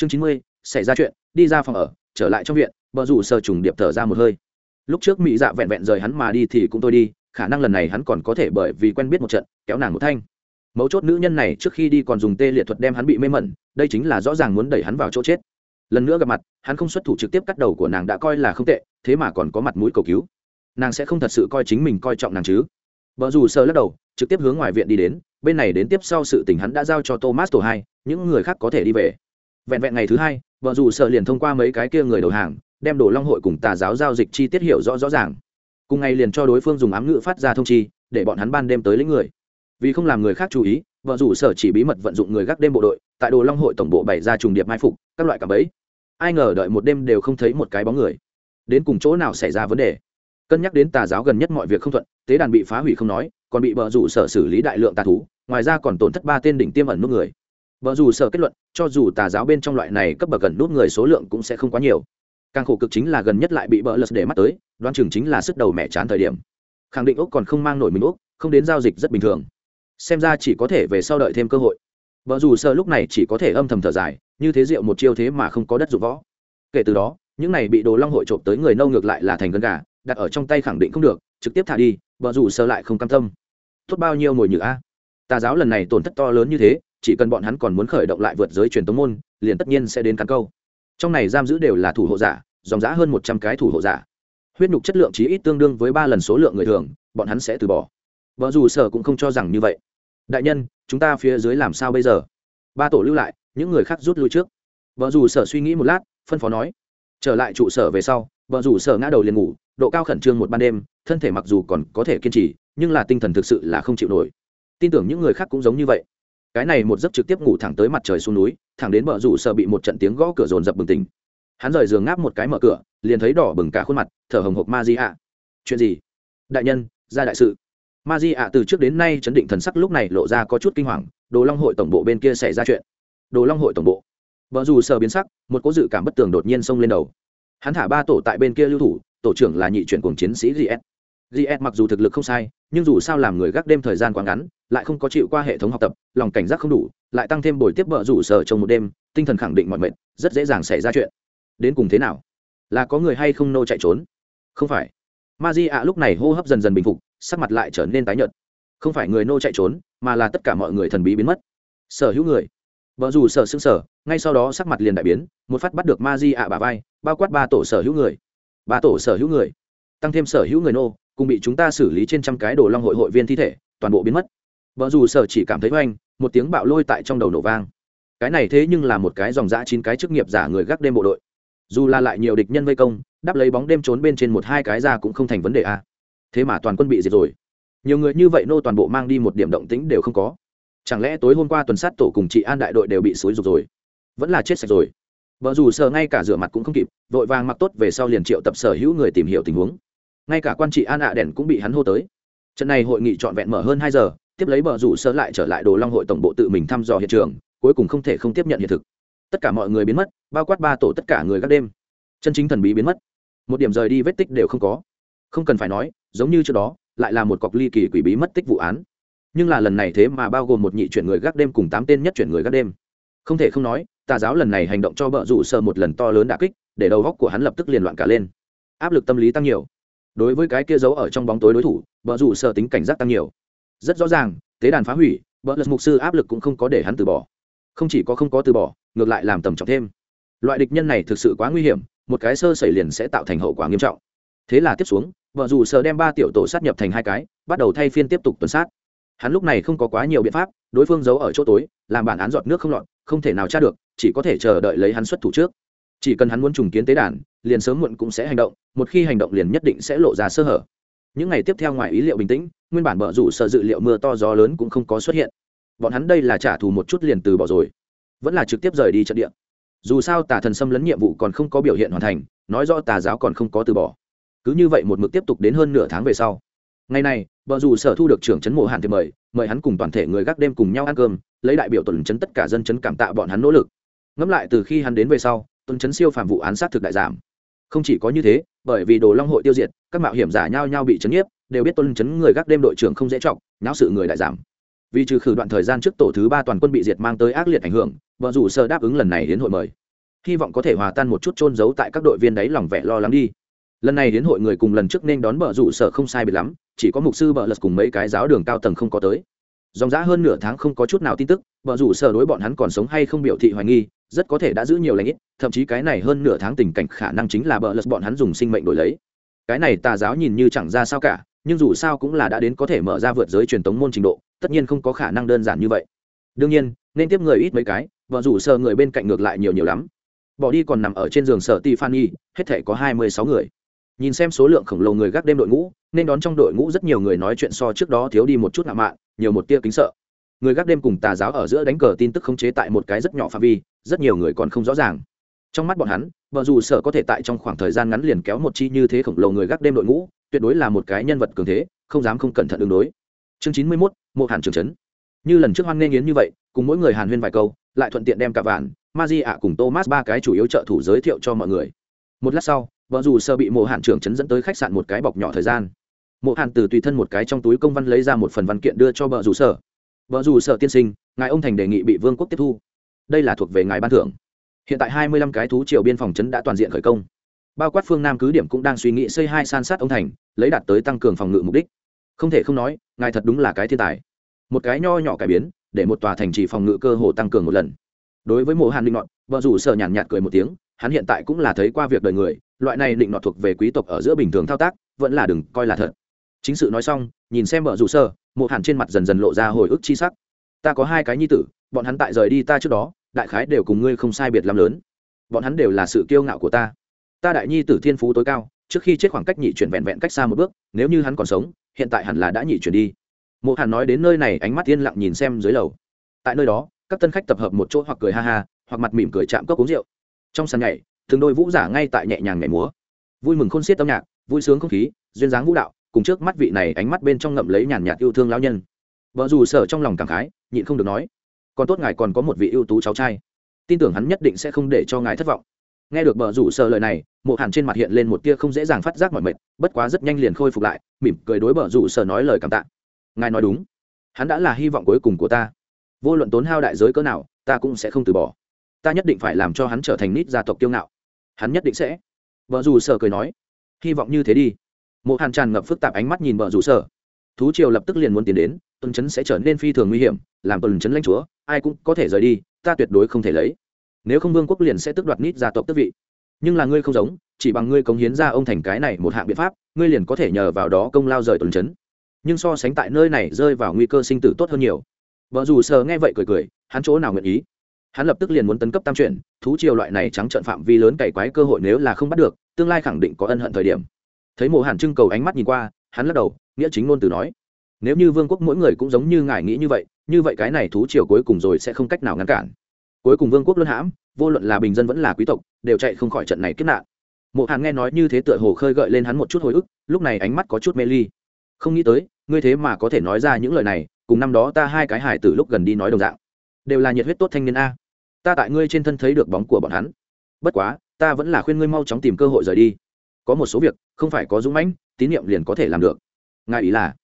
chương chín mươi, xảy ra chuyện, đi ra phòng ở, trở lại trong viện vợ rủ sờ trùng điệp thở ra một hơi. Lúc trước mỹ dạ vẹn vẹn rời hắn mà đi thì cũng tôi đi, khả năng lần này hắn còn có thể bởi vì quen biết một trận, kéo nàng một thanh. Mấu chốt nữ nhân này trước khi đi còn dùng tê liệt thuật đem hắn bị mê mẩn, đây chính là rõ ràng muốn đẩy hắn vào chỗ chết. Lần nữa gặp mặt, hắn không xuất thủ trực tiếp cắt đầu của nàng đã coi là không tệ, thế mà còn có mặt mũi cầu cứu. Nàng sẽ không thật sự coi chính mình coi trọng nàng chứ? Vợ dù sơ lắc đầu, trực tiếp hướng ngoài viện đi đến, bên này đến tiếp sau sự tình hắn đã giao cho thomas tổ hai, những người khác có thể đi về vẹn vẹn ngày thứ hai, vợ dù sợ liền thông qua mấy cái kia người đầu hàng, đem đồ long hội cùng tà giáo giao dịch chi tiết hiểu rõ rõ ràng. Cùng ngày liền cho đối phương dùng ám ngữ phát ra thông chi, để bọn hắn ban đêm tới lĩnh người. Vì không làm người khác chú ý, vợ rủ sở chỉ bí mật vận dụng người gác đêm bộ đội, tại đồ long hội tổng bộ bày ra trùng điệp mai phục, các loại cả bẫy. Ai ngờ đợi một đêm đều không thấy một cái bóng người. Đến cùng chỗ nào xảy ra vấn đề? Cân nhắc đến tà giáo gần nhất mọi việc không thuận, tế đàn bị phá hủy không nói, còn bị vợ rủ sở xử lý đại lượng tà thú, ngoài ra còn tổn thất ba tên đỉnh tiêm ẩn nút người vợ dù sở kết luận, cho dù tà giáo bên trong loại này cấp bậc gần nút người số lượng cũng sẽ không quá nhiều. Càng khổ cực chính là gần nhất lại bị bỡ lật để mắt tới đoan chừng chính là sức đầu mẹ chán thời điểm. Khẳng định úc còn không mang nổi mình úc, không đến giao dịch rất bình thường. Xem ra chỉ có thể về sau đợi thêm cơ hội. Vợ dù sợ lúc này chỉ có thể âm thầm thở dài, như thế rượu một chiêu thế mà không có đất dụng võ. Kể từ đó, những này bị đồ long hội trộm tới người nâu ngược lại là thành gân gà, đặt ở trong tay khẳng định không được, trực tiếp thả đi vợ dù sợ lại không cam tâm. Tốt bao nhiêu ngồi nhựa a. Tà giáo lần này tổn thất to lớn như thế chỉ cần bọn hắn còn muốn khởi động lại vượt giới truyền tống môn, liền tất nhiên sẽ đến cắn câu. Trong này giam giữ đều là thủ hộ giả, dòng giã hơn một trăm cái thủ hộ giả. Huyết nhục chất lượng chí ít tương đương với ba lần số lượng người thường, bọn hắn sẽ từ bỏ. Vợ dù sở cũng không cho rằng như vậy. Đại nhân, chúng ta phía dưới làm sao bây giờ? Ba tổ lưu lại, những người khác rút lui trước. Vợ dù sở suy nghĩ một lát, phân phó nói. Trở lại trụ sở về sau, vợ dù sở ngã đầu liền ngủ, độ cao khẩn trương một ban đêm, thân thể mặc dù còn có thể kiên trì, nhưng là tinh thần thực sự là không chịu nổi. Tin tưởng những người khác cũng giống như vậy cái này một giấc trực tiếp ngủ thẳng tới mặt trời xuống núi, thẳng đến bờ rủ sợ bị một trận tiếng gõ cửa rồn rập bừng tỉnh. Hắn rời giường ngáp một cái mở cửa, liền thấy đỏ bừng cả khuôn mặt, thở hồng hộc ma di ạ chuyện gì? Đại nhân, ra đại sự. Ma di ạ từ trước đến nay chấn định thần sắc lúc này lộ ra có chút kinh hoàng, đồ long hội tổng bộ bên kia xảy ra chuyện. Đồ long hội tổng bộ? Vợ dù sợ biến sắc, một cố dự cảm bất tường đột nhiên xông lên đầu. Hắn thả ba tổ tại bên kia lưu thủ, tổ trưởng là nhị chuyển cùng chiến sĩ gs gs mặc dù thực lực không sai, nhưng dù sao làm người gác đêm thời gian quá ngắn lại không có chịu qua hệ thống học tập, lòng cảnh giác không đủ, lại tăng thêm buổi tiếp vợ rủ sở trong một đêm, tinh thần khẳng định mọi mệnh rất dễ dàng xảy ra chuyện. Đến cùng thế nào? Là có người hay không nô chạy trốn? Không phải. Ma di ạ lúc này hô hấp dần dần bình phục, sắc mặt lại trở nên tái nhợt. Không phải người nô chạy trốn, mà là tất cả mọi người thần bí biến mất. Sở hữu người. Vợ dù sở xưng sở ngay sau đó sắc mặt liền đại biến, một phát bắt được ma di ạ bà vai, bao quát ba tổ sở hữu người. Ba tổ sở hữu người. Tăng thêm sở hữu người nô, cùng bị chúng ta xử lý trên trăm cái đồ long hội hội viên thi thể, toàn bộ biến mất vợ dù sở chỉ cảm thấy oanh, một tiếng bạo lôi tại trong đầu nổ vang. Cái này thế nhưng là một cái dòng dã chín cái chức nghiệp giả người gác đêm bộ đội. Dù là lại nhiều địch nhân vây công đáp lấy bóng đêm trốn bên trên một hai cái ra cũng không thành vấn đề a. Thế mà toàn quân bị diệt rồi. Nhiều người như vậy nô toàn bộ mang đi một điểm động tĩnh đều không có. Chẳng lẽ tối hôm qua tuần sát tổ cùng chị an đại đội đều bị xối rục rồi? Vẫn là chết sạch rồi. Vợ dù sợ ngay cả rửa mặt cũng không kịp, vội vàng mặc tốt về sau liền triệu tập sở hữu người tìm hiểu tình huống. Ngay cả quan trị an ạ đèn cũng bị hắn hô tới. Trận này hội nghị trọn vẹn mở hơn hai giờ tiếp lấy bờ rủ sơ lại trở lại đồ long hội tổng bộ tự mình thăm dò hiện trường, cuối cùng không thể không tiếp nhận hiện thực. Tất cả mọi người biến mất, bao quát ba tổ tất cả người các đêm. Chân chính thần bí biến mất. Một điểm rời đi vết tích đều không có. Không cần phải nói, giống như trước đó, lại là một cọc ly kỳ quỷ bí mất tích vụ án. Nhưng là lần này thế mà bao gồm một nhị chuyển người gác đêm cùng tám tên nhất chuyển người gác đêm. Không thể không nói, tà giáo lần này hành động cho bợ rủ sơ một lần to lớn đả kích, để đầu góc của hắn lập tức liền loạn cả lên. Áp lực tâm lý tăng nhiều. Đối với cái kia giấu ở trong bóng tối đối thủ bợ rủ sơ tính cảnh giác tăng nhiều rất rõ ràng, tế đàn phá hủy, bỡ lật mục sư áp lực cũng không có để hắn từ bỏ. Không chỉ có không có từ bỏ, ngược lại làm tầm trọng thêm. Loại địch nhân này thực sự quá nguy hiểm, một cái sơ xảy liền sẽ tạo thành hậu quả nghiêm trọng. Thế là tiếp xuống, vợ dù sợ đem ba tiểu tổ sát nhập thành hai cái, bắt đầu thay phiên tiếp tục tuần sát. Hắn lúc này không có quá nhiều biện pháp, đối phương giấu ở chỗ tối, làm bản án giọt nước không lọt, không thể nào tra được, chỉ có thể chờ đợi lấy hắn xuất thủ trước. Chỉ cần hắn muốn trùng kiến tế đàn, liền sớm muộn cũng sẽ hành động, một khi hành động liền nhất định sẽ lộ ra sơ hở. Những ngày tiếp theo ngoài ý liệu bình tĩnh nguyên bản bờ rủ sợ dự liệu mưa to gió lớn cũng không có xuất hiện. Bọn hắn đây là trả thù một chút liền từ bỏ rồi, vẫn là trực tiếp rời đi trận địa. Dù sao tà thần xâm lấn nhiệm vụ còn không có biểu hiện hoàn thành, nói rõ tà giáo còn không có từ bỏ. Cứ như vậy một mực tiếp tục đến hơn nửa tháng về sau. Ngày này vợ dù sở thu được trưởng trấn mộ hạn thì mời mời hắn cùng toàn thể người gác đêm cùng nhau ăn cơm, lấy đại biểu tuần chấn tất cả dân chấn cảm tạ bọn hắn nỗ lực. Ngẫm lại từ khi hắn đến về sau, tuần chấn siêu phạm vụ án sát thực đại giảm. Không chỉ có như thế, bởi vì đồ long hội tiêu diệt, các mạo hiểm giả nhau nhau bị chấn nhiếp đều biết tôn chấn người gác đêm đội trưởng không dễ trọng nháo sự người đại giảm. Vì trừ khử đoạn thời gian trước tổ thứ ba toàn quân bị diệt mang tới ác liệt ảnh hưởng vợ rủ sơ đáp ứng lần này đến hội mời. Hy vọng có thể hòa tan một chút trôn giấu tại các đội viên đấy lòng vẻ lo lắng đi. Lần này đến hội người cùng lần trước nên đón bờ rủ sở không sai biệt lắm, chỉ có mục sư bờ lật cùng mấy cái giáo đường cao tầng không có tới. Dòng giã hơn nửa tháng không có chút nào tin tức bờ rủ sở đối bọn hắn còn sống hay không biểu thị hoài nghi, rất có thể đã giữ nhiều lãnh ít, thậm chí cái này hơn nửa tháng tình cảnh khả năng chính là bờ lật bọn hắn dùng sinh mệnh đổi lấy. Cái này tà giáo nhìn như chẳng ra sao cả nhưng dù sao cũng là đã đến có thể mở ra vượt giới truyền tống môn trình độ, tất nhiên không có khả năng đơn giản như vậy. Đương nhiên, nên tiếp người ít mấy cái vợ rủ sợ người bên cạnh ngược lại nhiều nhiều lắm. Bỏ đi còn nằm ở trên giường sở tiffany, hết thể có hai mươi sáu người. Nhìn xem số lượng khổng lồ người gác đêm đội ngũ, nên đón trong đội ngũ rất nhiều người nói chuyện so trước đó thiếu đi một chút ngạo mạn, nhiều một tia kính sợ. Người gác đêm cùng tà giáo ở giữa đánh cờ tin tức khống chế tại một cái rất nhỏ phạm vi, rất nhiều người còn không rõ ràng. Trong mắt bọn hắn vợ dù sở có thể tại trong khoảng thời gian ngắn liền kéo một chi như thế khổng lồ người gác đêm đội ngũ tuyệt đối là một cái nhân vật cường thế, không dám không cẩn thận đường đối. Chương chín mươi mốt, mộ hàn trường trấn. Như lần trước hoan nghênh yến như vậy, cùng mỗi người hàn huyên vài câu, lại thuận tiện đem cả vạn ma di ạ cùng thomas ba cái chủ yếu trợ thủ giới thiệu cho mọi người. Một lát sau vợ dù sơ bị mộ Hàn trưởng chấn dẫn tới khách sạn một cái bọc nhỏ thời gian. Mộ Hàn từ tùy thân một cái trong túi công văn lấy ra một phần văn kiện đưa cho vợ dù sở vợ dù sở tiên sinh, ngài ông thành đề nghị bị vương quốc tiếp thu. Đây là thuộc về ngài ban thưởng. Hiện tại hai mươi lăm cái thú triều biên phòng chấn đã toàn diện khởi công bao quát phương nam cứ điểm cũng đang suy nghĩ xây hai san sát ông thành lấy đạt tới tăng cường phòng ngự mục đích. Không thể không nói ngài thật đúng là cái thiên tài. Một cái nho nhỏ cải biến để một tòa thành trì phòng ngự cơ hồ tăng cường một lần. Đối với mộ hàn định nọt vợ rủ sợ nhàn nhạt cười một tiếng hắn hiện tại cũng là thấy qua việc đời người loại này định nọt thuộc về quý tộc ở giữa bình thường thao tác vẫn là đừng coi là thật. Chính sự nói xong nhìn xem vợ rủ sơ, mộ hàn trên mặt dần dần lộ ra hồi ức chi sắc. Ta có hai cái nhi tử bọn hắn tại rời đi ta trước đó đại khái đều cùng ngươi không sai biệt lắm lớn. Bọn hắn đều là sự kiêu ngạo của ta ta đại nhi tử thiên phú tối cao, trước khi chết khoảng cách nhị chuyển vẹn vẹn cách xa một bước, nếu như hắn còn sống, hiện tại hẳn là đã nhị chuyển đi. Mộ hàn nói đến nơi này, ánh mắt yên lặng nhìn xem dưới lầu. Tại nơi đó, các tân khách tập hợp một chỗ hoặc cười ha ha, hoặc mặt mỉm cười chạm cốc uống rượu. Trong sàn nhảy, từng đôi vũ giả ngay tại nhẹ nhàng nhảy múa. Vui mừng khôn xiết âm nhạc, vui sướng không khí, duyên dáng vũ đạo, cùng trước mắt vị này ánh mắt bên trong ngậm lấy nhàn nhạt yêu thương lão nhân. Vợ dù sở trong lòng cảm khái, nhịn không được nói, còn tốt ngài còn có một vị ưu tú cháu trai. Tin tưởng hắn nhất định sẽ không để cho ngài thất vọng nghe được bờ rủ sợ lời này, mộ hàn trên mặt hiện lên một tia không dễ dàng phát giác mọi mệt, bất quá rất nhanh liền khôi phục lại, mỉm cười đối bờ rủ sợ nói lời cảm tạ. Ngài nói đúng. Hắn đã là hy vọng cuối cùng của ta. Vô luận tốn hao đại giới cỡ nào, ta cũng sẽ không từ bỏ. Ta nhất định phải làm cho hắn trở thành nít gia tộc kiêu ngạo. Hắn nhất định sẽ. Vợ dù sở cười nói. Hy vọng như thế đi. Mộ hàn tràn ngập phức tạp ánh mắt nhìn vợ dù sở thú triều lập tức liền muốn tiến đến, tuần chấn sẽ trở nên phi thường nguy hiểm, làm tuần chấn lãnh chúa, ai cũng có thể rời đi, ta tuyệt đối không thể lấy nếu không vương quốc liền sẽ tước đoạt nít gia tộc tước vị. Nhưng là ngươi không giống, chỉ bằng ngươi cống hiến ra ông thành cái này một hạng biện pháp, ngươi liền có thể nhờ vào đó công lao rời tuần chấn nhưng so sánh tại nơi này rơi vào nguy cơ sinh tử tốt hơn nhiều. Vợ dù sờ nghe vậy cười cười, hắn chỗ nào nguyện ý? Hắn lập tức liền muốn tấn cấp tam chuyển, thú triều loại này trắng trận phạm vi lớn cày quái cơ hội nếu là không bắt được, tương lai khẳng định có ân hận thời điểm. Thấy mộ hàn trưng cầu ánh mắt nhìn qua, hắn lắc đầu, nghĩa chính ngôn từ nói, nếu như vương quốc mỗi người cũng giống như ngài nghĩ như vậy như vậy cái này thú triều cuối cùng rồi sẽ không cách nào ngăn cản cuối cùng vương quốc luân hãm, vô luận là bình dân vẫn là quý tộc, đều chạy không khỏi trận này kết nạn. Mộ hàn nghe nói như thế tựa hồ khơi gợi lên hắn một chút hồi ức, lúc này ánh mắt có chút mê ly. Không nghĩ tới, ngươi thế mà có thể nói ra những lời này, cùng năm đó ta hai cái hải từ lúc gần đi nói đồng dạng. Đều là nhiệt huyết tốt thanh niên a. Ta tại ngươi trên thân thấy được bóng của bọn hắn. Bất quá, ta vẫn là khuyên ngươi mau chóng tìm cơ hội rời đi. Có một số việc, không phải có dũng mãnh, tín nhiệm liền có thể làm được. Ngài ý là?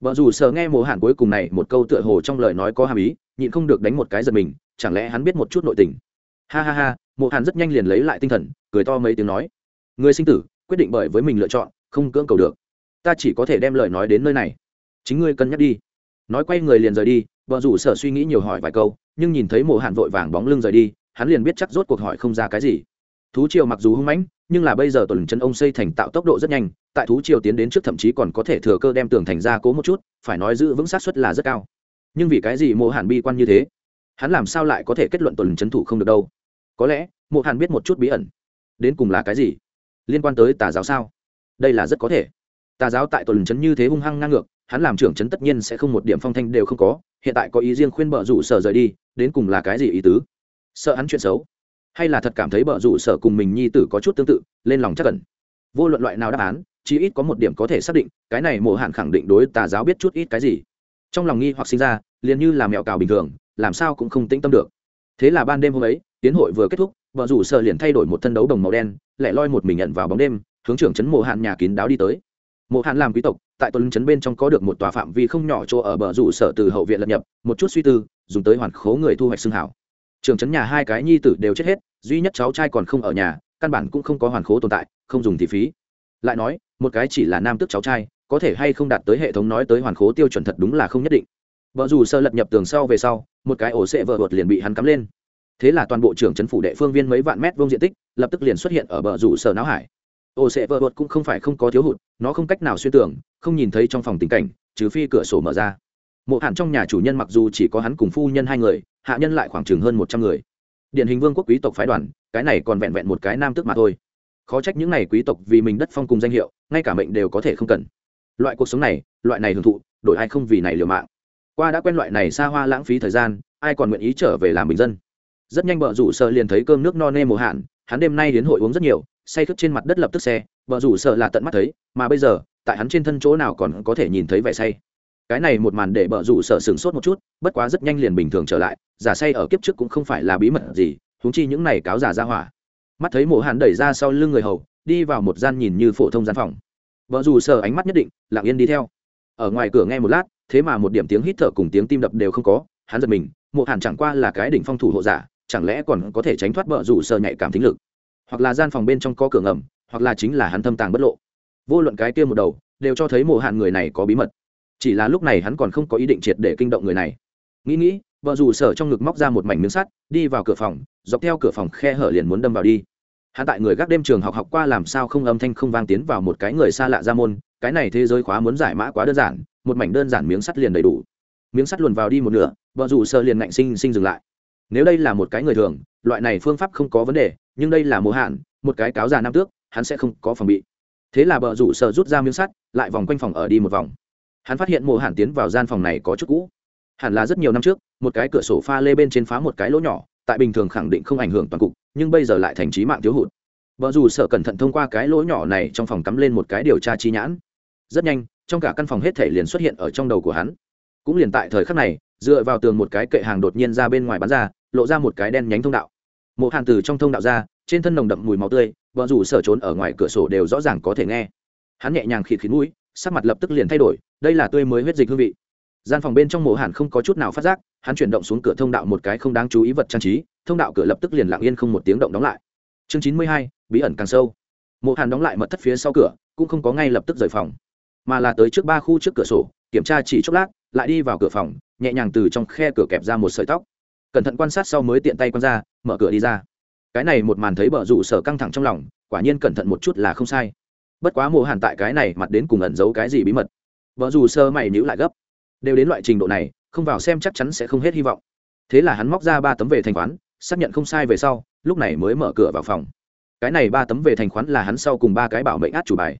Vợ dù sợ nghe mồ hàn cuối cùng này một câu tựa hồ trong lời nói có hàm ý, nhịn không được đánh một cái giật mình chẳng lẽ hắn biết một chút nội tình? Ha ha ha, mộ hàn rất nhanh liền lấy lại tinh thần, cười to mấy tiếng nói. Người sinh tử, quyết định bởi với mình lựa chọn, không cưỡng cầu được. Ta chỉ có thể đem lời nói đến nơi này. Chính ngươi cân nhắc đi. Nói quay người liền rời đi, vợ rủ sở suy nghĩ nhiều hỏi vài câu, nhưng nhìn thấy mộ hàn vội vàng bóng lưng rời đi, hắn liền biết chắc rốt cuộc hỏi không ra cái gì. Thú triều mặc dù hung mãnh, nhưng là bây giờ tuần chân ông xây thành tạo tốc độ rất nhanh, tại thú triều tiến đến trước thậm chí còn có thể thừa cơ đem tường thành ra cố một chút, phải nói giữ vững sát xuất là rất cao. Nhưng vì cái gì mộ hàn bi quan như thế? Hắn làm sao lại có thể kết luận tuần trấn thủ không được đâu? Có lẽ, mộ hàn biết một chút bí ẩn. Đến cùng là cái gì? Liên quan tới tà giáo sao? Đây là rất có thể. Tà giáo tại tuần trấn như thế hung hăng ngang ngược, hắn làm trưởng trấn tất nhiên sẽ không một điểm phong thanh đều không có, hiện tại có ý riêng khuyên bợ rủ sở rời đi, đến cùng là cái gì ý tứ? Sợ hắn chuyện xấu? Hay là thật cảm thấy bợ rủ sở cùng mình nhi tử có chút tương tự, lên lòng chắc cẩn vô luận loại nào đáp án chỉ ít có một điểm có thể xác định, cái này mộ hạn khẳng định đối tà giáo biết chút ít cái gì. Trong lòng nghi hoặc sinh ra, liền như là mẹo cào bình thường làm sao cũng không tĩnh tâm được. Thế là ban đêm hôm ấy, tiến hội vừa kết thúc vợ rủ sợ liền thay đổi một thân đấu đồng màu đen, lẻ loi một mình nhận vào bóng đêm, hướng trưởng trấn mộ hạn nhà kín đáo đi tới. Mộ hạn làm quý tộc, tại tuần trấn bên trong có được một tòa phạm vi không nhỏ chỗ ở bờ rủ sở từ hậu viện lập nhập, một chút suy tư, dùng tới hoàn khố người thu hoạch xương hảo. Trường trấn nhà hai cái nhi tử đều chết hết, duy nhất cháu trai còn không ở nhà, căn bản cũng không có hoàn khố tồn tại, không dùng thì phí. Lại nói, một cái chỉ là nam tức cháu trai, có thể hay không đạt tới hệ thống nói tới hoàn khố tiêu chuẩn thật đúng là không nhất định. Vợ dù sơ lật nhập tường sau về sau một cái ổ sệ vợ vợt liền bị hắn cắm lên. Thế là toàn bộ trưởng trấn phủ đệ phương viên mấy vạn mét vuông diện tích, lập tức liền xuất hiện ở bờ rủ sở não hải. Ổ sệ vợ vợt cũng không phải không có thiếu hụt, nó không cách nào xuyên tưởng không nhìn thấy trong phòng tình cảnh, trừ phi cửa sổ mở ra. Một hẳn trong nhà chủ nhân mặc dù chỉ có hắn cùng phu nhân hai người, hạ nhân lại khoảng chừng hơn một trăm người. Điển hình vương quốc quý tộc phái đoàn, cái này còn vẹn vẹn một cái nam tức mà thôi. Khó trách những n à y quý tộc vì mình đất phong cùng danh hiệu, ngay cả mệnh đều có thể không cần. Loại cuộc sống này, loại này hưởng thụ, đổi ai không vì này liều mạng qua đã quen loại này xa hoa lãng phí thời gian, ai còn nguyện ý trở về làm bình dân? Rất nhanh vợ rủ sợ liền thấy cơm nước no nê mùa hạn, hắn đêm nay đến hội uống rất nhiều, say thức trên mặt đất lập tức xe vợ rủ sợ là tận mắt thấy, mà bây giờ, tại hắn trên thân chỗ nào còn có thể nhìn thấy vẻ say. Cái này một màn để vợ rủ sợ sửng sốt một chút, bất quá rất nhanh liền bình thường trở lại, giả say ở kiếp trước cũng không phải là bí mật gì, huống chi những này cáo giả ra hỏa. Mắt thấy mộ hàn đẩy ra sau lưng người hầu, đi vào một gian nhìn như phổ thông gian phòng. Vợ rủ sợ ánh mắt nhất định, lặng yên đi theo. Ở ngoài cửa nghe một lát thế mà một điểm tiếng hít thở cùng tiếng tim đập đều không có, hắn giật mình mộ hàn chẳng qua là cái đỉnh phong thủ hộ giả, chẳng lẽ còn có thể tránh thoát bợ rủ sợ nhạy cảm thính lực? Hoặc là gian phòng bên trong có cửa ngầm, hoặc là chính là hắn thâm tàng bất lộ. Vô luận cái kia một đầu, đều cho thấy mộ hàn người này có bí mật. Chỉ là lúc này hắn còn không có ý định triệt để kinh động người này. Nghĩ nghĩ vợ dù sở trong ngực móc ra một mảnh miếng sắt, đi vào cửa phòng, dọc theo cửa phòng khe hở liền muốn đâm vào đi. Hắn tại người gác đêm trường học học qua làm sao không âm thanh không vang tiến vào một cái người xa lạ ra môn, cái này thế giới khóa muốn giải mã quá đơn giản một mảnh đơn giản miếng sắt liền đầy đủ. Miếng sắt luồn vào đi một nửa vợ rủ sơ liền ngạnh sinh sinh dừng lại. Nếu đây là một cái người thường, loại này phương pháp không có vấn đề, nhưng đây là mùa hạn, một cái cáo già nam tước, hắn sẽ không có phòng bị. Thế là vợ rủ sơ rút ra miếng sắt, lại vòng quanh phòng ở đi một vòng. Hắn phát hiện mùa hạn tiến vào gian phòng này có chút cũ. Hẳn là rất nhiều năm trước, một cái cửa sổ pha lê bên trên phá một cái lỗ nhỏ, tại bình thường khẳng định không ảnh hưởng toàn cục, nhưng bây giờ lại thành trí mạng thiếu hụt. Vợ dù sợ cẩn thận thông qua cái lỗ nhỏ này trong phòng cắm lên một cái điều tra chi nhãn. Rất nhanh trong cả căn phòng hết thể liền xuất hiện ở trong đầu của hắn. Cũng liền tại thời khắc này, dựa vào tường một cái kệ hàng đột nhiên ra bên ngoài bán ra, lộ ra một cái đen nhánh thông đạo. Một hàng từ trong thông đạo ra, trên thân nồng đậm mùi máu tươi vợ rủ sở trốn ở ngoài cửa sổ đều rõ ràng có thể nghe. Hắn nhẹ nhàng khịt khít mũi, sắc mặt lập tức liền thay đổi, đây là tươi mới huyết dịch hương vị. Gian phòng bên trong mộ hàn không có chút nào phát giác, hắn chuyển động xuống cửa thông đạo một cái không đáng chú ý vật trang trí, thông đạo cửa lập tức liền lặng yên không một tiếng động đóng lại. Chương chín mươi hai, bí ẩn càng sâu. Mộ hàn đóng lại mật thất phía sau cửa, cũng không có ngay lập tức rời phòng mà là tới trước ba khu trước cửa sổ, kiểm tra chỉ chốc lát, lại đi vào cửa phòng, nhẹ nhàng từ trong khe cửa kẹp ra một sợi tóc. Cẩn thận quan sát sau mới tiện tay q ra, mở cửa đi ra. Cái này một màn thấy bờ rủ sở căng thẳng trong lòng, quả nhiên cẩn thận một chút là không sai. Bất quá mồ hàn tại cái này mặt đến cùng ẩn giấu cái gì bí mật. Vợ dù sơ mày nhữ lại gấp. Đều đến loại trình độ này, không vào xem chắc chắn sẽ không hết hy vọng. Thế là hắn móc ra ba tấm về thanh khoán, xác nhận không sai về sau, lúc này mới mở cửa vào phòng. Cái này ba tấm về thanh khoán là hắn sau cùng ba cái bảo mệnh át chủ bài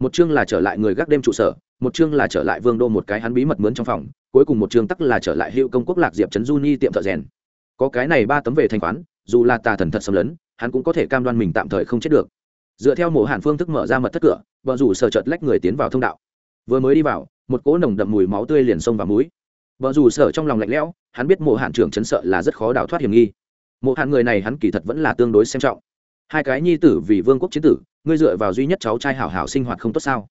một chương là trở lại người gác đêm trụ sở, một chương là trở lại vương đô một cái hắn bí mật mướn trong phòng, cuối cùng một chương tắc là trở lại hiệu công quốc lạc diệp trấn du nhi tiệm thợ rèn. Có cái này ba tấm về thanh khoán, dù là tà thần thật xâm lấn, hắn cũng có thể cam đoan mình tạm thời không chết được. Dựa theo mổ hàn phương thức mở ra mật thất cửa, vợ rủ sợ chợt lách người tiến vào thông đạo. Vừa mới đi vào, một cỗ nồng đậm mùi máu tươi liền xông vào mũi. Vợ rủ sợ trong lòng lạnh lẽo, hắn biết mộ hạn trưởng chấn sợ là rất khó đào thoát hiểm nghi. Mộ hạn người này hắn kỳ thật vẫn là tương đối xem trọng. Hai cái nhi tử vì vương quốc chiến tử ngươi dựa vào duy nhất cháu trai hảo hảo sinh hoạt không tốt sao?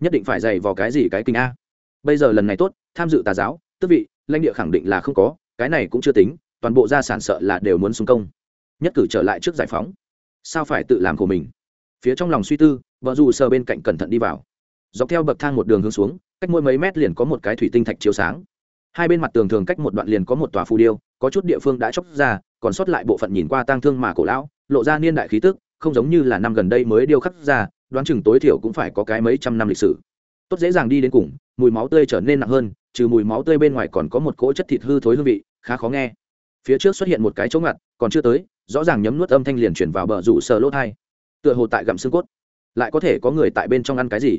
Nhất định phải dày vào cái gì cái kinh a? Bây giờ lần này tốt, tham dự tà giáo tức vị, lãnh địa khẳng định là không có, cái này cũng chưa tính, toàn bộ gia sản sợ là đều muốn xung công. Nhất cử trở lại trước giải phóng. Sao phải tự làm của mình? Phía trong lòng suy tư, vợ dù sờ bên cạnh cẩn thận đi vào. Dọc theo bậc thang một đường hướng xuống, cách mỗi mấy mét liền có một cái thủy tinh thạch chiếu sáng. Hai bên mặt tường thường cách một đoạn liền có một tòa phù điêu, có chút địa phương đã chóc ra, còn sót lại bộ phận nhìn qua tang thương mà cổ lão, lộ ra niên đại khí tức không giống như là năm gần đây mới điêu khắc ra, đoán chừng tối thiểu cũng phải có cái mấy trăm năm lịch sử. Tốt dễ dàng đi đến cùng, mùi máu tươi trở nên nặng hơn, trừ mùi máu tươi bên ngoài còn có một cỗ chất thịt hư thối hương vị, khá khó nghe. Phía trước xuất hiện một cái chỗ ngặt, còn chưa tới, rõ ràng nhấm nuốt âm thanh liền chuyển vào bờ rủ sờ lỗ thai. Tựa hồ tại gặm xương cốt. Lại có thể có người tại bên trong ăn cái gì?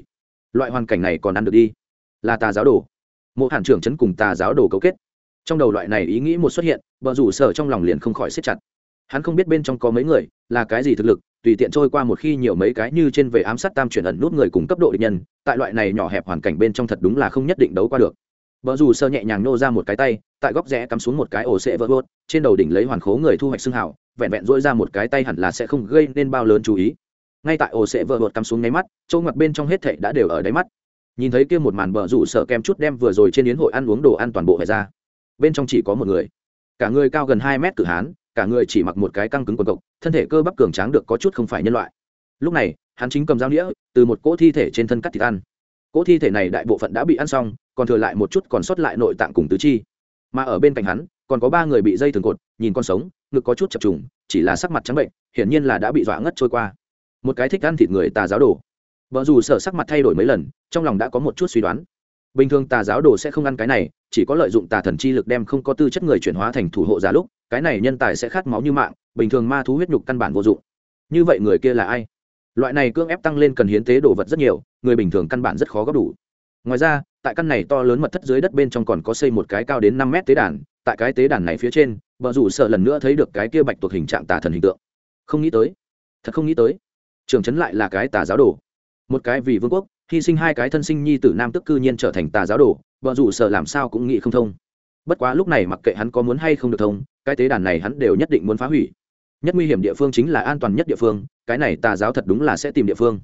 Loại hoàn cảnh này còn ăn được đi. Là tà giáo đồ. Mộ hàn trưởng chấn cùng tà giáo đồ cấu kết. Trong đầu loại này ý nghĩ một xuất hiện, bờ rủ sở trong lòng liền không khỏi xếp chặt. Hắn không biết bên trong có mấy người, là cái gì thực lực tùy tiện trôi qua một khi nhiều mấy cái như trên về ám sát tam chuyển ẩn nút người cùng cấp độ địch nhân, tại loại này nhỏ hẹp hoàn cảnh bên trong thật đúng là không nhất định đấu qua được. Vợ dù sơ nhẹ nhàng nô ra một cái tay, tại góc rẽ cắm xuống một cái ổ sệ vỡ vớt trên đầu đỉnh lấy hoàn khố người thu hoạch xương hảo vẹn vẹn dỗi ra một cái tay hẳn là sẽ không gây nên bao lớn chú ý. Ngay tại ổ sệ vỡ vớt cắm xuống nháy mắt châu ngặt bên trong hết thệ đã đều ở đáy mắt. Nhìn thấy kia một màn bờ rủ sợ kem chút đem vừa rồi trên yến hội ăn uống đồ ăn toàn bộ về ra. Bên trong chỉ có một người. Cả người cao gần hai mét cử hán cả người chỉ mặc một cái căng cứng quần cộc, thân thể cơ bắp cường tráng được có chút không phải nhân loại. Lúc này, hắn chính cầm dao đĩa từ một cỗ thi thể trên thân cắt thịt ăn. Cỗ thi thể này đại bộ phận đã bị ăn xong, còn thừa lại một chút còn sót lại nội tạng cùng tứ chi. Mà ở bên cạnh hắn, còn có ba người bị dây thường cột, nhìn con sống, ngực có chút chập trùng, chỉ là sắc mặt trắng bệnh, hiển nhiên là đã bị dọa ngất trôi qua. Một cái thích ăn thịt người tà giáo đồ. Vợ dù sợ sắc mặt thay đổi mấy lần, trong lòng đã có một chút suy đoán bình thường tà giáo đồ sẽ không ăn cái này, chỉ có lợi dụng tà thần chi lực đem không có tư chất người chuyển hóa thành thủ hộ giả lúc, cái này nhân tài sẽ khát máu như mạng, bình thường ma thú huyết nhục căn bản vô dụng. Như vậy người kia là ai? Loại này cưỡng ép tăng lên cần hiến tế đồ vật rất nhiều, người bình thường căn bản rất khó góp đủ. Ngoài ra, tại căn này to lớn mật thất dưới đất bên trong còn có xây một cái cao đến năm mét tế đàn, tại cái tế đàn này phía trên vợ rủ sợ lần nữa thấy được cái kia bạch tuộc hình trạng tà thần hình tượng. Không nghĩ tới, thật không nghĩ tới, trường trấn lại là cái tà giáo đồ. Một cái vì vương quốc hy sinh hai cái thân sinh nhi tử nam tức cư nhiên trở thành tà giáo đồ vợ rủ sợ làm sao cũng nghĩ không thông. Bất quá lúc này mặc kệ hắn có muốn hay không được thông cái tế đàn này hắn đều nhất định muốn phá hủy. Nhất nguy hiểm địa phương chính là an toàn nhất địa phương cái này tà giáo thật đúng là sẽ tìm địa phương.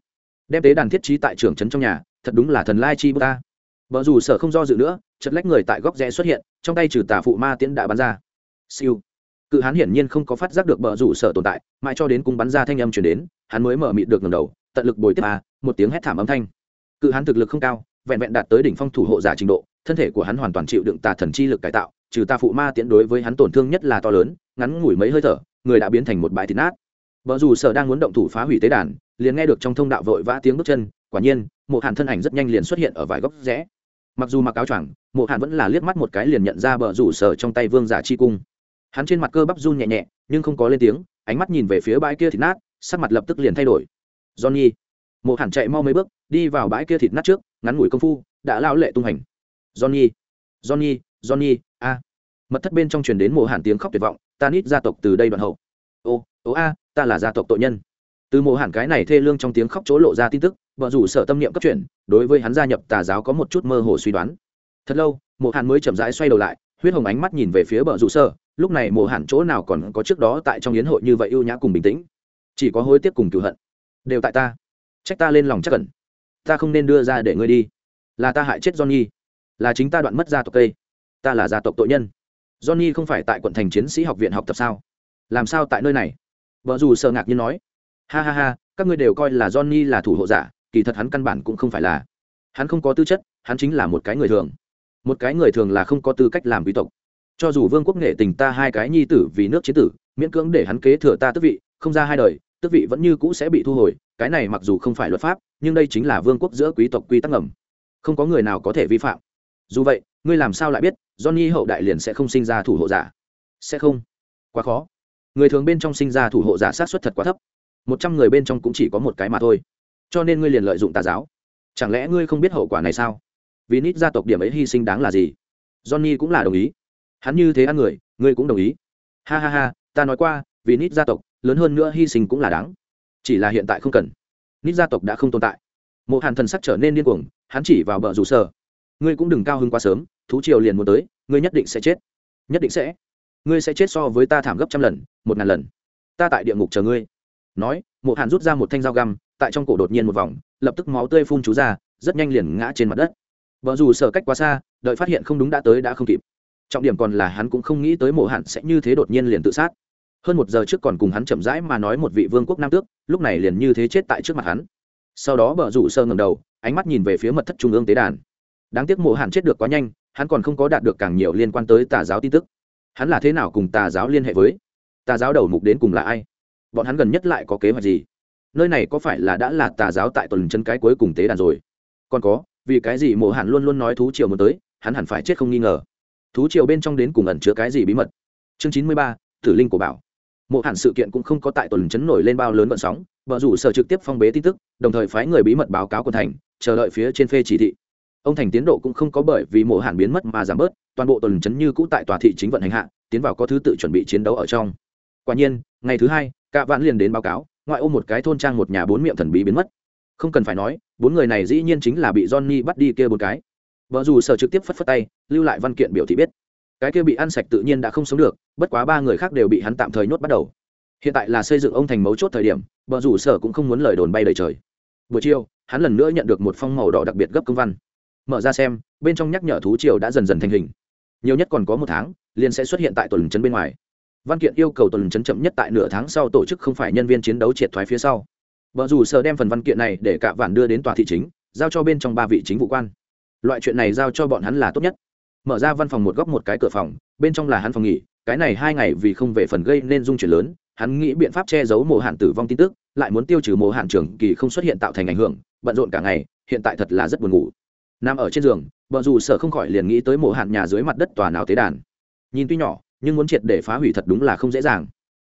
Đem tế đàn thiết trí tại trường trấn trong nhà thật đúng là thần lai chi bờ ta. Vợ dù sợ không do dự nữa chật lách người tại góc rẽ xuất hiện trong tay trừ tà phụ ma tiễn đã bắn ra. Siêu. Cự hắn hiển nhiên không có phát giác được bờ rủ sở tồn tại mãi cho đến cung bắn ra thanh âm chuyển đến hắn mới mở mịt được ngầm đầu tận lực bồi tiếp à, một tiếng hét thảm âm thanh cự hán thực lực không cao, vẹn vẹn đạt tới đỉnh phong thủ hộ giả trình độ, thân thể của hắn hoàn toàn chịu đựng tà thần chi lực cải tạo, trừ ta phụ ma tiễn đối với hắn tổn thương nhất là to lớn, ngắn ngủi mấy hơi thở, người đã biến thành một bãi thịt nát. Vợ dù sở đang muốn động thủ phá hủy tế đàn, liền nghe được trong thông đạo vội vã tiếng bước chân, quả nhiên một hàn thân ảnh rất nhanh liền xuất hiện ở vài góc rẽ. Mặc dù mặc áo choàng, mộ hàn vẫn là liếc mắt một cái liền nhận ra bờ rủ sở trong tay vương giả chi cung. Hắn trên mặt cơ bắp run nhẹ nhẹ, nhưng không có lên tiếng, ánh mắt nhìn về phía bãi kia thịt nát, sắc mặt lập tức liền thay đổi. Johnny, mộ hàn chạy mau mấy bước đi vào bãi kia thịt nát trước, ngắn ngủi công phu, đã lao lệ tung hành. Johnny johnny johnny, a. Mật thất bên trong truyền đến mộ hàn tiếng khóc tuyệt vọng, ta nít gia tộc từ đây đoạn hậu. Ô ô a, ta là gia tộc tội nhân. Từ mộ hàn cái này thê lương trong tiếng khóc chỗ lộ ra tin tức vợ rủ sở tâm niệm cấp chuyển, đối với hắn gia nhập tà giáo có một chút mơ hồ suy đoán. Thật lâu mộ hàn mới chậm rãi xoay đầu lại, huyết hồng ánh mắt nhìn về phía bờ rủ sở lúc này mộ hàn chỗ nào còn có trước đó tại trong yến hội như vậy ưu nhã cùng bình tĩnh. Chỉ có hối tiếc cùng cựu hận. Đều tại ta. Trách ta lên lòng chắc cẩn ta không nên đưa ra để ngươi đi. Là ta hại chết johnny. Là chính ta đoạn mất gia tộc cây ta là gia tộc tội nhân. Johnny không phải tại quận thành chiến sĩ học viện học tập sao? Làm sao tại nơi này? Vợ dù sợ ngạc nhiên nói. Ha ha ha, các ngươi đều coi là johnny là thủ hộ giả, kỳ thật hắn căn bản cũng không phải là. Hắn không có tư chất, hắn chính là một cái người thường. Một cái người thường là không có tư cách làm quý tộc. Cho dù vương quốc nghệ tình ta hai cái nhi tử vì nước chiến tử, miễn cưỡng để hắn kế thừa ta tước vị, không ra hai đời, tước vị vẫn như cũ sẽ bị thu hồi cái này mặc dù không phải luật pháp, nhưng đây chính là vương quốc giữa quý tộc quy tắc ngầm. Không có người nào có thể vi phạm. Dù vậy, ngươi làm sao lại biết johnny hậu đại liền sẽ không sinh ra thủ hộ giả? Sẽ không. Quá khó. Người thường bên trong sinh ra thủ hộ giả sát xuất thật quá thấp. Một trăm người bên trong cũng chỉ có một cái mà thôi. Cho nên ngươi liền lợi dụng tà giáo. Chẳng lẽ ngươi không biết hậu quả này sao? Vì nít gia tộc điểm ấy hy sinh đáng là gì? Johnny cũng là đồng ý. Hắn như thế ăn người, ngươi cũng đồng ý. Ha ha ha, ta nói qua vì nít gia tộc, lớn hơn nữa hy sinh cũng là đáng chỉ là hiện tại không cần. Nít gia tộc đã không tồn tại. Một hàn thần sắc trở nên điên cuồng, hắn chỉ vào bờ rủ sở. Ngươi cũng đừng cao hứng quá sớm, thú triều liền muốn tới, ngươi nhất định sẽ chết. Nhất định sẽ. Ngươi sẽ chết so với ta thảm gấp trăm lần, một ngàn lần. Ta tại địa ngục chờ ngươi. Nói một hàn rút ra một thanh dao găm, tại trong cổ đột nhiên một vòng, lập tức máu tươi phun chú ra, rất nhanh liền ngã trên mặt đất. Vợ dù sở cách quá xa, đợi phát hiện không đúng đã tới đã không kịp. Trọng điểm còn là hắn cũng không nghĩ tới mộ hạn sẽ như thế đột nhiên liền tự sát hơn một giờ trước còn cùng hắn chậm rãi mà nói một vị vương quốc nam tước, lúc này liền như thế chết tại trước mặt hắn. Sau đó bờ rủ sơ ngầm đầu, ánh mắt nhìn về phía mật thất trung ương tế đàn. Đáng tiếc mộ hạn chết được quá nhanh, hắn còn không có đạt được càng nhiều liên quan tới tà giáo tin tức. Hắn là thế nào cùng tà giáo liên hệ với? Tà giáo đầu mục đến cùng là ai? Bọn hắn gần nhất lại có kế hoạch gì? Nơi này có phải là đã là tà giáo tại tuần chân cái cuối cùng tế đàn rồi? Còn có, vì cái gì mộ hàn luôn luôn nói thú triều muốn tới, hắn hẳn phải chết không nghi ngờ. Thú triều bên trong đến cùng ẩn chứa cái gì bí mật? Chương chín mươi ba, tử linh của bảo mộ hẳn sự kiện cũng không có tại tuần chấn nổi lên bao lớn vận sóng, vợ rủ sở trực tiếp phong bế tin tức, đồng thời phái người bí mật báo cáo của thành, chờ đợi phía trên phê chỉ thị. Ông thành tiến độ cũng không có bởi vì mộ hẳn biến mất mà giảm bớt, toàn bộ tuần chấn như cũ tại tòa thị chính vận hành hạ, tiến vào có thứ tự chuẩn bị chiến đấu ở trong. Quả nhiên, ngày thứ hai cả vạn liền đến báo cáo, ngoại ô một cái thôn trang một nhà bốn miệng thần bí biến mất. Không cần phải nói, bốn người này dĩ nhiên chính là bị johnny bắt đi kia bốn cái. Vợ dù sở trực tiếp phất phất tay, lưu lại văn kiện biểu thị biết cái kia bị ăn sạch tự nhiên đã không sống được, bất quá ba người khác đều bị hắn tạm thời nhốt bắt đầu. Hiện tại là xây dựng ông thành mấu chốt thời điểm vợ rủ sở cũng không muốn lời đồn bay đầy trời. Buổi chiều, hắn lần nữa nhận được một phong màu đỏ đặc biệt gấp công văn. Mở ra xem, bên trong nhắc nhở thú triều đã dần dần thành hình. Nhiều nhất còn có một tháng, liền sẽ xuất hiện tại tuần trấn bên ngoài. Văn kiện yêu cầu tuần trấn chậm nhất tại nửa tháng sau tổ chức không phải nhân viên chiến đấu triệt thoái phía sau. Vợ dù sở đem phần văn kiện này để cả vạn đưa đến tòa thị chính, giao cho bên trong ba vị chính vụ quan. Loại chuyện này giao cho bọn hắn là tốt nhất mở ra văn phòng một góc một cái cửa phòng, bên trong là hắn phòng nghỉ, cái này hai ngày vì không về phần gây nên dung chuyển lớn, hắn nghĩ biện pháp che giấu mộ hạn tử vong tin tức, lại muốn tiêu trừ mộ hạn trưởng kỳ không xuất hiện tạo thành ảnh hưởng, bận rộn cả ngày, hiện tại thật là rất buồn ngủ. Nằm ở trên giường vợ dù sợ không khỏi liền nghĩ tới mộ hạn nhà dưới mặt đất tòa nào tế đàn. Nhìn tuy nhỏ, nhưng muốn triệt để phá hủy thật đúng là không dễ dàng.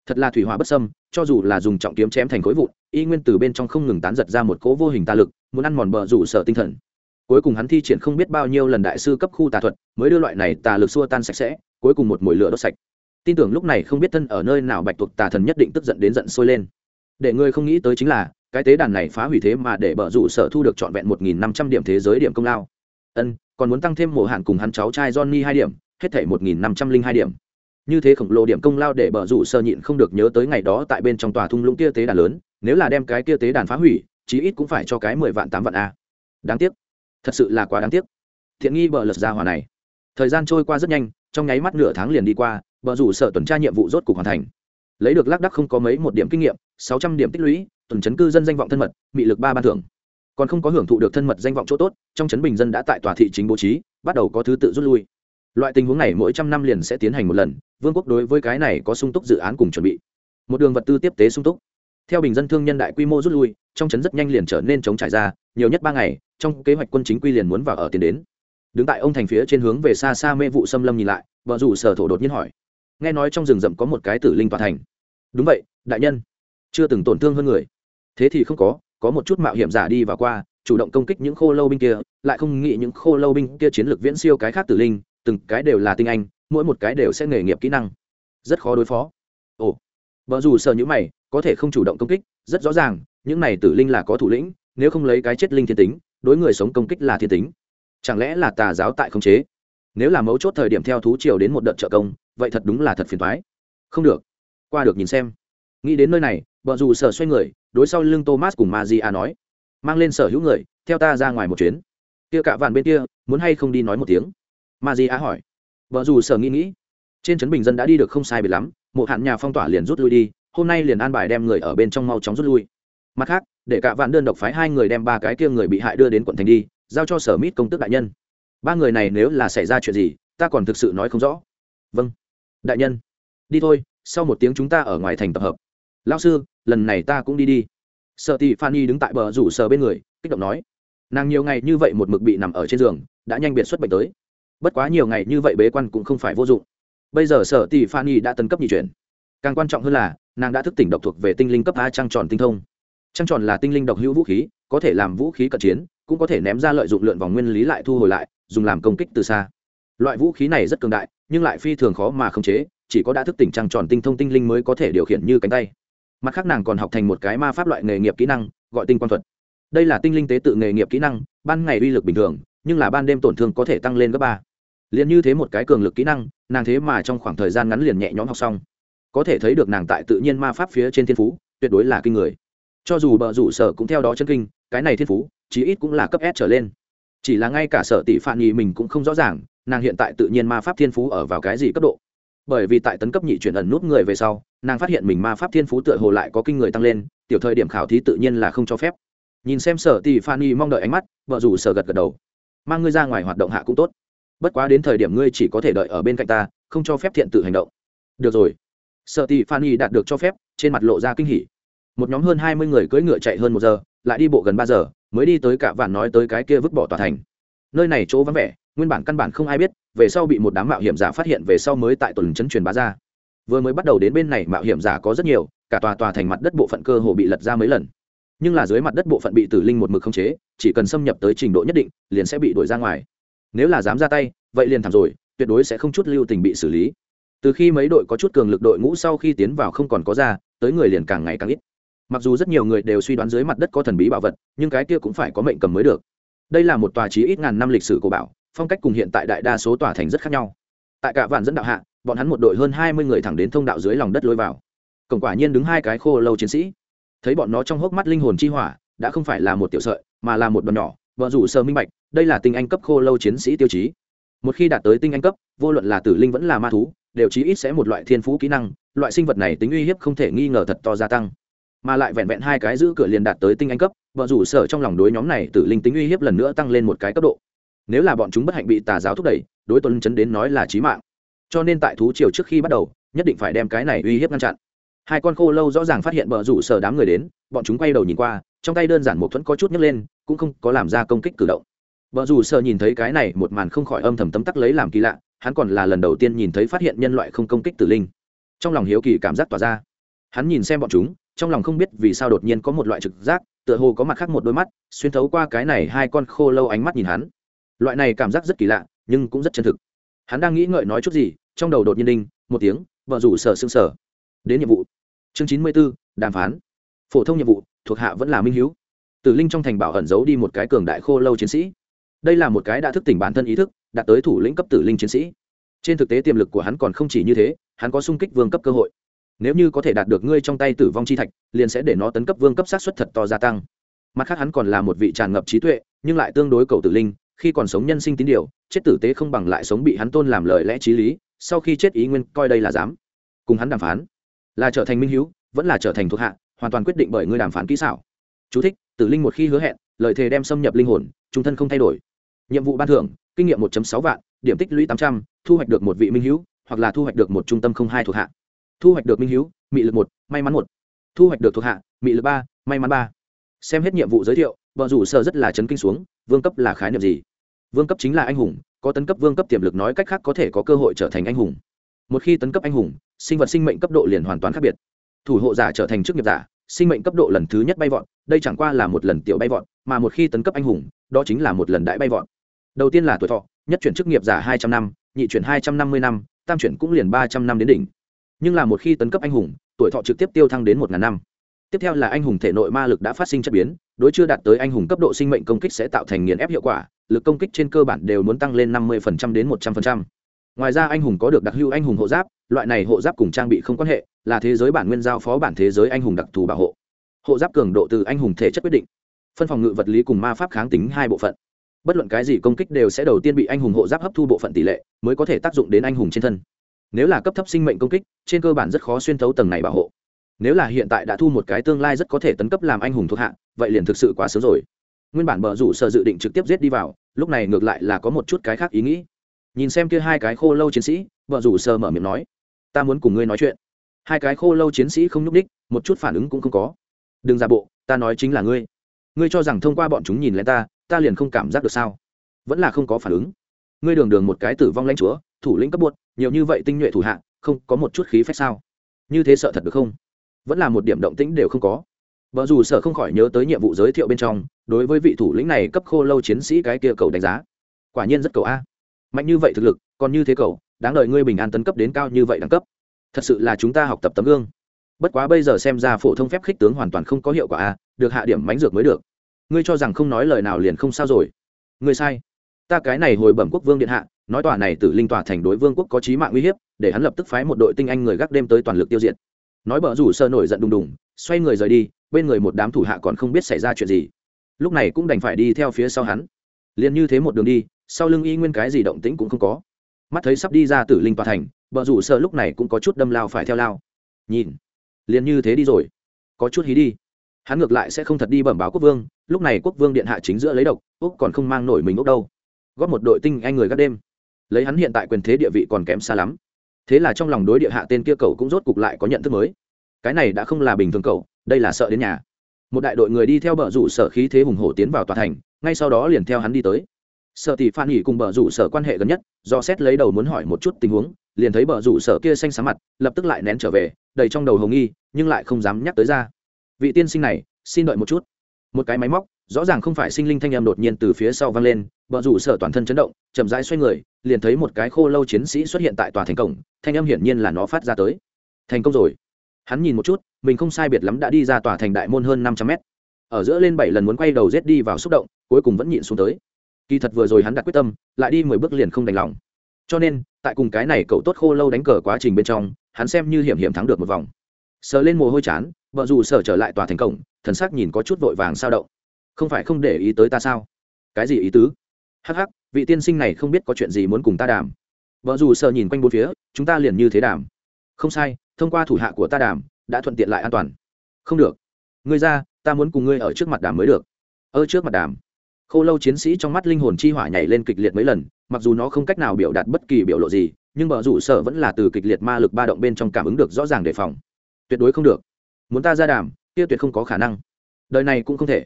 Thật là thủy hỏa bất sâm cho dù là dùng trọng kiếm chém thành khối vụn, y nguyên từ bên trong không ngừng tán giật ra một cỗ vô hình tà lực, muốn ăn mòn bờ rủ sở tinh thần cuối cùng hắn thi triển không biết bao nhiêu lần đại sư cấp khu tà thuật, mới đưa loại này tà lực xua tan sạch sẽ, cuối cùng một mồi lửa đốt sạch. Tin tưởng lúc này không biết thân ở nơi nào bạch tuộc tà thần nhất định tức giận đến giận sôi lên. Để ngươi không nghĩ tới chính là, cái tế đàn này phá hủy thế mà để bở rủ sở thu được trọn vẹn một nghìn năm trăm điểm thế giới điểm công lao. Ân, còn muốn tăng thêm mổ hạn cùng hắn cháu trai johnny hai điểm, hết thể một nghìn năm trăm linh hai điểm. Như thế khổng lồ điểm công lao để bở rủ sơ nhịn không được nhớ tới ngày đó tại bên trong tòa thung lũng kia tế đàn lớn, nếu là đem cái kia tế đàn phá hủy, chí ít cũng phải cho cái mười vạn tám vạn a. Đáng tiếc thật sự là quá đáng tiếc. Thiện nghi bờ lật ra hòa này. Thời gian trôi qua rất nhanh, trong nháy mắt nửa tháng liền đi qua, bờ rủ sở tuần tra nhiệm vụ rốt cục hoàn thành. Lấy được lác đắc không có mấy một điểm kinh nghiệm, sáu trăm điểm tích lũy, tuần chấn cư dân danh vọng thân mật bị lực ba ban thưởng. Còn không có hưởng thụ được thân mật danh vọng chỗ tốt, trong chấn bình dân đã tại tòa thị chính bố trí, bắt đầu có thứ tự rút lui. Loại tình huống này mỗi trăm năm liền sẽ tiến hành một lần, vương quốc đối với cái này có sung túc dự án cùng chuẩn bị. Một đường vật tư tiếp tế sung túc. Theo bình dân thương nhân đại quy mô rút lui trong trấn rất nhanh liền trở nên chống trải ra, nhiều nhất ba ngày, trong kế hoạch quân chính quy liền muốn vào ở tiền đến. Đứng tại ông thành phía trên hướng về xa xa mê vụ xâm lâm nhìn lại vợ rủ sở thổ đột nhiên hỏi. Nghe nói trong rừng rậm có một cái tử linh tòa thành. Đúng vậy, đại nhân. Chưa từng tổn thương hơn người. Thế thì không có có một chút mạo hiểm giả đi và qua, chủ động công kích những khô lâu binh kia, lại không nghĩ những khô lâu binh kia chiến lược viễn siêu cái khác tử linh, từng cái đều là tinh anh, mỗi một cái đều sẽ nghề nghiệp kỹ năng. Rất khó đối phó. Ồ. Vợ dù sợ những mày, có thể không chủ động công kích, rất rõ ràng những này tử linh là có thủ lĩnh, nếu không lấy cái chết linh thiên tính, đối người sống công kích là thiên tính. Chẳng lẽ là tà giáo tại không chế? Nếu là mấu chốt thời điểm theo thú triều đến một đợt trợ công, vậy thật đúng là thật phiền thoái không được. Qua được nhìn xem. Nghĩ đến nơi này vợ dù sở xoay người, đối sau lưng thomas cùng ma di a nói, mang lên sở hữu người, theo ta ra ngoài một chuyến. Kia cả vạn bên kia, muốn hay không đi nói một tiếng? Ma di a hỏi. Vợ dù sở nghĩ nghĩ. Trên trấn bình dân đã đi được không sai biệt lắm, một hạn nhà phong tỏa liền rút lui đi, hôm nay liền an bài đem người ở bên trong mau chóng rút lui mặt khác, để cả vạn đơn độc phái hai người đem ba cái kia người bị hại đưa đến quận thành đi, giao cho sở mít công tước đại nhân. Ba người này nếu là xảy ra chuyện gì, ta còn thực sự nói không rõ. Vâng. Đại nhân. Đi thôi, sau một tiếng chúng ta ở ngoài thành tập hợp. Lao sư, lần này ta cũng đi đi. Sợ tị phan đứng tại bờ rủ sờ bên người, kích động nói. Nàng nhiều ngày như vậy một mực bị nằm ở trên giường, đã nhanh biệt xuất bệnh tới. Bất quá nhiều ngày như vậy bế quan cũng không phải vô dụng. Bây giờ sở tỷ phan đã tấn cấp nhị chuyển. Càng quan trọng hơn là, nàng đã thức tỉnh độc thuộc về tinh linh cấp a trăng tròn tinh thông trăng tròn là tinh linh độc hữu vũ khí, có thể làm vũ khí cận chiến, cũng có thể ném ra lợi dụng lượn vòng nguyên lý lại thu hồi lại, dùng làm công kích từ xa. Loại vũ khí này rất cường đại, nhưng lại phi thường khó mà khống chế, chỉ có đã thức tỉnh trăng tròn tinh thông tinh linh mới có thể điều khiển như cánh tay. Mặt khác nàng còn học thành một cái ma pháp loại nghề nghiệp kỹ năng, gọi tinh quan thuật. Đây là tinh linh tế tự nghề nghiệp kỹ năng, ban ngày uy lực bình thường, nhưng là ban đêm tổn thương có thể tăng lên gấp ba. Liền như thế một cái cường lực kỹ năng, nàng thế mà trong khoảng thời gian ngắn liền nhẹ nhõm học xong. Có thể thấy được nàng tại tự nhiên ma pháp phía trên thiên phú, tuyệt đối là kinh người cho dù bờ rủ sở cũng theo đó chân kinh, cái này thiên phú, chí ít cũng là cấp s trở lên. Chỉ là ngay cả sở tỷ phản nhì mình cũng không rõ ràng, nàng hiện tại tự nhiên ma pháp thiên phú ở vào cái gì cấp độ. Bởi vì tại tấn cấp nhị chuyển ẩn nút người về sau, nàng phát hiện mình ma pháp thiên phú tựa hồ lại có kinh người tăng lên, tiểu thời điểm khảo thí tự nhiên là không cho phép. Nhìn xem sở tỷ phan y mong đợi ánh mắt vợ rủ sở gật gật đầu. Mang ngươi ra ngoài hoạt động hạ cũng tốt. Bất quá đến thời điểm ngươi chỉ có thể đợi ở bên cạnh ta, không cho phép thiện tự hành động. Được rồi. Sở tỷ phan y đạt được cho phép, trên mặt lộ ra kinh hỉ một nhóm hơn hai mươi người cưỡi ngựa chạy hơn một giờ, lại đi bộ gần ba giờ, mới đi tới cả vạn nói tới cái kia vứt bỏ tòa thành. Nơi này chỗ vắng vẻ, nguyên bản căn bản không ai biết, về sau bị một đám mạo hiểm giả phát hiện, về sau mới tại tuần chấn truyền bá ra. Vừa mới bắt đầu đến bên này, mạo hiểm giả có rất nhiều, cả tòa tòa thành mặt đất bộ phận cơ hồ bị lật ra mấy lần. Nhưng là dưới mặt đất bộ phận bị tử linh một mực khống chế, chỉ cần xâm nhập tới trình độ nhất định, liền sẽ bị đuổi ra ngoài. Nếu là dám ra tay, vậy liền thảm rồi, tuyệt đối sẽ không chút lưu tình bị xử lý. Từ khi mấy đội có chút cường lực đội ngũ sau khi tiến vào không còn có ra, tới người liền càng ngày càng ít mặc dù rất nhiều người đều suy đoán dưới mặt đất có thần bí bảo vật, nhưng cái kia cũng phải có mệnh cầm mới được. Đây là một tòa trí ít ngàn năm lịch sử của bảo, phong cách cùng hiện tại đại đa số tòa thành rất khác nhau. Tại cả vạn dẫn đạo hạ, bọn hắn một đội hơn hai mươi người thẳng đến thông đạo dưới lòng đất lối vào. Cổng quả nhiên đứng hai cái khô lâu chiến sĩ. Thấy bọn nó trong hốc mắt linh hồn chi hỏa, đã không phải là một tiểu sợi, mà là một đoàn nhỏ, vợ rủ sơ minh bạch, đây là tinh anh cấp khô lâu chiến sĩ tiêu chí. Một khi đạt tới tinh anh cấp, vô luận là tử linh vẫn là ma thú, đều chí ít sẽ một loại thiên phú kỹ năng, loại sinh vật này tính uy hiếp không thể nghi ngờ thật to gia tăng mà lại vẹn vẹn hai cái giữ cửa liền đạt tới tinh anh cấp vợ rủ sở trong lòng đối nhóm này tử linh tính uy hiếp lần nữa tăng lên một cái cấp độ. Nếu là bọn chúng bất hạnh bị tà giáo thúc đẩy, đối tuân chấn đến nói là trí mạng. Cho nên tại thú triều trước khi bắt đầu, nhất định phải đem cái này uy hiếp ngăn chặn. Hai con khô lâu rõ ràng phát hiện bờ rủ sở đám người đến, bọn chúng quay đầu nhìn qua, trong tay đơn giản một thuẫn có chút nhấc lên, cũng không có làm ra công kích cử động. Bờ rủ sở nhìn thấy cái này, một màn không khỏi âm thầm tấm tắc lấy làm kỳ lạ, hắn còn là lần đầu tiên nhìn thấy phát hiện nhân loại không công kích tử linh. Trong lòng hiếu kỳ cảm giác tỏa ra. Hắn nhìn xem bọn chúng trong lòng không biết vì sao đột nhiên có một loại trực giác, tựa hồ có mặt khác một đôi mắt, xuyên thấu qua cái này hai con khô lâu ánh mắt nhìn hắn. Loại này cảm giác rất kỳ lạ, nhưng cũng rất chân thực. Hắn đang nghĩ ngợi nói chút gì, trong đầu đột nhiên đinh, một tiếng, vợ rủ sở xương sở đến nhiệm vụ. Chương chín mươi b ố đàm phán. Phổ thông nhiệm vụ, thuộc hạ vẫn là minh h tử linh trong thành bảo ẩn giấu đi một cái cường đại khô lâu chiến sĩ. Đây là một cái đã thức tỉnh bản thân ý thức, đạt tới thủ lĩnh cấp tử linh chiến sĩ. Trên thực tế tiềm lực của hắn còn không chỉ như thế, hắn có sung kích vương cấp cơ hội nếu như có thể đạt được ngươi trong tay tử vong chi thạch liền sẽ để nó tấn cấp vương cấp sát xuất thật to gia tăng. Mặt khác hắn còn là một vị tràn ngập trí tuệ nhưng lại tương đối cầu tử linh khi còn sống nhân sinh tín điều chết tử tế không bằng lại sống bị hắn tôn làm lời lẽ t r í lý sau khi chết ý nguyên coi đây là dám cùng hắn đàm phán là trở thành minh h vẫn là trở thành thuộc hạ hoàn toàn quyết định bởi ngươi đàm phán kỹ xảo. Chú thích, tử linh một khi hứa hẹn lời thề đem xâm nhập linh hồn trung thân không thay đổi. Nhiệm vụ ban thưởng kinh nghiệm 1 sáu vạn điểm tích lũy tám trăm thu hoạch được một vị minh hữu hoặc là thu hoạch được một trung tâm không hai thuộc hạ thu hoạch được minh hữu mị lực một, may mắn một. Thu hoạch được thuộc hạ, mị lực ba, may mắn ba. Xem hết nhiệm vụ giới thiệu vợ rủ sơ rất là chấn kinh xuống, vương cấp là khái niệm gì? Vương cấp chính là anh hùng, có tấn cấp vương cấp tiềm lực nói cách khác có thể có cơ hội trở thành anh hùng. Một khi tấn cấp anh hùng, sinh vật sinh mệnh cấp độ liền hoàn toàn khác biệt. Thủ hộ giả trở thành chức nghiệp giả, sinh mệnh cấp độ lần thứ nhất bay vọt, đây chẳng qua là một lần tiểu bay vọt, mà một khi tấn cấp anh hùng, đó chính là một lần đại bay vọt. Đầu tiên là tuổi thọ, nhất chuyển chức nghiệp giả hai trăm năm, nhị chuyển hai trăm năm mươi năm, tam chuyển cũng liền ba trăm năm đến đỉnh nhưng là một khi tấn cấp anh hùng, tuổi thọ trực tiếp tiêu thăng đến một ngàn năm. Tiếp theo là anh hùng thể nội ma lực đã phát sinh chất biến, đối chưa đạt tới anh hùng cấp độ sinh mệnh công kích sẽ tạo thành nghiền ép hiệu quả, lực công kích trên cơ bản đều muốn tăng lên năm mươi đến một trăm linh ngoài ra anh hùng có được đặc hưu anh hùng hộ giáp, loại này hộ giáp cùng trang bị không quan hệ, là thế giới bản nguyên giao phó bản thế giới anh hùng đặc thù bảo hộ. Hộ giáp cường độ từ anh hùng thể chất quyết định. Phân phòng ngự vật lý cùng ma pháp kháng tính hai bộ phận. Bất luận cái gì công kích đều sẽ đầu tiên bị anh hùng hộ giáp hấp thu bộ phận tỷ lệ, mới có thể tác dụng đến anh hùng trên thân nếu là cấp thấp sinh mệnh công kích, trên cơ bản rất khó xuyên thấu tầng này bảo hộ. Nếu là hiện tại đã thu một cái tương lai rất có thể tấn cấp làm anh hùng thuộc hạ, vậy liền thực sự quá sớm rồi. Nguyên bản bờ rủ sợ dự định trực tiếp giết đi vào, lúc này ngược lại là có một chút cái khác ý nghĩ. Nhìn xem kia hai cái khô lâu chiến sĩ, bờ rủ sợ mở miệng nói, ta muốn cùng ngươi nói chuyện. Hai cái khô lâu chiến sĩ không nhúc ních một chút phản ứng cũng không có. Đừng giả bộ, ta nói chính là ngươi. Ngươi cho rằng thông qua bọn chúng nhìn lên ta ta liền không cảm giác được sao? Vẫn là không có phản ứng. Ngươi đường đường một cái tử vong lãnh chúa thủ lĩnh cấp buốt, nhiều như vậy tinh nhuệ thủ hạ, không có một chút khí phách sao? Như thế sợ thật được không? Vẫn là một điểm động tĩnh đều không có. Vợ dù sợ không khỏi nhớ tới nhiệm vụ giới thiệu bên trong, đối với vị thủ lĩnh này cấp khô lâu chiến sĩ cái kia cầu đánh giá. Quả nhiên rất cầu a. Mạnh như vậy thực lực, còn như thế cầu, đáng đợi ngươi bình an tấn cấp đến cao như vậy đẳng cấp. Thật sự là chúng ta học tập tấm gương. Bất quá bây giờ xem ra phổ thông phép khích tướng hoàn toàn không có hiệu quả a, được hạ điểm mánh dược mới được. Ngươi cho rằng không nói lời nào liền không sao rồi. Ngươi sai ta cái này hồi bẩm quốc vương điện hạ, nói tòa này tử linh tòa thành đối vương quốc có trí mạng uy hiếp, để hắn lập tức phái một đội tinh anh người gác đêm tới toàn lực tiêu diệt. Nói bờ rủ sơ nổi giận đùng đùng, xoay người rời đi, bên người một đám thủ hạ còn không biết xảy ra chuyện gì. Lúc này cũng đành phải đi theo phía sau hắn. Liền như thế một đường đi, sau lưng y nguyên cái gì động tĩnh cũng không có. Mắt thấy sắp đi ra tử linh tòa thành bờ rủ sơ lúc này cũng có chút đâm lao phải theo lao. Nhìn, liền như thế đi rồi. Có chút hí đi. Hắn ngược lại sẽ không thật đi bẩm báo quốc vương, lúc này quốc vương điện hạ chính giữa lấy độc, úc còn không mang nổi mình úc đâu góp một đội tinh anh người gác đêm. Lấy hắn hiện tại quyền thế địa vị còn kém xa lắm. Thế là trong lòng đối địa hạ tên kia cầu cũng rốt cục lại có nhận thức mới. Cái này đã không là bình thường cầu đây là sợ đến nhà. Một đại đội người đi theo bờ rủ sở khí thế hùng hổ tiến vào tòa thành, ngay sau đó liền theo hắn đi tới. Sợ tỷ phan nghỉ cùng bờ rủ sở quan hệ gần nhất, do xét lấy đầu muốn hỏi một chút tình huống, liền thấy bờ rủ sở kia xanh xám mặt, lập tức lại nén trở về, đầy trong đầu hồng nghi, nhưng lại không dám nhắc tới ra. Vị tiên sinh này, xin đợi một chút. Một cái máy móc rõ ràng không phải sinh linh thanh âm đột nhiên từ phía sau vang lên bờ rủ sở toàn thân chấn động, chậm rãi xoay người, liền thấy một cái khô lâu chiến sĩ xuất hiện tại tòa thành cổng, thanh âm hiển nhiên là nó phát ra tới. Thành công rồi. Hắn nhìn một chút, mình không sai biệt lắm đã đi ra tòa thành đại môn hơn năm trăm mét. Ở giữa lên bảy lần muốn quay đầu rết đi vào xúc động, cuối cùng vẫn nhịn xuống tới. Kỳ thật vừa rồi hắn đặt quyết tâm, lại đi mười bước liền không đành lòng. Cho nên, tại cùng cái này cậu tốt khô lâu đánh cờ quá trình bên trong, hắn xem như hiểm hiểm thắng được một vòng. Sờ lên mồ hôi chán vợ dù sở trở lại tòa thành cổng, thần sắc nhìn có chút vội vàng sao động không phải không để ý tới ta sao? Cái gì ý tứ? Hắc hắc, vị tiên sinh này không biết có chuyện gì muốn cùng ta đàm. Vợ dù sợ nhìn quanh bốn phía, chúng ta liền như thế đàm. Không sai, thông qua thủ hạ của ta đàm, đã thuận tiện lại an toàn. Không được. Ngươi ra, ta muốn cùng ngươi ở trước mặt đàm mới được. Ơ trước mặt đàm. Khô lâu chiến sĩ trong mắt linh hồn chi hỏa nhảy lên kịch liệt mấy lần, mặc dù nó không cách nào biểu đạt bất kỳ biểu lộ gì, nhưng vợ rủ sở vẫn là từ kịch liệt ma lực ba động bên trong cảm ứng được rõ ràng đề phòng. Tuyệt đối không được. Muốn ta ra đàm, kia tuyệt không có khả năng. Đời này cũng không thể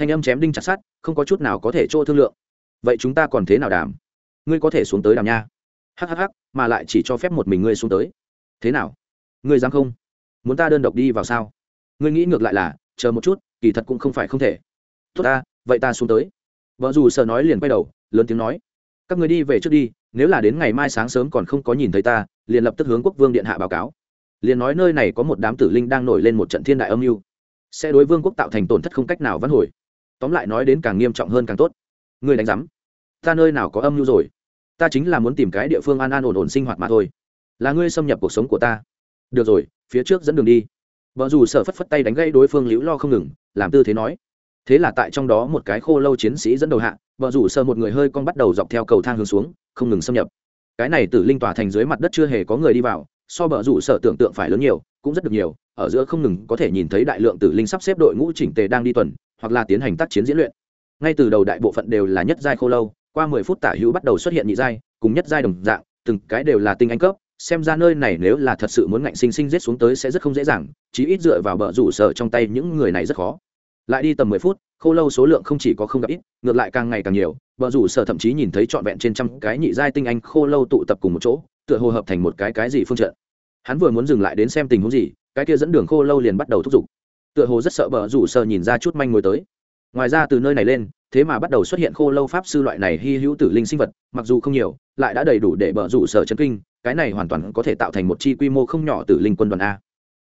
thanh âm chém đinh chặt sát không có chút nào có thể chỗ thương lượng. Vậy chúng ta còn thế nào đàm? Ngươi có thể xuống tới đàm nha. Hhh mà lại chỉ cho phép một mình ngươi xuống tới. Thế nào? Ngươi dám không? Muốn ta đơn độc đi vào sao? Ngươi nghĩ ngược lại là, chờ một chút, kỳ thật cũng không phải không thể. Tốt ta, vậy ta xuống tới. Vợ dù sợ nói liền quay đầu, lớn tiếng nói. Các người đi về trước đi, nếu là đến ngày mai sáng sớm còn không có nhìn thấy ta, liền lập tức hướng quốc vương điện hạ báo cáo. Liền nói nơi này có một đám tử linh đang nổi lên một trận thiên đại âm mưu. Sẽ đối vương quốc tạo thành tổn thất không cách nào vãn hồi tóm lại nói đến càng nghiêm trọng hơn càng tốt. Người đánh giám, ta nơi nào có âm mưu rồi? Ta chính là muốn tìm cái địa phương an an ổn ổn sinh hoạt mà thôi. Là ngươi xâm nhập cuộc sống của ta. Được rồi, phía trước dẫn đường đi. Vợ dù sợ phất phất tay đánh gây đối phương liễu lo không ngừng, làm tư thế nói. Thế là tại trong đó một cái khô lâu chiến sĩ dẫn đầu hạ, vợ rủ sơ một người hơi con bắt đầu dọc theo cầu thang hướng xuống, không ngừng xâm nhập. Cái này tử linh tòa thành dưới mặt đất chưa hề có người đi vào, so vợ rủ sở tưởng tượng phải lớn nhiều, cũng rất được nhiều, ở giữa không ngừng có thể nhìn thấy đại lượng tử linh sắp xếp đội ngũ chỉnh tề đang đi tuần hoặc là tiến hành tác chiến diễn luyện. Ngay từ đầu đại bộ phận đều là nhất giai khô lâu, qua mười phút tả hữu bắt đầu xuất hiện nhị giai, cùng nhất giai đồng dạng, từng cái đều là tinh anh cấp, xem ra nơi này nếu là thật sự muốn ngạnh sinh sinh giết xuống tới sẽ rất không dễ dàng, chí ít dựa vào bờ rủ sở trong tay những người này rất khó. Lại đi tầm mười phút, khô lâu số lượng không chỉ có không gặp ít, ngược lại càng ngày càng nhiều, Bờ rủ sở thậm chí nhìn thấy trọn vẹn trên trăm cái nhị giai tinh anh khô lâu tụ tập cùng một chỗ, tựa hồ hợp thành một cái cái gì phương trận. Hắn vừa muốn dừng lại đến xem tình huống gì, cái kia dẫn đường khô lâu liền bắt đầu thúc giục tựa hồ rất sợ bờ rủ sợ nhìn ra chút manh mối tới. Ngoài ra từ nơi này lên, thế mà bắt đầu xuất hiện khô lâu pháp sư loại này hy hữu tử linh sinh vật, mặc dù không nhiều, lại đã đầy đủ để bờ rủ sở chấn kinh, cái này hoàn toàn có thể tạo thành một chi quy mô không nhỏ tử linh quân đoàn a.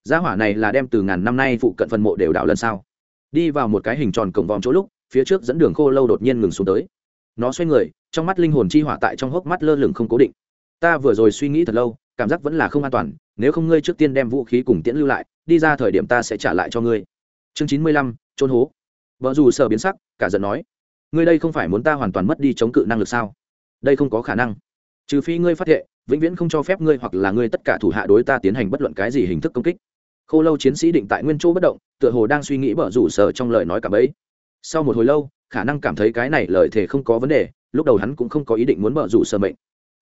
Gia hỏa này là đem từ ngàn năm nay phụ cận phần mộ đều đạo lần sao? Đi vào một cái hình tròn cổng vòm chỗ lúc, phía trước dẫn đường khô lâu đột nhiên ngừng xuống tới. Nó xoay người, trong mắt linh hồn chi hỏa tại trong hốc mắt lơ lửng không cố định. Ta vừa rồi suy nghĩ thật lâu, cảm giác vẫn là không an toàn nếu không ngươi trước tiên đem vũ khí cùng tiễn lưu lại, đi ra thời điểm ta sẽ trả lại cho ngươi. Chương chín mươi lăm, trôn hố. Vợ dù sợ biến sắc, cả giận nói, ngươi đây không phải muốn ta hoàn toàn mất đi chống cự năng lực sao? Đây không có khả năng. Trừ phi ngươi phát hiện vĩnh viễn không cho phép ngươi hoặc là ngươi tất cả thủ hạ đối ta tiến hành bất luận cái gì hình thức công kích. Khô lâu chiến sĩ định tại nguyên chỗ bất động, tựa hồ đang suy nghĩ bở rủ sở trong lời nói cả bấy. Sau một hồi lâu, khả năng cảm thấy cái này lời thề không có vấn đề, lúc đầu hắn cũng không có ý định muốn bở rủ sở mệnh.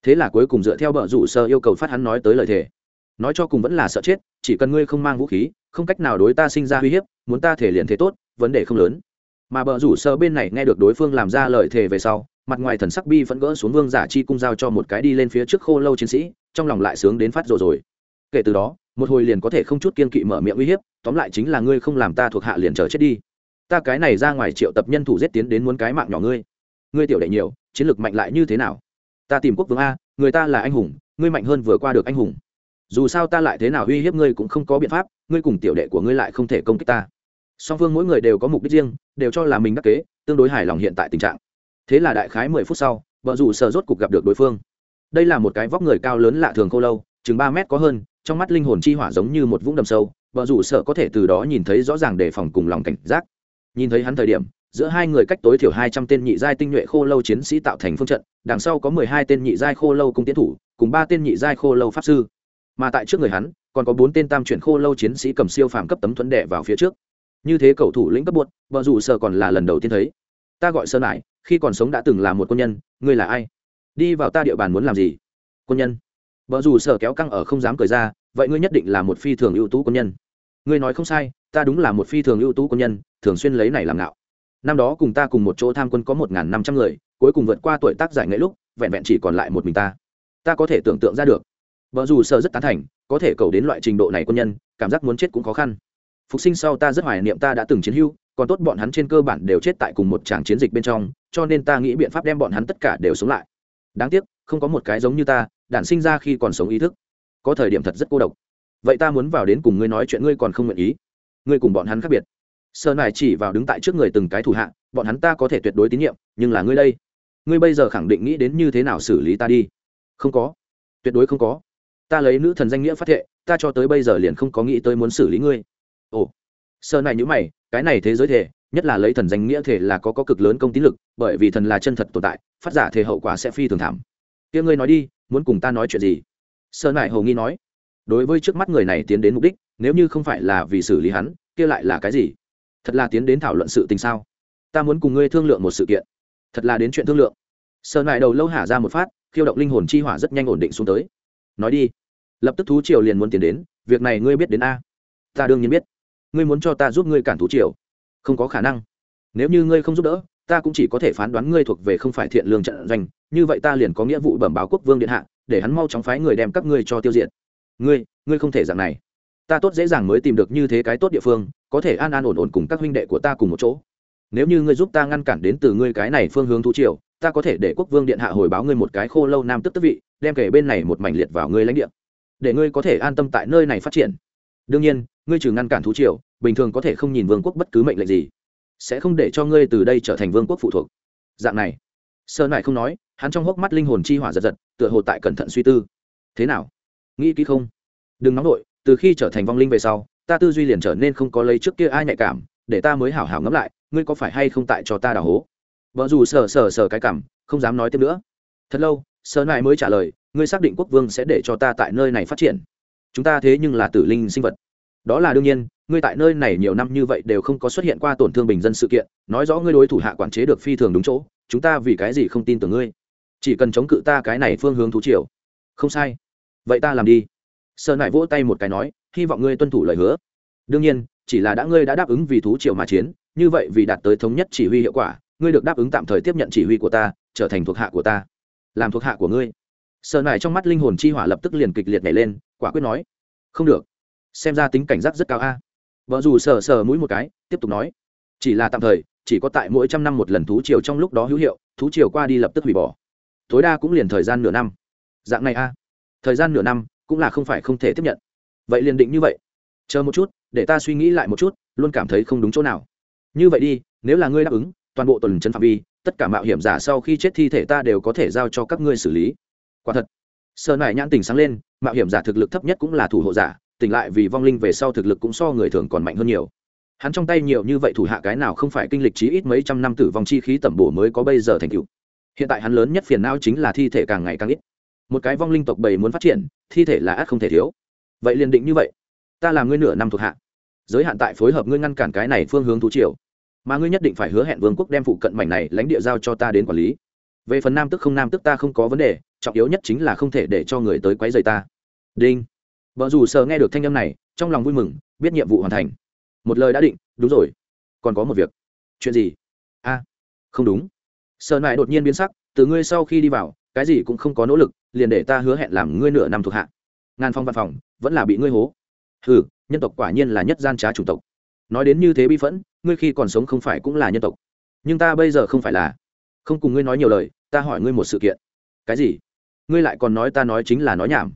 Thế là cuối cùng dựa theo bở rủ sở yêu cầu phát hắn nói tới lời thề nói cho cùng vẫn là sợ chết, chỉ cần ngươi không mang vũ khí, không cách nào đối ta sinh ra uy hiếp, muốn ta thể liền thế tốt, vấn đề không lớn. Mà bờ rủ sơ bên này nghe được đối phương làm ra lời thề về sau, mặt ngoài thần sắc bi vẫn gỡ xuống vương giả chi cung giao cho một cái đi lên phía trước khô lâu chiến sĩ, trong lòng lại sướng đến phát rồi rồi. Kể từ đó, một hồi liền có thể không chút kiên kỵ mở miệng uy hiếp, tóm lại chính là ngươi không làm ta thuộc hạ liền chờ chết đi. Ta cái này ra ngoài triệu tập nhân thủ giết tiến đến muốn cái mạng nhỏ ngươi. Ngươi tiểu đệ nhiều, chiến lược mạnh lại như thế nào? Ta tìm quốc vương a, người ta là anh hùng, ngươi mạnh hơn vừa qua được anh hùng dù sao ta lại thế nào uy hiếp ngươi cũng không có biện pháp, ngươi cùng tiểu đệ của ngươi lại không thể công kích ta. Song phương mỗi người đều có mục đích riêng, đều cho là mình đắc kế, tương đối hài lòng hiện tại tình trạng. Thế là đại khái mười phút sau, vợ dù sợ rốt cục gặp được đối phương. Đây là một cái vóc người cao lớn lạ thường khô lâu, chừng ba mét có hơn, trong mắt linh hồn chi hỏa giống như một vũng đầm sâu, vợ rủ sợ có thể từ đó nhìn thấy rõ ràng đề phòng cùng lòng cảnh giác. Nhìn thấy hắn thời điểm, giữa hai người cách tối thiểu hai trăm tên nhị giai tinh nhuệ khô lâu chiến sĩ tạo thành phương trận, đằng sau có mười hai tên nhị giai khô lâu cung tiến thủ, cùng ba tên nhị giai khô lâu pháp sư mà tại trước người hắn còn có bốn tên tam chuyển khô lâu chiến sĩ cầm siêu phàm cấp tấm thuẫn đệ vào phía trước. Như thế cầu thủ lĩnh cấp buốt, vợ rủ sợ còn là lần đầu tiên thấy. Ta gọi sơn lại khi còn sống đã từng là một quân nhân, ngươi là ai? Đi vào ta địa bàn muốn làm gì? Quân nhân. Vợ dù sở kéo căng ở không dám cười ra, vậy ngươi nhất định là một phi thường ưu tú quân nhân. Ngươi nói không sai, ta đúng là một phi thường ưu tú quân nhân, thường xuyên lấy này làm ngạo. Năm đó cùng ta cùng một chỗ tham quân có một năm trăm người, cuối cùng vượt qua tuổi tác giải nghệ lúc, vẹn vẹn chỉ còn lại một mình ta. Ta có thể tưởng tượng ra được vợ dù sợ rất tán thành, có thể cầu đến loại trình độ này quân nhân, cảm giác muốn chết cũng khó khăn. Phục sinh sau ta rất hoài niệm ta đã từng chiến hưu, còn tốt bọn hắn trên cơ bản đều chết tại cùng một tràng chiến dịch bên trong, cho nên ta nghĩ biện pháp đem bọn hắn tất cả đều sống lại. Đáng tiếc, không có một cái giống như ta, đản sinh ra khi còn sống ý thức. Có thời điểm thật rất cô độc. Vậy ta muốn vào đến cùng ngươi nói chuyện ngươi còn không nguyện ý. Ngươi cùng bọn hắn khác biệt. Sơ này chỉ vào đứng tại trước người từng cái thủ hạ, bọn hắn ta có thể tuyệt đối tín nhiệm, nhưng là ngươi đây. Ngươi bây giờ khẳng định nghĩ đến như thế nào xử lý ta đi? Không có. Tuyệt đối không có ta lấy nữ thần danh nghĩa phát thệ, ta cho tới bây giờ liền không có nghĩ tới muốn xử lý ngươi. Ồ sơn này nhữ mày, cái này thế giới thể, nhất là lấy thần danh nghĩa thể là có có cực lớn công tín lực, bởi vì thần là chân thật tồn tại, phát giả thể hậu quả sẽ phi thường thảm. Kia ngươi nói đi, muốn cùng ta nói chuyện gì? Sơn này hầu nghi nói. Đối với trước mắt người này tiến đến mục đích, nếu như không phải là vì xử lý hắn, kia lại là cái gì? Thật là tiến đến thảo luận sự tình sao? Ta muốn cùng ngươi thương lượng một sự kiện. Thật là đến chuyện thương lượng. Sơn này đầu lâu hả ra một phát, khiêu động linh hồn chi hỏa rất nhanh ổn định xuống tới. Nói đi lập tức thú triều liền muốn tiến đến, việc này ngươi biết đến a. Ta đương nhiên biết. Ngươi muốn cho ta giúp ngươi cản thú triều? Không có khả năng. Nếu như ngươi không giúp đỡ, ta cũng chỉ có thể phán đoán ngươi thuộc về không phải thiện lương trận doanh, như vậy ta liền có nghĩa vụ bẩm báo quốc vương điện hạ, để hắn mau chóng phái người đem các ngươi cho tiêu diệt. Ngươi ngươi không thể dạng này. Ta tốt dễ dàng mới tìm được như thế cái tốt địa phương, có thể an an ổn ổn cùng các huynh đệ của ta cùng một chỗ. Nếu như ngươi giúp ta ngăn cản đến từ ngươi cái này phương hướng thú triều, ta có thể để quốc vương điện hạ hồi báo ngươi một cái khô lâu nam tức tức vị, đem kể bên này một mảnh liệt vào ngươi lãnh địa để ngươi có thể an tâm tại nơi này phát triển. Đương nhiên, ngươi trừ ngăn cản thú triều, bình thường có thể không nhìn vương quốc bất cứ mệnh lệnh gì. Sẽ không để cho ngươi từ đây trở thành vương quốc phụ thuộc. Dạng này, sơn lại không nói, hắn trong hốc mắt linh hồn chi hỏa giật giật, tựa hồ tại cẩn thận suy tư. Thế nào? Nghĩ kỹ không? Đừng nóng nổi từ khi trở thành vong linh về sau, ta tư duy liền trở nên không có lấy trước kia ai nhạy cảm, để ta mới hảo hảo ngẫm lại, ngươi có phải hay không tại cho ta đào hố? Vợ dù sờ sờ sờ cái cảm, không dám nói tiếp nữa. Thật lâu, sơn lại mới trả lời ngươi xác định quốc vương sẽ để cho ta tại nơi này phát triển. Chúng ta thế nhưng là tử linh sinh vật. Đó là đương nhiên, ngươi tại nơi này nhiều năm như vậy đều không có xuất hiện qua tổn thương bình dân sự kiện, nói rõ ngươi đối thủ hạ quản chế được phi thường đúng chỗ, chúng ta vì cái gì không tin tưởng ngươi? Chỉ cần chống cự ta cái này phương hướng thú triều. Không sai. Vậy ta làm đi. Sơn lại vỗ tay một cái nói, hy vọng ngươi tuân thủ lời hứa. Đương nhiên, chỉ là đã ngươi đã đáp ứng vì thú triều mà chiến, như vậy vì đạt tới thống nhất chỉ huy hiệu quả, ngươi được đáp ứng tạm thời tiếp nhận chỉ huy của ta, trở thành thuộc hạ của ta. Làm thuộc hạ của ngươi sợ nải trong mắt linh hồn chi hỏa lập tức liền kịch liệt nhảy lên, quả quyết nói, không được. Xem ra tính cảnh giác rất cao a. Vợ dù sờ sờ mũi một cái, tiếp tục nói, chỉ là tạm thời, chỉ có tại mỗi trăm năm một lần thú triều trong lúc đó hữu hiệu, thú triều qua đi lập tức hủy bỏ. Tối đa cũng liền thời gian nửa năm. Dạng này a. Thời gian nửa năm cũng là không phải không thể tiếp nhận. Vậy liền định như vậy. Chờ một chút, để ta suy nghĩ lại một chút, luôn cảm thấy không đúng chỗ nào. Như vậy đi, nếu là ngươi đáp ứng, toàn bộ tuần chân phạm vi, tất cả mạo hiểm giả sau khi chết thi thể ta đều có thể giao cho các ngươi xử lý quả thật. Sơn nại nhãn tình sáng lên, mạo hiểm giả thực lực thấp nhất cũng là thủ hộ giả, tỉnh lại vì vong linh về sau thực lực cũng so người thường còn mạnh hơn nhiều. Hắn trong tay nhiều như vậy thủ hạ cái nào không phải kinh lịch chí ít mấy trăm năm tử vong chi khí tẩm bổ mới có bây giờ thành tựu. Hiện tại hắn lớn nhất phiền não chính là thi thể càng ngày càng ít. Một cái vong linh tộc bầy muốn phát triển, thi thể là ác không thể thiếu. Vậy liền định như vậy. Ta làm ngươi nửa năm thuộc hạ. Giới hạn tại phối hợp ngươi ngăn cản cái này phương hướng thú triều. Mà ngươi nhất định phải hứa hẹn vương quốc đem phụ cận mảnh này lãnh địa giao cho ta đến quản lý về phần nam tức không nam tức ta không có vấn đề, trọng yếu nhất chính là không thể để cho người tới quấy rầy ta. Đinh. Vợ dù sờ nghe được thanh âm này, trong lòng vui mừng, biết nhiệm vụ hoàn thành. Một lời đã định, đúng rồi. Còn có một việc. Chuyện gì? A, không đúng. Sờ nại đột nhiên biến sắc, từ ngươi sau khi đi vào, cái gì cũng không có nỗ lực, liền để ta hứa hẹn làm ngươi nửa năm thuộc hạ. Ngàn phong văn phòng, vẫn là bị ngươi hố. Hừ, nhân tộc quả nhiên là nhất gian trá chủng tộc. Nói đến như thế bi phẫn, ngươi khi còn sống không phải cũng là nhân tộc. Nhưng ta bây giờ không phải là không cùng ngươi nói nhiều lời, ta hỏi ngươi một sự kiện. Cái gì? Ngươi lại còn nói ta nói chính là nói nhảm.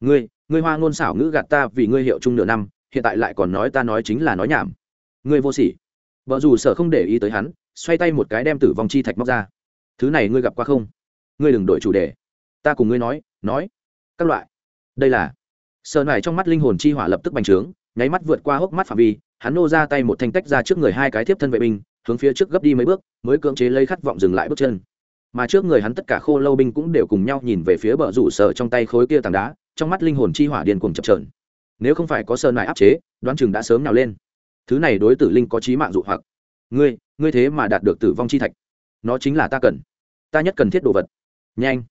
Ngươi ngươi hoa ngôn xảo ngữ gạt ta vì ngươi hiệu chung nửa năm, hiện tại lại còn nói ta nói chính là nói nhảm. Ngươi vô sỉ. Vợ dù sợ không để ý tới hắn, xoay tay một cái đem tử vong chi thạch móc ra. Thứ này ngươi gặp qua không? Ngươi đừng đổi chủ đề. Ta cùng ngươi nói nói. Các loại. Đây là. Sợ này trong mắt linh hồn chi hỏa lập tức bành trướng, nháy mắt vượt qua hốc mắt phạm vi, hắn nô ra tay một thanh tách ra trước người hai cái tiếp thân vệ binh hướng phía trước gấp đi mấy bước, mới cưỡng chế lấy khát vọng dừng lại bước chân. Mà trước người hắn tất cả khô lâu binh cũng đều cùng nhau nhìn về phía bờ rủ sở trong tay khối kia tảng đá, trong mắt linh hồn chi hỏa điên cuồng chập trờn nếu không phải có sơn này áp chế, đoán chừng đã sớm nào lên. Thứ này đối tử linh có trí mạng dụ hoặc. Ngươi ngươi thế mà đạt được tử vong chi thạch. Nó chính là ta cần. Ta nhất cần thiết đồ vật. Nhanh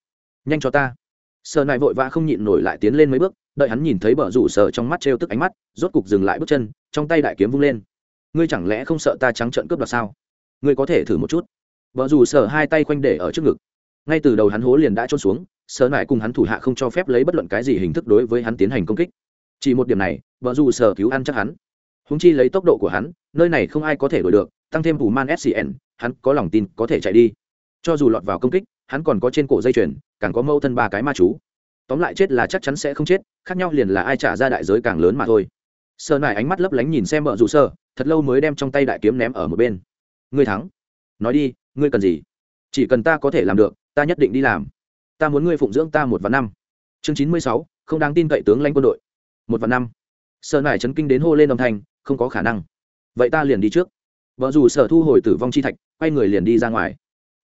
nhanh cho ta. Sơn này vội vã không nhịn nổi lại tiến lên mấy bước, đợi hắn nhìn thấy bờ rủ sở trong mắt trêu tức ánh mắt, rốt cục dừng lại bước chân, trong tay đại kiếm vung lên ngươi chẳng lẽ không sợ ta trắng trợn cướp đoạt sao? Ngươi có thể thử một chút. Vợ dù sở hai tay quanh để ở trước ngực. Ngay từ đầu hắn hố liền đã trôn xuống, sở nại cùng hắn thủ hạ không cho phép lấy bất luận cái gì hình thức đối với hắn tiến hành công kích. Chỉ một điểm này, vợ dù sở cứu ăn chắc hắn. Húng chi lấy tốc độ của hắn, nơi này không ai có thể đổi được, tăng thêm phủ man scn hắn có lòng tin có thể chạy đi. Cho dù lọt vào công kích, hắn còn có trên cổ dây chuyền, càng có mâu thân ba cái ma chú. Tóm lại chết là chắc chắn sẽ không chết, khác nhau liền là ai trả ra đại giới càng lớn mà thôi sơ nải ánh mắt lấp lánh nhìn xem vợ dù sơ, thật lâu mới đem trong tay đại kiếm ném ở một bên. Ngươi thắng. Nói đi, ngươi cần gì? Chỉ cần ta có thể làm được, ta nhất định đi làm. Ta muốn ngươi phụng dưỡng ta một vạn năm. Chương chín mươi sáu, không đáng tin cậy tướng lãnh quân đội. Một vạn năm. Sơ nải chấn kinh đến hô lên âm thanh, không có khả năng. Vậy ta liền đi trước. Vợ dù sở thu hồi tử vong chi thạch, quay người liền đi ra ngoài.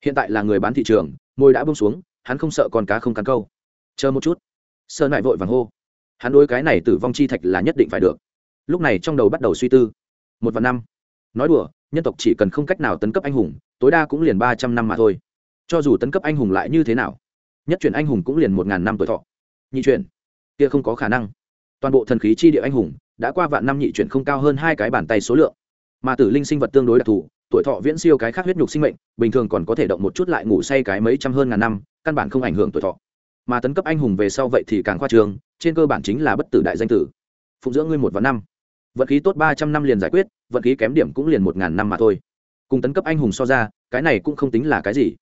Hiện tại là người bán thị trường, môi đã bông xuống, hắn không sợ con cá không cắn câu. Chờ một chút. Sơ Nại vội vàng hô. Hắn đối cái này tử vong chi thạch là nhất định phải được lúc này trong đầu bắt đầu suy tư. Một và năm. Nói đùa, nhân tộc chỉ cần không cách nào tấn cấp anh hùng, tối đa cũng liền ba trăm năm mà thôi. Cho dù tấn cấp anh hùng lại như thế nào, nhất chuyển anh hùng cũng liền một ngàn năm tuổi thọ. Nhị chuyển? Kia không có khả năng. Toàn bộ thần khí chi địa anh hùng đã qua vạn năm nhị chuyển không cao hơn hai cái bàn tay số lượng. Mà tử linh sinh vật tương đối đặc thù, tuổi thọ viễn siêu cái khác huyết nhục sinh mệnh, bình thường còn có thể động một chút lại ngủ say cái mấy trăm hơn ngàn năm, căn bản không ảnh hưởng tuổi thọ. Mà tấn cấp anh hùng về sau vậy thì càng khoa trường trên cơ bản chính là bất tử đại danh tử. Phụng dưỡng ngươi một và năm vận khí tốt ba trăm năm liền giải quyết, vận khí kém điểm cũng liền một ngàn năm mà thôi. Cùng tấn cấp anh hùng so ra, cái này cũng không tính là cái gì.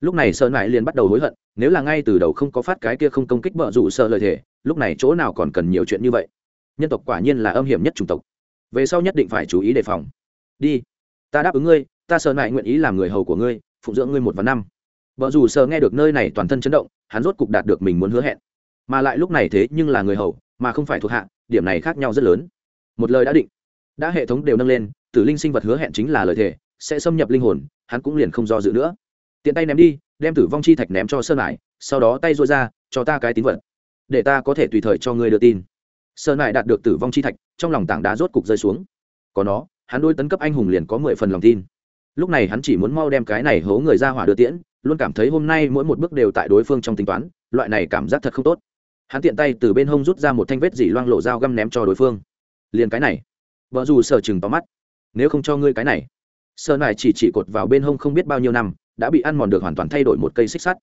Lúc này sơn mãi liền bắt đầu hối hận, nếu là ngay từ đầu không có phát cái kia không công kích bợ rủ sợ lời thể lúc này chỗ nào còn cần nhiều chuyện như vậy? Nhân tộc quả nhiên là âm hiểm nhất chủng tộc. Về sau nhất định phải chú ý đề phòng. Đi, ta đáp ứng ngươi, ta sợ mãi nguyện ý làm người hầu của ngươi, phụng dưỡng ngươi một và năm. Vợ dù sợ nghe được nơi này toàn thân chấn động, hắn rốt cục đạt được mình muốn hứa hẹn. Mà lại lúc này thế nhưng là người hầu, mà không phải thuộc hạ, điểm này khác nhau rất lớn một lời đã định. Đã hệ thống đều nâng lên, tử linh sinh vật hứa hẹn chính là lời thề, sẽ xâm nhập linh hồn, hắn cũng liền không do dự nữa. Tiện tay ném đi, đem tử vong chi thạch ném cho sơn lại sau đó tay rối ra, cho ta cái tín vật. Để ta có thể tùy thời cho ngươi đưa tin. Sơn lại đạt được tử vong chi thạch, trong lòng tảng đá rốt cục rơi xuống. Có nó, hắn đôi tấn cấp anh hùng liền có mười phần lòng tin. Lúc này hắn chỉ muốn mau đem cái này hố người ra hỏa đưa tiễn, luôn cảm thấy hôm nay mỗi một bước đều tại đối phương trong tính toán, loại này cảm giác thật không tốt. Hắn tiện tay từ bên hông rút ra một thanh vết dỉ loang lộ dao găm ném cho đối phương liền cái này. Vợ dù sở chừng tóm mắt. Nếu không cho ngươi cái này. Sợ này chỉ chỉ cột vào bên hông không biết bao nhiêu năm, đã bị ăn mòn được hoàn toàn thay đổi một cây xích sắt.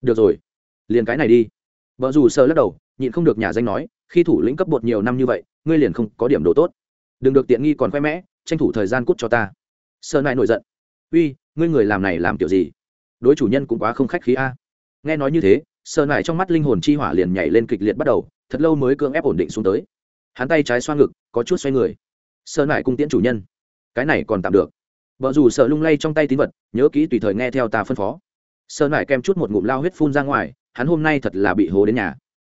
Được rồi, liền cái này đi. Vợ dù sợ lắc đầu, nhịn không được nhà danh nói, khi thủ lĩnh cấp bột nhiều năm như vậy, ngươi liền không có điểm đồ tốt. Đừng được tiện nghi còn khoe mẽ, tranh thủ thời gian cút cho ta. Sợ này nổi giận. Uy, ngươi người làm này làm kiểu gì? Đối chủ nhân cũng quá không khách khí a. Nghe nói như thế, sợ nại trong mắt linh hồn chi hỏa liền nhảy lên kịch liệt bắt đầu, thật lâu mới cưỡng ép ổn định xuống tới hắn tay trái xoa ngực, có chút xoay người. Sợ lại cung tiễn chủ nhân. Cái này còn tạm được. Vợ dù sợ lung lay trong tay tín vật, nhớ kỹ tùy thời nghe theo ta phân phó. Sơn lại kem chút một ngụm lao huyết phun ra ngoài, hắn hôm nay thật là bị hố đến nhà.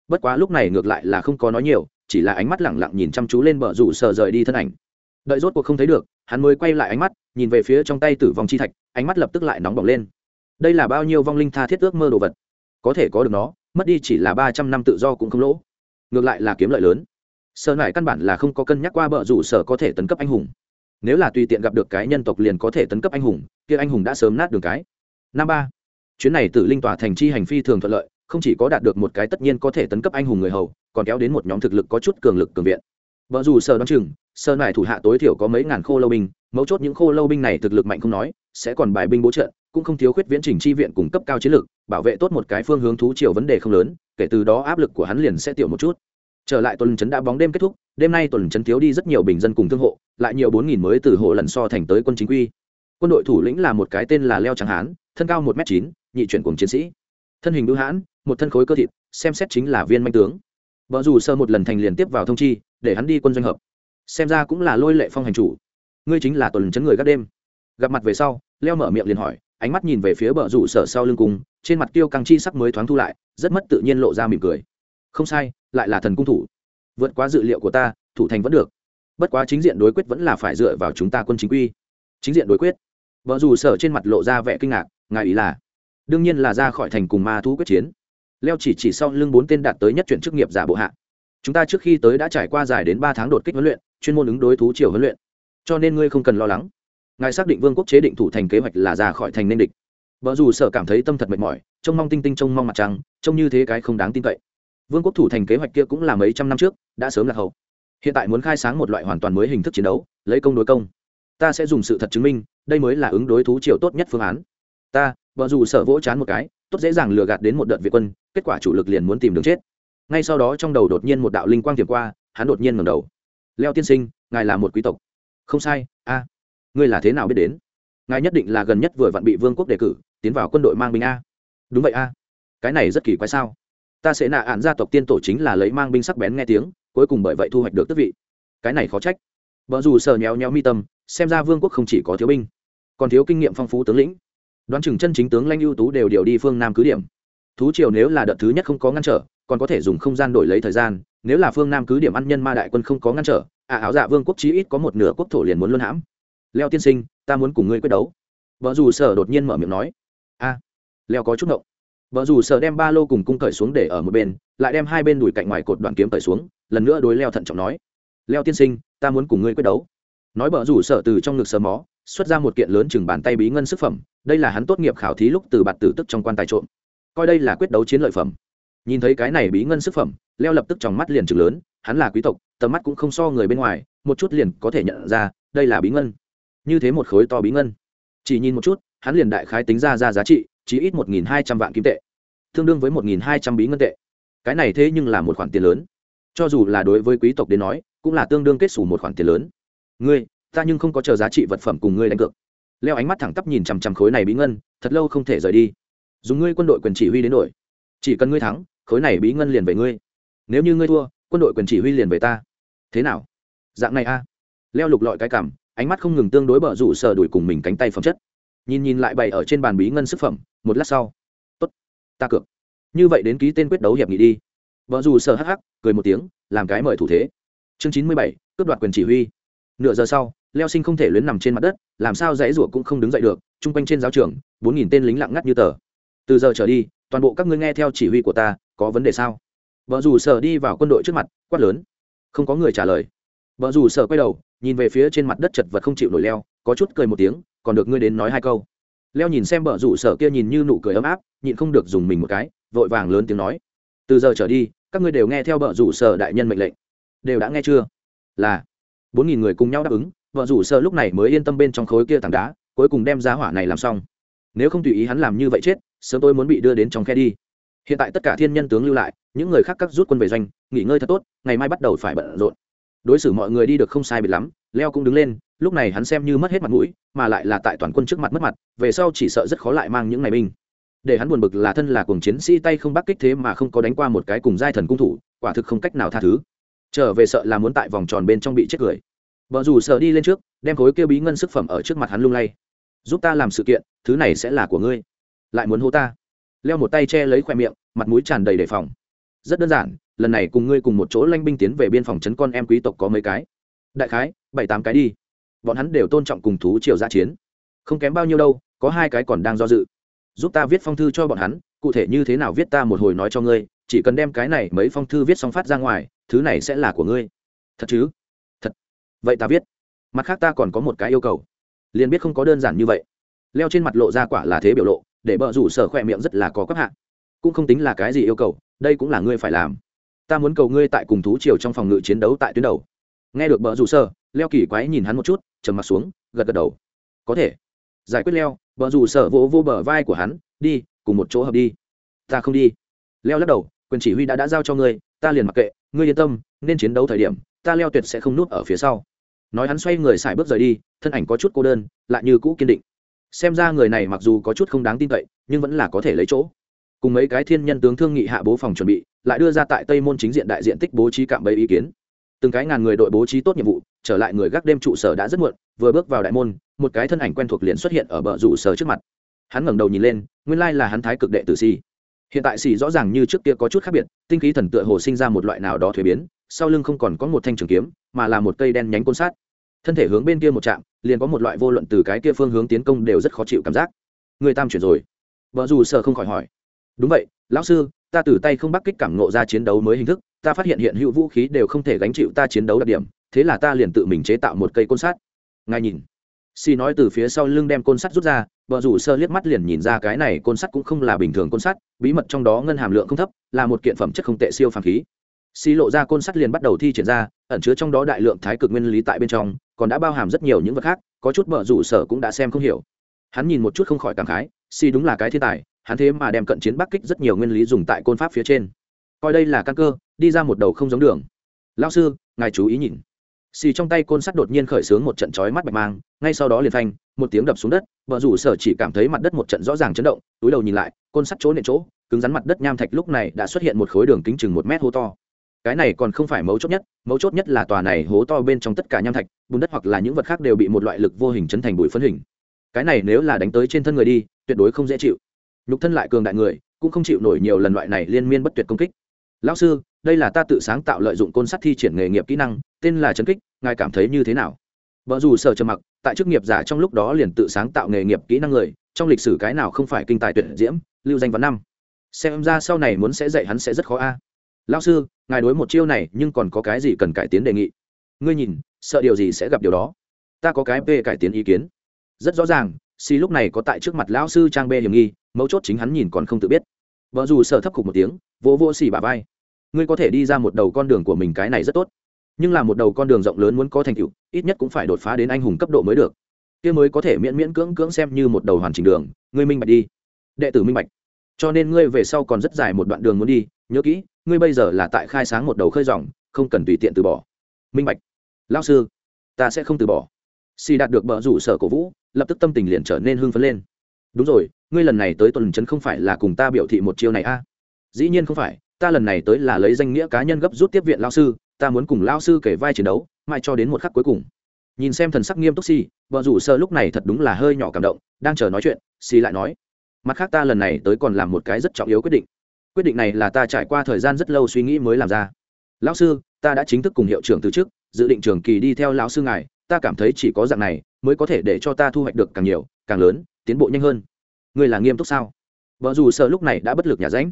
Bất quá lúc này ngược lại là không có nói nhiều, chỉ là ánh mắt lẳng lặng nhìn chăm chú lên bờ rủ sợ rời đi thân ảnh. Đợi rốt cuộc không thấy được, hắn mới quay lại ánh mắt, nhìn về phía trong tay tử vong chi thạch, ánh mắt lập tức lại nóng bỏng lên. Đây là bao nhiêu vong linh tha thiết ước mơ đồ vật? Có thể có được nó, mất đi chỉ là ba trăm năm tự do cũng không lỗ. Ngược lại là kiếm lợi lớn sợ nại căn bản là không có cân nhắc qua bờ rủ sở có thể tấn cấp anh hùng. Nếu là tùy tiện gặp được cái nhân tộc liền có thể tấn cấp anh hùng, kia anh hùng đã sớm nát đường cái. Năm ba, chuyến này Tử linh tỏa thành chi hành phi thường thuận lợi, không chỉ có đạt được một cái tất nhiên có thể tấn cấp anh hùng người hầu, còn kéo đến một nhóm thực lực có chút cường lực cường viện. Vợ dù sở đoán chừng sợ nại thủ hạ tối thiểu có mấy ngàn khô lâu binh, mấu chốt những khô lâu binh này thực lực mạnh không nói, sẽ còn bài binh bố trận, cũng không thiếu khuyết viễn trình chi viện cung cấp cao chiến lược, bảo vệ tốt một cái phương hướng thú triều vấn đề không lớn, kể từ đó áp lực của hắn liền sẽ tiểu một chút trở lại tuần trấn đã bóng đêm kết thúc đêm nay tuần trấn thiếu đi rất nhiều bình dân cùng thương hộ lại nhiều bốn nghìn mới từ hộ lần so thành tới quân chính quy. Quân đội thủ lĩnh là một cái tên là leo trắng hán thân cao một m chín nhị chuyển cùng chiến sĩ. Thân hình bưu hãn một thân khối cơ thịt xem xét chính là viên manh tướng. Vợ dù sơ một lần thành liền tiếp vào thông chi để hắn đi quân doanh hợp. Xem ra cũng là lôi lệ phong hành chủ. Ngươi chính là tuần chấn người các đêm. Gặp mặt về sau leo mở miệng liền hỏi ánh mắt nhìn về phía bờ rủ sở sau lưng cùng, trên mặt tiêu căng chi sắc mới thoáng thu lại rất mất tự nhiên lộ ra mỉm cười. Không sai lại là thần cung thủ. Vượt qua dự liệu của ta, thủ thành vẫn được. Bất quá chính diện đối quyết vẫn là phải dựa vào chúng ta quân chính quy. Chính diện đối quyết. Vợ dù sở trên mặt lộ ra vẻ kinh ngạc, ngài ý là? Đương nhiên là ra khỏi thành cùng ma thú quyết chiến. Leo chỉ chỉ sau lưng bốn tên đạt tới nhất chuyển chức nghiệp giả bộ hạ. Chúng ta trước khi tới đã trải qua dài đến ba tháng đột kích huấn luyện, chuyên môn ứng đối thú triều huấn luyện. Cho nên ngươi không cần lo lắng. Ngài xác định vương quốc chế định thủ thành kế hoạch là ra khỏi thành nên địch. Vợ dù sở cảm thấy tâm thật mệt mỏi, trông mong tinh tinh, trông mong mặt trăng, trông như thế cái không đáng tin cậy vương quốc thủ thành kế hoạch kia cũng là mấy trăm năm trước, đã sớm lạc hậu. Hiện tại muốn khai sáng một loại hoàn toàn mới hình thức chiến đấu, lấy công đối công. Ta sẽ dùng sự thật chứng minh, đây mới là ứng đối thú triều tốt nhất phương án. Ta vợ dù sở vỗ chán một cái, tốt dễ dàng lừa gạt đến một đợt việt quân, kết quả chủ lực liền muốn tìm đường chết. Ngay sau đó trong đầu đột nhiên một đạo linh quang tiềm qua, hắn đột nhiên ngẩng đầu. Leo tiên sinh, ngài là một quý tộc. Không sai, a. Ngươi là thế nào biết đến? Ngài nhất định là gần nhất vừa vặn bị vương quốc đề cử, tiến vào quân đội mang binh a. Đúng vậy a. Cái này rất kỳ quái sao? Ta sẽ nạ án gia tộc tiên tổ chính là lấy mang binh sắc bén nghe tiếng, cuối cùng bởi vậy thu hoạch được tước vị. Cái này khó trách. Vợ dù sờ nhéo nhéo mi tâm, xem ra vương quốc không chỉ có thiếu binh, còn thiếu kinh nghiệm phong phú tướng lĩnh. Đoán chừng chân chính tướng lanh ưu tú đều điều đi phương nam cứ điểm. Thú triều nếu là đợt thứ nhất không có ngăn trở, còn có thể dùng không gian đổi lấy thời gian, nếu là phương nam cứ điểm ăn nhân ma đại quân không có ngăn trở à áo dạ vương quốc chí ít có một nửa quốc thổ liền muốn luân hãm. Leo tiên sinh, ta muốn cùng ngươi quyết đấu. Vợ dù sở đột nhiên mở miệng nói, a, leo có chút ngộng vợ rủ sở đem ba lô cùng cung cởi xuống để ở một bên, lại đem hai bên đùi cạnh ngoài cột đoạn kiếm cởi xuống, lần nữa đối leo thận trọng nói. Leo tiên sinh, ta muốn cùng ngươi quyết đấu. Nói vợ rủ sở từ trong ngực sờ mó, xuất ra một kiện lớn chừng bàn tay bí ngân sức phẩm, đây là hắn tốt nghiệp khảo thí lúc từ bạt tử tức trong quan tài trộm. Coi đây là quyết đấu chiến lợi phẩm. Nhìn thấy cái này bí ngân sức phẩm, leo lập tức trong mắt liền chừng lớn, hắn là quý tộc, tầm mắt cũng không so người bên ngoài, một chút liền có thể nhận ra, đây là bí ngân. Như thế một khối to bí ngân. Chỉ nhìn một chút, hắn liền đại khái tính ra ra giá trị chỉ ít một nghìn hai trăm vạn kim tệ, tương đương với một nghìn hai trăm bí ngân tệ. Cái này thế nhưng là một khoản tiền lớn. Cho dù là đối với quý tộc đến nói, cũng là tương đương kết xù một khoản tiền lớn. Ngươi, ta nhưng không có chờ giá trị vật phẩm cùng ngươi đánh cược. Leo ánh mắt thẳng tắp nhìn chằm chằm khối này bí ngân, thật lâu không thể rời đi. Dùng ngươi quân đội quyền chỉ huy đến đổi. Chỉ cần ngươi thắng, khối này bí ngân liền về ngươi. Nếu như ngươi thua, quân đội quyền chỉ huy liền về ta. Thế nào? Dạng này a. Leo lục lọi cái cảm, ánh mắt không ngừng tương đối bờ rủ sờ đuổi cùng mình cánh tay phẩm chất nhìn nhìn lại bày ở trên bàn bí ngân sức phẩm, một lát sau. Tốt, ta cược. Như vậy đến ký tên quyết đấu hiệp nghị đi. Vợ dù sợ hắc hắc, cười một tiếng, làm cái mời thủ thế. Chương chín mươi bảy, cướp đoạt quyền chỉ huy. Nửa giờ sau, leo sinh không thể luyến nằm trên mặt đất, làm sao dãy rủa cũng không đứng dậy được, chung quanh trên giáo trường, bốn nghìn tên lính lặng ngắt như tờ. Từ giờ trở đi, toàn bộ các ngươi nghe theo chỉ huy của ta, có vấn đề sao? Vợ dù sợ đi vào quân đội trước mặt, quát lớn. Không có người trả lời vợ dù sợ quay đầu, nhìn về phía trên mặt đất chật vật không chịu nổi leo, có chút cười một tiếng, còn được ngươi đến nói hai câu. Leo nhìn xem vợ rủ sở kia nhìn như nụ cười ấm áp, nhịn không được dùng mình một cái, vội vàng lớn tiếng nói. Từ giờ trở đi, các ngươi đều nghe theo vợ rủ sở đại nhân mệnh lệnh. Đều đã nghe chưa? Là. Bốn nghìn người cùng nhau đáp ứng, vợ rủ sở lúc này mới yên tâm bên trong khối kia tảng đá, cuối cùng đem giá hỏa này làm xong. Nếu không tùy ý hắn làm như vậy chết, sớm tôi muốn bị đưa đến trong khe đi. Hiện tại tất cả thiên nhân tướng lưu lại, những người khác cắt rút quân về doanh, nghỉ ngơi thật tốt, ngày mai bắt đầu phải bận rộn đối xử mọi người đi được không sai biệt lắm, leo cũng đứng lên, lúc này hắn xem như mất hết mặt mũi, mà lại là tại toàn quân trước mặt mất mặt, về sau chỉ sợ rất khó lại mang những ngày binh. Để hắn buồn bực là thân là cùng chiến sĩ tay không bắc kích thế mà không có đánh qua một cái cùng giai thần cung thủ, quả thực không cách nào tha thứ. Trở về sợ là muốn tại vòng tròn bên trong bị chết cười. Vợ dù sợ đi lên trước, đem khối kêu bí ngân sức phẩm ở trước mặt hắn lung lay. Giúp ta làm sự kiện, thứ này sẽ là của ngươi. Lại muốn hô ta. Leo một tay che lấy khoe miệng, mặt mũi tràn đầy đề phòng. Rất đơn giản lần này cùng ngươi cùng một chỗ lanh binh tiến về biên phòng trấn con em quý tộc có mấy cái? Đại khái, bảy tám cái đi. Bọn hắn đều tôn trọng cùng thú triều gia chiến. Không kém bao nhiêu đâu, có hai cái còn đang do dự. Giúp ta viết phong thư cho bọn hắn, cụ thể như thế nào viết ta một hồi nói cho ngươi, chỉ cần đem cái này mấy phong thư viết xong phát ra ngoài, thứ này sẽ là của ngươi. Thật chứ? Thật. Vậy ta viết. Mặt khác ta còn có một cái yêu cầu. Liền biết không có đơn giản như vậy. Leo trên mặt lộ ra quả là thế biểu lộ, để bợ rủ sở khỏe miệng rất là có cấp hạ. Cũng không tính là cái gì yêu cầu, đây cũng là ngươi phải làm ta muốn cầu ngươi tại cùng thú triều trong phòng ngự chiến đấu tại tuyến đầu. Nghe được bờ rủ sở leo kỳ quái nhìn hắn một chút, trầm mặt xuống, gật gật đầu. Có thể. Giải quyết leo, bờ rủ sở vỗ vô bờ vai của hắn, đi, cùng một chỗ hợp đi. Ta không đi. Leo lắc đầu, quyền chỉ huy đã đã giao cho ngươi, ta liền mặc kệ, ngươi yên tâm, nên chiến đấu thời điểm, ta leo tuyệt sẽ không núp ở phía sau. Nói hắn xoay người xài bước rời đi, thân ảnh có chút cô đơn, lại như cũ kiên định. Xem ra người này mặc dù có chút không đáng tin cậy, nhưng vẫn là có thể lấy chỗ cùng mấy cái thiên nhân tướng thương nghị hạ bố phòng chuẩn bị, lại đưa ra tại tây môn chính diện đại diện tích bố trí cạm bẫy ý kiến. Từng cái ngàn người đội bố trí tốt nhiệm vụ, trở lại người gác đêm trụ sở đã rất muộn, vừa bước vào đại môn, một cái thân ảnh quen thuộc liền xuất hiện ở bờ rủ sở trước mặt. Hắn ngẩng đầu nhìn lên, nguyên lai là hắn thái cực đệ tử si hiện tại xì rõ ràng như trước kia có chút khác biệt, tinh khí thần tựa hồ sinh ra một loại nào đó thuế biến, sau lưng không còn có một thanh trường kiếm, mà là một cây đen nhánh côn sát thân thể hướng bên kia một chạm, liền có một loại vô luận từ cái kia phương hướng tiến công đều rất khó chịu cảm giác. Người tam chuyển rồi. Vợ dù sợ không khỏi hỏi đúng vậy, lão sư, ta từ tay không bắc kích cảm ngộ ra chiến đấu mới hình thức, ta phát hiện hiện hữu vũ khí đều không thể gánh chịu ta chiến đấu đặc điểm, thế là ta liền tự mình chế tạo một cây côn sắt. Ngài nhìn. Xì nói từ phía sau lưng đem côn sắt rút ra, vợ rủ sơ liếc mắt liền nhìn ra cái này côn sắt cũng không là bình thường côn sắt, bí mật trong đó ngân hàm lượng không thấp, là một kiện phẩm chất không tệ siêu phàm khí. Xì lộ ra côn sắt liền bắt đầu thi triển ra, ẩn chứa trong đó đại lượng thái cực nguyên lý tại bên trong, còn đã bao hàm rất nhiều những vật khác, có chút vợ rủ sở cũng đã xem không hiểu. Hắn nhìn một chút không khỏi cảm khái, xì đúng là cái thiên tài hắn thế mà đem cận chiến bắc kích rất nhiều nguyên lý dùng tại côn pháp phía trên. Coi đây là căn cơ, đi ra một đầu không giống đường. Lao sư, ngài chú ý nhìn. Xì trong tay côn sắt đột nhiên khởi xướng một trận chói mắt bạch mang, ngay sau đó liền phanh, một tiếng đập xuống đất vợ rủ sở chỉ cảm thấy mặt đất một trận rõ ràng chấn động, túi đầu nhìn lại, côn sắt chỗ nện chỗ, cứng rắn mặt đất nham thạch lúc này đã xuất hiện một khối đường kính chừng một mét hố to. Cái này còn không phải mấu chốt nhất, mấu chốt nhất là tòa này hố to bên trong tất cả nham thạch, bùn đất hoặc là những vật khác đều bị một loại lực vô hình chấn thành bụi phân hình. Cái này nếu là đánh tới trên thân người đi, tuyệt đối không dễ chịu nhục thân lại cường đại người, cũng không chịu nổi nhiều lần loại này liên miên bất tuyệt công kích. Lão sư, đây là ta tự sáng tạo lợi dụng côn sắt thi triển nghề nghiệp kỹ năng, tên là chấn kích, ngài cảm thấy như thế nào? Vợ dù sở trầm mặc, tại chức nghiệp giả trong lúc đó liền tự sáng tạo nghề nghiệp kỹ năng người, trong lịch sử cái nào không phải kinh tài tuyệt diễm, lưu danh văn năm. Xem ra sau này muốn sẽ dạy hắn sẽ rất khó a. Lão sư, ngài đối một chiêu này nhưng còn có cái gì cần cải tiến đề nghị? Ngươi nhìn, sợ điều gì sẽ gặp điều đó? Ta có cái p cải tiến ý kiến. Rất rõ ràng si lúc này có tại trước mặt lão sư trang b hiểm nghi mấu chốt chính hắn nhìn còn không tự biết. Vợ dù sợ thấp khục một tiếng, vỗ vỗ xì bà vai. Ngươi có thể đi ra một đầu con đường của mình cái này rất tốt. Nhưng là một đầu con đường rộng lớn muốn có thành tựu, ít nhất cũng phải đột phá đến anh hùng cấp độ mới được. Kia mới có thể miễn miễn cưỡng cưỡng xem như một đầu hoàn chỉnh đường, ngươi minh bạch đi. Đệ tử minh bạch. Cho nên ngươi về sau còn rất dài một đoạn đường muốn đi, nhớ kỹ, ngươi bây giờ là tại khai sáng một đầu khơi dòng, không cần tùy tiện từ bỏ. Minh bạch. Lao sư, ta sẽ không từ bỏ. Xì đạt được bờ rủ sở cổ vũ, lập tức tâm tình liền trở nên hưng phấn lên đúng rồi, ngươi lần này tới tuần trấn không phải là cùng ta biểu thị một chiêu này a? À? dĩ nhiên không phải, ta lần này tới là lấy danh nghĩa cá nhân gấp rút tiếp viện lao sư, ta muốn cùng lao sư kể vai chiến đấu, mai cho đến một khắc cuối cùng. Nhìn xem thần sắc nghiêm túc si vợ rủ sơ lúc này thật đúng là hơi nhỏ cảm động, đang chờ nói chuyện si lại nói, mặt khác ta lần này tới còn làm một cái rất trọng yếu quyết định. Quyết định này là ta trải qua thời gian rất lâu suy nghĩ mới làm ra. Lão sư, ta đã chính thức cùng hiệu trưởng từ chức, dự định trường kỳ đi theo lão sư ngài, ta cảm thấy chỉ có dạng này mới có thể để cho ta thu hoạch được càng nhiều, càng lớn tiến bộ nhanh hơn. Ngươi là nghiêm túc sao? Vợ dù sợ lúc này đã bất lực nhà ránh.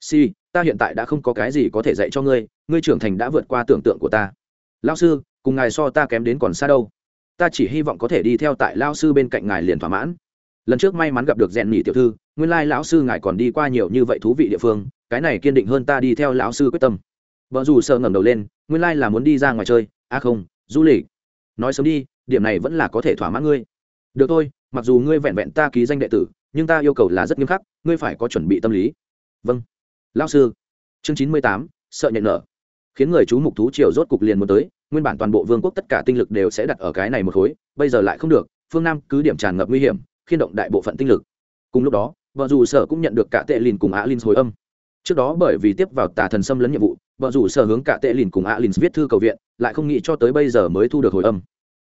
Si, ta hiện tại đã không có cái gì có thể dạy cho ngươi ngươi trưởng thành đã vượt qua tưởng tượng của ta. Lao sư, cùng ngài so ta kém đến còn xa đâu. Ta chỉ hy vọng có thể đi theo tại lao sư bên cạnh ngài liền thỏa mãn. Lần trước may mắn gặp được rèn nhỉ tiểu thư, nguyên lai lão sư ngài còn đi qua nhiều như vậy thú vị địa phương, cái này kiên định hơn ta đi theo lão sư quyết tâm. Vợ dù sợ ngẩng đầu lên, nguyên lai là muốn đi ra ngoài chơi. A à không, du lịch. Nói sớm đi, điểm này vẫn là có thể thỏa mãn ngươi được thôi, mặc dù ngươi vẹn vẹn ta ký danh đệ tử, nhưng ta yêu cầu là rất nghiêm khắc, ngươi phải có chuẩn bị tâm lý. Vâng. Lao sư. Chương chín mươi tám, sợ nhận nở khiến người chú mục thú triều rốt cục liền muốn tới, nguyên bản toàn bộ vương quốc tất cả tinh lực đều sẽ đặt ở cái này một khối, bây giờ lại không được, phương nam cứ điểm tràn ngập nguy hiểm, khiên động đại bộ phận tinh lực. Cùng lúc đó, vợ dù sở cũng nhận được cả tệ lìn cùng á linh hồi âm. Trước đó bởi vì tiếp vào tà thần xâm lấn nhiệm vụ, vợ dù sở hướng cả tệ lìn cùng á linh viết thư cầu viện, lại không nghĩ cho tới bây giờ mới thu được hồi âm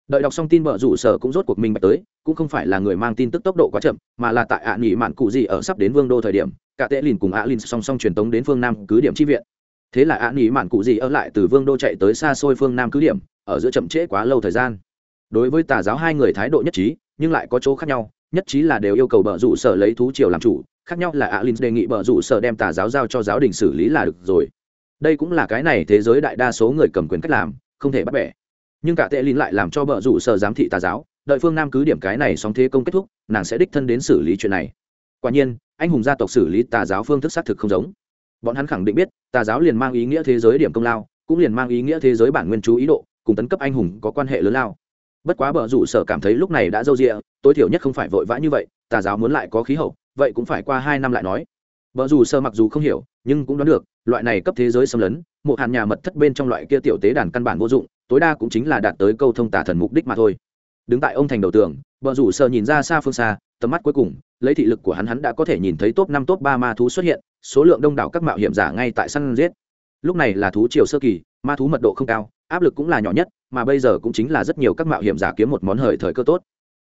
đợi đọc xong tin mở rủ sở cũng rốt cuộc mình bạch tới, cũng không phải là người mang tin tức tốc độ quá chậm, mà là tại ạ à nghỉ mạn cụ gì ở sắp đến vương đô thời điểm, cả tệ lìn cùng ạ lìn song song truyền tống đến phương nam cứ điểm chi viện. Thế là ạ à nghỉ mạn cụ gì ở lại từ vương đô chạy tới xa xôi phương nam cứ điểm, ở giữa chậm trễ quá lâu thời gian. Đối với tà giáo hai người thái độ nhất trí, nhưng lại có chỗ khác nhau, nhất trí là đều yêu cầu bờ rủ sở lấy thú triều làm chủ, khác nhau là ạ lìn đề nghị bờ rủ sở đem tà giáo giao cho giáo đình xử lý là được rồi. Đây cũng là cái này thế giới đại đa số người cầm quyền cách làm, không thể bắt bẻ nhưng cả tệ lìn lại làm cho bờ rủ sở giám thị tà giáo, đợi phương nam cứ điểm cái này sóng thế công kết thúc, nàng sẽ đích thân đến xử lý chuyện này. Quả nhiên, anh hùng gia tộc xử lý tà giáo phương thức xác thực không giống. Bọn hắn khẳng định biết, tà giáo liền mang ý nghĩa thế giới điểm công lao, cũng liền mang ý nghĩa thế giới bản nguyên chú ý độ, cùng tấn cấp anh hùng có quan hệ lớn lao. Bất quá bờ rủ sở cảm thấy lúc này đã dâu rịa tối thiểu nhất không phải vội vã như vậy, tà giáo muốn lại có khí hậu, vậy cũng phải qua hai năm lại nói. Bờ rủ sở mặc dù không hiểu, nhưng cũng đoán được, loại này cấp thế giới xâm lấn, một hàn nhà mật thất bên trong loại kia tiểu tế đàn căn bản vô dụng tối đa cũng chính là đạt tới câu thông tả thần mục đích mà thôi. Đứng tại ông thành đầu tường, vợ rủ sợ nhìn ra xa phương xa, tầm mắt cuối cùng, lấy thị lực của hắn hắn đã có thể nhìn thấy top năm top ba ma thú xuất hiện, số lượng đông đảo các mạo hiểm giả ngay tại săn giết. Lúc này là thú triều sơ kỳ, ma thú mật độ không cao, áp lực cũng là nhỏ nhất, mà bây giờ cũng chính là rất nhiều các mạo hiểm giả kiếm một món hời thời cơ tốt.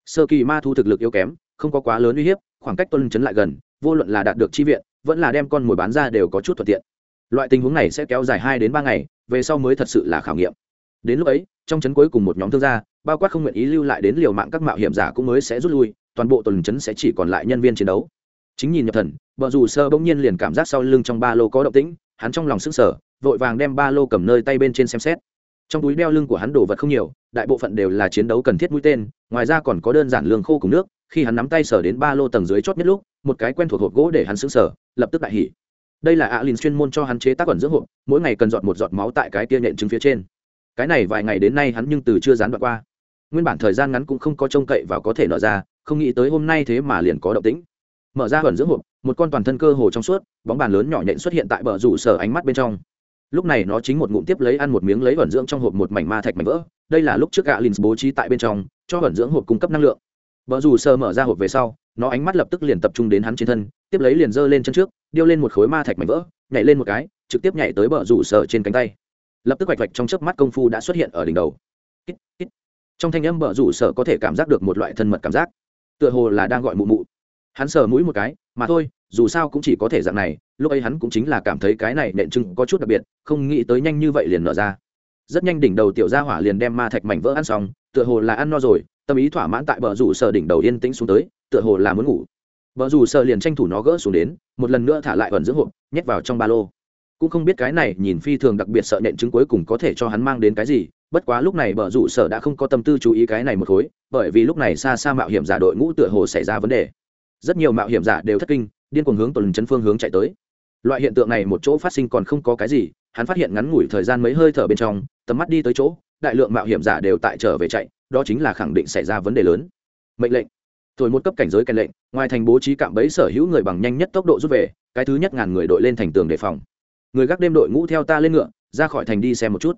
Sơ kỳ ma thú thực lực yếu kém, không có quá lớn uy hiếp, khoảng cách tuân chấn lại gần, vô luận là đạt được chi viện, vẫn là đem con mồi bán ra đều có chút thuận tiện. Loại tình huống này sẽ kéo dài hai đến ba ngày, về sau mới thật sự là khảo nghiệm đến lúc ấy, trong trấn cuối cùng một nhóm thương gia, bao quát không nguyện ý lưu lại đến liều mạng các mạo hiểm giả cũng mới sẽ rút lui, toàn bộ tuần trấn sẽ chỉ còn lại nhân viên chiến đấu. Chính nhìn nhập thần vợ dù sơ bỗng nhiên liền cảm giác sau lưng trong ba lô có động tĩnh, hắn trong lòng sức sở vội vàng đem ba lô cầm nơi tay bên trên xem xét. Trong túi đeo lưng của hắn đồ vật không nhiều, đại bộ phận đều là chiến đấu cần thiết mũi tên, ngoài ra còn có đơn giản lương khô cùng nước, khi hắn nắm tay sở đến ba lô tầng dưới chót nhất lúc, một cái quen thuộc hộp gỗ để hắn xứng sở lập tức đại hỉ. Đây là ạ chuyên môn cho hắn chế tác quẩn dưỡng hộp, mỗi ngày cần dọn một giọt máu tại cái tia nhện trứng phía trên cái này vài ngày đến nay hắn nhưng từ chưa gián đoạn qua. Nguyên bản thời gian ngắn cũng không có trông cậy và có thể nở ra, không nghĩ tới hôm nay thế mà liền có động tĩnh. Mở ra quẩn dưỡng hộp, một con toàn thân cơ hồ trong suốt, bóng bàn lớn nhỏ nhện xuất hiện tại bờ rủ sở ánh mắt bên trong. Lúc này nó chính một ngụm tiếp lấy ăn một miếng lấy vẩn dưỡng trong hộp một mảnh ma thạch mảnh vỡ. Đây là lúc trước gạ lìn bố trí tại bên trong, cho vẩn dưỡng hộp cung cấp năng lượng. Vợ dù sơ mở ra hộp về sau, nó ánh mắt lập tức liền tập trung đến hắn trên thân, tiếp lấy liền giơ lên chân trước, điêu lên một khối ma thạch mảnh vỡ, nhảy lên một cái, trực tiếp nhảy tới bờ rủ sơ trên cánh tay lập tức vạch vạch trong chớp mắt công phu đã xuất hiện ở đỉnh đầu. Trong thanh âm bờ rủ sở có thể cảm giác được một loại thân mật cảm giác. Tựa hồ là đang gọi mụ mụ. Hắn sờ mũi một cái, mà thôi, dù sao cũng chỉ có thể dạng này, lúc ấy hắn cũng chính là cảm thấy cái này nện trưng có chút đặc biệt, không nghĩ tới nhanh như vậy liền nở ra. Rất nhanh đỉnh đầu tiểu gia hỏa liền đem ma thạch mảnh vỡ ăn xong, tựa hồ là ăn no rồi, tâm ý thỏa mãn tại bờ rủ sờ đỉnh đầu yên tĩnh xuống tới, tựa hồ là muốn ngủ. Bờ rủ sờ liền tranh thủ nó gỡ xuống đến, một lần nữa thả lại ẩn dưỡng hộp, nhét vào trong ba lô cũng không biết cái này nhìn phi thường đặc biệt sợ nện chứng cuối cùng có thể cho hắn mang đến cái gì, bất quá lúc này bờ rủ sở đã không có tâm tư chú ý cái này một khối, bởi vì lúc này xa xa mạo hiểm giả đội ngũ tựa hồ xảy ra vấn đề. Rất nhiều mạo hiểm giả đều thất kinh, điên cuồng hướng tuần chấn phương hướng chạy tới. Loại hiện tượng này một chỗ phát sinh còn không có cái gì, hắn phát hiện ngắn ngủi thời gian mấy hơi thở bên trong, tầm mắt đi tới chỗ, đại lượng mạo hiểm giả đều tại trở về chạy, đó chính là khẳng định xảy ra vấn đề lớn. Mệnh lệnh. Thổi một cấp cảnh giới kèn lệnh, ngoài thành bố trí cạm bẫy sở hữu người bằng nhanh nhất tốc độ rút về, cái thứ nhất ngàn người đội lên thành tường đề phòng người gác đêm đội ngũ theo ta lên ngựa, ra khỏi thành đi xem một chút.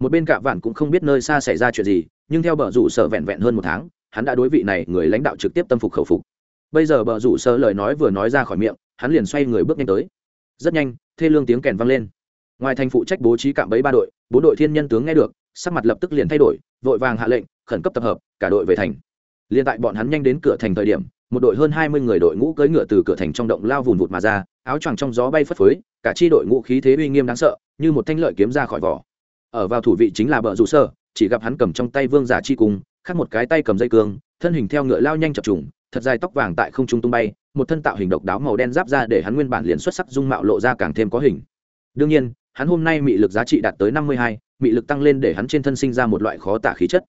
Một bên cạm vạn cũng không biết nơi xa xảy ra chuyện gì, nhưng theo bờ rủ sở vẹn vẹn hơn một tháng, hắn đã đối vị này người lãnh đạo trực tiếp tâm phục khẩu phục. Bây giờ bờ rủ sở lời nói vừa nói ra khỏi miệng, hắn liền xoay người bước nhanh tới. Rất nhanh, thê lương tiếng kèn vang lên. Ngoài thành phụ trách bố trí cạm bẫy ba đội, bốn đội thiên nhân tướng nghe được, sắc mặt lập tức liền thay đổi, vội vàng hạ lệnh, khẩn cấp tập hợp, cả đội về thành. Liền tại bọn hắn nhanh đến cửa thành thời điểm một đội hơn hai mươi người đội ngũ cưỡi ngựa từ cửa thành trong động lao vùn vụt mà ra, áo choàng trong gió bay phất phới, cả chi đội ngũ khí thế uy nghiêm đáng sợ, như một thanh lợi kiếm ra khỏi vỏ. Ở vào thủ vị chính là bờ rủ sở chỉ gặp hắn cầm trong tay vương giả chi cùng khác một cái tay cầm dây cương, thân hình theo ngựa lao nhanh chập trùng, thật dài tóc vàng tại không trung tung bay, một thân tạo hình độc đáo màu đen giáp ra để hắn nguyên bản liền xuất sắc dung mạo lộ ra càng thêm có hình. Đương nhiên, hắn hôm nay mị lực giá trị đạt tới năm mươi hai, mị lực tăng lên để hắn trên thân sinh ra một loại khó tả khí chất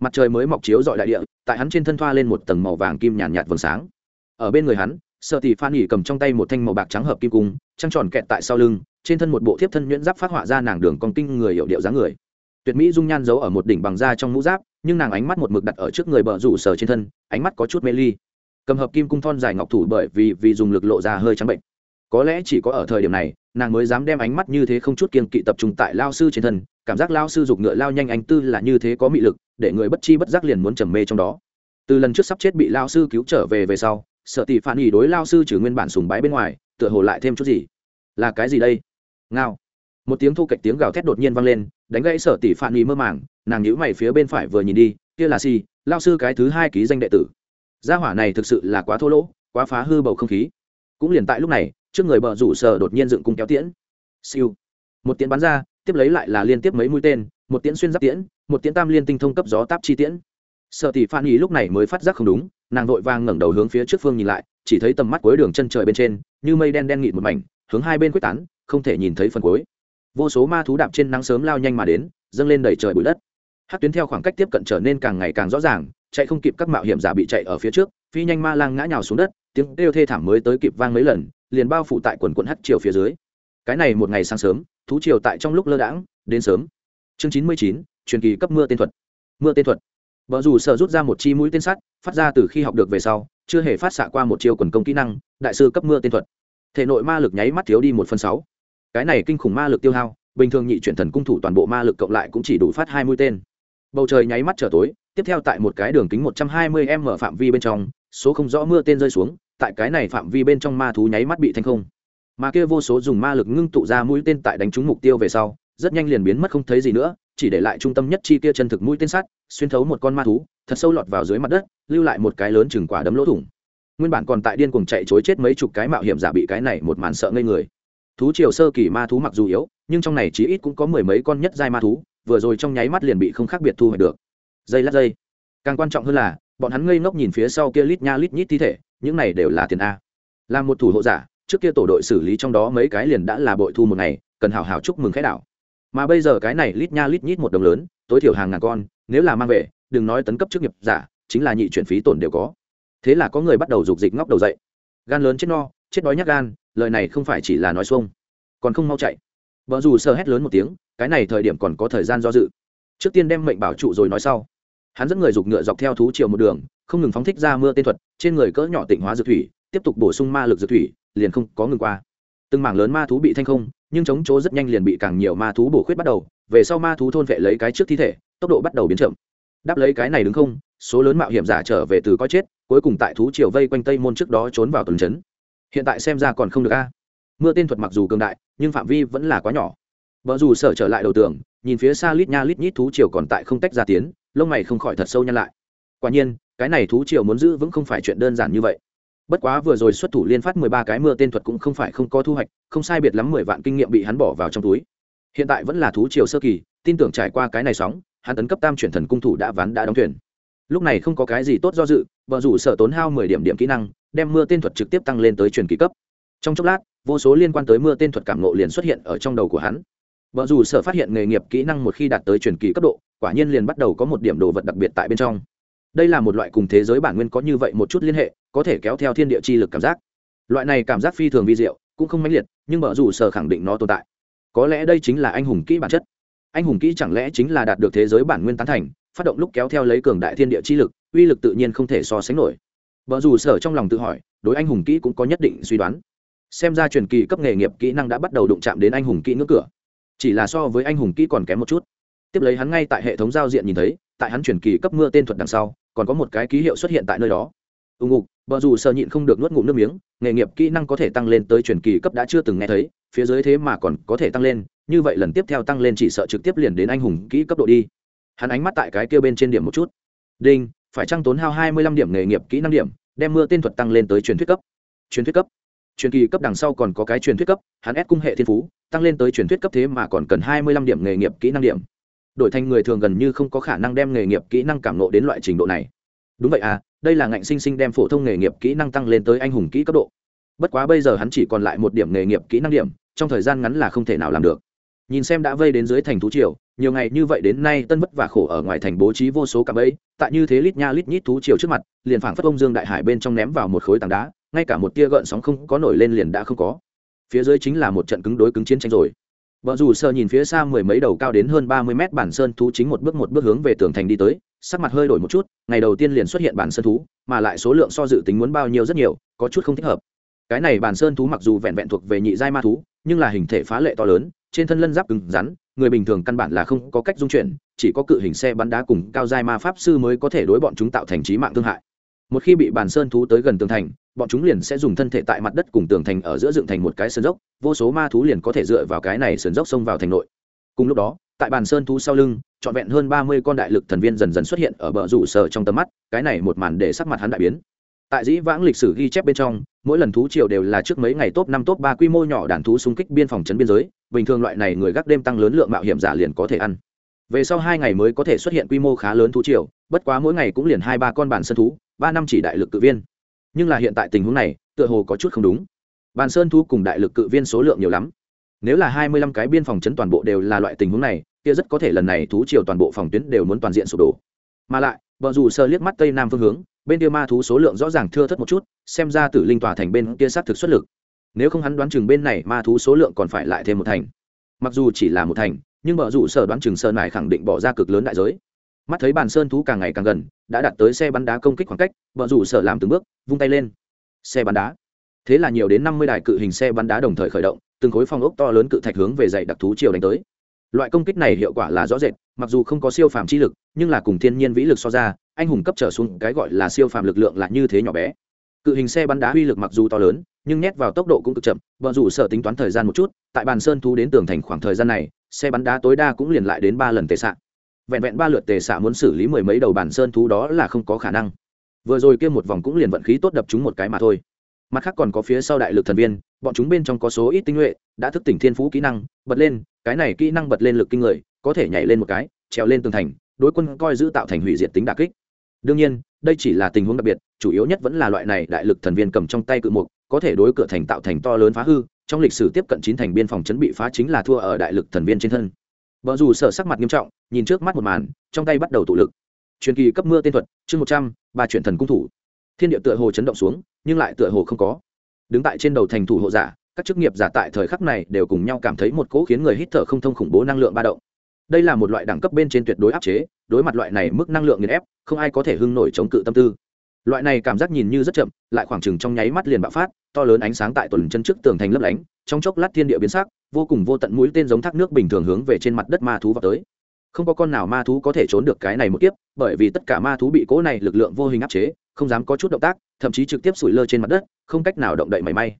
mặt trời mới mọc chiếu dọi đại địa tại hắn trên thân thoa lên một tầng màu vàng kim nhàn nhạt, nhạt vầng sáng. Ở bên người hắn sợ tỷ phan nghỉ cầm trong tay một thanh màu bạc trắng hợp kim cung trăng tròn kẹt tại sau lưng trên thân một bộ thiếp thân nhuyễn giáp phát họa ra nàng đường con kinh người hiệu điệu dáng người. Tuyệt mỹ dung nhan giấu ở một đỉnh bằng da trong mũ giáp nhưng nàng ánh mắt một mực đặt ở trước người bờ rủ sở trên thân ánh mắt có chút mê ly. Cầm hợp kim cung thon dài ngọc thủ bởi vì vì dùng lực lộ ra hơi trắng bệnh. Có lẽ chỉ có ở thời điểm này nàng mới dám đem ánh mắt như thế không chút kiên kỵ tập trung tại lao sư trên thân cảm giác lao sư dục ngựa lao nhanh anh tư là như thế có mị lực để người bất chi bất giác liền muốn trầm mê trong đó. Từ lần trước sắp chết bị lao sư cứu trở về về sau, sợ tỷ phản ý đối lao sư trừ nguyên bản sùng bái bên ngoài, tựa hồ lại thêm chút gì. Là cái gì đây? Ngao. Một tiếng thu cạnh tiếng gào thét đột nhiên vang lên, đánh gãy sở tỷ phản ý mơ màng, nàng nhíu mày phía bên phải vừa nhìn đi, kia là si, lao sư cái thứ hai ký danh đệ tử. Gia hỏa này thực sự là quá thô lỗ, quá phá hư bầu không khí. Cũng liền tại lúc này, trước người bờ rủ sở đột nhiên dựng cung kéo tiễn. Siêu. Một tiễn bắn ra, tiếp lấy lại là liên tiếp mấy mũi tên, một tiễn xuyên giáp tiễn một tiễn tam liên tinh thông cấp gió táp chi tiễn. Sợ tỷ phan ý lúc này mới phát giác không đúng, nàng vội vàng ngẩng đầu hướng phía trước phương nhìn lại, chỉ thấy tầm mắt cuối đường chân trời bên trên, như mây đen đen nghịt một mảnh, hướng hai bên quyết tán, không thể nhìn thấy phần cuối. Vô số ma thú đạp trên nắng sớm lao nhanh mà đến, dâng lên đầy trời bụi đất. Hát tuyến theo khoảng cách tiếp cận trở nên càng ngày càng rõ ràng, chạy không kịp các mạo hiểm giả bị chạy ở phía trước, phi nhanh ma lang ngã nhào xuống đất, tiếng kêu thê thảm mới tới kịp vang mấy lần, liền bao phủ tại quần quận hát chiều phía dưới. Cái này một ngày sáng sớm, thú chiều tại trong lúc lơ đãng, đến sớm. Chương chín mươi chín truyền kỳ cấp mưa tên thuật. Mưa tên thuật. Vợ dù sợ rút ra một chi mũi tên sắt, phát ra từ khi học được về sau, chưa hề phát xạ qua một chiều quần công kỹ năng, đại sư cấp mưa tên thuật. Thể nội ma lực nháy mắt thiếu đi một phần sáu. Cái này kinh khủng ma lực tiêu hao, bình thường nhị chuyển thần cung thủ toàn bộ ma lực cộng lại cũng chỉ đủ phát hai mũi tên. Bầu trời nháy mắt trở tối, tiếp theo tại một cái đường kính một trăm hai mươi m phạm vi bên trong, số không rõ mưa tên rơi xuống, tại cái này phạm vi bên trong ma thú nháy mắt bị thanh không. Mà kia vô số dùng ma lực ngưng tụ ra mũi tên tại đánh trúng mục tiêu về sau, rất nhanh liền biến mất không thấy gì nữa chỉ để lại trung tâm nhất chi kia chân thực mũi tên sắt xuyên thấu một con ma thú, thật sâu lọt vào dưới mặt đất, lưu lại một cái lớn chừng quả đấm lỗ thủng. Nguyên bản còn tại điên cuồng chạy chối chết mấy chục cái mạo hiểm giả bị cái này một màn sợ ngây người. Thú triều sơ kỳ ma thú mặc dù yếu, nhưng trong này chí ít cũng có mười mấy con nhất giai ma thú, vừa rồi trong nháy mắt liền bị không khác biệt thu hoạch được. Dây lát dây càng quan trọng hơn là, bọn hắn ngây ngốc nhìn phía sau kia lít nha lít nhít thi thể, những này đều là tiền a. Là một thủ hộ giả, trước kia tổ đội xử lý trong đó mấy cái liền đã là bội thu một ngày, cần hào hào chúc mừng khẽ đảo mà bây giờ cái này lít nha lít nhít một đồng lớn, tối thiểu hàng ngàn con, nếu là mang về, đừng nói tấn cấp chức nghiệp giả, chính là nhị chuyển phí tổn đều có. Thế là có người bắt đầu dục dịch ngóc đầu dậy. Gan lớn chết no, chết đói nhắc gan, lời này không phải chỉ là nói xuông. Còn không mau chạy. Vợ dù sợ hét lớn một tiếng, cái này thời điểm còn có thời gian do dự. Trước tiên đem mệnh bảo trụ rồi nói sau. Hắn dẫn người giục ngựa dọc theo thú chiều một đường, không ngừng phóng thích ra mưa tên thuật, trên người cỡ nhỏ tịnh hóa dược thủy, tiếp tục bổ sung ma lực dược thủy, liền không có ngừng qua. Từng mảng lớn ma thú bị thanh không nhưng chống chỗ rất nhanh liền bị càng nhiều ma thú bổ khuyết bắt đầu, về sau ma thú thôn vệ lấy cái trước thi thể, tốc độ bắt đầu biến chậm. Đáp lấy cái này đứng không? Số lớn mạo hiểm giả trở về từ coi chết, cuối cùng tại thú triều vây quanh tây môn trước đó trốn vào tuần trấn. Hiện tại xem ra còn không được a. Mưa tên thuật mặc dù cường đại, nhưng phạm vi vẫn là quá nhỏ. Vợ dù sở trở lại đầu tường, nhìn phía xa lít nha lít nhít thú triều còn tại không tách ra tiến, lông mày không khỏi thật sâu nhăn lại. Quả nhiên, cái này thú triều muốn giữ vững không phải chuyện đơn giản như vậy bất quá vừa rồi xuất thủ liên phát mười ba cái mưa tên thuật cũng không phải không có thu hoạch, không sai biệt lắm mười vạn kinh nghiệm bị hắn bỏ vào trong túi. Hiện tại vẫn là thú triều sơ kỳ, tin tưởng trải qua cái này sóng, hắn tấn cấp tam chuyển thần cung thủ đã ván đã đóng thuyền. Lúc này không có cái gì tốt do dự, vợ rủ sở tốn hao mười điểm điểm kỹ năng, đem mưa tên thuật trực tiếp tăng lên tới truyền kỳ cấp. Trong chốc lát, vô số liên quan tới mưa tên thuật cảm nộ liền xuất hiện ở trong đầu của hắn. Vợ rủ sở phát hiện nghề nghiệp kỹ năng một khi đạt tới truyền kỳ cấp độ, quả nhiên liền bắt đầu có một điểm đồ vật đặc biệt tại bên trong đây là một loại cùng thế giới bản nguyên có như vậy một chút liên hệ, có thể kéo theo thiên địa chi lực cảm giác. Loại này cảm giác phi thường vi diệu, cũng không mãnh liệt, nhưng mở dù sở khẳng định nó tồn tại. Có lẽ đây chính là anh hùng kỹ bản chất. Anh hùng kỹ chẳng lẽ chính là đạt được thế giới bản nguyên tán thành, phát động lúc kéo theo lấy cường đại thiên địa chi lực, uy lực tự nhiên không thể so sánh nổi. Vợ dù sở trong lòng tự hỏi, đối anh hùng kỹ cũng có nhất định suy đoán. Xem ra truyền kỳ cấp nghề nghiệp kỹ năng đã bắt đầu đụng chạm đến anh hùng kỹ ngưỡng cửa. Chỉ là so với anh hùng kỹ còn kém một chút. Tiếp lấy hắn ngay tại hệ thống giao diện nhìn thấy, tại hắn truyền kỳ cấp mưa tên thuật đằng sau còn có một cái ký hiệu xuất hiện tại nơi đó. Ưng ngục vợ dù sợ nhịn không được nuốt ngụm nước miếng, nghề nghiệp kỹ năng có thể tăng lên tới truyền kỳ cấp đã chưa từng nghe thấy, phía dưới thế mà còn có thể tăng lên, như vậy lần tiếp theo tăng lên chỉ sợ trực tiếp liền đến anh hùng kỹ cấp độ đi. Hắn ánh mắt tại cái kia bên trên điểm một chút. Đinh, phải trăng tốn hao hai mươi lăm điểm nghề nghiệp kỹ năng điểm, đem mưa tên thuật tăng lên tới truyền thuyết cấp. Truyền thuyết cấp. Truyền kỳ cấp đằng sau còn có cái truyền thuyết cấp, hắn ép cung hệ thiên phú, tăng lên tới truyền thuyết cấp thế mà còn cần hai mươi lăm điểm nghề nghiệp kỹ năng điểm đổi thành người thường gần như không có khả năng đem nghề nghiệp kỹ năng cảm nộ đến loại trình độ này. Đúng vậy à đây là ngạnh sinh sinh đem phổ thông nghề nghiệp kỹ năng tăng lên tới anh hùng kỹ cấp độ. Bất quá bây giờ hắn chỉ còn lại một điểm nghề nghiệp kỹ năng điểm, trong thời gian ngắn là không thể nào làm được. Nhìn xem đã vây đến dưới thành thú triều, nhiều ngày như vậy đến nay tân vất và khổ ở ngoài thành bố trí vô số cạm ấy tại như thế lít nha lít nhít thú triều trước mặt, liền phảng phất ông dương đại hải bên trong ném vào một khối tảng đá, ngay cả một tia gợn sóng không có nổi lên liền đã không có. Phía dưới chính là một trận cứng đối cứng chiến tranh rồi vợ dù sơ nhìn phía xa mười mấy đầu cao đến hơn ba mươi mét bản sơn thú chính một bước một bước hướng về tường thành đi tới, sắc mặt hơi đổi một chút, ngày đầu tiên liền xuất hiện bản sơn thú, mà lại số lượng so dự tính muốn bao nhiêu rất nhiều, có chút không thích hợp. Cái này bản sơn thú mặc dù vẹn vẹn thuộc về nhị giai ma thú, nhưng là hình thể phá lệ to lớn, trên thân lân giáp cứng rắn, người bình thường căn bản là không có cách dung chuyển, chỉ có cự hình xe bắn đá cùng cao giai ma pháp sư mới có thể đối bọn chúng tạo thành chí mạng thương hại. Một khi bị bản sơn thú tới gần tường thành bọn chúng liền sẽ dùng thân thể tại mặt đất cùng tường thành ở giữa dựng thành một cái sườn dốc, vô số ma thú liền có thể dựa vào cái này sườn dốc xông vào thành nội. Cùng lúc đó, tại bàn sơn thú sau lưng, trọn vẹn hơn ba mươi con đại lực thần viên dần dần xuất hiện ở bờ rủ sở trong tầm mắt, cái này một màn để sắc mặt hắn đại biến. Tại dĩ vãng lịch sử ghi chép bên trong, mỗi lần thú triều đều là trước mấy ngày top năm top ba quy mô nhỏ đàn thú xung kích biên phòng trấn biên giới, bình thường loại này người gác đêm tăng lớn lượng mạo hiểm giả liền có thể ăn. Về sau hai ngày mới có thể xuất hiện quy mô khá lớn thú triều, bất quá mỗi ngày cũng liền hai ba con bản sơn thú, ba năm chỉ đại lực cự viên nhưng là hiện tại tình huống này, tựa hồ có chút không đúng. Bàn sơn thú cùng đại lực cự viên số lượng nhiều lắm. Nếu là hai mươi lăm cái biên phòng chấn toàn bộ đều là loại tình huống này, kia rất có thể lần này thú triều toàn bộ phòng tuyến đều muốn toàn diện sụp đổ. Mà lại vợ dù sơ liếc mắt tây nam phương hướng, bên kia ma thú số lượng rõ ràng thưa thất một chút, xem ra tử linh tòa thành bên kia sát thực xuất lực. Nếu không hắn đoán chừng bên này ma thú số lượng còn phải lại thêm một thành. Mặc dù chỉ là một thành, nhưng vợ dù sở đoán chừng sơn này khẳng định bỏ ra cực lớn đại giới mắt thấy bàn sơn thú càng ngày càng gần, đã đạt tới xe bắn đá công kích khoảng cách, vợ rủ sợ làm từng bước, vung tay lên. Xe bắn đá. Thế là nhiều đến năm mươi đài cự hình xe bắn đá đồng thời khởi động, từng khối phong ốc to lớn cự thạch hướng về dạy đặc thú chiều đánh tới. Loại công kích này hiệu quả là rõ rệt, mặc dù không có siêu phàm chi lực, nhưng là cùng thiên nhiên vĩ lực so ra, anh hùng cấp trở xuống cái gọi là siêu phàm lực lượng là như thế nhỏ bé. Cự hình xe bắn đá uy lực mặc dù to lớn, nhưng nhét vào tốc độ cũng cực chậm, vợ rủ sợ tính toán thời gian một chút, tại bàn sơn thú đến tường thành khoảng thời gian này, xe bắn đá tối đa cũng liền lại đến ba lần tệ sạn vẹn vẹn ba lượt tề xạ muốn xử lý mười mấy đầu bản sơn thú đó là không có khả năng. Vừa rồi kia một vòng cũng liền vận khí tốt đập chúng một cái mà thôi. Mặt khác còn có phía sau đại lực thần viên, bọn chúng bên trong có số ít tinh nhuệ, đã thức tỉnh thiên phú kỹ năng, bật lên, cái này kỹ năng bật lên lực kinh người, có thể nhảy lên một cái, trèo lên tường thành, đối quân coi giữ tạo thành hủy diệt tính đà kích. Đương nhiên, đây chỉ là tình huống đặc biệt, chủ yếu nhất vẫn là loại này đại lực thần viên cầm trong tay cự mục, có thể đối cửa thành tạo thành to lớn phá hư, trong lịch sử tiếp cận chín thành biên phòng chấn bị phá chính là thua ở đại lực thần viên trên thân vợ dù sở sắc mặt nghiêm trọng, nhìn trước mắt một màn, trong tay bắt đầu tụ lực. Truyền kỳ cấp mưa tên thuật, chương một trăm ba chuyển thần cung thủ. Thiên địa tựa hồ chấn động xuống, nhưng lại tựa hồ không có. Đứng tại trên đầu thành thủ hộ giả, các chức nghiệp giả tại thời khắc này đều cùng nhau cảm thấy một cỗ khiến người hít thở không thông khủng bố năng lượng ba động. Đây là một loại đẳng cấp bên trên tuyệt đối áp chế, đối mặt loại này mức năng lượng nghiền ép, không ai có thể hưng nổi chống cự tâm tư. Loại này cảm giác nhìn như rất chậm, lại khoảng chừng trong nháy mắt liền bạo phát, to lớn ánh sáng tại tuần chân trước tường thành lấp lánh, trong chốc lát thiên địa biến sắc vô cùng vô tận mũi tên giống thác nước bình thường hướng về trên mặt đất ma thú vào tới. Không có con nào ma thú có thể trốn được cái này một kiếp, bởi vì tất cả ma thú bị cố này lực lượng vô hình áp chế, không dám có chút động tác, thậm chí trực tiếp sủi lơ trên mặt đất, không cách nào động đậy mảy may.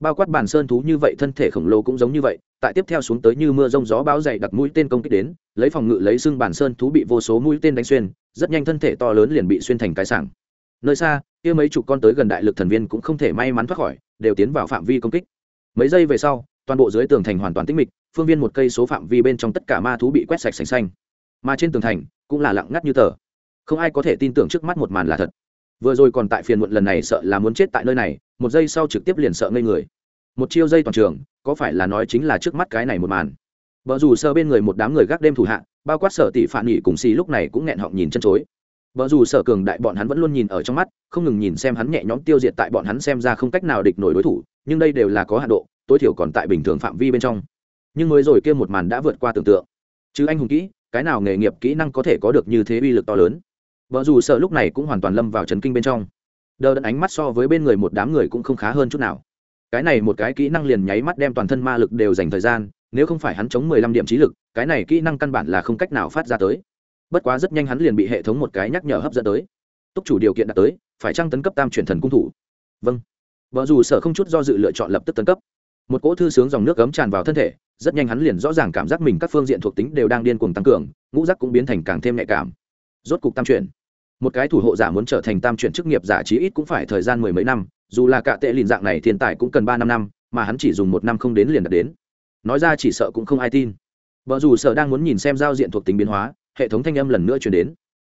Bao quát bản sơn thú như vậy, thân thể khổng lồ cũng giống như vậy, tại tiếp theo xuống tới như mưa rông gió bão dày đặt mũi tên công kích đến, lấy phòng ngự lấy xưng bản sơn thú bị vô số mũi tên đánh xuyên, rất nhanh thân thể to lớn liền bị xuyên thành cái sảng. Nơi xa, kia mấy chục con tới gần đại lực thần viên cũng không thể may mắn thoát khỏi, đều tiến vào phạm vi công kích. Mấy giây về sau toàn bộ dưới tường thành hoàn toàn tĩnh mịch, phương viên một cây số phạm vi bên trong tất cả ma thú bị quét sạch sành xanh. Mà trên tường thành cũng là lặng ngắt như tờ. Không ai có thể tin tưởng trước mắt một màn là thật. Vừa rồi còn tại phiền muộn lần này sợ là muốn chết tại nơi này, một giây sau trực tiếp liền sợ ngây người. Một chiêu dây toàn trường, có phải là nói chính là trước mắt cái này một màn? Vợ dù sơ bên người một đám người gác đêm thủ hạ, bao quát sở tỷ phản nghỉ cùng xì lúc này cũng nghẹn họng nhìn chân chối. Vợ dù sở cường đại bọn hắn vẫn luôn nhìn ở trong mắt, không ngừng nhìn xem hắn nhẹ nhõm tiêu diệt tại bọn hắn xem ra không cách nào địch nổi đối thủ, nhưng đây đều là có hạ độ tối thiểu còn tại bình thường phạm vi bên trong. Nhưng mới rồi kia một màn đã vượt qua tưởng tượng. Chứ anh hùng kỹ, cái nào nghề nghiệp kỹ năng có thể có được như thế uy lực to lớn? Vợ dù sợ lúc này cũng hoàn toàn lâm vào trấn kinh bên trong. Đờ đẫn ánh mắt so với bên người một đám người cũng không khá hơn chút nào. Cái này một cái kỹ năng liền nháy mắt đem toàn thân ma lực đều dành thời gian, nếu không phải hắn chống mười lăm điểm trí lực, cái này kỹ năng căn bản là không cách nào phát ra tới. Bất quá rất nhanh hắn liền bị hệ thống một cái nhắc nhở hấp dẫn tới. Túc chủ điều kiện đã tới, phải trăng tấn cấp tam chuyển thần cung thủ? Vâng. Vợ dù sợ không chút do dự lựa chọn lập tức tấn cấp một cỗ thư sướng dòng nước cấm tràn vào thân thể, rất nhanh hắn liền rõ ràng cảm giác mình các phương diện thuộc tính đều đang điên cuồng tăng cường, ngũ giác cũng biến thành càng thêm nhạy cảm. Rốt cục tam chuyển. Một cái thủ hộ giả muốn trở thành tam chuyển chức nghiệp giả chí ít cũng phải thời gian mười mấy năm, dù là cả tệ lìn dạng này thiên tài cũng cần ba năm năm, mà hắn chỉ dùng một năm không đến liền đạt đến. Nói ra chỉ sợ cũng không ai tin. Vợ dù sợ đang muốn nhìn xem giao diện thuộc tính biến hóa, hệ thống thanh âm lần nữa chuyển đến.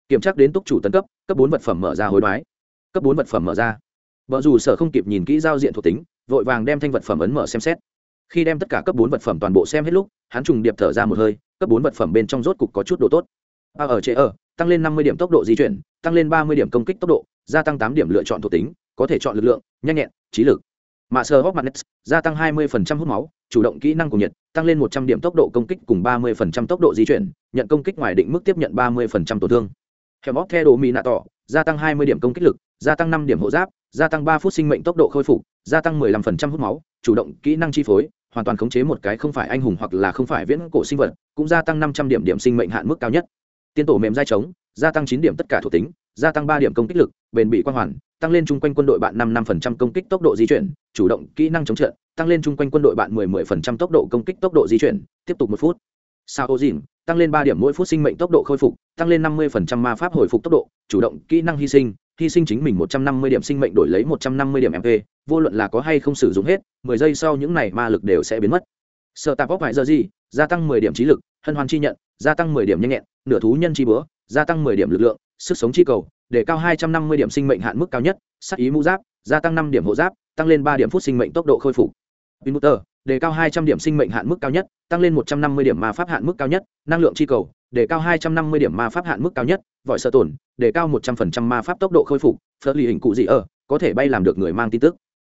Kiểm tra đến túc chủ tấn cấp cấp bốn vật phẩm mở ra hối đoái. Cấp bốn vật phẩm mở ra. Vợ dù sợ không kịp nhìn kỹ giao diện thuộc tính vội vàng đem thanh vật phẩm ấn mở xem xét. Khi đem tất cả cấp bốn vật phẩm toàn bộ xem hết lúc, hắn trùng điệp thở ra một hơi, cấp bốn vật phẩm bên trong rốt cục có chút độ tốt. A ở chế ở, tăng lên năm mươi điểm tốc độ di chuyển, tăng lên ba mươi điểm công kích tốc độ, gia tăng tám điểm lựa chọn thuộc tính, có thể chọn lực lượng, nhanh nhẹn, trí lực. Mạ sơ hóc mặt gia tăng hai mươi hút máu, chủ động kỹ năng cùng nhiệt, tăng lên một trăm điểm tốc độ công kích cùng ba mươi tốc độ di chuyển, nhận công kích ngoài định mức tiếp nhận ba mươi tổn thương. Hẻm óc theo đồ mỹ nạ tỏ gia tăng hai mươi điểm công kích lực, gia tăng năm điểm hộ giáp gia tăng ba phút sinh mệnh tốc độ khôi phục, gia tăng 15% hút máu, chủ động kỹ năng chi phối, hoàn toàn khống chế một cái không phải anh hùng hoặc là không phải viễn cổ sinh vật, cũng gia tăng 500 điểm điểm sinh mệnh hạn mức cao nhất. Tiên tổ mềm dai trống gia tăng 9 điểm tất cả thuộc tính, gia tăng 3 điểm công kích lực, bền bị quan hoàn, tăng lên chung quanh quân đội bạn 5 5% công kích tốc độ di chuyển, chủ động kỹ năng chống trận, tăng lên chung quanh quân đội bạn 10 10% tốc độ công kích tốc độ di chuyển, tiếp tục một phút. Sao ô dìn tăng lên ba điểm mỗi phút sinh mệnh tốc độ khôi phục, tăng lên 50% ma pháp hồi phục tốc độ, chủ động kỹ năng hy sinh hy sinh chính mình một trăm năm mươi điểm sinh mệnh đổi lấy một trăm năm mươi điểm mp vô luận là có hay không sử dụng hết, mười giây sau những này ma lực đều sẽ biến mất. Sợ tạp bóc vải giờ gì, gia tăng mười điểm trí lực, hân hoan chi nhận, gia tăng mười điểm nhanh nhẹn, nửa thú nhân chi bữa gia tăng mười điểm lực lượng, sức sống chi cầu, để cao hai trăm năm mươi điểm sinh mệnh hạn mức cao nhất, sắc ý mũ giáp, gia tăng năm điểm hộ giáp, tăng lên ba điểm phút sinh mệnh tốc độ khôi phục. Pinuter, đề cao 200 điểm sinh mệnh hạn mức cao nhất, tăng lên 150 điểm ma pháp hạn mức cao nhất, năng lượng chi cầu, đề cao 250 điểm ma pháp hạn mức cao nhất, vội sợ tổn, đề cao 100% ma pháp tốc độ khôi phục, phớt ly hình cụ gì ở, có thể bay làm được người mang tin tức.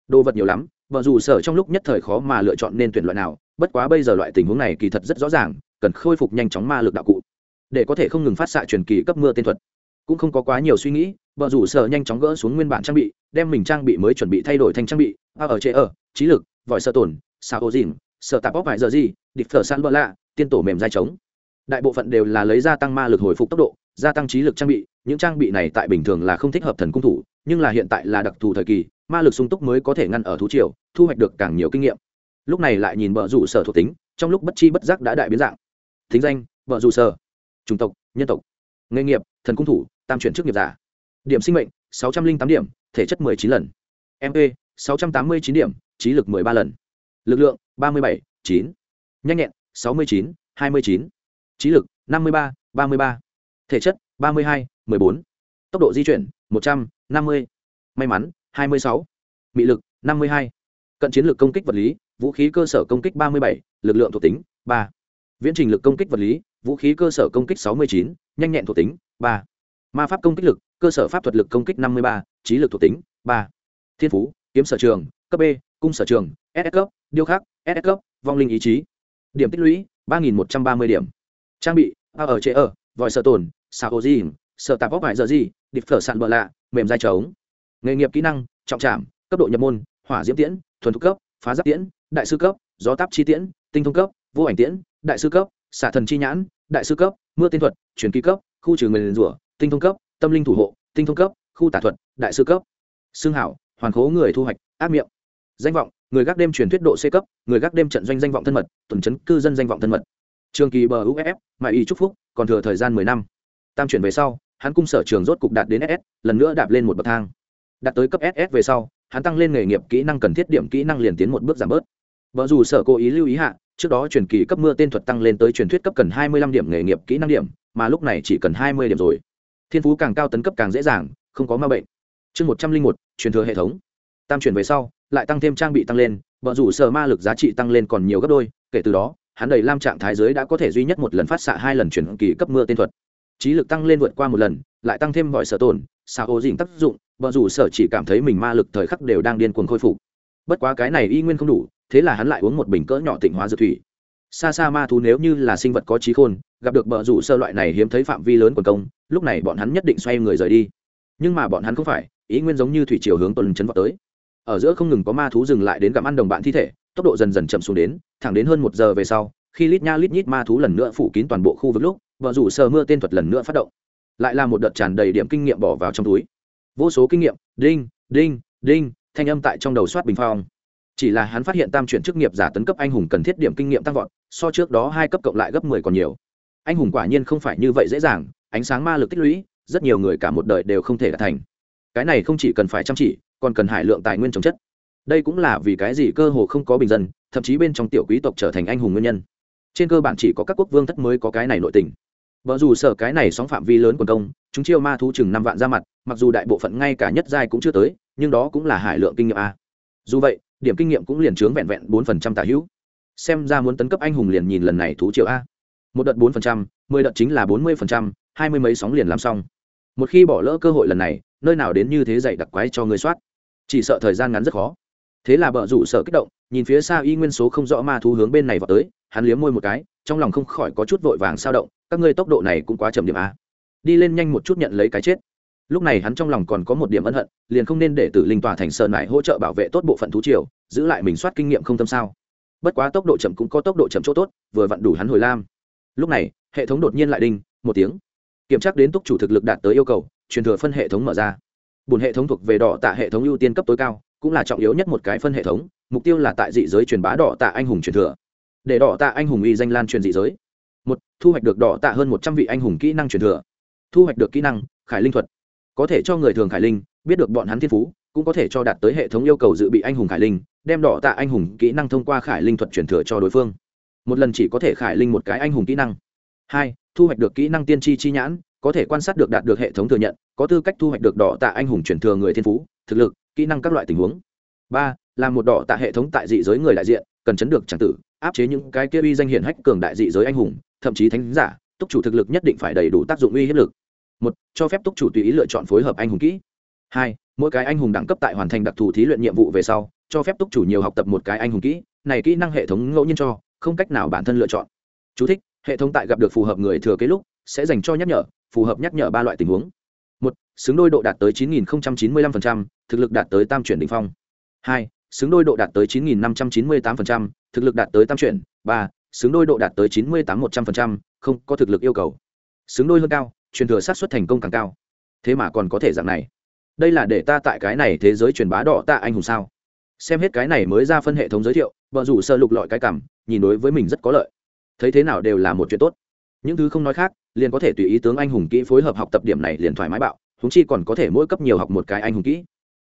Đồ vật nhiều lắm, vợ dù sở trong lúc nhất thời khó mà lựa chọn nên tuyển loại nào, bất quá bây giờ loại tình huống này kỳ thật rất rõ ràng, cần khôi phục nhanh chóng ma lực đạo cụ, để có thể không ngừng phát xạ truyền kỳ cấp mưa tiên thuật. Cũng không có quá nhiều suy nghĩ, vợ rủ sở nhanh chóng gỡ xuống nguyên bản trang bị đem mình trang bị mới chuẩn bị thay đổi thành trang bị a ở chế ở trí lực vòi sợ tổn sao ô dìm sợ tạp bóc vài giờ gì, địch thở san bỡ lạ, tiên tổ mềm dai trống. Đại bộ phận đều là lấy gia tăng ma lực hồi phục tốc độ, gia tăng trí lực trang bị, những trang bị này tại bình thường là không thích hợp thần cung thủ, nhưng là hiện tại là đặc thù thời kỳ, ma lực sung túc mới có thể ngăn ở thú triều, thu hoạch được càng nhiều kinh nghiệm. Lúc này lại nhìn vợ rủ sở thuộc tính, trong lúc bất chi bất giác đã đại biến dạng. Thính danh vợ rủ sở. Chủng tộc, nhân tộc. Nghề nghiệp, thần cung thủ, tam chuyển chức nghiệp giả. Điểm sinh mệnh 608 điểm, thể chất 19 lần. Mp 689 điểm trí lực 13 lần lực lượng 37, 9. nhanh nhẹn 69, 29. trí lực 53, 33. thể chất 32, 14. tốc độ di chuyển 150. may mắn 26. mị lực 52. cận chiến lược công kích vật lý vũ khí cơ sở công kích 37, lực lượng thuộc tính 3. viễn trình lực công kích vật lý vũ khí cơ sở công kích 69, nhanh nhẹn thuộc tính 3. ma pháp công kích lực cơ sở pháp thuật lực công kích 53, trí lực thuộc tính 3. thiên phú kiếm sở trường cấp b cung sở trường ss cấp, điêu khắc ss cấp, vong linh ý chí. Điểm tích lũy, ba nghìn một trăm ba mươi điểm. Trang bị a ở chế ở vòi sợ tồn sao ô di sợ tạp bóc vải giờ gì địch phở sạn bờ lạ, mềm dai trống. Nghề nghiệp kỹ năng, trọng trảm, cấp độ nhập môn, hỏa diễm tiễn, thuần thục cấp, phá giáp tiễn, đại sư cấp, gió táp chi tiễn, tinh thông cấp, vô ảnh tiễn, đại sư cấp, xả thần chi nhãn, đại sư cấp, mưa tiên thuật, truyền ký cấp, khu trừ người liền rủa, tinh thông cấp, tâm linh thủ hộ, tinh thông cấp, khu tả thuật, đại sư cấp. Xương hảo, hoàn khố người thu hoạch áp miệng danh vọng, người gác đêm truyền thuyết độ c cấp, người gác đêm trận doanh danh vọng thân mật, tuần chấn cư dân danh vọng thân mật. Trường kỳ bờ uff mại y chúc phúc, còn thừa thời gian mười năm. Tam chuyển về sau, hắn cung sở trường rốt cục đạt đến ss lần nữa đạp lên một bậc thang. Đạt tới cấp ss về sau, hắn tăng lên nghề nghiệp kỹ năng cần thiết điểm kỹ năng liền tiến một bước giảm bớt. Vợ dù sở cố ý lưu ý hạ, trước đó truyền kỳ cấp mưa tên thuật tăng lên tới truyền thuyết cấp cần hai mươi lăm điểm nghề nghiệp kỹ năng điểm, mà lúc này chỉ cần hai mươi điểm rồi. Thiên phú càng cao tấn cấp càng dễ dàng, không có ma bệnh. Chương một trăm linh một, truyền thừa hệ thống. Tam chuyển về sau lại tăng thêm trang bị tăng lên vợ rủ sở ma lực giá trị tăng lên còn nhiều gấp đôi, kể từ đó, hắn đầy lam trạng thái giới đã có thể duy nhất một lần phát xạ hai lần chuyển kỳ cấp mưa tên thuật. Trí lực tăng lên vượt qua một lần, lại tăng thêm vòi sở tổn sao ô dình tác dụng vợ rủ sở chỉ cảm thấy mình ma lực thời khắc đều đang điên cuồng khôi phục. Bất quá cái này y nguyên không đủ, thế là hắn lại uống một bình cỡ nhỏ tịnh hóa dược thủy. Xa xa ma thú nếu như là sinh vật có trí khôn, gặp được bờ rủ sơ loại này hiếm thấy phạm vi lớn quần công, lúc này bọn hắn nhất định xoay người rời đi. Nhưng mà bọn hắn không phải ý nguyên giống như thủy chiều hướng tuần chấn vào tới ở giữa không ngừng có ma thú dừng lại đến gặm ăn đồng bạn thi thể, tốc độ dần dần chậm xuống đến, thẳng đến hơn một giờ về sau, khi lít nha lít nhít ma thú lần nữa phủ kín toàn bộ khu vực lúc, vợ rủ sờ mưa tên thuật lần nữa phát động. Lại là một đợt tràn đầy điểm kinh nghiệm bỏ vào trong túi. Vô số kinh nghiệm, đinh đinh đinh, thanh âm tại trong đầu soát bình phong. Chỉ là hắn phát hiện tam chuyển chức nghiệp giả tấn cấp anh hùng cần thiết điểm kinh nghiệm tăng vọt, so trước đó hai cấp cộng lại gấp mười còn nhiều. Anh hùng quả nhiên không phải như vậy dễ dàng, ánh sáng ma lực tích lũy, rất nhiều người cả một đời đều không thể đạt thành. Cái này không chỉ cần phải chăm chỉ còn cần hải lượng tài nguyên trồng chất. Đây cũng là vì cái gì cơ hồ không có bình dân, thậm chí bên trong tiểu quý tộc trở thành anh hùng nguyên nhân. Trên cơ bản chỉ có các quốc vương thất mới có cái này nội tình. Vợ dù sở cái này sóng phạm vi lớn quần công, chúng chiêu ma thú chừng năm vạn ra mặt, mặc dù đại bộ phận ngay cả nhất giai cũng chưa tới, nhưng đó cũng là hải lượng kinh nghiệm a. Dù vậy, điểm kinh nghiệm cũng liền chướng vẹn vẹn bốn phần trăm tả hữu. Xem ra muốn tấn cấp anh hùng liền nhìn lần này thú triệu a. Một đợt bốn phần trăm, mười đợt chính là bốn mươi phần trăm, hai mươi mấy sóng liền làm xong. Một khi bỏ lỡ cơ hội lần này nơi nào đến như thế dạy đặc quái cho người soát. Chỉ sợ thời gian ngắn rất khó. Thế là bờ rủ sợ kích động, nhìn phía xa y nguyên số không rõ ma thú hướng bên này vào tới, hắn liếm môi một cái, trong lòng không khỏi có chút vội vàng sao động, các ngươi tốc độ này cũng quá chậm điểm a. Đi lên nhanh một chút nhận lấy cái chết. Lúc này hắn trong lòng còn có một điểm ân hận, liền không nên để tử linh tòa thành sơn lại hỗ trợ bảo vệ tốt bộ phận thú triều, giữ lại mình soát kinh nghiệm không tâm sao. Bất quá tốc độ chậm cũng có tốc độ chậm chỗ tốt, vừa vặn đủ hắn hồi lam. Lúc này, hệ thống đột nhiên lại đinh, một tiếng kiểm tra đến túc chủ thực lực đạt tới yêu cầu, truyền thừa phân hệ thống mở ra. Bùn hệ thống thuộc về đỏ tạ hệ thống ưu tiên cấp tối cao, cũng là trọng yếu nhất một cái phân hệ thống, mục tiêu là tại dị giới truyền bá đỏ tạ anh hùng truyền thừa. Để đỏ tạ anh hùng y danh lan truyền dị giới. Một, thu hoạch được đỏ tạ hơn một trăm vị anh hùng kỹ năng truyền thừa. Thu hoạch được kỹ năng, khải linh thuật. Có thể cho người thường khải linh, biết được bọn hắn thiên phú, cũng có thể cho đạt tới hệ thống yêu cầu dự bị anh hùng khải linh, đem đỏ tạ anh hùng kỹ năng thông qua khải linh thuật truyền thừa cho đối phương. Một lần chỉ có thể khải linh một cái anh hùng kỹ năng. Hai thu hoạch được kỹ năng tiên tri chi nhãn có thể quan sát được đạt được hệ thống thừa nhận có tư cách thu hoạch được đỏ tạ anh hùng truyền thừa người thiên phú thực lực kỹ năng các loại tình huống. Ba là một đỏ tạ hệ thống tại dị giới người đại diện cần chấn được tràng tử áp chế những cái kia uy danh hiển hách cường đại dị giới anh hùng thậm chí thánh giả túc chủ thực lực nhất định phải đầy đủ tác dụng uy hiếp lực. Một cho phép túc chủ tùy ý lựa chọn phối hợp anh hùng kỹ. Hai mỗi cái anh hùng đẳng cấp tại hoàn thành đặc thù thí luyện nhiệm vụ về sau cho phép túc chủ nhiều học tập một cái anh hùng kỹ này kỹ năng hệ thống ngẫu nhiên cho không cách nào bản thân lựa chọn. Chú thích, hệ thống tại gặp được phù hợp người thừa kế lúc sẽ dành cho nhắc nhở phù hợp nhắc nhở ba loại tình huống. Một xứng đôi độ đạt tới 9.095%, thực lực đạt tới tam chuyển đỉnh phong. Hai xứng đôi độ đạt tới 9.598%, thực lực đạt tới tam chuyển. Ba xứng đôi độ đạt tới 98-100%, không có thực lực yêu cầu. Xứng đôi hơn cao truyền thừa sát xuất thành công càng cao. Thế mà còn có thể dạng này. Đây là để ta tại cái này thế giới truyền bá đỏ ta anh hùng sao? Xem hết cái này mới ra phân hệ thống giới thiệu vợ rủ sơ lục lọi cái cảm nhìn đối với mình rất có lợi thấy thế nào đều là một chuyện tốt. Những thứ không nói khác, liền có thể tùy ý tướng anh hùng kỹ phối hợp học tập điểm này liền thoải mái bạo húng chi còn có thể mỗi cấp nhiều học một cái anh hùng kỹ.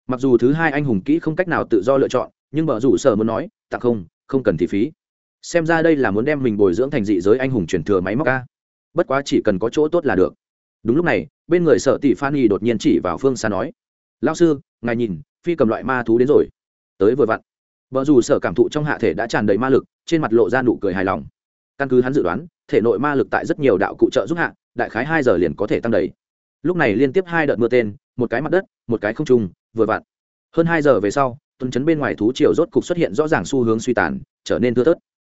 Mặc dù thứ hai anh hùng kỹ không cách nào tự do lựa chọn, nhưng vợ rủ sở muốn nói, tặng không không cần thì phí. Xem ra đây là muốn đem mình bồi dưỡng thành dị giới anh hùng truyền thừa máy móc ca bất quá chỉ cần có chỗ tốt là được. Đúng lúc này, bên người sợ tỷ phan y đột nhiên chỉ vào phương xa nói lao sư, ngài nhìn, phi cầm loại ma thú đến rồi. Tới vừa vặn vợ dù sở cảm thụ trong hạ thể đã tràn đầy ma lực, trên mặt lộ ra nụ cười hài lòng căn cứ hắn dự đoán, thể nội ma lực tại rất nhiều đạo cụ trợ giúp hạ, đại khái hai giờ liền có thể tăng đầy. Lúc này liên tiếp hai đợt mưa tên, một cái mặt đất, một cái không trung, vừa vặn. Hơn hai giờ về sau, tuần chấn bên ngoài thú triều rốt cục xuất hiện rõ ràng xu hướng suy tàn, trở nên thưa thớt.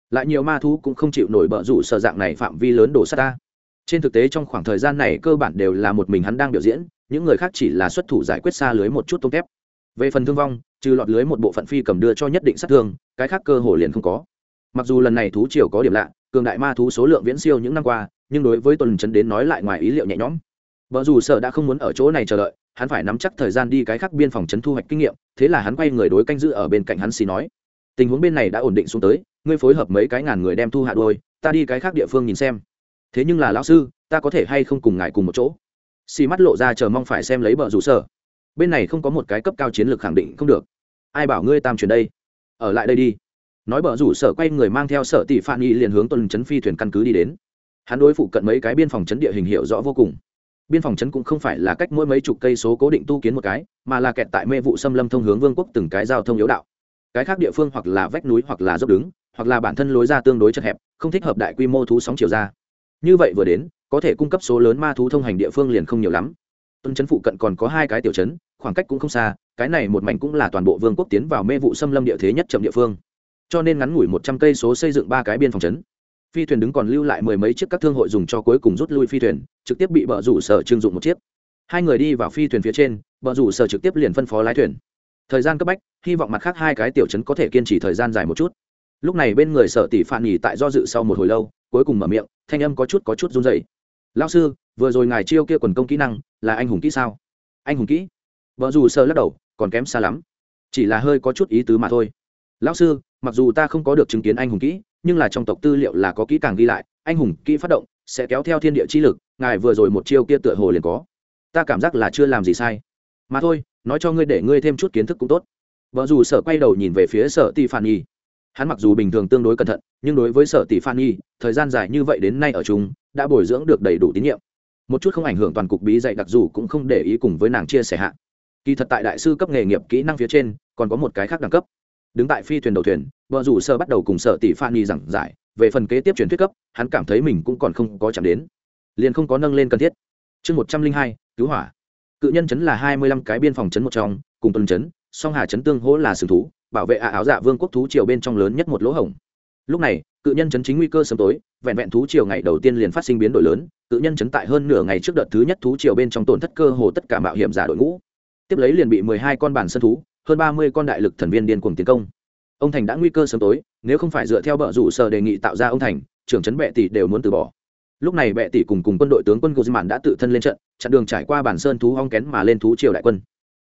Lại nhiều ma thú cũng không chịu nổi bợ rủ sở dạng này phạm vi lớn đổ sát ta. Trên thực tế trong khoảng thời gian này cơ bản đều là một mình hắn đang biểu diễn, những người khác chỉ là xuất thủ giải quyết xa lưới một chút tôm thép về phần thương vong, trừ lọt lưới một bộ phận phi cầm đưa cho nhất định sát thương, cái khác cơ hồ liền không có mặc dù lần này thú triều có điểm lạ, cường đại ma thú số lượng viễn siêu những năm qua, nhưng đối với tuần chấn đến nói lại ngoài ý liệu nhẹ nhõm. Vợ dù sợ đã không muốn ở chỗ này chờ đợi, hắn phải nắm chắc thời gian đi cái khác biên phòng trấn thu hoạch kinh nghiệm, thế là hắn quay người đối canh giữ ở bên cạnh hắn xì nói. Tình huống bên này đã ổn định xuống tới, ngươi phối hợp mấy cái ngàn người đem thu hạ đôi, ta đi cái khác địa phương nhìn xem. Thế nhưng là lão sư, ta có thể hay không cùng ngài cùng một chỗ? Xì mắt lộ ra chờ mong phải xem lấy bờ rủ sở bên này không có một cái cấp cao chiến lược khẳng định không được. Ai bảo ngươi tam chuyển đây? Ở lại đây đi nói bờ rủ sở quay người mang theo sở tỷ phan y liền hướng tuần chấn phi thuyền căn cứ đi đến. Hắn đối phụ cận mấy cái biên phòng chấn địa hình hiệu rõ vô cùng. Biên phòng chấn cũng không phải là cách mỗi mấy chục cây số cố định tu kiến một cái, mà là kẹt tại mê vụ xâm lâm thông hướng vương quốc từng cái giao thông yếu đạo. Cái khác địa phương hoặc là vách núi hoặc là dốc đứng, hoặc là bản thân lối ra tương đối chật hẹp, không thích hợp đại quy mô thú sóng chiều ra. Như vậy vừa đến, có thể cung cấp số lớn ma thú thông hành địa phương liền không nhiều lắm. Tuần chấn phụ cận còn có hai cái tiểu chấn khoảng cách cũng không xa, cái này một mảnh cũng là toàn bộ vương quốc tiến vào mê vụ xâm lâm địa thế nhất chậm địa phương cho nên ngắn ngủi một trăm cây số xây dựng ba cái biên phòng chấn phi thuyền đứng còn lưu lại mười mấy chiếc các thương hội dùng cho cuối cùng rút lui phi thuyền, trực tiếp bị bờ rủ sở trưng dụng một chiếc. Hai người đi vào phi thuyền phía trên, bờ rủ sở trực tiếp liền phân phó lái thuyền. Thời gian cấp bách, hy vọng mặt khác hai cái tiểu chấn có thể kiên trì thời gian dài một chút. Lúc này bên người sở tỷ phản nghỉ tại do dự sau một hồi lâu, cuối cùng mở miệng, thanh âm có chút có chút run dày lao sư, vừa rồi ngài chiêu kia quần công kỹ năng, là anh hùng kỹ sao? Anh hùng kỹ. Vợ dù sơ lắc đầu, còn kém xa lắm. Chỉ là hơi có chút ý tứ mà thôi. Lão sư mặc dù ta không có được chứng kiến anh hùng kỹ, nhưng là trong tộc tư liệu là có kỹ càng ghi lại, anh hùng kỹ phát động sẽ kéo theo thiên địa chi lực, ngài vừa rồi một chiêu kia tựa hồ liền có. Ta cảm giác là chưa làm gì sai. Mà thôi, nói cho ngươi để ngươi thêm chút kiến thức cũng tốt. Vợ dù sở quay đầu nhìn về phía sở ti phan nhi. Hắn mặc dù bình thường tương đối cẩn thận, nhưng đối với sở tỷ phan nhi, thời gian dài như vậy đến nay ở chúng đã bồi dưỡng được đầy đủ tín nhiệm. Một chút không ảnh hưởng toàn cục bí dạy đặc dù cũng không để ý cùng với nàng chia sẻ hạ. Kỳ thật tại đại sư cấp nghề nghiệp kỹ năng phía trên, còn có một cái khác đẳng cấp đứng tại phi thuyền đầu thuyền, vợ rủ sơ bắt đầu cùng sợ tỷ phan nhi giảng giải, về phần kế tiếp truyền thuyết cấp, hắn cảm thấy mình cũng còn không có chạm đến. Liền không có nâng lên cần thiết. Chương một trăm linh hai, cứu hỏa. Cự nhân chấn là hai mươi lăm cái biên phòng chấn một trong, cùng tuần chấn, song hà chấn tương hỗ là sừng thú, bảo vệ ạ áo dạ vương quốc thú triều bên trong lớn nhất một lỗ hổng. Lúc này, cự nhân chấn chính nguy cơ sớm tối, vẹn vẹn thú triều ngày đầu tiên liền phát sinh biến đổi lớn, cự nhân chấn tại hơn nửa ngày trước đợt thứ nhất thú triều bên trong tổn thất cơ hồ tất cả mạo hiểm giả đội ngũ. Tiếp lấy liền bị mười hai con bản sân thú hơn ba mươi con đại lực thần viên điên cuồng tiến công. Ông thành đã nguy cơ sớm tối, nếu không phải dựa theo bờ rủ sở đề nghị tạo ra ông thành, trưởng trấn bệ tỷ đều muốn từ bỏ. Lúc này bệ tỷ cùng cùng quân đội tướng quân guzman đã tự thân lên trận, chặn đường trải qua bản sơn thú hong kén mà lên thú triều đại quân.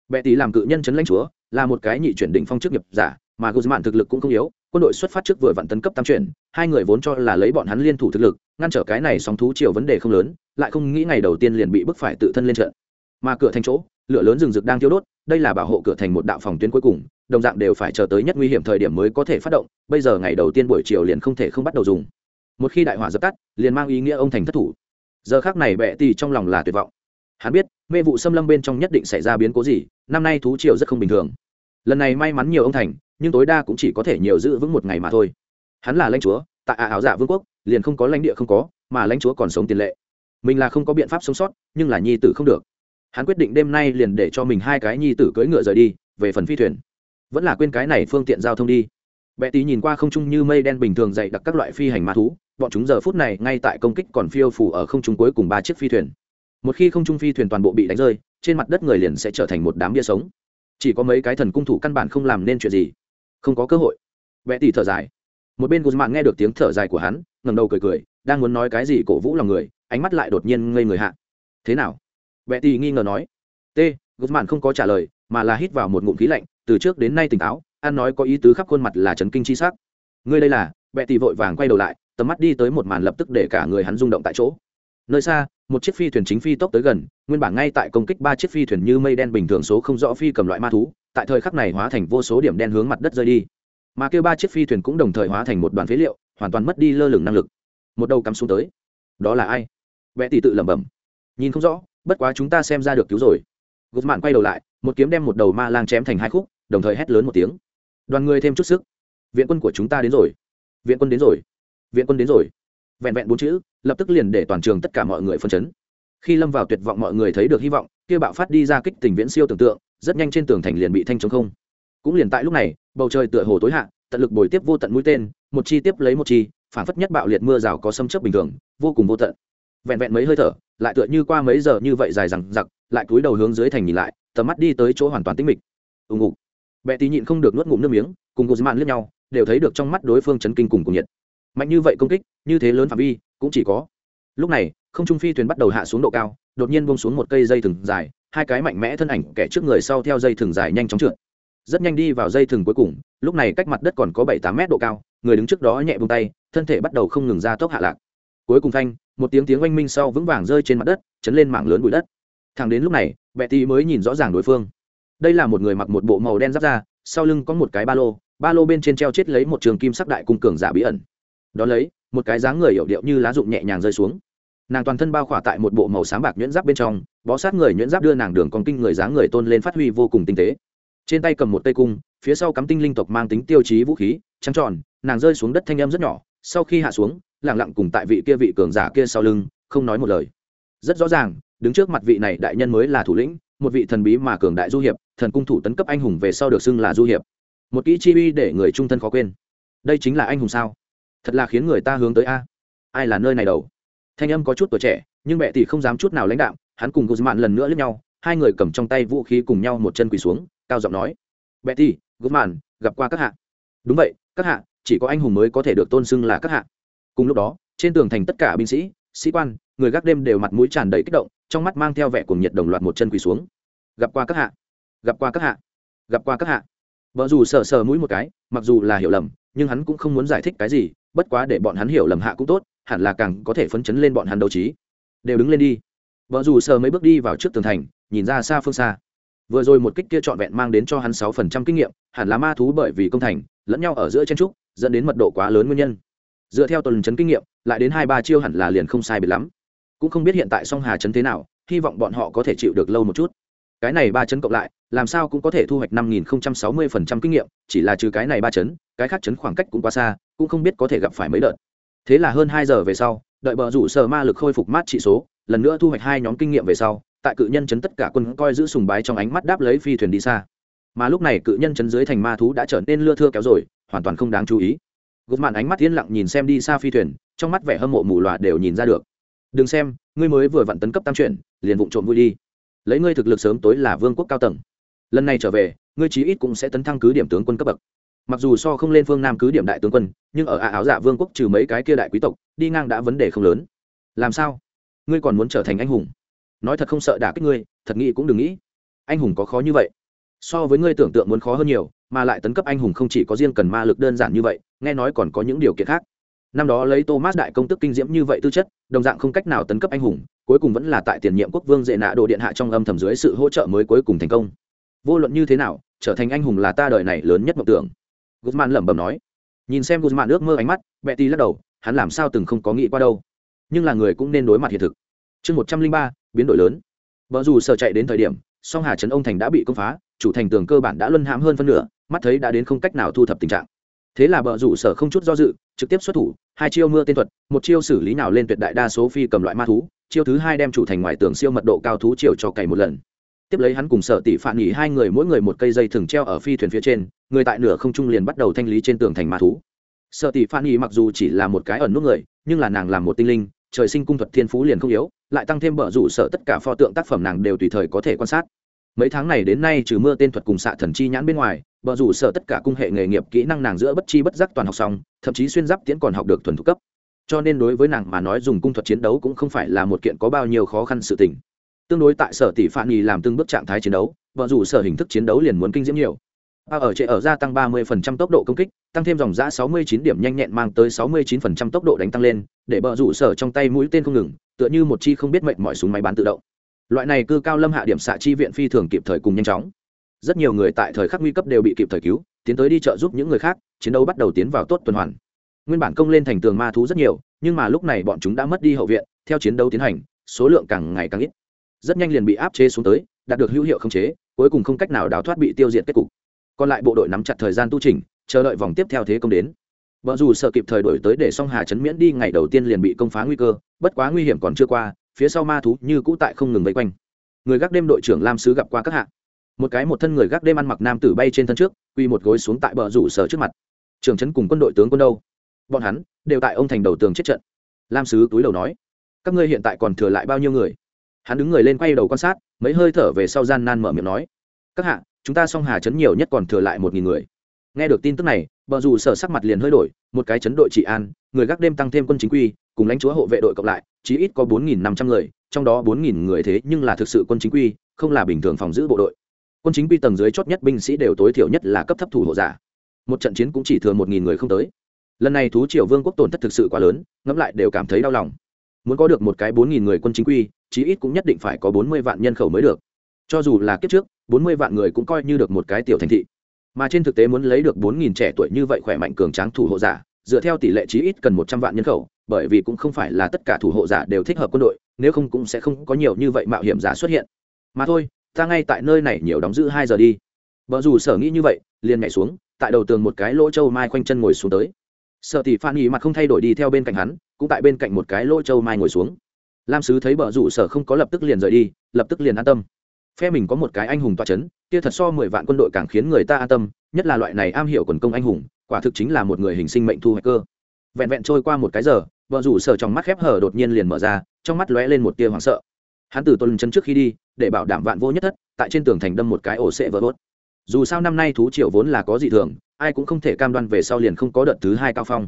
Bệ tỷ làm cự nhân chấn lãnh chúa, là một cái nhị chuyển đỉnh phong chức nghiệp giả, mà guzman thực lực cũng không yếu, quân đội xuất phát trước vừa vặn tấn cấp tam chuyển, hai người vốn cho là lấy bọn hắn liên thủ thực lực, ngăn trở cái này sóng thú triều vấn đề không lớn, lại không nghĩ ngày đầu tiên liền bị bức phải tự thân lên trận. Mà cửa thành chỗ lửa lớn rừng rực đang thiêu đốt, đây là bảo hộ cửa thành một đạo phòng tuyến cuối cùng, đồng dạng đều phải chờ tới nhất nguy hiểm thời điểm mới có thể phát động, bây giờ ngày đầu tiên buổi chiều liền không thể không bắt đầu dùng. Một khi đại hỏa dập tắt, liền mang ý nghĩa ông thành thất thủ. Giờ khác này bệ tì trong lòng là tuyệt vọng. Hắn biết, mê vụ xâm lâm bên trong nhất định xảy ra biến cố gì, năm nay thú triều rất không bình thường. Lần này may mắn nhiều ông thành, nhưng tối đa cũng chỉ có thể nhiều giữ vững một ngày mà thôi. Hắn là lãnh chúa, tại ả ảo giả vương quốc, liền không có lãnh địa không có, mà lãnh chúa còn sống tiền lệ. Mình là không có biện pháp sống sót, nhưng là nhi tử không được hắn quyết định đêm nay liền để cho mình hai cái nhi tử cưỡi ngựa rời đi, về phần phi thuyền. Vẫn là quên cái này phương tiện giao thông đi. Bệ tí nhìn qua không trung như mây đen bình thường dày đặc các loại phi hành ma thú, bọn chúng giờ phút này ngay tại công kích còn phiêu phủ ở không trung cuối cùng ba chiếc phi thuyền. Một khi không trung phi thuyền toàn bộ bị đánh rơi, trên mặt đất người liền sẽ trở thành một đám bia sống. Chỉ có mấy cái thần cung thủ căn bản không làm nên chuyện gì. Không có cơ hội. Bé tí thở dài. Một bên guzman nghe được tiếng thở dài của hắn, ngẩng đầu cười cười, đang muốn nói cái gì cổ vũ lòng người, ánh mắt lại đột nhiên ngây người hạ. Thế nào? Vẽ tỷ nghi ngờ nói, t, guzman không có trả lời, mà là hít vào một ngụm khí lạnh, từ trước đến nay tỉnh táo an nói có ý tứ khắp khuôn mặt là trấn kinh chi sắc. Ngươi đây là vẽ tỷ vội vàng quay đầu lại, tầm mắt đi tới một màn lập tức để cả người hắn rung động tại chỗ. Nơi xa, một chiếc phi thuyền chính phi tốc tới gần, nguyên bản ngay tại công kích ba chiếc phi thuyền như mây đen bình thường số không rõ phi cầm loại ma thú, tại thời khắc này hóa thành vô số điểm đen hướng mặt đất rơi đi. Mà kêu ba chiếc phi thuyền cũng đồng thời hóa thành một đoàn phế liệu, hoàn toàn mất đi lơ lửng năng lực. Một đầu cắm xuống tới. Đó là ai? Vẽ tỷ tự lẩm bẩm. Nhìn không rõ bất quá chúng ta xem ra được cứu rồi. Gục mạn quay đầu lại, một kiếm đem một đầu ma lang chém thành hai khúc, đồng thời hét lớn một tiếng. Đoàn người thêm chút sức. Viện quân của chúng ta đến rồi. Viện quân đến rồi. Viện quân đến rồi. Vẹn vẹn bốn chữ, lập tức liền để toàn trường tất cả mọi người phân chấn. Khi lâm vào tuyệt vọng mọi người thấy được hy vọng, kia bạo phát đi ra kích tình viễn siêu tưởng tượng, rất nhanh trên tường thành liền bị thanh chống không. Cũng liền tại lúc này, bầu trời tựa hồ tối hạ, tận lực bồi tiếp vô tận mũi tên, một chi tiếp lấy một chi, phản phất nhất bạo liệt mưa rào có xâm chấp bình thường, vô cùng vô tận vẹn vẹn mấy hơi thở, lại tựa như qua mấy giờ như vậy dài rằng giặc lại cúi đầu hướng dưới thành nhìn lại, tầm mắt đi tới chỗ hoàn toàn tĩnh mịch. Ùng ục bệ tí nhịn không được nuốt ngụm nước miếng, cùng guzman lướt nhau, đều thấy được trong mắt đối phương chấn kinh cùng cùng nhiệt. Mạnh như vậy công kích, như thế lớn phạm vi, cũng chỉ có. Lúc này, không trung phi thuyền bắt đầu hạ xuống độ cao, đột nhiên bông xuống một cây dây thừng dài, hai cái mạnh mẽ thân ảnh kẻ trước người sau theo dây thừng dài nhanh chóng trượt. Rất nhanh đi vào dây thừng cuối cùng, lúc này cách mặt đất còn có bảy tám mét độ cao, người đứng trước đó nhẹ bông tay, thân thể bắt đầu không ngừng ra tốc hạ lạc cuối cùng thanh một tiếng tiếng oanh minh sau vững vàng rơi trên mặt đất, chấn lên mảng lớn bụi đất. Thẳng đến lúc này bẹ tì mới nhìn rõ ràng đối phương. Đây là một người mặc một bộ màu đen giáp da, sau lưng có một cái ba lô ba lô bên trên treo chết lấy một trường kim sắc đại cung cường giả bí ẩn. Đó lấy, một cái dáng người hiểu điệu như lá rụng nhẹ nhàng rơi xuống. Nàng toàn thân bao khỏa tại một bộ màu sáng bạc nhuyễn giáp bên trong, bó sát người nhuyễn giáp đưa nàng đường còn kinh người dáng người tôn lên phát huy vô cùng tinh tế. Trên tay cầm một tay cung, phía sau cắm tinh linh tộc mang tính tiêu chí vũ khí trắng tròn, nàng rơi xuống đất thanh âm rất nhỏ, sau khi hạ xuống lẳng lặng cùng tại vị kia vị cường giả kia sau lưng, không nói một lời. Rất rõ ràng, đứng trước mặt vị này đại nhân mới là thủ lĩnh, một vị thần bí mà cường đại du hiệp, thần cung thủ tấn cấp anh hùng về sau được xưng là du hiệp. Một kỹ chi uy để người trung thân khó quên. Đây chính là anh hùng sao? Thật là khiến người ta hướng tới a. Ai là nơi này đầu? Thanh âm có chút tuổi trẻ, nhưng mẹ thì không dám chút nào lãnh đạo hắn cùng guzman lần nữa lướt nhau, hai người cầm trong tay vũ khí cùng nhau một chân quỳ xuống, cao giọng nói betty guzman, gặp qua các hạ. Đúng vậy, các hạ, chỉ có anh hùng mới có thể được tôn xưng là các hạ cùng lúc đó, trên tường thành tất cả binh sĩ sĩ quan, người gác đêm đều mặt mũi tràn đầy kích động, trong mắt mang theo vẻ cuồng nhiệt đồng loạt một chân quỳ xuống. Gặp qua các hạ, gặp qua các hạ, gặp qua các hạ. Vợ dù sờ sờ mũi một cái, mặc dù là hiểu lầm, nhưng hắn cũng không muốn giải thích cái gì, bất quá để bọn hắn hiểu lầm hạ cũng tốt, hẳn là càng có thể phấn chấn lên bọn hắn đấu trí. Đều đứng lên đi. Vợ dù sờ mấy bước đi vào trước tường thành, nhìn ra xa phương xa. Vừa rồi một kích kia trọn vẹn mang đến cho hắn sáu phần trăm kinh nghiệm, hẳn là ma thú bởi vì công thành, lẫn nhau ở giữa chen trúc, dẫn đến mật độ quá lớn nguyên nhân dựa theo tuần chấn kinh nghiệm, lại đến hai ba chiêu hẳn là liền không sai biệt lắm. Cũng không biết hiện tại song hà chấn thế nào, hy vọng bọn họ có thể chịu được lâu một chút. Cái này ba chấn cộng lại, làm sao cũng có thể thu hoạch năm nghìn không trăm sáu mươi phần trăm kinh nghiệm, chỉ là trừ cái này ba chấn, cái khác chấn khoảng cách cũng quá xa, cũng không biết có thể gặp phải mấy đợt. Thế là hơn hai giờ về sau, đợi bờ rủ sờ ma lực khôi phục mát trị số, lần nữa thu hoạch hai nhóm kinh nghiệm về sau, tại cự nhân chấn tất cả quân coi giữ sùng bái trong ánh mắt đáp lấy phi thuyền đi xa. Mà lúc này cự nhân chấn dưới thành ma thú đã trở nên lưa thưa kéo rồi, hoàn toàn không đáng chú ý gục mạn ánh mắt yên lặng nhìn xem đi xa phi thuyền, trong mắt vẻ hâm mộ mù loà đều nhìn ra được. Đừng xem, ngươi mới vừa vặn tấn cấp tam chuyển, liền vụng trộm vui đi. Lấy ngươi thực lực sớm tối là vương quốc cao tầng. Lần này trở về, ngươi chí ít cũng sẽ tấn thăng cứ điểm tướng quân cấp bậc. Mặc dù so không lên phương nam cứ điểm đại tướng quân, nhưng ở ả áo dạ vương quốc trừ mấy cái kia đại quý tộc, đi ngang đã vấn đề không lớn. Làm sao? Ngươi còn muốn trở thành anh hùng? Nói thật không sợ đả kích ngươi, thật nghĩ cũng đừng nghĩ. Anh hùng có khó như vậy so với ngươi tưởng tượng muốn khó hơn nhiều, mà lại tấn cấp anh hùng không chỉ có riêng cần ma lực đơn giản như vậy, nghe nói còn có những điều kiện khác. Năm đó lấy thomas đại công tức kinh diễm như vậy tư chất, đồng dạng không cách nào tấn cấp anh hùng, cuối cùng vẫn là tại tiền nhiệm quốc vương dệ nạ đồ điện hạ trong âm thầm dưới sự hỗ trợ mới cuối cùng thành công. Vô luận như thế nào, trở thành anh hùng là ta đời này lớn nhất mộng tưởng. Guzman lẩm bẩm nói. Nhìn xem guzman ước mơ ánh mắt betty lắc đầu, hắn làm sao từng không có nghĩ qua đâu. Nhưng là người cũng nên đối mặt hiện thực. Chương một trăm linh ba, biến đổi lớn. Vợ dù sợ chạy đến thời điểm, song hà trấn ông thành đã bị công phá chủ thành tường cơ bản đã luân hãm hơn phân nửa, mắt thấy đã đến không cách nào thu thập tình trạng. Thế là bờ rủ sở không chút do dự, trực tiếp xuất thủ, hai chiêu mưa tên thuật, một chiêu xử lý nào lên tuyệt đại đa số phi cầm loại ma thú, chiêu thứ hai đem chủ thành ngoài tường siêu mật độ cao thú chiều cho cày một lần. Tiếp lấy hắn cùng sở tỷ phản nghỉ hai người mỗi người một cây dây thừng treo ở phi thuyền phía trên, người tại nửa không trung liền bắt đầu thanh lý trên tường thành ma thú. Sở tỷ phản nghỉ mặc dù chỉ là một cái ẩn nút người, nhưng là nàng làm một tinh linh, trời sinh cung thuật thiên phú liền không yếu, lại tăng thêm bờ rủ sở tất cả pho tượng tác phẩm nàng đều tùy thời có thể quan sát mấy tháng này đến nay trừ mưa tên thuật cùng xạ thần chi nhãn bên ngoài, bờ rủ sở tất cả cung hệ nghề nghiệp kỹ năng nàng giữa bất chi bất giác toàn học xong, thậm chí xuyên giáp tiễn còn học được thuần thục cấp. Cho nên đối với nàng mà nói dùng cung thuật chiến đấu cũng không phải là một kiện có bao nhiêu khó khăn sự tình. Tương đối tại sở tỷ phản nhì làm từng bước trạng thái chiến đấu vợ rủ sở hình thức chiến đấu liền muốn kinh diễm nhiều. A ở trệ ở gia tăng 30% tốc độ công kích, tăng thêm dòng giã 69 điểm nhanh nhẹn mang tới 69% tốc độ đánh tăng lên, để bờ rủ sở trong tay mũi tên không ngừng, tựa như một chi không biết mệnh mọi súng máy bán tự động loại này cư cao lâm hạ điểm xạ chi viện phi thường kịp thời cùng nhanh chóng. Rất nhiều người tại thời khắc nguy cấp đều bị kịp thời cứu, tiến tới đi trợ giúp những người khác, chiến đấu bắt đầu tiến vào tốt tuần hoàn. Nguyên bản công lên thành tường ma thú rất nhiều, nhưng mà lúc này bọn chúng đã mất đi hậu viện, theo chiến đấu tiến hành, số lượng càng ngày càng ít. Rất nhanh liền bị áp chế xuống tới, đạt được hữu hiệu khống chế, cuối cùng không cách nào đào thoát bị tiêu diệt kết cục. Còn lại bộ đội nắm chặt thời gian tu trình chờ đợi vòng tiếp theo thế công đến. Vợ dù sợ kịp thời đổi tới để song hà chấn miễn đi, ngày đầu tiên liền bị công phá nguy cơ, bất quá nguy hiểm còn chưa qua phía sau ma thú như cũ tại không ngừng vây quanh. Người gác đêm đội trưởng lam sứ gặp qua các hạ. Một cái một thân người gác đêm ăn mặc nam tử bay trên thân trước, quy một gối xuống tại bờ rủ sở trước mặt. Trưởng trấn cùng quân đội tướng quân đâu? Bọn hắn đều tại ông thành đầu tường chết trận. Lam sứ túi đầu nói, các ngươi hiện tại còn thừa lại bao nhiêu người? Hắn đứng người lên quay đầu quan sát, mấy hơi thở về sau gian nan mở miệng nói, các hạ, chúng ta song hà chấn nhiều nhất còn thừa lại một nghìn người. Nghe được tin tức này bờ rủ sở sắc mặt liền hơi đổi, một cái chấn đội trị an, người gác đêm tăng thêm quân chính quy, cùng lãnh chúa hộ vệ đội cộng lại, chí ít có bốn nghìn năm trăm người, trong đó bốn nghìn người thế nhưng là thực sự quân chính quy, không là bình thường phòng giữ bộ đội. Quân chính quy tầng dưới chót nhất binh sĩ đều tối thiểu nhất là cấp thấp thủ hộ giả. Một trận chiến cũng chỉ thừa một nghìn người không tới. Lần này thú triều vương quốc tổn thất thực sự quá lớn, ngẫm lại đều cảm thấy đau lòng. Muốn có được một cái bốn nghìn người quân chính quy, chí ít cũng nhất định phải có bốn mươi vạn nhân khẩu mới được. Cho dù là kiếp trước, bốn mươi vạn người cũng coi như được một cái tiểu thành thị mà trên thực tế muốn lấy được bốn nghìn trẻ tuổi như vậy khỏe mạnh cường tráng thủ hộ giả, dựa theo tỷ lệ chí ít cần một trăm vạn nhân khẩu, bởi vì cũng không phải là tất cả thủ hộ giả đều thích hợp quân đội, nếu không cũng sẽ không có nhiều như vậy mạo hiểm giả xuất hiện. Mà thôi, ta ngay tại nơi này nhiều đóng giữ hai giờ đi. Vợ dù sở nghĩ như vậy, liền nhảy xuống, tại đầu tường một cái lỗ châu mai khoanh chân ngồi xuống tới. Sợ tỷ phan ý mặt không thay đổi đi theo bên cạnh hắn, cũng tại bên cạnh một cái lỗ châu mai ngồi xuống. Lam sứ thấy vợ rủ sở không có lập tức liền rời đi, lập tức liền an tâm phe mình có một cái anh hùng toa c h ấ n kia thật so mười vạn quân đội càng khiến người ta an tâm, nhất là loại này am hiểu quần công anh hùng, quả thực chính là một người hình sinh mệnh thu hoạch cơ. Vẹn vẹn trôi qua một cái giờ vợ rủ sở trong mắt khép hở đột nhiên liền mở ra, trong mắt lóe lên một tia hoảng sợ. Hắn từ tuần chân trước khi đi, để bảo đảm vạn vô nhất thất, tại trên tường thành đâm một cái ổ sệ vỡ vốt dù sao năm nay thú triệu vốn là có dị thường, ai cũng không thể cam đoan về sau liền không có đợt thứ hai cao phong.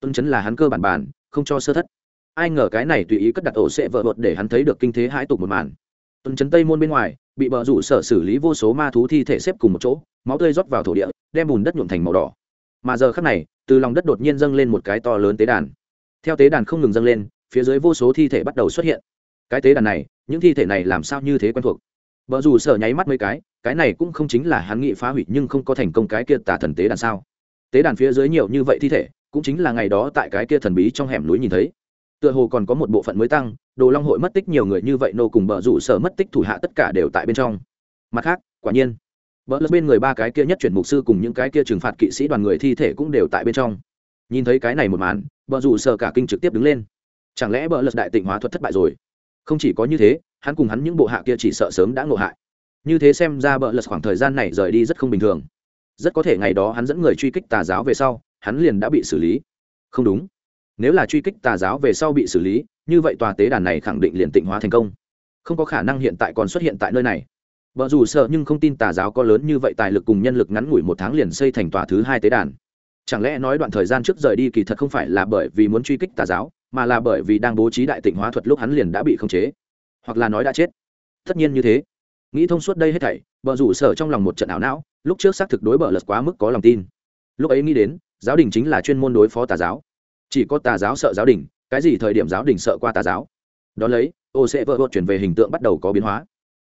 Tuân chấn là hắn cơ bản bản, không cho sơ thất. Ai ngờ cái này tùy ý cất đặt ổ sệ vỡ vột để hắn thấy được kinh thế hãi tục một màn. Tuần chấn tây môn bên ngoài bị bờ rủ sở xử lý vô số ma thú thi thể xếp cùng một chỗ máu tươi rót vào thổ địa đem bùn đất nhuộm thành màu đỏ mà giờ khắc này từ lòng đất đột nhiên dâng lên một cái to lớn tế đàn theo tế đàn không ngừng dâng lên phía dưới vô số thi thể bắt đầu xuất hiện cái tế đàn này những thi thể này làm sao như thế quen thuộc Bờ rủ sở nháy mắt mấy cái, cái này cũng không chính là hắn nghị phá hủy nhưng không có thành công cái kia tà thần tế đàn sao? Tế đàn phía dưới nhiều như vậy thi thể, cũng chính là ngày đó tại cái kia thần bí trong hẻm núi nhìn thấy. Tựa hồ còn có một bộ phận mới tăng, Đồ Long hội mất tích nhiều người như vậy nô cùng bờ rủ sở mất tích thủ hạ tất cả đều tại bên trong. Mặt khác, quả nhiên, bờ lật bên người ba cái kia nhất chuyển mục sư cùng những cái kia trừng phạt kỵ sĩ đoàn người thi thể cũng đều tại bên trong. Nhìn thấy cái này một màn, bờ rủ sở cả kinh trực tiếp đứng lên. Chẳng lẽ bờ lật đại tịnh hóa thuật thất bại rồi? Không chỉ có như thế, hắn cùng hắn những bộ hạ kia chỉ sợ sớm đã ngộ hại như thế xem ra bợ lật khoảng thời gian này rời đi rất không bình thường rất có thể ngày đó hắn dẫn người truy kích tà giáo về sau hắn liền đã bị xử lý không đúng nếu là truy kích tà giáo về sau bị xử lý, như vậy tòa tế đàn này khẳng định liền tịnh hóa thành công. Không có khả năng hiện tại còn xuất hiện tại nơi này. Vợ dù sợ nhưng không tin tà giáo có lớn như vậy tài lực cùng nhân lực ngắn ngủi một tháng liền xây thành tòa thứ hai tế đàn. Chẳng lẽ nói đoạn thời gian trước rời đi kỳ thật không phải là bởi vì muốn truy kích tà giáo, mà là bởi vì đang bố trí đại tịnh hóa thuật lúc hắn liền đã bị khống chế? Hoặc là nói đã chết? Tất nhiên như thế. Nghĩ thông suốt đây hết thảy bờ rủ sở trong lòng một trận ảo não, lúc trước xác thực đối bờ lật quá mức có lòng tin. Lúc ấy nghĩ đến, giáo đình chính là chuyên môn đối phó tà giáo chỉ có tà giáo sợ giáo đình, cái gì thời điểm giáo đình sợ qua tà giáo? Đ ó lấy, ô sẽ vỡ vợt chuyển về hình tượng bắt đầu có biến hóa.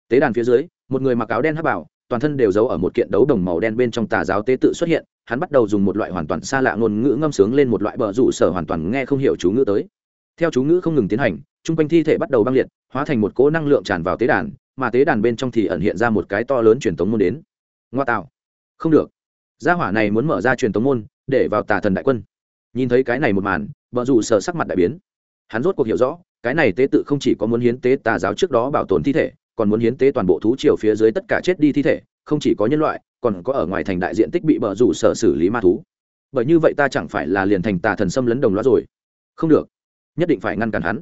Tế đàn phía dưới, một người mặc áo đen hấp bảo, toàn thân đều giấu ở một kiện đấu đồng màu đen bên trong tà giáo tế tự xuất hiện, hắn bắt đầu dùng một loại hoàn toàn xa lạ ngôn ngữ ngâm sướng lên một loại bờ rủ sở hoàn toàn nghe không hiểu chú ngữ tới. Theo chú ngữ không ngừng tiến hành, chung quanh thi thể bắt đầu băng liệt, hóa thành một cỗ năng lượng tràn vào tế đàn, mà tế đàn bên trong thì ẩn hiện ra một cái to lớn truyền tống môn đến. Ngoa tạo. Không được. Gia hỏa này muốn mở ra truyền tống môn, để vào tà thần đại quân nhìn thấy cái này một màn, vợ dù sợ sắc mặt đại biến. Hắn rốt cuộc hiểu rõ, cái này tế tự không chỉ có muốn hiến tế tà giáo trước đó bảo tồn thi thể, còn muốn hiến tế toàn bộ thú triều phía dưới tất cả chết đi thi thể, không chỉ có nhân loại, còn có ở ngoài thành đại diện tích bị bờ rủ sở xử lý ma thú. Bởi như vậy ta chẳng phải là liền thành tà thần xâm lấn đồng loạt rồi. Không được, nhất định phải ngăn cản hắn.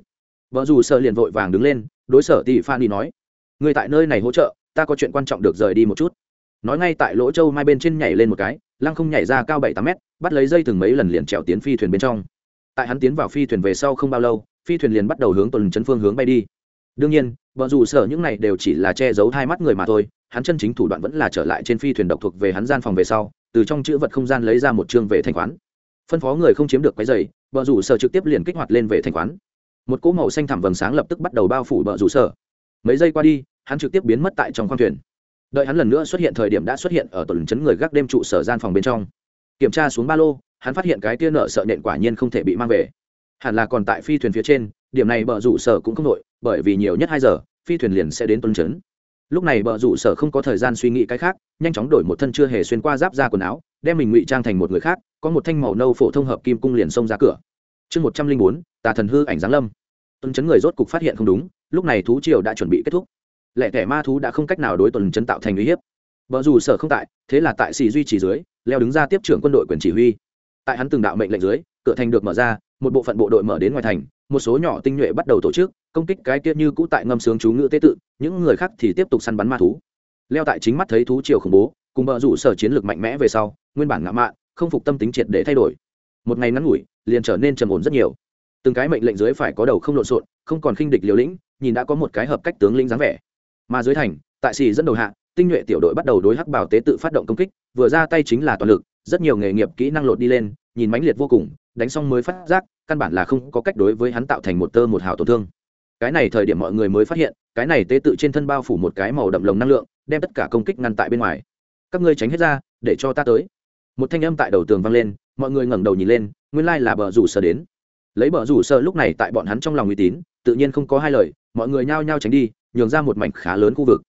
Vợ dù sở liền vội vàng đứng lên, đối sở tỷ phan đi nói, người tại nơi này hỗ trợ, ta có chuyện quan trọng được rời đi một chút. Nói ngay tại lỗ châu mai bên trên nhảy lên một cái lăng không nhảy ra cao bảy tám mét, bắt lấy dây thừng mấy lần liền trèo tiến phi thuyền bên trong. Tại hắn tiến vào phi thuyền về sau không bao lâu, phi thuyền liền bắt đầu hướng tuần chấn phương hướng bay đi. Đương nhiên vợ dù sở những này đều chỉ là che giấu hai mắt người mà thôi, hắn chân chính thủ đoạn vẫn là trở lại trên phi thuyền độc thuộc về hắn gian phòng về sau, từ trong chữ vật không gian lấy ra một chương về thanh khoán. Phân phó người không chiếm được cái giày vợ rủ sở trực tiếp liền kích hoạt lên về thanh khoán. Một cỗ màu xanh thẳm vầng sáng lập tức bắt đầu bao phủ vợ rủ sở. Mấy giây qua đi, hắn trực tiếp biến mất tại trong khoang thuyền đợi hắn lần nữa xuất hiện thời điểm đã xuất hiện ở tuần chấn người gác đêm trụ sở gian phòng bên trong. Kiểm tra xuống ba lô, hắn phát hiện cái tia nợ sợ nện quả nhiên không thể bị mang về. Hẳn là còn tại phi thuyền phía trên, điểm này bờ rủ sở cũng không đội bởi vì nhiều nhất hai giờ, phi thuyền liền sẽ đến tuần chấn. Lúc này bờ rủ sở không có thời gian suy nghĩ cái khác, nhanh chóng đổi một thân chưa hề xuyên qua giáp ra quần áo, đem mình ngụy trang thành một người khác, có một thanh màu nâu phổ thông hợp kim cung liền xông ra cửa. Chương một trăm linh bốn, tà thần hư ảnh giáng lâm. Tuần chấn người rốt cục phát hiện không đúng, lúc này thú triều đã chuẩn bị kết thúc lẻ tẻ ma thú đã không cách nào đối tuần chấn tạo thành uy hiếp. Vợ dù sở không tại, thế là tại xì duy trì dưới, leo đứng ra tiếp trưởng quân đội quyền chỉ huy. Tại hắn từng đạo mệnh lệnh dưới, cửa thành được mở ra, một bộ phận bộ đội mở đến ngoài thành, một số nhỏ tinh nhuệ bắt đầu tổ chức, công kích cái kia như cũ tại ngâm sướng chú ngữ tế tự, những người khác thì tiếp tục săn bắn ma thú. Leo tại chính mắt thấy thú triều khủng bố, cùng bờ rủ sở chiến lược mạnh mẽ về sau, nguyên bản ngã mạn, không phục tâm tính triệt để thay đổi. Một ngày ngắn ngủi, liền trở nên trầm ổn rất nhiều. Từng cái mệnh lệnh dưới phải có đầu không lộn xộn, không còn khinh địch liều lĩnh, nhìn đã có một cái hợp cách tướng lĩnh dáng vẻ mà dưới thành, tại xì dẫn đầu hạ, tinh nhuệ tiểu đội bắt đầu đối hắc bảo tế tự phát động công kích, vừa ra tay chính là toàn lực, rất nhiều nghề nghiệp kỹ năng lột đi lên, nhìn mãnh liệt vô cùng, đánh xong mới phát giác, căn bản là không có cách đối với hắn tạo thành một tơ một hào tổn thương. Cái này thời điểm mọi người mới phát hiện, cái này tế tự trên thân bao phủ một cái màu đậm lồng năng lượng, đem tất cả công kích ngăn tại bên ngoài. Các ngươi tránh hết ra, để cho ta tới. Một thanh âm tại đầu tường vang lên, mọi người ngẩng đầu nhìn lên, nguyên lai là bờ rủ sơ đến. Lấy bờ rủ sơ lúc này tại bọn hắn trong lòng uy tín, tự nhiên không có hai lời, mọi người nhao nhao tránh đi nhường ra một mảnh khá lớn khu vực.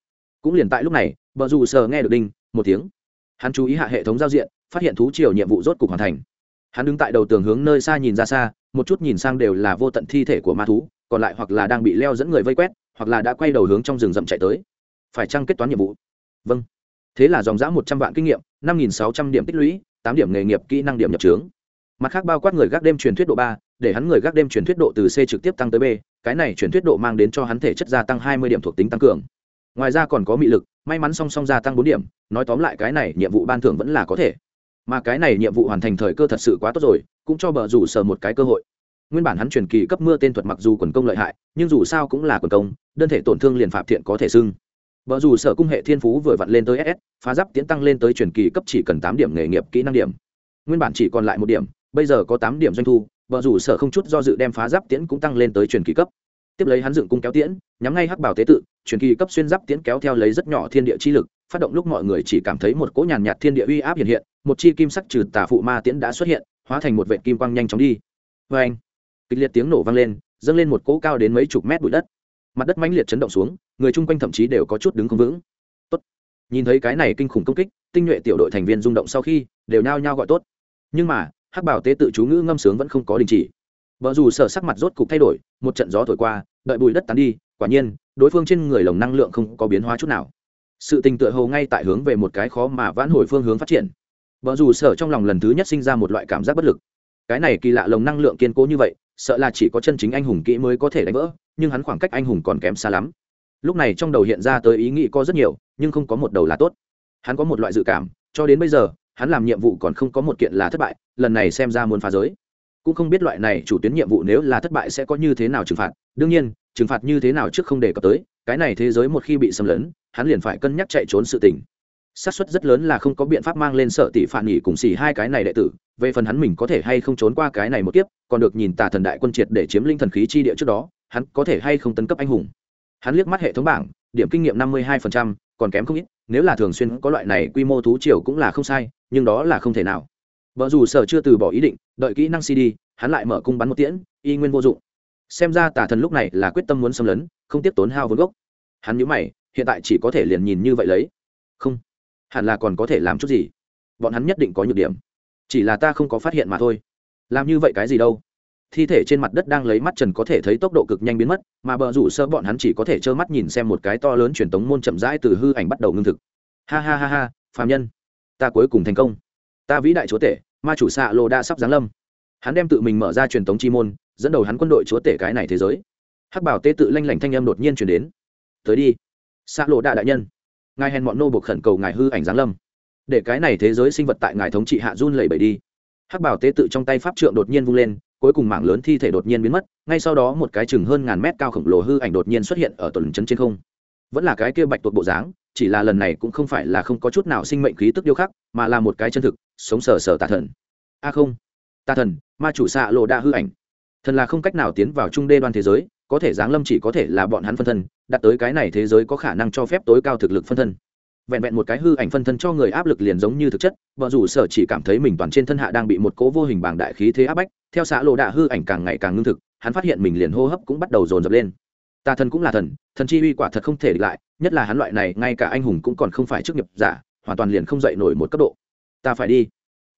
Cũng liền tại lúc này vợ dù sờ nghe được đinh, một tiếng. Hắn chú ý hạ hệ thống giao diện, phát hiện thú triều nhiệm vụ rốt cục hoàn thành. Hắn đứng tại đầu tường hướng nơi xa nhìn ra xa, một chút nhìn sang đều là vô tận thi thể của ma thú, còn lại hoặc là đang bị leo dẫn người vây quét, hoặc là đã quay đầu hướng trong rừng rậm chạy tới. Phải chăng kết toán nhiệm vụ? Vâng. Thế là dòng dã một trăm vạn kinh nghiệm, năm nghìn sáu trăm điểm tích lũy, tám điểm nghề nghiệp kỹ năng điểm nhập trướng mặt khác bao quát người gác đêm truyền thuyết độ ba để hắn người gác đêm truyền thuyết độ từ c trực tiếp tăng tới b cái này truyền thuyết độ mang đến cho hắn thể chất gia tăng hai mươi điểm thuộc tính tăng cường. Ngoài ra còn có mị lực may mắn song song gia tăng bốn điểm nói tóm lại cái này nhiệm vụ ban thưởng vẫn là có thể. Mà cái này nhiệm vụ hoàn thành thời cơ thật sự quá tốt rồi cũng cho bờ rủ sở một cái cơ hội. Nguyên bản hắn truyền kỳ cấp mưa tên thuật mặc dù quần công lợi hại nhưng dù sao cũng là quần công đơn thể tổn thương liền phạm thiện có thể xưng. Bờ rủ sở cung hệ thiên phú vừa vặn lên tới SS, phá giáp tiến tăng lên tới truyền kỳ cấp chỉ cần tám điểm nghề nghiệp kỹ năng điểm. Nguyên bản chỉ còn lại một điểm, bây giờ có tám điểm doanh thu, vợ rủ sở không chút do dự đem phá giáp tiễn cũng tăng lên tới truyền kỳ cấp. Tiếp lấy hắn dựng cung kéo tiễn, nhắm ngay hắc bảo tế tự, truyền kỳ cấp xuyên giáp tiễn kéo theo lấy rất nhỏ thiên địa chi lực, phát động lúc mọi người chỉ cảm thấy một cỗ nhàn nhạt thiên địa uy áp hiện hiện, một chi kim sắc trừ tà phụ ma tiễn đã xuất hiện, hóa thành một vệt kim quang nhanh chóng đi. Oeng! Kịch liệt tiếng nổ vang lên, dâng lên một cỗ cao đến mấy chục mét bụi đất mặt đất mãnh liệt chấn động xuống người chung quanh thậm chí đều có chút đứng không vững tốt nhìn thấy cái này kinh khủng công kích tinh nhuệ tiểu đội thành viên rung động sau khi đều nhao nhao gọi tốt nhưng mà hắc bảo tế tự chú ngữ ngâm sướng vẫn không có đình chỉ. Vợ dù sở sắc mặt rốt cục thay đổi, một trận gió thổi qua, đợi bụi đất tán đi, quả nhiên, đối phương trên người lồng năng lượng không có biến hóa chút nào. Sự tình tựa hồ ngay tại hướng về một cái khó mà vãn hồi phương hướng phát triển. Vợ dù sở trong lòng lần thứ nhất sinh ra một loại cảm giác bất lực. Cái này kỳ lạ lồng năng lượng kiên cố như vậy, sợ là chỉ có chân chính anh hùng kỹ mới có thể đánh vỡ, nhưng hắn khoảng cách anh hùng còn kém xa lắm. Lúc này trong đầu hiện ra tới ý nghĩ có rất nhiều, nhưng không có một đầu là tốt. Hắn có một loại dự cảm, cho đến bây giờ, hắn làm nhiệm vụ còn không có một kiện là thất bại lần này xem ra muốn phá giới. Cũng không biết loại này chủ tuyến nhiệm vụ nếu là thất bại sẽ có như thế nào trừng phạt. Đương nhiên, trừng phạt như thế nào trước không đề cập tới, cái này thế giới một khi bị xâm lấn, hắn liền phải cân nhắc chạy trốn sự tình. Xác suất rất lớn là không có biện pháp mang lên sợ tỷ phản nghỉ cùng xì hai cái này đệ tử, về phần hắn mình có thể hay không trốn qua cái này một kiếp, còn được nhìn tà thần đại quân triệt để chiếm linh thần khí chi địa trước đó, hắn có thể hay không tấn cấp anh hùng. Hắn liếc mắt hệ thống bảng, điểm kinh nghiệm năm mươi hai còn kém không ít, nếu là thường xuyên có loại này quy mô thú triều cũng là không sai, nhưng đó là không thể nào vợ dù sở chưa từ bỏ ý định, đợi kỹ năng cd, hắn lại mở cung bắn một tiễn, y nguyên vô dụng. Xem ra tà thần lúc này là quyết tâm muốn xâm lấn, không tiếp tốn hao vốn gốc. Hắn nhớ mày, hiện tại chỉ có thể liền nhìn như vậy lấy. Không, hẳn là còn có thể làm chút gì. Bọn hắn nhất định có nhược điểm. Chỉ là ta không có phát hiện mà thôi. Làm như vậy cái gì đâu? Thi thể trên mặt đất đang lấy mắt trần có thể thấy tốc độ cực nhanh biến mất, mà bờ rủ sơ bọn hắn chỉ có thể trơ mắt nhìn xem một cái to lớn truyền tống môn chậm rãi từ hư ảnh bắt đầu ngưng thực. Ha ha ha ha, phàm nhân. Ta cuối cùng thành công ta vĩ đại chúa tể, ma chủ xạ lô đã sắp giáng lâm. Hắn đem tự mình mở ra truyền thống chi môn, dẫn đầu hắn quân đội chúa tể cái này thế giới. Hắc bảo tê tự lanh lảnh thanh âm đột nhiên chuyển đến. Tới đi, xạ lộ đạ đại nhân. Ngài hèn bọn nô buộc khẩn cầu ngài hư ảnh giáng lâm. Để cái này thế giới sinh vật tại ngài thống trị hạ run lẩy bẩy đi. Hắc bảo tế tự trong tay pháp trượng đột nhiên vung lên, cuối cùng mảng lớn thi thể đột nhiên biến mất, ngay sau đó một cái chừng hơn ngàn mét cao khổng lồ hư ảnh đột nhiên xuất hiện ở tuần trấn trên không. Vẫn là cái kia bạch tuộc bộ dáng, chỉ là lần này cũng không phải là không có chút nào sinh mệnh khí tức điêu khắc, mà là một cái chân thực sống sờ sờ tà thần. A không. Tà thần, ma chủ xạ lộ đã hư ảnh. Thần là không cách nào tiến vào trung đê đoan thế giới, có thể giáng lâm chỉ có thể là bọn hắn phân thân đặt tới cái này thế giới có khả năng cho phép tối cao thực lực phân thân. Vẹn vẹn một cái hư ảnh phân thân cho người áp lực liền giống như thực chất vợ rủ sở chỉ cảm thấy mình toàn trên thân hạ đang bị một cố vô hình bảng đại khí thế áp bách, theo xã lộ đạ hư ảnh càng ngày càng ngưng thực, hắn phát hiện mình liền hô hấp cũng bắt đầu dồn dập lên. Tà thần cũng là thần thần chi uy quả thật không thể địch lại, nhất là hắn loại này, ngay cả anh hùng cũng còn không phải chức nghiệp giả, hoàn toàn liền không dậy nổi một cấp độ ta phải đi.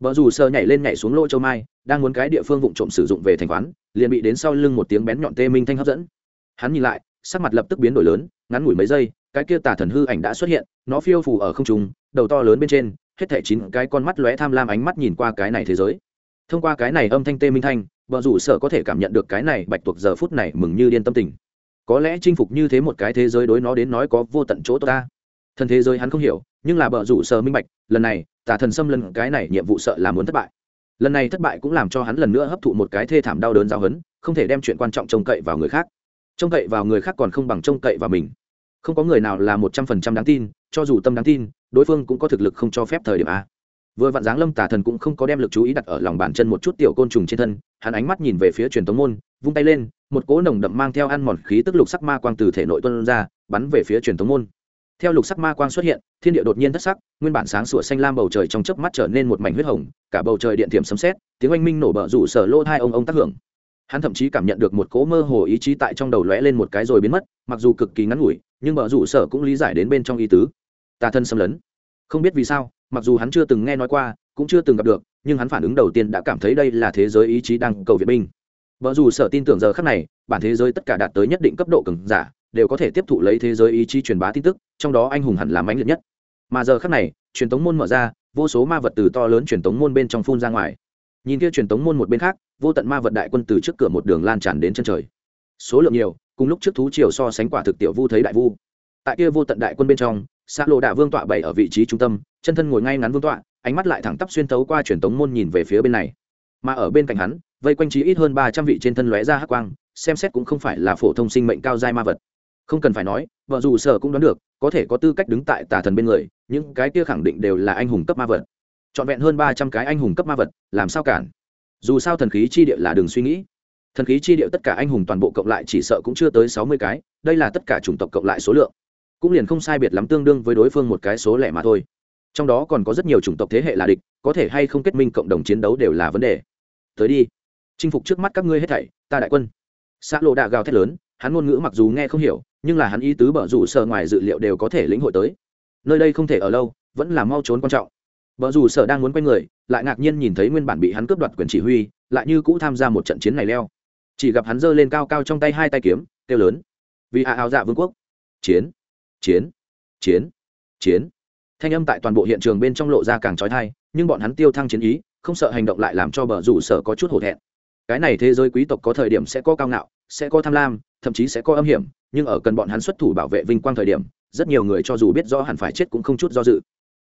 Vợ dù sơ nhảy lên nhảy xuống lỗ châu mai, đang muốn cái địa phương vụ trộm sử dụng về thành quán liền bị đến sau lưng một tiếng bén nhọn tê minh thanh hấp dẫn. Hắn nhìn lại, sắc mặt lập tức biến đổi lớn, ngắn ngủi mấy giây, cái kia tà thần hư ảnh đã xuất hiện, nó phiêu phù ở không trung, đầu to lớn bên trên, hết thảy chín cái con mắt lóe tham lam ánh mắt nhìn qua cái này thế giới. Thông qua cái này âm thanh tê minh thanh vợ rủ sợ có thể cảm nhận được cái này bạch tuộc giờ phút này mừng như điên tâm tình. Có lẽ chinh phục như thế một cái thế giới đối nó đến nói có vô tận chỗ tốt ta. Thần thế giới hắn không hiểu, nhưng là vợ rủ sợ minh bạch, lần này tà thần xâm lần cái này nhiệm vụ sợ là muốn thất bại. Lần này thất bại cũng làm cho hắn lần nữa hấp thụ một cái thê thảm đau đớn giao hấn không thể đem chuyện quan trọng trông cậy vào người khác. Trông cậy vào người khác còn không bằng trông cậy vào mình. Không có người nào là một trăm phần trăm đáng tin, cho dù tâm đáng tin, đối phương cũng có thực lực không cho phép thời điểm a. Vừa vạn giáng lâm tà thần cũng không có đem lực chú ý đặt ở lòng bàn chân một chút tiểu côn trùng trên thân, hắn ánh mắt nhìn về phía truyền tống môn, vung tay lên, một cỗ nồng đậm mang theo ăn mòn khí tức lục sắc ma quang từ thể nội tuân ra, bắn về phía truyền tống môn theo lục sắc ma quang xuất hiện, thiên địa đột nhiên thất sắc, nguyên bản sáng sủa xanh lam bầu trời trong chớp mắt trở nên một mảnh huyết hồng, cả bầu trời điện thiểm sấm sét, tiếng oanh minh nổ bờ rủ sở lô hai ông ông tác hưởng. Hắn thậm chí cảm nhận được một cỗ mơ hồ ý chí tại trong đầu lóe lên một cái rồi biến mất, mặc dù cực kỳ ngắn ngủi, nhưng bờ rủ sở cũng lý giải đến bên trong ý tứ. Tà thân xâm lấn. Không biết vì sao, mặc dù hắn chưa từng nghe nói qua, cũng chưa từng gặp được, nhưng hắn phản ứng đầu tiên đã cảm thấy đây là thế giới ý chí đang cầu viện binh. Vợ dù sở tin tưởng giờ khắc này, bản thế giới tất cả đạt tới nhất định cấp độ cường giả đều có thể tiếp thụ lấy thế giới ý chí truyền bá tin tức, trong đó anh hùng hẳn là mãnh liệt nhất. Mà giờ khắc này, truyền tống môn mở ra, vô số ma vật từ to lớn truyền tống môn bên trong phun ra ngoài. Nhìn kia truyền tống môn một bên khác, vô tận ma vật đại quân từ trước cửa một đường lan tràn đến chân trời. Số lượng nhiều, cùng lúc trước thú triều so sánh quả thực tiểu vu thấy đại vu. Tại kia vô tận đại quân bên trong xa lộ đạ vương tọa bảy ở vị trí trung tâm, chân thân ngồi ngay ngắn vương tọa, ánh mắt lại thẳng tắp xuyên tấu qua truyền tống môn nhìn về phía bên này. Mà ở bên cạnh hắn, vây quanh trí ít hơn ba trăm vị trên thân lóe ra hắc quang, xem xét cũng không phải là phổ thông sinh mệnh cao giai ma vật không cần phải nói, vợ dù sở cũng đoán được, có thể có tư cách đứng tại tà thần bên người, những cái kia khẳng định đều là anh hùng cấp ma vật. Trọn vẹn hơn ba trăm cái anh hùng cấp ma vật, làm sao cản? Dù sao thần khí chi địa là đường suy nghĩ. Thần khí chi địa tất cả anh hùng toàn bộ cộng lại chỉ sợ cũng chưa tới sáu mươi cái, đây là tất cả chủng tộc cộng lại số lượng. Cũng liền không sai biệt lắm tương đương với đối phương một cái số lẻ mà thôi. Trong đó còn có rất nhiều chủng tộc thế hệ là địch, có thể hay không kết minh cộng đồng chiến đấu đều là vấn đề. Tới đi. Chinh phục trước mắt các ngươi hết thảy, ta đại quân. Xã lộ đạ gào thét lớn, hắn ngôn ngữ mặc dù nghe không hiểu nhưng là hắn ý tứ bở rủ sở ngoài dự liệu đều có thể lĩnh hội tới. Nơi đây không thể ở lâu, vẫn là mau trốn quan trọng. Bở rủ sở đang muốn quay người, lại ngạc nhiên nhìn thấy nguyên bản bị hắn cướp đoạt quyền chỉ huy, lại như cũ tham gia một trận chiến này leo. Chỉ gặp hắn giơ lên cao cao trong tay hai tay kiếm, kêu lớn. Vì hạ áo dạ vương quốc. Chiến chiến chiến chiến. Thanh âm tại toàn bộ hiện trường bên trong lộ ra càng trói thai, nhưng bọn hắn tiêu thăng chiến ý, không sợ hành động lại làm cho bờ rủ sở có chút hổ thẹn. Cái này thế giới quý tộc có thời điểm sẽ có cao ngạo, sẽ có tham lam thậm chí sẽ có âm hiểm, nhưng ở cần bọn hắn xuất thủ bảo vệ vinh quang thời điểm, rất nhiều người cho dù biết rõ hẳn phải chết cũng không chút do dự.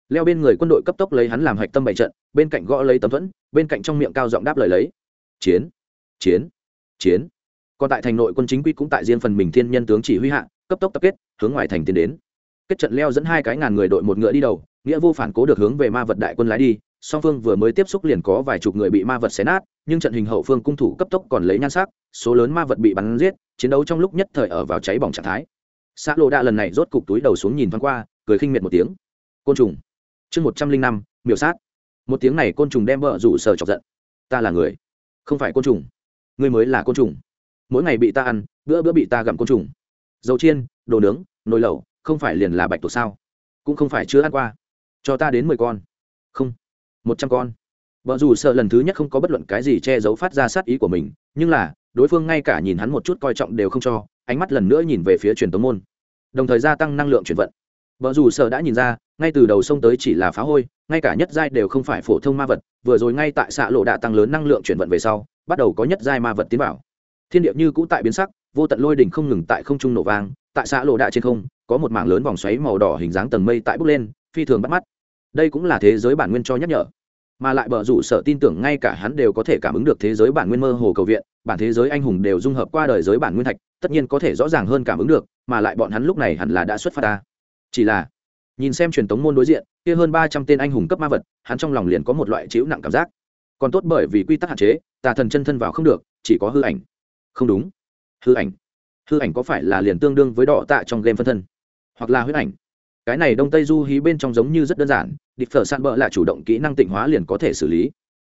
Leo bên người quân đội cấp tốc lấy hắn làm hạch tâm bảy trận, bên cạnh gõ lấy tấm thuẫn, bên cạnh trong miệng cao giọng đáp lời lấy. Chiến chiến chiến. Còn tại thành nội quân chính quy cũng tại riêng phần mình thiên nhân tướng chỉ huy hạ, cấp tốc tập kết, hướng ngoài thành tiến đến. Kết trận leo dẫn hai cái ngàn người đội một ngựa đi đầu, nghĩa vô phản cố được hướng về ma vật đại quân lái đi song phương vừa mới tiếp xúc liền có vài chục người bị ma vật xé nát, nhưng trận hình hậu phương cung thủ cấp tốc còn lấy nhan sắc, số lớn ma vật bị bắn giết, chiến đấu trong lúc nhất thời ở vào cháy bỏng trạng thái. Xã lộ đạ lần này rốt cục túi đầu xuống nhìn thoáng qua, cười khinh miệt một tiếng. Côn trùng. Chương một trăm linh năm, miểu sát. Một tiếng này côn trùng đem vợ rủ sờ chọc giận. Ta là người. Không phải côn trùng. Ngươi mới là côn trùng. Mỗi ngày bị ta ăn, bữa bữa bị ta gặm côn trùng. Dầu chiên, đồ nướng, nồi lẩu, không phải liền là bạch tuộc sao? Cũng không phải chưa ăn qua. Cho ta đến mười con. Không một trăm con. Vợ dù sợ lần thứ nhất không có bất luận cái gì che giấu phát ra sát ý của mình, nhưng là, đối phương ngay cả nhìn hắn một chút coi trọng đều không cho, ánh mắt lần nữa nhìn về phía truyền tống môn. Đồng thời gia tăng năng lượng chuyển vận. Vợ dù sợ đã nhìn ra, ngay từ đầu sông tới chỉ là phá hôi, ngay cả nhất giai đều không phải phổ thông ma vật, vừa rồi ngay tại xạ lộ đã tăng lớn năng lượng chuyển vận về sau, bắt đầu có nhất giai ma vật tiến vào. Thiên địa như cũ tại biến sắc, vô tận lôi đỉnh không ngừng tại không trung nổ vang, tại xã lộ đạ trên không, có một mảng lớn vòng xoáy màu đỏ hình dáng tầng mây tại bốc lên, phi thường bắt mắt đây cũng là thế giới bản nguyên cho nhắc nhở. Mà lại bờ rủ sở tin tưởng ngay cả hắn đều có thể cảm ứng được thế giới bản nguyên mơ hồ cầu viện, bản thế giới anh hùng đều dung hợp qua đời giới bản nguyên thạch, tất nhiên có thể rõ ràng hơn cảm ứng được, mà lại bọn hắn lúc này hẳn là đã xuất phát ta. Chỉ là, nhìn xem truyền thống môn đối diện, kia hơn ba trăm tên anh hùng cấp ma vật, hắn trong lòng liền có một loại chịu nặng cảm giác. Còn tốt bởi vì quy tắc hạn chế, tà thần chân thân vào không được, chỉ có hư ảnh. Không đúng. Hư ảnh. Hư ảnh có phải là liền tương đương với đỏ tạ trong game phân thân? Hoặc là huyết ảnh? Cái này đông tây du hí bên trong giống như rất đơn giản, địch phở san bỡ là chủ động kỹ năng tịnh hóa liền có thể xử lý,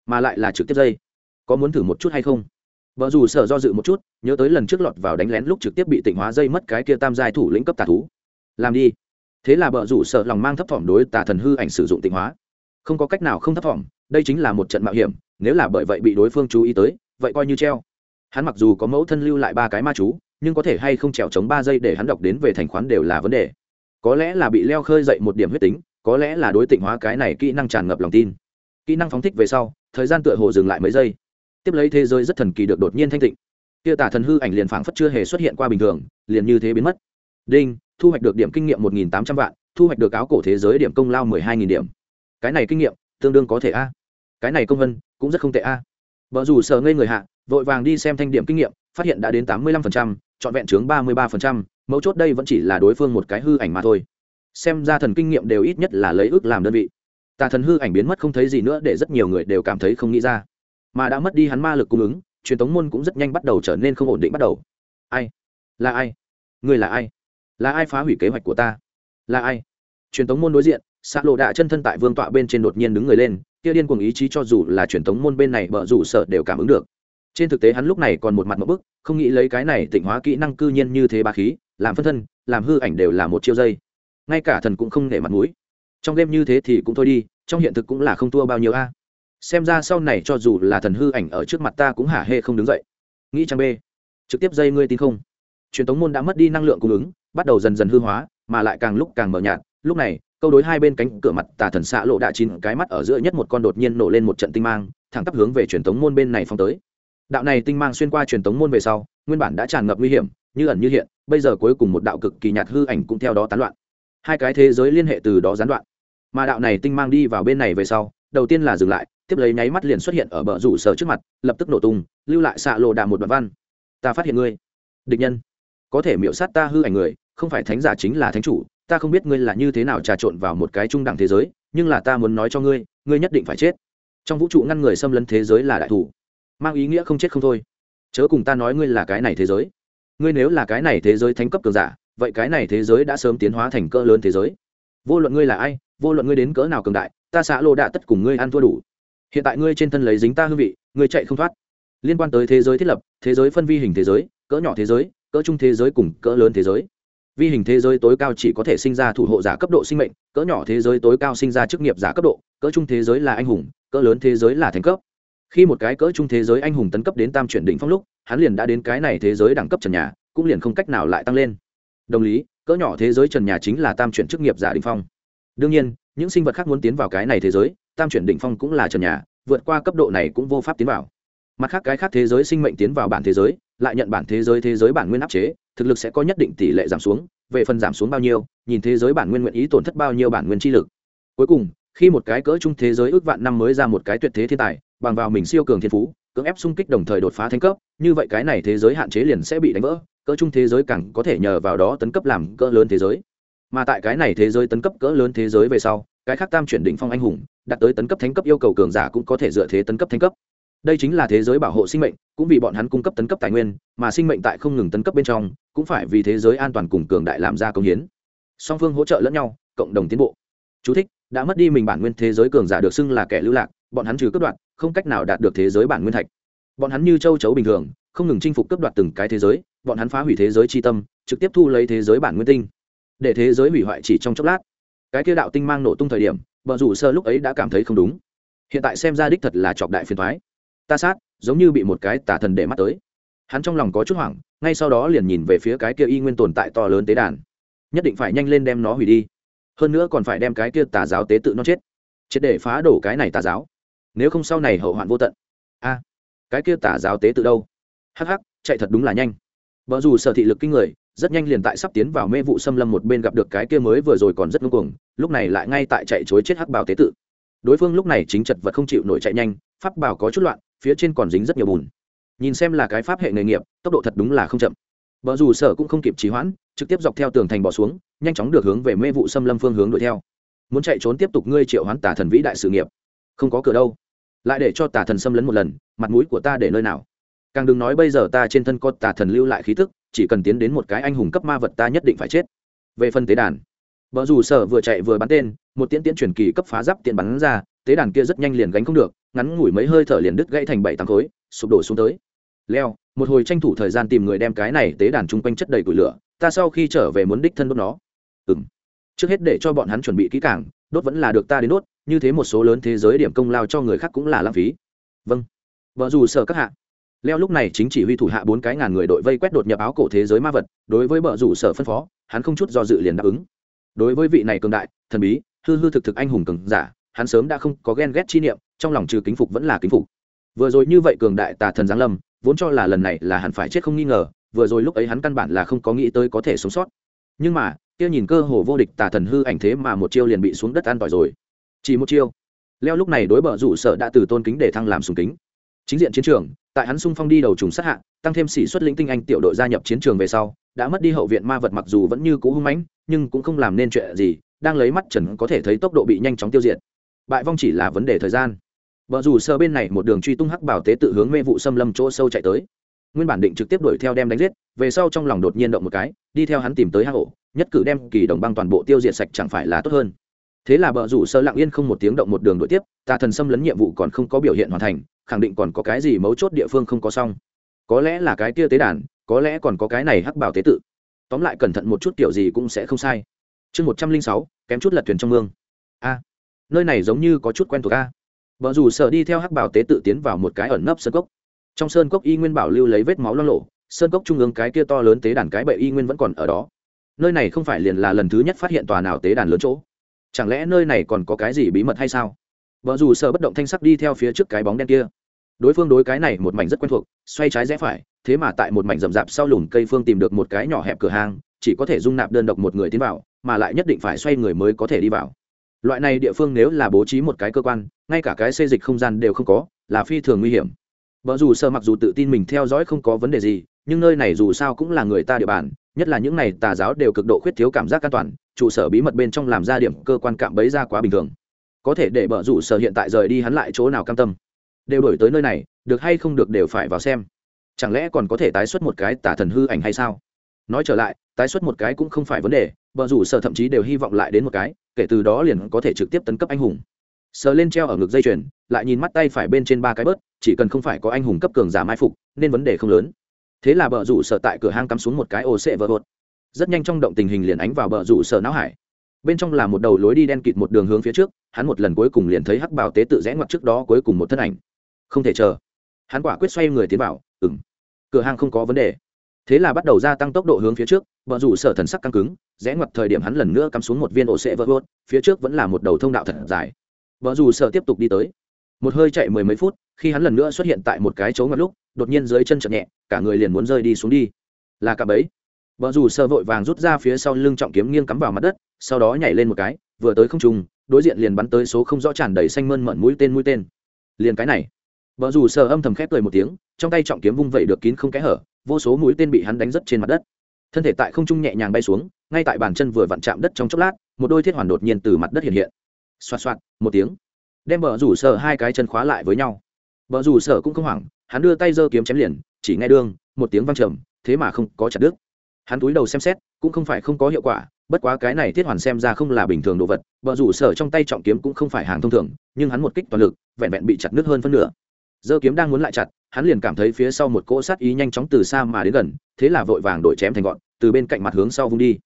mà lại là trực tiếp dây. Có muốn thử một chút hay không? Vợ dù sợ do dự một chút, nhớ tới lần trước lọt vào đánh lén lúc trực tiếp bị tịnh hóa dây mất cái kia tam giai thủ lĩnh cấp tà thú. Làm đi. Thế là vợ rủ sợ lòng mang thấp thỏm đối tà thần hư ảnh sử dụng tịnh hóa. Không có cách nào không thấp thỏm, đây chính là một trận mạo hiểm, nếu là bởi vậy bị đối phương chú ý tới, vậy coi như treo. Hắn mặc dù có mẫu thân lưu lại ba cái ma chú, nhưng có thể hay không trèo chống ba giây để hắn đọc đến về thành khoán đều là vấn đề có lẽ là bị leo khơi dậy một điểm huyết tính, có lẽ là đối tịnh hóa cái này kỹ năng tràn ngập lòng tin. Kỹ năng phóng thích về sau, thời gian tựa hồ dừng lại mấy giây. Tiếp lấy thế giới rất thần kỳ được đột nhiên thanh tịnh. Kia tả thần hư ảnh liền phảng phất chưa hề xuất hiện qua bình thường, liền như thế biến mất. Đinh, thu hoạch được điểm kinh nghiệm một nghìn tám trăm vạn, thu hoạch được áo cổ thế giới điểm công lao mười hai nghìn điểm. Cái này kinh nghiệm, tương đương có thể a. Cái này công vân, cũng rất không tệ a. Vợ dù sợ ngây người hạ, vội vàng đi xem thanh điểm kinh nghiệm, phát hiện đã đến tám mươi lăm phần trăm, trọn vẹn chướng ba mươi ba phần trăm mấu chốt đây vẫn chỉ là đối phương một cái hư ảnh mà thôi. Xem ra thần kinh nghiệm đều ít nhất là lấy ước làm đơn vị. Tà thần hư ảnh biến mất không thấy gì nữa để rất nhiều người đều cảm thấy không nghĩ ra. Mà đã mất đi hắn ma lực cung ứng, truyền thống môn cũng rất nhanh bắt đầu trở nên không ổn định bắt đầu. Ai? Là ai? Người là ai? Là ai phá hủy kế hoạch của ta? Là ai? Truyền thống môn đối diện xạ lộ đạ chân thân tại vương tọa bên trên đột nhiên đứng người lên, kia điên cuồng ý chí cho dù là truyền thống môn bên này bở rủ sợ đều cảm ứng được. Trên thực tế hắn lúc này còn một mặt một bức, không nghĩ lấy cái này tịnh hóa kỹ năng cư nhiên như thế ba khí làm phân thân, làm hư ảnh đều là một chiêu dây. Ngay cả thần cũng không nể mặt mũi. Trong game như thế thì cũng thôi đi, trong hiện thực cũng là không thua bao nhiêu a. Xem ra sau này cho dù là thần hư ảnh ở trước mặt ta cũng hả hê không đứng dậy. Nghĩ trang b trực tiếp dây ngươi tin không? Truyền thống môn đã mất đi năng lượng cung ứng, bắt đầu dần dần hư hóa, mà lại càng lúc càng mờ nhạt. Lúc này, câu đối hai bên cánh cửa mặt tà thần xạ lộ đạ chín cái mắt ở giữa nhất một con đột nhiên nổ lên một trận tinh mang, thẳng tắp hướng về truyền thống môn bên này phong tới. Đạo này tinh mang xuyên qua truyền thống môn về sau, nguyên bản đã tràn ngập nguy hiểm như ẩn như hiện, bây giờ cuối cùng một đạo cực kỳ nhạt hư ảnh cũng theo đó tán loạn. Hai cái thế giới liên hệ từ đó gián đoạn. Mà đạo này tinh mang đi vào bên này về sau, đầu tiên là dừng lại, tiếp lấy nháy mắt liền xuất hiện ở bờ rủ sở trước mặt, lập tức nổ tung, lưu lại xạ lộ đà một đoạn văn. Ta phát hiện ngươi. Địch nhân. Có thể miễu sát ta hư ảnh người, không phải thánh giả chính là thánh chủ, ta không biết ngươi là như thế nào trà trộn vào một cái trung đẳng thế giới, nhưng là ta muốn nói cho ngươi ngươi nhất định phải chết. Trong vũ trụ ngăn người xâm lấn thế giới là đại thủ. Mang ý nghĩa không chết không thôi. Chớ cùng ta nói ngươi là cái này thế giới ngươi nếu là cái này thế giới thánh cấp cường giả, vậy cái này thế giới đã sớm tiến hóa thành cỡ lớn thế giới. Vô luận ngươi là ai, vô luận ngươi đến cỡ nào cường đại, ta xã lô đạ tất cùng ngươi ăn thua đủ. Hiện tại ngươi trên thân lấy dính ta hương vị, ngươi chạy không thoát. Liên quan tới thế giới thiết lập, thế giới phân vi hình thế giới, cỡ nhỏ thế giới, cỡ trung thế giới cùng cỡ lớn thế giới. Vi hình thế giới tối cao chỉ có thể sinh ra thủ hộ giả cấp độ sinh mệnh, cỡ nhỏ thế giới tối cao sinh ra chức nghiệp giả cấp độ, cỡ trung thế giới là anh hùng, cỡ lớn thế giới là thành cấp khi một cái cỡ trung thế giới anh hùng tấn cấp đến tam chuyển đỉnh phong lúc, hắn liền đã đến cái này thế giới đẳng cấp trần nhà, cũng liền không cách nào lại tăng lên. Đồng lý, cỡ nhỏ thế giới trần nhà chính là tam chuyển chức nghiệp giả đỉnh phong. Đương nhiên, những sinh vật khác muốn tiến vào cái này thế giới, tam chuyển đỉnh phong cũng là trần nhà, vượt qua cấp độ này cũng vô pháp tiến vào. Mặt khác cái khác thế giới sinh mệnh tiến vào bản thế giới, lại nhận bản thế giới thế giới bản nguyên áp chế, thực lực sẽ có nhất định tỷ lệ giảm xuống, về phần giảm xuống bao nhiêu, nhìn thế giới bản nguyên nguyện ý tổn thất bao nhiêu bản nguyên chi lực. Cuối cùng, khi một cái cỡ trung thế giới ước vạn năm mới ra một cái tuyệt thế thiên tài bằng vào mình siêu cường thiên phú cưỡng ép xung kích đồng thời đột phá thành cấp như vậy cái này thế giới hạn chế liền sẽ bị đánh vỡ cỡ trung thế giới càng có thể nhờ vào đó tấn cấp làm cỡ lớn thế giới. Mà tại cái này thế giới tấn cấp cỡ lớn thế giới về sau cái khác tam chuyển định phong anh hùng đạt tới tấn cấp thánh cấp yêu cầu cường giả cũng có thể dựa thế tấn cấp thánh cấp. Đây chính là thế giới bảo hộ sinh mệnh cũng vì bọn hắn cung cấp tấn cấp tài nguyên mà sinh mệnh tại không ngừng tấn cấp bên trong cũng phải vì thế giới an toàn cùng cường đại làm ra công hiến. Song phương hỗ trợ lẫn nhau cộng đồng tiến bộ. Chú thích, đã mất đi mình bản nguyên thế giới cường giả được xưng là kẻ lưu lạc bọn hắn trừ cướp đoạn không cách nào đạt được thế giới bản nguyên thạch. Bọn hắn như châu chấu bình thường, không ngừng chinh phục cấp đoạt từng cái thế giới, bọn hắn phá hủy thế giới chi tâm, trực tiếp thu lấy thế giới bản nguyên tinh. Để thế giới hủy hoại chỉ trong chốc lát. Cái kia đạo tinh mang nổ tung thời điểm vợ rủ sơ lúc ấy đã cảm thấy không đúng. Hiện tại xem ra đích thật là chọc đại phiền thoái ta sát, giống như bị một cái tà thần để mắt tới. Hắn trong lòng có chút hoảng, ngay sau đó liền nhìn về phía cái kia y nguyên tồn tại to lớn tế đàn. Nhất định phải nhanh lên đem nó hủy đi. Hơn nữa còn phải đem cái kia tà giáo tế tự nó chết. Chết để phá đổ cái này tà giáo nếu không sau này hậu hoạn vô tận. A, cái kia tả giáo tế tự đâu? Hắc hắc, chạy thật đúng là nhanh. Vợ dù sở thị lực kinh người, rất nhanh liền tại sắp tiến vào mê vụ xâm lâm một bên gặp được cái kia mới vừa rồi còn rất ngưng cuồng, lúc này lại ngay tại chạy chối chết hắc bào tế tự. Đối phương lúc này chính chật vật không chịu nổi chạy nhanh, pháp bảo có chút loạn, phía trên còn dính rất nhiều bùn. Nhìn xem là cái pháp hệ nghề nghiệp, tốc độ thật đúng là không chậm. Vợ dù sở cũng không kịp trì hoãn, trực tiếp dọc theo tường thành bỏ xuống, nhanh chóng được hướng về mê vụ xâm lâm phương hướng đuổi theo. Muốn chạy trốn tiếp tục ngươi triệu hoán tả thần vĩ đại sự nghiệp không có cửa đâu. Lại để cho tà thần xâm lấn một lần, mặt mũi của ta để nơi nào? Càng đừng nói bây giờ ta trên thân có tà thần lưu lại khí tức, chỉ cần tiến đến một cái anh hùng cấp ma vật ta nhất định phải chết. Về phần tế đàn, vợ dù sở vừa chạy vừa bắn tên, một tiễn tiễn truyền kỳ cấp phá giáp tiện bắn ra, tế đàn kia rất nhanh liền gánh không được, ngắn ngủi mấy hơi thở liền đứt gãy thành bảy tám khối, sụp đổ xuống tới. Leo, một hồi tranh thủ thời gian tìm người đem cái này tế đàn chung quanh chất đầy củi lửa, ta sau khi trở về muốn đích thân đốt nó. Ừ m trước hết để cho bọn hắn chuẩn bị kỹ càng, đốt vẫn là được ta đến đốt như thế một số lớn thế giới điểm công lao cho người khác cũng là lãng phí. Vâng. Vợ dù sợ các hạ. Leo lúc này chính chỉ huy thủ hạ bốn cái ngàn người đội vây quét đột nhập áo cổ thế giới ma vật, đối với vợ rủ sở phân phó, hắn không chút do dự liền đáp ứng. Đối với vị này cường đại, thần bí, hư hư thực thực anh hùng cường giả, hắn sớm đã không có ghen ghét chi niệm, trong lòng trừ kính phục vẫn là kính phục. Vừa rồi như vậy cường đại tà thần giáng lâm, vốn cho là lần này là hẳn phải chết không nghi ngờ, vừa rồi lúc ấy hắn căn bản là không có nghĩ tới có thể sống sót. Nhưng mà, kia nhìn cơ hồ vô địch tà thần hư ảnh thế mà một chiêu liền bị xuống đất an tỏi rồi chỉ một chiêu. Leo lúc này đối bờ rủ sợ đã từ tôn kính để thăng làm sùng kính. Chính diện chiến trường, tại hắn sung phong đi đầu trùng sát hạ, tăng thêm sĩ xuất lĩnh tinh anh tiểu đội gia nhập chiến trường về sau, đã mất đi hậu viện ma vật mặc dù vẫn như cũ hung mãnh, nhưng cũng không làm nên chuyện gì, đang lấy mắt trần có thể thấy tốc độ bị nhanh chóng tiêu diệt. Bại vong chỉ là vấn đề thời gian. Vợ dù sơ bên này một đường truy tung hắc bảo tế tự hướng mê vụ xâm lâm chỗ sâu chạy tới. Nguyên bản định trực tiếp đuổi theo đem đánh giết, về sau trong lòng đột nhiên động một cái, đi theo hắn tìm tới hang ổ, nhất cử đem kỳ đồng băng toàn bộ tiêu diệt sạch chẳng phải là tốt hơn thế là bờ rủ sơ lặng yên không một tiếng động một đường đuổi tiếp, tà thần xâm lấn nhiệm vụ còn không có biểu hiện hoàn thành, khẳng định còn có cái gì mấu chốt địa phương không có xong. Có lẽ là cái kia tế đàn, có lẽ còn có cái này hắc bảo tế tự. Tóm lại cẩn thận một chút kiểu gì cũng sẽ không sai. Chương một trăm linh sáu, kém chút lật thuyền trong mương. A, nơi này giống như có chút quen thuộc a. Vợ dù sợ đi theo hắc bảo tế tự tiến vào một cái ẩn nấp sơn cốc. Trong sơn cốc y nguyên bảo lưu lấy vết máu lo lộ, sơn cốc trung ương cái kia to lớn tế đàn cái bệ y nguyên vẫn còn ở đó. Nơi này không phải liền là lần thứ nhất phát hiện tòa nào tế đàn lớn chỗ chẳng lẽ nơi này còn có cái gì bí mật hay sao? Vợ dù sợ bất động thanh sắc đi theo phía trước cái bóng đen kia. Đối phương đối cái này một mảnh rất quen thuộc xoay trái rẽ phải thế mà tại một mảnh rậm rạp sau lùm cây phương tìm được một cái nhỏ hẹp cửa hàng, chỉ có thể dung nạp đơn độc một người tiến vào mà lại nhất định phải xoay người mới có thể đi vào. Loại này địa phương nếu là bố trí một cái cơ quan ngay cả cái xây dịch không gian đều không có là phi thường nguy hiểm. Vợ dù sợ mặc dù tự tin mình theo dõi không có vấn đề gì nhưng nơi này dù sao cũng là người ta địa bàn nhất là những này tà giáo đều cực độ khuyết thiếu cảm giác an toàn trụ sở bí mật bên trong làm ra điểm cơ quan cạm bấy ra quá bình thường. Có thể để bờ rủ sở hiện tại rời đi hắn lại chỗ nào cam tâm. Đều đổi tới nơi này, được hay không được đều phải vào xem. Chẳng lẽ còn có thể tái xuất một cái tả thần hư ảnh hay sao? Nói trở lại, tái xuất một cái cũng không phải vấn đề bờ rủ sở thậm chí đều hy vọng lại đến một cái, kể từ đó liền có thể trực tiếp tấn cấp anh hùng. Sờ lên treo ở ngực dây chuyền, lại nhìn mắt tay phải bên trên ba cái bớt, chỉ cần không phải có anh hùng cấp cường giả mai phục, nên vấn đề không lớn. Thế là bờ rủ sở tại cửa hang cắm xuống một cái ồ sệ vỡ vợt rất nhanh trong động tình hình liền ánh vào bờ rủ sở não hải. Bên trong là một đầu lối đi đen kịt một đường hướng phía trước, hắn một lần cuối cùng liền thấy hắc bào tế tự rẽ ngoặt trước đó cuối cùng một thân ảnh. Không thể chờ. Hắn quả quyết xoay người tiến vào ừng cửa hàng không có vấn đề. Thế là bắt đầu gia tăng tốc độ hướng phía trước vợ rủ sở thần sắc căng cứng, rẽ ngoặt thời điểm hắn lần nữa cắm xuống một viên ổ sệ vỡ vớt phía trước vẫn là một đầu thông đạo thật dài. Vợ rủ sở tiếp tục đi tới. Một hơi chạy mười mấy phút, khi hắn lần nữa xuất hiện tại một cái chỗ ngặt lúc, đột nhiên dưới chân chậm nhẹ, cả người liền muốn rơi đi xuống đi. Là cả bấy vợ rủ sơ vội vàng rút ra phía sau lưng trọng kiếm nghiêng cắm vào mặt đất, sau đó nhảy lên một cái, vừa tới không trùng đối diện liền bắn tới số không rõ tràn đầy xanh mơn mận mũi tên mũi tên. Liền cái này. Vợ rủ sơ âm thầm khép cười một tiếng, trong tay trọng kiếm vung vẩy được kín không kẽ hở, vô số mũi tên bị hắn đánh rất trên mặt đất. Thân thể tại không trung nhẹ nhàng bay xuống, ngay tại bàn chân vừa vặn chạm đất trong chốc lát, một đôi thiết hoàn đột nhiên từ mặt đất hiện hiện. Xoạt xoạt, một tiếng. Đem bờ rủ sở hai cái chân khóa lại với nhau. Bờ rủ sở cũng không hoảng, hắn đưa tay giơ kiếm chém liền, chỉ nghe đương, một tiếng vang trầm, thế mà không có chặt đứt hắn túi đầu xem xét, cũng không phải không có hiệu quả, bất quá cái này thiết hoàn xem ra không là bình thường đồ vật bờ rủ sở trong tay trọng kiếm cũng không phải hàng thông thường, nhưng hắn một kích toàn lực, vẹn vẹn bị chặt nước hơn phân nửa. Dơ kiếm đang muốn lại chặt, hắn liền cảm thấy phía sau một cỗ sát ý nhanh chóng từ xa mà đến gần, thế là vội vàng đổi chém thành gọn, từ bên cạnh mặt hướng sau vung đi.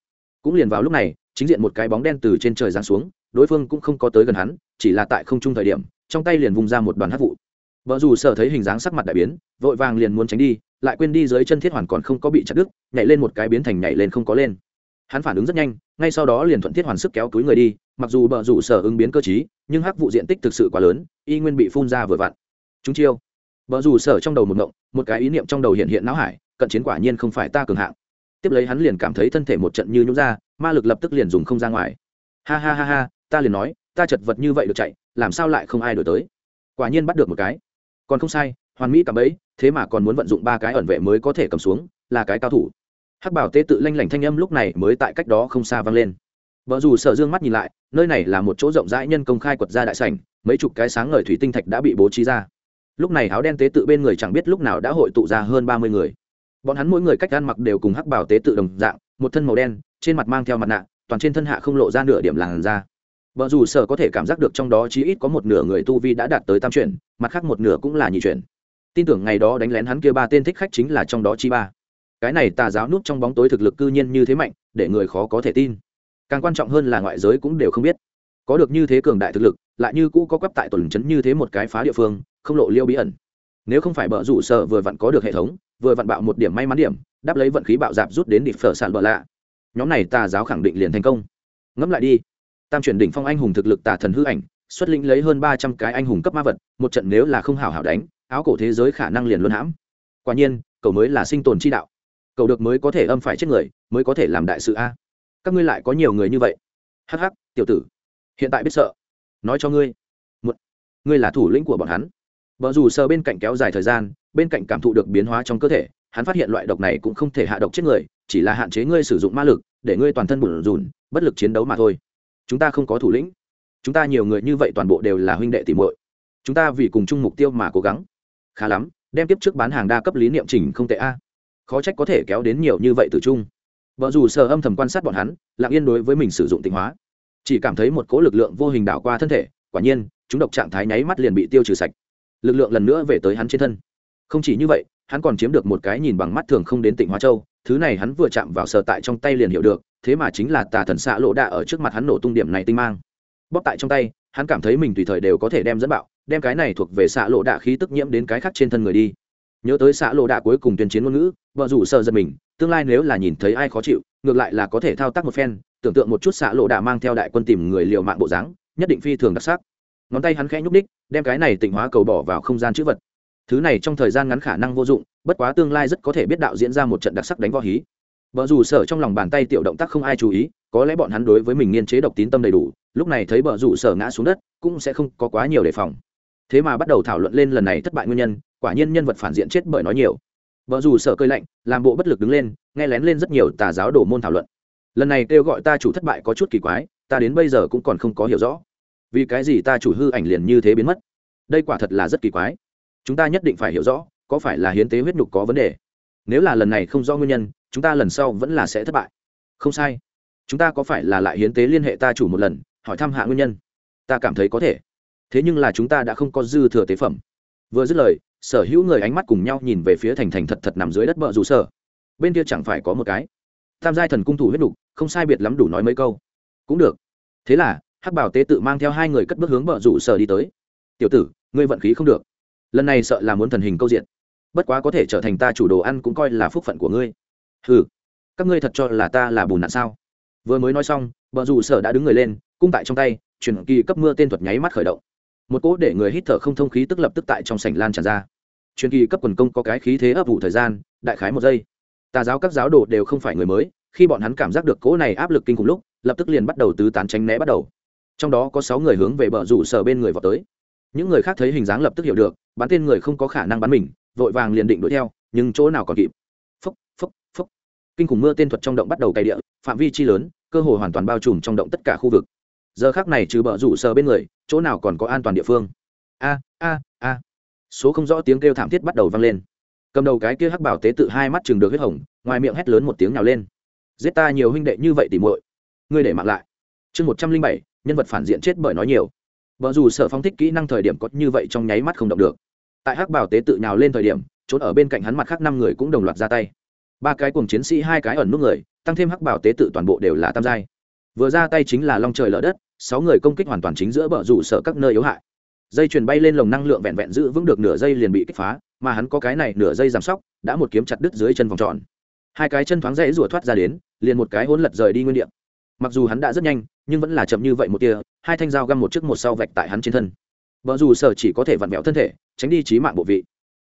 Cũng liền vào lúc này, chính diện một cái bóng đen từ trên trời giáng xuống, đối phương cũng không có tới gần hắn, chỉ là tại không trung thời điểm, trong tay liền vung ra một đoàn hát vụ. Vợ dù sở thấy hình dáng sắc mặt đại biến, vội vàng liền muốn tránh đi lại quên đi dưới chân thiết hoàn còn không có bị chặt đứt, nhảy lên một cái biến thành nhảy lên không có lên. Hắn phản ứng rất nhanh, ngay sau đó liền thuận thiết hoàn sức kéo túi người đi, mặc dù bờ rủ sở ứng biến cơ chí nhưng hắc vụ diện tích thực sự quá lớn, y nguyên bị phun ra vừa vặn. Chúng chiêu. Bờ rủ sở trong đầu một ngộng, một cái ý niệm trong đầu hiện hiện não hải, cận chiến quả nhiên không phải ta cường hạng. Tiếp lấy hắn liền cảm thấy thân thể một trận như nhũ ra, ma lực lập tức liền dùng không ra ngoài. Ha ha ha ha, ta liền nói, ta chật vật như vậy được chạy, làm sao lại không ai đổi tới? Quả nhiên bắt được một cái. Còn không sai, hoàn mỹ cảm ấy thế mà còn muốn vận dụng ba cái ẩn vệ mới có thể cầm xuống, là cái cao thủ. Hắc bảo tê tự lanh lảnh thanh âm lúc này mới tại cách đó không xa vang lên. Vợ dù sở dương mắt nhìn lại, nơi này là một chỗ rộng rãi nhân công khai quật ra đại sảnh, mấy chục cái sáng ngời thủy tinh thạch đã bị bố trí ra. Lúc này áo đen tế tự bên người chẳng biết lúc nào đã hội tụ ra hơn ba mươi người. Bọn hắn mỗi người cách ăn mặc đều cùng hắc bảo tế tự đồng dạng, một thân màu đen, trên mặt mang theo mặt nạ, toàn trên thân hạ không lộ ra nửa điểm làn da. Vợ dù sở có thể cảm giác được trong đó chí ít có một nửa người tu vi đã đạt tới tam chuyển, mặt khác một nửa cũng là nhị chuyển tin tưởng ngày đó đánh lén hắn kia ba tên thích khách chính là trong đó chi ba. Cái này tà giáo núp trong bóng tối thực lực cư nhiên như thế mạnh, để người khó có thể tin. Càng quan trọng hơn là ngoại giới cũng đều không biết. Có được như thế cường đại thực lực, lại như cũ có quắp tại tuần trấn như thế một cái phá địa phương, không lộ liêu bí ẩn. Nếu không phải bờ rủ sợ vừa vặn có được hệ thống, vừa vặn bạo một điểm may mắn điểm, đáp lấy vận khí bạo dạp rút đến địch phở sản bờ lạ. Nhóm này tà giáo khẳng định liền thành công. Ngẫm lại đi. Tam chuyển đỉnh phong anh hùng thực lực tà thần hư ảnh, xuất lĩnh lấy hơn ba trăm cái anh hùng cấp ma vật, một trận nếu là không hảo hảo đánh áo cổ thế giới khả năng liền luân hãm. Quả nhiên cầu mới là sinh tồn chi đạo. Cầu được mới có thể âm phải chết người, mới có thể làm đại sự a. Các ngươi lại có nhiều người như vậy. Hắc hắc, tiểu tử. Hiện tại biết sợ. Nói cho ngươi. Một, ngươi là thủ lĩnh của bọn hắn. Vợ dù sờ bên cạnh kéo dài thời gian, bên cạnh cảm thụ được biến hóa trong cơ thể, hắn phát hiện loại độc này cũng không thể hạ độc chết người, chỉ là hạn chế ngươi sử dụng ma lực, để ngươi toàn thân bùn rùn, bất lực chiến đấu mà thôi. Chúng ta không có thủ lĩnh. Chúng ta nhiều người như vậy toàn bộ đều là huynh đệ tìm muội. Chúng ta vì cùng chung mục tiêu mà cố gắng khá lắm, đem tiếp trước bán hàng đa cấp lý niệm trình không tệ a. Khó trách có thể kéo đến nhiều như vậy từ chung. Vợ dù sờ âm thầm quan sát bọn hắn, lặng yên đối với mình sử dụng tịnh hóa. Chỉ cảm thấy một cỗ lực lượng vô hình đảo qua thân thể, quả nhiên, chúng độc trạng thái nháy mắt liền bị tiêu trừ sạch. Lực lượng lần nữa về tới hắn trên thân. Không chỉ như vậy, hắn còn chiếm được một cái nhìn bằng mắt thường không đến tỉnh hóa châu, thứ này hắn vừa chạm vào sờ tại trong tay liền hiểu được, thế mà chính là tà thần xạ lộ đạ ở trước mặt hắn nổ tung điểm này tinh mang. Bóp tại trong tay, hắn cảm thấy mình tùy thời đều có thể đem dẫn bạo đem cái này thuộc về xạ lộ đạ khí tức nhiễm đến cái khác trên thân người đi. Nhớ tới xạ lộ đạ cuối cùng tuyên chiến ngôn ngữ, vợ rủ sợ giật mình, tương lai nếu là nhìn thấy ai khó chịu, ngược lại là có thể thao tác một phen, tưởng tượng một chút xạ lộ đạ mang theo đại quân tìm người liều mạng bộ dáng, nhất định phi thường đặc sắc. Ngón tay hắn khẽ nhúc đích đem cái này tịnh hóa cầu bỏ vào không gian chữ vật. Thứ này trong thời gian ngắn khả năng vô dụng, bất quá tương lai rất có thể biết đạo diễn ra một trận đặc sắc đánh võ hí. Vợ dù sở trong lòng bàn tay tiểu động tác không ai chú ý, có lẽ bọn hắn đối với mình nghiên chế độc tín tâm đầy đủ, lúc này thấy vợ dù sở ngã xuống đất, cũng sẽ không có quá nhiều đề phòng thế mà bắt đầu thảo luận lên lần này thất bại nguyên nhân, quả nhiên nhân vật phản diện chết bởi nói nhiều. Vợ dù sợ cơi lạnh, làm bộ bất lực đứng lên, nghe lén lên rất nhiều tà giáo đổ môn thảo luận. Lần này kêu gọi ta chủ thất bại có chút kỳ quái, ta đến bây giờ cũng còn không có hiểu rõ. Vì cái gì ta chủ hư ảnh liền như thế biến mất? Đây quả thật là rất kỳ quái. Chúng ta nhất định phải hiểu rõ, có phải là hiến tế huyết nhục có vấn đề? Nếu là lần này không do nguyên nhân, chúng ta lần sau vẫn là sẽ thất bại. Không sai. Chúng ta có phải là lại hiến tế liên hệ ta chủ một lần, hỏi thăm hạ nguyên nhân? Ta cảm thấy có thể thế nhưng là chúng ta đã không có dư thừa tế phẩm. Vừa dứt lời, sở hữu người ánh mắt cùng nhau nhìn về phía thành thành thật thật nằm dưới đất bờ rủ sở. Bên kia chẳng phải có một cái. Tam giai thần cung thủ huyết đục, không sai biệt lắm đủ nói mấy câu. Cũng được. Thế là, hắc bảo tế tự mang theo hai người cất bước hướng bờ rủ sở đi tới. Tiểu tử, ngươi vận khí không được. Lần này sợ là muốn thần hình câu diện. Bất quá có thể trở thành ta chủ đồ ăn cũng coi là phúc phận của ngươi. Ừ các ngươi thật cho là ta là bùn nạn sao? Vừa mới nói xong, bờ rủ sở đã đứng người lên, cung tại trong tay, chuyển kỳ cấp mưa tên thuật nháy mắt khởi động một cỗ để người hít thở không thông khí tức lập tức tại trong sảnh lan tràn ra. Truyền kỳ cấp quần công có cái khí thế ấp ủ thời gian, đại khái một giây. Tà giáo các giáo đồ đều không phải người mới, khi bọn hắn cảm giác được cỗ này áp lực kinh khủng lúc, lập tức liền bắt đầu tứ tán tránh né bắt đầu. Trong đó có sáu người hướng về bờ rủ sở bên người vào tới. Những người khác thấy hình dáng lập tức hiểu được, bắn tên người không có khả năng bắn mình, vội vàng liền định đuổi theo, nhưng chỗ nào còn kịp. Phốc phốc phốc. Kinh khủng mưa tên thuật trong động bắt đầu cày địa, phạm vi chi lớn, cơ hồ hoàn toàn bao trùm trong động tất cả khu vực. Giờ khác này trừ bờ rủ sờ bên người chỗ nào còn có an toàn địa phương? A a a. Số không rõ tiếng kêu thảm thiết bắt đầu vang lên. Cầm đầu cái kia hắc bảo tế tự hai mắt chừng được huyết hồng, ngoài miệng hét lớn một tiếng nào lên. Giết ta nhiều huynh đệ như vậy tỉ muội. Ngươi để mặc lại. Chương một trăm linh bảy, nhân vật phản diện chết bởi nói nhiều. Vợ dù sở phong thích kỹ năng thời điểm có như vậy trong nháy mắt không động được. Tại hắc bảo tế tự nhào lên thời điểm trốn ở bên cạnh hắn mặt khác năm người cũng đồng loạt ra tay. Ba cái cùng chiến sĩ, hai cái ẩn nút người, tăng thêm hắc bảo tế tự toàn bộ đều là tam giai. Vừa ra tay chính là long trời lở đất sáu người công kích hoàn toàn chính giữa bờ rủ sở các nơi yếu hại. Dây chuyền bay lên lồng năng lượng vẹn vẹn giữ vững được nửa dây liền bị kích phá, mà hắn có cái này nửa dây giảm sóc, đã một kiếm chặt đứt dưới chân vòng tròn. Hai cái chân thoáng dễ rủa thoát ra đến, liền một cái hỗn lật rời đi nguyên địa. Mặc dù hắn đã rất nhanh, nhưng vẫn là chậm như vậy một tia, hai thanh dao găm một trước một sau vạch tại hắn trên thân. Vợ dù sở chỉ có thể vặn vẹo thân thể, tránh đi trí mạng bộ vị.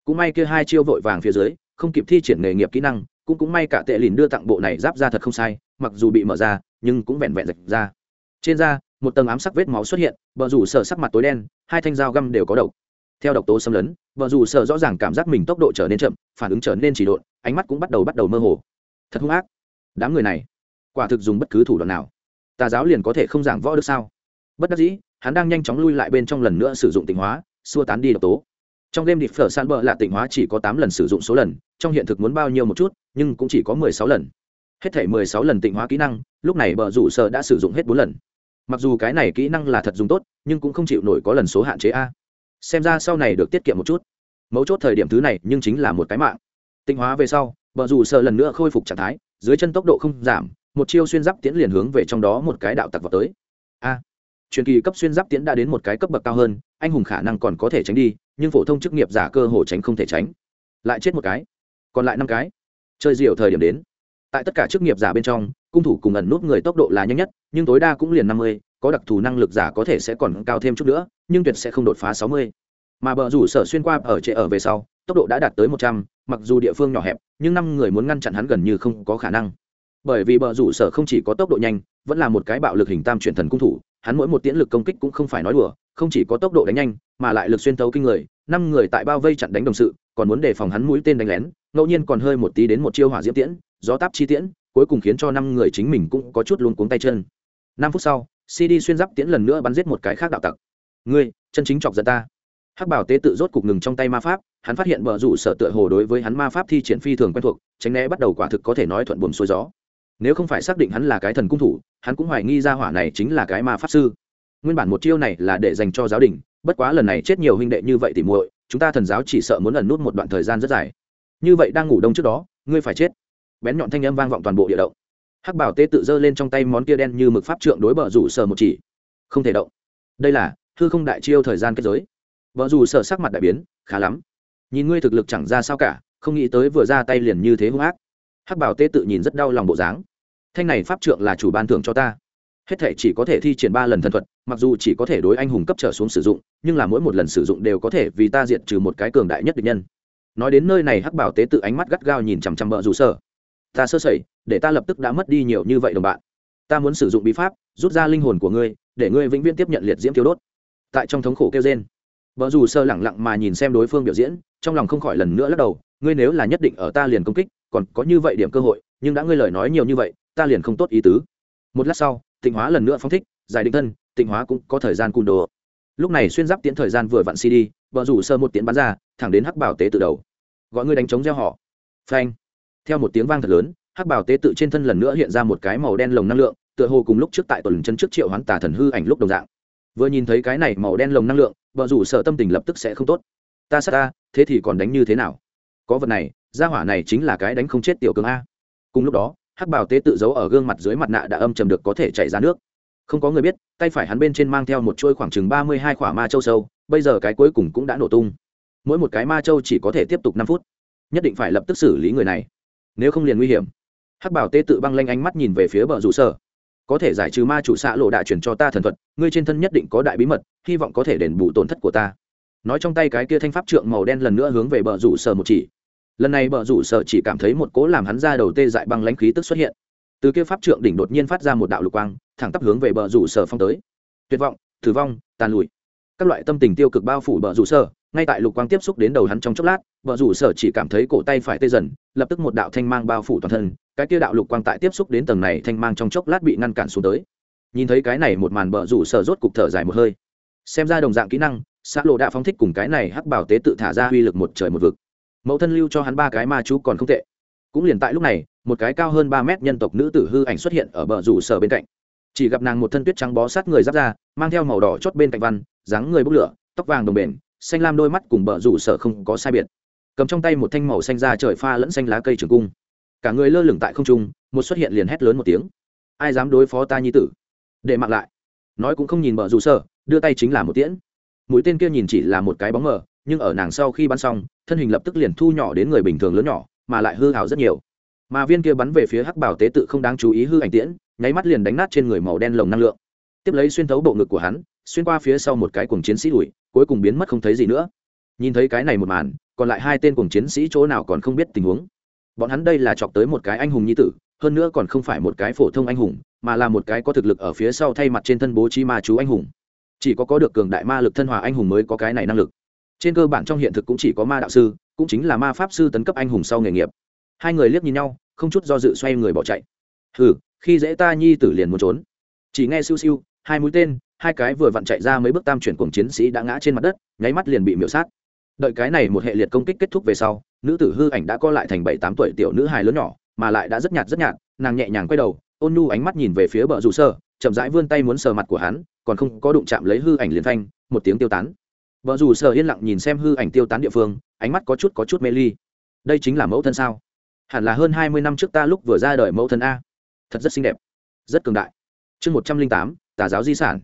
Cũng may kia hai chiêu vội vàng phía dưới, không kịp thi triển nghề nghiệp kỹ năng, cũng cũng may cả tệ lìn đưa tặng bộ này giáp ra thật không sai, mặc dù bị mở ra, nhưng cũng vẹn vẹn rạch ra. Trên da một tầng ám sắc vết máu xuất hiện vợ rủ sở sắc mặt tối đen, hai thanh dao găm đều có độc. Theo độc tố xâm lấn vợ rủ sở rõ ràng cảm giác mình tốc độ trở nên chậm, phản ứng trở nên chỉ độn, ánh mắt cũng bắt đầu bắt đầu mơ hồ. Thật hung ác. Đám người này, quả thực dùng bất cứ thủ đoạn nào. Tà giáo liền có thể không giảng võ được sao? Bất đắc dĩ, hắn đang nhanh chóng lui lại bên trong lần nữa sử dụng tịnh hóa, xua tán đi độc tố. Trong game địch phở san bờ là tịnh hóa chỉ có tám lần sử dụng số lần, trong hiện thực muốn bao nhiêu một chút, nhưng cũng chỉ có mười sáu lần. Hết thể mười sáu lần tịnh hóa kỹ năng, lúc này bờ rủ sở đã sử dụng hết bốn lần mặc dù cái này kỹ năng là thật dùng tốt, nhưng cũng không chịu nổi có lần số hạn chế a. Xem ra sau này được tiết kiệm một chút. Mấu chốt thời điểm thứ này, nhưng chính là một cái mạng. Tinh hóa về sau, bờ dù sợ lần nữa khôi phục trạng thái, dưới chân tốc độ không giảm, một chiêu xuyên giáp tiễn liền hướng về trong đó một cái đạo tặc vào tới. A. Truyền kỳ cấp xuyên giáp tiễn đã đến một cái cấp bậc cao hơn, anh hùng khả năng còn có thể tránh đi, nhưng phổ thông chức nghiệp giả cơ hồ tránh không thể tránh. Lại chết một cái, còn lại năm cái. Chơi diều thời điểm đến. Tại tất cả chức nghiệp giả bên trong, cung thủ cùng ẩn nút người tốc độ là nhanh nhất nhưng tối đa cũng liền năm mươi, có đặc thù năng lực giả có thể sẽ còn cao thêm chút nữa, nhưng tuyệt sẽ không đột phá sáu mươi. Mà bờ rủ sở xuyên qua ở trệ ở về sau, tốc độ đã đạt tới một trăm, mặc dù địa phương nhỏ hẹp, nhưng năm người muốn ngăn chặn hắn gần như không có khả năng. Bởi vì bờ rủ sở không chỉ có tốc độ nhanh, vẫn là một cái bạo lực hình tam chuyển thần cung thủ, hắn mỗi một tiễn lực công kích cũng không phải nói đùa, không chỉ có tốc độ đánh nhanh, mà lại lực xuyên tấu kinh người, năm người tại bao vây chặn đánh đồng sự, còn muốn đề phòng hắn mũi tên đánh lén, ngẫu nhiên còn hơi một tí đến một chiêu hỏa diễm tiễn, gió táp chi tiễn, cuối cùng khiến cho năm người chính mình cũng có chút luôn cuống tay chân năm phút sau cd xuyên giáp tiễn lần nữa bắn giết một cái khác đạo tặc. Ngươi, chân chính chọc giận ta. Hắc bảo tế tự rốt cục ngừng trong tay ma pháp, hắn phát hiện bờ rủ sở tựa hồ đối với hắn ma pháp thi triển phi thường quen thuộc, tránh né bắt đầu quả thực có thể nói thuận buồm xuôi gió. Nếu không phải xác định hắn là cái thần cung thủ, hắn cũng hoài nghi ra hỏa này chính là cái ma pháp sư. Nguyên bản một chiêu này là để dành cho giáo đình, bất quá lần này chết nhiều huynh đệ như vậy thì muội, chúng ta thần giáo chỉ sợ muốn ẩn nút một đoạn thời gian rất dài. Như vậy đang ngủ đông trước đó, ngươi phải chết. Bén nhọn thanh âm vang vọng toàn bộ địa động hắc bảo Tế tự giơ lên trong tay món kia đen như mực pháp trượng đối bờ rủ sở một chỉ. Không thể động. Đây là thư không đại chiêu thời gian kết giới. Vợ dù sở sắc mặt đại biến, khá lắm. Nhìn ngươi thực lực chẳng ra sao cả, không nghĩ tới vừa ra tay liền như thế hung ác. Hắc bảo tế tự nhìn rất đau lòng bộ dáng. Thanh này pháp trượng là chủ ban thưởng cho ta. Hết thể chỉ có thể thi triển ba lần thần thuật, mặc dù chỉ có thể đối anh hùng cấp trở xuống sử dụng, nhưng là mỗi một lần sử dụng đều có thể vì ta diệt trừ một cái cường đại nhất địch nhân. Nói đến nơi này, hắc bảo tế tự ánh mắt gắt gao nhìn chằm chằm bờ rủ sở. Ta sơ sẩy để ta lập tức đã mất đi nhiều như vậy đồng bạn. Ta muốn sử dụng bí pháp, rút ra linh hồn của ngươi, để ngươi vĩnh viễn tiếp nhận liệt diễm thiếu đốt. Tại trong thống khổ kêu trên vợ dù sơ lẳng lặng mà nhìn xem đối phương biểu diễn, trong lòng không khỏi lần nữa lắc đầu, ngươi nếu là nhất định ở ta liền công kích, còn có như vậy điểm cơ hội, nhưng đã ngươi lời nói nhiều như vậy, ta liền không tốt ý tứ. Một lát sau, tịnh hóa lần nữa phong thích, giải định thân, tịnh hóa cũng có thời gian cùn đồ. Lúc này xuyên giáp tiến thời gian vừa vặn cd vợ rủ sơ một tiếng bắn ra, thẳng đến hắc bảo tế từ đầu. Gọi ngươi đánh trống gieo họ. Phanh. Theo một tiếng vang thật lớn hắc bảo tế tự trên thân lần nữa hiện ra một cái màu đen lồng năng lượng, tựa hồ cùng lúc trước tại tuần chân trước triệu hoán tà thần hư ảnh lúc đồng dạng. Vừa nhìn thấy cái này màu đen lồng năng lượng vợ rủ sợ tâm tình lập tức sẽ không tốt. Ta sát ta, thế thì còn đánh như thế nào? Có vật này, gia hỏa này chính là cái đánh không chết tiểu cường a. Cùng lúc đó, hắc bảo tế tự giấu ở gương mặt dưới mặt nạ đã âm trầm được có thể chảy ra nước. Không có người biết, tay phải hắn bên trên mang theo một chuôi khoảng chừng ba mươi hai khỏa ma châu sâu, bây giờ cái cuối cùng cũng đã nổ tung. Mỗi một cái ma châu chỉ có thể tiếp tục năm phút. Nhất định phải lập tức xử lý người này. Nếu không liền nguy hiểm hắc bảo tê tự băng lanh ánh mắt nhìn về phía bờ rủ sở. Có thể giải trừ ma chủ xạ lộ đại truyền cho ta thần thuật, ngươi trên thân nhất định có đại bí mật, hy vọng có thể đền bù tổn thất của ta. Nói trong tay cái kia thanh pháp trượng màu đen lần nữa hướng về bờ rủ sở một chỉ. Lần này bờ rủ sở chỉ cảm thấy một cố làm hắn ra đầu tê dại băng lãnh khí tức xuất hiện. Từ kia pháp trượng đỉnh đột nhiên phát ra một đạo lục quang, thẳng tắp hướng về bờ rủ sở phong tới. Tuyệt vọng thử vong, tàn lụi. Các loại tâm tình tiêu cực bao phủ bờ rủ sở, ngay tại lục quang tiếp xúc đến đầu hắn trong chốc lát, bờ rủ sở chỉ cảm thấy cổ tay phải tê dần, lập tức một đạo thanh mang bao phủ toàn thân cái kia đạo lục quang tại tiếp xúc đến tầng này thanh mang trong chốc lát bị ngăn cản xuống tới. Nhìn thấy cái này một màn bờ rủ sở rốt cục thở dài một hơi. Xem ra đồng dạng kỹ năng xã lộ đã phóng thích cùng cái này hắc bảo tế tự thả ra uy lực một trời một vực. Mẫu thân lưu cho hắn ba cái ma chú còn không tệ. Cũng liền tại lúc này, một cái cao hơn ba mét nhân tộc nữ tử hư ảnh xuất hiện ở bờ rủ sở bên cạnh. Chỉ gặp nàng một thân tuyết trắng bó sát người giáp ra, mang theo màu đỏ chót bên cạnh văn, dáng người bốc lửa, tóc vàng đồng bền, xanh lam đôi mắt cùng bờ rủ sở không có sai biệt. Cầm trong tay một thanh màu xanh da trời pha lẫn xanh lá cây trường cung cả người lơ lửng tại không trung, một xuất hiện liền hét lớn một tiếng. Ai dám đối phó ta nhi tử? Để mặc lại. Nói cũng không nhìn bờ rủ sở đưa tay chính là một tiễn. Mũi tên kia nhìn chỉ là một cái bóng mờ, nhưng ở nàng sau khi bắn xong, thân hình lập tức liền thu nhỏ đến người bình thường lớn nhỏ, mà lại hư hào rất nhiều. Mà viên kia bắn về phía hắc bảo tế tự không đáng chú ý hư ảnh tiễn, nháy mắt liền đánh nát trên người màu đen lồng năng lượng. Tiếp lấy xuyên thấu bộ ngực của hắn, xuyên qua phía sau một cái cuồng chiến sĩ đuổi, cuối cùng biến mất không thấy gì nữa. Nhìn thấy cái này một màn, còn lại hai tên cuồng chiến sĩ chỗ nào còn không biết tình huống bọn hắn đây là chọc tới một cái anh hùng nhi tử, hơn nữa còn không phải một cái phổ thông anh hùng, mà là một cái có thực lực ở phía sau thay mặt trên thân bố trí ma chú anh hùng. Chỉ có có được cường đại ma lực thân hòa anh hùng mới có cái này năng lực. Trên cơ bản trong hiện thực cũng chỉ có ma đạo sư, cũng chính là ma pháp sư tấn cấp anh hùng sau nghề nghiệp. Hai người liếc nhìn nhau, không chút do dự xoay người bỏ chạy. Hừ, khi dễ ta nhi tử liền muốn trốn. Chỉ nghe siêu siêu, hai mũi tên, hai cái vừa vặn chạy ra mấy bước tam chuyển cùng chiến sĩ đã ngã trên mặt đất, nháy mắt liền bị miễu sát. Đợi cái này một hệ liệt công kích kết thúc về sau nữ tử hư ảnh đã co lại thành bảy tám tuổi tiểu nữ hài lớn nhỏ, mà lại đã rất nhạt rất nhạt, nàng nhẹ nhàng quay đầu, ôn nhu ánh mắt nhìn về phía bờ rủ sơ, chậm rãi vươn tay muốn sờ mặt của hắn, còn không có đụng chạm lấy hư ảnh liền thanh một tiếng tiêu tán. Vợ dù sờ yên lặng nhìn xem hư ảnh tiêu tán địa phương, ánh mắt có chút có chút mê ly. Đây chính là mẫu thân sao? Hẳn là hơn hai mươi năm trước ta lúc vừa ra đời mẫu thân a. Thật rất xinh đẹp, rất cường đại. Chương một trăm linh tám, tà giáo di sản.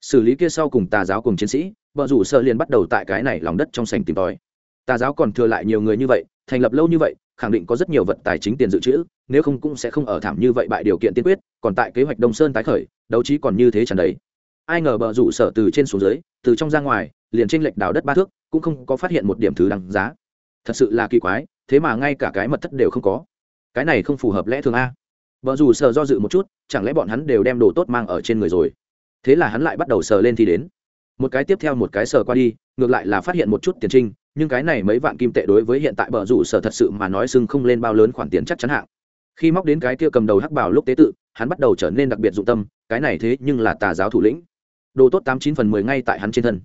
Xử lý kia sau cùng tà giáo cùng chiến sĩ vợ rủ sơ liền bắt đầu tại cái này lòng đất trong sành tìm tòi tà giáo còn thừa lại nhiều người như vậy, thành lập lâu như vậy, khẳng định có rất nhiều vật tài chính tiền dự trữ, nếu không cũng sẽ không ở thảm như vậy bại điều kiện tiên quyết, còn tại kế hoạch đông sơn tái khởi, đấu trí còn như thế chẳng đấy ai ngờ bờ rủ sở từ trên xuống dưới, từ trong ra ngoài, liền tranh lệch đào đất ba thước, cũng không có phát hiện một điểm thứ đằng giá. Thật sự là kỳ quái, thế mà ngay cả cái mật thất đều không có. Cái này không phù hợp lẽ thường a. Vợ dù sờ do dự một chút, chẳng lẽ bọn hắn đều đem đồ tốt mang ở trên người rồi? Thế là hắn lại bắt đầu sờ lên thì đến. Một cái tiếp theo một cái sờ qua đi, ngược lại là phát hiện một chút tiền trinh nhưng cái này mấy vạn kim tệ đối với hiện tại bờ rủ sở thật sự mà nói sưng không lên bao lớn khoản tiền chắc chắn hạng. Khi móc đến cái kia cầm đầu hắc bảo lúc tế tự, hắn bắt đầu trở nên đặc biệt dụng tâm, cái này thế nhưng là tà giáo thủ lĩnh. Đồ tốt tám chín phần mười ngay tại hắn trên thân.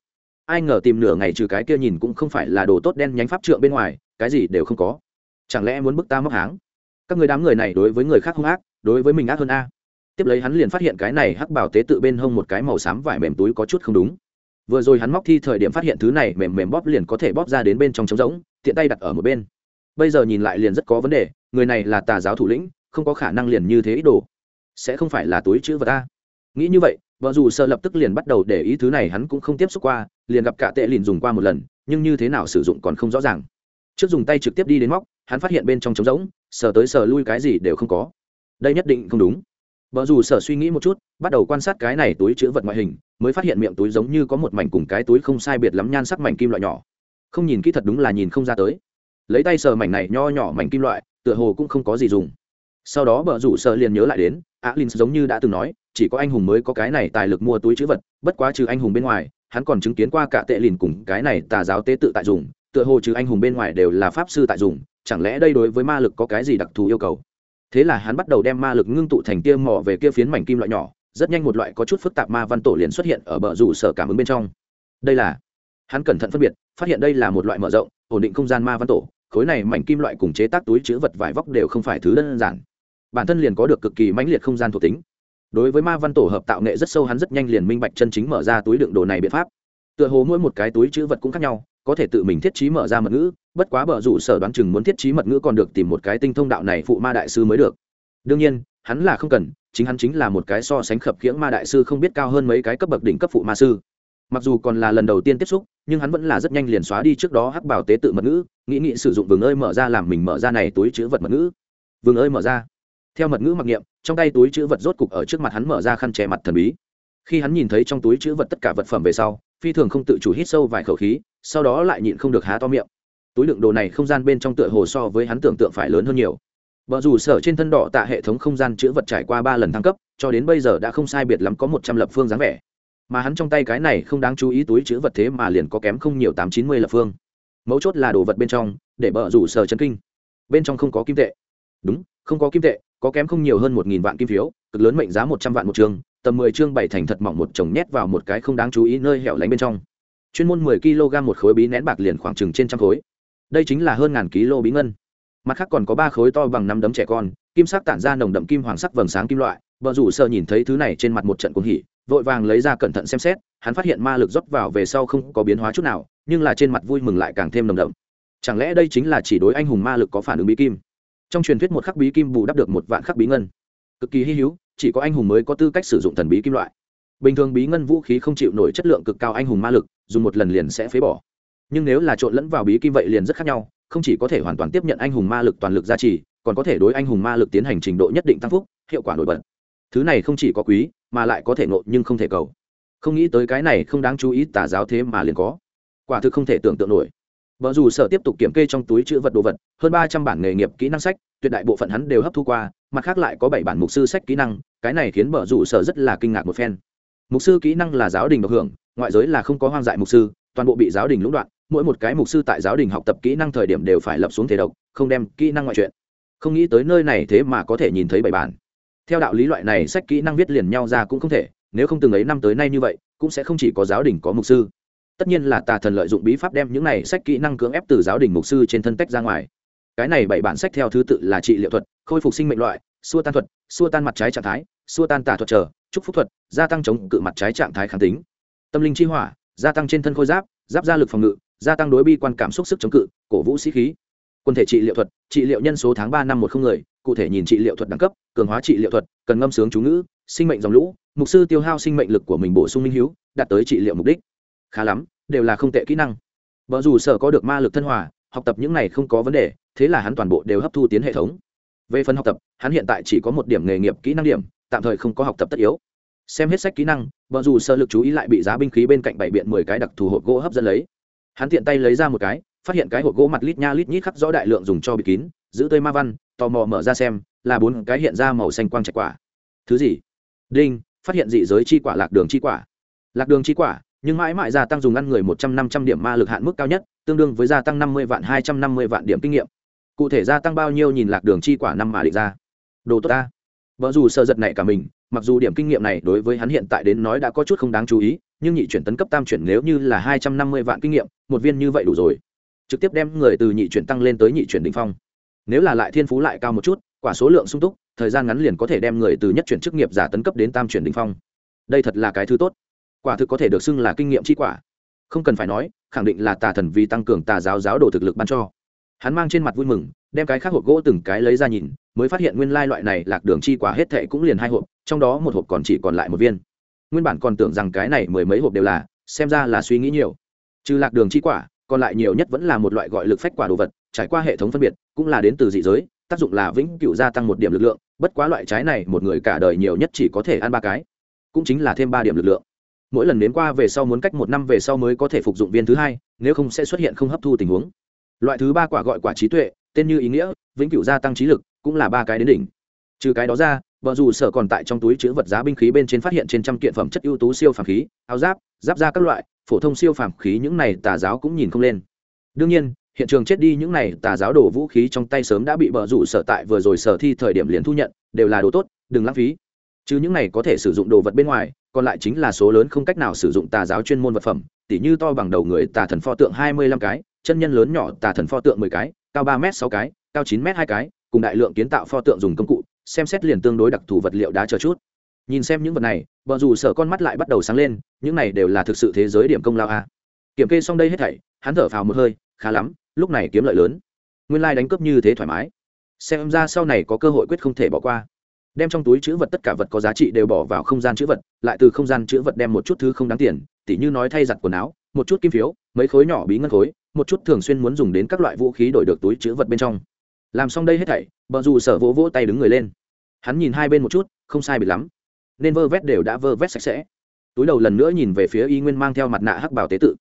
Ai ngờ tìm nửa ngày trừ cái kia nhìn cũng không phải là đồ tốt đen nhánh pháp trượng bên ngoài, cái gì đều không có. Chẳng lẽ muốn bức ta móc háng? Các người đám người này đối với người khác hung ác, đối với mình ác hơn a. Tiếp lấy hắn liền phát hiện cái này hắc bảo tế tự bên hông một cái màu xám vải mềm túi có chút không đúng vừa rồi hắn móc thi thời điểm phát hiện thứ này mềm mềm bóp liền có thể bóp ra đến bên trong trống rỗng, tiện tay đặt ở một bên. Bây giờ nhìn lại liền rất có vấn đề, người này là tà giáo thủ lĩnh, không có khả năng liền như thế ý đồ. Sẽ không phải là túi chữ vật ta. Nghĩ như vậy, vợ dù sợ lập tức liền bắt đầu để ý thứ này hắn cũng không tiếp xúc qua, liền gặp cả tệ liền dùng qua một lần, nhưng như thế nào sử dụng còn không rõ ràng. Trước dùng tay trực tiếp đi đến móc, hắn phát hiện bên trong trống rỗng, sờ tới sờ lui cái gì đều không có. Đây nhất định không đúng vợ dù sở suy nghĩ một chút, bắt đầu quan sát cái này túi chứa vật ngoại hình, mới phát hiện miệng túi giống như có một mảnh cùng cái túi không sai biệt lắm nhan sắc mảnh kim loại nhỏ. Không nhìn kỹ thật đúng là nhìn không ra tới. Lấy tay sờ mảnh này nho nhỏ mảnh kim loại, tựa hồ cũng không có gì dùng. Sau đó bờ rủ sở liền nhớ lại đến, alin giống như đã từng nói, chỉ có anh hùng mới có cái này tài lực mua túi chứa vật, bất quá trừ anh hùng bên ngoài, hắn còn chứng kiến qua cả tệ lìn cùng cái này tà giáo tế tự tại dùng, tựa hồ trừ anh hùng bên ngoài đều là pháp sư tại dùng, chẳng lẽ đây đối với ma lực có cái gì đặc thù yêu cầu? Thế là hắn bắt đầu đem ma lực ngưng tụ thành tia mỏ về kia phiến mảnh kim loại nhỏ, rất nhanh một loại có chút phức tạp ma văn tổ liền xuất hiện ở bờ rủ sở cảm ứng bên trong. Đây là, hắn cẩn thận phân biệt, phát hiện đây là một loại mở rộng, ổn định không gian ma văn tổ, khối này mảnh kim loại cùng chế tác túi chữ vật vải vóc đều không phải thứ đơn giản. Bản thân liền có được cực kỳ mãnh liệt không gian thuộc tính. Đối với ma văn tổ hợp tạo nghệ rất sâu, hắn rất nhanh liền minh bạch chân chính mở ra túi đựng đồ này biện pháp. Tựa hồ mỗi một cái túi chữ vật cũng khác nhau có thể tự mình thiết trí mở ra mật ngữ, bất quá bờ rủ sở đoán chừng muốn thiết trí mật ngữ còn được tìm một cái tinh thông đạo này phụ ma đại sư mới được. Đương nhiên, hắn là không cần, chính hắn chính là một cái so sánh khập khiễng ma đại sư không biết cao hơn mấy cái cấp bậc đỉnh cấp phụ ma sư. Mặc dù còn là lần đầu tiên tiếp xúc, nhưng hắn vẫn là rất nhanh liền xóa đi trước đó hắc bảo tế tự mật ngữ, nghĩ nghĩ sử dụng vừng ơi mở ra làm mình mở ra này túi chữ vật mật ngữ. Vừng ơi mở ra. Theo mật ngữ mặc niệm, trong tay túi chữ vật rốt cục ở trước mặt hắn mở ra khăn che mặt thần bí. Khi hắn nhìn thấy trong túi chữ vật tất cả vật phẩm về sau, phi thường không tự chủ hít sâu vài khẩu khí sau đó lại nhịn không được há to miệng. Túi đựng đồ này không gian bên trong tựa hồ so với hắn tưởng tượng phải lớn hơn nhiều. Vợ dù sở trên thân đỏ tạ hệ thống không gian chữ vật trải qua ba lần thăng cấp, cho đến bây giờ đã không sai biệt lắm có một trăm lập phương dáng vẻ. Mà hắn trong tay cái này không đáng chú ý túi chữ vật thế mà liền có kém không nhiều tám chín mươi lập phương. Mấu chốt là đồ vật bên trong, để bờ rủ sở chân kinh. Bên trong không có kim tệ. Đúng, không có kim tệ, có kém không nhiều hơn một nghìn vạn kim phiếu, cực lớn mệnh giá một trăm vạn một chương tầm mười chương bảy thành thật mỏng một chồng nhét vào một cái không đáng chú ý nơi hẻo lánh bên trong chuyên môn mười kg một khối bí nén bạc liền khoảng chừng trên trăm khối. Đây chính là hơn ngàn kg bí ngân. Mặt khác còn có ba khối to bằng năm đấm trẻ con, kim sắc tản ra nồng đậm kim hoàng sắc vầng sáng kim loại. Vợ rủ sợ nhìn thấy thứ này trên mặt một trận cuồng hỉ, vội vàng lấy ra cẩn thận xem xét, hắn phát hiện ma lực rót vào về sau không có biến hóa chút nào, nhưng là trên mặt vui mừng lại càng thêm nồng đậm. Chẳng lẽ đây chính là chỉ đối anh hùng ma lực có phản ứng bí kim? Trong truyền thuyết một khắc bí kim bù đắp được một vạn khắc bí ngân. Cực kỳ hy hữu, chỉ có anh hùng mới có tư cách sử dụng thần bí kim loại bình thường bí ngân vũ khí không chịu nổi chất lượng cực cao anh hùng ma lực, dùng một lần liền sẽ phế bỏ. Nhưng nếu là trộn lẫn vào bí kim vậy liền rất khác nhau, không chỉ có thể hoàn toàn tiếp nhận anh hùng ma lực toàn lực gia trì, còn có thể đối anh hùng ma lực tiến hành trình độ nhất định tăng phúc, hiệu quả nổi bật. Thứ này không chỉ có quý, mà lại có thể nộ nhưng không thể cầu. Không nghĩ tới cái này không đáng chú ý tà giáo thế mà liền có. Quả thực không thể tưởng tượng nổi. Vợ dù sở tiếp tục kiểm kê trong túi chữ vật đồ vật, hơn ba trăm bản nghề nghiệp kỹ năng sách, tuyệt đại bộ phận hắn đều hấp thu qua, mặt khác lại có bảy bản mục sư sách kỹ năng, cái này khiến vợ dù sở rất là kinh ngạc một phen mục sư kỹ năng là giáo đình độc hưởng, ngoại giới là không có hoang dại mục sư, toàn bộ bị giáo đình lũng đoạn, mỗi một cái mục sư tại giáo đình học tập kỹ năng thời điểm đều phải lập xuống thể độc, không đem kỹ năng ngoại chuyện. Không nghĩ tới nơi này thế mà có thể nhìn thấy bảy bản. Theo đạo lý loại này sách kỹ năng viết liền nhau ra cũng không thể, nếu không từng ấy năm tới nay như vậy, cũng sẽ không chỉ có giáo đình có mục sư. Tất nhiên là tà thần lợi dụng bí pháp đem những này sách kỹ năng cưỡng ép từ giáo đình mục sư trên thân tách ra ngoài. Cái này bảy bản sách theo thứ tự là trị liệu thuật, khôi phục sinh mệnh loại, xua tan thuật, xua tan mặt trái trạng thái xua tan tà thuật trở, chúc phúc thuật, gia tăng chống cự mặt trái trạng thái kháng tính. Tâm linh chi hỏa, gia tăng trên thân khôi giáp giáp gia lực phòng ngự, gia tăng đối bi quan cảm xúc sức chống cự, cổ vũ sĩ khí. Quân thể trị liệu thuật, trị liệu nhân số tháng ba năm một không người, cụ thể nhìn trị liệu thuật đẳng cấp, cường hóa trị liệu thuật, cần ngâm sướng chú ngữ, sinh mệnh dòng lũ, mục sư tiêu hao sinh mệnh lực của mình bổ sung minh hiếu, đạt tới trị liệu mục đích. Khá lắm, đều là không tệ kỹ năng. Vợ dù sở có được ma lực thân hòa, học tập những này không có vấn đề, thế là hắn toàn bộ đều hấp thu tiến hệ thống. Về phần học tập, hắn hiện tại chỉ có một điểm nghề nghiệp kỹ năng điểm tạm thời không có học tập tất yếu. Xem hết sách kỹ năng vợ dù sơ lực chú ý lại bị giá binh khí bên cạnh bảy biện mười cái đặc thù hộp gỗ hấp dẫn lấy. Hắn tiện tay lấy ra một cái, phát hiện cái hộp gỗ mặt lít nha lít nhít khắc rõ đại lượng dùng cho bịt kín, giữ tươi ma văn, tò mò mở ra xem, là bốn cái hiện ra màu xanh quang trạch quả. Thứ gì? Đinh, phát hiện dị giới chi quả, lạc đường chi quả. Lạc đường chi quả, nhưng mãi mãi gia tăng dùng ăn người một trăm năm trăm điểm ma lực hạn mức cao nhất, tương đương với gia tăng năm mươi vạn hai trăm năm mươi vạn điểm kinh nghiệm. Cụ thể gia tăng bao nhiêu nhìn lạc đường chi quả năm mà định ra. Đồ tốt ta vợ dù sợ giật này cả mình, mặc dù điểm kinh nghiệm này đối với hắn hiện tại đến nói đã có chút không đáng chú ý, nhưng nhị chuyển tấn cấp tam chuyển nếu như là hai trăm năm mươi vạn kinh nghiệm, một viên như vậy đủ rồi. Trực tiếp đem người từ nhị chuyển tăng lên tới nhị chuyển đ ỉ n h phong. Nếu là lại thiên phú lại cao một chút, quả số lượng sung túc, thời gian ngắn liền có thể đem người từ nhất chuyển chức nghiệp giả tấn cấp đến tam chuyển đ ỉ n h phong. Đây thật là cái thứ tốt. Quả thực có thể được xưng là kinh nghiệm chi quả. Không cần phải nói, khẳng định là tà thần vì tăng cường tà giáo giáo đồ thực lực ban cho hắn mang trên mặt vui mừng, đem cái khác hộp gỗ từng cái lấy ra nhìn, mới phát hiện nguyên lai loại này lạc đường chi quả hết thệ cũng liền hai hộp, trong đó một hộp còn chỉ còn lại một viên. Nguyên bản còn tưởng rằng cái này mười mấy hộp đều là, xem ra là suy nghĩ nhiều. Trừ lạc đường chi quả, còn lại nhiều nhất vẫn là một loại gọi lực phách quả đồ vật, trải qua hệ thống phân biệt, cũng là đến từ dị giới, tác dụng là vĩnh cựu gia tăng một điểm lực lượng, bất quá loại trái này một người cả đời nhiều nhất chỉ có thể ăn ba cái, cũng chính là thêm ba điểm lực lượng. Mỗi lần đến qua về sau muốn cách một năm về sau mới có thể phục dụng viên thứ hai, nếu không sẽ xuất hiện không hấp thu tình huống loại thứ ba quả gọi quả trí tuệ, tên như ý nghĩa, vĩnh cửu gia tăng trí lực, cũng là ba cái đến đỉnh. Trừ cái đó ra vợ dù sở còn tại trong túi chứa vật giá binh khí bên trên phát hiện trên trăm kiện phẩm chất ưu tú siêu phàm khí, áo giáp giáp ra các loại, phổ thông siêu phàm khí những này tà giáo cũng nhìn không lên. Đương nhiên, hiện trường chết đi những này tà giáo đổ vũ khí trong tay sớm đã bị bờ rủ sở tại vừa rồi sở thi thời điểm liền thu nhận, đều là đồ tốt, đừng lãng phí. Chứ những này có thể sử dụng đồ vật bên ngoài, còn lại chính là số lớn không cách nào sử dụng tà giáo chuyên môn vật phẩm, tỉ như to bằng đầu người tà thần pho tượng hai mươi lăm cái chân nhân lớn nhỏ tà thần pho tượng mười cái, cao ba m sáu cái, cao chín m hai cái, cùng đại lượng kiến tạo pho tượng dùng công cụ, xem xét liền tương đối đặc thù vật liệu đá chờ chút. Nhìn xem những vật này vợ dù sợ con mắt lại bắt đầu sáng lên, những này đều là thực sự thế giới điểm công lao a. Kiểm kê xong đây hết thảy, hắn thở phào một hơi, khá lắm, lúc này kiếm lợi lớn. Nguyên lai、like、đánh cướp như thế thoải mái. Xem ra sau này có cơ hội quyết không thể bỏ qua. Đem trong túi chữ vật tất cả vật có giá trị đều bỏ vào không gian chữ vật, lại từ không gian chữ vật đem một chút thứ không đáng tiền, tỉ như nói thay giặt quần áo, một chút kim phiếu, mấy khối nhỏ bí ngân khối một chút thường xuyên muốn dùng đến các loại vũ khí đổi được túi chữ vật bên trong. Làm xong đây hết thảy, bờ dù sở vỗ vỗ tay đứng người lên. Hắn nhìn hai bên một chút, không sai bịt lắm. Nên vơ vét đều đã vơ vét sạch sẽ. Túi đầu lần nữa nhìn về phía y nguyên mang theo mặt nạ hắc bảo tế tự.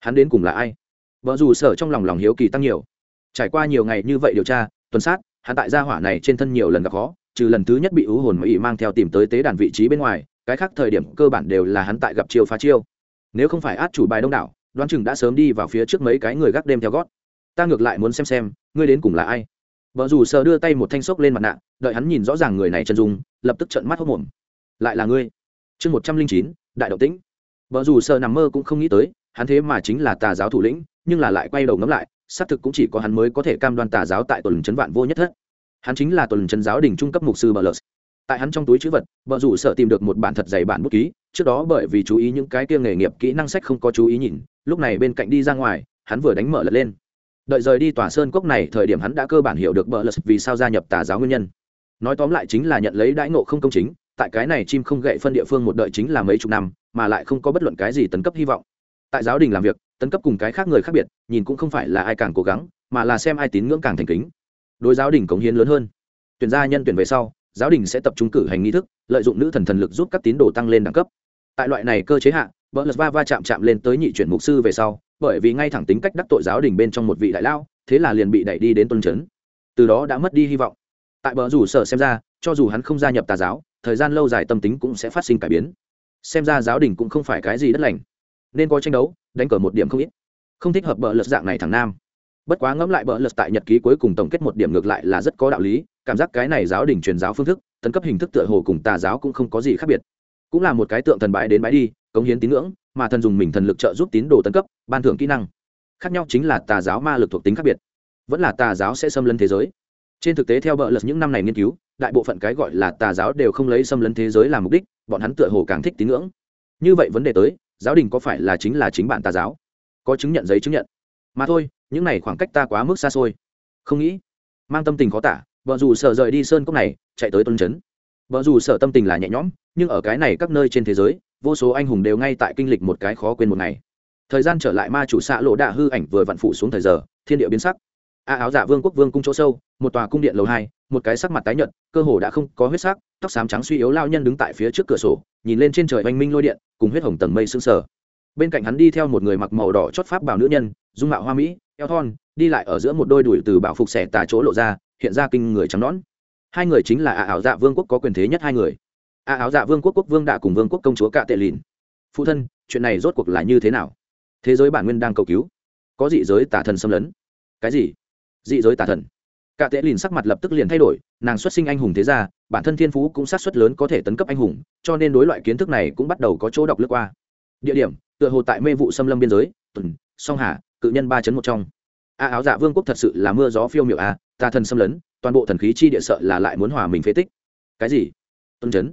Hắn đến cùng là ai? Vợ dù sở trong lòng lòng hiếu kỳ tăng nhiều. Trải qua nhiều ngày như vậy điều tra, tuần sát, hắn tại gia hỏa này trên thân nhiều lần gặp khó, trừ lần thứ nhất bị ưu hồn mà ỵ mang theo tìm tới tế đàn vị trí bên ngoài, cái khác thời điểm cơ bản đều là hắn tại gặp chiêu phá chiêu. Nếu không phải át chủ bài đông đảo đoán chừng đã sớm đi vào phía trước mấy cái người gác đêm theo gót. Ta ngược lại muốn xem xem, ngươi đến cùng là ai. Vợ dù sờ đưa tay một thanh xốc lên mặt nạ, đợi hắn nhìn rõ ràng người này chân dung, lập tức trận mắt hốc mồm lại là ngươi. Chương một trăm linh chín, đại động tĩnh. Vợ dù sờ nằm mơ cũng không nghĩ tới, hắn thế mà chính là tà giáo thủ lĩnh, nhưng là lại quay đầu ngẫm lại, xác thực cũng chỉ có hắn mới có thể cam đoan tà giáo tại tuần trấn vạn vô nhất thất. Hắn chính là tuần trấn giáo đình trung cấp mục sư bờ lợt tại hắn trong túi chữ vật vợ rủ sợ tìm được một bản thật dày bản bút ký, trước đó bởi vì chú ý những cái kia nghề nghiệp kỹ năng sách không có chú ý nhìn, lúc này bên cạnh đi ra ngoài, hắn vừa đánh mở lật lên. Đợi rời đi tòa sơn cốc này, thời điểm hắn đã cơ bản hiểu được bờ lật vì sao gia nhập tà giáo nguyên nhân. Nói tóm lại chính là nhận lấy đãi ngộ không công chính, tại cái này chim không gậy phân địa phương một đợi chính là mấy chục năm, mà lại không có bất luận cái gì tấn cấp hy vọng. Tại giáo đình làm việc, tấn cấp cùng cái khác người khác biệt, nhìn cũng không phải là ai càng cố gắng, mà là xem ai tín ngưỡng càng thành kính. Đối giáo đình cống hiến lớn hơn. Tuyển gia nhân tuyển về sau giáo đình sẽ tập trung cử hành nghi thức, lợi dụng nữ thần thần lực giúp các tín đồ tăng lên đẳng cấp. Tại loại này cơ chế hạ vợ lật va va chạm chạm lên tới nhị chuyển mục sư về sau, bởi vì ngay thẳng tính cách đắc tội giáo đình bên trong một vị đại lao thế là liền bị đẩy đi đến tuân chấn từ đó đã mất đi hy vọng. Tại bờ rủ sở xem ra, cho dù hắn không gia nhập tà giáo, thời gian lâu dài tâm tính cũng sẽ phát sinh cải biến. Xem ra giáo đình cũng không phải cái gì đất lành. Nên có tranh đấu, đánh cờ một điểm không ít. Không thích hợp bờ lật dạng này thằng nam. Bất quá ngẫm lại bờ lật tại nhật ký cuối cùng tổng kết một điểm ngược lại là rất có đạo lý cảm giác cái này giáo đình truyền giáo phương thức, tấn cấp hình thức tựa hồ cùng tà giáo cũng không có gì khác biệt. Cũng là một cái tượng thần bái đến bái đi, cống hiến tín ngưỡng, mà thần dùng mình thần lực trợ giúp tín đồ tấn cấp, ban thưởng kỹ năng. Khác nhau chính là tà giáo ma lực thuộc tính khác biệt. Vẫn là tà giáo sẽ xâm lấn thế giới. Trên thực tế theo bợ lật những năm này nghiên cứu, đại bộ phận cái gọi là tà giáo đều không lấy xâm lấn thế giới làm mục đích, bọn hắn tựa hồ càng thích tín ngưỡng. Như vậy vấn đề tới, giáo đình có phải là chính là chính bản tà giáo? Có chứng nhận giấy chứng nhận. Mà thôi, những này khoảng cách ta quá mức xa xôi. Không nghĩ, mang tâm tình khó tả vợ dù sợ rời đi sơn cốc này, chạy tới tuân chấn vợ dù sợ tâm tình là nhẹ nhõm, nhưng ở cái này các nơi trên thế giới, vô số anh hùng đều ngay tại kinh lịch một cái khó quên một ngày. Thời gian trở lại ma chủ xạ lộ đạ hư ảnh vừa vặn phụ xuống thời giờ, thiên địa biến sắc. A áo giả vương quốc vương cung chỗ sâu, một tòa cung điện lầu hai, một cái sắc mặt tái nhợt, cơ hồ đã không có huyết sắc, tóc xám trắng suy yếu lao nhân đứng tại phía trước cửa sổ, nhìn lên trên trời oanh minh lôi điện, cùng huyết hồng tầng mây sương sờ. Bên cạnh hắn đi theo một người mặc màu đỏ chót pháp bảo nữ nhân, dung mạo hoa mỹ, eo thon, đi lại ở giữa một đôi đùi từ bảo phục xẻ tà chỗ lộ ra hiện ra kinh người trắng nón hai người chính là ả ảo dạ vương quốc có quyền thế nhất hai người. Ả ảo dạ vương quốc quốc vương đạ cùng vương quốc công chúa cạ tệ lìn. Phụ thân chuyện này rốt cuộc là như thế nào? Thế giới bản nguyên đang cầu cứu. Có dị giới tả thần xâm lấn. Cái gì? Dị giới tả thần. Cạ tệ lìn sắc mặt lập tức liền thay đổi nàng xuất sinh anh hùng thế ra bản thân thiên phú cũng sát xuất lớn có thể tấn cấp anh hùng cho nên đối loại kiến thức này cũng bắt đầu có chỗ đọc lướt qua. Địa điểm tựa hồ tại mê vụ xâm lâm biên giới tuần song hà cự nhân ba chấn một trong. A áo dạ vương quốc thật sự là mưa gió phiêu miệu a à, tà thần xâm lấn, toàn bộ thần khí chi địa sợ là lại muốn hòa mình phế tích. Cái gì? Tuân chấn.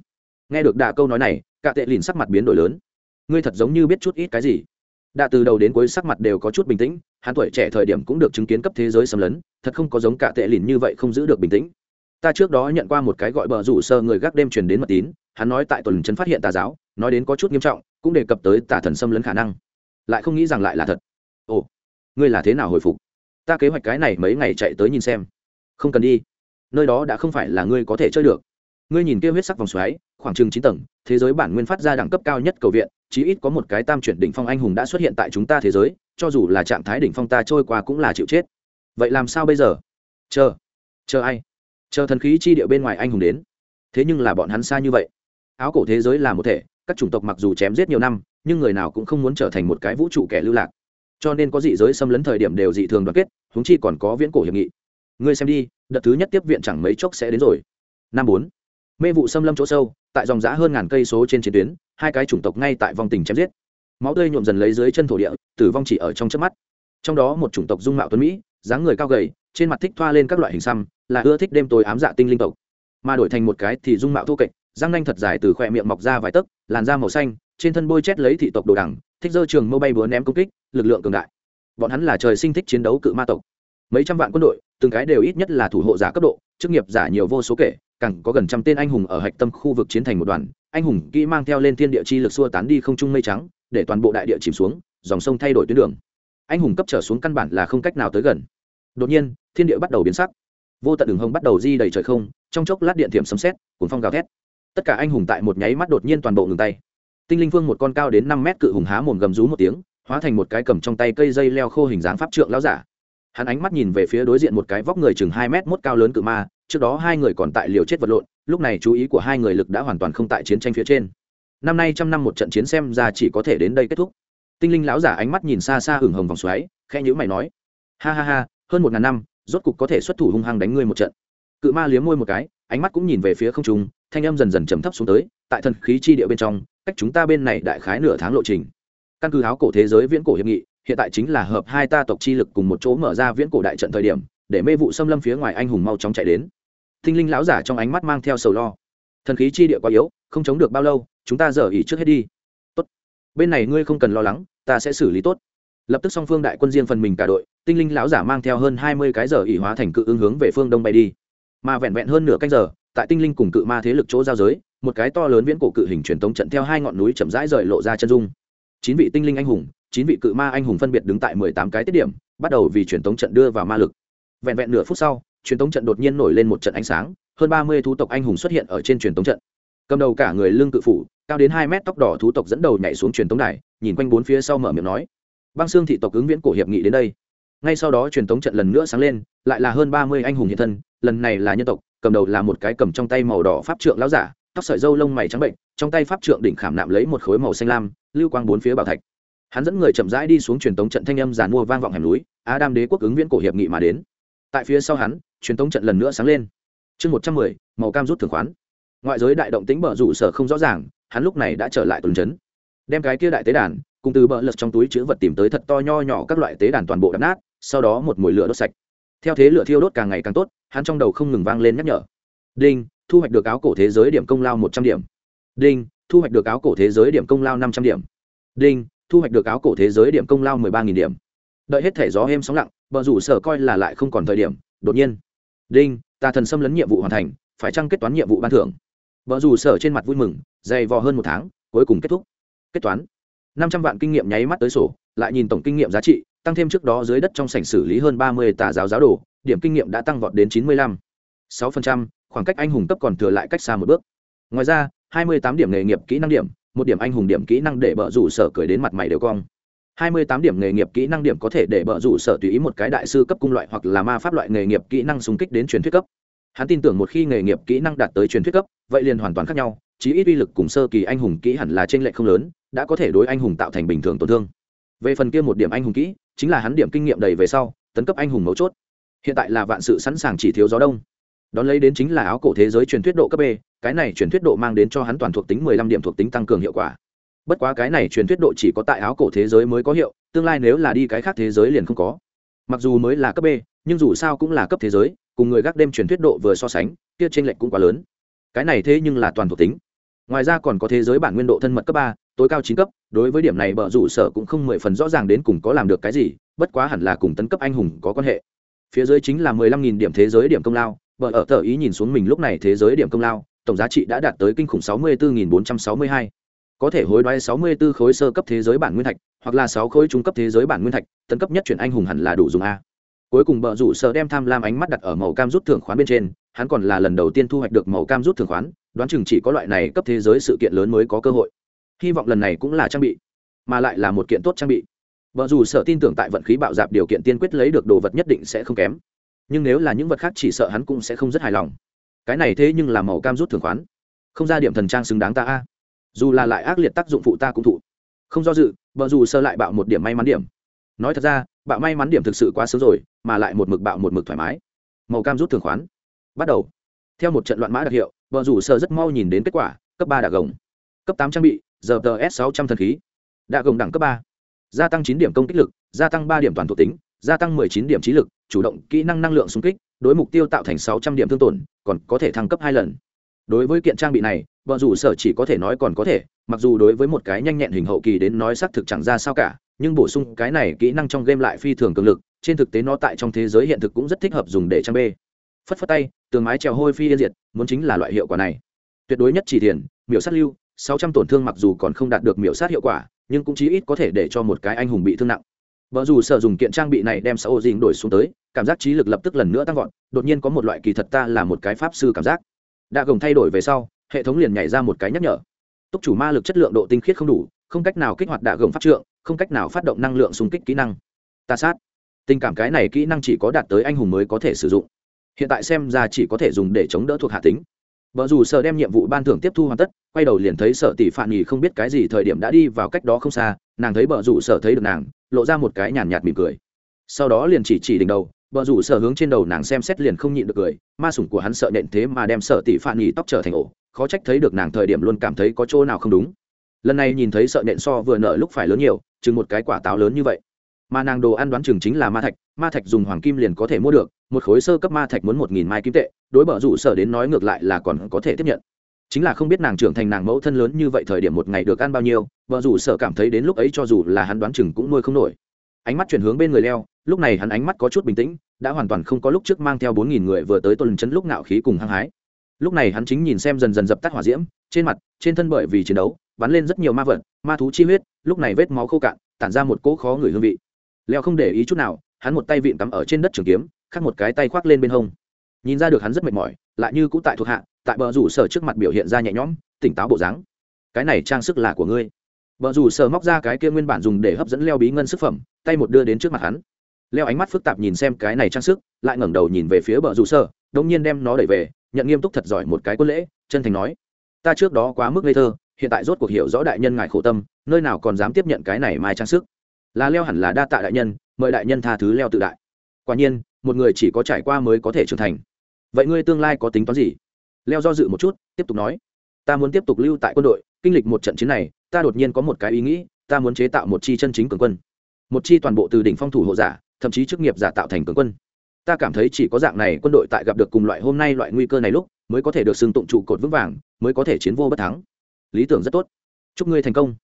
Nghe được đạ câu nói này cả tệ lìn sắc mặt biến đổi lớn. Ngươi thật giống như biết chút ít cái gì. Đạ từ đầu đến cuối sắc mặt đều có chút bình tĩnh, hắn tuổi trẻ thời điểm cũng được chứng kiến cấp thế giới xâm lấn, thật không có giống cả tệ lìn như vậy không giữ được bình tĩnh. Ta trước đó nhận qua một cái gọi bờ rủ sơ người gác đêm truyền đến mật tín, hắn nói tại tuần trấn phát hiện tà giáo, nói đến có chút nghiêm trọng, cũng đề cập tới tà thần xâm lấn khả năng. Lại không nghĩ rằng lại là thật. Ồ, ngươi là thế nào hồi phục? Ta kế hoạch cái này mấy ngày chạy tới nhìn xem không cần đi. Nơi đó đã không phải là ngươi có thể chơi được. Ngươi nhìn kia huyết sắc vòng xoáy, khoảng chừng chín tầng, thế giới bản nguyên phát ra đẳng cấp cao nhất cầu viện, chí ít có một cái tam chuyển đỉnh phong anh hùng đã xuất hiện tại chúng ta thế giới, cho dù là trạng thái đỉnh phong ta trôi qua cũng là chịu chết. Vậy làm sao bây giờ? Chờ chờ ai? Chờ thần khí chi địa bên ngoài anh hùng đến. Thế nhưng là bọn hắn xa như vậy. Áo cổ thế giới là một thể, các chủng tộc mặc dù chém giết nhiều năm, nhưng người nào cũng không muốn trở thành một cái vũ trụ kẻ lưu lạc. Cho nên có dị giới xâm lấn thời điểm đều dị thường đoàn kết húng chi còn có viễn cổ hiệp nghị ngươi xem đi đợt thứ nhất tiếp viện chẳng mấy chốc sẽ đến rồi. Năm bốn mê vụ xâm lâm chỗ sâu tại dòng giã hơn ngàn cây số trên chiến tuyến hai cái chủng tộc ngay tại vòng tình chém giết. Máu tươi nhuộm dần lấy dưới chân thổ địa tử vong chỉ ở trong trước mắt. Trong đó một chủng tộc dung mạo tuấn mỹ dáng người cao gầy trên mặt thích thoa lên các loại hình xăm là ưa thích đêm tối ám dạ tinh linh tộc. Mà đổi thành một cái thì dung mạo thô kệch răng nanh thật dài từ khỏe miệng mọc ra vài tấc làn da màu xanh trên thân bôi chét lấy thị tộc đồ đẳng, thích dơ trường mâu bay búa ném công kích lực lượng cường đại. Bọn hắn là trời sinh thích chiến đấu cự ma tộc. Mấy trăm vạn quân đội từng cái đều ít nhất là thủ hộ giả cấp độ, chức nghiệp giả nhiều vô số kể, càng có gần trăm tên anh hùng ở hạch tâm khu vực chiến thành một đoàn. Anh hùng kỹ mang theo lên thiên địa chi lực xua tán đi không trung mây trắng, để toàn bộ đại địa chìm xuống, dòng sông thay đổi tuyến đường. Anh hùng cấp trở xuống căn bản là không cách nào tới gần. Đột nhiên, thiên địa bắt đầu biến sắc. Vô tận đường hông bắt đầu di đầy trời không, trong chốc lát điện thiểm sấm xét cuốn phong gào thét. Tất cả anh hùng tại một nháy mắt đột nhiên toàn bộ ngừng tay. Tinh linh vương một con cao đến năm mét cự hùng há mồm gầm rú một tiếng, hóa thành một cái cầm trong tay cây dây leo khô hình dáng pháp trượng lão giả hắn ánh mắt nhìn về phía đối diện một cái vóc người chừng hai mét mốt cao lớn cự ma, trước đó hai người còn tại liều chết vật lộn, lúc này chú ý của hai người lực đã hoàn toàn không tại chiến tranh phía trên. Năm nay trăm năm một trận chiến xem ra chỉ có thể đến đây kết thúc. Tinh linh lão giả ánh mắt nhìn xa xa hửng hồng vòng xoáy khe nhữ mày nói, ha ha ha, hơn một ngàn năm, rốt cục có thể xuất thủ hung hăng đánh ngươi một trận. Cự ma liếm môi một cái, ánh mắt cũng nhìn về phía không trung, thanh âm dần dần trầm thấp xuống tới, tại thần khí chi địa bên trong, cách chúng ta bên này đại khái nửa tháng lộ trình. Căn cứ háo cổ thế giới viễn cổ hiệp nghị hiện tại chính là hợp hai ta tộc chi lực cùng một chỗ mở ra viễn cổ đại trận thời điểm, để mê vụ xâm lâm phía ngoài anh hùng mau chóng chạy đến. Thinh linh lão giả trong ánh mắt mang theo sầu lo. Thần khí chi địa quá yếu, không chống được bao lâu, chúng ta dở ỉ trước hết đi. Tốt. Bên này ngươi không cần lo lắng, ta sẽ xử lý tốt. Lập tức song phương đại quân riêng phần mình cả đội tinh linh lão giả mang theo hơn hai mươi cái giờ ỉ hóa thành cự ứng hướng về phương đông bay đi. Mà vẹn vẹn hơn nửa canh giờ, tại tinh linh cùng cự ma thế lực chỗ giao giới, một cái to lớn viễn cổ cự hình truyền tống trận theo hai ngọn núi chậm rãi rời lộ ra chân dung. Chín vị tinh linh anh hùng chín vị cự ma anh hùng phân biệt đứng tại mười tám cái tiết điểm, bắt đầu vì truyền tống trận đưa vào ma lực. Vẹn vẹn nửa phút sau, truyền tống trận đột nhiên nổi lên một trận ánh sáng, hơn ba mươi thú tộc anh hùng xuất hiện ở trên truyền tống trận. Cầm đầu cả người lương cự phủ, cao đến hai mét tóc đỏ thú tộc dẫn đầu nhảy xuống truyền tống đài, nhìn quanh bốn phía sau mở miệng nói, băng xương thị tộc ứng viễn cổ hiệp nghị đến đây. Ngay sau đó truyền tống trận lần nữa sáng lên, lại là hơn ba mươi anh hùng hiện thân, lần này là nhân tộc, cầm đầu là một cái cầm trong tay màu đỏ pháp trượng lão giả, tóc sợi dâu lông mày trắng bệnh, trong tay pháp trượng đỉnh khảm nạm lấy một khối màu xanh lam, lưu quang bốn phía bảo thạch hắn dẫn người chậm rãi đi xuống truyền tống trận thanh âm giàn mua vang vọng hẻm núi á đam đế quốc ứng viễn cổ hiệp nghị mà đến. Tại phía sau hắn, truyền tống trận lần nữa sáng lên. Chương một trăm mười, màu cam rút thường khoán. Ngoại giới đại động tính bờ rủ sở không rõ ràng, hắn lúc này đã trở lại tuần trấn. đem cái kia đại tế đàn, cùng từ bờ lật trong túi chữ vật tìm tới thật to nho nhỏ các loại tế đàn toàn bộ đập nát, sau đó một mùi lửa đốt sạch. Theo thế lửa thiêu đốt càng ngày càng tốt, hắn trong đầu không ngừng vang lên nhắc nhở. Đinh, thu hoạch được áo cổ thế giới điểm công lao một trăm điểm. Đinh, thu hoạch được áo cổ thế giới điểm công lao năm trăm điểm. Đinh thu hoạch được áo cổ thế giới điểm công lao mười ba nghìn điểm. Đợi hết thẻ gió êm sóng lặng, bờ rủ sở coi là lại không còn thời điểm, đột nhiên. Đinh tà thần xâm lấn nhiệm vụ hoàn thành, phải chăng kết toán nhiệm vụ ban thưởng? Bờ dù sở trên mặt vui mừng, dày vò hơn một tháng, cuối cùng kết thúc. Kết toán. năm trăm vạn kinh nghiệm nháy mắt tới sổ, lại nhìn tổng kinh nghiệm giá trị, tăng thêm trước đó dưới đất trong sảnh xử lý hơn ba mươi tà giáo giáo đồ, điểm kinh nghiệm đã tăng vọt đến chín mươi lăm. Sáu phần trăm, khoảng cách anh hùng cấp còn thừa lại cách xa một bước. Ngoài ra, hai mươi tám điểm nghề nghiệp kỹ năng điểm một điểm anh hùng điểm kỹ năng để bợ rủ sở cười đến mặt mày đều cong. Hai mươi tám điểm nghề nghiệp kỹ năng điểm có thể để bợ rủ sở tùy ý một cái đại sư cấp cung loại hoặc là ma pháp loại nghề nghiệp kỹ năng xung kích đến truyền thuyết cấp. Hắn tin tưởng một khi nghề nghiệp kỹ năng đạt tới truyền thuyết cấp, vậy liền hoàn toàn khác nhau, chí ít uy lực cùng sơ kỳ anh hùng kỹ hẳn là trên lệ không lớn, đã có thể đối anh hùng tạo thành bình thường tổn thương. Về phần kia một điểm anh hùng kỹ, chính là hắn điểm kinh nghiệm đầy về sau, tấn cấp anh hùng mấu chốt. Hiện tại là vạn sự sẵn sàng chỉ thiếu gió đông đón lấy đến chính là áo cổ thế giới truyền thuyết độ cấp b, cái này truyền thuyết độ mang đến cho hắn toàn thuộc tính mười lăm điểm thuộc tính tăng cường hiệu quả. Bất quá cái này truyền thuyết độ chỉ có tại áo cổ thế giới mới có hiệu, tương lai nếu là đi cái khác thế giới liền không có. Mặc dù mới là cấp b, nhưng dù sao cũng là cấp thế giới, cùng người gác đêm truyền thuyết độ vừa so sánh, kia trên lệch cũng quá lớn. Cái này thế nhưng là toàn thuộc tính. Ngoài ra còn có thế giới bản nguyên độ thân mật cấp ba, tối cao chín cấp, đối với điểm này bờ rủ sở cũng không mười phần rõ ràng đến cùng có làm được cái gì, bất quá hẳn là cùng tấn cấp anh hùng có quan hệ. Phía dưới chính là mười lăm nghìn điểm thế giới điểm công lao vợ ở tờ ý nhìn xuống mình lúc này thế giới điểm công lao, tổng giá trị đã đạt tới kinh khủng sáu mươi bốn bốn trăm sáu mươi hai. Có thể hối đoái sáu mươi 64 khối sơ cấp thế giới bản nguyên thạch, hoặc là sáu khối trung cấp thế giới bản nguyên thạch, tấn cấp nhất chuyển anh hùng hẳn là đủ dùng a. Cuối cùng bờ rủ sở đem tham lam ánh mắt đặt ở màu cam rút thưởng khoán bên trên, hắn còn là lần đầu tiên thu hoạch được màu cam rút thưởng khoán, đoán chừng chỉ có loại này cấp thế giới sự kiện lớn mới có cơ hội. Hy vọng lần này cũng là trang bị, mà lại là một kiện tốt trang bị. Bờ rủ sợ tin tưởng tại vận khí bạo dạp điều kiện tiên quyết lấy được đồ vật nhất định sẽ không kém nhưng nếu là những vật khác chỉ sợ hắn cũng sẽ không rất hài lòng. Cái này thế nhưng là màu cam rút thường khoán. Không ra điểm thần trang xứng đáng ta a. Dù là lại ác liệt tác dụng phụ ta cũng thụ. Không do dự vợ dù sơ lại bạo một điểm may mắn điểm. Nói thật ra, bạo may mắn điểm thực sự quá sớm rồi, mà lại một mực bạo một mực thoải mái. Màu cam rút thường khoán. Bắt đầu. Theo một trận loạn mã đặc hiệu vợ rủ sơ rất mau nhìn đến kết quả, cấp ba đạ gồng. Cấp tám trang bị giờ tờ s sáu trăm thần khí. Đạ gồng đẳng cấp ba. Gia tăng chín điểm công kích lực, gia tăng ba điểm toàn thuộc tính gia tăng mười chín điểm trí lực chủ động kỹ năng năng lượng xung kích đối mục tiêu tạo thành sáu trăm điểm thương tổn còn có thể thăng cấp hai lần. Đối với kiện trang bị này vợ rủ sở chỉ có thể nói còn có thể mặc dù đối với một cái nhanh nhẹn hình hậu kỳ đến nói xác thực chẳng ra sao cả nhưng bổ sung cái này kỹ năng trong game lại phi thường cường lực trên thực tế nó tại trong thế giới hiện thực cũng rất thích hợp dùng để trang bê. Phất phất tay tường mái trèo hôi phi yên diệt muốn chính là loại hiệu quả này. Tuyệt đối nhất chỉ thiền, miểu sát lưu sáu trăm tổn thương mặc dù còn không đạt được miểu sát hiệu quả nhưng cũng chí ít có thể để cho một cái anh hùng bị thương nặng vợ dù sở dùng kiện trang bị này đem xã hội dình đổi xuống tới, cảm giác trí lực lập tức lần nữa tăng vọt, đột nhiên có một loại kỳ thật ta là một cái pháp sư cảm giác. Đã gồng thay đổi về sau, hệ thống liền nhảy ra một cái nhắc nhở. Túc chủ ma lực chất lượng độ tinh khiết không đủ, không cách nào kích hoạt đạ gồng pháp trượng, không cách nào phát động năng lượng xung kích kỹ năng. Ta sát. Tình cảm cái này kỹ năng chỉ có đạt tới anh hùng mới có thể sử dụng. Hiện tại xem ra chỉ có thể dùng để chống đỡ thuộc hạ tính. Vợ dù sợ đem nhiệm vụ ban thưởng tiếp thu hoàn tất, quay đầu liền thấy sợ tỷ phạn nghỉ không biết cái gì thời điểm đã đi vào cách đó không xa, nàng thấy vợ dù sợ thấy được nàng lộ ra một cái nhàn nhạt mỉm cười. Sau đó liền chỉ chỉ đỉnh đầu vợ rủ sở hướng trên đầu nàng xem xét liền không nhịn được cười, ma sủng của hắn sợ nện thế mà đem sợ tỷ phản nhì tóc trở thành ổ, khó trách thấy được nàng thời điểm luôn cảm thấy có chỗ nào không đúng. Lần này nhìn thấy sợ nện so vừa nợ lúc phải lớn nhiều, chừng một cái quả táo lớn như vậy. Mà nàng đồ ăn đoán chừng chính là ma thạch ma thạch dùng hoàng kim liền có thể mua được, một khối sơ cấp ma thạch muốn một nghìn mai kim tệ, đối bờ rủ sở đến nói ngược lại là còn có thể tiếp nhận chính là không biết nàng trưởng thành nàng mẫu thân lớn như vậy thời điểm một ngày được ăn bao nhiêu, vợ rủ sở cảm thấy đến lúc ấy cho dù là hắn đoán chừng cũng nuôi không nổi. Ánh mắt chuyển hướng bên người leo, lúc này hắn ánh mắt có chút bình tĩnh, đã hoàn toàn không có lúc trước mang theo bốn nghìn người vừa tới tuần chấn lúc ngạo khí cùng hăng hái. Lúc này hắn chính nhìn xem dần dần dập tắt hỏa diễm, trên mặt, trên thân bởi vì chiến đấu, bắn lên rất nhiều ma vật, ma thú chi huyết, lúc này vết máu khô cạn, tản ra một cỗ khó người hương vị. Leo không để ý chút nào, hắn một tay vịn cắm ở trên đất trường kiếm khác một cái tay khoác lên bên hông. Nhìn ra được hắn rất mệt mỏi, lại như cũng tại thuộc hạ tại bờ rủ sở trước mặt biểu hiện ra nhẹ nhõm, tỉnh táo bộ dáng. Cái này trang sức là của ngươi. Bờ rủ sở móc ra cái kia nguyên bản dùng để hấp dẫn leo bí ngân sức phẩm, tay một đưa đến trước mặt hắn. Leo ánh mắt phức tạp nhìn xem cái này trang sức, lại ngẩng đầu nhìn về phía bờ rủ sở đống nhiên đem nó đẩy về, nhận nghiêm túc thật giỏi một cái quân lễ, chân thành nói, ta trước đó quá mức ngây thơ, hiện tại rốt cuộc hiểu rõ đại nhân ngài khổ tâm, nơi nào còn dám tiếp nhận cái này mai trang sức. Là leo hẳn là đa tạ đại nhân, mời đại nhân tha thứ leo tự đại. Quả nhiên, một người chỉ có trải qua mới có thể trưởng thành. Vậy ngươi tương lai có tính toán gì? Leo do dự một chút, tiếp tục nói, ta muốn tiếp tục lưu tại quân đội, kinh lịch một trận chiến này, ta đột nhiên có một cái ý nghĩ, ta muốn chế tạo một chi chân chính cường quân. Một chi toàn bộ từ đỉnh phong thủ hộ giả, thậm chí chức nghiệp giả tạo thành cường quân. Ta cảm thấy chỉ có dạng này quân đội tại gặp được cùng loại hôm nay loại nguy cơ này lúc, mới có thể được xưng tụng trụ cột vững vàng, mới có thể chiến vô bất thắng. Lý tưởng rất tốt. Chúc ngươi thành công.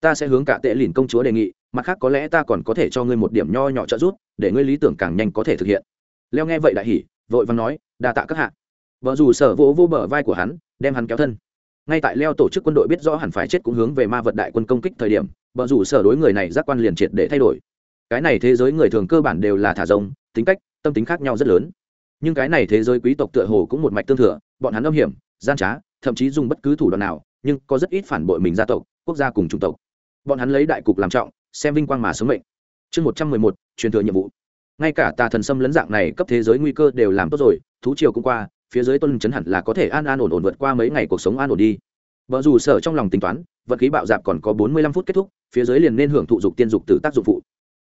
Ta sẽ hướng cả tệ lìn công chúa đề nghị, mặt khác có lẽ ta còn có thể cho ngươi một điểm nho nhỏ trợ giúp, để ngươi lý tưởng càng nhanh có thể thực hiện. Leo nghe vậy đại hỉ, vội vàng nói, đa tạ các hạ vợ dù sở vỗ vô bờ vai của hắn, đem hắn kéo thân. Ngay tại leo tổ chức quân đội biết rõ hẳn phải chết cũng hướng về ma vật đại quân công kích thời điểm vợ dù sở đối người này giác quan liền triệt để thay đổi. Cái này thế giới người thường cơ bản đều là thả rông, tính cách, tâm tính khác nhau rất lớn. Nhưng cái này thế giới quý tộc tựa hồ cũng một mạch tương thừa, bọn hắn âm hiểm, gian trá, thậm chí dùng bất cứ thủ đoạn nào, nhưng có rất ít phản bội mình gia tộc, quốc gia cùng chủng tộc. Bọn hắn lấy đại cục làm trọng, xem vinh quang mà sống mệnh. Chương một trăm mười một, truyền thừa nhiệm vụ. Ngay cả tà thần xâm lấn dạng này cấp thế giới nguy cơ đều làm tốt rồi, thú triều cũng qua phía dưới tuân chấn hẳn là có thể an an ổn ổn vượt qua mấy ngày cuộc sống an ổn đi. Vợ dù sở trong lòng tính toán, vận khí bạo dạp còn có bốn mươi lăm phút kết thúc, phía dưới liền nên hưởng thụ dục tiên dục từ tác dụng phụ.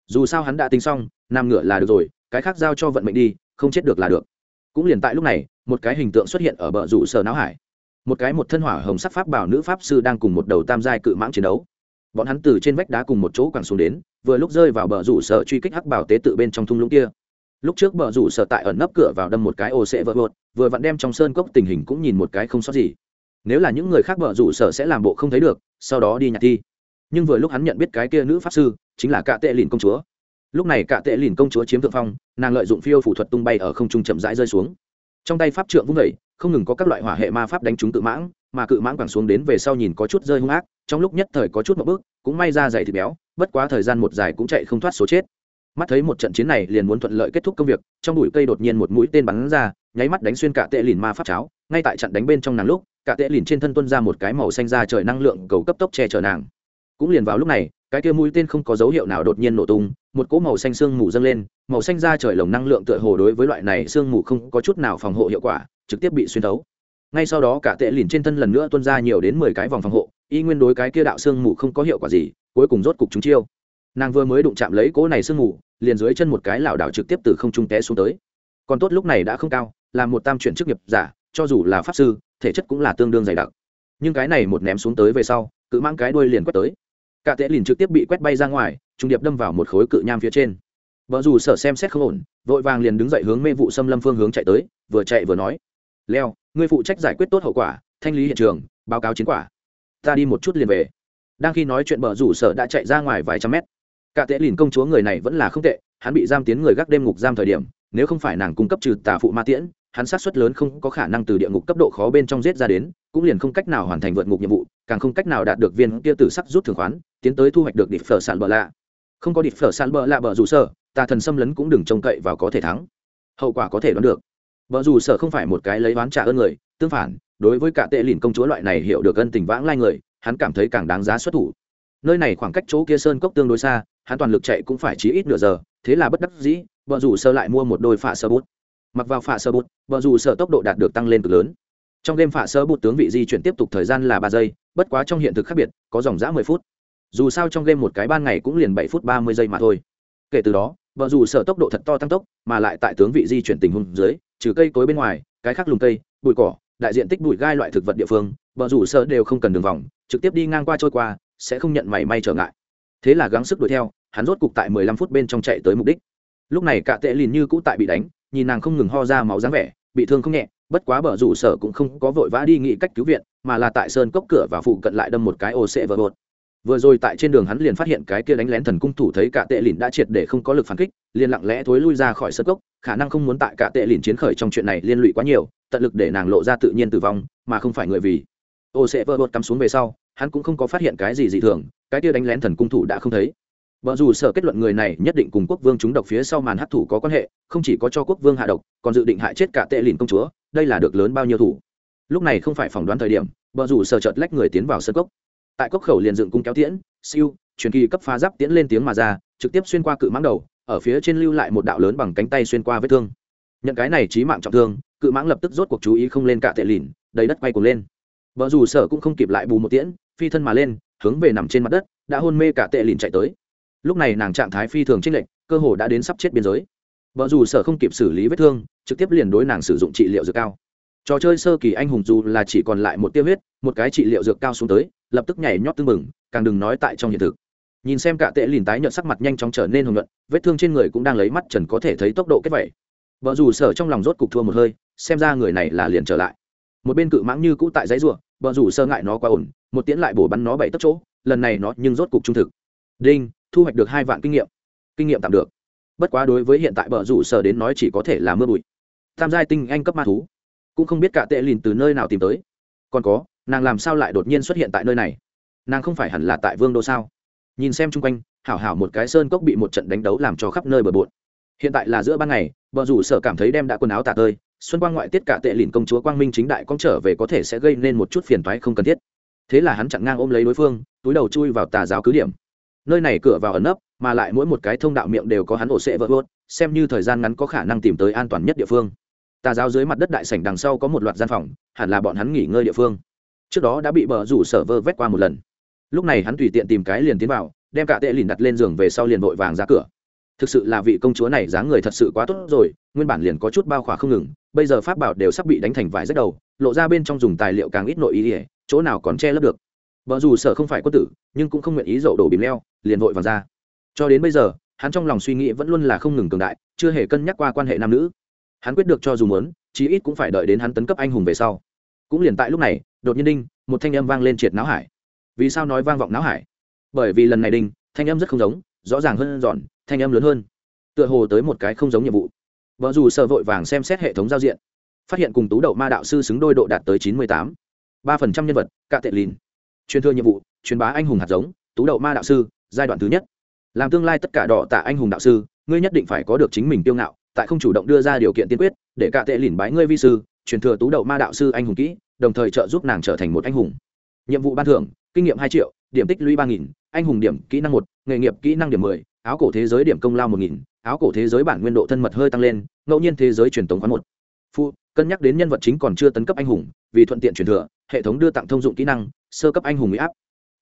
Dù sao hắn đã tính xong, nam ngựa là được rồi, cái khác giao cho vận mệnh đi, không chết được là được. Cũng liền tại lúc này, một cái hình tượng xuất hiện ở bờ rủ sở não hải. Một cái một thân hỏa hồng sắc pháp bảo nữ pháp sư đang cùng một đầu tam giai cự mãng chiến đấu. Bọn hắn từ trên vách đá cùng một chỗ quẳng xuống đến, vừa lúc rơi vào bờ rủ sở truy kích hắc bảo tế tự bên trong thung lũng kia lúc trước bờ rủ sở tại ẩn nấp cửa vào đâm một cái ô sệ vỡ vượt vừa vặn đem trong sơn cốc tình hình cũng nhìn một cái không sót gì. Nếu là những người khác bờ rủ sở sẽ làm bộ không thấy được, sau đó đi nhặt thi. Nhưng vừa lúc hắn nhận biết cái kia nữ pháp sư, chính là cạ tệ lìn công chúa. Lúc này cạ tệ lìn công chúa chiếm thượng phong, nàng lợi dụng phiêu phủ thuật tung bay ở không trung chậm rãi rơi xuống. Trong tay pháp trượng vung vẩy không ngừng có các loại hỏa hệ ma pháp đánh trúng cự mãng, mà cự mãng quẳng xuống đến về sau nhìn có chút rơi hung ác, trong lúc nhất thời có chút một bước, cũng may ra dày thịt béo, bất quá thời gian một dài cũng chạy không thoát số chết mắt thấy một trận chiến này liền muốn thuận lợi kết thúc công việc, trong bụi cây đột nhiên một mũi tên bắn ra, nháy mắt đánh xuyên cả tệ lìn ma pháp cháo, ngay tại trận đánh bên trong nàng lúc, cả tệ lìn trên thân tuân ra một cái màu xanh ra trời năng lượng cầu cấp tốc che chở nàng. Cũng liền vào lúc này, cái kia mũi tên không có dấu hiệu nào đột nhiên nổ tung, một cỗ màu xanh sương mù dâng lên, màu xanh ra trời lồng năng lượng tựa hồ đối với loại này sương mù không có chút nào phòng hộ hiệu quả, trực tiếp bị xuyên thấu. Ngay sau đó cả tệ lìn trên thân lần nữa tuân ra nhiều đến mười cái vòng phòng hộ, y nguyên đối cái kia đạo sương mù không có hiệu quả gì, cuối cùng rốt cục chúng chiêu nàng vừa mới đụng chạm lấy cỗ này sương mù, liền dưới chân một cái lảo đảo trực tiếp từ không trung té xuống tới. Còn tốt lúc này đã không cao, là một tam chuyển chức nghiệp giả, cho dù là pháp sư, thể chất cũng là tương đương dày đặc. Nhưng cái này một ném xuống tới về sau cứ mang cái đuôi liền quét tới. Cả tệ liền trực tiếp bị quét bay ra ngoài, trung điệp đâm vào một khối cự nham phía trên. Vợ dù sở xem xét không ổn, vội vàng liền đứng dậy hướng mê vụ xâm lâm phương hướng chạy tới, vừa chạy vừa nói. Leo, ngươi phụ trách giải quyết tốt hậu quả, thanh lý hiện trường, báo cáo chiến quả. Ta đi một chút liền về. Đang khi nói chuyện bờ rủ sở đã chạy ra ngoài vài trăm mét cả tệ lìn công chúa người này vẫn là không tệ, hắn bị giam tiến người gác đêm ngục giam thời điểm, nếu không phải nàng cung cấp trừ tà phụ ma tiễn, hắn sát xuất lớn không có khả năng từ địa ngục cấp độ khó bên trong giết ra đến, cũng liền không cách nào hoàn thành vượt ngục nhiệm vụ, càng không cách nào đạt được viên kia tử sắc rút thường khoán, tiến tới thu hoạch được địch phở sản bờ lạ. Không có địch phở sản bờ lạ bờ rủ sở tà thần xâm lấn cũng đừng trông cậy vào có thể thắng. Hậu quả có thể đoán được. Bờ rủ sở không phải một cái lấy oán trả ơn người, tương phản, đối với cả tệ lìn công chúa loại này hiểu được ân tình vãng lai người, hắn cảm thấy càng đáng giá xuất thủ. Nơi này khoảng cách chỗ kia sơn cốc tương đối xa hắn toàn lực chạy cũng phải chí ít nửa giờ, thế là bất đắc dĩ, vợ rủ sơ lại mua một đôi phạ sơ bút. Mặc vào phạ sơ bút, vợ rủ sở tốc độ đạt được tăng lên cực lớn. Trong đêm phạ sơ bút tướng vị di chuyển tiếp tục thời gian là ba giây, bất quá trong hiện thực khác biệt, có dòng dã mười phút. Dù sao trong game một cái ban ngày cũng liền bảy phút ba mươi giây mà thôi. Kể từ đó, vợ dù sở tốc độ thật to tăng tốc, mà lại tại tướng vị di chuyển tình huống dưới, trừ cây cối bên ngoài, cái khác lùng cây, bụi cỏ, đại diện tích bụi gai loại thực vật địa phương, vợ rủ sở đều không cần đường vòng, trực tiếp đi ngang qua trôi qua, sẽ không nhận mảy may trở ngại. Thế là gắng sức đuổi theo hắn rốt cục tại mười lăm phút bên trong chạy tới mục đích. Lúc này cả tệ lìn như cũ tại bị đánh, nhìn nàng không ngừng ho ra máu dáng vẻ, bị thương không nhẹ, bất quá bờ rủ sở cũng không có vội vã đi nghĩ cách cứu viện, mà là tại sơn cốc cửa và phụ cận lại đâm một cái ô sệ vỡ bột vừa rồi tại trên đường hắn liền phát hiện cái kia đánh lén thần cung thủ thấy cả tệ lìn đã triệt để không có lực phản kích, liền lặng lẽ thối lui ra khỏi sơn cốc, khả năng không muốn tại cả tệ lìn chiến khởi trong chuyện này liên lụy quá nhiều, tận lực để nàng lộ ra tự nhiên tử vong, mà không phải người vì. Ô sẽ vỡ bột cắm xuống về sau, hắn cũng không có phát hiện cái gì dị thường, cái kia đánh lén thần cung thủ đã không thấy vợ dù sở kết luận người này nhất định cùng quốc vương chúng độc phía sau màn hấp thủ có quan hệ, không chỉ có cho quốc vương hạ độc, còn dự định hại chết cả tệ lìn công chúa, đây là được lớn bao nhiêu thủ. Lúc này không phải phỏng đoán thời điểm vợ dù sở chợt lách người tiến vào sân cốc. Tại cốc khẩu liền dựng cung kéo tiễn, siêu, truyền kỳ cấp phá giáp tiễn lên tiếng mà ra, trực tiếp xuyên qua cự mãng đầu, ở phía trên lưu lại một đạo lớn bằng cánh tay xuyên qua vết thương. Nhận cái này trí mạng trọng thương, cự mãng lập tức rốt cuộc chú ý không lên cả tệ lìn, đầy đất quay cuồng lên. Vợ dù sở cũng không kịp lại bù một tiễn, phi thân mà lên, hướng về nằm trên mặt đất, đã hôn mê cả tệ lìn chạy tới lúc này nàng trạng thái phi thường trinh lệnh cơ hồ đã đến sắp chết biên giới. Vợ dù sở không kịp xử lý vết thương, trực tiếp liền đối nàng sử dụng trị liệu dược cao. Trò chơi sơ kỳ anh hùng dù là chỉ còn lại một tiêu huyết, một cái trị liệu dược cao xuống tới, lập tức nhảy nhót tưng mừng càng đừng nói tại trong hiện thực. Nhìn xem cả tệ lìn tái nhợt sắc mặt nhanh chóng trở nên hồng nhuận, vết thương trên người cũng đang lấy mắt trần có thể thấy tốc độ kết vẩy vợ dù sở trong lòng rốt cục thua một hơi, xem ra người này là liền trở lại. Một bên cự mãng như cũ tại giấy ruộng vợ dù sơ ngại nó quá ổn, một tiễn lại bổ bắn nó bảy tấc chỗ, lần này nó nhưng rốt cục trung thực. Đinh! Thu hoạch được hai vạn kinh nghiệm. Kinh nghiệm tạm được. Bất quá đối với hiện tại bờ rủ sở đến nói chỉ có thể là mưa bụi. Tam giai tinh anh cấp ma thú, cũng không biết cả tệ lìn từ nơi nào tìm tới. Còn có, nàng làm sao lại đột nhiên xuất hiện tại nơi này? Nàng không phải hẳn là tại vương đô sao? Nhìn xem chung quanh, hảo hảo một cái sơn cốc bị một trận đánh đấu làm cho khắp nơi bờ bộn. Hiện tại là giữa ban ngày, bờ rủ sở cảm thấy đem đã quần áo tả tơi, xuân quang ngoại tiết cả tệ lìn công chúa quang minh chính đại con trở về có thể sẽ gây nên một chút phiền toái không cần thiết. Thế là hắn chặn ngang ôm lấy đối phương, túi đầu chui vào tà giáo cứ điểm nơi này cửa vào ẩn nấp, mà lại mỗi một cái thông đạo miệng đều có hắn ổ sệ vỡ vớt xem như thời gian ngắn có khả năng tìm tới an toàn nhất địa phương. Tà giáo dưới mặt đất đại sảnh đằng sau có một loạt gian phòng, hẳn là bọn hắn nghỉ ngơi địa phương. Trước đó đã bị bờ rủ sở vơ vét qua một lần. Lúc này hắn tùy tiện tìm cái liền tiến vào, đem cả tệ lìn đặt lên giường về sau liền vội vàng ra cửa. Thực sự là vị công chúa này dáng người thật sự quá tốt rồi, nguyên bản liền có chút bao khỏa không ngừng, bây giờ pháp bảo đều sắp bị đánh thành vải rách đầu, lộ ra bên trong dùng tài liệu càng ít nội ý ỉa chỗ nào còn che lấp được vợ dù sợ không phải quân tử, nhưng cũng không nguyện ý dậu đổ bìm leo, liền vội vàng ra. Cho đến bây giờ, hắn trong lòng suy nghĩ vẫn luôn là không ngừng cường đại, chưa hề cân nhắc qua quan hệ nam nữ. Hắn quyết được cho dù muốn, chí ít cũng phải đợi đến hắn tấn cấp anh hùng về sau. Cũng liền tại lúc này, đột nhiên đinh, một thanh âm vang lên triệt não hải. Vì sao nói vang vọng não hải? Bởi vì lần này đinh, thanh âm rất không giống, rõ ràng hơn giòn, thanh âm lớn hơn. Tựa hồ tới một cái không giống nhiệm vụ. Vợ dù sợ vội vàng xem xét hệ thống giao diện. Phát hiện cùng tú đậu ma đạo sư xứng đôi độ đạt tới chín mươi tám. Ba phần trăm nhân vật, cạ tệ lìn truyền thừa nhiệm vụ, truyền bá anh hùng hạt giống, tú đậu ma đạo sư, giai đoạn thứ nhất. Làm tương lai tất cả đỏ tạ anh hùng đạo sư, ngươi nhất định phải có được chính mình tiêu ngạo, tại không chủ động đưa ra điều kiện tiên quyết, để cả tệ lìn bái ngươi vi sư, truyền thừa tú đậu ma đạo sư anh hùng kỹ, đồng thời trợ giúp nàng trở thành một anh hùng. Nhiệm vụ ban thưởng, kinh nghiệm hai triệu, điểm tích lũy ba nghìn, anh hùng điểm, kỹ năng một, nghề nghiệp kỹ năng điểm mười, áo cổ thế giới điểm công lao một nghìn, áo cổ thế giới bản nguyên độ thân mật hơi tăng lên, ngẫu nhiên thế giới truyền thống khoán một. Phụ cân nhắc đến nhân vật chính còn chưa tấn cấp anh hùng, vì thuận tiện truyền thừa, hệ thống đưa tặng thông dụng kỹ năng, sơ cấp anh hùng mỹ áp.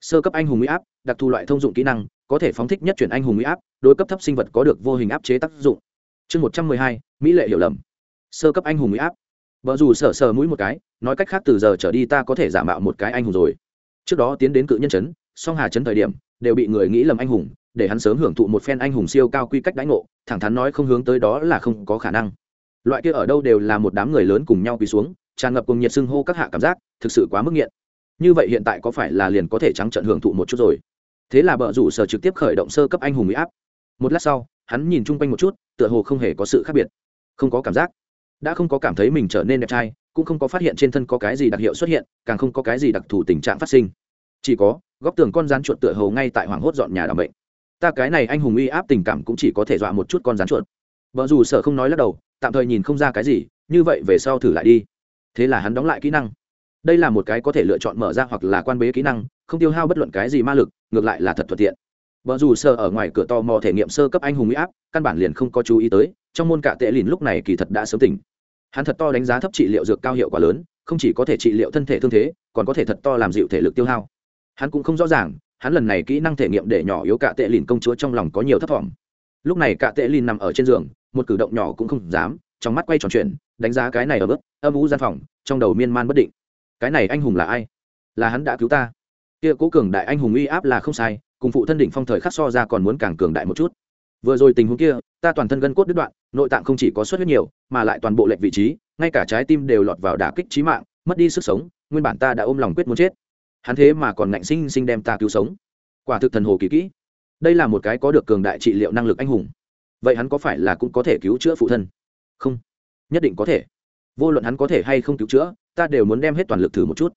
Sơ cấp anh hùng mỹ áp, đặc thù loại thông dụng kỹ năng, có thể phóng thích nhất chuyển anh hùng mỹ áp, đối cấp thấp sinh vật có được vô hình áp chế tác dụng. Chương một trăm mười hai, mỹ lệ hiểu lầm. Sơ cấp anh hùng mỹ áp. Vợ dù sờ sờ mũi một cái, nói cách khác từ giờ trở đi ta có thể giả mạo một cái anh hùng rồi. Trước đó tiến đến cự nhân chấn, song hà chấn thời điểm, đều bị người nghĩ lầm anh hùng, để hắn sớm hưởng thụ một phen anh hùng siêu cao quy cách đãi ngộ, thẳng thắn nói không hướng tới đó là không có khả năng loại kia ở đâu đều là một đám người lớn cùng nhau quỳ xuống, tràn ngập cùng nhiệt sưng hô các hạ cảm giác, thực sự quá mức nghiện. Như vậy hiện tại có phải là liền có thể trắng trận hưởng thụ một chút rồi? Thế là bợ rủ sở trực tiếp khởi động sơ cấp anh hùng mỹ áp. Một lát sau, hắn nhìn chung quanh một chút, tựa hồ không hề có sự khác biệt. Không có cảm giác. Đã không có cảm thấy mình trở nên đẹp trai, cũng không có phát hiện trên thân có cái gì đặc hiệu xuất hiện, càng không có cái gì đặc thù tình trạng phát sinh. Chỉ có, góc tường con rán chuột tựa hồ ngay tại hoảng hốt dọn nhà đảm bệnh. Ta cái này anh hùng uy áp tình cảm cũng chỉ có thể dọa một chút con rán chuột. Vợ dù sợ không nói lắc đầu tạm thời nhìn không ra cái gì, như vậy về sau thử lại đi. Thế là hắn đóng lại kỹ năng. Đây là một cái có thể lựa chọn mở ra hoặc là quan bế kỹ năng, không tiêu hao bất luận cái gì ma lực, ngược lại là thật thuận tiện. Vợ dù sơ ở ngoài cửa to mò thể nghiệm sơ cấp anh hùng mỹ áp, căn bản liền không có chú ý tới, trong môn cả tệ lìn lúc này kỳ thật đã sớm tỉnh. Hắn thật to đánh giá thấp trị liệu dược cao hiệu quả lớn, không chỉ có thể trị liệu thân thể thương thế, còn có thể thật to làm dịu thể lực tiêu hao. Hắn cũng không rõ ràng, hắn lần này kỹ năng thể nghiệm để nhỏ yếu cả tệ lìn công chúa trong lòng có nhiều thất vọng. Lúc này cả tệ lìn nằm ở trên giường một cử động nhỏ cũng không dám, trong mắt quay tròn chuyện đánh giá cái này ở bước, âm ú gian phòng, trong đầu miên man bất định. Cái này anh hùng là ai? Là hắn đã cứu ta. Kia cố cường đại anh hùng uy áp là không sai, cùng phụ thân đỉnh phong thời khắc so ra còn muốn càng cường đại một chút. Vừa rồi tình huống kia, ta toàn thân gân cốt đứt đoạn, nội tạng không chỉ có xuất huyết nhiều, mà lại toàn bộ lệch vị trí, ngay cả trái tim đều lọt vào đả kích trí mạng, mất đi sức sống, nguyên bản ta đã ôm lòng quyết muốn chết. Hắn thế mà còn ngạnh sinh sinh đem ta cứu sống. Quả thực thần hồ kỳ kỹ. Đây là một cái có được cường đại trị liệu năng lực anh hùng vậy hắn có phải là cũng có thể cứu chữa phụ thân? Không. Nhất định có thể. Vô luận hắn có thể hay không cứu chữa, ta đều muốn đem hết toàn lực thử một chút.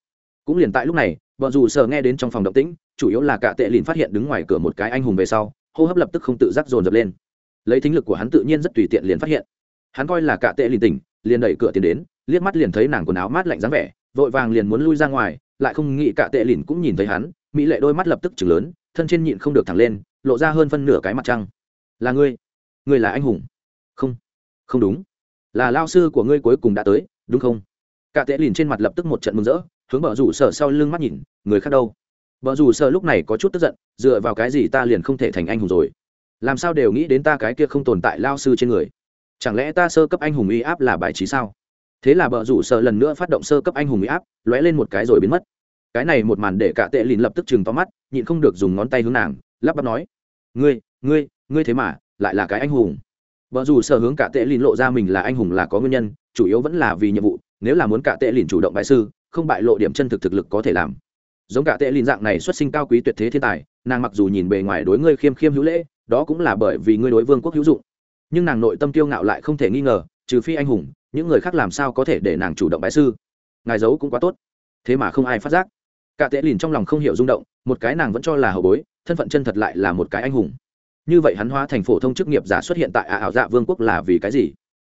Cũng liền tại lúc này vợ dù sợ nghe đến trong phòng động tĩnh, chủ yếu là cả tệ lìn phát hiện đứng ngoài cửa một cái anh hùng về sau, hô hấp lập tức không tự giác dồn dập lên. Lấy thính lực của hắn tự nhiên rất tùy tiện liền phát hiện. Hắn coi là cả tệ lìn tỉnh, liền đẩy cửa tiến đến, liếc mắt liền thấy nàng quần áo mát lạnh dáng vẻ, vội vàng liền muốn lui ra ngoài, lại không nghĩ cả tệ lìn cũng nhìn thấy hắn, mỹ lệ đôi mắt lập tức chừng lớn, thân trên nhịn không được thẳng lên, lộ ra hơn phân nửa cái mặt trăng. Là ngươi? Ngươi là anh hùng. Không. Không đúng. Là lao sư của ngươi cuối cùng đã tới, đúng không? Cả tệ lìn trên mặt lập tức một trận mừng rỡ, hướng bờ rủ sợ sau lưng mắt nhìn, người khác đâu? Bờ rủ sợ lúc này có chút tức giận, dựa vào cái gì ta liền không thể thành anh hùng rồi? Làm sao đều nghĩ đến ta cái kia không tồn tại lao sư trên người? Chẳng lẽ ta sơ cấp anh hùng uy áp là bài trí sao? Thế là bờ rủ sợ lần nữa phát động sơ cấp anh hùng uy áp, lóe lên một cái rồi biến mất. Cái này một màn để cả tệ lìn lập tức chừng to mắt, nhịn không được dùng ngón tay hướng nàng, lắp bắp nói, ngươi ngươi ngươi thế mà lại là cái anh hùng. Vợ dù sở hướng cả tệ lìn lộ ra mình là anh hùng là có nguyên nhân, chủ yếu vẫn là vì nhiệm vụ, nếu là muốn cả tệ lìn chủ động bại sư, không bại lộ điểm chân thực thực lực có thể làm. Giống cả tệ lìn dạng này xuất sinh cao quý tuyệt thế thiên tài, nàng mặc dù nhìn bề ngoài đối ngươi khiêm khiêm hữu lễ, đó cũng là bởi vì ngươi đối vương quốc hữu dụng. Nhưng nàng nội tâm tiêu ngạo lại không thể nghi ngờ, trừ phi anh hùng, những người khác làm sao có thể để nàng chủ động bại sư? Ngài giấu cũng quá tốt. Thế mà không ai phát giác. Cả tệ lìn trong lòng không hiểu rung động, một cái nàng vẫn cho là hậu bối, thân phận chân thật lại là một cái anh hùng như vậy hắn hóa thành phổ thông chức nghiệp giả xuất hiện tại ả ảo dạ vương quốc là vì cái gì?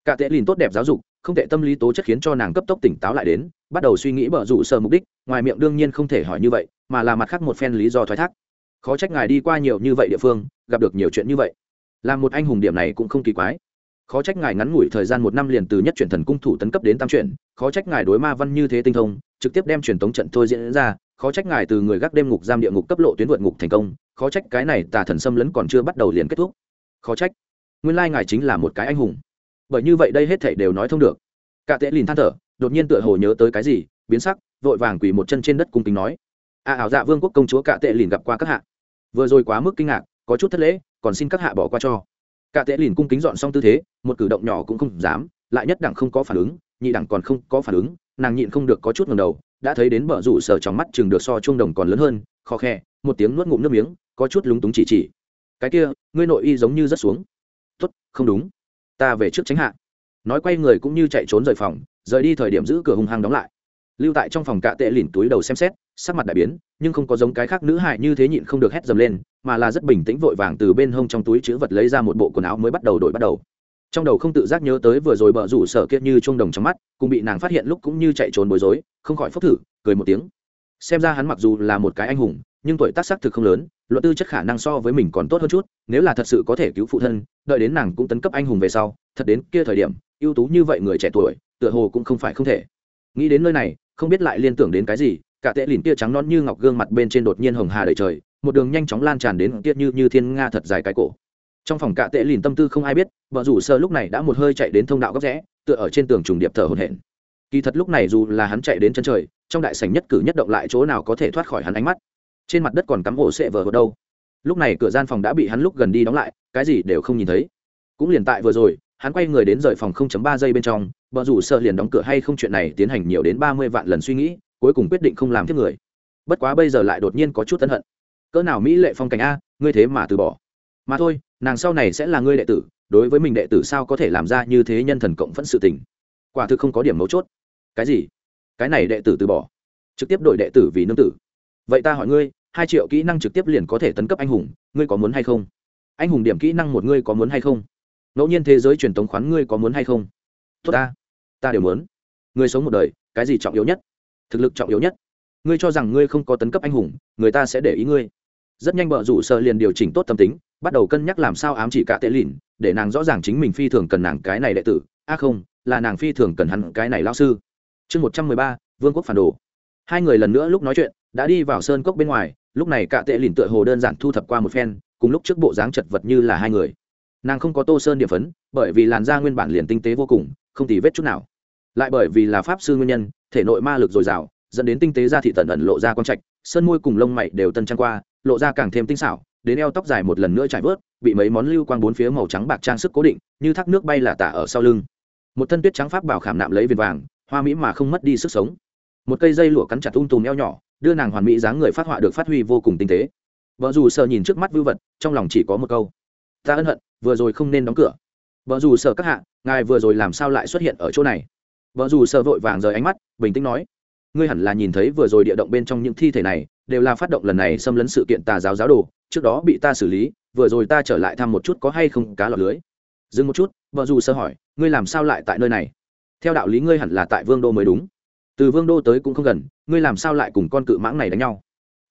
Cả tệ lìn tốt đẹp giáo dục, không tệ tâm lý tố chất khiến cho nàng cấp tốc tỉnh táo lại đến, bắt đầu suy nghĩ bở rủ sợ mục đích, ngoài miệng đương nhiên không thể hỏi như vậy, mà là mặt khác một phen lý do thoái thác. Khó trách ngài đi qua nhiều như vậy địa phương, gặp được nhiều chuyện như vậy. Làm một anh hùng điểm này cũng không kỳ quái. Khó trách ngài ngắn ngủi thời gian một năm liền từ nhất chuyển thần cung thủ tấn cấp đến tam chuyển, khó trách ngài đối ma văn như thế tinh thông, trực tiếp đem truyền tống trận thôi diễn ra, khó trách ngài từ người gác đêm ngục giam địa ngục cấp lộ tuyến vượt ngục thành công khó trách cái này tà thần xâm lấn còn chưa bắt đầu liền kết thúc. Khó trách. Nguyên lai ngài chính là một cái anh hùng. Bởi như vậy đây hết thảy đều nói thông được. Cả tệ lìn than thở, đột nhiên tựa hồ nhớ tới cái gì, biến sắc, vội vàng quỳ một chân trên đất cung kính nói. A ảo dạ vương quốc công chúa cả tệ lìn gặp qua các hạ. Vừa rồi quá mức kinh ngạc, có chút thất lễ, còn xin các hạ bỏ qua cho. Cả tệ lìn cung kính dọn xong tư thế, một cử động nhỏ cũng không dám, lại nhất đẳng không có phản ứng, nhị đẳng còn không có phản ứng, nàng nhịn không được có chút ngầm đầu, đã thấy đến bờ rủ sở trong mắt chừng được so chuông đồng còn lớn hơn khó khe, một tiếng nuốt ngụm nước miếng có chút lúng túng chỉ chỉ. Cái kia, ngươi nội y giống như rất xuống. Tốt, không đúng. Ta về trước tránh hạ. Nói quay người cũng như chạy trốn rời phòng, rời đi thời điểm giữ cửa hung hăng đóng lại. Lưu tại trong phòng cạ tệ lìn túi đầu xem xét, sắc mặt đại biến, nhưng không có giống cái khác nữ hại như thế nhịn không được hét dầm lên, mà là rất bình tĩnh vội vàng từ bên hông trong túi chữ vật lấy ra một bộ quần áo mới bắt đầu đổi bắt đầu. Trong đầu không tự giác nhớ tới vừa rồi bợ rủ sở kiệt như chuông đồng trong mắt, cùng bị nàng phát hiện lúc cũng như chạy trốn bối rối, không khỏi phốc thử, cười một tiếng. Xem ra hắn mặc dù là một cái anh hùng nhưng tuổi tác xác thực không lớn, luận tư chất khả năng so với mình còn tốt hơn chút, nếu là thật sự có thể cứu phụ thân, đợi đến nàng cũng tấn cấp anh hùng về sau, thật đến kia thời điểm, ưu tú như vậy người trẻ tuổi, tựa hồ cũng không phải không thể. Nghĩ đến nơi này, không biết lại liên tưởng đến cái gì, cả tệ lìn tia trắng non như ngọc gương mặt bên trên đột nhiên hồng hà đầy trời, một đường nhanh chóng lan tràn đến kia như như thiên nga thật dài cái cổ. Trong phòng cạ tệ lìn tâm tư không ai biết, vợ rủ sơ lúc này đã một hơi chạy đến thông đạo góc rẽ, tựa ở trên tường trùng điệp thở hồn hển. Kỳ thật lúc này dù là hắn chạy đến chân trời, trong đại sảnh nhất cử nhất động lại chỗ nào có thể thoát khỏi hắn ánh mắt trên mặt đất còn cắm ổ sệ vờ ở đâu. Lúc này cửa gian phòng đã bị hắn lúc gần đi đóng lại, cái gì đều không nhìn thấy. Cũng liền tại vừa rồi, hắn quay người đến rời phòng 0.3 giây bên trong vợ rủ sợ liền đóng cửa hay không chuyện này tiến hành nhiều đến ba mươi vạn lần suy nghĩ, cuối cùng quyết định không làm tiếp người. Bất quá bây giờ lại đột nhiên có chút ân hận. Cỡ nào mỹ lệ phong cảnh a, ngươi thế mà từ bỏ. Mà thôi, nàng sau này sẽ là ngươi đệ tử, đối với mình đệ tử sao có thể làm ra như thế nhân thần cộng phẫn sự tình. Quả thực không có điểm mấu chốt. Cái gì? Cái này đệ tử từ bỏ. Trực tiếp đổi đệ tử vì nương tử. Vậy ta hỏi ngươi hai triệu kỹ năng trực tiếp liền có thể tấn cấp anh hùng, ngươi có muốn hay không? Anh hùng điểm kỹ năng một ngươi có muốn hay không? Ngẫu nhiên thế giới truyền tống khoán ngươi có muốn hay không? Tốt ta ta đều muốn. Ngươi sống một đời, cái gì trọng yếu nhất? Thực lực trọng yếu nhất. Ngươi cho rằng ngươi không có tấn cấp anh hùng, người ta sẽ để ý ngươi. Rất nhanh bợ rủ sợ liền điều chỉnh tốt tâm tính, bắt đầu cân nhắc làm sao ám chỉ cả tệ lìn để nàng rõ ràng chính mình phi thường cần nàng cái này đệ tử. A không, là nàng phi thường cần hắn cái này lao sư. Chương một trăm mười ba, vương quốc phản đồ. Hai người lần nữa lúc nói chuyện, đã đi vào sơn cốc bên ngoài lúc này cả tệ lìn tựa hồ đơn giản thu thập qua một phen, cùng lúc trước bộ dáng chật vật như là hai người. Nàng không có tô sơn địa phấn, bởi vì làn da nguyên bản liền tinh tế vô cùng, không tì vết chút nào. Lại bởi vì là pháp sư nguyên nhân, thể nội ma lực dồi dào, dẫn đến tinh tế da thị tần ẩn lộ ra con trạch, sơn môi cùng lông mày đều tân trang qua, lộ ra càng thêm tinh xảo, đến eo tóc dài một lần nữa trải vớt, bị mấy món lưu quang bốn phía màu trắng bạc trang sức cố định, như thác nước bay là tả ở sau lưng. Một thân tuyết trắng pháp bảo khảm nạm lấy viền vàng, hoa mỹ mà không mất đi sức sống. Một cây dây lụa cắn chặt ung tùm eo nhỏ đưa nàng hoàn mỹ dáng người phát họa được phát huy vô cùng tinh tế. Vợ dù sợ nhìn trước mắt vưu vật, trong lòng chỉ có một câu. Ta ân hận, vừa rồi không nên đóng cửa. Vợ dù sợ các hạ, ngài vừa rồi làm sao lại xuất hiện ở chỗ này? Vợ dù sợ vội vàng rời ánh mắt, bình tĩnh nói. Ngươi hẳn là nhìn thấy vừa rồi địa động bên trong những thi thể này, đều là phát động lần này xâm lấn sự kiện tà giáo giáo đồ, trước đó bị ta xử lý, vừa rồi ta trở lại thăm một chút có hay không cá lọt lưới. Dừng một chút, vợ dù sơ hỏi, ngươi làm sao lại tại nơi này? Theo đạo lý ngươi hẳn là tại vương đô mới đúng. Từ vương đô tới cũng không gần ngươi làm sao lại cùng con cự mãng này đánh nhau?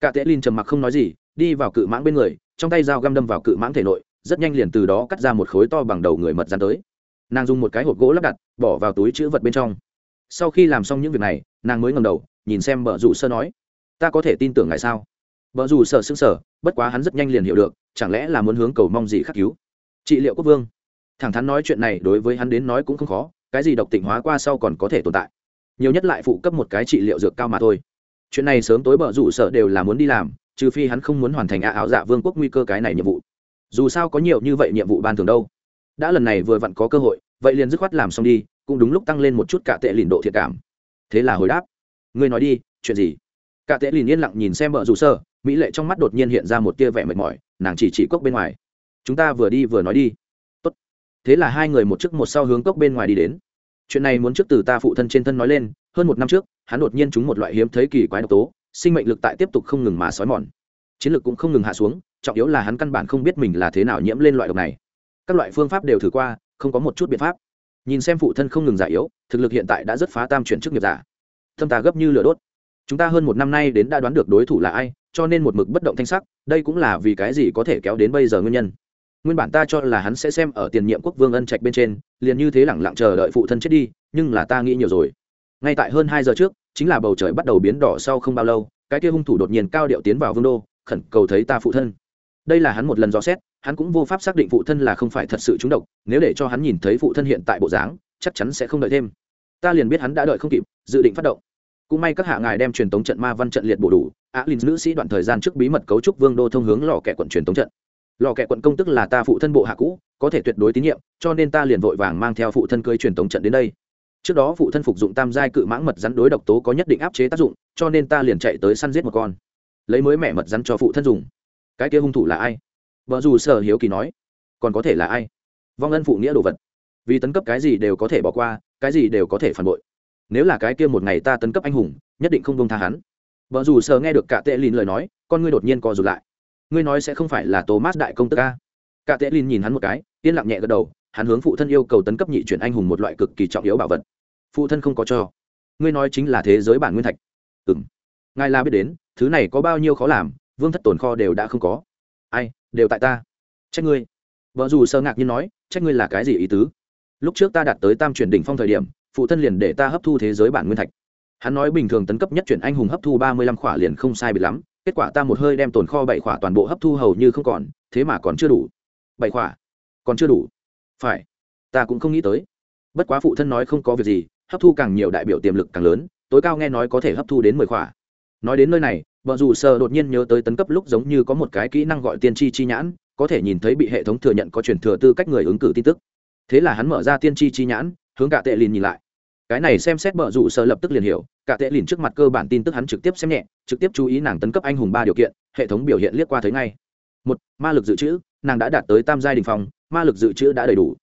Cả tệ linh trầm mặc không nói gì, đi vào cự mãng bên người, trong tay dao găm đâm vào cự mãng thể nội, rất nhanh liền từ đó cắt ra một khối to bằng đầu người mật dán tới. Nàng dùng một cái hộp gỗ lắp đặt, bỏ vào túi chữ vật bên trong. Sau khi làm xong những việc này, nàng mới ngầm đầu, nhìn xem vợ rủ sơ nói, ta có thể tin tưởng ngài sao? Vợ rủ sợ sững sờ, bất quá hắn rất nhanh liền hiểu được, chẳng lẽ là muốn hướng cầu mong gì khắc cứu? Trị liệu quốc vương. Thẳng thắn nói chuyện này đối với hắn đến nói cũng không khó, cái gì độc tịnh hóa qua sau còn có thể tồn tại nhiều nhất lại phụ cấp một cái trị liệu dược cao mà thôi. Chuyện này sớm tối bờ rủ sợ đều là muốn đi làm, trừ phi hắn không muốn hoàn thành ạ ảo dạ vương quốc nguy cơ cái này nhiệm vụ. Dù sao có nhiều như vậy nhiệm vụ ban thường đâu. Đã lần này vừa vặn có cơ hội, vậy liền dứt khoát làm xong đi, cũng đúng lúc tăng lên một chút cả tệ lìn độ thiệt cảm. Thế là hồi đáp. Ngươi nói đi, chuyện gì? Cả tệ lìn yên lặng nhìn xem bờ rủ sơ mỹ lệ trong mắt đột nhiên hiện ra một tia vẻ mệt mỏi, nàng chỉ chỉ cốc bên ngoài. Chúng ta vừa đi vừa nói đi. Tốt. thế là hai người một trước một sau hướng cốc bên ngoài đi đến chuyện này muốn trước từ ta phụ thân trên thân nói lên, hơn một năm trước, hắn đột nhiên trúng một loại hiếm thấy kỳ quái độc tố, sinh mệnh lực tại tiếp tục không ngừng mà xói mòn. Chiến lực cũng không ngừng hạ xuống, trọng yếu là hắn căn bản không biết mình là thế nào nhiễm lên loại độc này. Các loại phương pháp đều thử qua, không có một chút biện pháp. Nhìn xem phụ thân không ngừng giả yếu, thực lực hiện tại đã rất phá tam chuyển chức nghiệp giả. Thâm ta gấp như lửa đốt. Chúng ta hơn một năm nay đến đã đoán được đối thủ là ai, cho nên một mực bất động thanh sắc, đây cũng là vì cái gì có thể kéo đến bây giờ nguyên nhân nguyên bản ta cho là hắn sẽ xem ở tiền nhiệm quốc vương ân trạch bên trên, liền như thế lẳng lặng chờ đợi phụ thân chết đi, nhưng là ta nghĩ nhiều rồi. Ngay tại hơn hai giờ trước, chính là bầu trời bắt đầu biến đỏ sau không bao lâu, cái kia hung thủ đột nhiên cao điệu tiến vào vương đô, khẩn cầu thấy ta phụ thân. Đây là hắn một lần dò xét, hắn cũng vô pháp xác định phụ thân là không phải thật sự trúng độc, nếu để cho hắn nhìn thấy phụ thân hiện tại bộ dáng, chắc chắn sẽ không đợi thêm. Ta liền biết hắn đã đợi không kịp, dự định phát động. Cũng may các hạ ngài đem truyền tống trận ma văn trận liệt bổ đủ, á linh nữ sĩ đoạn thời gian trước bí mật cấu trúc vương đô thông hướng lò kẻ quận truyền tống trận lò kẹ quận công tức là ta phụ thân bộ hạ cũ, có thể tuyệt đối tín nhiệm, cho nên ta liền vội vàng mang theo phụ thân cưới truyền tống trận đến đây. Trước đó phụ thân phục dụng tam giai cự mãng mật rắn đối độc tố có nhất định áp chế tác dụng, cho nên ta liền chạy tới săn giết một con. Lấy mới mẹ mật rắn cho phụ thân dùng. Cái kia hung thủ là ai? Vợ dù sở hiếu kỳ nói. Còn có thể là ai? Vong ân phụ nghĩa đồ vật. Vì tấn cấp cái gì đều có thể bỏ qua, cái gì đều có thể phản bội. Nếu là cái kia một ngày ta tấn cấp anh hùng, nhất định không đông tha hắn. Vợ dù sở nghe được cả tệ lìn lời nói, con ngươi đột nhiên co rụt lại ngươi nói sẽ không phải là thomas đại công tức ca cả tệ Linh nhìn hắn một cái, yên lặng nhẹ gật đầu, hắn hướng phụ thân yêu cầu tấn cấp nhị chuyển anh hùng một loại cực kỳ trọng yếu bảo vật. Phụ thân không có cho. Ngươi nói chính là thế giới bản nguyên thạch. Ừ m ngài là biết đến, thứ này có bao nhiêu khó làm, vương thất tồn kho đều đã không có. Ai, đều tại ta. Trách ngươi. Vợ dù sơ ngạc nhiên nói, trách ngươi là cái gì ý tứ? Lúc trước ta đạt tới tam chuyển đỉnh phong thời điểm, phụ thân liền để ta hấp thu thế giới bản nguyên thạch. Hắn nói bình thường tấn cấp nhất chuyển anh hùng hấp thu ba mươi lăm khỏa liền không sai bị lắm kết quả ta một hơi đem tồn kho bảy khỏa toàn bộ hấp thu hầu như không còn, thế mà còn chưa đủ. Bảy khỏa? Còn chưa đủ. Phải. Ta cũng không nghĩ tới. Bất quá phụ thân nói không có việc gì, hấp thu càng nhiều đại biểu tiềm lực càng lớn, tối cao nghe nói có thể hấp thu đến mười khỏa. Nói đến nơi này vợ dù sơ đột nhiên nhớ tới tấn cấp lúc giống như có một cái kỹ năng gọi tiên tri chi nhãn, có thể nhìn thấy bị hệ thống thừa nhận có truyền thừa tư cách người ứng cử tin tức. Thế là hắn mở ra tiên tri chi nhãn, hướng cả tệ lìn nhìn lại. Cái này xem xét vợ dù sơ lập tức liền hiểu cả tệ lìn trước mặt cơ bản tin tức hắn trực tiếp xem nhẹ, trực tiếp chú ý nàng tấn cấp anh hùng ba điều kiện, hệ thống biểu hiện liếc qua thấy ngay. Một, ma lực dự trữ, nàng đã đạt tới tam giai đình phòng ma lực dự trữ đã đầy đủ.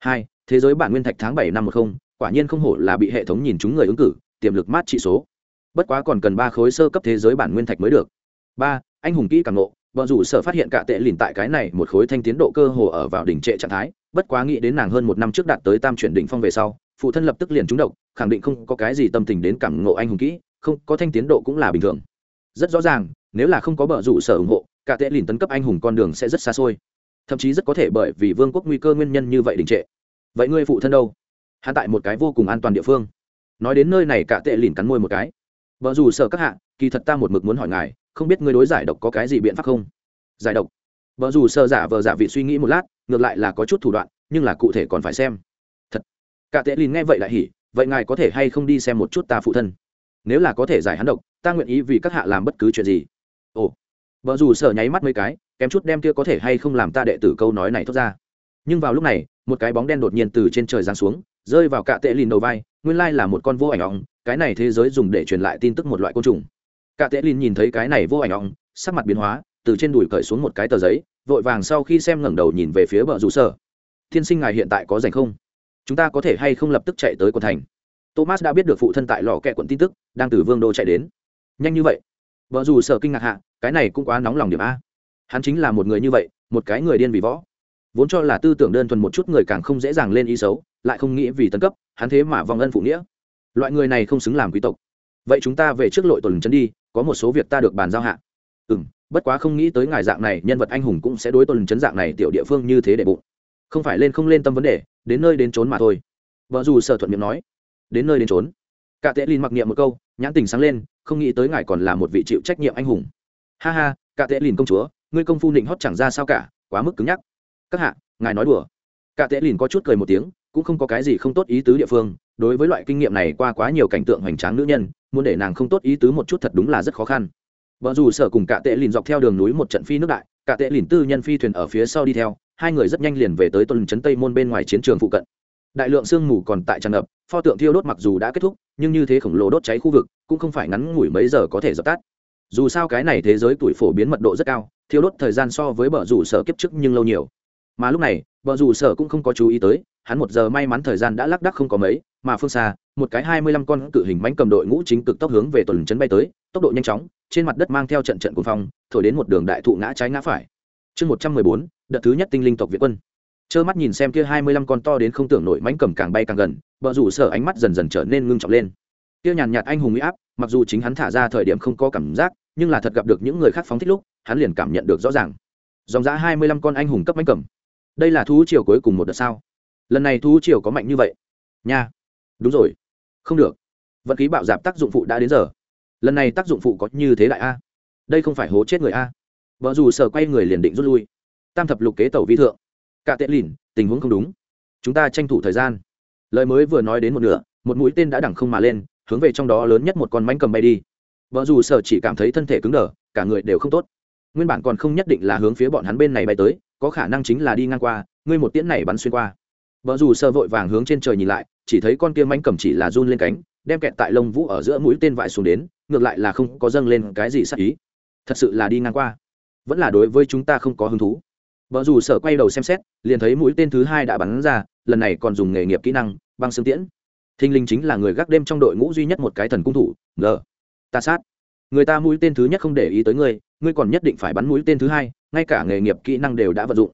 Hai, thế giới bản nguyên thạch tháng bảy năm một không, quả nhiên không hổ là bị hệ thống nhìn chúng người ứng cử, tiềm lực mát trị số. Bất quá còn cần ba khối sơ cấp thế giới bản nguyên thạch mới được. Ba, anh hùng kỹ càng ngộ, vợ rủ sở phát hiện cả tệ lìn tại cái này một khối thanh tiến độ cơ hồ ở vào đỉnh trệ trạng thái, bất quá nghĩ đến nàng hơn một năm trước đạt tới tam chuyển đỉnh phong về sau phụ thân lập tức liền trúng độc, khẳng định không có cái gì tâm tình đến cảm ngộ anh hùng kỹ, không có thanh tiến độ cũng là bình thường. Rất rõ ràng, nếu là không có bờ rủ sở ủng hộ, cả tệ lìn tấn cấp anh hùng con đường sẽ rất xa xôi. Thậm chí rất có thể bởi vì vương quốc nguy cơ nguyên nhân như vậy đình trệ. Vậy ngươi phụ thân đâu? Hắn tại một cái vô cùng an toàn địa phương. Nói đến nơi này cả tệ lìn cắn môi một cái. Vợ dù sợ các hạ, kỳ thật ta một mực muốn hỏi ngài, không biết ngươi đối giải độc có cái gì biện pháp không? Giải độc? Vợ dù sợ giả vờ giả vị suy nghĩ một lát, ngược lại là có chút thủ đoạn, nhưng là cụ thể còn phải xem cả tệ lìn nghe vậy lại hỉ, vậy ngài có thể hay không đi xem một chút ta phụ thân? Nếu là có thể giải hắn độc, ta nguyện ý vì các hạ làm bất cứ chuyện gì. Ồ, vợ dù sợ nháy mắt mấy cái, kém chút đem kia có thể hay không làm ta đệ tử câu nói này thốt ra. Nhưng vào lúc này, một cái bóng đen đột nhiên từ trên trời giáng xuống, rơi vào cạ tệ lìn đầu vai, nguyên lai là một con vô ảnh ong, cái này thế giới dùng để truyền lại tin tức một loại côn trùng. Cạ tệ lìn nhìn thấy cái này vô ảnh ong, sắc mặt biến hóa, từ trên đùi cởi xuống một cái tờ giấy, vội vàng sau khi xem ngẩng đầu nhìn về phía bờ rủ sở Thiên sinh ngài hiện tại có rảnh không? Chúng ta có thể hay không lập tức chạy tới quận thành? Thomas đã biết được phụ thân tại lò kẹ quận tin tức, đang từ vương đô chạy đến. Nhanh như vậy? Vợ dù sợ kinh ngạc hạ, cái này cũng quá nóng lòng điểm a. Hắn chính là một người như vậy, một cái người điên vì võ. Vốn cho là tư tưởng đơn thuần một chút người càng không dễ dàng lên ý xấu, lại không nghĩ vì tấn cấp, hắn thế mà vong ân phụ nghĩa. Loại người này không xứng làm quý tộc. Vậy chúng ta về trước lội tuần trấn đi, có một số việc ta được bàn giao hạ. Ừ m bất quá không nghĩ tới ngài dạng này, nhân vật anh hùng cũng sẽ đối tuần trấn dạng này tiểu địa phương như thế để bụng. Không phải lên không lên tâm vấn đề đến nơi đến trốn mà thôi. Vợ dù sở thuận miệng nói, đến nơi đến trốn. Cả tệ lìn mặc niệm một câu, nhãn tình sáng lên, không nghĩ tới ngài còn là một vị chịu trách nhiệm anh hùng. Ha ha, cả tệ lìn công chúa, ngươi công phu định hót chẳng ra sao cả, quá mức cứng nhắc. Các hạ, ngài nói đùa. Cả tệ lìn có chút cười một tiếng, cũng không có cái gì không tốt ý tứ địa phương, đối với loại kinh nghiệm này qua quá nhiều cảnh tượng hoành tráng nữ nhân, muốn để nàng không tốt ý tứ một chút thật đúng là rất khó khăn. Vợ dù sở cùng cả tệ lìn dọc theo đường núi một trận phi nước đại, cả tệ lìn tư nhân phi thuyền ở phía sau đi theo hai người rất nhanh liền về tới tuần trấn tây môn bên ngoài chiến trường phụ cận đại lượng sương mù còn tại tràn ngập pho tượng thiêu đốt mặc dù đã kết thúc nhưng như thế khổng lồ đốt cháy khu vực cũng không phải ngắn ngủi mấy giờ có thể dập tắt dù sao cái này thế giới tuổi phổ biến mật độ rất cao thiêu đốt thời gian so với bờ rủ sở kiếp trước nhưng lâu nhiều mà lúc này bờ rủ sở cũng không có chú ý tới hắn một giờ may mắn thời gian đã lác đắc không có mấy mà phương xa một cái hai mươi lăm con cự hình bánh cầm đội ngũ chính cực tốc hướng về tuần trấn bay tới tốc độ nhanh chóng trên mặt đất mang theo trận trận cuồng phong thổi đến một đường đại thụ ngã trái ngã phải chương một trăm mười bốn, đợt thứ nhất tinh linh tộc việt quân. Trơ mắt nhìn xem kia hai mươi lăm con to đến không tưởng nổi mánh cầm càng bay càng gần bờ rủ sở ánh mắt dần dần trở nên ngưng trọng lên. Kia nhàn nhạt anh hùng uy áp, mặc dù chính hắn thả ra thời điểm không có cảm giác, nhưng là thật gặp được những người khác phóng thích lúc, hắn liền cảm nhận được rõ ràng. Dòng giã hai mươi lăm con anh hùng cấp mánh cầm. Đây là thú triều cuối cùng một đợt sao? Lần này thú triều có mạnh như vậy? Nha. Đúng rồi. Không được. Vận khí bạo dạp tác dụng phụ đã đến giờ. Lần này tác dụng phụ có như thế đại a? Đây không phải hố chết người a? Vợ dù sở quay người liền định rút lui. Tam thập lục kế tẩu vi thượng. Cả tệ lìn, tình huống không đúng. Chúng ta tranh thủ thời gian. Lời mới vừa nói đến một nửa, một mũi tên đã đẳng không mà lên, hướng về trong đó lớn nhất một con mánh cầm bay đi. Vợ dù sở chỉ cảm thấy thân thể cứng đờ, cả người đều không tốt. Nguyên bản còn không nhất định là hướng phía bọn hắn bên này bay tới, có khả năng chính là đi ngang qua, ngươi một tiễn này bắn xuyên qua. Vợ dù sơ vội vàng hướng trên trời nhìn lại, chỉ thấy con kia mánh cầm chỉ là run lên cánh, đem kẹt tại lông vũ ở giữa mũi tên vại xuống đến, ngược lại là không có dâng lên cái gì sắc ý. Thật sự là đi ngang qua vẫn là đối với chúng ta không có hứng thú. Vợ dù sở quay đầu xem xét, liền thấy mũi tên thứ hai đã bắn ra, lần này còn dùng nghề nghiệp kỹ năng, băng xương tiễn. Thinh linh chính là người gác đêm trong đội ngũ duy nhất một cái thần cung thủ ngờ ta sát. Người ta mũi tên thứ nhất không để ý tới ngươi ngươi còn nhất định phải bắn mũi tên thứ hai, ngay cả nghề nghiệp kỹ năng đều đã vận dụng.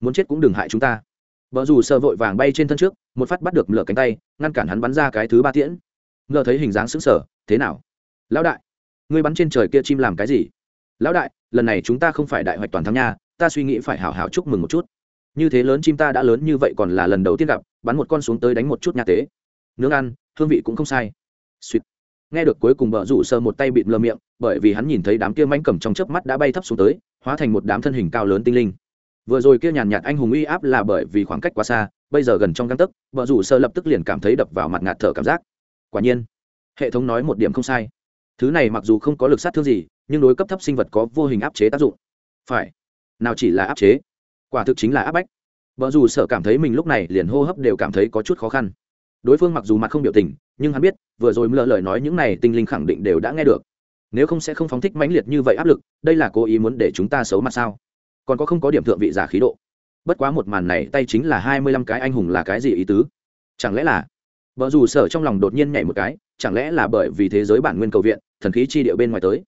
Muốn chết cũng đừng hại chúng ta. Vợ dù sợ vội vàng bay trên thân trước, một phát bắt được lửa cánh tay, ngăn cản hắn bắn ra cái thứ ba tiễn. Ngờ thấy hình dáng sững sờ, thế nào? Lão đại, ngươi bắn trên trời kia chim làm cái gì? Lão đại lần này chúng ta không phải đại hoạch toàn thắng nha, ta suy nghĩ phải hào hào chúc mừng một chút. Như thế lớn chim ta đã lớn như vậy còn là lần đầu tiên gặp, bắn một con xuống tới đánh một chút nha tế. Nướng ăn, hương vị cũng không sai. Suýt nghe được cuối cùng bờ rủ sơ một tay bịt lơ miệng, bởi vì hắn nhìn thấy đám kia mánh cầm trong chớp mắt đã bay thấp xuống tới, hóa thành một đám thân hình cao lớn tinh linh. Vừa rồi kia nhàn nhạt anh hùng uy áp là bởi vì khoảng cách quá xa, bây giờ gần trong găng tấc bờ rủ sơ lập tức liền cảm thấy đập vào mặt ngạt thở cảm giác. Quả nhiên, hệ thống nói một điểm không sai thứ này mặc dù không có lực sát thương gì, nhưng đối cấp thấp sinh vật có vô hình áp chế tác dụng. Phải. Nào chỉ là áp chế? Quả thực chính là áp bách. Vợ dù sợ cảm thấy mình lúc này liền hô hấp đều cảm thấy có chút khó khăn. Đối phương mặc dù mặt không biểu tình, nhưng hắn biết, vừa rồi mưa lời nói những này tinh linh khẳng định đều đã nghe được. Nếu không sẽ không phóng thích mãnh liệt như vậy áp lực, đây là cố ý muốn để chúng ta xấu mặt sao? Còn có không có điểm thượng vị giả khí độ. Bất quá một màn này tay chính là hai mươi lăm cái anh hùng là cái gì ý tứ? Chẳng lẽ là vợ dù sở trong lòng đột nhiên nhảy một cái, chẳng lẽ là bởi vì thế giới bản nguyên cầu viện, thần khí chi địa bên ngoài tới?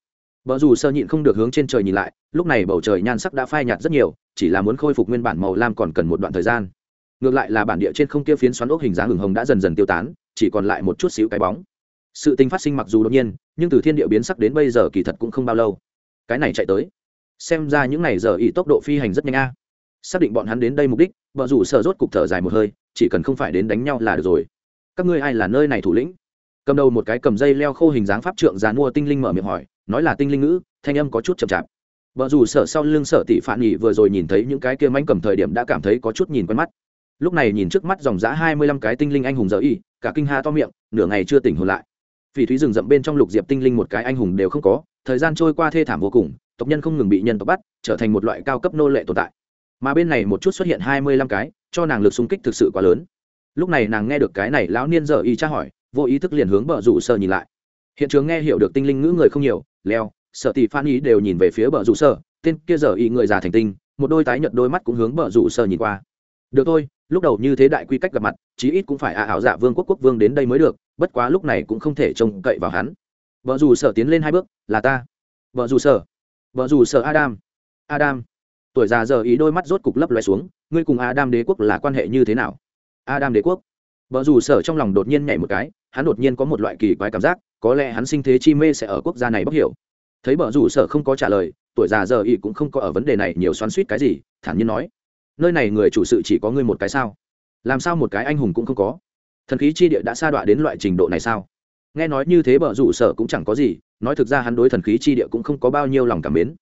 Vợ dù sơ nhịn không được hướng trên trời nhìn lại, lúc này bầu trời nhan sắc đã phai nhạt rất nhiều, chỉ là muốn khôi phục nguyên bản màu lam còn cần một đoạn thời gian. Ngược lại là bản địa trên không kia phiến xoắn ốc hình dáng hừng hồng đã dần dần tiêu tán, chỉ còn lại một chút xíu cái bóng. Sự tình phát sinh mặc dù đột nhiên, nhưng từ thiên địa biến sắc đến bây giờ kỳ thật cũng không bao lâu. Cái này chạy tới. Xem ra những này giờ ý tốc độ phi hành rất nhanh a. Xác định bọn hắn đến đây mục đích vợ rủ sợ rốt cục thở dài một hơi, chỉ cần không phải đến đánh nhau là được rồi các ngươi ai là nơi này thủ lĩnh? Cầm đầu một cái cầm dây leo khô hình dáng pháp trượng dán mua tinh linh mở miệng hỏi, nói là tinh linh ngữ, thanh âm có chút chậm chạp. Vợ dù sợ sau lưng sợ tỷ phản nghỉ vừa rồi nhìn thấy những cái kia manh cầm thời điểm đã cảm thấy có chút nhìn quen mắt. Lúc này nhìn trước mắt dòng giã hai mươi lăm cái tinh linh anh hùng dở y, cả kinh ha to miệng, nửa ngày chưa tỉnh hồn lại. Vì thúy rừng rậm bên trong lục diệp tinh linh một cái anh hùng đều không có, thời gian trôi qua thê thảm vô cùng, tộc nhân không ngừng bị nhân tộc bắt, trở thành một loại cao cấp nô lệ tồn tại. Mà bên này một chút xuất hiện hai mươi lăm cái, cho nàng lực xung kích thực sự quá lớn lúc này nàng nghe được cái này, lão niên giờ y tra hỏi, vô ý thức liền hướng bờ rủ sở nhìn lại. Hiện trường nghe hiểu được tinh linh ngữ người không nhiều, leo sợ tỷ phan ý đều nhìn về phía bờ rủ sở, tên kia giờ y người già thành tinh, một đôi tái nhợt đôi mắt cũng hướng bờ rủ sở nhìn qua. Được thôi, lúc đầu như thế đại quy cách gặp mặt, chí ít cũng phải ạ ảo dạ vương quốc quốc vương đến đây mới được, bất quá lúc này cũng không thể trông cậy vào hắn. Vợ dù sợ tiến lên hai bước, là ta. Vợ dù sợ vợ dù sợ adam. Adam. Tuổi già giờ ý đôi mắt rốt cục lấp loe xuống, ngươi cùng adam đế quốc là quan hệ như thế nào? Adam đế quốc. Vợ dù sở trong lòng đột nhiên nhảy một cái, hắn đột nhiên có một loại kỳ quái cảm giác, có lẽ hắn sinh thế chi mê sẽ ở quốc gia này bóc hiểu. Thấy vợ dù sở không có trả lời, tuổi già giờ y cũng không có ở vấn đề này nhiều xoắn suýt cái gì, thản nhiên nói, nơi này người chủ sự chỉ có ngươi một cái sao? Làm sao một cái anh hùng cũng không có? Thần khí chi địa đã sa đọa đến loại trình độ này sao? Nghe nói như thế bờ rủ sở cũng chẳng có gì, nói thực ra hắn đối thần khí chi địa cũng không có bao nhiêu lòng cảm mến.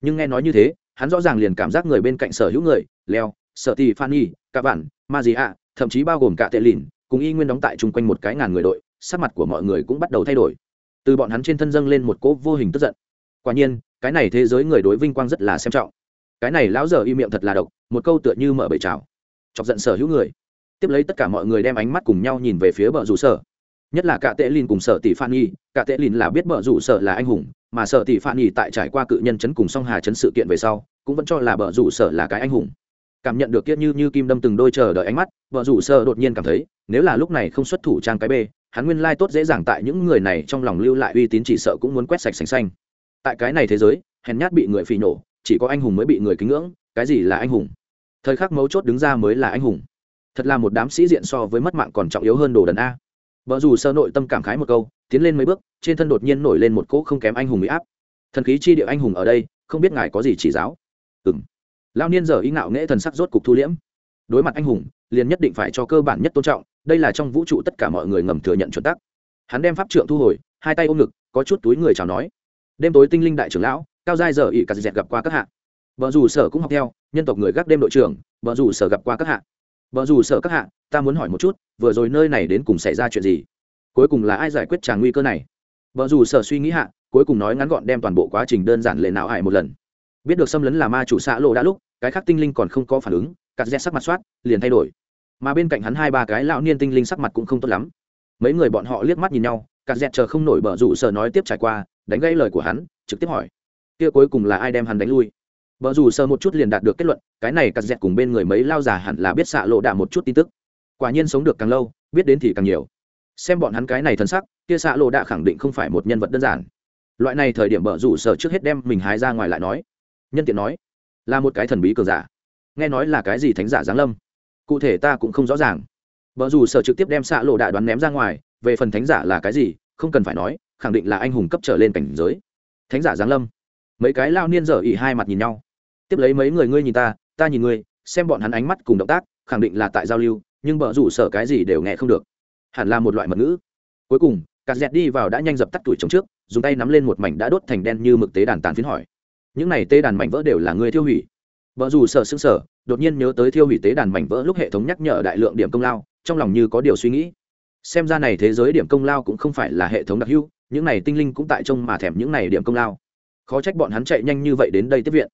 Nhưng nghe nói như thế, hắn rõ ràng liền cảm giác người bên cạnh sở hữu người, leo, sở tì phan nhi cả bản ma gì ạ thậm chí bao gồm cả tệ lìn, cùng y nguyên đóng tại chung quanh một cái ngàn người đội, sắc mặt của mọi người cũng bắt đầu thay đổi. Từ bọn hắn trên thân dâng lên một cỗ vô hình tức giận. Quả nhiên, cái này thế giới người đối vinh quang rất là xem trọng. Cái này lão giờ y miệng thật là độc, một câu tựa như mở bể trào chọc giận sở hữu người. Tiếp lấy tất cả mọi người đem ánh mắt cùng nhau nhìn về phía bờ rủ sở. Nhất là cả tệ lìn cùng sở tỷ phan nhi, cả tệ lìn là biết bờ rủ sở là anh hùng, mà sở tỷ phan nhi tại trải qua cự nhân chấn cùng song hà chấn sự kiện về sau, cũng vẫn cho là bờ rủ sở là cái anh hùng. Cảm nhận được kiết như như kim đâm từng đôi chờ đợi ánh mắt vợ rủ sơ đột nhiên cảm thấy, nếu là lúc này không xuất thủ trang cái b hắn nguyên lai tốt dễ dàng tại những người này trong lòng lưu lại uy tín chỉ sợ cũng muốn quét sạch sành xanh. Tại cái này thế giới, hèn nhát bị người phỉ nổ, chỉ có anh hùng mới bị người kính ngưỡng, cái gì là anh hùng? Thời khắc mấu chốt đứng ra mới là anh hùng. Thật là một đám sĩ diện so với mất mạng còn trọng yếu hơn đồ đần a. Vợ dù sơ nội tâm cảm khái một câu, tiến lên mấy bước, trên thân đột nhiên nổi lên một cỗ không kém anh hùng bị áp. Thần khí chi địa anh hùng ở đây, không biết ngài có gì chỉ giáo? Ừng lao niên giờ ý ngạo nghễ thần sắc rốt cục thu liễm. Đối mặt anh hùng liền nhất định phải cho cơ bản nhất tôn trọng, đây là trong vũ trụ tất cả mọi người ngầm thừa nhận chuẩn tắc. Hắn đem pháp trượng thu hồi, hai tay ôm ngực, có chút túi người chào nói. Đêm tối tinh linh đại trưởng lão, cao giai giờ ỉ cà dẹt gặp qua các hạ. Vợ dù sở cũng học theo, nhân tộc người gác đêm đội trưởng vợ dù sở gặp qua các hạ. Vợ dù sở các hạ, ta muốn hỏi một chút, vừa rồi nơi này đến cùng xảy ra chuyện gì? Cuối cùng là ai giải quyết tràng nguy cơ này? Vợ dù sở suy nghĩ hạ, cuối cùng nói ngắn gọn đem toàn bộ quá trình đơn giản lệ não hại một lần. Biết được xâm lấn là ma chủ xã lộ đã lúc, cái khác tinh linh còn không có phản ứng cắt rẽ sắc mặt soát, liền thay đổi mà bên cạnh hắn hai ba cái lão niên tinh linh sắc mặt cũng không tốt lắm. Mấy người bọn họ liếc mắt nhìn nhau cặn dẹt chờ không nổi bở rủ sở nói tiếp trải qua đánh gây lời của hắn trực tiếp hỏi kia cuối cùng là ai đem hắn đánh lui? Bở rủ sở một chút liền đạt được kết luận, cái này cặn dẹt cùng bên người mấy lao già hẳn là biết xạ lộ đạ một chút tin tức. Quả nhiên sống được càng lâu, biết đến thì càng nhiều. xem bọn hắn cái này thân sắc kia xạ lộ đạ khẳng định không phải một nhân vật đơn giản. Loại này thời điểm bở rủ sở trước hết đem mình hái ra ngoài lại nói. Nhân tiện nói là một cái thần bí cường giả. Nghe nói là cái gì thánh giả giáng lâm? Cụ thể ta cũng không rõ ràng. Vợ dù sở trực tiếp đem xạ lộ đại đoán ném ra ngoài, về phần thánh giả là cái gì, không cần phải nói, khẳng định là anh hùng cấp trở lên cảnh giới. Thánh giả giáng lâm. Mấy cái lao niên dở ỉ hai mặt nhìn nhau. Tiếp lấy mấy người ngươi nhìn ta ta nhìn ngươi, xem bọn hắn ánh mắt cùng động tác, khẳng định là tại giao lưu, nhưng bờ rủ sở cái gì đều nghe không được. Hẳn là một loại mật ngữ. Cuối cùng cà dẹt đi vào đã nhanh dập tắt tuổi trống trước, dùng tay nắm lên một mảnh đã đốt thành đen như mực tế đàn tàn phiến hỏi. Những này tế đàn mảnh vỡ đều là ngươi thiêu hủy. Vợ dù sợ sững sở đột nhiên nhớ tới thiêu hủy tế đàn mảnh vỡ lúc hệ thống nhắc nhở đại lượng điểm công lao, trong lòng như có điều suy nghĩ. Xem ra này thế giới điểm công lao cũng không phải là hệ thống đặc hữu, những này tinh linh cũng tại trông mà thèm những này điểm công lao. Khó trách bọn hắn chạy nhanh như vậy đến đây tiếp viện.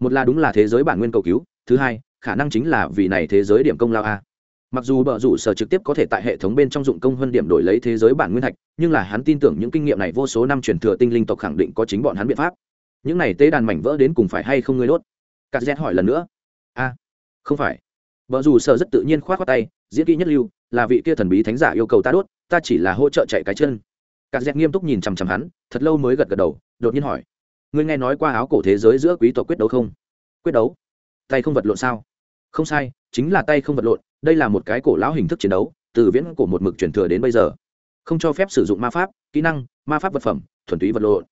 Một là đúng là thế giới bản nguyên cầu cứu, thứ hai, khả năng chính là vì này thế giới điểm công lao a. Mặc dù bợ rủ sở trực tiếp có thể tại hệ thống bên trong dụng công hơn điểm đổi lấy thế giới bản nguyên thạch, nhưng là hắn tin tưởng những kinh nghiệm này vô số năm truyền thừa tinh linh tộc khẳng định có chính bọn hắn biện pháp. Những này tế đàn mảnh vỡ đến cùng phải hay không ngươi đốt? Cắt z hỏi lần nữa a, không phải. Vợ dù sợ rất tự nhiên k h o á t khoác tay, diễn kỹ nhất lưu, là vị kia thần bí thánh giả yêu cầu ta đốt, ta chỉ là hỗ trợ chạy cái chân. Cà z nghiêm túc nhìn chằm chằm hắn, thật lâu mới gật gật đầu, đột nhiên hỏi. Ngươi nghe nói qua áo cổ thế giới giữa quý tộc quyết đấu không? Quyết đấu? Tay không vật lộn sao? Không sai, chính là tay không vật lộn, đây là một cái cổ lão hình thức chiến đấu, từ viễn cổ một mực truyền thừa đến bây giờ. Không cho phép sử dụng ma pháp, kỹ năng, ma pháp vật phẩm, thuần túy vật lộn.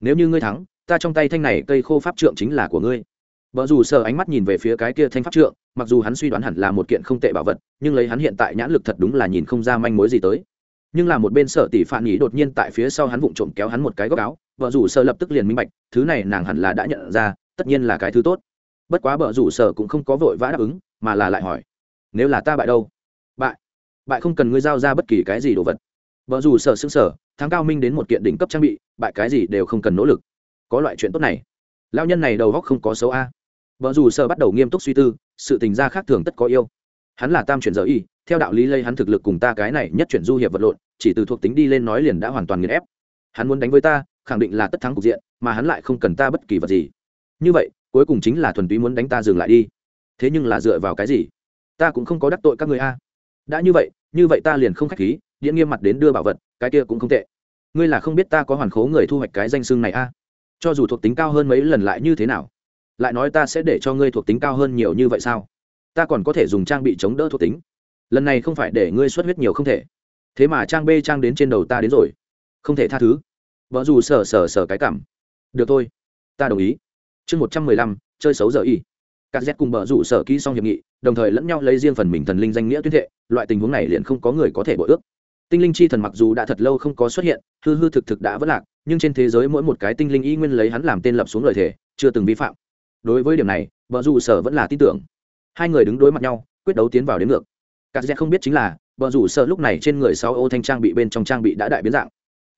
Nếu như ngươi thắng, ta trong tay thanh này cây khô pháp trượng chính là của ngươi vợ dù sở ánh mắt nhìn về phía cái kia thanh pháp trượng, mặc dù hắn suy đoán hẳn là một kiện không tệ bảo vật, nhưng lấy hắn hiện tại nhãn lực thật đúng là nhìn không ra manh mối gì tới. Nhưng là một bên sở tỷ phản ý đột nhiên tại phía sau hắn vụng trộm kéo hắn một cái góc áo vợ rủ sợ lập tức liền minh bạch, thứ này nàng hẳn là đã nhận ra, tất nhiên là cái thứ tốt. Bất quá vợ rủ sợ cũng không có vội vã đáp ứng, mà là lại hỏi, nếu là ta bại đâu? Bại? Bại không cần ngươi giao ra bất kỳ cái gì đồ vật. Vợ rủ sợ xứng sở tháng cao minh đến một kiện đỉnh cấp trang bị, bại cái gì đều không cần nỗ lực. Có loại chuyện tốt này. Lao nhân này đầu góc không có xấu a vợ dù sợ bắt đầu nghiêm túc suy tư, sự tình gia khác thường tất có yêu. Hắn là tam chuyển giờ y, theo đạo lý lây hắn thực lực cùng ta cái này nhất chuyển du hiệp vật lộn, chỉ từ thuộc tính đi lên nói liền đã hoàn toàn nghiền ép. Hắn muốn đánh với ta, khẳng định là tất thắng cục diện, mà hắn lại không cần ta bất kỳ vật gì. Như vậy, cuối cùng chính là thuần túy muốn đánh ta dừng lại đi. Thế nhưng là dựa vào cái gì? Ta cũng không có đắc tội các người a. Đã như vậy như vậy ta liền không k h á c h khí, điện nghiêm mặt đến đưa bảo vật, cái kia cũng không tệ. Ngươi là không biết ta có hoàn khố người thu hoạch cái danh xưng này a. Cho dù thuộc tính cao hơn mấy lần lại như thế nào? Lại nói ta sẽ để cho ngươi thuộc tính cao hơn nhiều như vậy sao? Ta còn có thể dùng trang bị chống đỡ thuộc tính. Lần này không phải để ngươi xuất huyết nhiều không thể. Thế mà trang b trang đến trên đầu ta đến rồi. Không thể tha thứ. Vợ dù sờ sờ sờ cái cảm. Được thôi. Ta đồng ý. Chương một trăm mười lăm, chơi xấu giờ y. Các z cùng vợ rủ sở ký xong hiệp nghị, đồng thời lẫn nhau lấy riêng phần mình thần linh danh nghĩa tuyên thệ. Loại tình huống này liền không có người có thể bội ước. Tinh linh chi thần mặc dù đã thật lâu không có xuất hiện, hư hư thực thực đã vất lạc, nhưng trên thế giới mỗi một cái tinh linh y nguyên lấy hắn làm tên lập xuống lời thề, chưa từng vi phạm đối với điểm này, vợ dù sở vẫn là tin tưởng. Hai người đứng đối mặt nhau, quyết đấu tiến vào đến ngược. Các dẹ không biết chính là, vợ dù sở lúc này trên người sau ô thanh trang bị bên trong trang bị đã đại biến dạng.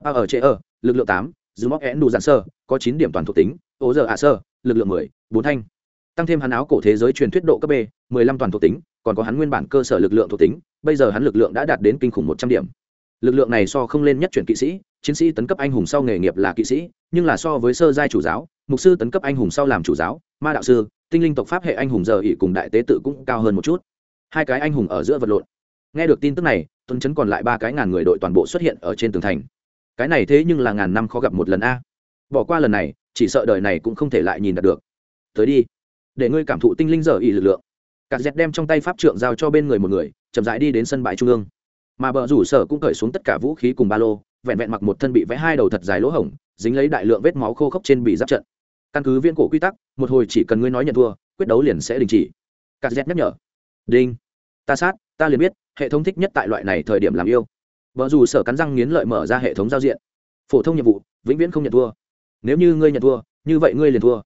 A ở chế ở, lực lượng tám dư móc én đủ giản sơ, có chín điểm toàn thuộc tính, ô giờ ạ sơ, lực lượng mười, bốn thanh. Tăng thêm hắn áo cổ thế giới truyền thuyết độ cấp b, mười lăm toàn thuộc tính, còn có hắn nguyên bản cơ sở lực lượng thuộc tính, bây giờ hắn lực lượng đã đạt đến kinh khủng một trăm điểm lực lượng này so không lên nhất chuyển kỵ sĩ, chiến sĩ tấn cấp anh hùng sau nghề nghiệp là kỵ sĩ, nhưng là so với sơ giai chủ giáo, mục sư tấn cấp anh hùng sau làm chủ giáo, ma đạo sư, tinh linh tộc pháp hệ anh hùng giờ ỉ cùng đại tế tự cũng cao hơn một chút. Hai cái anh hùng ở giữa vật lộn. Nghe được tin tức này, tuấn chấn còn lại ba cái ngàn người đội toàn bộ xuất hiện ở trên tường thành. Cái này thế nhưng là ngàn năm khó gặp một lần a. Bỏ qua lần này, chỉ sợ đời này cũng không thể lại nhìn đạt được. Tới đi. Để ngươi cảm thụ tinh linh giờ ỉ lực lượng. Cắt dẹt đem trong tay pháp trượng giao cho bên người một người, chậm rãi đi đến sân bãi trung ương mà bờ rủ sở cũng cởi xuống tất cả vũ khí cùng ba lô, vẹn vẹn mặc một thân bị vẽ hai đầu thật dài lỗ hổng, dính lấy đại lượng vết máu khô khốc trên bị giáp trận. Căn cứ viên cổ quy tắc, một hồi chỉ cần ngươi nói nhận thua, quyết đấu liền sẽ đình chỉ. Cắt dép nhắc nhở. Đinh. Ta sát, ta liền biết, hệ thống thích nhất tại loại này thời điểm làm yêu. Vợ dù sở cắn răng nghiến lợi mở ra hệ thống giao diện. Phổ thông nhiệm vụ, vĩnh viễn không nhận thua. Nếu như ngươi nhận thua, như vậy ngươi liền thua.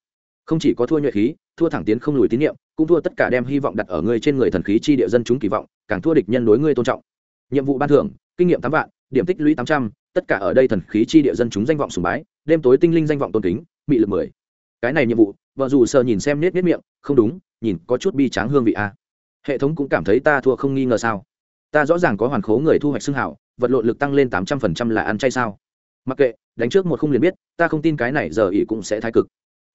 Không chỉ có thua nhuệ khí, thua thẳng tiến không lùi tín nhiệm, cũng thua tất cả đem hy vọng đặt ở ngươi trên người thần khí chi địa dân chúng kỳ vọng, càng thua địch nhân đối ngươi tôn trọng nhiệm vụ ban thưởng, kinh nghiệm tám vạn, điểm tích lũy tám trăm, tất cả ở đây thần khí chi địa dân chúng danh vọng sùng bái, đêm tối tinh linh danh vọng tôn kính bị lực mười. Cái này nhiệm vụ, vợ dù sợ nhìn xem nết nết miệng, không đúng, nhìn có chút bi tráng hương vị a. Hệ thống cũng cảm thấy ta thua không nghi ngờ sao. Ta rõ ràng có hoàn khố người thu hoạch xương hảo, vật lộn lực tăng lên tám trăm phần trăm là ăn chay sao. Mặc kệ, đánh trước một không liền biết, ta không tin cái này giờ ỉ cũng sẽ thái cực.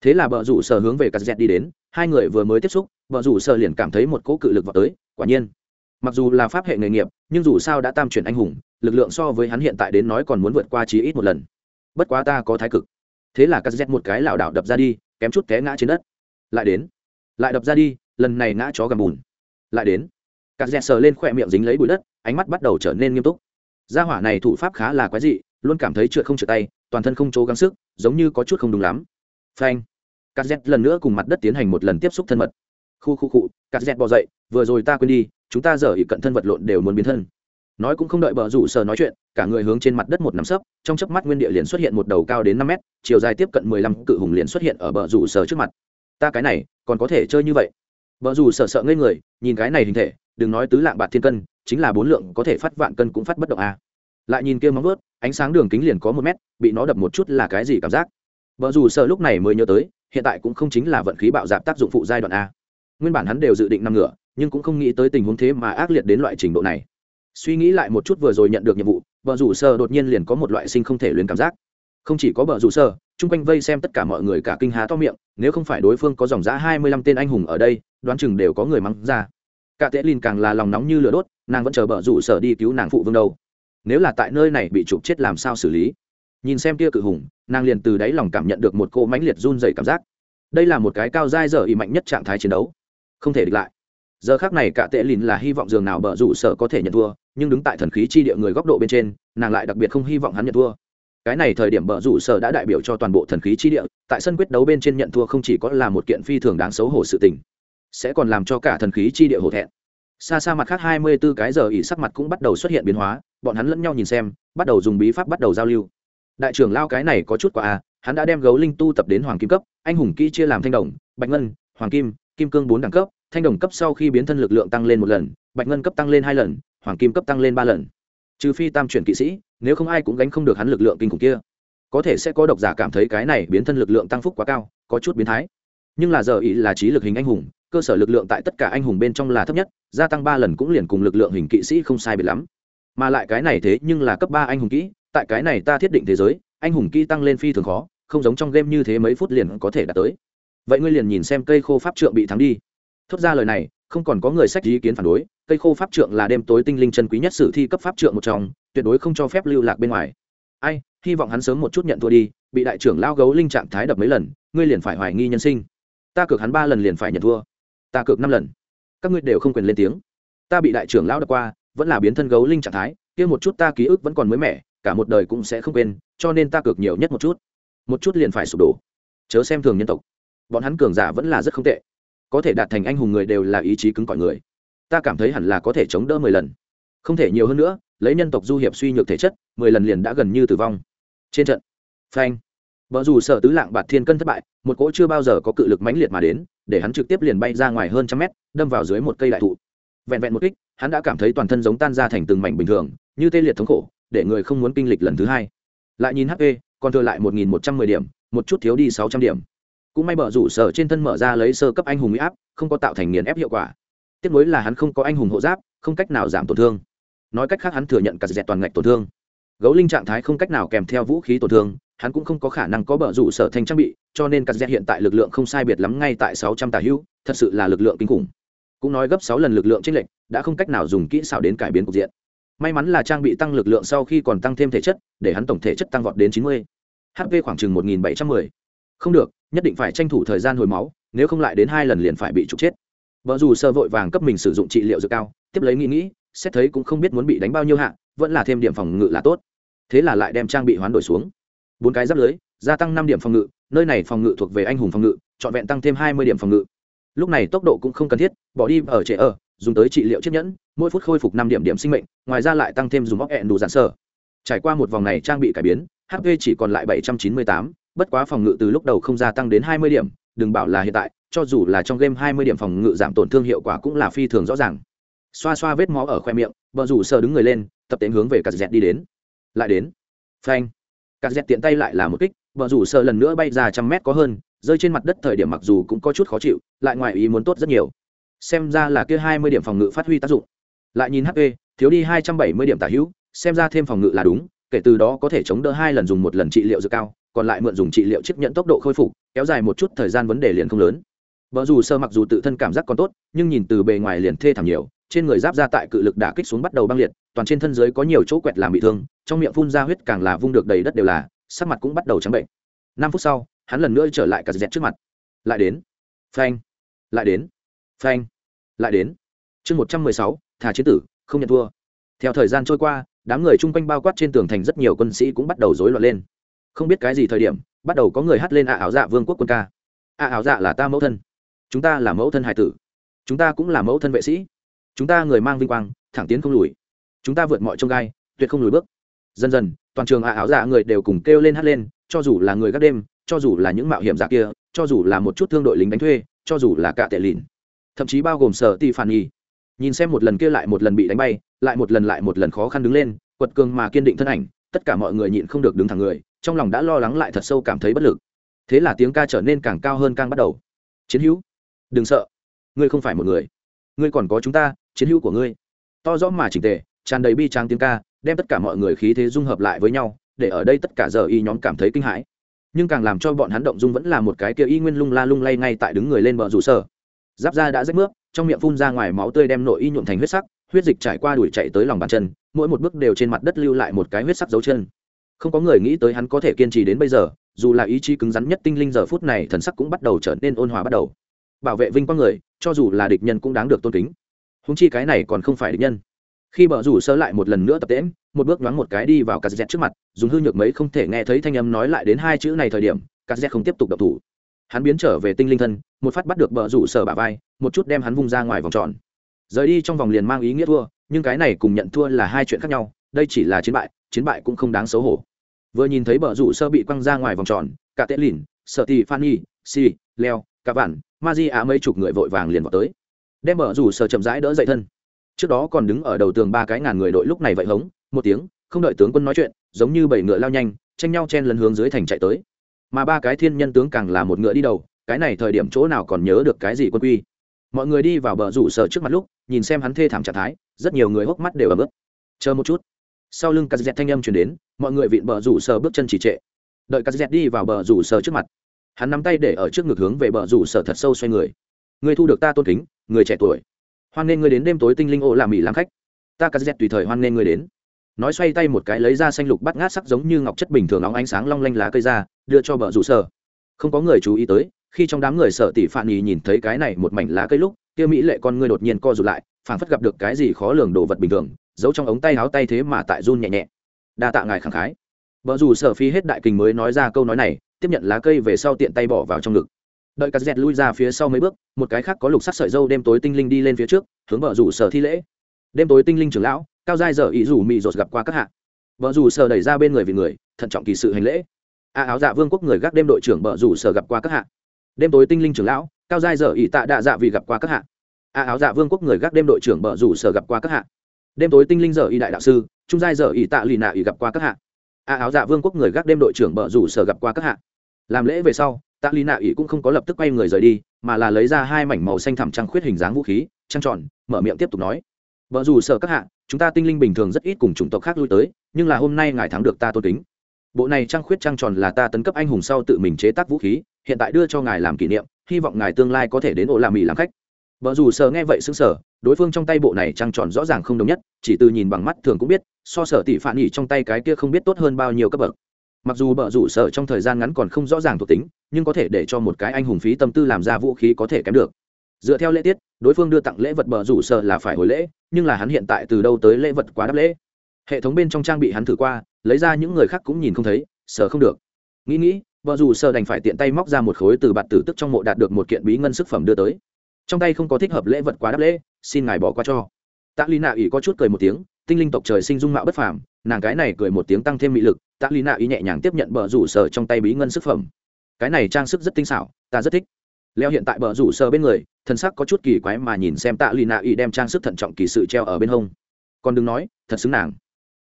Thế là bờ rủ sở hướng về cắt dẹt đi đến, hai người vừa mới tiếp xúc bờ rủ sở liền cảm thấy một cỗ cự lực vào tới, quả nhiên mặc dù là pháp hệ nghề nghiệp, nhưng dù sao đã tam chuyển anh hùng, lực lượng so với hắn hiện tại đến nói còn muốn vượt qua chí ít một lần. Bất quá ta có thái cực. Thế là cắt dẹt một cái lảo đảo đập ra đi, kém chút té ngã trên đất. Lại đến. Lại đập ra đi, lần này ngã chó gầm bùn. Lại đến. Cắt dẹt sờ lên khỏe miệng dính lấy bụi đất, ánh mắt bắt đầu trở nên nghiêm túc. Gia hỏa này thủ pháp khá là quái dị, luôn cảm thấy trượt không trượt tay, toàn thân không chỗ gắng sức, giống như có chút không đúng lắm. Phanh. Cắt dẹt lần nữa cùng mặt đất tiến hành một lần tiếp xúc thân mật. Khu khu cụ cắt dẹt bò dậy, vừa rồi ta quên đi chúng ta giờ ỉ cận thân vật lộn đều muốn biến thân. Nói cũng không đợi bờ rủ sở nói chuyện, cả người hướng trên mặt đất một nắm sấp, trong chớp mắt nguyên địa liền xuất hiện một đầu cao đến năm mét, chiều dài tiếp cận mười lăm, cự hùng liền xuất hiện ở bờ rủ sở trước mặt. Ta cái này, còn có thể chơi như vậy? Bờ rủ sở sợ ngây người, nhìn cái này hình thể, đừng nói tứ lạng bạc thiên cân, chính là bốn lượng có thể phát vạn cân cũng phát bất động a lại nhìn kia móng vớt ánh sáng đường kính liền có một mét, bị nó đập một chút là cái gì cảm giác? Bờ rủ sở lúc này mới nhớ tới, hiện tại cũng không chính là vận khí bạo dạp tác dụng phụ giai đoạn a. Nguyên bản hắn đều dự định nằm ngửa nhưng cũng không nghĩ tới tình huống thế mà ác liệt đến loại trình độ này. Suy nghĩ lại một chút vừa rồi nhận được nhiệm vụ vợ rủ sơ đột nhiên liền có một loại sinh không thể luyến cảm giác. Không chỉ có vợ rủ sơ chung quanh vây xem tất cả mọi người cả kinh há to miệng, nếu không phải đối phương có dòng giã hai mươi lăm tên anh hùng ở đây, đoán chừng đều có người mắng ra. Cả tệ lìn càng là lòng nóng như lửa đốt, nàng vẫn chờ vợ rủ sở đi cứu nàng phụ vương đâu. Nếu là tại nơi này bị chụp chết làm sao xử lý? Nhìn xem kia cự hùng, nàng liền từ đáy lòng cảm nhận được một cô mãnh liệt run dày cảm giác. Đây là một cái cao dai dở ỉ mạnh nhất trạng thái chiến đấu. Không thể địch lại giờ khác này cả tệ lìn là hy vọng dường nào bờ rủ sở có thể nhận thua, nhưng đứng tại thần khí chi địa người góc độ bên trên, nàng lại đặc biệt không hy vọng hắn nhận thua. Cái này thời điểm bờ rủ sở đã đại biểu cho toàn bộ thần khí chi địa, tại sân quyết đấu bên trên nhận thua không chỉ có là một kiện phi thường đáng xấu hổ sự tình, sẽ còn làm cho cả thần khí chi địa hổ thẹn. Xa xa mặt khác hai mươi 24 cái giờ ỉ sắc mặt cũng bắt đầu xuất hiện biến hóa, bọn hắn lẫn nhau nhìn xem, bắt đầu dùng bí pháp bắt đầu giao lưu. Đại trưởng lao cái này có chút quả à hắn đã đem gấu linh tu tập đến hoàng kim cấp, anh hùng kỹ chia làm thanh đồng, bạch ngân, hoàng kim kim cương bốn đẳng cấp thanh đồng cấp sau khi biến thân lực lượng tăng lên một lần, bạch ngân cấp tăng lên hai lần, hoàng kim cấp tăng lên ba lần. Trừ phi tam chuyển kỵ sĩ, nếu không ai cũng gánh không được hắn lực lượng kinh khủng kia. Có thể sẽ có độc giả cảm thấy cái này biến thân lực lượng tăng phúc quá cao, có chút biến thái. Nhưng là giờ ý là trí lực hình anh hùng, cơ sở lực lượng tại tất cả anh hùng bên trong là thấp nhất, gia tăng ba lần cũng liền cùng lực lượng hình kỵ sĩ không sai biệt lắm. Mà lại cái này thế nhưng là cấp ba anh hùng kỹ, tại cái này ta thiết định thế giới, anh hùng kỹ tăng lên phi thường khó, không giống trong game như thế mấy phút liền có thể đạt tới. Vậy ngươi liền nhìn xem cây khô pháp trượng bị thắng đi thốt ra lời này, không còn có người sách ý kiến phản đối, cây khô pháp trượng là đêm tối tinh linh chân quý nhất sử thi cấp pháp trượng một trong, tuyệt đối không cho phép lưu lạc bên ngoài. Ai, hy vọng hắn sớm một chút nhận thua đi, bị đại trưởng lao gấu linh trạng thái đập mấy lần, ngươi liền phải hoài nghi nhân sinh. Ta cược hắn ba lần liền phải nhận thua. Ta cược năm lần. Các ngươi đều không quyền lên tiếng. Ta bị đại trưởng lao đập qua, vẫn là biến thân gấu linh trạng thái, kia một chút ta ký ức vẫn còn mới mẻ, cả một đời cũng sẽ không quên, cho nên ta cược nhiều nhất một chút. Một chút liền phải sụp đổ. Chớ xem thường nhân tộc. Bọn hắn cường giả vẫn là rất không tệ có thể đạt thành anh hùng người đều là ý chí cứng cỏi người. Ta cảm thấy hẳn là có thể chống đỡ mười lần. Không thể nhiều hơn nữa, lấy nhân tộc du hiệp suy nhược thể chất, mười lần liền đã gần như tử vong. Trên trận, phanh. Vợ dù sợ tứ lạng bạt thiên cân thất bại, một cỗ chưa bao giờ có cự lực mãnh liệt mà đến, để hắn trực tiếp liền bay ra ngoài hơn trăm mét, đâm vào dưới một cây đại thụ. Vẹn vẹn một kích, hắn đã cảm thấy toàn thân giống tan ra thành từng mảnh bình thường, như tê liệt thống khổ, để người không muốn kinh lịch lần thứ hai. Lại nhìn hp còn thừa lại một nghìn một trăm mười điểm, một chút thiếu đi sáu trăm điểm cũng may bờ rủ sở trên thân mở ra lấy sơ cấp anh hùng huy áp, không có tạo thành nghiền ép hiệu quả. Tiếc nối là hắn không có anh hùng hộ giáp, không cách nào giảm tổn thương. Nói cách khác hắn thừa nhận cả dẹt toàn ngạch tổn thương. Gấu linh trạng thái không cách nào kèm theo vũ khí tổn thương, hắn cũng không có khả năng có bờ rủ sở thành trang bị, cho nên cả dẹt hiện tại lực lượng không sai biệt lắm ngay tại sáu trăm tà hữu thật sự là lực lượng kinh khủng. Cũng nói gấp sáu lần lực lượng trên lệnh đã không cách nào dùng kỹ xảo đến cải biến cục diện. May mắn là trang bị tăng lực lượng sau khi còn tăng thêm thể chất, để hắn tổng thể chất tăng vọt đến chín mươi. Hp khoảng chừng một nghìn bảy trăm mười không được, nhất định phải tranh thủ thời gian hồi máu, nếu không lại đến hai lần liền phải bị trục chết. Vợ dù sơ vội vàng cấp mình sử dụng trị liệu dược cao, tiếp lấy nghĩ nghĩ, xét thấy cũng không biết muốn bị đánh bao nhiêu hạ, vẫn là thêm điểm phòng ngự là tốt. Thế là lại đem trang bị hoán đổi xuống. Bốn cái giáp lưới, gia tăng năm điểm phòng ngự, nơi này phòng ngự thuộc về anh hùng phòng ngự, trọn vẹn tăng thêm hai mươi điểm phòng ngự. Lúc này tốc độ cũng không cần thiết, bỏ đi ở trẻ ở, dùng tới trị liệu chiếc nhẫn, mỗi phút khôi phục năm điểm điểm sinh mệnh, ngoài ra lại tăng thêm dùng bóc hẹn đủ giản sở trải qua một vòng này trang bị cải biến hp chỉ còn lại bảy trăm chín mươi tám bất quá phòng ngự từ lúc đầu không gia tăng đến hai mươi điểm, đừng bảo là hiện tại, cho dù là trong game hai mươi điểm phòng ngự giảm tổn thương hiệu quả cũng là phi thường rõ ràng. Xoa xoa vết máu ở khoe miệng vợ rủ sờ đứng người lên, tập tễnh hướng về cát dẹt đi đến. Lại đến. Phanh. Cát dẹt tiện tay lại là một kích vợ rủ sờ lần nữa bay ra trăm mét có hơn, rơi trên mặt đất thời điểm mặc dù cũng có chút khó chịu, lại ngoài ý muốn tốt rất nhiều. Xem ra là kia hai mươi điểm phòng ngự phát huy tác dụng. Lại nhìn hp thiếu đi hai trăm bảy mươi điểm tả hữu, xem ra thêm phòng ngự là đúng kể từ đó có thể chống đỡ hai lần dùng một lần trị liệu dược cao, còn lại mượn dùng trị liệu chấp nhận tốc độ khôi phục, kéo dài một chút thời gian vấn đề liền không lớn. Vợ dù sơ mặc dù tự thân cảm giác còn tốt, nhưng nhìn từ bề ngoài liền thê thảm nhiều, trên người giáp ra tại cự lực đả kích xuống bắt đầu băng liệt, toàn trên thân dưới có nhiều chỗ quẹt làm bị thương, trong miệng phun ra huyết càng là vung được đầy đất đều là, sắc mặt cũng bắt đầu trắng bệnh. Năm phút sau, hắn lần nữa trở lại cả dẹt trước mặt. Lại đến. Phanh. Lại đến. Phanh. Lại đến. Chương một trăm mười sáu thả chế tử, không nhận thua. Theo thời gian trôi qua đám người chung quanh bao quát trên tường thành rất nhiều quân sĩ cũng bắt đầu rối loạn lên. Không biết cái gì thời điểm, bắt đầu có người hát lên ạ ảo dạ vương quốc quân ca ạ ảo dạ là ta mẫu thân. Chúng ta là mẫu thân hải tử. Chúng ta cũng là mẫu thân vệ sĩ. Chúng ta người mang vinh quang, thẳng tiến không lùi. Chúng ta vượt mọi trông gai, tuyệt không lùi bước. Dần dần, toàn trường ạ ảo dạ người đều cùng kêu lên hát lên, cho dù là người gác đêm, cho dù là những mạo hiểm giả kia, cho dù là một chút thương đội lính đánh thuê, cho dù là cả tệ lìn thậm chí bao gồm sở ti phản nghi nhìn xem một lần kia lại một lần bị đánh bay, lại một lần lại một lần khó khăn đứng lên, quật cường mà kiên định thân ảnh, tất cả mọi người nhịn không được đứng thẳng người, trong lòng đã lo lắng lại thật sâu cảm thấy bất lực. Thế là tiếng ca trở nên càng cao hơn càng bắt đầu. Chiến hữu, đừng sợ, ngươi không phải một người. Ngươi còn có chúng ta, chiến hữu của ngươi. To rõ mà chỉnh tề, tràn đầy bi tráng tiếng ca, đem tất cả mọi người khí thế dung hợp lại với nhau, để ở đây tất cả giờ y nhóm cảm thấy kinh hãi. Nhưng càng làm cho bọn hắn động dung vẫn là một cái kia y nguyên lung la lung lay ngay tại đứng người lên bờ rủ sở. Giáp da đã rách nước trong miệng phun ra ngoài máu tươi đem nội y nhuộm thành huyết sắc, huyết dịch trải qua đuổi chạy tới lòng bàn chân, mỗi một bước đều trên mặt đất lưu lại một cái huyết sắc dấu chân. Không có người nghĩ tới hắn có thể kiên trì đến bây giờ, dù là ý chí cứng rắn nhất tinh linh giờ phút này thần sắc cũng bắt đầu trở nên ôn hòa bắt đầu. Bảo vệ vinh quang người, cho dù là địch nhân cũng đáng được tôn kính. Húng chi cái này còn không phải địch nhân. Khi bờ rủ sơ lại một lần nữa tập tễm một bước nhoáng một cái đi vào cà dẹt trước mặt, dùng hư nhược mấy không thể nghe thấy thanh âm nói lại đến hai chữ này thời điểm cà dẹt không tiếp tục đập thủ hắn biến trở về tinh linh thân, một phát bắt được bờ rủ sơ bả vai, một chút đem hắn vung ra ngoài vòng tròn. Rời đi trong vòng liền mang ý nghĩa thua, nhưng cái này cùng nhận thua là hai chuyện khác nhau, đây chỉ là chiến bại chiến bại cũng không đáng xấu hổ. Vừa nhìn thấy bờ rủ sơ bị quăng ra ngoài vòng tròn, cả tệ lìn sợ tì, phan si, leo, cả vản ma di á mấy chục người vội vàng liền vào tới. Đem bờ rủ sơ chậm rãi đỡ dậy thân. Trước đó còn đứng ở đầu tường ba cái ngàn người đội lúc này vậy hống, một tiếng, không đợi tướng quân nói chuyện, giống như bảy ngựa lao nhanh, tranh nhau chen lấn hướng dưới thành chạy tới mà ba cái thiên nhân tướng càng là một ngựa đi đầu, cái này thời điểm chỗ nào còn nhớ được cái gì quân quy. Mọi người đi vào bờ rủ sở trước mặt lúc, nhìn xem hắn thê thảm trạng thái, rất nhiều người hốc mắt đều ấm ức chờ một chút. Sau lưng cà dẹt thanh âm chuyển đến, mọi người vịn bờ rủ sở bước chân chỉ trệ. Đợi cà dẹt đi vào bờ rủ sở trước mặt, hắn nắm tay để ở trước ngực hướng về bờ rủ sở thật sâu xoay người. Người thu được ta tôn kính, người trẻ tuổi. Hoan nghê người đến đêm tối tinh linh ô làm mỹ làm khách. Ta cà dẹt tùy thời hoan nghê người đến. Nói xoay tay một cái lấy ra xanh lục bắt ngát sắc giống như ngọc chất bình thường óng ánh sáng long lanh lá cây ra đưa cho bờ rủ sở. Không có người chú ý tới, khi trong đám người sợ tỷ phạn nhì nhìn thấy cái này một mảnh lá cây lúc, kia mỹ lệ con ngươi đột nhiên co rụt lại, phảng phất gặp được cái gì khó lường đồ vật bình thường, giấu trong ống tay áo tay thế mà tại run nhẹ nhẹ. Đa tạ ngài khẳng khái. Vợ dù sở phi hết đại kình mới nói ra câu nói này, tiếp nhận lá cây về sau tiện tay bỏ vào trong ngực. Đợi cắt dẹt lui ra phía sau mấy bước, một cái khác có lục sắc sợi dâu đêm tối tinh linh đi lên phía trước, hướng vợ rủ sở thi lễ. Đêm tối tinh linh trưởng lão, cao giai giờ ý rủ mị rột gặp qua các hạ. Vợ rủ sở đẩy ra bên người vì người, thận trọng kỳ sự hành lễ a áo dạ vương quốc người gác đêm đội trưởng bờ rủ sở gặp qua các hạ. Đêm tối tinh linh trưởng lão, cao giai dở ỷ tạ đạ dạ vì gặp qua các hạ. A áo dạ vương quốc người gác đêm đội trưởng bờ rủ sở gặp qua các hạ. Đêm tối tinh linh dở ỷ đại đạo sư, trung giai dở ỷ tạ lì nạ ỷ gặp qua các hạ. A áo dạ vương quốc người gác đêm đội trưởng bờ rủ sở gặp qua các hạ. Làm lễ về sau, tạ lì nạ ỷ cũng không có lập tức quay người rời đi, mà là lấy ra hai mảnh màu xanh thẳm trăng khuyết hình dáng vũ khí, trăng tròn, mở miệng tiếp tục nói. Vợ dù sở các hạ, chúng ta tinh linh bình thường rất ít cùng chủng tộc khác lui tới, nhưng là hôm nay ngài thắng được ta tôn kính bộ này trăng khuyết trăng tròn là ta tấn cấp anh hùng sau tự mình chế tác vũ khí, hiện tại đưa cho ngài làm kỷ niệm, hy vọng ngài tương lai có thể đến ổ làm mì làm khách. Vợ dù sờ nghe vậy xứng sở đối phương trong tay bộ này trăng tròn rõ ràng không đồng nhất, chỉ từ nhìn bằng mắt thường cũng biết, so sở tỷ phản ỉ trong tay cái kia không biết tốt hơn bao nhiêu cấp bậc. Mặc dù bờ rủ sở trong thời gian ngắn còn không rõ ràng thuộc tính, nhưng có thể để cho một cái anh hùng phí tâm tư làm ra vũ khí có thể kém được. Dựa theo lễ tiết, đối phương đưa tặng lễ vật bờ rủ sở là phải hồi lễ, nhưng là hắn hiện tại từ đâu tới lễ vật quá đắp lễ hệ thống bên trong trang bị hắn thử qua, lấy ra những người khác cũng nhìn không thấy, sờ không được. Nghĩ nghĩ, vợ dù sờ đành phải tiện tay móc ra một khối từ bạt tử tức trong mộ đạt được một kiện bí ngân sức phẩm đưa tới. Trong tay không có thích hợp lễ vật quá đáp lễ, xin ngài bỏ qua cho. Tạ lì nạ ý có chút cười một tiếng, tinh linh tộc trời sinh dung mạo bất phàm, nàng cái này cười một tiếng tăng thêm mị lực, tạ lì nạ ý nhẹ nhàng tiếp nhận bờ rủ sờ trong tay bí ngân sức phẩm. Cái này trang sức rất tinh xảo, ta rất thích. Leo hiện tại bờ rủ sờ bên người thân sắc có chút kỳ quái mà nhìn xem tạ lì nạ ý đem trang sức thận trọng kỳ sự treo ở bên hông. Còn đừng nói, thật xứng nàng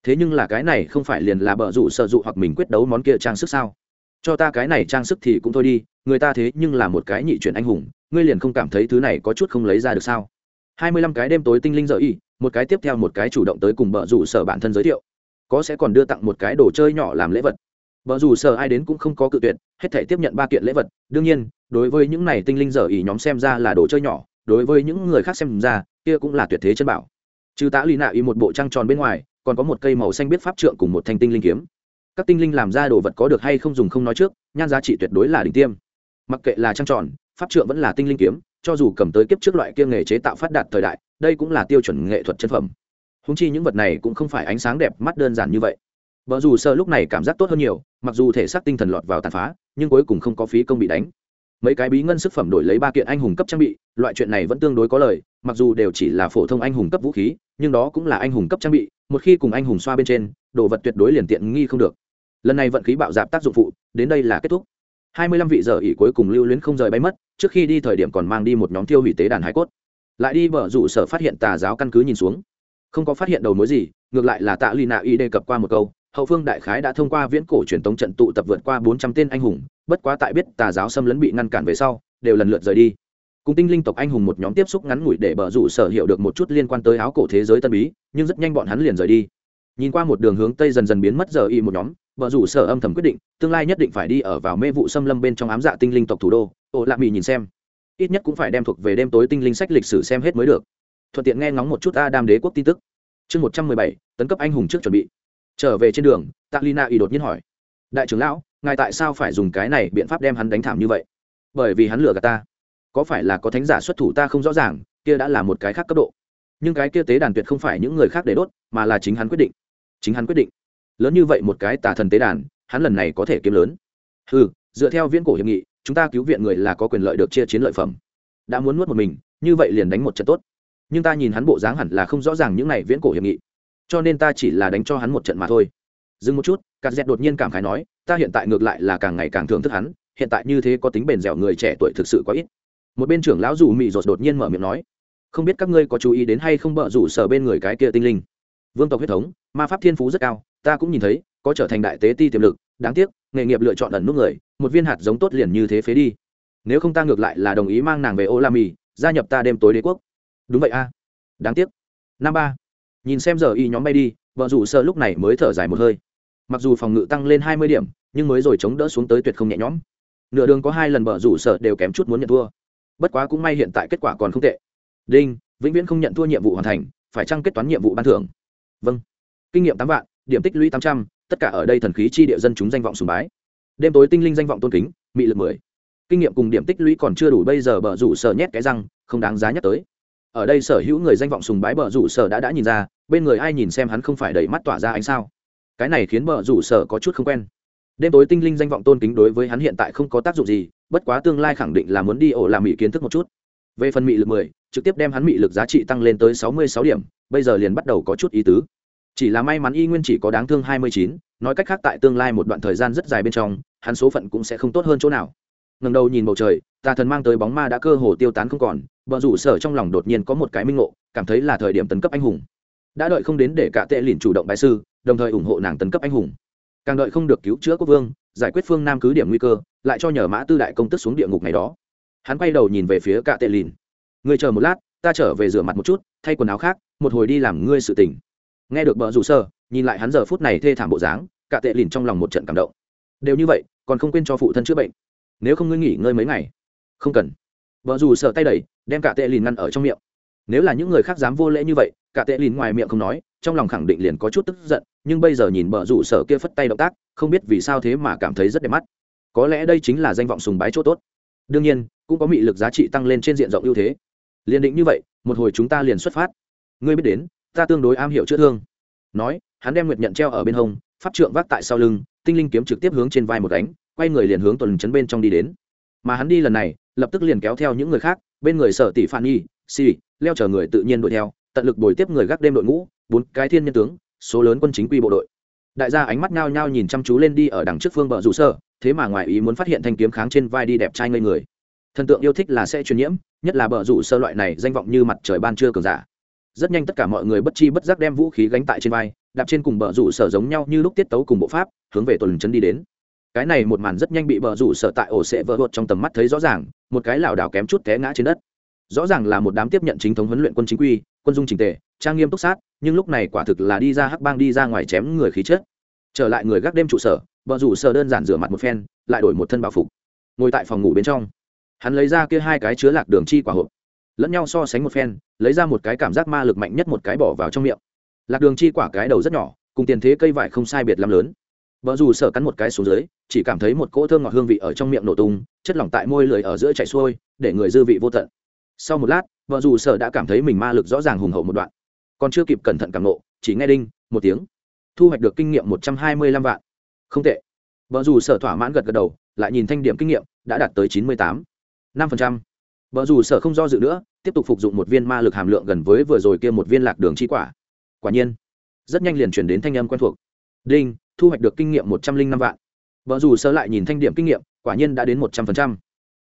thế nhưng là cái này không phải liền là bợ rủ sợ dụ hoặc mình quyết đấu món kia trang sức sao? Cho ta cái này trang sức thì cũng thôi đi, người ta thế nhưng là một cái nhị chuyển anh hùng, ngươi liền không cảm thấy thứ này có chút không lấy ra được sao? Hai mươi lăm cái đêm tối tinh linh dở ý, một cái tiếp theo một cái chủ động tới cùng bợ rủ sở bản thân giới thiệu. Có sẽ còn đưa tặng một cái đồ chơi nhỏ làm lễ vật. Bợ rủ sở ai đến cũng không có cự tuyệt, hết thể tiếp nhận ba kiện lễ vật. Đương nhiên, đối với những này tinh linh dở ý nhóm xem ra là đồ chơi nhỏ, đối với những người khác xem ra, kia cũng là tuyệt thế chân bảo. Trừ tá lì nạ y một bộ trăng tròn bên ngoài còn có một cây màu xanh biết pháp trượng cùng một thanh tinh linh kiếm. Các tinh linh làm ra đồ vật có được hay không dùng không nói trước, nhan giá trị tuyệt đối là đỉnh tiêm. Mặc kệ là trang tròn, pháp trượng vẫn là tinh linh kiếm, cho dù cầm tới kiếp trước loại kia nghề chế tạo phát đạt thời đại, đây cũng là tiêu chuẩn nghệ thuật chân phẩm. Húng chi những vật này cũng không phải ánh sáng đẹp, mắt đơn giản như vậy. Vợ dù sơ lúc này cảm giác tốt hơn nhiều, mặc dù thể xác tinh thần lọt vào tàn phá, nhưng cuối cùng không có phí công bị đánh mấy cái bí ngân sức phẩm đổi lấy ba kiện anh hùng cấp trang bị, loại chuyện này vẫn tương đối có lời, mặc dù đều chỉ là phổ thông anh hùng cấp vũ khí, nhưng đó cũng là anh hùng cấp trang bị, một khi cùng anh hùng xoa bên trên, đồ vật tuyệt đối liền tiện nghi không được. Lần này vận khí bạo dạp tác dụng phụ, đến đây là kết thúc. Hai mươi lăm vị giờ ỉ cuối cùng lưu luyến không rời bay mất, trước khi đi thời điểm còn mang đi một nhóm tiêu hủy tế đàn hải cốt. Lại đi bờ rủ sở phát hiện tà giáo căn cứ nhìn xuống. Không có phát hiện đầu mối gì, ngược lại là tạ lì nạ y đề cập qua một câu hậu phương đại khái đã thông qua viễn cổ truyền tống trận tụ tập vượt qua bốn trăm tên anh hùng, bất quá tại biết tà giáo xâm lấn bị ngăn cản về sau, đều lần lượt rời đi. Cùng tinh linh tộc anh hùng một nhóm tiếp xúc ngắn ngủi để bờ rủ sở hiểu được một chút liên quan tới áo cổ thế giới tân bí, nhưng rất nhanh bọn hắn liền rời đi. Nhìn qua một đường hướng tây dần dần biến mất giờ y một nhóm, bờ rủ sở âm thầm quyết định, tương lai nhất định phải đi ở vào mê vụ xâm lâm bên trong ám dạ tinh linh tộc thủ đô, ô lạ mỹ nhìn xem. Ít nhất cũng phải đem thuộc về đêm tối tinh linh sách lịch sử xem hết mới được. Thuận tiện nghe ngóng một chút a đam đế quốc tin tức. Chương một trăm mười bảy, tấn cấp anh hùng trước chuẩn bị trở về trên đường, tạ lina y đột nhiên hỏi, đại trưởng lão, ngài tại sao phải dùng cái này biện pháp đem hắn đánh thảm như vậy? Bởi vì hắn lừa gạt ta. Có phải là có thánh giả xuất thủ ta không rõ ràng, kia đã là một cái khác cấp độ. Nhưng cái kia tế đàn tuyệt không phải những người khác để đốt, mà là chính hắn quyết định. Chính hắn quyết định. Lớn như vậy một cái tà thần tế đàn, hắn lần này có thể kiếm lớn. Ừ dựa theo viễn cổ hiệp nghị, chúng ta cứu viện người là có quyền lợi được chia chiến lợi phẩm. Đã muốn nuốt một mình, như vậy liền đánh một trận tốt. Nhưng ta nhìn hắn bộ dáng hẳn là không rõ ràng những này viễn cổ hiệp nghị cho nên ta chỉ là đánh cho hắn một trận mà thôi. Dừng một chút cắt dẹt đột nhiên cảm khái nói, ta hiện tại ngược lại là càng ngày càng thưởng thức hắn, hiện tại như thế có tính bền dẻo người trẻ tuổi thực sự quá ít. Một bên trưởng lão dù mị rột đột nhiên mở miệng nói, không biết các ngươi có chú ý đến hay không bợ rủ sở bên người cái kia tinh linh. Vương tộc huyết thống, ma pháp thiên phú rất cao, ta cũng nhìn thấy, có trở thành đại tế ti tiềm lực, đáng tiếc, nghề nghiệp lựa chọn ẩn nút người, một viên hạt giống tốt liền như thế phế đi. Nếu không ta ngược lại là đồng ý mang nàng về ô la mì, gia nhập ta đêm tối đế quốc. Đúng vậy a. Đáng tiếc. Năm ba nhìn xem giờ y nhóm bay đi, vợ rủ sợ lúc này mới thở dài một hơi. Mặc dù phòng ngự tăng lên hai mươi điểm, nhưng mới rồi chống đỡ xuống tới tuyệt không nhẹ nhõm. Nửa đường có hai lần vợ rủ sợ đều kém chút muốn nhận thua. Bất quá cũng may hiện tại kết quả còn không tệ. Đinh, vĩnh viễn không nhận thua nhiệm vụ hoàn thành, phải chăng kết toán nhiệm vụ ban thưởng? Vâng. Kinh nghiệm tám vạn, điểm tích lũy tám trăm, tất cả ở đây thần khí chi địa dân chúng danh vọng sùng bái. Đêm tối tinh linh danh vọng tôn kính, mị lực mười. Kinh nghiệm cùng điểm tích lũy còn chưa đủ, bây giờ bờ rủ sở nhét cái răng, không đáng giá nhắc tới ở đây sở hữu người danh vọng sùng bái bờ rủ sở đã đã nhìn ra, bên người ai nhìn xem hắn không phải đẩy mắt tỏa ra ánh sao. Cái này khiến bờ rủ sở có chút không quen. Đêm tối tinh linh danh vọng tôn kính đối với hắn hiện tại không có tác dụng gì, bất quá tương lai khẳng định là muốn đi ổ làm mị kiến thức một chút. Về phần mị lực mười, trực tiếp đem hắn mị lực giá trị tăng lên tới sáu mươi sáu điểm, bây giờ liền bắt đầu có chút ý tứ. Chỉ là may mắn y nguyên chỉ có đáng thương hai mươi chín, nói cách khác tại tương lai một đoạn thời gian rất dài bên trong, hắn số phận cũng sẽ không tốt hơn chỗ nào. Ngầm đầu nhìn bầu trời, tà thần mang tới bóng ma đã cơ hồ tiêu tán không còn vợ rủ sở trong lòng đột nhiên có một cái minh ngộ, cảm thấy là thời điểm tấn cấp anh hùng. Đã đợi không đến để cả tệ lìn chủ động bại sư, đồng thời ủng hộ nàng tấn cấp anh hùng. Càng đợi không được cứu chữa quốc vương, giải quyết phương nam cứ điểm nguy cơ, lại cho nhờ mã tư đại công tức xuống địa ngục này đó. Hắn quay đầu nhìn về phía cả tệ lìn. Ngươi chờ một lát, ta trở về rửa mặt một chút, thay quần áo khác, một hồi đi làm ngươi sự tình. Nghe được bờ rủ sơ nhìn lại hắn giờ phút này thê thảm bộ dáng, cả tệ lìn trong lòng một trận cảm động. Đều như vậy, còn không quên cho phụ thân chữa bệnh. Nếu không ngươi nghỉ ngơi mấy ngày. Không cần vợ dù sợ tay đẩy, đem cả tệ lìn ngăn ở trong miệng. Nếu là những người khác dám vô lễ như vậy, cả tệ lìn ngoài miệng không nói, trong lòng khẳng định liền có chút tức giận, nhưng bây giờ nhìn bờ rủ sở kia phất tay động tác, không biết vì sao thế mà cảm thấy rất đẹp mắt. Có lẽ đây chính là danh vọng sùng bái chỗ tốt. Đương nhiên, cũng có mị lực giá trị tăng lên trên diện rộng ưu thế. Liền định như vậy, một hồi chúng ta liền xuất phát. Ngươi biết đến, ta tương đối am hiểu chữa thương. Nói, hắn đem nguyệt nhận treo ở bên hông, pháp trượng vác tại sau lưng, tinh linh kiếm trực tiếp hướng trên vai một đánh quay người liền hướng tuần chấn bên trong đi đến mà hắn đi lần này, lập tức liền kéo theo những người khác, bên người sở tỷ phan nhi si leo chờ người tự nhiên đuổi theo, tận lực bồi tiếp người gác đêm đội ngũ, bốn cái thiên nhân tướng, số lớn quân chính quy bộ đội. Đại gia ánh mắt nhao nhao nhìn chăm chú lên đi ở đằng trước phương bờ rủ sơ thế mà ngoài ý muốn phát hiện thanh kiếm kháng trên vai đi đẹp trai ngây người. Thần tượng yêu thích là sẽ truyền nhiễm, nhất là bờ rủ sơ loại này danh vọng như mặt trời ban trưa cường giả. Rất nhanh tất cả mọi người bất chi bất giác đem vũ khí gánh tại trên vai, đạp trên cùng bờ rủ sở giống nhau như lúc tiết tấu cùng bộ pháp, hướng về tuần chân đi đến cái này một màn rất nhanh bị bờ rủ sở tại ổ sệ vỡ vột trong tầm mắt thấy rõ ràng, một cái lảo đảo kém chút té ngã trên đất. Rõ ràng là một đám tiếp nhận chính thống huấn luyện quân chính quy, quân dung trình tề, trang nghiêm túc sát, nhưng lúc này quả thực là đi ra hắc bang đi ra ngoài chém người khí chết trở lại người gác đêm trụ sở, bờ rủ sở đơn giản rửa mặt một phen, lại đổi một thân bảo phục. Ngồi tại phòng ngủ bên trong, hắn lấy ra kia hai cái chứa lạc đường chi quả hộp, lẫn nhau so sánh một phen, lấy ra một cái cảm giác ma lực mạnh nhất một cái bỏ vào trong miệng. Lạc đường chi quả cái đầu rất nhỏ, cùng tiền thế cây vải không sai biệt lắm lớn vợ dù sợ cắn một cái xuống dưới, chỉ cảm thấy một cỗ thơm ngọt hương vị ở trong miệng nổ tung, chất lỏng tại môi lưỡi ở giữa chảy xuôi, để người dư vị vô tận. Sau một lát, vợ dù sợ đã cảm thấy mình ma lực rõ ràng hùng hậu một đoạn. Còn chưa kịp cẩn thận cảm nộ, chỉ nghe đinh, một tiếng. Thu hoạch được kinh nghiệm một trăm hai mươi lăm vạn. Không tệ. Vợ dù sợ thỏa mãn gật gật đầu, lại nhìn thanh điểm kinh nghiệm, đã đạt tới chín mươi tám. Năm phần trăm. Vợ dù sợ không do dự nữa, tiếp tục phục dụng một viên ma lực hàm lượng gần với vừa rồi kia một viên lạc đường chi quả. Quả nhiên, rất nhanh liền chuyển đến thanh âm quen thuộc. Đinh thu hoạch được kinh nghiệm một trăm linh năm vạn. Vợ dù sơ lại nhìn thanh điểm kinh nghiệm, quả nhiên đã đến một trăm linh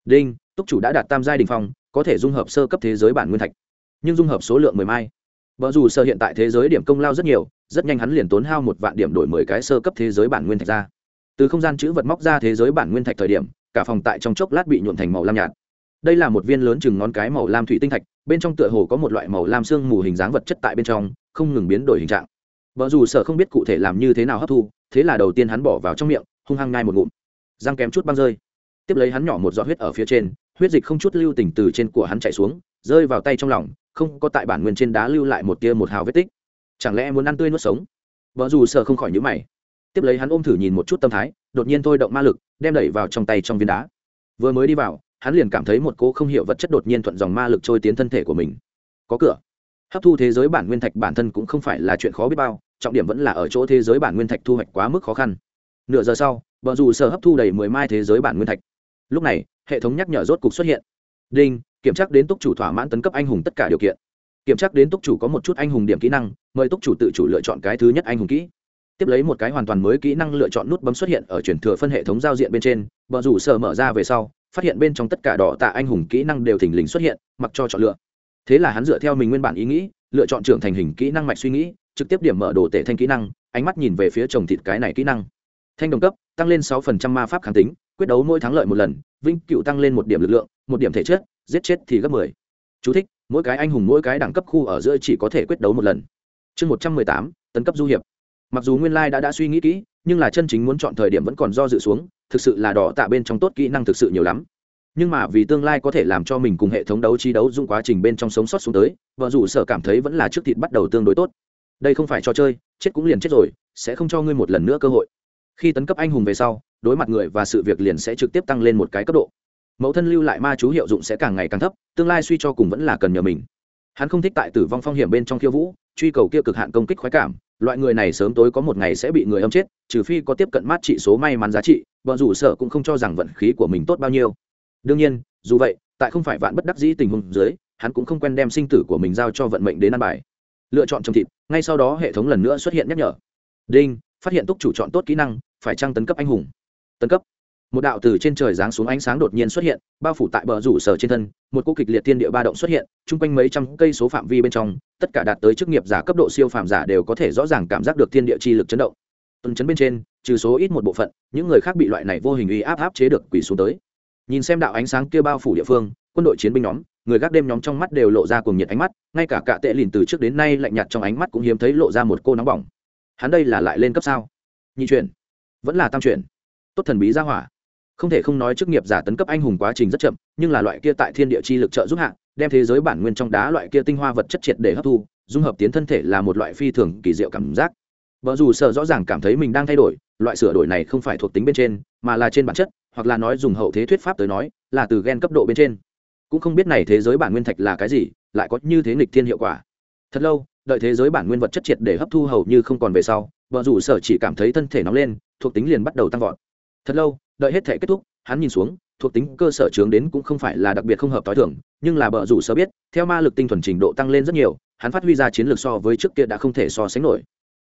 đinh, túc chủ đã đạt tam giai đình phong, có thể dung hợp sơ cấp thế giới bản nguyên thạch. Nhưng dung hợp số lượng mười mai. Vợ dù sơ hiện tại thế giới điểm công lao rất nhiều, rất nhanh hắn liền tốn hao một vạn điểm đổi mười cái sơ cấp thế giới bản nguyên thạch ra. Từ không gian chữ vật móc ra thế giới bản nguyên thạch thời điểm, cả phòng tại trong chốc lát bị nhuộn thành màu lam nhạt. Đây là một viên lớn chừng ngón cái màu lam thủy tinh thạch, bên trong tựa hồ có một loại màu lam xương mù hình dáng vật chất tại bên trong, không ngừng biến đổi hình trạng. Vợ dù sở không biết cụ thể làm như thế nào hấp thu thế là đầu tiên hắn bỏ vào trong miệng, hung hăng ngai một ngụm. Răng kém chút băng rơi. Tiếp lấy hắn nhỏ một giọt huyết ở phía trên, huyết dịch không chút lưu tình từ trên của hắn chạy xuống, rơi vào tay trong lòng, không có tại bản nguyên trên đá lưu lại một tia một hào vết tích. Chẳng lẽ muốn ăn tươi nuốt sống? Vợ dù sợ không khỏi nhữ mày. Tiếp lấy hắn ôm thử nhìn một chút tâm thái, đột nhiên thôi động ma lực, đem đẩy vào trong tay trong viên đá. Vừa mới đi vào, hắn liền cảm thấy một cô không hiểu vật chất đột nhiên thuận dòng ma lực trôi tiến thân thể của mình. Có cửa. Hấp thu thế giới bản nguyên thạch bản thân cũng không phải là chuyện khó biết bao trọng điểm vẫn là ở chỗ thế giới bản nguyên thạch thu hoạch quá mức khó khăn. Nửa giờ sau vợ dù sở hấp thu đầy mười mai thế giới bản nguyên thạch. Lúc này, hệ thống nhắc nhở rốt cục xuất hiện. Đinh, kiểm tra đến túc chủ thỏa mãn tấn cấp anh hùng tất cả điều kiện. Kiểm tra đến túc chủ có một chút anh hùng điểm kỹ năng, mời túc chủ tự chủ lựa chọn cái thứ nhất anh hùng kỹ. Tiếp lấy một cái hoàn toàn mới kỹ năng lựa chọn nút bấm xuất hiện ở chuyển thừa phân hệ thống giao diện bên trên vợ rủ sở mở ra về sau, phát hiện bên trong tất cả đỏ tạ anh hùng kỹ năng đều thình lình xuất hiện, mặc cho chọn lựa. Thế là hắn dựa theo mình nguyên bản ý nghĩ lựa chọn trưởng thành hình kỹ năng mạch suy nghĩ trực tiếp điểm mở đồ tể thanh kỹ năng ánh mắt nhìn về phía chồng thịt cái này kỹ năng. Thanh đồng cấp tăng lên sáu phần trăm ma pháp kháng tính quyết đấu mỗi thắng lợi một lần vinh cựu tăng lên một điểm lực lượng một điểm thể chất giết chết thì gấp mười. Chú thích, mỗi cái anh hùng mỗi cái đẳng cấp khu ở giữa chỉ có thể quyết đấu một lần. Chương một trăm mười tám tấn cấp du hiệp. Mặc dù nguyên lai đã đã suy nghĩ kỹ nhưng là chân chính muốn chọn thời điểm vẫn còn do dự xuống thực sự là đỏ tạ bên trong tốt kỹ năng thực sự nhiều lắm. Nhưng mà vì tương lai có thể làm cho mình cùng hệ thống đấu trí đấu dung quá trình bên trong sống sót xuống tới vợ rủ sở cảm thấy vẫn là trước thịt bắt đầu tương đối tốt. Đây không phải cho chơi, chết cũng liền chết rồi, sẽ không cho ngươi một lần nữa cơ hội. Khi tấn cấp anh hùng về sau, đối mặt người và sự việc liền sẽ trực tiếp tăng lên một cái cấp độ. Mẫu thân lưu lại ma chú hiệu dụng sẽ càng ngày càng thấp, tương lai suy cho cùng vẫn là cần nhờ mình. Hắn không thích tại tử vong phong hiểm bên trong khiêu vũ, truy cầu kia cực hạn công kích khoái cảm, loại người này sớm tối có một ngày sẽ bị người âm chết, trừ phi có tiếp cận mát trị số may mắn giá trị, vợ rủ sở cũng không cho rằng vận khí của mình tốt bao nhiêu. Đương nhiên, dù vậy, tại không phải vạn bất đắc dĩ tình huống dưới hắn cũng không quen đem sinh tử của mình giao cho vận mệnh đến ăn bài. Lựa chọn trồng thịt, ngay sau đó hệ thống lần nữa xuất hiện nhắc nhở. Đinh, phát hiện túc chủ chọn tốt kỹ năng, phải trăng tấn cấp anh hùng. Tấn cấp. Một đạo từ trên trời giáng xuống ánh sáng đột nhiên xuất hiện, bao phủ tại bờ rủ sở trên thân, một cô kịch liệt thiên địa ba động xuất hiện, chung quanh mấy trăm cây số phạm vi bên trong, tất cả đạt tới chức nghiệp giả cấp độ siêu phàm giả đều có thể rõ ràng cảm giác được thiên địa chi lực chấn động. Tuần chấn bên trên, trừ số ít một bộ phận, những người khác bị loại này vô hình uy áp áp chế được quỷ xuống tới. Nhìn xem đạo ánh sáng kia bao phủ địa phương, quân đội chiến binh nhóm người gác đêm nhóm trong mắt đều lộ ra cùng nhiệt ánh mắt, ngay cả cạ tệ lìn từ trước đến nay lạnh nhạt trong ánh mắt cũng hiếm thấy lộ ra một cô nóng bỏng. Hắn đây là lại lên cấp sao? Nhị chuyển. Vẫn là tam chuyển. Tốt thần bí ra hỏa. Không thể không nói chức nghiệp giả tấn cấp anh hùng quá trình rất chậm, nhưng là loại kia tại thiên địa chi lực trợ giúp hạ, đem thế giới bản nguyên trong đá loại kia tinh hoa vật chất triệt để hấp thu, dung hợp tiến thân thể là một loại phi thường kỳ diệu cảm giác. Vợ dù sợ rõ ràng cảm thấy mình đang thay đổi, loại sửa đổi này không phải thuộc tính bên trên, mà là trên bản chất, hoặc là nói dùng hậu thế thuyết pháp tới nói, là từ gen cấp độ bên trên cũng không biết này thế giới bản nguyên thạch là cái gì, lại có như thế nghịch thiên hiệu quả. Thật lâu, đợi thế giới bản nguyên vật chất triệt để hấp thu hầu như không còn về sau, vợ rủ sở chỉ cảm thấy thân thể nóng lên, thuộc tính liền bắt đầu tăng vọt. Thật lâu, đợi hết thể kết thúc, hắn nhìn xuống, thuộc tính cơ sở trướng đến cũng không phải là đặc biệt không hợp t h i thưởng nhưng là bờ rủ sở biết, theo ma lực tinh thuần trình độ tăng lên rất nhiều, hắn phát huy ra chiến lược so với trước kia đã không thể so sánh nổi.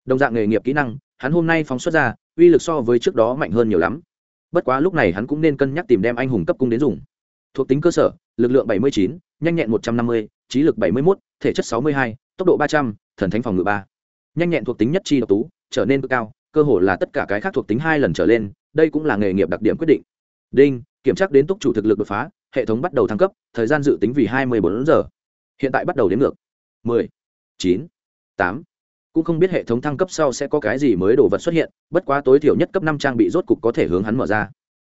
Đồng dạng nghề nghiệp kỹ năng, hắn hôm nay phóng xuất ra, uy lực so với trước đó mạnh hơn nhiều lắm. Bất quá lúc này hắn cũng nên cân nhắc tìm đem anh hùng cấp cung đến dùng thuộc tính cơ sở lực lượng 79, nhanh nhẹn 150, trí lực 71, thể chất 62, tốc độ 300, thần thánh phòng ngự 3. nhanh nhẹn thuộc tính nhất chi độc tú trở nên cực cao cơ hồ là tất cả cái khác thuộc tính hai lần trở lên đây cũng là nghề nghiệp đặc điểm quyết định. Đinh kiểm tra đến túc chủ thực lực đột phá hệ thống bắt đầu thăng cấp thời gian dự tính vì hai mươi bốn giờ. Hiện tại bắt đầu đến ngược. mười chín tám. Cũng không biết hệ thống thăng cấp sau sẽ có cái gì mới đồ vật xuất hiện bất quá tối thiểu nhất cấp năm trang bị rốt cục có thể hướng hắn mở ra.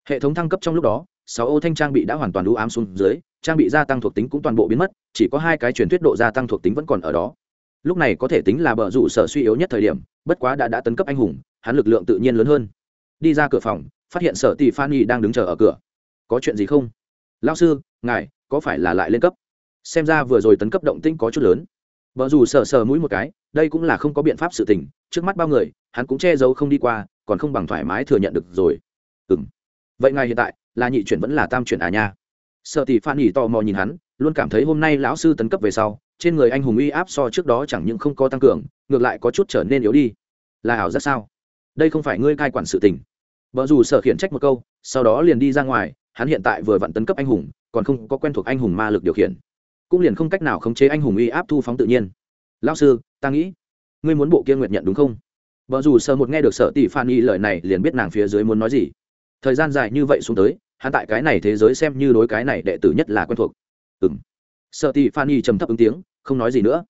Hệ thống thăng cấp trong lúc đó sáu ô thanh trang bị đã hoàn toàn đủ ám xuống dưới, trang bị gia tăng thuộc tính cũng toàn bộ biến mất, chỉ có hai cái truyền thuyết độ gia tăng thuộc tính vẫn còn ở đó. Lúc này có thể tính là bờ rủ sở suy yếu nhất thời điểm, bất quá đã đã tấn cấp anh hùng, hắn lực lượng tự nhiên lớn hơn. Đi ra cửa phòng, phát hiện sở tỷ phan nhi đang đứng chờ ở cửa. Có chuyện gì không? Lao sư, ngài, có phải là lại lên cấp? Xem ra vừa rồi tấn cấp động tĩnh có chút lớn. Vợ dù sờ sờ mũi một cái, đây cũng là không có biện pháp sự tình, trước mắt bao người, hắn cũng che giấu không đi qua, còn không bằng thoải mái thừa nhận được rồi. Ừ m vậy ngài hiện tại là nhị chuyển vẫn là tam chuyển à nha. Sợ tỷ phan nhỉ tò mò nhìn hắn, luôn cảm thấy hôm nay lão sư tấn cấp về sau, trên người anh hùng uy áp so trước đó chẳng những không có tăng cường, ngược lại có chút trở nên yếu đi. Là ảo rất sao? Đây không phải ngươi cai quản sự tình. Vợ dù sở khiển trách một câu, sau đó liền đi ra ngoài, hắn hiện tại vừa vặn tấn cấp anh hùng, còn không có quen thuộc anh hùng ma lực điều khiển. Cũng liền không cách nào khống chế anh hùng uy áp thu phóng tự nhiên. Lão sư, ta nghĩ, ngươi muốn bộ kia nguyện nhận đúng không? Vợ dù sợ một nghe được sợ tỷ phan y lời này liền biết nàng phía dưới muốn nói gì thời gian dài như vậy xuống tới, hắn tại cái này thế giới xem như đối cái này đệ tử nhất là quen thuộc. Ừng sợ tỷ phan y trầm thấp ứng tiếng, không nói gì nữa.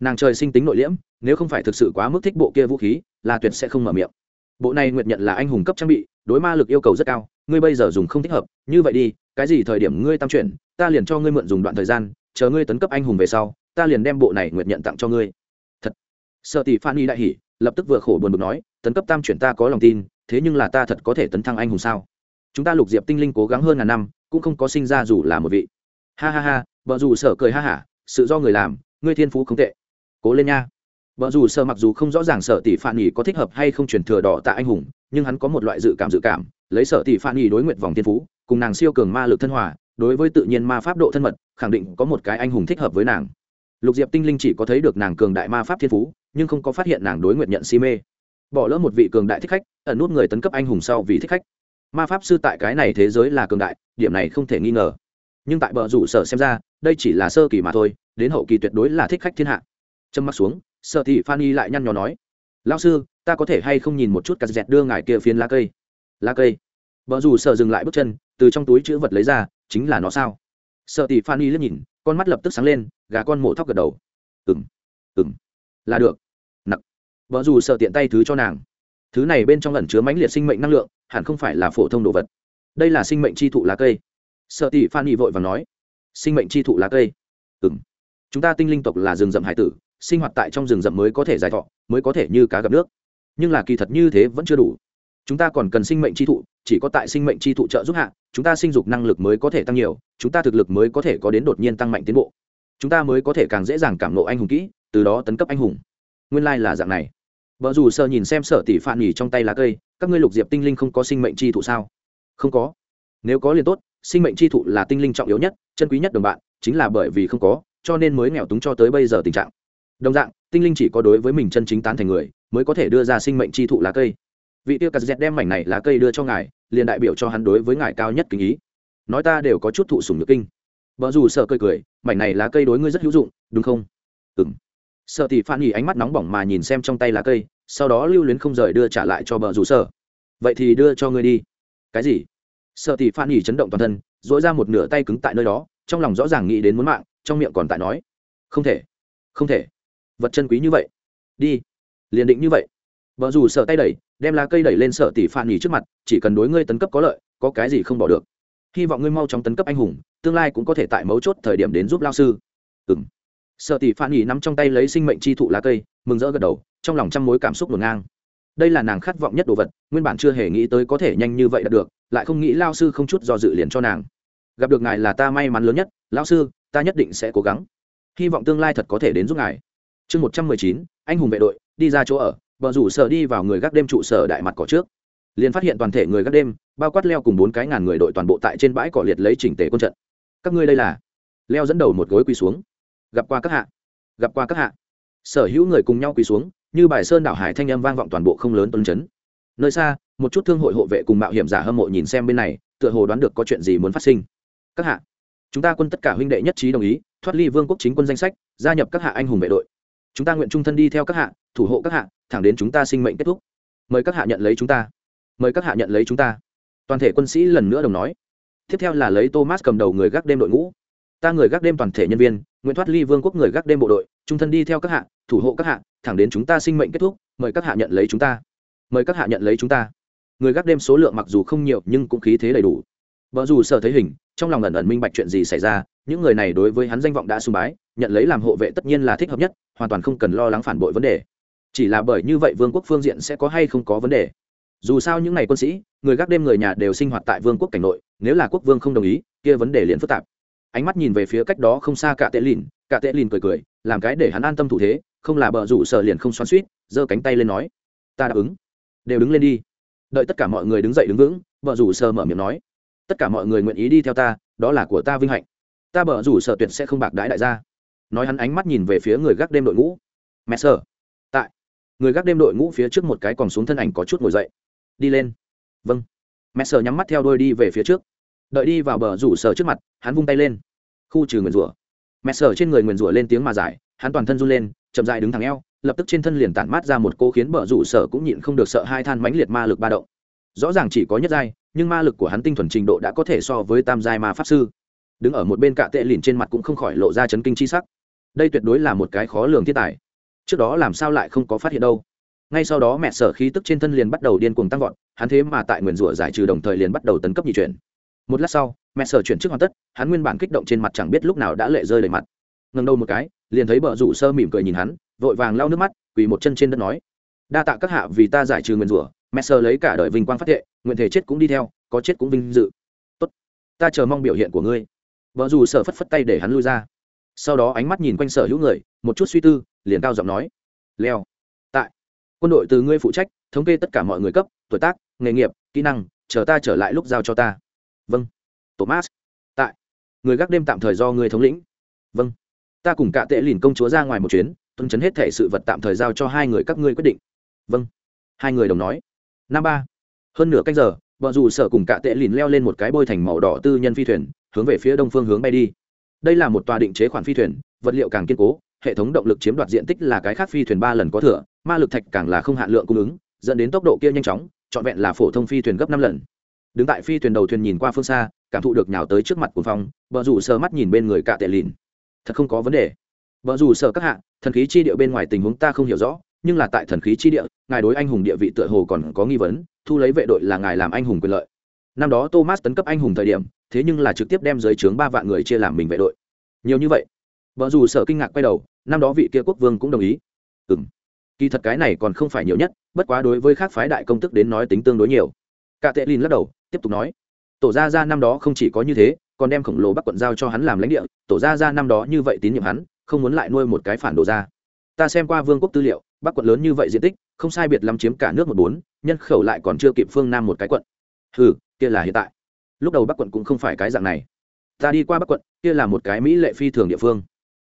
Nàng trời sinh tính nội liễm, nếu không phải thực sự quá mức thích bộ kia vũ khí, là tuyệt sẽ không mở miệng. Bộ này Nguyệt nhận là anh hùng cấp trang bị, đối ma lực yêu cầu rất cao, ngươi bây giờ dùng không thích hợp, như vậy đi, cái gì thời điểm ngươi tam chuyển, ta liền cho ngươi mượn dùng đoạn thời gian, chờ ngươi tấn cấp anh hùng về sau, ta liền đem bộ này Nguyệt nhận tặng cho ngươi. Thật. Sợ tỷ phan y đại hỉ, lập tức vừa khổ buồn bực nói, tấn cấp tam chuyển ta có lòng tin thế nhưng là ta thật có thể tấn thăng anh hùng sao? Chúng ta lục diệp tinh linh cố gắng hơn ngàn năm, cũng không có sinh ra dù là một vị. Ha ha ha, vợ dù sở cười ha hả, sự do người làm, ngươi thiên phú không tệ. Cố lên nha. Vợ dù sở mặc dù không rõ ràng sở tỷ phản nghỉ có thích hợp hay không truyền thừa đỏ tạ anh hùng, nhưng hắn có một loại dự cảm dự cảm, lấy sở tỷ phản nghỉ đối nguyện vòng thiên phú, cùng nàng siêu cường ma lực thân hòa, đối với tự nhiên ma pháp độ thân mật, khẳng định có một cái anh hùng thích hợp với nàng. Lục diệp tinh linh chỉ có thấy được nàng cường đại ma pháp thiên phú, nhưng không có phát hiện nàng đối nguyện nhận si mê bỏ lỡ một vị cường đại thích khách, ẩn nút người tấn cấp anh hùng sau vì thích khách. Ma pháp sư tại cái này thế giới là cường đại, điểm này không thể nghi ngờ. Nhưng tại bờ rủ sở xem ra, đây chỉ là sơ kỳ mà thôi, đến hậu kỳ tuyệt đối là thích khách thiên hạ. Trâm mắt xuống sợ thị phan lại nhăn nhò nói lao sư, ta có thể hay không nhìn một chút cà dẹt đưa ngài kia phiến lá cây? Lá cây? Vợ dù sợ dừng lại bước chân, từ trong túi chữ vật lấy ra, chính là nó sao? Sợ tỷ phan y liếc nhìn, con mắt lập tức sáng lên, gà con mổ thóc gật đầu. Ừng ừng là được vợ dù sợ tiện tay thứ cho nàng. Thứ này bên trong ẩn chứa mãnh liệt sinh mệnh năng lượng, hẳn không phải là phổ thông đồ vật. Đây là sinh mệnh chi thụ lá cây. Sợ tỷ phan y vội và nói, sinh mệnh chi thụ lá cây? Ừng chúng ta tinh linh tộc là rừng rậm hải tử, sinh hoạt tại trong rừng rậm mới có thể giải thọ, mới có thể như cá gặp nước. Nhưng là kỳ thật như thế vẫn chưa đủ. Chúng ta còn cần sinh mệnh chi thụ, chỉ có tại sinh mệnh chi thụ trợ giúp hạ, chúng ta sinh dục năng lực mới có thể tăng nhiều, chúng ta thực lực mới có thể có đến đột nhiên tăng mạnh tiến bộ. Chúng ta mới có thể càng dễ dàng cảm nộ anh hùng kỹ, từ đó tấn cấp anh hùng. Nguyên lai、like、là dạng này vợ dù sợ nhìn xem sở tỷ phản nhỉ trong tay lá cây, các ngươi lục diệp tinh linh không có sinh mệnh chi thụ sao? Không có. Nếu có liền tốt, sinh mệnh chi thụ là tinh linh trọng yếu nhất, chân quý nhất đồng bạn, chính là bởi vì không có, cho nên mới nghèo túng cho tới bây giờ tình trạng. Đồng dạng, tinh linh chỉ có đối với mình chân chính tán thành người, mới có thể đưa ra sinh mệnh chi thụ lá cây. Vị tiêu cà dẹt đem mảnh này lá cây đưa cho ngài, liền đại biểu cho hắn đối với ngài cao nhất kính ý. Nói ta đều có chút thụ sùng nhược kinh. Vợ dù sợ cười cười, mảnh này lá cây đối ngươi rất hữu dụng, đúng không? Ừng sợ tỷ phan nghỉ ánh mắt nóng bỏng mà nhìn xem trong tay lá cây, sau đó lưu luyến không rời đưa trả lại cho bờ rủ sợ vậy thì đưa cho ngươi đi. Cái gì? Sợ tỷ phan nghỉ chấn động toàn thân dỗi ra một nửa tay cứng tại nơi đó, trong lòng rõ ràng nghĩ đến muốn mạng, trong miệng còn tại nói. Không thể. Không thể. Vật chân quý như vậy. Đi. Liền định như vậy. Vợ dù sợ tay đẩy, đem lá cây đẩy lên sợ tỷ phan nhì trước mặt, chỉ cần đối ngươi tấn cấp có lợi, có cái gì không bỏ được. Hy vọng ngươi mau chóng tấn cấp anh hùng, tương lai cũng có thể tại mấu chốt thời điểm đến giúp lao sư. Ừng sợ tỷ phản nghỉ nắm trong tay lấy sinh mệnh chi thụ lá cây, mừng rỡ gật đầu, trong lòng trăm mối cảm xúc ngổn ngang. Đây là nàng khát vọng nhất đồ vật, nguyên bản chưa hề nghĩ tới có thể nhanh như vậy đạt được, lại không nghĩ lao sư không chút do dự liền cho nàng. Gặp được ngài là ta may mắn lớn nhất lao sư, ta nhất định sẽ cố gắng. Hy vọng tương lai thật có thể đến giúp ngài. Chương một trăm mười chín, anh hùng vệ đội, đi ra chỗ ở, vợ rủ sở đi vào người gác đêm trụ sở đại mặt cỏ trước. Liền phát hiện toàn thể người gác đêm, bao quát leo cùng bốn cái ngàn người đội toàn bộ tại trên bãi cỏ liệt lấy chỉnh tề quân trận. Các ngươi đây là? Leo dẫn đầu một gối quỳ xuống gặp qua các hạ. Gặp qua các hạ. Sở hữu người cùng nhau quỳ xuống, như bài sơn đảo hải thanh âm vang vọng toàn bộ không lớn tuấn chấn. Nơi xa, một chút thương hội hộ vệ cùng mạo hiểm giả hâm mộ nhìn xem bên này, tựa hồ đoán được có chuyện gì muốn phát sinh. Các hạ, chúng ta quân tất cả huynh đệ nhất trí đồng ý, thoát ly vương quốc chính quân danh sách, gia nhập các hạ anh hùng vệ đội. Chúng ta nguyện trung thân đi theo các hạ, thủ hộ các hạ, thẳng đến chúng ta sinh mệnh kết thúc. Mời các hạ nhận lấy chúng ta. Mời các hạ nhận lấy chúng ta. Toàn thể quân sĩ lần nữa đồng nói. Tiếp theo là lấy thomas cầm đầu người gác đêm đội ngũ ta người gác đêm toàn thể nhân viên, nguyện thoát ly vương quốc người gác đêm bộ đội, trung thân đi theo các hạ, thủ hộ các hạ, thẳng đến chúng ta sinh mệnh kết thúc, mời các hạ nhận lấy chúng ta. Mời các hạ nhận lấy chúng ta. Người gác đêm số lượng mặc dù không nhiều nhưng cũng khí thế đầy đủ. Vợ dù sợ thấy hình, trong lòng ẩn ẩn minh bạch chuyện gì xảy ra, những người này đối với hắn danh vọng đã sùng bái, nhận lấy làm hộ vệ tất nhiên là thích hợp nhất, hoàn toàn không cần lo lắng phản bội vấn đề. Chỉ là bởi như vậy vương quốc phương diện sẽ có hay không có vấn đề. Dù sao những ngày quân sĩ, người gác đêm người nhà đều sinh hoạt tại vương quốc cảnh nội, nếu là quốc vương không đồng ý, kia vấn đề liền phức tạp ánh mắt nhìn về phía cách đó không xa cả tệ lìn, cả tệ lìn cười cười, làm cái để hắn an tâm thủ thế, không là bờ rủ sợ liền không xoắn suýt, giơ cánh tay lên nói, ta đáp ứng. Đều đứng lên đi. Đợi tất cả mọi người đứng dậy đứng vững bờ rủ sợ mở miệng nói, tất cả mọi người nguyện ý đi theo ta, đó là của ta vinh hạnh. Ta bờ rủ sợ tuyệt sẽ không bạc đãi đại gia. Nói hắn ánh mắt nhìn về phía người gác đêm đội ngũ. Mẹ sợ. Tại. Người gác đêm đội ngũ phía trước một cái còn xuống thân ảnh có chút ngồi dậy. Đi lên. Vâng. Mẹ sợ nhắm mắt theo đôi đi về phía trước. Đợi đi vào bờ rủ sợ trước mặt, hắn vung tay lên khu trừ nguyền rủa. Mẹ sở trên người nguyền rủa lên tiếng mà giải, hắn toàn thân run lên, chậm dại đứng thẳng eo, lập tức trên thân liền tản mát ra một cô khiến bờ rủ sở cũng nhịn không được sợ hai than mãnh liệt ma lực ba động. Rõ ràng chỉ có nhất giai, nhưng ma lực của hắn tinh thuần trình độ đã có thể so với tam giai ma pháp sư. Đứng ở một bên cạ tệ lìn trên mặt cũng không khỏi lộ ra chấn kinh chi sắc. Đây tuyệt đối là một cái khó lường thiết tài. Trước đó làm sao lại không có phát hiện đâu. Ngay sau đó mẹ sở khí tức trên thân liền bắt đầu điên cuồng tăng vọt, hắn thế mà tại nguyền rủa giải trừ đồng thời liền bắt đầu tấn cấp nhị chuyển một lát sau, mẹ sở chuyển chức hoàn tất, hắn nguyên bản kích động trên mặt chẳng biết lúc nào đã lệ rơi đầy mặt. Ngần đầu một cái, liền thấy bờ rủ sơ mỉm cười nhìn hắn, vội vàng lau nước mắt, quỳ một chân trên đất nói, đa tạ các hạ vì ta giải trừ nguyền rủa, mẹ sở lấy cả đời vinh quang phát thệ, nguyện thể chết cũng đi theo, có chết cũng vinh dự. Tốt, ta chờ mong biểu hiện của ngươi. Vợ dù sở phất phất tay để hắn lui ra. Sau đó ánh mắt nhìn quanh sở hữu người, một chút suy tư, liền cao giọng nói, leo, tại, quân đội từ ngươi phụ trách, thống kê tất cả mọi người cấp, tuổi tác, nghề nghiệp, kỹ năng, chờ ta trở lại lúc giao cho ta vâng. Thomas. Tại. Người gác đêm tạm thời do người thống lĩnh. Vâng. Ta cùng cả tệ lìn công chúa ra ngoài một chuyến, tuân chấn hết thể sự vật tạm thời giao cho hai người các ngươi quyết định. Vâng. Hai người đồng nói. Năm ba. Hơn nửa canh giờ vợ dù sở cùng cả tệ lìn leo lên một cái bôi thành màu đỏ tư nhân phi thuyền, hướng về phía đông phương hướng bay đi. Đây là một tòa định chế khoản phi thuyền, vật liệu càng kiên cố, hệ thống động lực chiếm đoạt diện tích là cái khác phi thuyền ba lần có thừa, ma lực thạch càng là không hạn lượng cung ứng, dẫn đến tốc độ kia nhanh chóng, trọn vẹn là phổ thông phi thuyền gấp năm lần đứng tại phi thuyền đầu thuyền nhìn qua phương xa, cảm thụ được nhào tới trước mặt của phong vợ rủ sờ mắt nhìn bên người cạ tệ lìn. Thật không có vấn đề. Vợ rủ sờ các hạ, thần khí chi địa bên ngoài tình huống ta không hiểu rõ, nhưng là tại thần khí chi địa, ngài đối anh hùng địa vị tựa hồ còn có nghi vấn, thu lấy vệ đội là ngài làm anh hùng quyền lợi. Năm đó thomas tấn cấp anh hùng thời điểm, thế nhưng là trực tiếp đem giới trướng ba vạn người chia làm mình vệ đội. Nhiều như vậy. Vợ dù sợ kinh ngạc quay đầu, năm đó vị kia quốc vương cũng đồng ý. Ừ m kỳ thật cái này còn không phải nhiều nhất, bất quá đối với khác phái đại công tức đến nói tính tương đối nhiều. Cả tệ lin lắc đầu tiếp tục nói, tổ gia gia năm đó không chỉ có như thế, còn đem khổng lồ bắc quận giao cho hắn làm lãnh địa, tổ gia gia năm đó như vậy tín nhiệm hắn, không muốn lại nuôi một cái phản đồ ra ta xem qua vương quốc tư liệu, bắc quận lớn như vậy diện tích, không sai biệt lắm chiếm cả nước một bốn, nhân khẩu lại còn chưa kịp phương nam một cái quận. Ừ kia là hiện tại. Lúc đầu bắc quận cũng không phải cái dạng này. Ta đi qua bắc quận, kia là một cái mỹ lệ phi thường địa phương.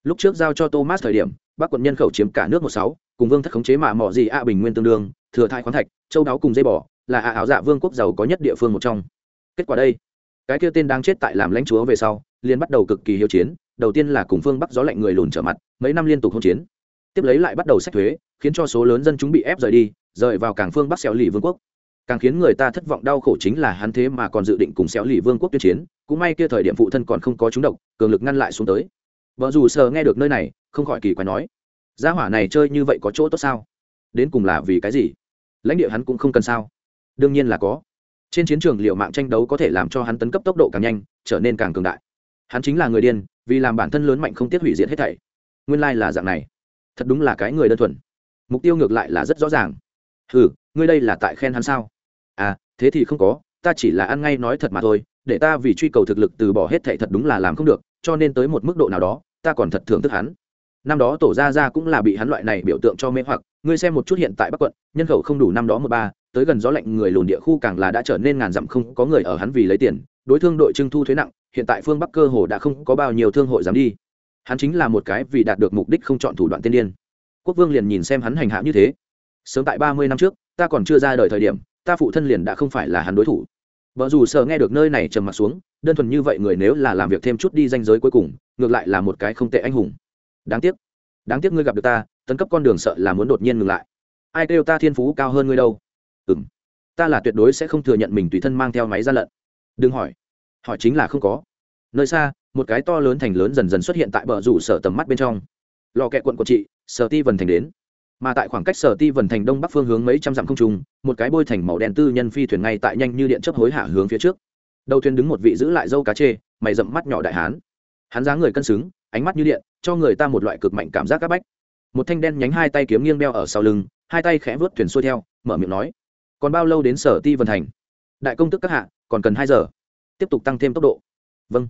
Lúc trước giao cho thomas thời điểm, bắc quận nhân khẩu chiếm cả nước một sáu, cùng vương thất khống chế mạ mỏ gì a bình nguyên tương đương, thừa thai khoáng thạch, châu đáo cùng dây bò là a ảo dạ vương quốc giàu có nhất địa phương một trong. Kết quả đây, cái kia tên đang chết tại làm lãnh chúa về sau liên bắt đầu cực kỳ hiếu chiến, đầu tiên là cùng phương bắc gió lạnh người lùn trở mặt, mấy năm liên tục hỗn chiến. Tiếp lấy lại bắt đầu sách thuế, khiến cho số lớn dân chúng bị ép rời đi, rời vào cảng phương bắc xẻo lì vương quốc. Càng khiến người ta thất vọng đau khổ chính là hắn thế mà còn dự định cùng xéo lì vương quốc tuyên chiến, cũng may kia thời điểm phụ thân còn không có chúng độc, cường lực ngăn lại xuống tới. Vợ dù sờ nghe được nơi này, không khỏi kỳ quái nói, gia hỏa này chơi như vậy có chỗ tốt sao? Đến cùng là vì cái gì? Lãnh địa hắn cũng không cần sao? Đương nhiên là có. Trên chiến trường liệu mạng tranh đấu có thể làm cho hắn tấn cấp tốc độ càng nhanh, trở nên càng cường đại. Hắn chính là người điên, vì làm bản thân lớn mạnh không tiếc hủy diệt hết thảy. Nguyên lai là dạng này. Thật đúng là cái người đơn thuần. Mục tiêu ngược lại là rất rõ ràng. Ừ ngươi đây là tại khen hắn sao? À thế thì không có, ta chỉ là ăn ngay nói thật mà thôi, để ta vì truy cầu thực lực từ bỏ hết thảy thật đúng là làm không được, cho nên tới một mức độ nào đó, ta còn thật thưởng thức hắn. Năm đó tổ gia gia cũng là bị hắn loại này biểu tượng cho mê hoặc, ngươi xem một chút hiện tại bắc quận, nhân khẩu không đủ năm đó một ba tới gần gió lạnh người lùn địa khu càng là đã trở nên ngàn dặm không có người ở hắn vì lấy tiền, đối thương đội trưng thu thuế nặng, hiện tại phương bắc cơ hồ đã không có bao nhiêu thương hội dám đi. Hắn chính là một cái vì đạt được mục đích không chọn thủ đoạn tiên điên. Quốc vương liền nhìn xem hắn hành hạ như thế. Sớm tại ba mươi năm trước, ta còn chưa ra đời thời điểm, ta phụ thân liền đã không phải là hắn đối thủ. Vợ dù sợ nghe được nơi này trầm m ặ t xuống, đơn thuần như vậy người nếu là làm việc thêm chút đi danh giới cuối cùng, ngược lại là một cái không tệ anh hùng. Đáng tiếc đáng tiếc ngươi gặp được ta, tấn cấp con đường sợ là muốn đột nhiên ngừng lại. Ai kêu ta thiên phú cao hơn ngươi đâu? Ừ m ta là tuyệt đối sẽ không thừa nhận mình tùy thân mang theo máy ra lận. Đừng hỏi. Hỏi chính là không có. Nơi xa, một cái to lớn thành lớn dần dần xuất hiện tại bờ rủ sở tầm mắt bên trong. Lò kẹ quận của chị sở ti vần thành đến. Mà tại khoảng cách sở ti vần thành đông bắc phương hướng mấy trăm dặm không trùng một cái bôi thành màu đen tư nhân phi thuyền ngay tại nhanh như điện chấp hối hả hướng phía trước. Đầu thuyền đứng một vị giữ lại dâu cá chê, mày rậm mắt nhỏ đại hán. Hắn dáng người cân xứng, ánh mắt như điện, cho người ta một loại cực mạnh cảm giác c bách. Một thanh đen nhánh hai tay kiếm nghiêng đeo ở sau lưng, hai tay khẽ vớt thuyền xuôi theo, mở miệng nói còn bao lâu đến sở ti vân thành đại công tức các hạ, còn cần hai giờ. Tiếp tục tăng thêm tốc độ. Vâng.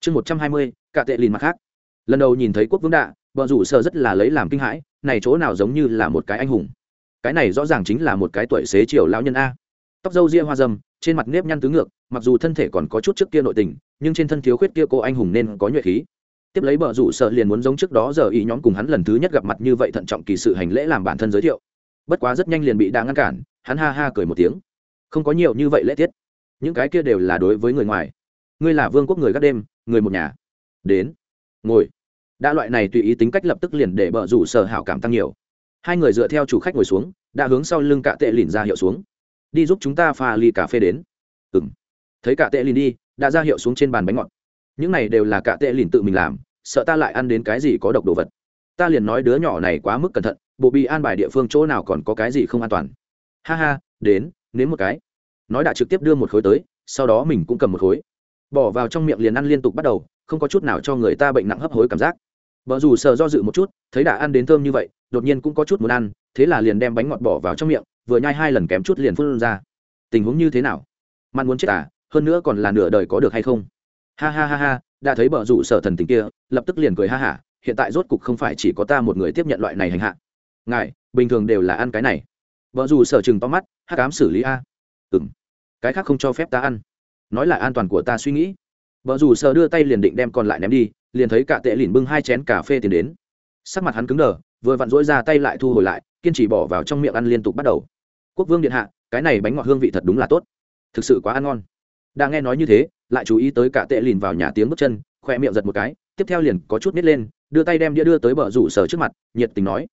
Chương một trăm hai mươi, cả tệ lìn mặt khác. Lần đầu nhìn thấy quốc vương đạ vợ rủ sợ rất là lấy làm kinh hãi, này chỗ nào giống như là một cái anh hùng. Cái này rõ ràng chính là một cái tuổi xế chiều lão nhân a. Tóc dâu ria hoa dâm, trên mặt nếp nhăn tứ ngược, mặc dù thân thể còn có chút trước kia nội tình, nhưng trên thân thiếu khuyết kia cô anh hùng nên có nhuệ khí. Tiếp lấy bờ rủ sợ liền muốn giống trước đó giờ ý nhóm cùng hắn lần thứ nhất gặp mặt như vậy thận trọng kỳ sự hành lễ làm bản thân giới thiệu. Bất quá rất nhanh liền bị đa ngăn cản hắn ha ha cười một tiếng. Không có nhiều như vậy lễ tiết. Những cái kia đều là đối với người ngoài. Ngươi là vương quốc người gác đêm, người một nhà. Đến. Ngồi. Đã loại này tùy ý tính cách lập tức liền để bờ rủ sở hảo cảm tăng nhiều. Hai người dựa theo chủ khách ngồi xuống, đã hướng sau lưng cạ tệ lìn ra hiệu xuống. Đi giúp chúng ta pha ly cà phê đến. Ừ m thấy cạ tệ lìn đi, đã ra hiệu xuống trên bàn bánh ngọt. Những này đều là cạ tệ lìn tự mình làm, sợ ta lại ăn đến cái gì có độc đồ vật. Ta liền nói đứa nhỏ này quá mức cẩn thận, bộ bị an bài địa phương chỗ nào còn có cái gì không an toàn ha ha, đến, nếm một cái. Nói đã trực tiếp đưa một khối tới, sau đó mình cũng cầm một khối. Bỏ vào trong miệng liền ăn liên tục bắt đầu, không có chút nào cho người ta bệnh nặng hấp hối cảm giác. Vợ dù sợ do dự một chút, thấy đã ăn đến thơm như vậy, đột nhiên cũng có chút muốn ăn, thế là liền đem bánh ngọt bỏ vào trong miệng, vừa nhai hai lần kém chút liền phun ra. Tình huống như thế nào? Mặn muốn chết à? Hơn nữa còn là nửa đời có được hay không? Ha ha ha ha, đã thấy bờ rủ sở thần tình kia, lập tức liền cười ha hả, hiện tại rốt cục không phải chỉ có ta một người tiếp nhận loại này hành hạ. Ngài, bình thường đều là ăn cái này vợ dù sở chừng to mắt, hắc ám xử lý a. Ừ m cái khác không cho phép ta ăn. Nói là an toàn của ta suy nghĩ. Vợ dù sở đưa tay liền định đem còn lại ném đi, liền thấy cả tệ lìn bưng hai chén cà phê tiến đến. Sắc mặt hắn cứng đờ, vừa vặn rỗi ra tay lại thu hồi lại, kiên trì bỏ vào trong miệng ăn liên tục bắt đầu. Quốc vương điện hạ, cái này bánh ngọt hương vị thật đúng là tốt. Thực sự quá ăn ngon. Đang nghe nói như thế, lại chú ý tới cả tệ lìn vào nhà tiếng bước chân khoe miệng giật một cái, tiếp theo liền có chút nít lên, đưa tay đem đĩa đưa tới bờ rủ sở trước mặt, nhiệt tình nói.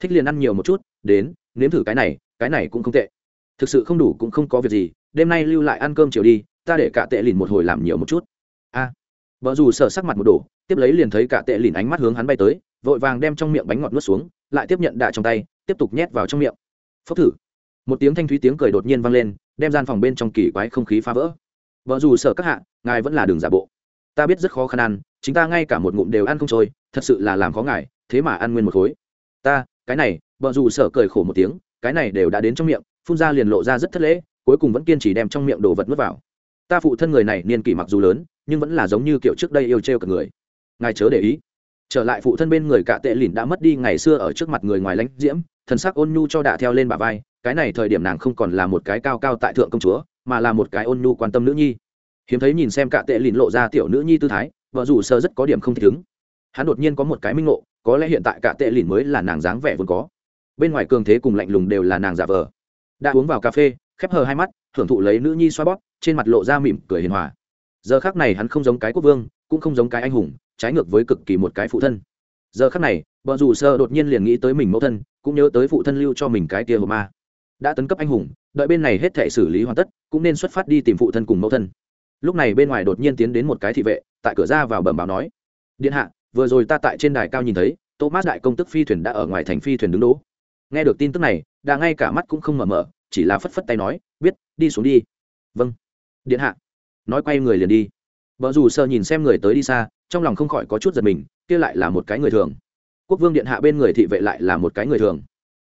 Thích liền ăn nhiều một chút, đến, nếm thử cái này cái này cũng không tệ. Thực sự không đủ cũng không có việc gì đêm nay lưu lại ăn cơm chiều đi ta để cả tệ lìn một hồi làm nhiều một chút. A. À, vợ dù sợ sắc mặt một đổ tiếp lấy liền thấy cả tệ lìn ánh mắt hướng hắn bay tới vội vàng đem trong miệng bánh ngọt nuốt xuống lại tiếp nhận đạ trong tay tiếp tục nhét vào trong miệng. Phốc thử. Một tiếng thanh thúy tiếng cười đột nhiên vang lên đem gian phòng bên trong kỳ quái không khí phá vỡ. Vợ dù sợ các hạ ngài vẫn là đường giả bộ. Ta biết rất khó khăn ăn chính ta ngay cả một ngụm đều ăn không trôi thật sự là làm khó ngài thế mà ăn nguyên một khối. Ta cái này vợ dù sợ cười khổ một tiếng cái này đều đã đến trong miệng, phun ra liền lộ ra rất thất lễ, cuối cùng vẫn kiên trì đem trong miệng đồ vật n vào. Ta phụ thân người này niên kỷ mặc dù lớn, nhưng vẫn là giống như kiểu trước đây yêu t r người. Ngài chớ để ý. Trở lại phụ thân bên người cạ tệ lìn đã mất đi ngày xưa ở trước mặt người ngoài lãnh diễm, thần sắc ôn nhu cho đạ theo lên bà vai, cái này thời điểm nàng không còn là một cái cao cao tại thượng công chúa, mà là một cái ôn nhu quan tâm nữ nhi. Hiếm thấy nhìn xem cạ tệ lìn lộ ra tiểu nữ nhi tư thái, vợ dù sơ rất có điểm không thích ứng. Hắn đột nhiên có một cái minh ngộ, có lẽ hiện tại cạ tệ lìn mới là nàng dáng vẻ vốn có bên ngoài cường thế cùng lạnh lùng đều là nàng giả vờ. Đã uống vào cà phê, khép hờ hai mắt thưởng thụ lấy nữ nhi xoa bóp, trên mặt lộ ra mỉm cười hiền hòa. Giờ khác này hắn không giống cái quốc vương, cũng không giống cái anh hùng, trái ngược với cực kỳ một cái phụ thân. Giờ khác này vợ dù sơ đột nhiên liền nghĩ tới mình mẫu thân, cũng nhớ tới phụ thân lưu cho mình cái tia hồ ma. Đã tấn cấp anh hùng, đợi bên này hết thể xử lý hoàn tất, cũng nên xuất phát đi tìm phụ thân cùng mẫu thân. Lúc này bên ngoài đột nhiên tiến đến một cái thị vệ, tại cửa ra vào bẩm báo nói, điện hạ, vừa rồi ta tại trên đài cao nhìn thấy, thomas đại công tức phi thuyền đã ở ngoài thành phi thuyền đứng đỗ nghe được tin tức này, đã ngay cả mắt cũng không mở mở, chỉ là phất phất tay nói, biết, đi xuống đi. Vâng. Điện hạ. Nói quay người liền đi. Vợ dù sợ nhìn xem người tới đi xa, trong lòng không khỏi có chút giật mình, kia lại là một cái người thường. Quốc vương điện hạ bên người thị vệ lại là một cái người thường.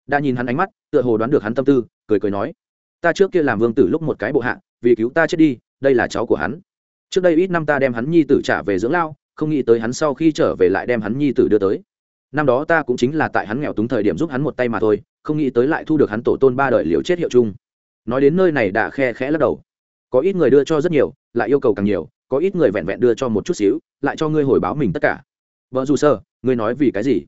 Đã nhìn hắn ánh mắt, tựa hồ đoán được hắn tâm tư, cười cười nói, ta trước kia làm vương tử lúc một cái bộ hạ, vì cứu ta chết đi, đây là cháu của hắn. Trước đây ít năm ta đem hắn nhi tử trả về dưỡng lao, không nghĩ tới hắn sau khi trở về lại đem hắn nhi tử đưa tới năm đó ta cũng chính là tại hắn nghèo túng thời điểm giúp hắn một tay mà thôi, không nghĩ tới lại thu được hắn tổ tôn ba đời liều chết hiệu chung. Nói đến nơi này đã khe khẽ lắc đầu. Có ít người đưa cho rất nhiều, lại yêu cầu càng nhiều, có ít người vẹn vẹn đưa cho một chút xíu, lại cho ngươi hồi báo mình tất cả. Vợ dù sơ, ngươi nói vì cái gì?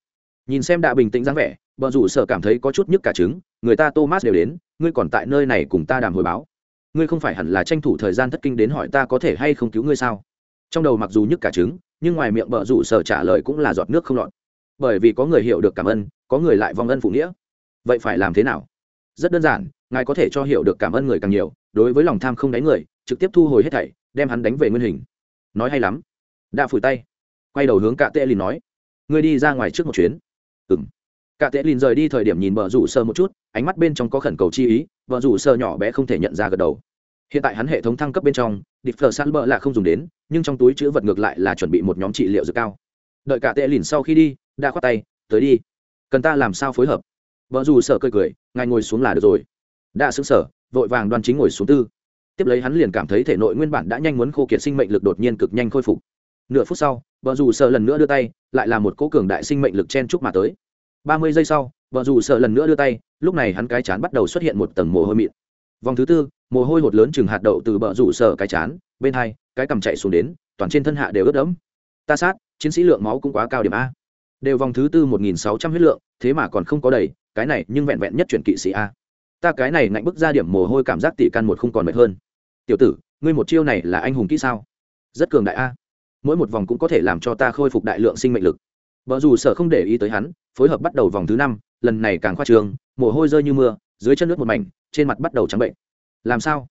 Nhìn xem đã bình tĩnh dáng vẻ, vợ dù sợ cảm thấy có chút nhức cả trứng, người ta thomas đều đến, ngươi còn tại nơi này cùng ta đàm hồi báo. Ngươi không phải hẳn là tranh thủ thời gian thất kinh đến hỏi ta có thể hay không cứu ngươi sao? Trong đầu mặc dù nhức cả trứng, nhưng ngoài miệng vợ rủ sơ trả lời cũng là giọt nước không lọt bởi vì có người hiểu được cảm ơn, có người lại vong ân phụ nghĩa. Vậy phải làm thế nào? Rất đơn giản, ngài có thể cho hiểu được cảm ơn người càng nhiều, đối với lòng tham không đánh người, trực tiếp thu hồi hết thảy, đem hắn đánh về nguyên hình. Nói hay lắm. Đã phủi tay. Quay đầu hướng cạ tệ lìn nói. Ngươi đi ra ngoài trước một chuyến. Ừ m cạ tệ lìn rời đi thời điểm nhìn vợ rủ sơ một chút, ánh mắt bên trong có khẩn cầu chi ý, vợ rủ sơ nhỏ bé không thể nhận ra gật đầu. Hiện tại hắn hệ thống thăng cấp bên trong địch phở săn bờ là không dùng đến, nhưng trong túi chữ vật ngược lại là chuẩn bị một nhóm trị liệu dược cao đợi cả tệ lìn sau khi đi, đã khoát tay, tới đi. Cần ta làm sao phối hợp? Vợ dù sợ cười cười, ngài ngồi xuống là được rồi. Đã xứng sở vội vàng đoan chính ngồi xuống tư. Tiếp lấy hắn liền cảm thấy thể nội nguyên bản đã nhanh muốn khô kiệt sinh mệnh lực đột nhiên cực nhanh khôi phục. Nửa phút sau, vợ dù sợ lần nữa đưa tay, lại là một cố cường đại sinh mệnh lực chen chúc mà tới. Ba mươi giây sau, vợ dù sợ lần nữa đưa tay, lúc này hắn cái chán bắt đầu xuất hiện một tầng mồ hôi mịn. Vòng thứ tư, mồ hôi hột lớn chừng hạt đậu từ bờ rủ sợ cái chán, bên hai, cái cầm chạy xuống đến, toàn trên thân hạ đều ướt đẫm. Ta sát chiến sĩ lượng máu cũng quá cao điểm a. Đều vòng thứ tư một nghìn sáu trăm huyết lượng, thế mà còn không có đầy, cái này nhưng vẹn vẹn nhất chuyển kỵ sĩ a. Ta cái này ngạnh bức ra điểm mồ hôi cảm giác tỷ căn một không còn mệt hơn. Tiểu tử, ngươi một chiêu này là anh hùng kỹ sao? Rất cường đại a. Mỗi một vòng cũng có thể làm cho ta khôi phục đại lượng sinh mệnh lực. Vợ dù sở không để ý tới hắn, phối hợp bắt đầu vòng thứ năm, lần này càng khoa trường mồ hôi rơi như mưa, dưới chân nước một mảnh, trên mặt bắt đầu trắng bệnh. Làm sao?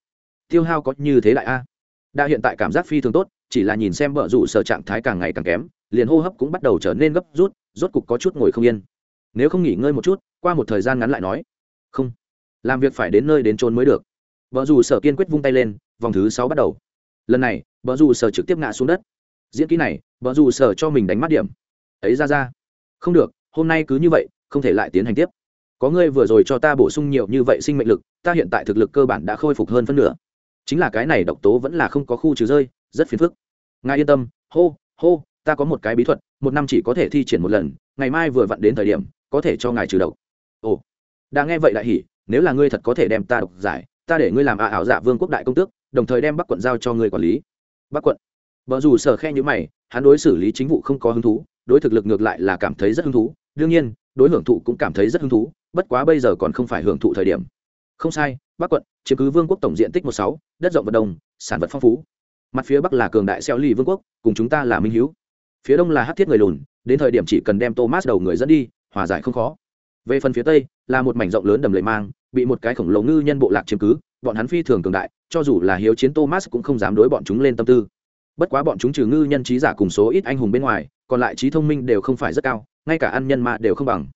Tiêu hao có như thế lại a? Đã hiện tại cảm giác phi thường tốt chỉ là nhìn xem vợ rủ sở trạng thái càng ngày càng kém, liền hô hấp cũng bắt đầu trở nên gấp rút, rốt cục có chút ngồi không yên. Nếu không nghỉ ngơi một chút, qua một thời gian ngắn lại nói. Không. Làm việc phải đến nơi đến trốn mới được. Vợ dù sở kiên quyết vung tay lên, vòng thứ sáu bắt đầu. Lần này vợ dù sở trực tiếp ngã xuống đất. Diễn kỹ này vợ dù sở cho mình đánh mắt điểm. Ấy ra ra. Không được, hôm nay cứ như vậy, không thể lại tiến hành tiếp. Có ngươi vừa rồi cho ta bổ sung nhiều như vậy sinh mệnh lực, ta hiện tại thực lực cơ bản đã khôi phục hơn phân nửa. Chính là cái này độc tố vẫn là không có khu trừ rơi, rất phiền phức ngài yên tâm, hô hô, ta có một cái bí thuật, một năm chỉ có thể thi triển một lần, ngày mai vừa vặn đến thời điểm, có thể cho ngài trừ độc. Ồ, đã nghe vậy đại hỉ, nếu là ngươi thật có thể đem ta độc giải, ta để ngươi làm ả ảo giả vương quốc đại công tước, đồng thời đem bắc quận giao cho ngươi quản lý. Bắc quận. Vợ dù sở khe như mày, hắn đối xử lý chính vụ không có hứng thú, đối thực lực ngược lại là cảm thấy rất hứng thú. Đương nhiên, đối hưởng thụ cũng cảm thấy rất hứng thú, bất quá bây giờ còn không phải hưởng thụ thời điểm. Không sai, bắc quận chứ cứ vương quốc tổng diện tích một sáu, đất rộng vật đồng, sản vật phong phú mặt phía bắc là cường đại xeo ly vương quốc, cùng chúng ta là minh hữu phía đông là hát thiết người lùn, đến thời điểm chỉ cần đem thomas đầu người dẫn đi, hòa giải không khó. Về phần phía tây, là một mảnh rộng lớn đầm lầy mang, bị một cái khổng lồ ngư nhân bộ lạc chiếm cứ, bọn hắn phi thường cường đại, cho dù là hiếu chiến thomas cũng không dám đối bọn chúng lên tâm tư. Bất quá bọn chúng trừ ngư nhân trí giả cùng số ít anh hùng bên ngoài, còn lại trí thông minh đều không phải rất cao, ngay cả ăn nhân mà đều không bằng.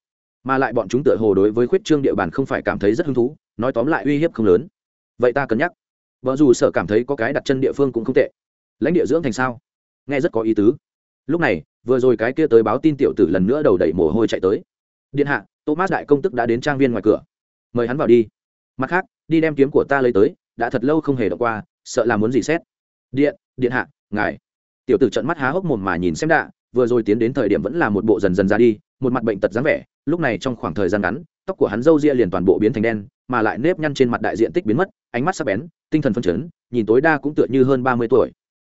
Mà lại bọn chúng tựa hồ đối với khuyết trương địa bàn không phải cảm thấy rất hứng thú, nói tóm lại uy hiếp không lớn. Vậy ta cân nhắc vợ dù sợ cảm thấy có cái đặt chân địa phương cũng không tệ. Lãnh địa dưỡng thành sao? Nghe rất có ý tứ. Lúc này, vừa rồi cái kia tới báo tin tiểu tử lần nữa đầu đẩy mồ hôi chạy tới. Điện hạ, thomas đại công tức đã đến trang viên ngoài cửa. Mời hắn vào đi. Mặt khác, đi đem kiếm của ta lấy tới, đã thật lâu không hề đọc qua, sợ là muốn gì xét. Điện điện hạ, ngài. Tiểu tử trận mắt há hốc mồm mà nhìn xem đạ, vừa rồi tiến đến thời điểm vẫn là một bộ dần dần ra đi, một mặt bệnh tật dáng vẻ, lúc này trong khoảng thời gian ngắn, tóc của hắn râu ria liền toàn bộ biến thành đen mà lại nếp nhăn trên mặt đại diện tích biến mất, ánh mắt sắc bén, tinh thần phân chấn, nhìn tối đa cũng tựa như hơn ba mươi tuổi.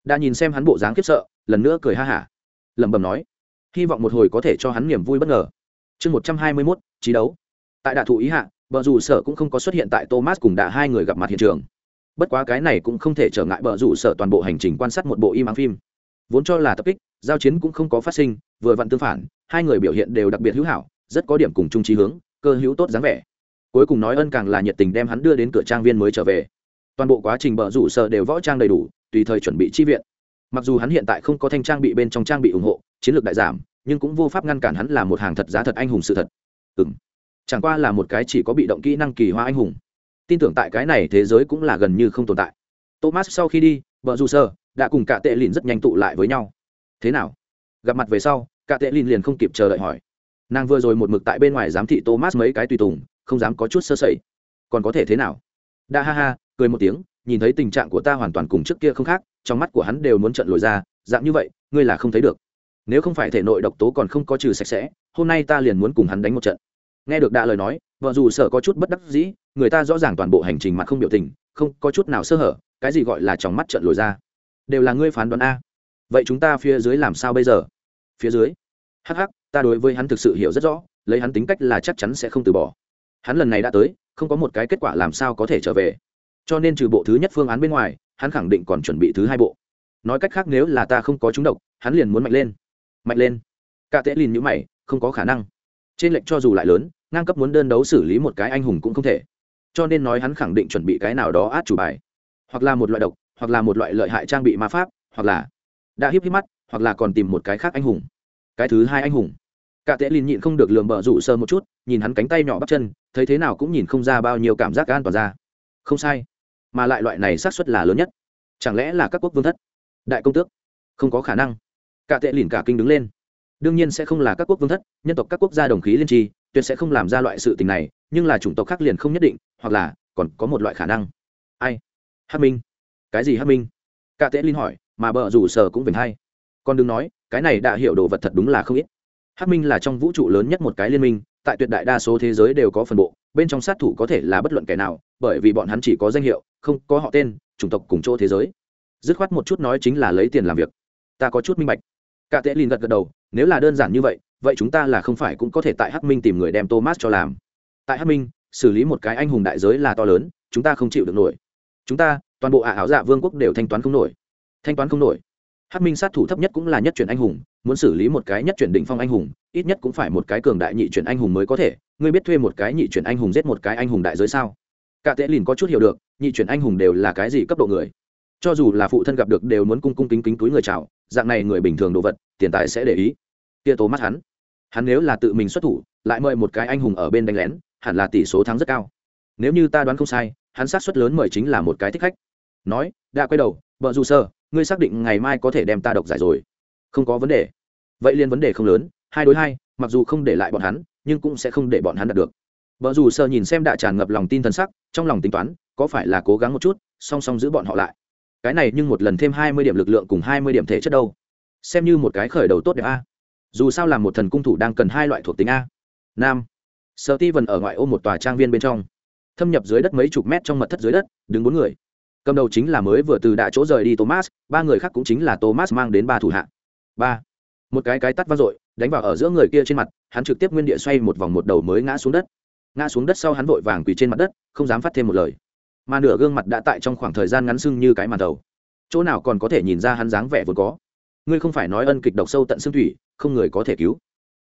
Đã nhìn xem hắn bộ dáng khiếp sợ, lần nữa cười ha hả. Lẩm bẩm nói, hy vọng một hồi có thể cho hắn niềm vui bất ngờ. Chương một trăm hai mươi mốt trí đấu. Tại đạ thụ ý hạ, bờ rủ sở cũng không có xuất hiện tại thomas cùng đạ hai người gặp mặt hiện trường. Bất quá cái này cũng không thể trở ngại bờ rủ sở toàn bộ hành trình quan sát một bộ im áng phim. Vốn cho là tập kích, giao chiến cũng không có phát sinh, vừa vặn tương phản, hai người biểu hiện đều đặc biệt hữu hảo, rất có điểm cùng chung trí hướng, cơ hữu tốt dáng vẻ cuối cùng nói ân càng là nhiệt tình đem hắn đưa đến cửa trang viên mới trở về. Toàn bộ quá trình bờ rủ sở đều võ trang đầy đủ, tùy thời chuẩn bị chi viện. Mặc dù hắn hiện tại không có thanh trang bị bên trong trang bị ủng hộ, chiến lược đại giảm, nhưng cũng vô pháp ngăn cản hắn là một hàng thật giá thật anh hùng sự thật. Ừ m chẳng qua là một cái chỉ có bị động kỹ năng kỳ hoa anh hùng. Tin tưởng tại cái này thế giới cũng là gần như không tồn tại. Thomas sau khi đi vợ dù sơ đã cùng cả tệ lìn rất nhanh tụ lại với nhau. Thế nào? Gặp mặt về sau, cả tệ lìn liền không kịp chờ đợi hỏi. Nàng vừa rồi một mực tại bên ngoài giám thị thomas mấy cái tùy tùng không dám có chút sơ sẩy. Còn có thể thế nào? Đa ha ha, cười một tiếng, nhìn thấy tình trạng của ta hoàn toàn cùng trước kia không khác, trong mắt của hắn đều muốn trận lồi ra, dạng như vậy, ngươi là không thấy được. Nếu không phải thể nội độc tố còn không có trừ sạch sẽ, hôm nay ta liền muốn cùng hắn đánh một trận. Nghe được đạ lời nói, vợ dù sợ có chút bất đắc dĩ, người ta rõ ràng toàn bộ hành trình mặt không biểu tình, không có chút nào sơ hở, cái gì gọi là trong mắt trận lồi ra. Đều là ngươi phán đoán a. Vậy chúng ta phía dưới làm sao bây giờ? Phía dưới? Hắc hắc, ta đối với hắn thực sự hiểu rất rõ, lấy hắn tính cách là chắc chắn sẽ không từ bỏ hắn lần này đã tới, không có một cái kết quả làm sao có thể trở về. Cho nên trừ bộ thứ nhất phương án bên ngoài, hắn khẳng định còn chuẩn bị thứ hai bộ. Nói cách khác nếu là ta không có trúng độc, hắn liền muốn mạnh lên. Mạnh lên. Cả tệ lìn nhữ mày, không có khả năng. Trên lệnh cho dù lại lớn, ngang cấp muốn đơn đấu xử lý một cái anh hùng cũng không thể. Cho nên nói hắn khẳng định chuẩn bị cái nào đó át chủ bài. Hoặc là một loại độc, hoặc là một loại lợi hại trang bị ma pháp, hoặc là đã hiếp hiếp mắt, hoặc là còn tìm một cái khác anh hùng. Cái thứ hai anh hùng. Cả tệ lìn nhịn không được lường bờ rủ sơ một chút, nhìn hắn cánh tay nhỏ bắp chân thấy thế nào cũng nhìn không ra bao nhiêu cảm giác an toàn ra. Không sai, mà lại loại này xác suất là lớn nhất. Chẳng lẽ là các quốc vương thất? Đại công tước? Không có khả năng. Cả tệ lìn cả kinh đứng lên. Đương nhiên sẽ không là các quốc vương thất, nhân tộc các quốc gia đồng khí liên tri, tuyệt sẽ không làm ra loại sự tình này, nhưng là chủng tộc khác liền không nhất định, hoặc là còn có một loại khả năng. Ai? Hắc minh. Cái gì hắc minh? Cả tệ lìn hỏi, mà bờ rủ sở cũng vinh hay còn đừng nói, cái này đã hiểu đồ vật thật đúng là không ít. Hắc minh là trong vũ trụ lớn nhất một cái liên minh tại tuyệt đại đa số thế giới đều có phần bộ, bên trong sát thủ có thể là bất luận kẻ nào, bởi vì bọn hắn chỉ có danh hiệu, không có họ tên, chủng tộc cùng chỗ thế giới. Dứt khoát một chút nói chính là lấy tiền làm việc. Ta có chút minh bạch. Cả tệ lin gật gật đầu, nếu là đơn giản như vậy vậy chúng ta là không phải cũng có thể tại hắc minh tìm người đem thomas cho làm. Tại hắc minh, xử lý một cái anh hùng đại giới là to lớn, chúng ta không chịu được nổi. Chúng ta, toàn bộ ả áo dạ vương quốc đều thanh toán không nổi. Thanh toán không nổi. Hắc minh sát thủ thấp nhất cũng là nhất chuyển anh hùng muốn xử lý một cái nhất chuyển đỉnh phong anh hùng, ít nhất cũng phải một cái cường đại nhị chuyển anh hùng mới có thể. Ngươi biết thuê một cái nhị chuyển anh hùng giết một cái anh hùng đại giới sao? Cả tệ lìn có chút hiểu được, nhị chuyển anh hùng đều là cái gì cấp độ người? Cho dù là phụ thân gặp được đều muốn cung cung kính kính túi người chào, dạng này người bình thường đồ vật, tiền tài sẽ để ý. Kia tố mắt hắn. Hắn nếu là tự mình xuất thủ, lại mời một cái anh hùng ở bên đánh lén, hẳn là tỷ số thắng rất cao. Nếu như ta đoán không sai, hắn sát suất lớn mời chính là một cái thích khách. Nói, đã quay đầu vợ dù sơ, ngươi xác định ngày mai có thể đem ta độc giải rồi không có vấn đề. Vậy liên vấn đề không lớn, hai đối hai, mặc dù không để lại bọn hắn, nhưng cũng sẽ không để bọn hắn đạt được. Vợ dù sơ nhìn xem đã tràn ngập lòng tin thần sắc, trong lòng tính toán, có phải là cố gắng một chút, song song giữ bọn họ lại. Cái này nhưng một lần thêm hai mươi điểm lực lượng cùng hai mươi điểm thể chất đâu. Xem như một cái khởi đầu tốt đẹp a. Dù sao là một thần cung thủ đang cần hai loại thuộc tính a. Nam. Sợ ti vần ở ngoại ô một tòa trang viên bên trong. Thâm nhập dưới đất mấy chục mét trong mật thất dưới đất, đứng bốn người. Cầm đầu chính là mới vừa từ đại chỗ rời đi thomas, ba người khác cũng chính là thomas mang đến ba thủ hạ ba. Một cái cái tắt vang dội, đánh vào ở giữa người kia trên mặt, hắn trực tiếp nguyên địa xoay một vòng một đầu mới ngã xuống đất. Ngã xuống đất sau hắn vội vàng quỳ trên mặt đất, không dám phát thêm một lời. Mà nửa gương mặt đã tại trong khoảng thời gian ngắn sưng như cái màn đầu. Chỗ nào còn có thể nhìn ra hắn dáng vẻ vốn có? Ngươi không phải nói ân kịch độc sâu tận xương thủy, không người có thể cứu.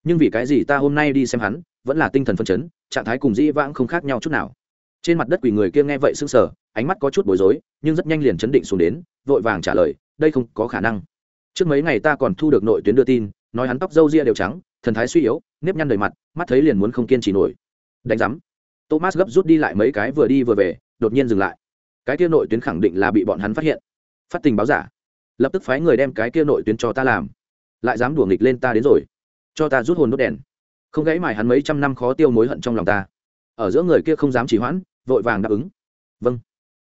Nhưng vì cái gì ta hôm nay đi xem hắn, vẫn là tinh thần phân chấn, trạng thái cùng dĩ vãng không khác nhau chút nào. Trên mặt đất quỳ người kia nghe vậy sững sờ, ánh mắt có chút bối rối, nhưng rất nhanh liền chấn định xuống đến, vội vàng trả lời, đây không có khả năng trước mấy ngày ta còn thu được nội tuyến đưa tin, nói hắn tóc râu ria đều trắng, thần thái suy yếu, nếp nhăn đầy mặt, mắt thấy liền muốn không kiên trì nổi. Đánh giám. Thomas gấp rút đi lại mấy cái vừa đi vừa về, đột nhiên dừng lại. Cái kia nội tuyến khẳng định là bị bọn hắn phát hiện. Phát tình báo giả. Lập tức phái người đem cái kia nội tuyến cho ta làm. Lại dám đùa nghịch lên ta đến rồi. Cho ta rút hồn đốt đèn. Không gãy mài hắn mấy trăm năm khó tiêu mối hận trong lòng ta. Ở giữa người kia không dám chỉ hoãn, vội vàng đáp ứng. Vâng.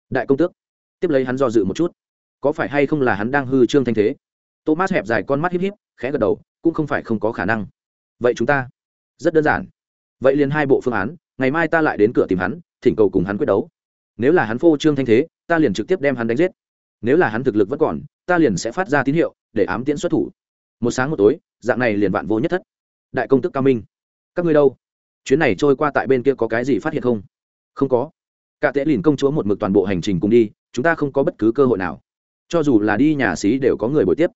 Đại công tước. Tiếp lấy hắn do dự một chút. Có phải hay không là hắn đang hư trương thanh thế? Thomas hẹp dài con mắt híp híp, khẽ gật đầu, cũng không phải không có khả năng. Vậy chúng ta, rất đơn giản. Vậy liền hai bộ phương án, ngày mai ta lại đến cửa tìm hắn, thỉnh cầu cùng hắn quyết đấu. Nếu là hắn phô trương thanh thế, ta liền trực tiếp đem hắn đánh giết. Nếu là hắn thực lực vẫn còn, ta liền sẽ phát ra tín hiệu, để ám tiễn xuất thủ. Một sáng một tối, dạng này liền vạn vô nhất thất. Đại công tức cao minh. Các ngươi đâu? Chuyến này trôi qua tại bên kia có cái gì phát hiện không? Không có. Cả tệ lìn công chúa một mực toàn bộ hành trình cùng đi, chúng ta không có bất cứ cơ hội nào. Cho dù là đi nhà xí đều có người buổi tiếp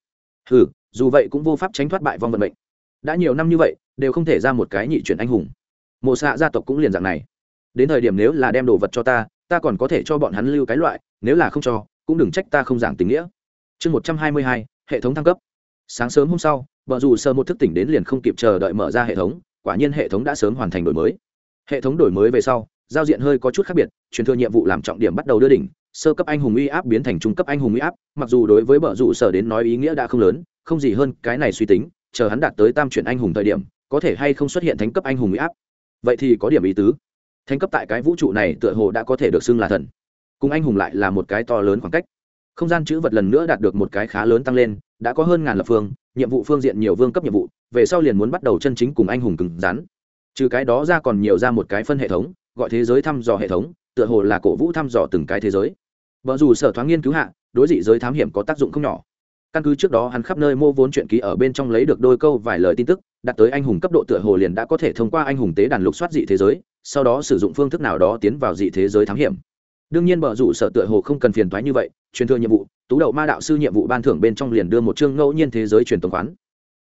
ừ dù vậy cũng vô pháp tránh thoát bại vong vận mệnh. Đã nhiều năm như vậy, đều không thể ra một cái nhị chuyển anh hùng. Mộ xạ gia tộc cũng liền dạng này. Đến thời điểm nếu là đem đồ vật cho ta ta còn có thể cho bọn hắn lưu cái loại, nếu là không cho, cũng đừng trách ta không giảng tình nghĩa. Chương một trăm hai mươi hai, hệ thống thăng cấp. Sáng sớm hôm sau, vợ dù sơ một thức tỉnh đến liền không kịp chờ đợi mở ra hệ thống, quả nhiên hệ thống đã sớm hoàn thành đổi mới. Hệ thống đổi mới về sau, giao diện hơi có chút khác biệt, truyền thừa nhiệm vụ làm trọng điểm bắt đầu đưa đỉnh sơ cấp anh hùng uy áp biến thành trung cấp anh hùng uy áp, mặc dù đối với bờ rủ sở đến nói ý nghĩa đã không lớn, không gì hơn cái này suy tính, chờ hắn đạt tới tam chuyển anh hùng thời điểm, có thể hay không xuất hiện thánh cấp anh hùng uy áp. Vậy thì có điểm ý tứ. Thánh cấp tại cái vũ trụ này tựa hồ đã có thể được xưng là thần. Cùng anh hùng lại là một cái to lớn khoảng cách. Không gian chữ vật lần nữa đạt được một cái khá lớn tăng lên, đã có hơn ngàn lập phương, nhiệm vụ phương diện nhiều vương cấp nhiệm vụ, về sau liền muốn bắt đầu chân chính cùng anh hùng cứng rắn. Trừ cái đó ra còn nhiều ra một cái phân hệ thống, gọi thế giới thăm dò hệ thống tựa hồ là cổ vũ thăm dò từng cái thế giới. Vợ dù sở thoáng nghiên cứu hạ, đối dị giới thám hiểm có tác dụng không nhỏ. Căn cứ trước đó hắn khắp nơi mô vốn chuyện ký ở bên trong lấy được đôi câu vài lời tin tức đặt tới anh hùng cấp độ tựa hồ liền đã có thể thông qua anh hùng tế đàn lục soát dị thế giới, sau đó sử dụng phương thức nào đó tiến vào dị thế giới thám hiểm. Đương nhiên bờ rủ sở tựa hồ không cần phiền thoái như vậy, truyền thừa nhiệm vụ, tú đậu ma đạo sư nhiệm vụ ban thưởng bên trong liền đưa một chương ngẫu nhiên thế giới truyền tổng khoán.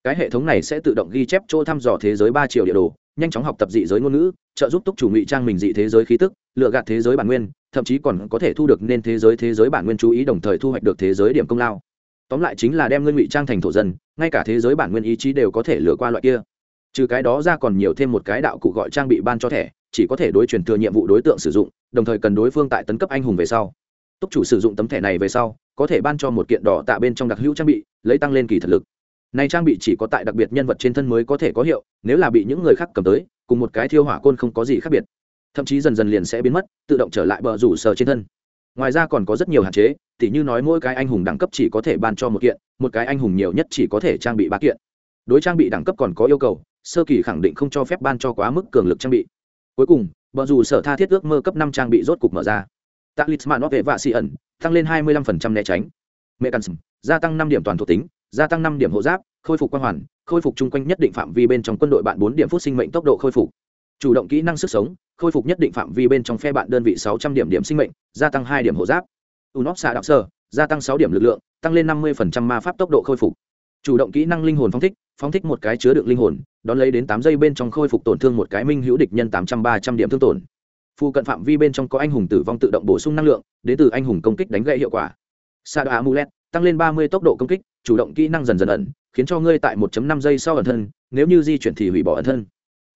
Cái hệ thống này sẽ tự động ghi chép chỗ thăm dò thế giới ba triệu địa đồ nhanh chóng học tập dị giới ngôn ngữ, trợ giúp túc chủ ngụy trang mình dị thế giới khí tức, lựa gạt thế giới bản nguyên, thậm chí còn có thể thu được nên thế giới thế giới bản nguyên chú ý đồng thời thu hoạch được thế giới điểm công lao. Tóm lại chính là đem ngươi ngụy trang thành thổ dân, ngay cả thế giới bản nguyên ý chí đều có thể lừa qua loại kia. Trừ cái đó ra còn nhiều thêm một cái đạo cụ gọi trang bị ban cho thẻ, chỉ có thể đối truyền thừa nhiệm vụ đối tượng sử dụng, đồng thời cần đối phương tại tấn cấp anh hùng về sau. Túc chủ sử dụng tấm thẻ này về sau, có thể ban cho một kiện đỏ tạ bên trong đặc hữu trang bị, lấy tăng lên kỳ thật lực này trang bị chỉ có tại đặc biệt nhân vật trên thân mới có thể có hiệu, nếu là bị những người khác cầm tới, cùng một cái thiêu hỏa côn không có gì khác biệt. Thậm chí dần dần liền sẽ biến mất, tự động trở lại bờ rủ sở trên thân. Ngoài ra còn có rất nhiều hạn chế, tỉ như nói mỗi cái anh hùng đẳng cấp chỉ có thể ban cho một kiện, một cái anh hùng nhiều nhất chỉ có thể trang bị ba kiện. Đối trang bị đẳng cấp còn có yêu cầu, sơ kỳ khẳng định không cho phép ban cho quá mức cường lực trang bị. Cuối cùng, bờ rủ sở tha thiết ước mơ cấp năm trang bị rốt cục mở ra. Talisman nó vệ vạ xị ẩn tăng lên 25% né tránh. Mechanism, gia tăng năm điểm toàn thuộc tính gia tăng năm điểm hộ giáp, khôi phục quang hoàn, khôi phục chung quanh nhất định phạm vi bên trong quân đội bạn bốn điểm phút sinh mệnh tốc độ khôi phục. Chủ động kỹ năng sức sống, khôi phục nhất định phạm vi bên trong phe bạn đơn vị sáu trăm điểm điểm sinh mệnh, gia tăng hai điểm hộ giáp. Unop xạ đạo sơ, gia tăng sáu điểm lực lượng, tăng lên năm mươi ma pháp tốc độ khôi phục. Chủ động kỹ năng linh hồn phóng thích phóng thích một cái chứa đựng linh hồn, đón lấy đến tám giây bên trong khôi phục tổn thương một cái minh hữu địch nhân tám trăm ba trăm điểm thương tổn. Phu cận phạm vi bên trong có anh hùng tử vong tự động bổ sung năng lượng, đến từ anh hùng công kích đánh gậy hiệu quả. Sa đà amulet, tăng lên ba mươi tốc độ công kích chủ động kỹ năng dần dần ẩn, khiến cho ngươi tại 1.5 giây sau ẩn thân, nếu như di chuyển thì hủy bỏ ẩn thân.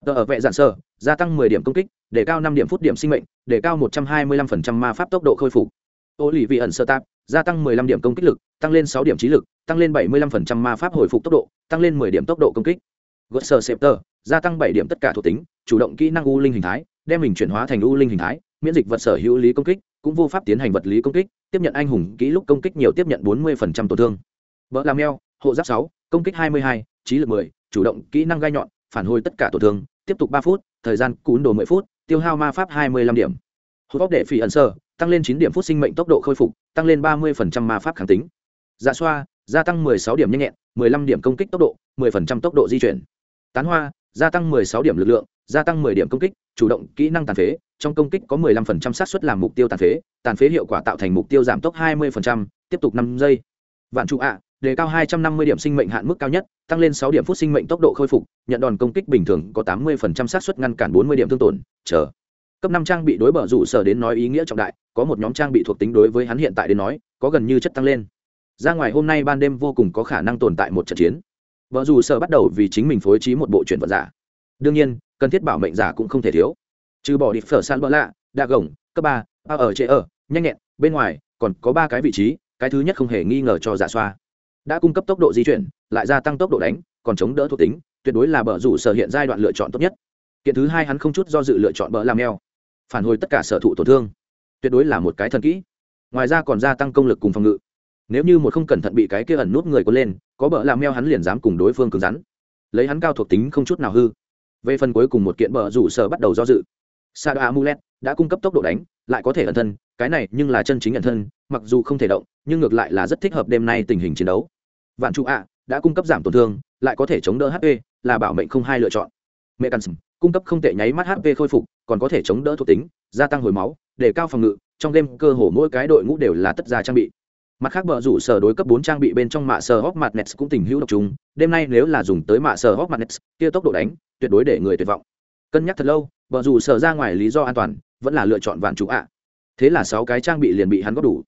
Tờ ở vệ giản sơ, gia tăng 10 điểm công kích, để cao 5 điểm phút điểm sinh mệnh, để cao 125% ma pháp tốc độ khôi phục. Ô lì vị ẩn sơ tạp gia tăng 15 điểm công kích lực, tăng lên 6 điểm trí lực, tăng lên 75% ma pháp hồi phục tốc độ, tăng lên 10 điểm tốc độ công kích. Gợt sơ scepter, gia tăng 7 điểm tất cả thuộc tính, chủ động kỹ năng u linh hình thái, đem mình chuyển hóa thành u linh hình thái, miễn dịch vật sở hữu lý công kích, cũng vô pháp tiến hành vật lý công kích, tiếp nhận anh hùng kỹ lúc công kích nhiều tiếp nhận 40% tổn thương vợ làm neo hộ giáp sáu, công kích 22, trí lực 10, chủ động kỹ năng gai nhọn phản hồi tất cả tổn thương tiếp tục ba phút thời gian cún đồ 10 phút tiêu hao ma pháp 25 điểm. Hốt bóc để phỉ ẩn sơ tăng lên chín điểm phút sinh mệnh tốc độ khôi phục tăng lên 30% ma pháp kháng tính. Dạ xoa gia tăng 16 điểm nhanh nhẹn 15 điểm công kích tốc độ 10% tốc độ di chuyển. Tán hoa gia tăng 16 điểm lực lượng gia tăng 10 điểm công kích chủ động kỹ năng tàn phế trong công kích có 15% xác suất làm mục tiêu tàn phế tàn phế hiệu quả tạo thành mục tiêu giảm tốc 20%, tiếp tục 5 giây. Vạn trụ ạ đề cao 250 điểm sinh mệnh hạn mức cao nhất, tăng lên 6 điểm phút sinh mệnh tốc độ khôi phục, nhận đòn công kích bình thường có 80% xác suất ngăn cản 40 điểm thương tổn, chờ. Cấp năm trang bị đối bờ rủ sở đến nói ý nghĩa trọng đại, có một nhóm trang bị thuộc tính đối với hắn hiện tại đến nói, có gần như chất tăng lên. Ra ngoài hôm nay ban đêm vô cùng có khả năng tồn tại một trận chiến. Bờ rủ sở bắt đầu vì chính mình phối trí một bộ chuyển vật giả. Đương nhiên, cần thiết bảo mệnh giả cũng không thể thiếu. Trừ bỏ đi phở san bỡ lạ, đa gồng, cấp ba ở chế ở, nhanh nhẹn, bên ngoài còn có ba cái vị trí, cái thứ nhất không hề nghi ngờ cho giả xoa đã cung cấp tốc độ di chuyển, lại gia tăng tốc độ đánh, còn chống đỡ thuộc tính, tuyệt đối là bờ rủ sở hiện giai đoạn lựa chọn tốt nhất. Kiện thứ hai hắn không chút do dự lựa chọn bờ làm neo. Phản hồi tất cả sở thụ tổn thương. Tuyệt đối là một cái thần kỹ. Ngoài ra còn gia tăng công lực cùng phòng ngự. Nếu như một không cẩn thận bị cái kia ẩn nút người có lên, có bờ làm neo hắn liền dám cùng đối phương cứng rắn. Lấy hắn cao thuộc tính không chút nào hư. Về phần cuối cùng một kiện bờ rủ sở bắt đầu do dự. Sa đa amulet đã cung cấp tốc độ đánh, lại có thể ẩn thân, cái này nhưng là chân chính ẩn thân, mặc dù không thể động, nhưng ngược lại là rất thích hợp đêm nay tình hình chiến đấu vạn trụ ạ, đã cung cấp giảm tổn thương, lại có thể chống đỡ hp là bảo mệnh không hai lựa chọn. Mechanism cung cấp không tệ nháy mắt hp khôi phục, còn có thể chống đỡ thuộc tính, gia tăng hồi máu, để cao phòng ngự, trong đêm cơ hồ mỗi cái đội ngũ đều là tất gia trang bị. Mặt khác bờ rủ sở đối cấp bốn trang bị bên trong mạ sở hóc mặt nets cũng tình hữu độc trùng, đêm nay nếu là dùng tới mạ sở hóc mặt nets, kia tốc độ đánh, tuyệt đối để người tuyệt vọng. Cân nhắc thật lâu, bờ rủ sở ra ngoài lý do an toàn, vẫn là lựa chọn vạn chủ ạ. Thế là sáu cái trang bị liền bị hắn góp đủ.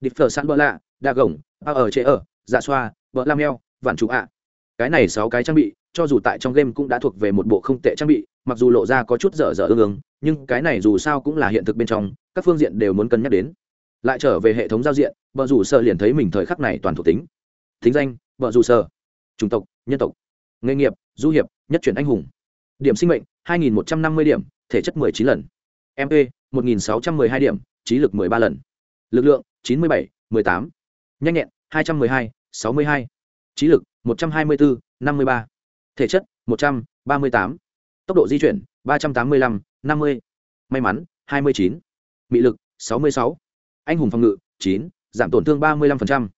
Địch phở sẵn bỡ lạ, đa gồng, a ở chế ở dạ xoa vợ lam heo vạn chủ ạ. Cái này sáu cái trang bị cho dù tại trong game cũng đã thuộc về một bộ không tệ trang bị mặc dù lộ ra có chút dở dở ương ương nhưng cái này dù sao cũng là hiện thực bên trong các phương diện đều muốn cân nhắc đến. Lại trở về hệ thống giao diện vợ rủ sợ liền thấy mình thời khắc này toàn thuộc tính. Thính danh vợ rủ sợ chủng tộc nhân tộc. Nghề nghiệp du hiệp nhất chuyển anh hùng. Điểm sinh mệnh 2.150 điểm thể chất 19 lần. Mp 1.612 điểm trí lực 13 lần. Lực lượng 97, 18. nhanh nhẹn 212, 62. trí lực 124, 53. thể chất 138. tốc độ di chuyển 385, 50. may mắn 29. mị lực 66. anh hùng phòng ngự 9, giảm tổn thương 35%.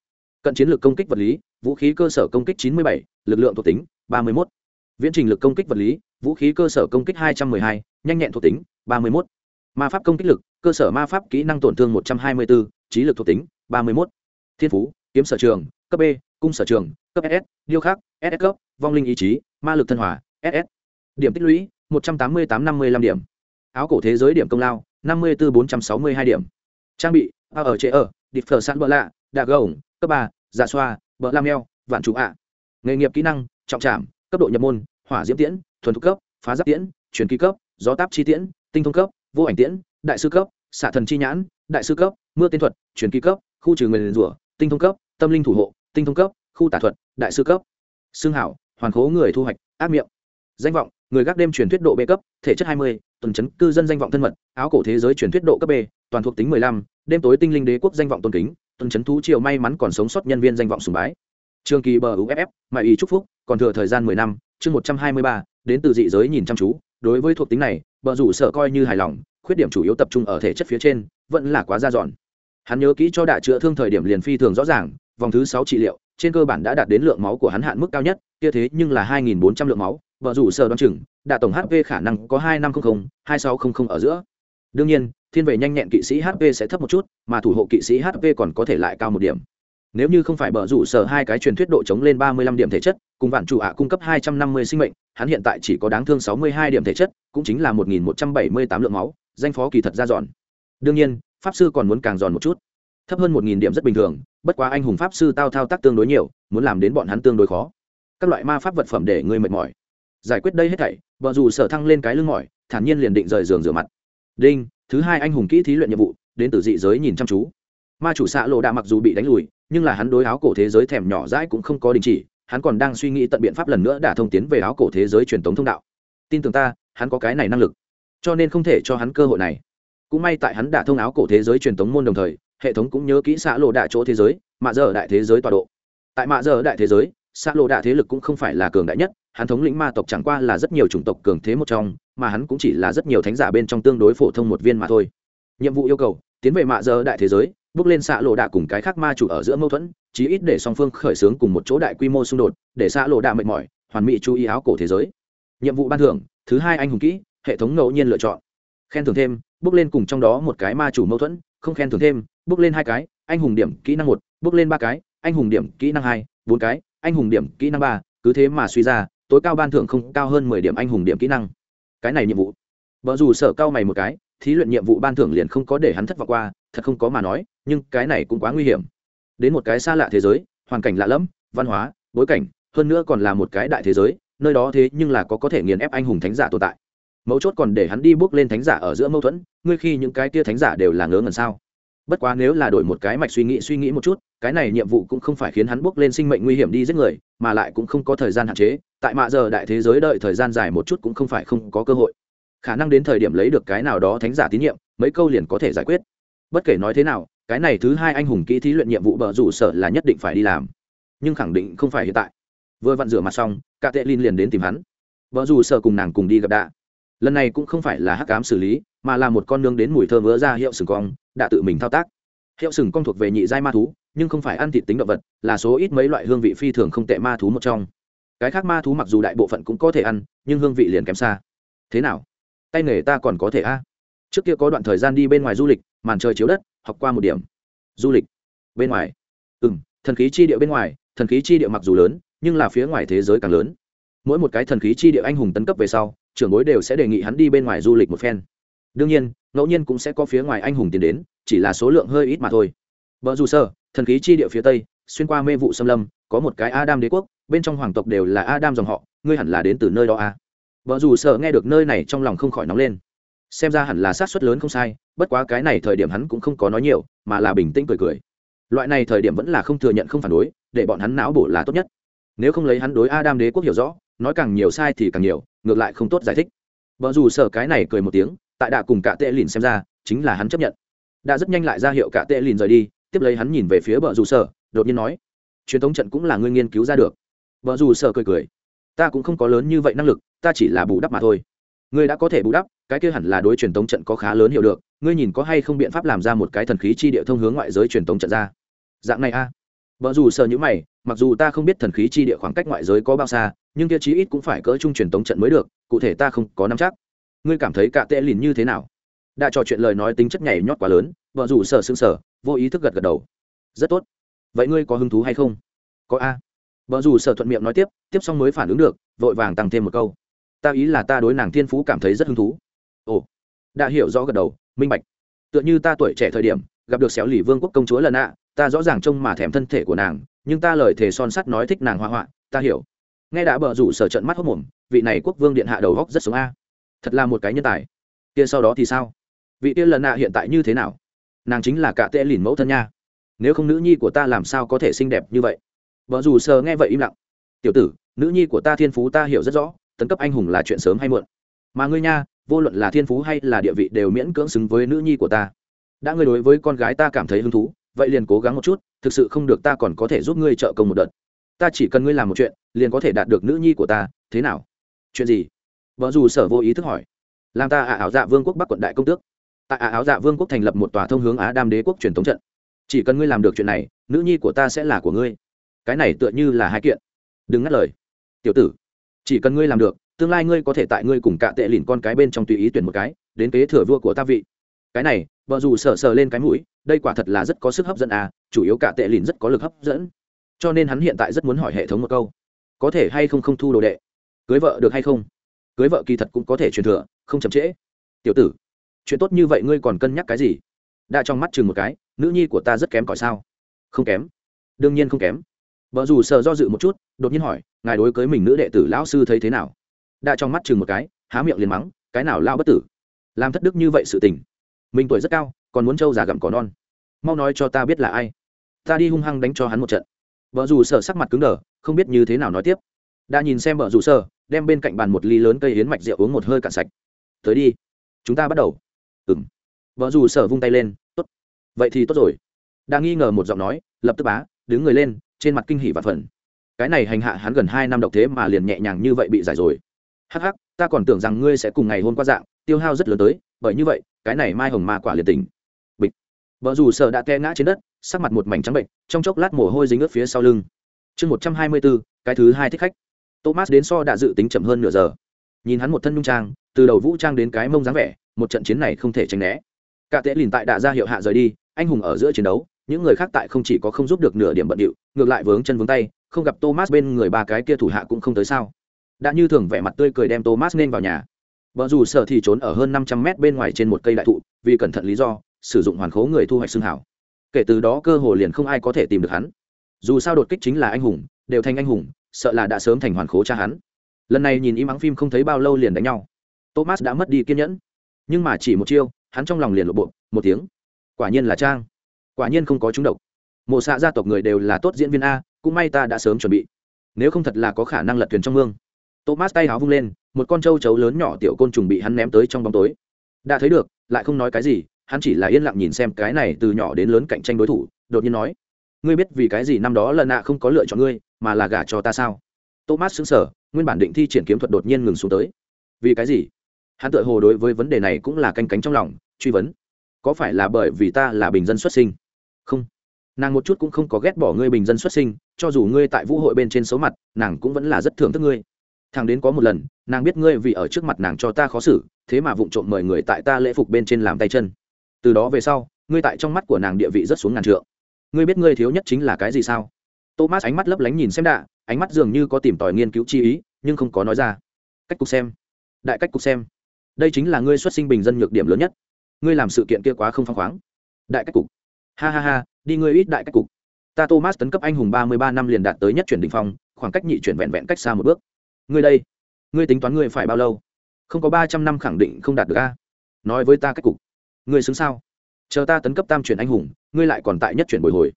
cận chiến lược công kích vật lý vũ khí cơ sở công kích 97, lực lượng thuộc tính 31. viễn trình lực công kích vật lý vũ khí cơ sở công kích 212, nhanh nhẹn thuộc tính 31. ma pháp công kích lực cơ sở ma pháp kỹ năng tổn thương 124, trí lực thuộc tính 31. thiên phú kiếm sở trường cấp b, cung sở trường, cấp ss điêu khắc ss cấp, vong linh ý chí, ma lực thân hòa ss điểm tích lũy 188-55 điểm. Áo cổ thế giới điểm công lao 54-462 điểm. Trang bị, a ở chế ở, địch phở sẵn bờ lạ, đạ gồng cấp ba giả xoa bờ lam eo, vạn chủ ạ. Nghề nghiệp kỹ năng, trọng trảm, cấp độ nhập môn, hỏa diễm tiễn, thuần thục cấp, phá giáp tiễn, truyền ký cấp, gió táp chi tiễn, tinh thông cấp, vô ảnh tiễn, đại sư cấp, xạ thần chi nhãn, đại sư cấp, mưa tiên thuật, truyền ký cấp, khu trừ người liền rủa, tinh thông cấp, tâm linh thủ hộ tinh thông cấp khu tả thuật đại sư cấp. Xương hảo hoàn khố người thu hoạch ác miệng. Danh vọng người gác đêm truyền thuyết độ b cấp thể chất 20, tuần chấn cư dân danh vọng thân mật áo cổ thế giới truyền thuyết độ cấp b toàn thuộc tính 15, đêm tối tinh linh đế quốc danh vọng tôn kính tuần chấn thú triều may mắn còn sống sót nhân viên danh vọng sùng bái. Trường kỳ bờ uff mại ý chúc phúc còn thừa thời gian 10 năm chương 123, đến từ dị giới nhìn chăm chú. Đối với thuộc tính này bờ rủ sợ coi như hài lòng khuyết điểm chủ yếu tập trung ở thể chất phía trên vẫn là quá ra dọn. Hắn nhớ kỹ cho đạ chữa thương thời điểm liền phi thường rõ ràng vòng thứ sáu trị liệu, trên cơ bản đã đạt đến lượng máu của hắn hạn mức cao nhất, kia thế nhưng là 2.400 lượng máu, vợ rủ sợ đoán chừng đạ tổng hp khả năng có hai năm trăm linh hai sáu trăm linh ở giữa. Đương nhiên, thiên về nhanh nhẹn kỵ sĩ hp sẽ thấp một chút, mà thủ hộ kỵ sĩ hp còn có thể lại cao một điểm. Nếu như không phải bờ rủ sở hai cái truyền thuyết độ chống lên ba mươi lăm điểm thể chất, cùng vạn chủ ạ cung cấp hai trăm năm mươi sinh mệnh, hắn hiện tại chỉ có đáng thương sáu mươi hai điểm thể chất, cũng chính là một nghìn một trăm bảy mươi tám lượng máu, danh phó kỳ thật ra dọn. Đương nhiên, pháp sư còn muốn càng giòn một chút thấp hơn một nghìn điểm rất bình thường, bất quá anh hùng pháp sư tao thao tác tương đối nhiều, muốn làm đến bọn hắn tương đối khó. Các loại ma pháp vật phẩm để ngươi mệt mỏi. Giải quyết đây hết thảy, vợ dù sở thăng lên cái lưng mỏi, thản nhiên liền định rời giường rửa mặt. Đinh, thứ hai anh hùng kỹ thí luyện nhiệm vụ, đến từ dị giới nhìn chăm chú. Ma chủ xạ lộ đạ mặc dù bị đánh lùi, nhưng là hắn đối áo cổ thế giới thèm nhỏ dãi cũng không có đình chỉ, hắn còn đang suy nghĩ tận biện pháp lần nữa đả thông tiến về áo cổ thế giới truyền thống thông đạo. Tin tưởng ta, hắn có cái này năng lực, cho nên không thể cho hắn cơ hội này. Cũng may tại hắn đả thông áo cổ thế giới truyền thống môn đồng thời hệ thống cũng nhớ kỹ xã lộ đạ chỗ thế giới, mạ giờ đại thế giới tọa độ. Tại mạ giờ đại thế giới xã lộ đạ thế lực cũng không phải là cường đại nhất, hắn thống lĩnh ma tộc chẳng qua là rất nhiều chủng tộc cường thế một trong, mà hắn cũng chỉ là rất nhiều thánh giả bên trong tương đối phổ thông một viên mà thôi. Nhiệm vụ yêu cầu, tiến về mạ giờ đại thế giới, bước lên xã lộ đạ cùng cái khác ma chủ ở giữa mâu thuẫn, chí ít để song phương khởi xướng cùng một chỗ đại quy mô xung đột, để xã lộ đạ mệt mỏi, hoàn mỹ chú ý áo cổ thế giới. Nhiệm vụ ban thưởng, thứ hai anh hùng kỹ, hệ thống ngẫu nhiên lựa chọn. Khen thưởng thêm, bước lên cùng trong đó một cái ma chủ mâu thuẫn không khen thưởng thêm, bước lên hai cái, anh hùng điểm kỹ năng một, bước lên ba cái, anh hùng điểm kỹ năng hai, bốn cái, anh hùng điểm kỹ năng ba, cứ thế mà suy ra, tối cao ban thưởng không cao hơn mười điểm anh hùng điểm kỹ năng. Cái này nhiệm vụ. Vợ dù sợ cao mày một cái, thí luyện nhiệm vụ ban thưởng liền không có để hắn thất vọng qua, thật không có mà nói, nhưng cái này cũng quá nguy hiểm. Đến một cái xa lạ thế giới, hoàn cảnh lạ lẫm, văn hóa, bối cảnh, hơn nữa còn là một cái đại thế giới, nơi đó thế nhưng là có có thể nghiền ép anh hùng thánh giả tồn tại mấu chốt còn để hắn đi bước lên thánh giả ở giữa mâu thuẫn, ngươi khi những cái tia thánh giả đều là ngớ ngẩn sao? Bất quá nếu là đổi một cái mạch suy nghĩ suy nghĩ một chút, cái này nhiệm vụ cũng không phải khiến hắn bước lên sinh mệnh nguy hiểm đi giết người, mà lại cũng không có thời gian hạn chế, tại mạ giờ đại thế giới đợi thời gian dài một chút cũng không phải không có cơ hội. Khả năng đến thời điểm lấy được cái nào đó thánh giả tín nhiệm, mấy câu liền có thể giải quyết. Bất kể nói thế nào, cái này thứ hai anh hùng kỹ thí luyện nhiệm vụ bờ rủ sở là nhất định phải đi làm. Nhưng khẳng định không phải hiện tại. Vừa vặn rửa mặt xong cả tệ linh liền đến tìm hắn. Vợ dù sợ cùng nàng cùng đi gặp đạ lần này cũng không phải là hắc cám xử lý, mà là một con nương đến mùi thơm vỡ ra hiệu sừng cong, đã tự mình thao tác. Hiệu sừng cong thuộc về nhị giai ma thú, nhưng không phải ăn thịt tính động vật, là số ít mấy loại hương vị phi thường không tệ ma thú một trong. Cái khác ma thú mặc dù đại bộ phận cũng có thể ăn, nhưng hương vị liền kém xa. Thế nào? Tay nghề ta còn có thể a? Trước kia có đoạn thời gian đi bên ngoài du lịch, màn trời chiếu đất, học qua một điểm. Du lịch. Bên ngoài. Ừ m thần khí chi địa bên ngoài, thần khí chi địa mặc dù lớn, nhưng là phía ngoài thế giới càng lớn. Mỗi một cái thần khí chi địa anh hùng tấn cấp về sau trưởng bối đều sẽ đề nghị hắn đi bên ngoài du lịch một phen. Đương nhiên, ngẫu nhiên cũng sẽ có phía ngoài anh hùng tiến đến, chỉ là số lượng hơi ít mà thôi. Vợ dù sơ, thần khí chi địa phía tây, xuyên qua mê vụ xâm lâm, có một cái adam đế quốc, bên trong hoàng tộc đều là adam dòng họ, ngươi hẳn là đến từ nơi đó à. vợ dù sợ nghe được nơi này trong lòng không khỏi nóng lên. Xem ra hẳn là sát suất lớn không sai, bất quá cái này thời điểm hắn cũng không có nói nhiều, mà là bình tĩnh cười cười. Loại này thời điểm vẫn là không thừa nhận không phản đối, để bọn hắn não bổ là tốt nhất. Nếu không lấy hắn đối adam đế quốc hiểu rõ nói càng nhiều sai thì càng nhiều, ngược lại không tốt giải thích. Vợ dù sợ cái này cười một tiếng, tại đạ cùng cả tệ lìn xem ra, chính là hắn chấp nhận. Đã rất nhanh lại ra hiệu cả tệ lìn rời đi, tiếp lấy hắn nhìn về phía vợ dù sợ đột nhiên nói, truyền thống trận cũng là ngươi nghiên cứu ra được. Vợ dù sợ cười cười, ta cũng không có lớn như vậy năng lực, ta chỉ là bù đắp mà thôi. Ngươi đã có thể bù đắp, cái kia hẳn là đối truyền thống trận có khá lớn hiểu được, ngươi nhìn có hay không biện pháp làm ra một cái thần khí chi địa thông hướng ngoại giới truyền thống trận ra. Dạng này a. à vợ dù sợ như mày, mặc dù ta không biết thần khí chi địa khoảng cách ngoại giới có bao xa, nhưng kia chí ít cũng phải cỡ chung truyền tống trận mới được, cụ thể ta không có nắm chắc. Ngươi cảm thấy cả tệ lìn như thế nào? Đã trò chuyện lời nói tính chất nhảy nhót quá lớn vợ dù sợ sững sờ, vô ý thức gật gật đầu. Rất tốt. Vậy ngươi có hứng thú hay không? Có a. Vợ dù sợ thuận miệng nói tiếp tiếp xong mới phản ứng được, vội vàng tăng thêm một câu. Ta ý là ta đối nàng thiên phú cảm thấy rất hứng thú. Ồ. Đã hiểu rõ gật đầu, minh bạch. Tựa như ta tuổi trẻ thời điểm, gặp được xéo lì vương quốc công chúa lần ạ ta rõ ràng trông mà thèm thân thể của nàng, nhưng ta lời thề son sắt nói thích nàng hoa họa, ta hiểu. Nghe đã bờ rủ sở trận mắt hốc mồm, vị này quốc vương điện hạ đầu góc rất sống a. Thật là một cái nhân tài. Kia sau đó thì sao? Vị tiên lần nạ hiện tại như thế nào? Nàng chính là cả tệ lìn mẫu thân nha. Nếu không nữ nhi của ta làm sao có thể xinh đẹp như vậy? Vợ dù sờ nghe vậy im lặng. Tiểu tử, nữ nhi của ta thiên phú ta hiểu rất rõ, tấn cấp anh hùng là chuyện sớm hay muộn. Mà ngươi nha, vô luận là thiên phú hay là địa vị đều miễn cưỡng xứng với nữ nhi của ta. Đã ngươi đối với con gái ta cảm thấy hứng thú vậy liền cố gắng một chút, thực sự không được ta còn có thể giúp ngươi trợ công một đợt. Ta chỉ cần ngươi làm một chuyện, liền có thể đạt được nữ nhi của ta, thế nào? Chuyện gì? Vợ dù sở vô ý thức hỏi. Làm ta ả ảo dạ vương quốc bắc quận đại công tước. Tại ả ảo dạ vương quốc thành lập một tòa thông hướng á đam đế quốc truyền thống trận. Chỉ cần ngươi làm được chuyện này, nữ nhi của ta sẽ là của ngươi. Cái này tựa như là hai kiện. Đừng ngắt lời. Tiểu tử, chỉ cần ngươi làm được, tương lai ngươi có thể tại ngươi cùng cạ tệ lìn con cái bên trong tùy ý tuyển một cái, đến kế thừa vua của ta vị cái này, vợ dù sờ sờ lên cái mũi, đây quả thật là rất có sức hấp dẫn à chủ yếu cả tệ lìn rất có lực hấp dẫn. Cho nên hắn hiện tại rất muốn hỏi hệ thống một câu. Có thể hay không không thu đồ đệ? Cưới vợ được hay không? Cưới vợ kỳ thật cũng có thể truyền thừa, không chậm trễ. Tiểu tử, chuyện tốt như vậy ngươi còn cân nhắc cái gì? Đã trong mắt chừng một cái, nữ nhi của ta rất kém cỏi sao? Không kém. Đương nhiên không kém. Vợ dù sờ do dự một chút, đột nhiên hỏi, ngài đối cưới mình nữ đệ tử lão sư thấy thế nào? Đã trong mắt chừng một cái, há miệng liền mắng, cái nào lao bất tử? Làm thất đức như vậy sự tình mình tuổi rất cao, còn muốn trâu già gặm cỏ non. Mau nói cho ta biết là ai. Ta đi hung hăng đánh cho hắn một trận. Vợ dù sở sắc mặt cứng đờ, không biết như thế nào nói tiếp. Đã nhìn xem vợ dù sở đem bên cạnh bàn một ly lớn cây hiến mạch rượu uống một hơi cạn sạch. Tới đi, chúng ta bắt đầu. Ừ m vợ dù sở vung tay lên, tốt. Vậy thì tốt rồi. Đã nghi ngờ một giọng nói, lập tức bá, đứng người lên, trên mặt kinh hỉ và phần. Cái này hành hạ hắn gần hai năm độc thế mà liền nhẹ nhàng như vậy bị giải rồi. Hắc hắc, ta còn tưởng rằng ngươi sẽ cùng ngày hôm qua dạng, tiêu hao rất lớn tới bởi như vậy, cái này mai hồng ma quả liền tình bịch. Vợ dù sợ đã te ngã trên đất, sắc mặt một mảnh trắng bệnh trong chốc lát mồ hôi dính ướt phía sau lưng. Chương một trăm hai mươi bốn, cái thứ hai thích khách. Thomas đến so đã dự tính chậm hơn nửa giờ. Nhìn hắn một thân nhung trang, từ đầu vũ trang đến cái mông dáng vẻ, một trận chiến này không thể tránh né. Cả tệ lìn tại đã ra hiệu hạ rời đi, anh hùng ở giữa chiến đấu, những người khác tại không chỉ có không giúp được nửa điểm bận điệu, ngược lại vướng chân vướng tay, không gặp thomas bên người ba cái kia thủ hạ cũng không tới sao. Đã như thường vẻ mặt tươi cười đem thomas nên vào nhà vợ dù sợ thì trốn ở hơn năm trăm mét bên ngoài trên một cây đại thụ, vì cẩn thận lý do, sử dụng hoàn khố người thu hoạch xương hảo. Kể từ đó cơ hồ liền không ai có thể tìm được hắn. Dù sao đột kích chính là anh hùng, đều thành anh hùng, sợ là đã sớm thành hoàn khố cha hắn. Lần này nhìn im ắng phim không thấy bao lâu liền đánh nhau. Thomas đã mất đi kiên nhẫn. Nhưng mà chỉ một chiêu, hắn trong lòng liền lộ bộ, một tiếng. Quả nhiên là trang. Quả nhiên không có chúng độc. Mộ xạ gia tộc người đều là tốt diễn viên a, cũng may ta đã sớm chuẩn bị. Nếu không thật là có khả năng lật thuyền trong mương thomas tay háo vung lên, một con trâu chấu lớn nhỏ tiểu côn trùng bị hắn ném tới trong bóng tối. Đã thấy được, lại không nói cái gì, hắn chỉ là yên lặng nhìn xem cái này từ nhỏ đến lớn cạnh tranh đối thủ, đột nhiên nói, ngươi biết vì cái gì năm đó lần nạ không có lựa chọn ngươi, mà là gả cho ta sao? Thomas xứng sở nguyên bản định thi triển kiếm thuật đột nhiên ngừng xuống tới. Vì cái gì? Hắn tự hồ đối với vấn đề này cũng là canh cánh trong lòng, truy vấn. Có phải là bởi vì ta là bình dân xuất sinh? Không. Nàng một chút cũng không có ghét bỏ ngươi bình dân xuất sinh, cho dù ngươi tại vũ hội bên trên xấu mặt, nàng cũng vẫn là rất thưởng thức ngươi thằng đến có một lần, nàng biết ngươi vì ở trước mặt nàng cho ta khó xử, thế mà vụng trộm mời người tại ta lễ phục bên trên làm tay chân. Từ đó về sau, ngươi tại trong mắt của nàng địa vị rất xuống ngàn trượng. Ngươi biết ngươi thiếu nhất chính là cái gì sao? Thomas ánh mắt lấp lánh nhìn xem đạ, ánh mắt dường như có tìm tòi nghiên cứu chi ý, nhưng không có nói ra. Cách cục xem. Đại cách cục xem. Đây chính là ngươi xuất sinh bình dân nhược điểm lớn nhất. Ngươi làm sự kiện kia quá không phăng khoáng. Đại cách cục. Ha ha ha, đi ngươi ít đại cách cục. Ta thomas tấn cấp anh hùng ba mươi ba năm liền đạt tới nhất chuyển đ ỉ n h phong, khoảng cách nhị chuyển vẹn vẹn cách xa một bước ngươi đây, ngươi tính toán ngươi phải bao lâu? Không có ba trăm năm khẳng định không đạt được a. Nói với ta cách cục. Ngươi xứng sao? Chờ ta tấn cấp tam chuyển anh hùng, ngươi lại còn tại nhất chuyển bồi hồi.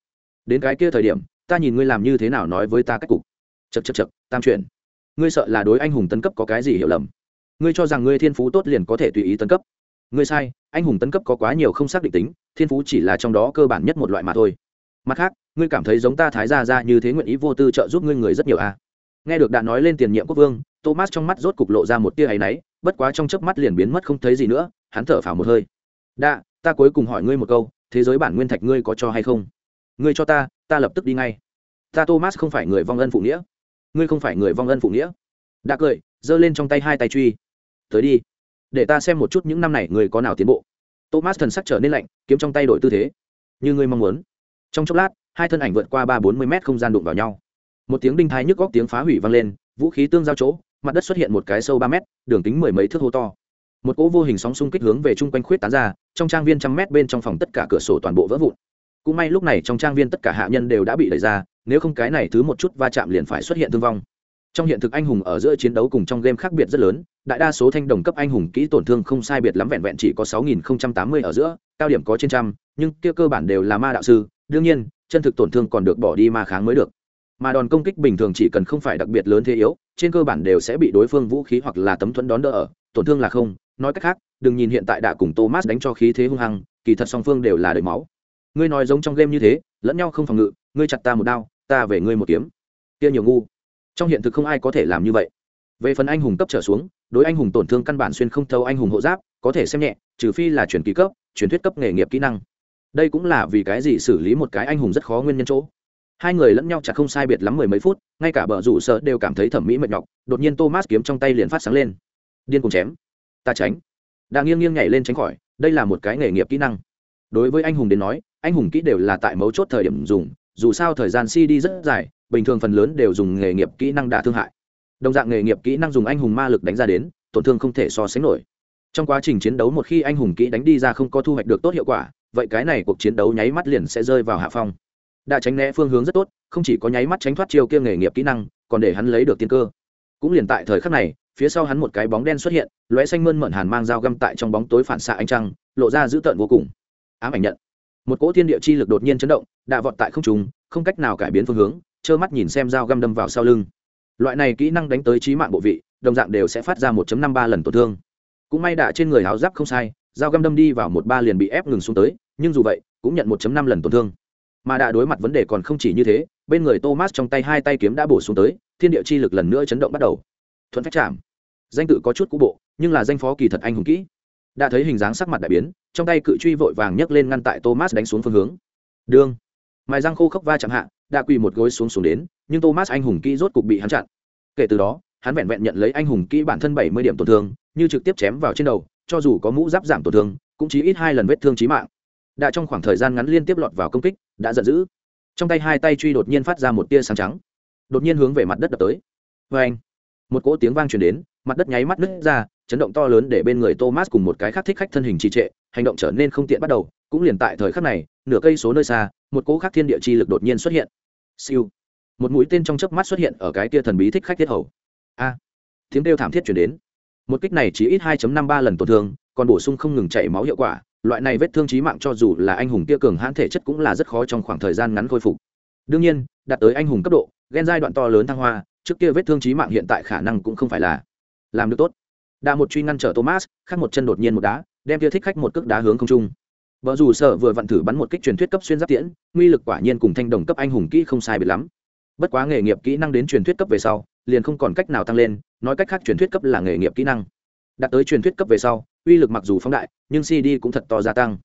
Đến cái kia thời điểm, ta nhìn ngươi làm như thế nào nói với ta cách cục. Chật chật chật tam chuyển. Ngươi sợ là đối anh hùng tấn cấp có cái gì hiểu lầm? Ngươi cho rằng ngươi thiên phú tốt liền có thể tùy ý tấn cấp? Ngươi sai, anh hùng tấn cấp có quá nhiều không xác định tính, thiên phú chỉ là trong đó cơ bản nhất một loại mà thôi. Mặt khác, ngươi cảm thấy giống ta thái gia ra như thế nguyện ý vô tư trợ giúp ngươi người rất nhiều à nghe được đã nói lên tiền nhiệm quốc vương, thomas trong mắt rốt cục lộ ra một tia áy náy, bất quá trong chớp mắt liền biến mất không thấy gì nữa, hắn thở phào một hơi. Đã ta cuối cùng hỏi ngươi một câu, thế giới bản nguyên thạch ngươi có cho hay không? Ngươi cho ta ta lập tức đi ngay. Ta thomas không phải người vong ân phụ nghĩa. Ngươi không phải người vong ân phụ nghĩa. Đã cười, giơ lên trong tay hai tay truy. Tới đi, để ta xem một chút những năm này người có nào tiến bộ. Thomas thần sắc trở nên lạnh, kiếm trong tay đổi tư thế. Như ngươi mong muốn. Trong chốc lát, hai thân ảnh vượt qua ba bốn mươi mét không gian đụng vào nhau một tiếng đinh thái nhức góc tiếng phá hủy vang lên, vũ khí tương giao chỗ, mặt đất xuất hiện một cái sâu ba mét, đường kính mười mấy thước hô to. Một cỗ vô hình sóng xung kích hướng về chung quanh khuyết tán ra, trong trang viên trăm mét bên trong phòng tất cả cửa sổ toàn bộ vỡ vụn. Cũng may lúc này trong trang viên tất cả hạ nhân đều đã bị đẩy ra, nếu không cái này thứ một chút va chạm liền phải xuất hiện thương vong. Trong hiện thực anh hùng ở giữa chiến đấu cùng trong game khác biệt rất lớn, đại đa số thanh đồng cấp anh hùng kỹ tổn thương không sai biệt lắm vẹn vẹn chỉ có 6080 ở giữa, cao điểm có trên trăm, nhưng kia cơ bản đều là ma đạo sư, đương nhiên, chân thực tổn thương còn được bỏ đi ma kháng mới được mà đòn công kích bình thường chỉ cần không phải đặc biệt lớn thế yếu, trên cơ bản đều sẽ bị đối phương vũ khí hoặc là tấm thuẫn đón đỡ ở. Tổn thương là không, nói cách khác, đừng nhìn hiện tại đã cùng thomas đánh cho khí thế hung hăng, kỳ thật song phương đều là đầy máu. Ngươi nói giống trong game như thế, lẫn nhau không phòng ngự, ngươi chặt ta một đao, ta về ngươi một kiếm. Kia nhiều ngu. Trong hiện thực không ai có thể làm như vậy. Về phần anh hùng cấp trở xuống, đối anh hùng tổn thương căn bản xuyên không thâu anh hùng hộ giáp, có thể xem nhẹ, trừ phi là chuyển ký cấp truyền thuyết cấp nghề nghiệp kỹ năng. Đây cũng là vì cái gì xử lý một cái anh hùng rất khó nguyên nhân chỗ hai người lẫn nhau chặt không sai biệt lắm mười mấy phút, ngay cả bờ rủ sợ đều cảm thấy thẩm mỹ mệt nhọc, đột nhiên thomas kiếm trong tay liền phát sáng lên. Điên cùng chém. Ta tránh. Đã nghiêng nghiêng nhảy lên tránh khỏi, đây là một cái nghề nghiệp kỹ năng. Đối với anh hùng đến nói, anh hùng kỹ đều là tại mấu chốt thời điểm dùng, dù sao thời gian si đi rất dài, bình thường phần lớn đều dùng nghề nghiệp kỹ năng đả thương hại. Đồng dạng nghề nghiệp kỹ năng dùng anh hùng ma lực đánh ra đến, tổn thương không thể so sánh nổi. Trong quá trình chiến đấu một khi anh hùng kỹ đánh đi ra không có thu hoạch được tốt hiệu quả, vậy cái này cuộc chiến đấu nháy mắt liền sẽ rơi vào hạ phong đã tránh né phương hướng rất tốt, không chỉ có nháy mắt tránh thoát chiêu kia nghề nghiệp kỹ năng, còn để hắn lấy được tiên cơ. Cũng liền tại thời khắc này, phía sau hắn một cái bóng đen xuất hiện, lóe xanh mơn mởn hàn mang dao găm tại trong bóng tối phản xạ ánh trăng, lộ ra dữ tợn vô cùng. Ám ảnh nhận. Một cỗ thiên địa chi lực đột nhiên chấn động đạ vọt tại không trùng không cách nào cải biến phương hướng, trơ mắt nhìn xem dao găm đâm vào sau lưng. Loại này kỹ năng đánh tới trí mạng bộ vị, đồng dạng đều sẽ phát ra 1 năm ba lần tổn thương. Cũng may đạ trên người áo giáp không sai, dao găm đâm đi vào một ba liền bị ép ngừng xuống tới, nhưng dù vậy, cũng nhận 1 năm lần tổn thương mà đã đối mặt vấn đề còn không chỉ như thế, bên người thomas trong tay hai tay kiếm đã bổ xuống tới, thiên địa chi lực lần nữa chấn động bắt đầu. Thuận phách chạm. Danh tự có chút cũ bộ, nhưng là danh phó kỳ thật anh hùng kỹ. Đã thấy hình dáng sắc mặt đại biến, trong tay cự truy vội vàng nhấc lên ngăn tại thomas đánh xuống phương hướng. Đương mài răng khô khốc va chạm hạ đã quỳ một gối xuống xuống đến, nhưng thomas anh hùng kỹ rốt cục bị hắn chặn. Kể từ đó, hắn vẹn vẹn nhận lấy anh hùng kỹ bản thân bảy mươi điểm tổn thương, như trực tiếp chém vào trên đầu, cho dù có mũ giáp giảm tổn thương, cũng chỉ ít hai lần vết thương chí mạng đã trong khoảng thời gian ngắn liên tiếp lọt vào công kích, đã giận dữ. Trong tay hai tay truy đột nhiên phát ra một tia sáng trắng. Đột nhiên hướng về mặt đất đập tới. Vê anh, một cỗ tiếng vang truyền đến, mặt đất nháy mắt nứt ra, chấn động to lớn để bên người thomas cùng một cái khác thích khách thân hình trì trệ, hành động trở nên không tiện bắt đầu. Cũng liền tại thời khắc này, nửa cây số nơi xa, một cỗ khác thiên địa chi lực đột nhiên xuất hiện. Siêu. Một mũi tên trong chớp mắt xuất hiện ở cái tia thần bí thích khách thiết hầu. A. Tiếng kêu thảm thiết chuyển đến. Một kích này chỉ ít 2.53 lần tổn thương, còn bổ sung không ngừng chảy máu hiệu quả loại này vết thương chí mạng cho dù là anh hùng kia cường hãn thể chất cũng là rất khó trong khoảng thời gian ngắn khôi phục. Đương nhiên, đạt tới anh hùng cấp độ ghen giai đoạn to lớn thăng hoa, trước kia vết thương chí mạng hiện tại khả năng cũng không phải là làm được tốt. Đà một truy ngăn trở thomas, khác một chân đột nhiên một đá, đem kia thích khách một cước đá hướng không trung. Vợ dù sợ vừa vặn thử bắn một kích truyền thuyết cấp xuyên giáp tiễn nguy lực quả nhiên cùng thanh đồng cấp anh hùng kỹ không sai biệt lắm. Bất quá nghề nghiệp kỹ năng đến truyền thuyết cấp về sau, liền không còn cách nào tăng lên, nói cách khác truyền thuyết cấp là nghề nghiệp kỹ năng. Đạt tới truyền thuyết cấp về sau uy lực mặc dù phóng đại, nhưng cd cũng thật to gia tăng.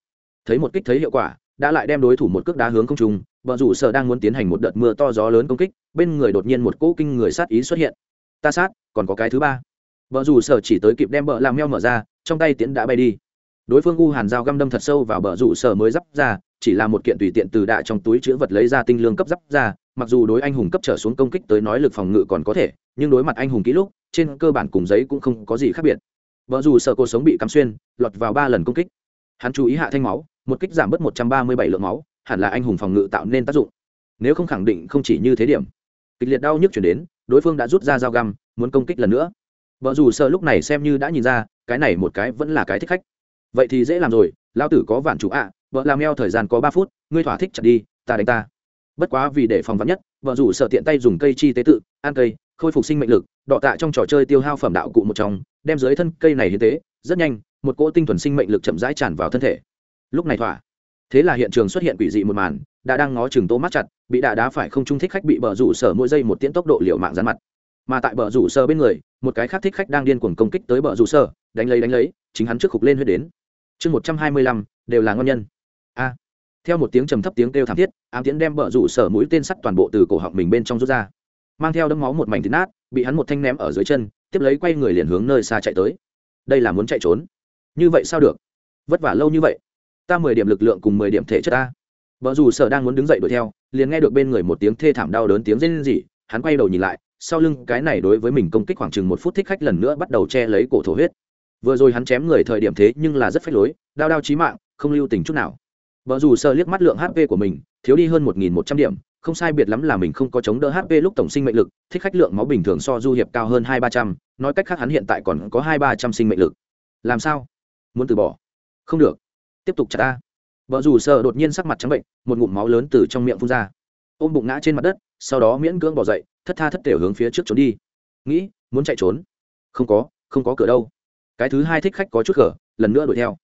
Thấy một kích thấy hiệu quả, đã lại đem đối thủ một cước đá hướng không trung vợ rủ sở đang muốn tiến hành một đợt mưa to gió lớn công kích, bên người đột nhiên một cỗ kinh người sát ý xuất hiện. Ta sát, còn có cái thứ ba. Vợ rủ sở chỉ tới kịp đem bờ làm meo mở ra, trong tay tiến đã bay đi. Đối phương u hàn dao găm đâm thật sâu vào bờ rủ sở mới dắp ra, chỉ là một kiện tùy tiện từ đạ trong túi chứa vật lấy ra tinh lương cấp dắp ra, mặc dù đối anh hùng cấp trở xuống công kích tới nói lực phòng ngự còn có thể, nhưng đối mặt anh hùng kỹ lúc, trên cơ bản cùng giấy cũng không có gì khác biệt vợ dù sợ cô sống bị cắm xuyên, lọt vào ba lần công kích. Hắn chú ý hạ thanh máu, một kích giảm bớt một trăm ba mươi bảy lượng máu, hẳn là anh hùng phòng ngự tạo nên tác dụng. Nếu không khẳng định không chỉ như thế điểm. Kịch liệt đau nhức chuyển đến, đối phương đã rút ra dao găm, muốn công kích lần nữa. Vợ dù sợ lúc này xem như đã nhìn ra, cái này một cái vẫn là cái thích khách. Vậy thì dễ làm rồi lao tử có vạn chủ ạ vợ làm eo thời gian có ba phút, ngươi thỏa thích chặt đi, ta đánh ta. Bất quá vì để phòng vắn nhất vợ rủ sợ tiện tay dùng cây chi tế tự, ăn cây khôi phục sinh mệnh lực, đọ tạ trong trò chơi tiêu hao phẩm đạo cụ một trong, đem dưới thân cây này hiến tế, rất nhanh, một cỗ tinh thuần sinh mệnh lực chậm rãi tràn vào thân thể. Lúc này thỏa. Thế là hiện trường xuất hiện quỷ dị một màn, đã đang ngó chừng tô mắt chặt, bị đạ đá phải không trung thích khách bị bờ rủ sở mỗi giây một tiễn tốc độ liệu mạng rán mặt. Mà tại bờ rủ sở bên người, một cái khác thích khách đang điên cuồng công kích tới bờ rủ sở, đánh lấy đánh lấy, chính hắn trước khục lên huyết đến. Chương một trăm hai mươi lăm, đều là ngon nhân. A. Theo một tiếng trầm thấp tiếng kêu thảm thiết, ám tiễn đem bờ rủ sở mũi tên sắt toàn bộ từ cổ họng mình bên trong rút ra mang theo đấm máu một mảnh thịt nát, bị hắn một thanh ném ở dưới chân, tiếp lấy quay người liền hướng nơi xa chạy tới. Đây là muốn chạy trốn. Như vậy sao được? Vất vả lâu như vậy. Ta mười điểm lực lượng cùng mười điểm thể chất ta. Vợ dù sợ đang muốn đứng dậy đuổi theo, liền nghe được bên người một tiếng thê thảm đau đớn tiếng rên rỉ, hắn quay đầu nhìn lại, sau lưng cái này đối với mình công kích khoảng chừng một phút thích khách lần nữa bắt đầu che lấy cổ thổ huyết. Vừa rồi hắn chém người thời điểm thế nhưng là rất phách lối, đao đao chí mạng, không lưu tình chút nào. Vợ dù sợ liếc mắt lượng hp của mình, thiếu đi hơn một nghìn một trăm điểm không sai biệt lắm là mình không có chống đỡ hp lúc tổng sinh mệnh lực thích khách lượng máu bình thường so du hiệp cao hơn hai ba trăm nói cách khác hắn hiện tại còn có hai ba trăm sinh mệnh lực. Làm sao? Muốn từ bỏ? Không được. Tiếp tục chặt ta. Vợ dù sợ đột nhiên sắc mặt trắng bệnh một ngụm máu lớn từ trong miệng phun ra. Ôm bụng ngã trên mặt đất sau đó miễn cưỡng bỏ dậy thất tha thất thể hướng phía trước trốn đi. Nghĩ muốn chạy trốn? Không có không có cửa đâu. Cái thứ hai thích khách có chút gở, lần nữa đuổi theo.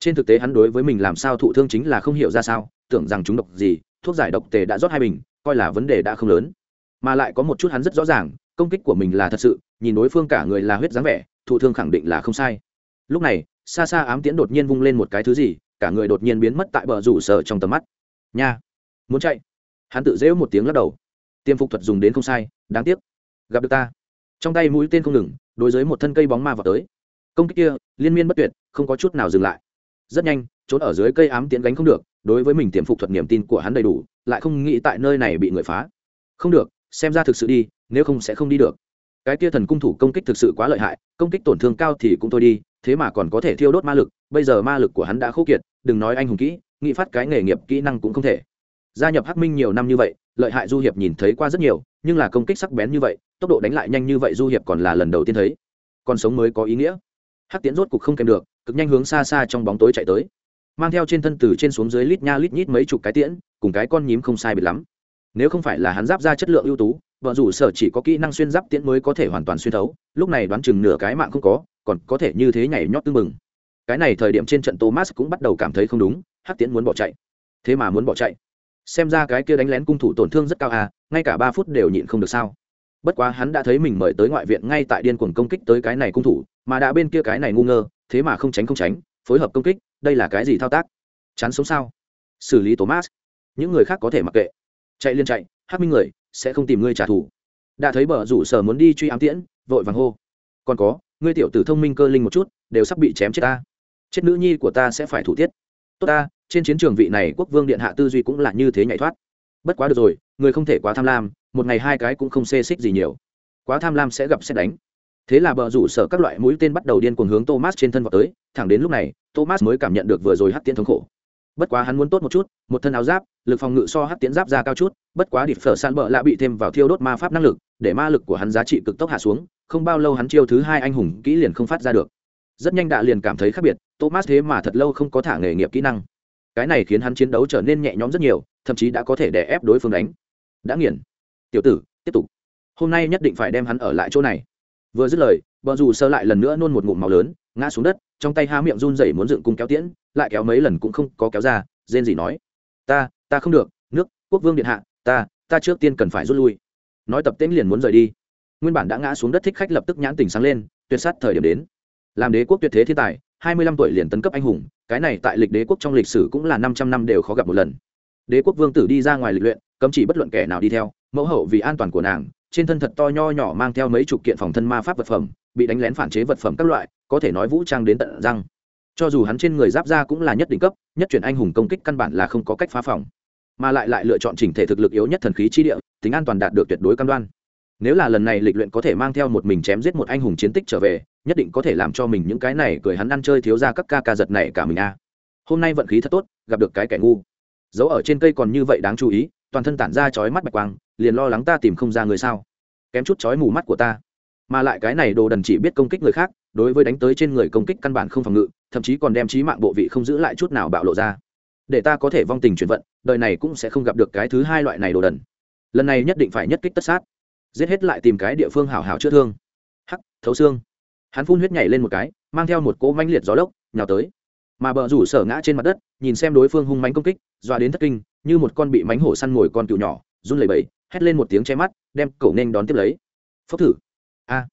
Trên thực tế hắn đối với mình làm sao thụ thương chính là không hiểu ra sao tưởng rằng chúng độc gì thuốc giải độc tề đã rót hai bình, coi là vấn đề đã không lớn. Mà lại có một chút hắn rất rõ ràng, công kích của mình là thật sự, nhìn đối phương cả người là huyết dáng vẻ, thụ thương khẳng định là không sai. Lúc này, xa xa ám tiễn đột nhiên vung lên một cái thứ gì, cả người đột nhiên biến mất tại bờ rủ sở trong tầm mắt. Nha! Muốn chạy! Hắn tự dễu một tiếng lắc đầu. Tiêm phục thuật dùng đến không sai, đáng tiếc. Gặp được ta. Trong tay mũi tên không ngừng, đối với một thân cây bóng ma vào tới. Công kích kia, liên miên bất tuyệt, không có chút nào dừng lại. Rất nhanh trốn ở dưới cây ám tiễn gánh không được, đối với mình tiềm phục thuật niềm tin của hắn đầy đủ, lại không nghĩ tại nơi này bị người phá. Không được, xem ra thực sự đi, nếu không sẽ không đi được. Cái kia thần cung thủ công kích thực sự quá lợi hại, công kích tổn thương cao thì cũng thôi đi, thế mà còn có thể thiêu đốt ma lực, bây giờ ma lực của hắn đã khô kiệt, đừng nói anh hùng kỹ nghĩ phát cái nghề nghiệp kỹ năng cũng không thể. Gia nhập hắc minh nhiều năm như vậy, lợi hại du hiệp nhìn thấy qua rất nhiều, nhưng là công kích sắc bén như vậy, tốc độ đánh lại nhanh như vậy du hiệp còn là lần đầu tiên thấy. Còn sống mới có ý nghĩa. Hắc tiến rốt cục không kèm được, cực nhanh hướng xa xa trong bóng tối chạy tới mang theo trên thân từ trên xuống dưới lít nha lít nhít mấy chục cái tiễn, cùng cái con nhím không sai biệt lắm. Nếu không phải là hắn giáp ra chất lượng ưu tú, vợ rủ sở chỉ có kỹ năng xuyên giáp tiễn mới có thể hoàn toàn xuyên thấu, lúc này đoán chừng nửa cái mạng không có, còn có thể như thế nhảy nhót tư mừng cái này thời điểm trên trận thomas cũng bắt đầu cảm thấy không đúng, hắc tiễn muốn bỏ chạy. Thế mà muốn bỏ chạy. Xem ra cái kia đánh lén cung thủ tổn thương rất cao à ngay cả ba phút đều nhịn không được sao. Bất quá hắn đã thấy mình mời tới ngoại viện ngay tại điên cuồng công kích tới cái này cung thủ, mà đã bên kia cái này ngu ngơ, thế mà không tránh không tránh phối hợp công kích, đây là cái gì thao tác? Chán sống sao? Xử lý thomas. Những người khác có thể mặc kệ. Chạy liên chạy hát minh người sẽ không tìm ngươi trả thù. Đã thấy bờ rủ sở muốn đi truy ám tiễn, vội vàng hô. Còn có, ngươi tiểu tử thông minh cơ linh một chút, đều sắp bị chém chết ta. Chết nữ nhi của ta sẽ phải thủ tiết. Tốt ta, trên chiến trường vị này quốc vương điện hạ tư duy cũng là như thế nhảy thoát. Bất quá được rồi, người không thể quá tham lam, một ngày hai cái cũng không xê xích gì nhiều. Quá tham lam sẽ gặp xét đánh thế là bờ rủ sở các loại mũi tên bắt đầu điên cuồng hướng thomas trên thân vào tới, thẳng đến lúc này, thomas mới cảm nhận được vừa rồi hắt tiễn thống khổ. Bất quá hắn muốn tốt một chút, một thân áo giáp, lực phòng ngự so hắt tiễn giáp ra cao chút, bất quá địch phở san bờ lạ bị thêm vào thiêu đốt ma pháp năng lực, để ma lực của hắn giá trị cực tốc hạ xuống, không bao lâu hắn chiêu thứ hai anh hùng kỹ liền không phát ra được. Rất nhanh đã liền cảm thấy khác biệt, thomas thế mà thật lâu không có thả nghề nghiệp kỹ năng. Cái này khiến hắn chiến đấu trở nên nhẹ nhõm rất nhiều, thậm chí đã có thể đè ép đối phương đánh. Đã nghiền. Tiểu tử, tiếp tục. Hôm nay nhất định phải đem hắn ở lại chỗ này vừa dứt lời vợ dù sơ lại lần nữa nôn một ngụm màu lớn, ngã xuống đất, trong tay há miệng run rẩy muốn dựng cung kéo tiễn, lại kéo mấy lần cũng không có kéo ra, rên gì nói, ta ta không được, nước, quốc vương điện hạ, ta ta trước tiên cần phải rút lui. Nói tập tễnh liền muốn rời đi. Nguyên bản đã ngã xuống đất thích khách lập tức nhãn tình sáng lên, tuyệt sát thời điểm đến. Làm đế quốc tuyệt thế thiên tài, hai mươi lăm tuổi liền tấn cấp anh hùng, cái này tại lịch đế quốc trong lịch sử cũng là năm trăm năm đều khó gặp một lần. Đế quốc vương tử đi ra ngoài lịch luyện, cấm chỉ bất luận kẻ nào đi theo, mẫu hậu vì an toàn của nàng trên thân thật to nho nhỏ mang theo mấy chục kiện phòng thân ma pháp vật phẩm, bị đánh lén phản chế vật phẩm các loại, có thể nói vũ trang đến tận răng. Cho dù hắn trên người giáp ra cũng là nhất đỉnh cấp, nhất chuyển anh hùng công kích căn bản là không có cách phá phòng. Mà lại lại lựa chọn chỉnh thể thực lực yếu nhất thần khí chi địa, tính an toàn đạt được tuyệt đối cam đoan. Nếu là lần này lịch luyện có thể mang theo một mình chém giết một anh hùng chiến tích trở về, nhất định có thể làm cho mình những cái này cười hắn ăn chơi thiếu ra các ca ca giật này cả mình a. Hôm nay vận khí thật tốt, gặp được cái kẻ ngu. Giấu ở trên cây còn như vậy đáng chú ý toàn thân tản ra chói mắt bạch quang, liền lo lắng ta tìm không ra người sao? Kém chút chói mù mắt của ta. Mà lại cái này đồ đần chỉ biết công kích người khác, đối với đánh tới trên người công kích căn bản không phòng ngự, thậm chí còn đem trí mạng bộ vị không giữ lại chút nào bạo lộ ra. Để ta có thể vong tình chuyển vận, đời này cũng sẽ không gặp được cái thứ hai loại này đồ đần. Lần này nhất định phải nhất kích tất sát. Giết hết lại tìm cái địa phương hảo hảo chữa thương. Hắc, thấu xương. Hắn phun huyết nhảy lên một cái, mang theo một cỗ manh liệt gió lốc, nhào tới mà bờ rủ sở ngã trên mặt đất, nhìn xem đối phương hung mánh công kích, dọa đến thất kinh, như một con bị mánh hổ săn ngồi con cựu nhỏ, run lẩy bẩy, hét lên một tiếng che mắt, đem cậu nên đón tiếp lấy. Phốc thử. A.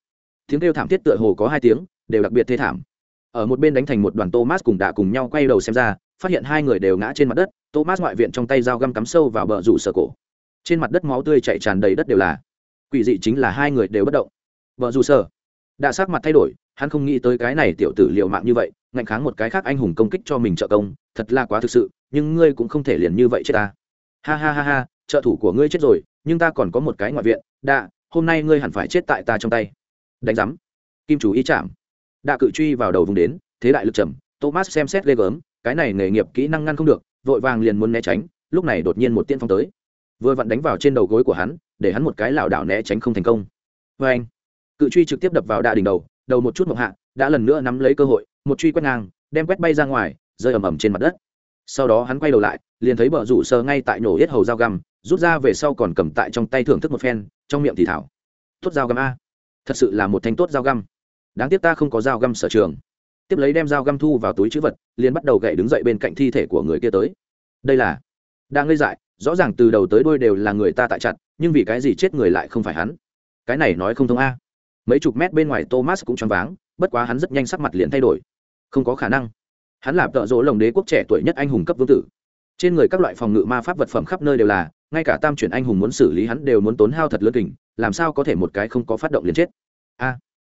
Tiếng kêu thảm thiết tựa hồ có hai tiếng, đều đặc biệt thê thảm. Ở một bên đánh thành một đoàn thomas cùng đạ cùng nhau quay đầu xem ra, phát hiện hai người đều ngã trên mặt đất, thomas ngoại viện trong tay dao găm cắm sâu vào bờ rủ sở cổ. Trên mặt đất máu tươi chạy tràn đầy đất đều là. Quỷ dị chính là hai người đều bất động. Vợ dù sở. Đã sắc mặt thay đổi hắn không nghĩ tới cái này tiểu tử liệu mạng như vậy, ngạnh kháng một cái khác anh hùng công kích cho mình trợ công, thật là quá thực sự, nhưng ngươi cũng không thể liền như vậy chết ta. Ha ha ha ha, trợ thủ của ngươi chết rồi, nhưng ta còn có một cái ngoại viện, đạ, hôm nay ngươi hẳn phải chết tại ta trong tay. Đánh giám. Kim chủ ý chạm. Đạ cự truy vào đầu vùng đến, thế đại lực trầm, thomas xem xét ghê gớm, cái này nghề nghiệp kỹ năng ngăn không được, vội vàng liền muốn né tránh, lúc này đột nhiên một tiên phong tới. Vừa vặn đánh vào trên đầu gối của hắn, để hắn một cái lảo đảo né tránh không thành công. Vê anh cự truy trực tiếp đập vào đạ đỉnh đầu đầu một chút mộng hạ, đã lần nữa nắm lấy cơ hội, một truy quét ngang, đem quét bay ra ngoài, rơi ầm ầm trên mặt đất. Sau đó hắn quay đầu lại, liền thấy bờ rủ sơ ngay tại nổ hết hầu dao găm, rút ra về sau còn cầm tại trong tay thưởng thức một phen, trong miệng thì thảo. Tốt dao găm a. Thật sự là một thanh tốt dao găm. Đáng tiếc ta không có dao găm sở trường. Tiếp lấy đem dao găm thu vào túi chữ vật, liền bắt đầu gậy đứng dậy bên cạnh thi thể của người kia tới. Đây là đang ngây dại, rõ ràng từ đầu tới đôi đều là người ta tại chặt nhưng vì cái gì chết người lại không phải hắn? Cái này nói không thông a mấy chục mét bên ngoài thomas cũng choáng váng, bất quá hắn rất nhanh sắc mặt liền thay đổi. Không có khả năng. Hắn là tợ rỗ lồng đế quốc trẻ tuổi nhất anh hùng cấp vương tử. Trên người các loại phòng ngự ma pháp vật phẩm khắp nơi đều là, ngay cả tam chuyển anh hùng muốn xử lý hắn đều muốn tốn hao thật lớn kình, làm sao có thể một cái không có phát động liền chết? A,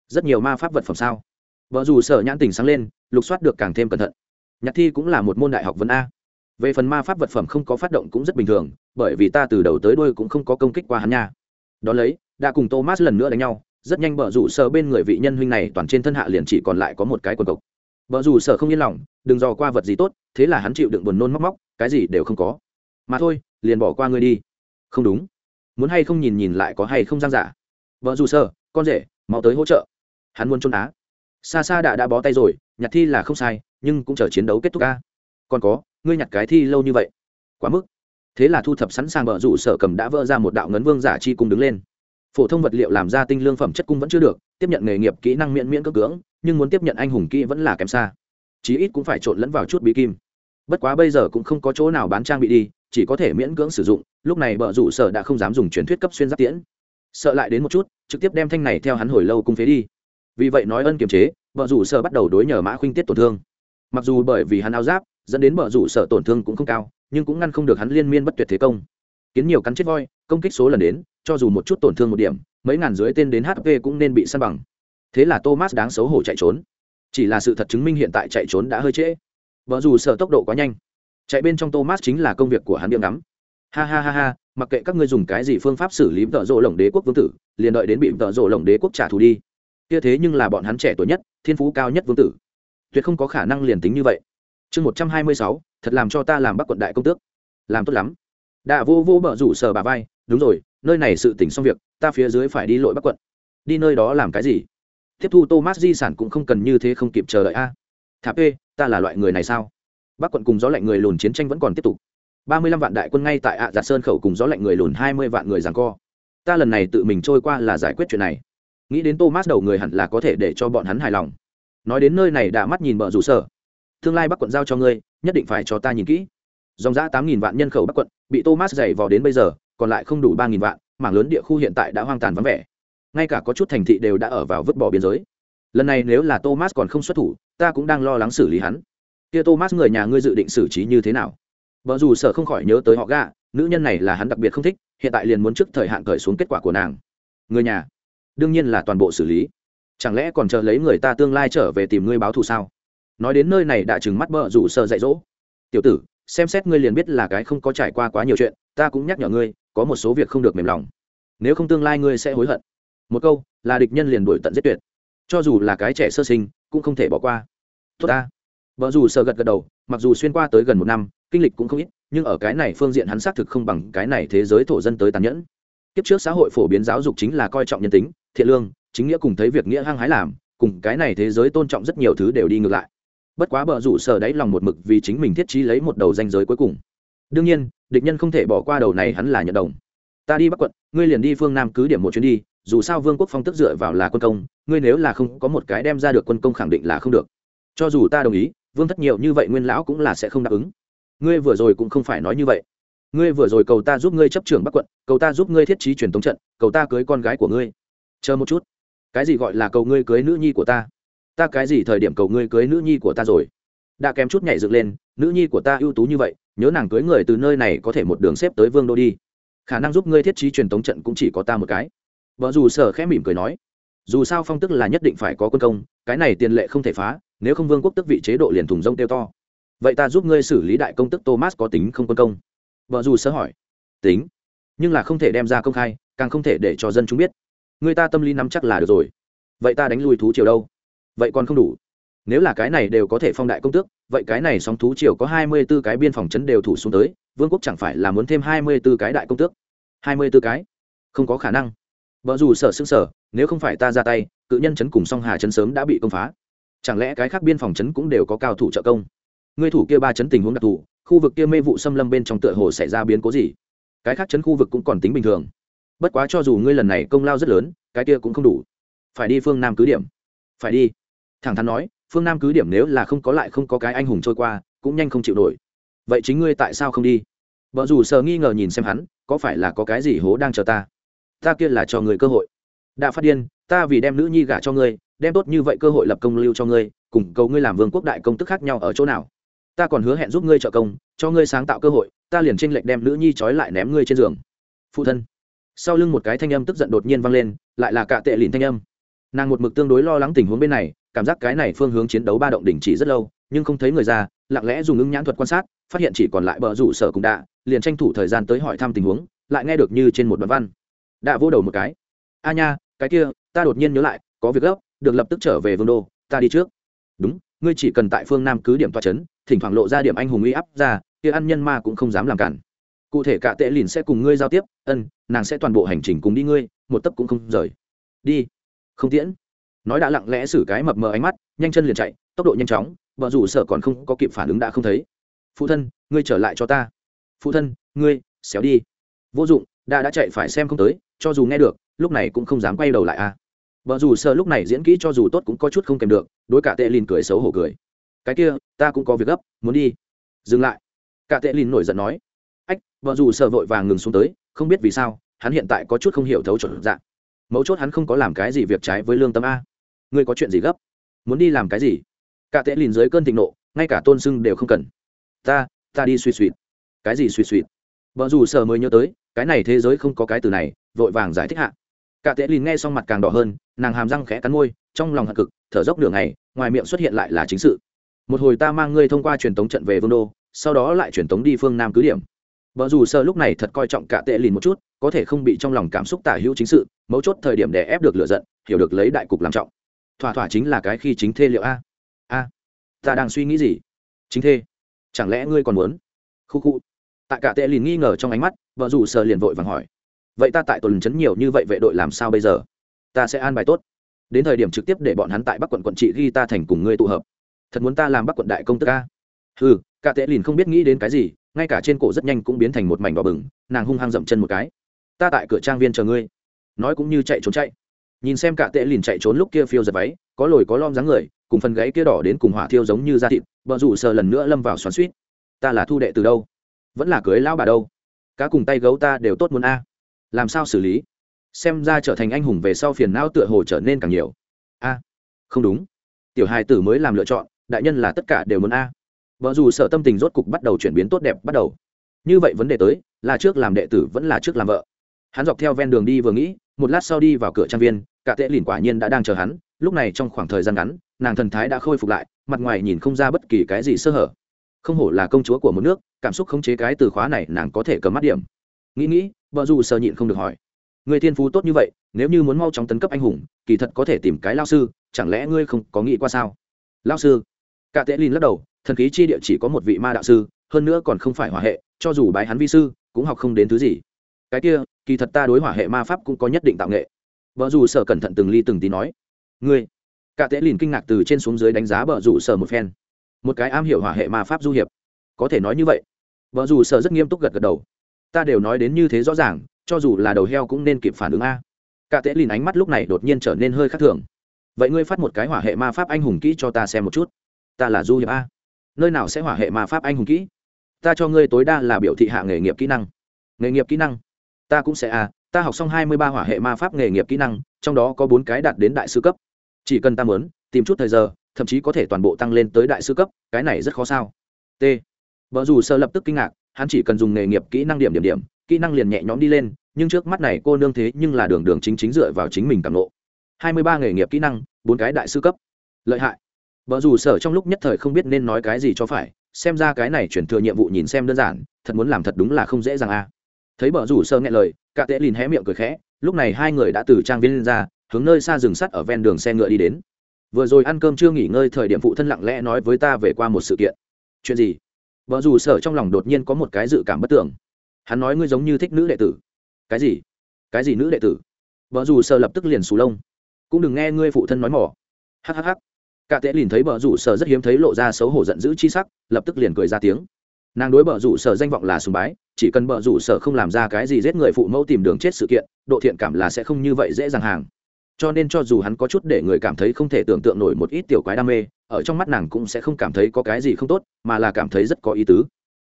rất nhiều ma pháp vật phẩm sao? Vợ dù sở nhãn tình sáng lên, lục soát được càng thêm cẩn thận. Nhạc thi cũng là một môn đại học vấn a. Về phần ma pháp vật phẩm không có phát động cũng rất bình thường, bởi vì ta từ đầu tới đuôi cũng không có công kích qua hắn nha. Đón lấy, đã cùng thomas lần nữa đánh nhau rất nhanh bờ rủ sở bên người vị nhân huynh này toàn trên thân hạ liền chỉ còn lại có một cái quần cộc. Bờ rủ sở không yên lòng, đừng dò qua vật gì tốt, thế là hắn chịu đựng buồn nôn móc móc, cái gì đều không có. Mà thôi, liền bỏ qua ngươi đi. Không đúng. Muốn hay không nhìn nhìn lại có hay không giang giả. Vợ dù sở, con rể, mau tới hỗ trợ. Hắn muốn trôn á. Xa xa đã đã bó tay rồi, nhặt thi là không sai, nhưng cũng chờ chiến đấu kết thúc ca còn có, ngươi nhặt cái thi lâu như vậy. Quá mức. Thế là thu thập sẵn sàng bờ rủ sở cầm đã vỡ ra một đạo ngấn vương giả chi cùng đứng lên phổ thông vật liệu làm ra tinh lương phẩm chất cung vẫn chưa được, tiếp nhận nghề nghiệp kỹ năng miễn miễn cấp cưỡng, nhưng muốn tiếp nhận anh hùng kỹ vẫn là kém xa. Chí ít cũng phải trộn lẫn vào chút bí kim. Bất quá bây giờ cũng không có chỗ nào bán trang bị đi, chỉ có thể miễn cưỡng sử dụng, lúc này bờ rủ sở đã không dám dùng truyền thuyết cấp xuyên giáp tiễn. Sợ lại đến một chút, trực tiếp đem thanh này theo hắn hồi lâu cung phế đi. Vì vậy nói ân kiềm chế bờ rủ sở bắt đầu đối nhờ mã khuynh tiết tổn thương. Mặc dù bởi vì hắn áo giáp, dẫn đến bờ rủ sở tổn thương cũng không cao, nhưng cũng ngăn không được hắn liên miên bất tuyệt thế công kiến nhiều cắn chết voi, công kích số lần đến, cho dù một chút tổn thương một điểm, mấy ngàn dưới tên đến hp cũng nên bị săn bằng. Thế là thomas đáng xấu hổ chạy trốn. Chỉ là sự thật chứng minh hiện tại chạy trốn đã hơi trễ. Vợ dù sợ tốc độ quá nhanh. Chạy bên trong thomas chính là công việc của hắn điểm ngắm. Ha ha ha ha, mặc kệ các ngươi dùng cái gì phương pháp xử lý vợ rộ lồng đế quốc vương tử, liền đợi đến bị vợ rộ lồng đế quốc trả thù đi. Kia thế nhưng là bọn hắn trẻ tuổi nhất, thiên phú cao nhất vương tử. Tuyệt không có khả năng liền tính như vậy. Chương một trăm hai mươi sáu, thật làm cho ta làm bắc quận đại công tước. Làm tốt lắm đã vô vô bờ rủ sờ bà vai, đúng rồi, nơi này sự tỉnh xong việc, ta phía dưới phải đi lội bắc quận. Đi nơi đó làm cái gì? Tiếp thu thomas di sản cũng không cần như thế không kịp chờ đợi a. À. thà p ta là loại người này sao? Bắc quận cùng gió lạnh người lùn chiến tranh vẫn còn tiếp tục. Ba mươi lăm vạn đại quân ngay tại ạ giạt sơn khẩu cùng gió lạnh người lùn hai mươi vạn người giằng co. Ta lần này tự mình trôi qua là giải quyết chuyện này. Nghĩ đến thomas đầu người hẳn là có thể để cho bọn hắn hài lòng. Nói đến nơi này đã mắt nhìn bờ rủ sở tương lai bắc quận giao cho ngươi, nhất định phải cho ta nhìn kỹ dòng giã tám nghìn vạn nhân khẩu bắc quận, bị thomas dày vò đến bây giờ, còn lại không đủ ba nghìn vạn, mảng lớn địa khu hiện tại đã hoang tàn vắng vẻ. Ngay cả có chút thành thị đều đã ở vào vứt bỏ biên giới. Lần này nếu là thomas còn không xuất thủ, ta cũng đang lo lắng xử lý hắn. Kia thomas người nhà ngươi dự định xử trí như thế nào? Vợ dù sợ không khỏi nhớ tới họ gạ nữ nhân này là hắn đặc biệt không thích, hiện tại liền muốn trước thời hạn cởi xuống kết quả của nàng. Người nhà, đương nhiên là toàn bộ xử lý. Chẳng lẽ còn chờ lấy người ta tương lai trở về tìm ngươi báo thù sao? Nói đến nơi này đã trừng mắt vợ rủ sợ dạy dỗ. Tiểu tử xem xét ngươi liền biết là cái không có trải qua quá nhiều chuyện, ta cũng nhắc nhở ngươi, có một số việc không được mềm lòng. Nếu không tương lai ngươi sẽ hối hận. Một câu, là địch nhân liền đuổi tận giết tuyệt. Cho dù là cái trẻ sơ sinh, cũng không thể bỏ qua. Tốt ta. Vợ dù sợ gật gật đầu, mặc dù xuyên qua tới gần một năm, kinh lịch cũng không ít, nhưng ở cái này phương diện hắn xác thực không bằng cái này thế giới thổ dân tới tàn nhẫn. Kiếp trước xã hội phổ biến giáo dục chính là coi trọng nhân tính, thiện lương, chính nghĩa cùng thấy việc nghĩa hăng hái làm, cùng cái này thế giới tôn trọng rất nhiều thứ đều đi ngược lại bất quá bờ rủ sở đáy lòng một mực vì chính mình thiết trí lấy một đầu danh giới cuối cùng. Đương nhiên, địch nhân không thể bỏ qua đầu này hắn là nhận đồng. Ta đi bắc quận, ngươi liền đi phương nam cứ điểm một chuyến đi, dù sao vương quốc phong tức dựa vào là quân công, ngươi nếu là không có một cái đem ra được quân công khẳng định là không được. Cho dù ta đồng ý, vương thất nhiều như vậy nguyên lão cũng là sẽ không đáp ứng. Ngươi vừa rồi cũng không phải nói như vậy. Ngươi vừa rồi cầu ta giúp ngươi chấp trưởng bắc quận, cầu ta giúp ngươi thiết trí truyền thống trận, cầu ta cưới con gái của ngươi. Chờ một chút. Cái gì gọi là cầu ngươi cưới nữ nhi của ta? Ta cái gì thời điểm cầu ngươi cưới nữ nhi của ta rồi? Đã kém chút nhảy dựng lên, nữ nhi của ta ưu tú như vậy, nhớ nàng cưới người từ nơi này có thể một đường xếp tới vương đô đi. Khả năng giúp ngươi thiết trí truyền tống trận cũng chỉ có ta một cái. Vợ dù sở khẽ mỉm cười nói. Dù sao phong tức là nhất định phải có quân công, cái này tiền lệ không thể phá, nếu không vương quốc tức vị chế độ liền thùng rông tiêu to. Vậy ta giúp ngươi xử lý đại công tức thomas có tính không quân công? Vợ dù sở hỏi. Tính, nhưng là không thể đem ra công khai, càng không thể để cho dân chúng biết. Người ta tâm lý nắm chắc là được rồi. Vậy ta đánh lui thú triều đâu? Vậy còn không đủ. Nếu là cái này đều có thể phong đại công tước, vậy cái này song thú triều có hai mươi b ố cái biên phòng chấn đều thủ xuống tới, vương quốc chẳng phải là muốn thêm hai mươi b ố cái đại công tước? hai mươi b ố cái? Không có khả năng. Vợ dù sở xưng sở nếu không phải ta ra tay, cự nhân chấn cùng song hà chấn sớm đã bị công phá. Chẳng lẽ cái khác biên phòng chấn cũng đều có cao thủ trợ công? Ngươi thủ kia ba chấn tình huống đặc thù, khu vực kia mê vụ xâm lâm bên trong tựa hồ xảy ra biến cố gì? Cái khác chấn khu vực cũng còn tính bình thường. Bất quá cho dù ngươi lần này công lao rất lớn, cái kia cũng không đủ. Phải đi phương nam cứ điểm. Phải đi thẳng thắn nói, phương nam cứ điểm nếu là không có lại không có cái anh hùng trôi qua, cũng nhanh không chịu nổi. Vậy chính ngươi tại sao không đi? Vợ dù sờ nghi ngờ nhìn xem hắn, có phải là có cái gì hố đang chờ ta? Ta kia là cho người cơ hội. Đã phát điên, ta vì đem nữ nhi gả cho ngươi, đem tốt như vậy cơ hội lập công lưu cho ngươi, cùng cầu ngươi làm vương quốc đại công tức khác nhau ở chỗ nào? Ta còn hứa hẹn giúp ngươi trợ công, cho ngươi sáng tạo cơ hội, ta liền tranh lệnh đem nữ nhi trói lại ném ngươi trên giường. Phụ thân. Sau lưng một cái thanh âm tức giận đột nhiên vang lên, lại là cạ tệ lìn thanh âm. Nàng một mực tương đối lo lắng tình huống bên này cảm giác cái này phương hướng chiến đấu ba động đỉnh chỉ rất lâu, nhưng không thấy người ra, lặng lẽ dùng ứng nhãn thuật quan sát, phát hiện chỉ còn lại bờ rủ sở cùng đạ, liền tranh thủ thời gian tới hỏi thăm tình huống, lại nghe được như trên một đoạn văn. Đạ vô đầu một cái. A nha, cái kia, ta đột nhiên nhớ lại, có việc gấp, được lập tức trở về vương đô, ta đi trước. Đúng, ngươi chỉ cần tại phương nam cứ điểm toa c h ấ n thỉnh thoảng lộ ra điểm anh hùng uy áp ra, kia ăn nhân ma cũng không dám làm cản. Cụ thể cả tệ lìn sẽ cùng ngươi giao tiếp, ân, nàng sẽ toàn bộ hành trình cùng đi ngươi, một tấc cũng không rời. Đi. Không tiễn nói đã lặng lẽ xử cái mập mờ ánh mắt, nhanh chân liền chạy, tốc độ nhanh chóng vợ rủ sợ còn không có kịp phản ứng đã không thấy. Phụ thân, ngươi trở lại cho ta. Phụ thân, ngươi, xéo đi. Vô dụng, đã đã chạy phải xem không tới, cho dù nghe được, lúc này cũng không dám quay đầu lại à. Vợ rủ sợ lúc này diễn kỹ cho dù tốt cũng có chút không kèm được, đối cả tệ lìn cười xấu hổ cười. Cái kia, ta cũng có việc gấp, muốn đi. Dừng lại. Cả tệ lìn nổi giận nói. Ách vợ rủ sợ vội vàng ngừng xuống tới, không biết vì sao, hắn hiện tại có chút không hiểu thấu chuẩn dạng mấu chốt hắn không có làm cái gì việc trái với lương tâm a ngươi có chuyện gì gấp? Muốn đi làm cái gì? Cả tệ lìn dưới cơn thịnh nộ, ngay cả tôn sưng đều không cần. Ta ta đi suy suỵt cái gì suy suỵt vợ dù sợ mới nhớ tới, cái này thế giới không có cái từ này, vội vàng giải thích hạ. Cả tệ lìn nghe xong mặt càng đỏ hơn, nàng hàm răng khẽ cắn môi, trong lòng hận cực, thở dốc đường này ngoài miệng xuất hiện lại là chính sự. Một hồi ta mang ngươi thông qua truyền tống trận về vương đô, sau đó lại truyền tống đi phương nam cứ điểm. Vợ dù sợ lúc này thật coi trọng cả tệ lìn một chút, có thể không bị trong lòng cảm xúc tả hữu chính sự, mấu chốt thời điểm để ép được lựa giận, hiểu được lấy đại cục làm trọng thỏa thỏa chính là cái khi chính thê liệu a. A, ta đang suy nghĩ gì? Chính thê, chẳng lẽ ngươi còn muốn? Khu khu. Tại cả tệ lìn nghi ngờ trong ánh mắt, vợ rủ sợ liền vội vàng hỏi. Vậy ta tại tuần chấn nhiều như vậy vệ đội làm sao bây giờ? Ta sẽ an bài tốt. Đến thời điểm trực tiếp để bọn hắn tại bắc quận quận trị ghi ta thành cùng ngươi tụ hợp. Thật muốn ta làm bắc quận đại công tức ca ừ cả tệ lìn không biết nghĩ đến cái gì, ngay cả trên cổ rất nhanh cũng biến thành một mảnh đỏ bừng, nàng hung hăng dậm chân một cái. Ta tại cửa trang viên chờ ngươi. Nói cũng như chạy trốn chạy nhìn xem cả tệ lìn chạy trốn lúc kia phiêu giật váy, có lồi có lom dáng người, cùng phần gáy kia đỏ đến cùng hỏa thiêu giống như da thịt vợ rủ sờ lần nữa lâm vào xoắn suýt. Ta là thu đệ từ đâu? Vẫn là cưới lão bà đâu? Cá cùng tay gấu ta đều tốt muốn a. Làm sao xử lý? Xem ra trở thành anh hùng về sau phiền não tựa hồ trở nên càng nhiều. A, không đúng. Tiểu hài tử mới làm lựa chọn, đại nhân là tất cả đều muốn a. Vợ dù sợ tâm tình rốt cục bắt đầu chuyển biến tốt đẹp bắt đầu. Như vậy vấn đề tới, là trước làm đệ tử vẫn là trước làm vợ. Hắn dọc theo ven đường đi vừa nghĩ, một lát sau đi vào cửa trang viên cả tệ lìn quả nhiên đã đang chờ hắn, lúc này trong khoảng thời gian ngắn, nàng thần thái đã khôi phục lại, mặt ngoài nhìn không ra bất kỳ cái gì sơ hở. Không hổ là công chúa của một nước, cảm xúc khống chế cái từ khóa này nàng có thể cầm mắt điểm. Nghĩ nghĩ, vợ dù sợ nhịn không được hỏi. Người thiên phú tốt như vậy, nếu như muốn mau chóng tấn cấp anh hùng, kỳ thật có thể tìm cái lao sư, chẳng lẽ ngươi không có nghĩ qua sao? Lao sư. Cả tệ lìn lắc đầu, thần khí chi địa chỉ có một vị ma đạo sư, hơn nữa còn không phải hỏa hệ, cho dù bái hắn vi sư, cũng học không đến thứ gì. Cái kia, kỳ thật ta đối hỏa hệ ma pháp cũng có nhất định tạo nghệ vợ dù sở cẩn thận từng ly từng tí nói, ngươi. Cả tệ lìn kinh ngạc từ trên xuống dưới đánh giá vợ dù sở một phen. Một cái am hiểu hỏa hệ ma pháp du hiệp. Có thể nói như vậy. Vợ dù sở rất nghiêm túc gật gật đầu. Ta đều nói đến như thế rõ ràng, cho dù là đầu heo cũng nên kịp phản ứng a. Cả tệ lìn ánh mắt lúc này đột nhiên trở nên hơi khác thường. Vậy ngươi phát một cái hỏa hệ ma pháp anh hùng kỹ cho ta xem một chút. Ta là du hiệp a. Nơi nào sẽ hỏa hệ ma pháp anh hùng kỹ? Ta cho ngươi tối đa là biểu thị hạ nghề nghiệp kỹ năng. Nghề nghiệp kỹ năng? Ta cũng sẽ a ta học xong hai mươi ba hỏa hệ ma pháp nghề nghiệp kỹ năng, trong đó có bốn cái đạt đến đại sư cấp. Chỉ cần ta muốn, tìm chút thời giờ, thậm chí có thể toàn bộ tăng lên tới đại sư cấp, cái này rất khó sao? T. Vợ dù sơ lập tức kinh ngạc, hắn chỉ cần dùng nghề nghiệp kỹ năng điểm điểm điểm, kỹ năng liền nhẹ nhõm đi lên, nhưng trước mắt này cô nương thế nhưng là đường đường chính chính dựa vào chính mình càng lộ hai mươi ba nghề nghiệp kỹ năng, bốn cái đại sư cấp. Lợi hại. Vợ dù sở trong lúc nhất thời không biết nên nói cái gì cho phải, xem ra cái này chuyển thừa nhiệm vụ nhìn xem đơn giản, thật muốn làm thật đúng là không dễ dàng a thấy bờ rủ sơ nghe lời, cả tệ lìn hé miệng cười khẽ, lúc này hai người đã từ trang viên lên ra, hướng nơi xa rừng sắt ở ven đường xe ngựa đi đến. Vừa rồi ăn cơm chưa nghỉ ngơi, thời điểm phụ thân lặng lẽ nói với ta về qua một sự kiện. Chuyện gì? Vợ dù sở trong lòng đột nhiên có một cái dự cảm bất tưởng. Hắn nói ngươi giống như thích nữ đệ tử. Cái gì? Cái gì nữ đệ tử? Vợ dù sở lập tức liền xù lông. Cũng đừng nghe ngươi phụ thân nói mỏ. Hhh cả tệ lìn thấy vợ rủ sở rất hiếm thấy lộ ra xấu hổ giận dữ chi sắc, lập tức liền cười ra tiếng nàng đối bờ rủ sở danh vọng là sùng bái, chỉ cần bờ rủ sở không làm ra cái gì giết người phụ mẫu tìm đường chết sự kiện, độ thiện cảm là sẽ không như vậy dễ dàng hàng. Cho nên cho dù hắn có chút để người cảm thấy không thể tưởng tượng nổi một ít tiểu quái đam mê, ở trong mắt nàng cũng sẽ không cảm thấy có cái gì không tốt, mà là cảm thấy rất có ý tứ.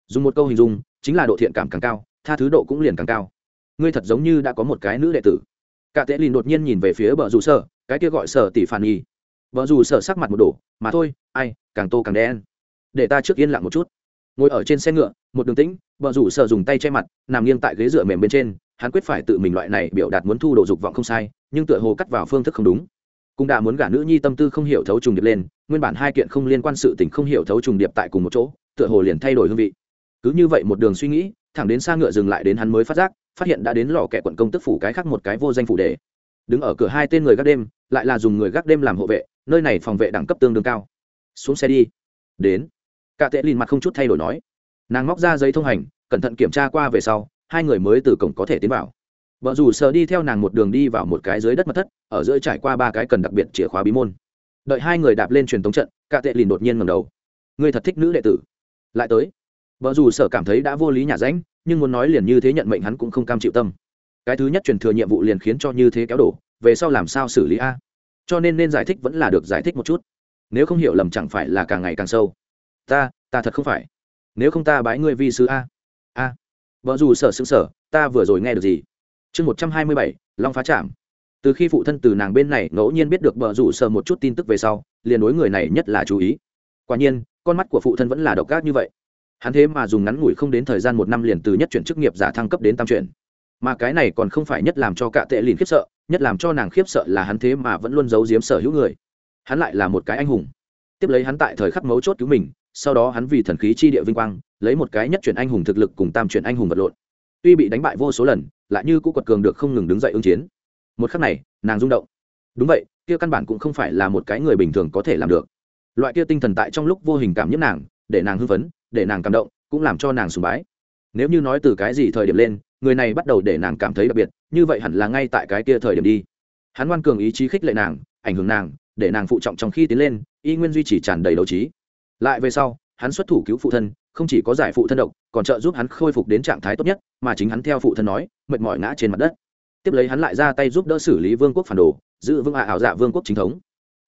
Dùng một câu hình dung, chính là độ thiện cảm càng cao, tha thứ độ cũng liền càng cao. Ngươi thật giống như đã có một cái nữ đệ tử. Cả tệ lìn đột nhiên nhìn về phía bờ rủ sở, cái kia gọi sở tỷ phản nhi bờ rủ sở sắc mặt một đổ, mà thôi, ai, càng tô càng đen. Để ta trước yên lặng một chút ngồi ở trên xe ngựa, một đường tĩnh, vợ rủ sợ dùng tay che mặt, nằm nghiêng tại ghế dựa mềm bên trên, hắn quyết phải tự mình loại này biểu đạt muốn thu đồ dục vọng không sai, nhưng tựa hồ cắt vào phương thức không đúng. Cũng đã muốn gả nữ nhi tâm tư không hiểu thấu trùng điệp lên, nguyên bản hai kiện không liên quan sự tình không hiểu thấu trùng điệp tại cùng một chỗ, tựa hồ liền thay đổi hương vị. Cứ như vậy một đường suy nghĩ, thẳng đến xa ngựa dừng lại đến hắn mới phát giác, phát hiện đã đến lò kẹ quận công tức phủ cái khác một cái vô danh phủ đề đứng ở cửa hai tên người gác đêm, lại là dùng người gác đêm làm hộ vệ, nơi này phòng vệ đẳng cấp tương đương cao. Xuống xe đi. Đến cả tệ lìn mặt không chút thay đổi nói. Nàng móc ra giấy thông hành, cẩn thận kiểm tra qua về sau, hai người mới từ cổng có thể tiến vào. Vợ dù sờ đi theo nàng một đường đi vào một cái dưới đất mật thất, ở giữa trải qua ba cái cần đặc biệt chìa khóa bí môn. Đợi hai người đạp lên truyền thống trận, cả tệ lìn đột nhiên ngầm đầu. Người thật thích nữ đệ tử. Lại tới. Vợ dù sở cảm thấy đã vô lý nhà ránh, nhưng muốn nói liền như thế nhận mệnh hắn cũng không cam chịu tâm. Cái thứ nhất truyền thừa nhiệm vụ liền khiến cho như thế kéo đổ, về sau làm sao xử lý a? Cho nên nên giải thích vẫn là được giải thích một chút. Nếu không hiểu lầm chẳng phải là càng ngày càng sâu ta ta thật không phải. Nếu không ta bái ngươi vi sư a. A. Vợ dù sở xứng sở ta vừa rồi nghe được gì? Chương một trăm hai mươi bảy, long phá chạm từ khi phụ thân từ nàng bên này ngẫu nhiên biết được bờ rủ sở một chút tin tức về sau, liền đối người này nhất là chú ý. Quả nhiên, con mắt của phụ thân vẫn là độc ác như vậy. Hắn thế mà dùng ngắn ngủi không đến thời gian một năm liền từ nhất chuyển chức nghiệp giả thăng cấp đến tam chuyển. Mà cái này còn không phải nhất làm cho cả tệ liền khiếp sợ, nhất làm cho nàng khiếp sợ là hắn thế mà vẫn luôn giấu giếm sở hữu người. Hắn lại là một cái anh hùng. Tiếp lấy hắn tại thời khắc mấu chốt cứu mình sau đó hắn vì thần khí chi địa vinh quang, lấy một cái nhất chuyển anh hùng thực lực cùng tam chuyển anh hùng vật lộn. Tuy bị đánh bại vô số lần, lại như cũ quật cường được không ngừng đứng dậy ứng chiến. Một khắc này, nàng rung động. Đúng vậy, kia căn bản cũng không phải là một cái người bình thường có thể làm được. Loại kia tinh thần tại trong lúc vô hình cảm nhiễm nàng, để nàng hưng phấn, để nàng cảm động, cũng làm cho nàng sùng bái. Nếu như nói từ cái gì thời điểm lên, người này bắt đầu để nàng cảm thấy đặc biệt, như vậy hẳn là ngay tại cái kia thời điểm đi. Hắn ngoan cường ý chí khích lệ nàng, ảnh hưởng nàng, để nàng phụ trọng trong khi tiến lên, y nguyên duy trì tràn đầy đấu trí lại về sau, hắn xuất thủ cứu phụ thân, không chỉ có giải phụ thân độc, còn trợ giúp hắn khôi phục đến trạng thái tốt nhất, mà chính hắn theo phụ thân nói, mệt mỏi ngã trên mặt đất. Tiếp lấy hắn lại ra tay giúp đỡ xử lý vương quốc phản đồ, giữ vững ả ảo dạ vương quốc chính thống.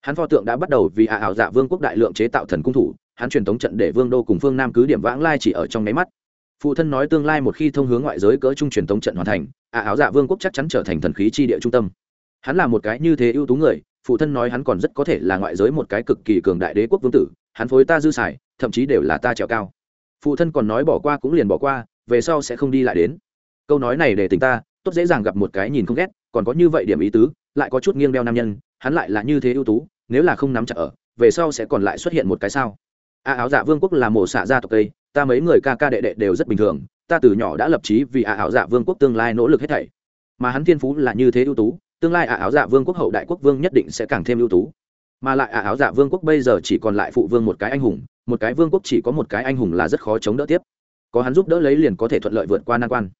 Hắn pho tượng đã bắt đầu vì ả ảo dạ vương quốc đại lượng chế tạo thần cung thủ, hắn truyền thống trận để vương đô cùng phương nam cứ điểm vãng lai chỉ ở trong máy mắt. Phụ thân nói tương lai một khi thông hướng ngoại giới cỡ trung truyền thống trận hoàn thành ả ảo dạ vương quốc chắc chắn trở thành thần khí chi địa trung tâm. Hắn là một cái như thế ưu tú người, phụ thân nói hắn còn rất có thể là ngoại giới một cái cực kỳ cường đại đế quốc vương tử hắn phối ta dư xài, thậm chí đều là ta trèo cao. Phụ thân còn nói bỏ qua cũng liền bỏ qua, về sau sẽ không đi lại đến. Câu nói này để tình ta, tốt dễ dàng gặp một cái nhìn không ghét, còn có như vậy điểm ý tứ, lại có chút nghiêng đeo nam nhân, hắn lại là như thế ưu tú, nếu là không nắm chặt ở, về sau sẽ còn lại xuất hiện một cái sao? A áo dạ vương quốc là mổ xạ gia tộc tây, ta mấy người ca ca đệ đệ đều rất bình thường, ta từ nhỏ đã lập trí vì a áo dạ vương quốc tương lai nỗ lực hết thảy. Mà hắn thiên phú là như thế ưu tú, tương lai a áo dạ vương quốc hậu đại quốc vương nhất định sẽ càng thêm ưu tú mà lại à áo dạ vương quốc bây giờ chỉ còn lại phụ vương một cái anh hùng, một cái vương quốc chỉ có một cái anh hùng là rất khó chống đỡ tiếp. Có hắn giúp đỡ lấy liền có thể thuận lợi vượt qua nan quan.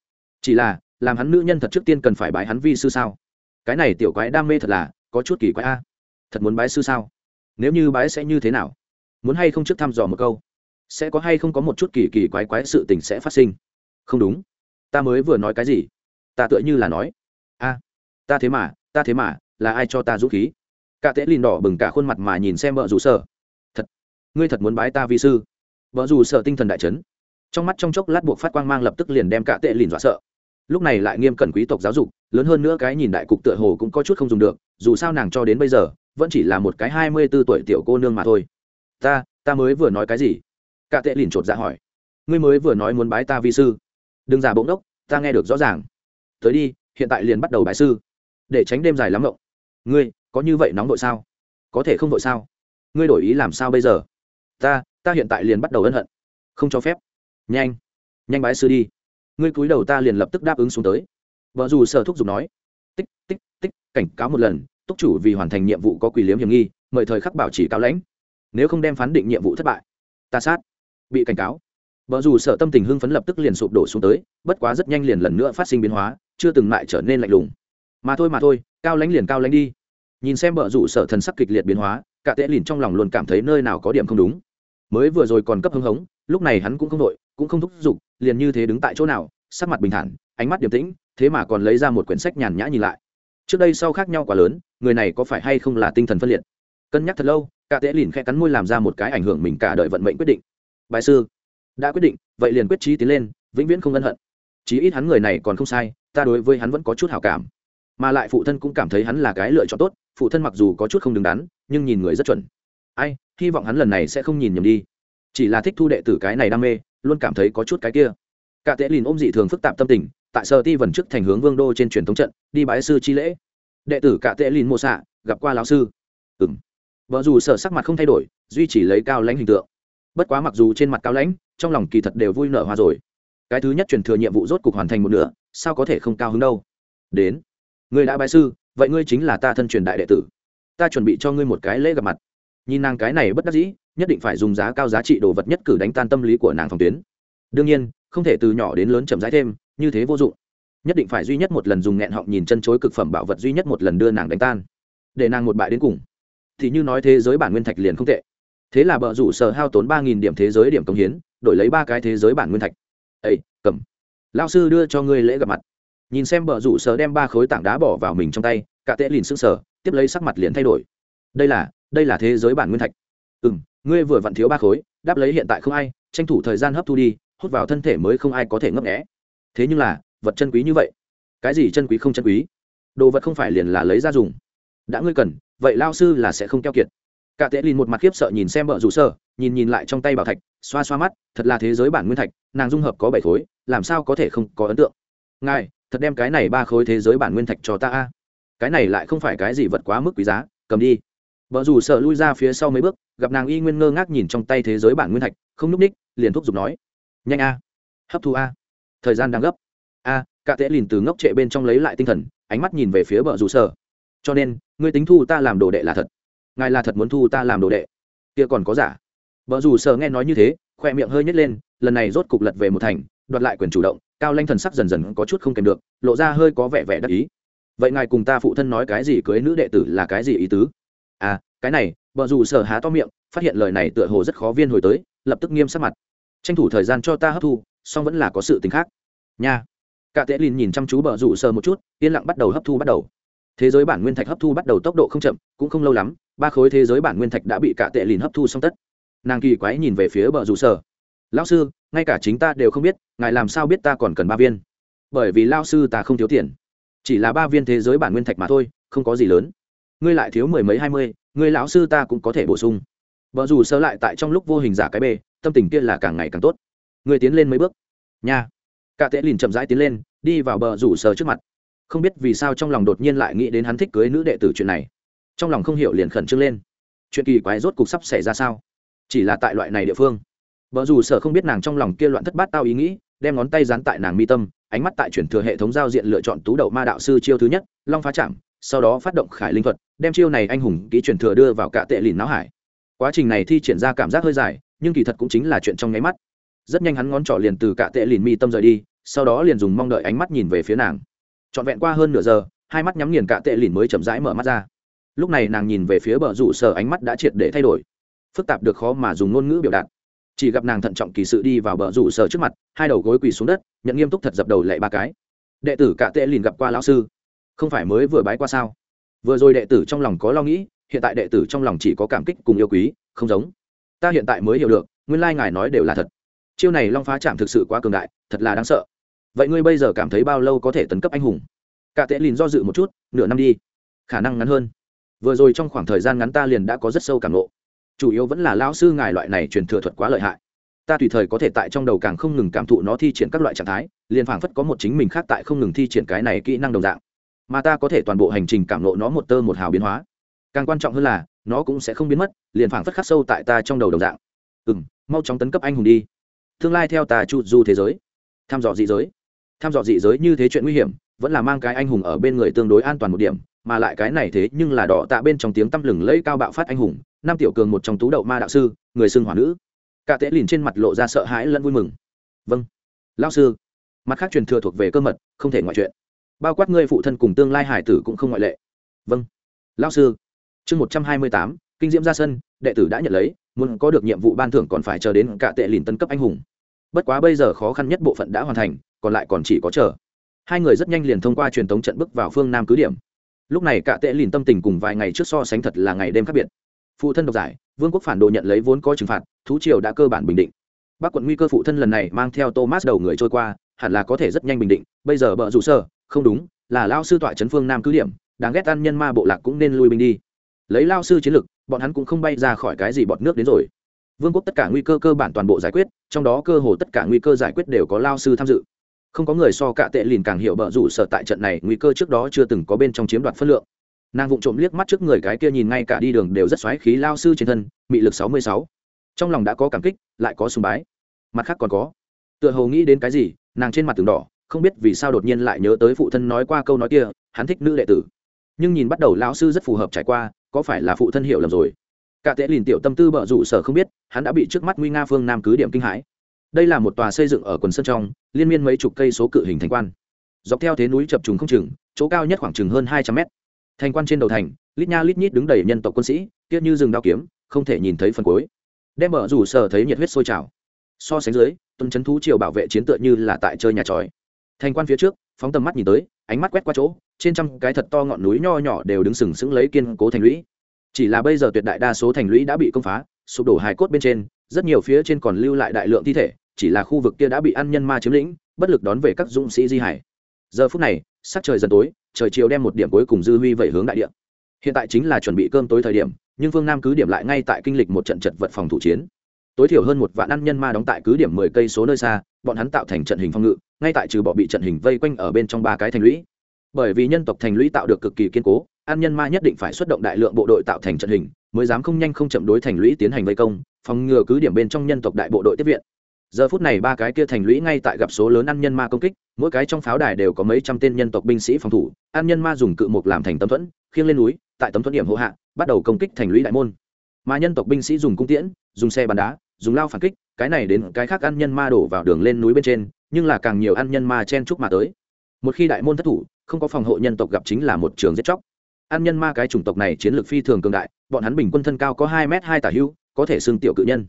Chỉ là, làm hắn nữ nhân thật trước tiên cần phải bái hắn vi sư sao? Cái này tiểu quái đam mê thật là, có chút kỳ quái a. Thật muốn bái sư sao? Nếu như bái sẽ như thế nào? Muốn hay không trước thăm dò một câu? Sẽ có hay không có một chút kỳ kỳ quái quái sự tình sẽ phát sinh? Không đúng. Ta mới vừa nói cái gì? Ta tựa như là nói. A, ta thế mà, ta thế mà, là ai cho ta dũng khí? Cả tệ lìn đỏ bừng cả khuôn mặt mà nhìn xem vợ rủ sở. Thật, ngươi thật muốn bái ta vi sư? Vợ rủ sở tinh thần đại chấn. Trong mắt trong chốc lát buộc phát quang mang lập tức liền đem cả tệ lìn dọa sợ. Lúc này lại nghiêm cẩn quý tộc giáo dục, lớn hơn nữa cái nhìn đại cục tựa hồ cũng có chút không dùng được, dù sao nàng cho đến bây giờ, vẫn chỉ là một cái hai mươi b ố tuổi tiểu cô nương mà thôi. Ta ta mới vừa nói cái gì? Cả tệ lìn chột dạ hỏi. Ngươi mới vừa nói muốn bái ta vi sư. Đừng giả bỗng đốc ta nghe được rõ ràng. Tới đi, hiện tại liền bắt đầu bái sư, để tránh đêm dài lắm ngộng. Ngươi có như vậy nóng vội sao? Có thể không vội sao? Ngươi đổi ý làm sao bây giờ? Ta ta hiện tại liền bắt đầu ân hận. Không cho phép. Nhanh nhanh bái sư đi. Ngươi cúi đầu ta liền lập tức đáp ứng xuống tới. Vợ dù sở thúc giục nói. Tích tích tích, cảnh cáo một lần, túc chủ vì hoàn thành nhiệm vụ có quỷ liếm hiểm nghi, mời thời khắc bảo trì cao lãnh. Nếu không đem phán định nhiệm vụ thất bại, ta sát. Bị cảnh cáo. Vợ dù sở tâm tình hưng phấn lập tức liền sụp đổ xuống tới, bất quá rất nhanh liền lần nữa phát sinh biến hóa, chưa từng lại trở nên lạnh lùng. Mà thôi mà thôi, cao lãnh liền cao lãnh đi nhìn xem bờ rủ sở thần sắc kịch liệt biến hóa, cả tệ lìn trong lòng luôn cảm thấy nơi nào có điểm không đúng. Mới vừa rồi còn cấp hưng hống, lúc này hắn cũng không đội, cũng không thúc giục, liền như thế đứng tại chỗ nào, sắc mặt bình thản, ánh mắt điềm tĩnh, thế mà còn lấy ra một quyển sách nhàn nhã nhìn lại. Trước đây sau khác nhau quá lớn, người này có phải hay không là tinh thần phân liệt? Cân nhắc thật lâu, cả tệ lìn khẽ cắn môi làm ra một cái ảnh hưởng mình cả đời vận mệnh quyết định. Bài sư, đã quyết định, vậy liền quyết trí tiến lên, vĩnh viễn không ân hận. Chí ít hắn người này còn không sai, ta đối với hắn vẫn có chút hảo cảm. Mà lại phụ thân cũng cảm thấy hắn là cái lựa chọn tốt phụ thân mặc dù có chút không đứng đắn, nhưng nhìn người rất chuẩn. Ai, hy vọng hắn lần này sẽ không nhìn nhầm đi. Chỉ là thích thu đệ tử cái này đam mê, luôn cảm thấy có chút cái kia. Cả tệ lìn ôm dị thường phức tạp tâm tình, tại sở ti vần trước thành hướng vương đô trên truyền thống trận, đi bái sư chi lễ. Đệ tử cả tệ lìn mô xạ, gặp qua lão sư. Ừ m vợ dù sở sắc mặt không thay đổi, duy chỉ lấy cao lãnh hình tượng. Bất quá mặc dù trên mặt cao lãnh, trong lòng kỳ thật đều vui nở hoa rồi. Cái thứ nhất truyền thừa nhiệm vụ rốt cục hoàn thành một nửa, sao có thể không cao hứng đâu? Đến. Người đã bái sư vậy ngươi chính là ta thân truyền đại đệ tử. Ta chuẩn bị cho ngươi một cái lễ gặp mặt. Nhìn nàng cái này bất đắc dĩ, nhất định phải dùng giá cao giá trị đồ vật nhất cử đánh tan tâm lý của nàng phòng tuyến. Đương nhiên, không thể từ nhỏ đến lớn chậm rãi thêm, như thế vô dụng. Nhất định phải duy nhất một lần dùng nghẹn họng nhìn chân chối cực phẩm bảo vật duy nhất một lần đưa nàng đánh tan. Để nàng một bại đến cùng. Thì như nói thế giới bản nguyên thạch liền không tệ. Thế là bờ rủ sở hao tốn ba nghìn điểm thế giới điểm công hiến, đổi lấy ba cái thế giới bản nguyên thạch. Ây cầm. Lao sư đưa cho ngươi lễ gặp mặt nhìn xem bờ rủ sở đem ba khối tảng đá bỏ vào mình trong tay, cả tệ lìn sững sờ, tiếp lấy sắc mặt liền thay đổi. Đây là đây là thế giới bản nguyên thạch. Ừ m ngươi vừa vặn thiếu ba khối, đáp lấy hiện tại không ai, tranh thủ thời gian hấp thu đi, hút vào thân thể mới không ai có thể ngấp nghẽ thế nhưng là, vật chân quý như vậy. Cái gì chân quý không chân quý? Đồ vật không phải liền là lấy ra dùng. Đã ngươi cần, vậy lao sư là sẽ không keo kiệt. Cả tệ lìn một mặt khiếp sợ nhìn xem bờ rủ sơ nhìn nhìn lại trong tay bảo thạch, xoa xoa mắt, thật là thế giới bản nguyên thạch, nàng dung hợp có bảy khối, làm sao có thể không có ấn tượng? Ngài thật đem cái này ba khối thế giới bản nguyên thạch cho ta a. Cái này lại không phải cái gì vật quá mức quý giá, cầm đi. Vợ dù sợ lui ra phía sau mấy bước, gặp nàng y nguyên ngơ ngác nhìn trong tay thế giới bản nguyên thạch, không n ú c ních liền thúc giục nói, nhanh a, hấp thu a. Thời gian đang gấp. A cả tễ lìn từ ngốc trệ bên trong lấy lại tinh thần, ánh mắt nhìn về phía vợ dù sợ. Cho nên, ngươi tính thu ta làm đồ đệ là thật. Ngài là thật muốn thu ta làm đồ đệ. Kia còn có giả. Vợ dù sợ nghe nói như thế, khoe miệng hơi nhét lên, lần này rốt cục lật về một thành, đoạt lại quyền chủ động cao lanh thần sắc dần dần có chút không kèm được, lộ ra hơi có vẻ vẻ đắc ý. Vậy ngài cùng ta phụ thân nói cái gì cưới nữ đệ tử là cái gì ý tứ? À cái này vợ dù sở há to miệng, phát hiện lời này tựa hồ rất khó viên hồi tới, lập tức nghiêm sắc mặt. Tranh thủ thời gian cho ta hấp thu, song vẫn là có sự t ì n h khác. Nha. Cả tệ lìn nhìn chăm chú bờ rủ sờ một chút, yên lặng bắt đầu hấp thu bắt đầu. Thế giới bản nguyên thạch hấp thu bắt đầu tốc độ không chậm, cũng không lâu lắm, ba khối thế giới bản nguyên thạch đã bị cả tệ lìn hấp thu xong tất. Nàng kỳ quái nhìn về phía bờ rủ sờ lão sư, ngay cả chính ta đều không biết, ngài làm sao biết ta còn cần ba viên? Bởi vì lao sư ta không thiếu tiền. Chỉ là ba viên thế giới bản nguyên thạch mà thôi, không có gì lớn. Ngươi lại thiếu mười mấy hai mươi, ngươi lão sư ta cũng có thể bổ sung. Vợ dù sơ lại tại trong lúc vô hình giả cái bê, tâm tình kia là càng ngày càng tốt. Ngươi tiến lên mấy bước. Nha. Cả tệ lìn chậm rãi tiến lên, đi vào bờ rủ sờ trước mặt. Không biết vì sao trong lòng đột nhiên lại nghĩ đến hắn thích cưới nữ đệ tử chuyện này. Trong lòng không hiểu liền khẩn trương lên. Chuyện kỳ quái rốt cục sắp xảy ra sao? Chỉ là tại loại này địa phương vợ dù sở không biết nàng trong lòng kia loạn thất bát tao ý nghĩ, đem ngón tay dán tại nàng mi tâm, ánh mắt tại chuyển thừa hệ thống giao diện lựa chọn tú đậu ma đạo sư chiêu thứ nhất, long phá chạm sau đó phát động khải linh thuật, đem chiêu này anh hùng ký chuyển thừa đưa vào cả tệ lìn não hải. Quá trình này thi triển ra cảm giác hơi dài, nhưng kỳ thật cũng chính là chuyện trong nháy mắt. Rất nhanh hắn ngón trỏ liền từ cả tệ lìn mi tâm rời đi, sau đó liền dùng mong đợi ánh mắt nhìn về phía nàng. Trọn vẹn qua hơn nửa giờ, hai mắt nhắm nghiền cả tệ lìn mới chậm rãi mở mắt ra. Lúc này nàng nhìn về phía bờ rủ sở ánh mắt đã triệt để thay đổi. Phức tạp được khó mà dùng ngôn ngữ biểu đạt chỉ gặp nàng thận trọng kỳ sự đi vào bờ rủ sở trước mặt, hai đầu gối quỳ xuống đất, nhận nghiêm túc thật dập đầu lệ ba cái. Đệ tử cả tệ liền gặp qua lão sư. Không phải mới vừa bái qua sao? Vừa rồi đệ tử trong lòng có lo nghĩ, hiện tại đệ tử trong lòng chỉ có cảm kích cùng yêu quý, không giống. Ta hiện tại mới hiểu được, nguyên lai ngài nói đều là thật. Chiêu này long phá chạm thực sự quá cường đại, thật là đáng sợ. Vậy ngươi bây giờ cảm thấy bao lâu có thể tấn cấp anh hùng? Cả tệ lìn do dự một chút, nửa năm đi. Khả năng ngắn hơn. Vừa rồi trong khoảng thời gian ngắn ta liền đã có rất sâu cảm lộ chủ yếu vẫn là lão sư ngài loại này truyền thừa thuật quá lợi hại. Ta tùy thời có thể tại trong đầu càng không ngừng cảm thụ nó thi triển các loại trạng thái, liền phảng phất có một chính mình khác tại không ngừng thi triển cái này kỹ năng đồng dạng. Mà ta có thể toàn bộ hành trình cảm nộ nó một tơ một hào biến hóa. Càng quan trọng hơn là, nó cũng sẽ không biến mất, liền phảng phất khắc sâu tại ta trong đầu đồng dạng. Ừ m mau chóng tấn cấp anh hùng đi. Tương lai theo ta chu du thế giới. Tham dò dị giới. Tham dò dị giới như thế chuyện nguy hiểm, vẫn là mang cái anh hùng ở bên người tương đối an toàn một điểm, mà lại cái này thế nhưng là đỏ tạ bên trong tiếng tăm lừng lẫy cao bạo phát anh hùng Nam tiểu cường một trong tú đậu ma đạo sư, người xưng hỏa nữ. Cả tệ lìn trên mặt lộ ra sợ hãi lẫn vui mừng. Vâng. Lao sư. Mặt khác truyền thừa thuộc về cơ mật, không thể ngoại chuyện. Bao quát ngươi phụ thân cùng tương lai hải tử cũng không ngoại lệ. Vâng. Lao sư. Chương một trăm hai mươi tám, kinh diễm ra sân, đệ tử đã nhận lấy, muốn có được nhiệm vụ ban thưởng còn phải chờ đến cả tệ lìn tân cấp anh hùng. Bất quá bây giờ khó khăn nhất bộ phận đã hoàn thành, còn lại còn chỉ có chờ. Hai người rất nhanh liền thông qua truyền thống trận bước vào phương nam cứ điểm. Lúc này cả tệ lìn tâm tình cùng vài ngày trước so sánh thật là ngày đêm khác biệt phụ thân độc giải, vương quốc phản đồ nhận lấy vốn có trừng phạt, thú triều đã cơ bản bình định. Bắc quận nguy cơ phụ thân lần này mang theo thomas đầu người trôi qua, hẳn là có thể rất nhanh bình định, bây giờ bợ rủ sơ không đúng, là lao sư tọa chấn phương nam cứ điểm, đáng ghét ăn nhân ma bộ lạc cũng nên lui binh đi. Lấy lao sư chiến lực, bọn hắn cũng không bay ra khỏi cái gì bọt nước đến rồi. Vương quốc tất cả nguy cơ cơ bản toàn bộ giải quyết, trong đó cơ hồ tất cả nguy cơ giải quyết đều có lao sư tham dự. Không có người so cả tệ lìn càng hiểu bợ rủ sợ tại trận này nguy cơ trước đó chưa từng có bên trong chiếm đoạt phân lượng nàng vụng trộm liếc mắt trước người cái kia nhìn ngay cả đi đường đều rất xoáy khí lao sư trên thân, mị lực sáu mươi sáu. Trong lòng đã có cảm kích, lại có sùng bái. Mặt khác còn có. Tựa hồ nghĩ đến cái gì, nàng trên mặt tường đỏ, không biết vì sao đột nhiên lại nhớ tới phụ thân nói qua câu nói kia, hắn thích nữ đệ tử. Nhưng nhìn bắt đầu lão sư rất phù hợp trải qua, có phải là phụ thân hiểu lầm rồi? Cả tệ lìn tiểu tâm tư bợ rủ sở không biết, hắn đã bị trước mắt nguy nga phương nam cứ điểm kinh hãi. Đây là một tòa xây dựng ở quần sơn trong, liên miên mấy chục cây số cự hình thành quan. Dọc theo thế núi chập trùng không chừng, chỗ cao nhất khoảng chừng hơn hai trăm mét thành quan trên đầu thành, lít nha lít nhít đứng đầy nhân tộc quân sĩ tiếc như rừng đao kiếm, không thể nhìn thấy phần cuối. Đem mở rủ sở thấy nhiệt huyết sôi trào. So sánh dưới, tuần trấn thú triều bảo vệ chiến tựa như là tại chơi nhà tròi. Thành quan phía trước, phóng tầm mắt nhìn tới, ánh mắt quét qua chỗ, trên trăm cái thật to ngọn núi nho nhỏ đều đứng sừng sững lấy kiên cố thành lũy. Chỉ là bây giờ tuyệt đại đa số thành lũy đã bị công phá, sụp đổ hài cốt bên trên, rất nhiều phía trên còn lưu lại đại lượng thi thể, chỉ là khu vực kia đã bị ăn nhân ma chiếm lĩnh, bất lực đón về các dũng sĩ di hải. Giờ phút này, sắc trời dần tối trời chiều đem một điểm cuối cùng dư huy vẩy hướng đại địa. Hiện tại chính là chuẩn bị cơm tối thời điểm, nhưng phương nam cứ điểm lại ngay tại kinh lịch một trận chật vật phòng thủ chiến. Tối thiểu hơn một vạn ăn nhân ma đóng tại cứ điểm mười cây số nơi xa, bọn hắn tạo thành trận hình phong ngự, ngay tại trừ bỏ bị trận hình vây quanh ở bên trong ba cái thành lũy. Bởi vì nhân tộc thành lũy tạo được cực kỳ kiên cố an nhân ma nhất định phải xuất động đại lượng bộ đội tạo thành trận hình, mới dám không nhanh không chậm đối thành lũy tiến hành vây công, phòng ngừa cứ điểm bên trong nhân tộc đại bộ đội tiếp viện giờ phút này ba cái kia thành lũy ngay tại gặp số lớn ăn nhân ma công kích, mỗi cái trong pháo đài đều có mấy trăm tên nhân tộc binh sĩ phòng thủ, ăn nhân ma dùng cự mục làm thành tấm thuẫn, khiêng lên núi, tại tấm thuẫn điểm hộ hạ, bắt đầu công kích thành lũy đại môn. Mà nhân tộc binh sĩ dùng cung tiễn, dùng xe bắn đá, dùng lao phản kích, cái này đến cái khác ăn nhân ma đổ vào đường lên núi bên trên, nhưng là càng nhiều ăn nhân ma chen chúc mà tới. Một khi đại môn thất thủ, không có phòng hộ nhân tộc gặp chính là một trường giết chóc. Ăn nhân ma cái chủng tộc này chiến lược phi thường cường đại, bọn hắn bình quân thân cao có hai m hai tả hưu, có thể xưng tiểu cự nhân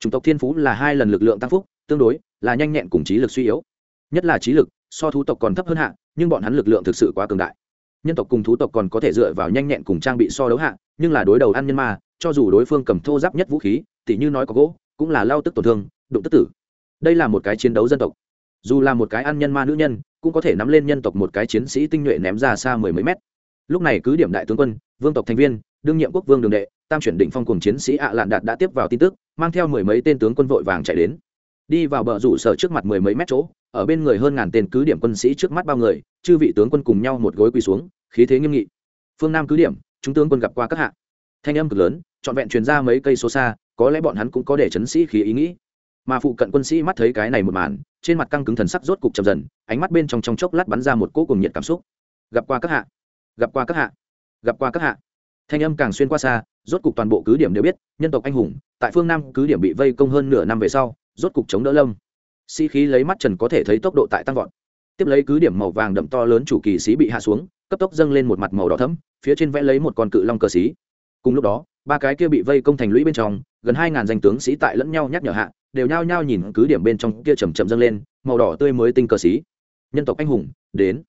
chủng tộc thiên phú là hai lần lực lượng tăng phúc, tương đối, là nhanh nhẹn cùng trí lực suy yếu. Nhất là trí lực, so thú tộc còn thấp hơn hạ, nhưng bọn hắn lực lượng thực sự quá cường đại. Nhân tộc cùng thú tộc còn có thể dựa vào nhanh nhẹn cùng trang bị so đấu hạ, nhưng là đối đầu ăn nhân ma, cho dù đối phương cầm thô giáp nhất vũ khí, tỉ như nói có gỗ, cũng là lao tức tổn thương, đụng tức tử. Đây là một cái chiến đấu dân tộc. Dù là một cái ăn nhân ma nữ nhân, cũng có thể nắm lên nhân tộc một cái chiến sĩ tinh nhuệ ném ra xa mười mấy mét. Lúc này cứ điểm đại tướng quân, vương tộc thành viên, đương nhiệm quốc vương đường đệ tam chuyển định phong cùng chiến sĩ ạ lạn đạt đã tiếp vào tin tức, mang theo mười mấy tên tướng quân vội vàng chạy đến. Đi vào bờ rủ sở trước mặt mười mấy mét chỗ, ở bên người hơn ngàn tên cứ điểm quân sĩ trước mắt bao người, chư vị tướng quân cùng nhau một gối quỳ xuống, khí thế nghiêm nghị. Phương nam cứ điểm, chúng tướng quân gặp qua các hạ. Thanh âm cực lớn, trọn vẹn truyền ra mấy cây số xa, có lẽ bọn hắn cũng có để chấn sĩ khí ý nghĩ. Mà phụ cận quân sĩ mắt thấy cái này một màn, trên mặt căng cứng thần sắc rốt cục chậm dần, ánh mắt bên trong trong chốc lát bắn ra một cỗ cùng nhiệt cảm xúc. Gặp qua các hạ, gặp qua các hạ, gặp qua các hạ. Thanh âm càng xuyên qua xa rốt cục toàn bộ cứ điểm đều biết, nhân tộc anh hùng, tại phương nam cứ điểm bị vây công hơn nửa năm về sau, rốt cục chống đỡ lâm. Sĩ、si、khí lấy mắt trần có thể thấy tốc độ tại tăng vọt. Tiếp lấy cứ điểm màu vàng đậm to lớn chủ kỳ sĩ bị hạ xuống, cấp tốc dâng lên một mặt màu đỏ thấm phía trên vẽ lấy một con cự long cờ xí cùng lúc đó, ba cái kia bị vây công thành lũy bên trong, gần hai ngàn danh tướng sĩ tại lẫn nhau nhắc nhở hạ, đều nhao nhao nhìn cứ điểm bên trong kia chầm chậm dâng lên, màu đỏ tươi mới tinh cờ xí nhân tộc anh hùng, đến.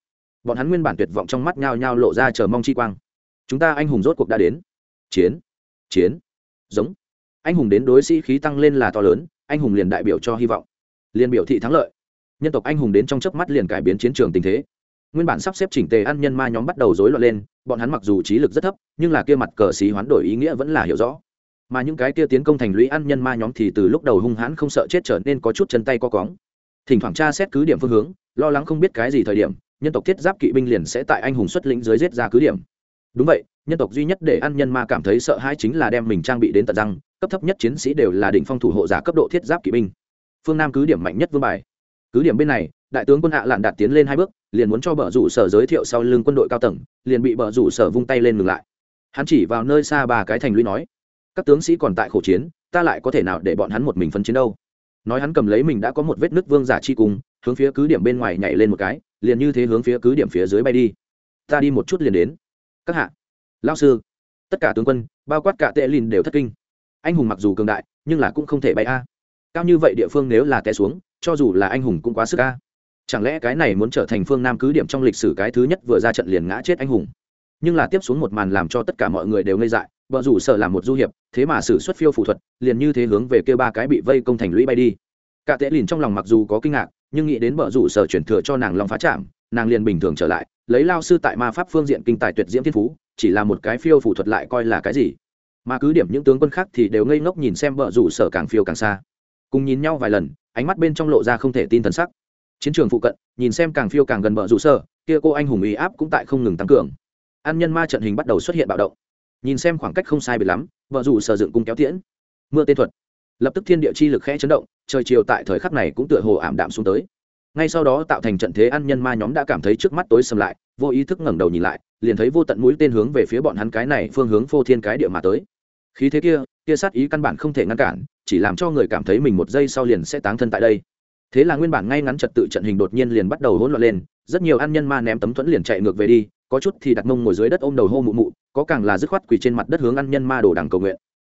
Bọn hắn nguyên bản tuyệt vọng trong mắt nhao nhao lộ ra chờ mong chi quang. Chúng ta anh hùng rốt cuộc đã đến. Chiến chiến. Giống. Anh hùng đến đối sĩ khí tăng lên là to lớn, anh hùng liền đại biểu cho hy vọng, liền biểu thị thắng lợi. Nhân tộc anh hùng đến trong chớp mắt liền cải biến chiến trường tình thế. Nguyên bản sắp xếp chỉnh tề ăn nhân ma nhóm bắt đầu rối loạn lên, bọn hắn mặc dù trí lực rất thấp, nhưng là kia mặt cờ xí hoán đổi ý nghĩa vẫn là hiểu rõ. Mà những cái kia tiến công thành lũy ăn nhân ma nhóm thì từ lúc đầu hung hãn không sợ chết trở nên có chút chân tay co cóng. Thỉnh thoảng tra xét cứ điểm phương hướng, lo lắng không biết cái gì thời điểm, nhân tộc thiết giáp kỵ binh liền sẽ tại anh hùng xuất lĩnh dưới giết ra cứ điểm đúng vậy, nhân tộc duy nhất để ăn nhân ma cảm thấy sợ hãi chính là đem mình trang bị đến tận răng, cấp thấp nhất chiến sĩ đều là đỉnh phong thủ hộ giả cấp độ thiết giáp kỵ binh. Phương nam cứ điểm mạnh nhất vương bài. Cứ điểm bên này, đại tướng quân hạ lạn đạt tiến lên hai bước, liền muốn cho bờ rủ sở giới thiệu sau lưng quân đội cao tầng, liền bị bờ rủ sở vung tay lên ngừng lại. Hắn chỉ vào nơi xa ba cái thành lũy nói, các tướng sĩ còn tại khổ chiến, ta lại có thể nào để bọn hắn một mình phân chiến đâu? Nói hắn cầm lấy mình đã có một vết nứt vương giả chi cùng hướng phía cứ điểm bên ngoài nhảy lên một cái, liền như thế hướng phía cứ điểm phía dưới bay đi. Ta đi một chút liền đến các hạ. Lao sư, tất cả tướng quân, bao quát cả tệ lìn đều thất kinh. Anh hùng mặc dù cường đại, nhưng là cũng không thể bay a. Cao như vậy địa phương nếu là té xuống, cho dù là anh hùng cũng quá sức ca chẳng lẽ cái này muốn trở thành phương nam cứ điểm trong lịch sử cái thứ nhất vừa ra trận liền ngã chết anh hùng? Nhưng là tiếp xuống một màn làm cho tất cả mọi người đều ngây dại vợ rủ sợ làm một du hiệp, thế mà xử xuất phiêu phụ thuật, liền như thế hướng về kêu ba cái bị vây công thành lũy bay đi. Cả tệ lìn trong lòng mặc dù có kinh ngạc, nhưng nghĩ đến vợ rủ sở chuyển thừa cho nàng long phá chạm nàng liền bình thường trở lại, lấy lao sư tại ma pháp phương diện kinh tài tuyệt diễm thiên phú, chỉ là một cái phiêu phụ thuật lại coi là cái gì. Mà cứ điểm những tướng quân khác thì đều ngây ngốc nhìn xem vợ rủ sở càng phiêu càng xa. Cùng nhìn nhau vài lần, ánh mắt bên trong lộ ra không thể tin thần sắc. Chiến trường phụ cận, nhìn xem càng phiêu càng gần vợ rủ sở, kia cô anh hùng ý áp cũng tại không ngừng tăng cường. An nhân ma trận hình bắt đầu xuất hiện bạo động. Nhìn xem khoảng cách không sai biệt lắm vợ rủ sở dựng cung kéo tiễn. Mưa tên thuật. Lập tức thiên địa chi lực khẽ chấn động, trời chiều tại thời khắc này cũng tựa hồ ảm đạm xuống tới ngay sau đó tạo thành trận thế ăn nhân ma nhóm đã cảm thấy trước mắt tối sầm lại, vô ý thức ngẩng đầu nhìn lại, liền thấy vô tận mũi tên hướng về phía bọn hắn cái này phương hướng phô thiên cái địa mà tới. Khí thế kia kia sát ý căn bản không thể ngăn cản, chỉ làm cho người cảm thấy mình một giây sau liền sẽ táng thân tại đây. Thế là nguyên bản ngay ngắn trật tự trận hình đột nhiên liền bắt đầu hỗn loạn lên, rất nhiều ăn nhân ma ném tấm thuẫn liền chạy ngược về đi, có chút thì đặt mông ngồi dưới đất ôm đầu hô mụ mụ, có càng là dứt khoát quỳ trên mặt đất hướng ăn nhân ma đổ đằng cầu nguyện.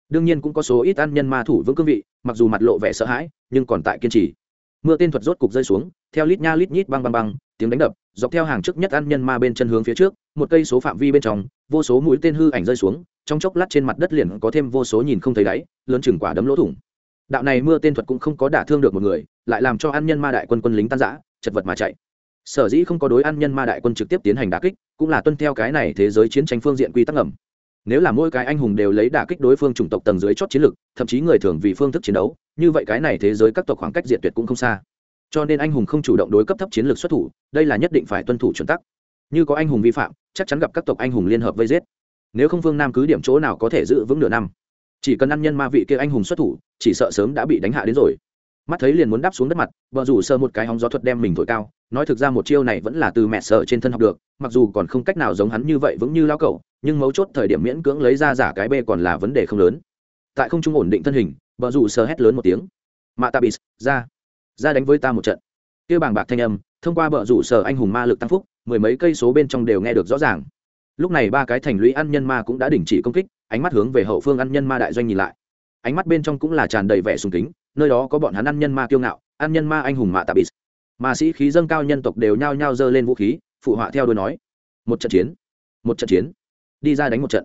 Đương nhiên cũng có số ít ăn nhân ma thủ vững cương vị, mặc dù mặt lộ vẻ sợ hãi, nhưng còn tại kiên trì. Mưa tên thuật rốt cục rơi xuống theo lít nha lít nhít băng băng băng, tiếng đánh đập, dọc theo hàng trước nhất ăn nhân ma bên chân hướng phía trước, một cây số phạm vi bên trong, vô số mũi tên hư ảnh rơi xuống, trong chốc lát trên mặt đất liền có thêm vô số nhìn không thấy đáy, lớn chừng quả đấm lỗ thủng. Đạo này mưa tên thuật cũng không có đả thương được một người, lại làm cho ăn nhân ma đại quân quân lính tan giã chật vật mà chạy. Sở dĩ không có đối ăn nhân ma đại quân trực tiếp tiến hành đả kích, cũng là tuân theo cái này thế giới chiến tranh phương diện quy tắc ngầm. Nếu là mỗi cái anh hùng đều lấy đả kích đối phương chủng tộc tầng dưới chót chiến lược thậm chí người thường vì phương thức chiến đấu, như vậy cái này thế giới các tộc khoảng cách diệt tuyệt cũng không xa cho nên anh hùng không chủ động đối cấp thấp chiến lược xuất thủ, đây là nhất định phải tuân thủ chuẩn tắc. Như có anh hùng vi phạm, chắc chắn gặp các tộc anh hùng liên hợp vây giết. Nếu không phương nam cứ điểm chỗ nào có thể giữ vững nửa năm. Chỉ cần ăn nhân ma vị kia anh hùng xuất thủ, chỉ sợ sớm đã bị đánh hạ đến rồi. Mắt thấy liền muốn đáp xuống đất mặt, vợ rủ sơ một cái hóng gió thuật đem mình thổi cao, nói thực ra một chiêu này vẫn là từ mẹ sợ trên thân học được, mặc dù còn không cách nào giống hắn như vậy vững như lao cậu nhưng mấu chốt thời điểm miễn cưỡng lấy ra giả cái b còn là vấn đề không lớn. Tại không trung ổn định thân hình, vợ rủ sơ hét lớn một tiếng. Mạ tabis ra! Ra đánh với ta một trận. Kia bàng bạc thanh âm thông qua bờ rủ sở anh hùng ma lực tăng phúc mười mấy cây số bên trong đều nghe được rõ ràng. Lúc này ba cái thành lũy ăn nhân ma cũng đã đình chỉ công kích ánh mắt hướng về hậu phương ăn nhân ma đại doanh nhìn lại. Ánh mắt bên trong cũng là tràn đầy vẻ sùng kính nơi đó có bọn hắn ăn nhân ma kiêu ngạo ăn nhân ma anh hùng mạ bì, mà sĩ khí dâng cao nhân tộc đều nhao nhao giơ lên vũ khí phụ họa theo đôi nói một trận chiến một trận chiến đi ra đánh một trận.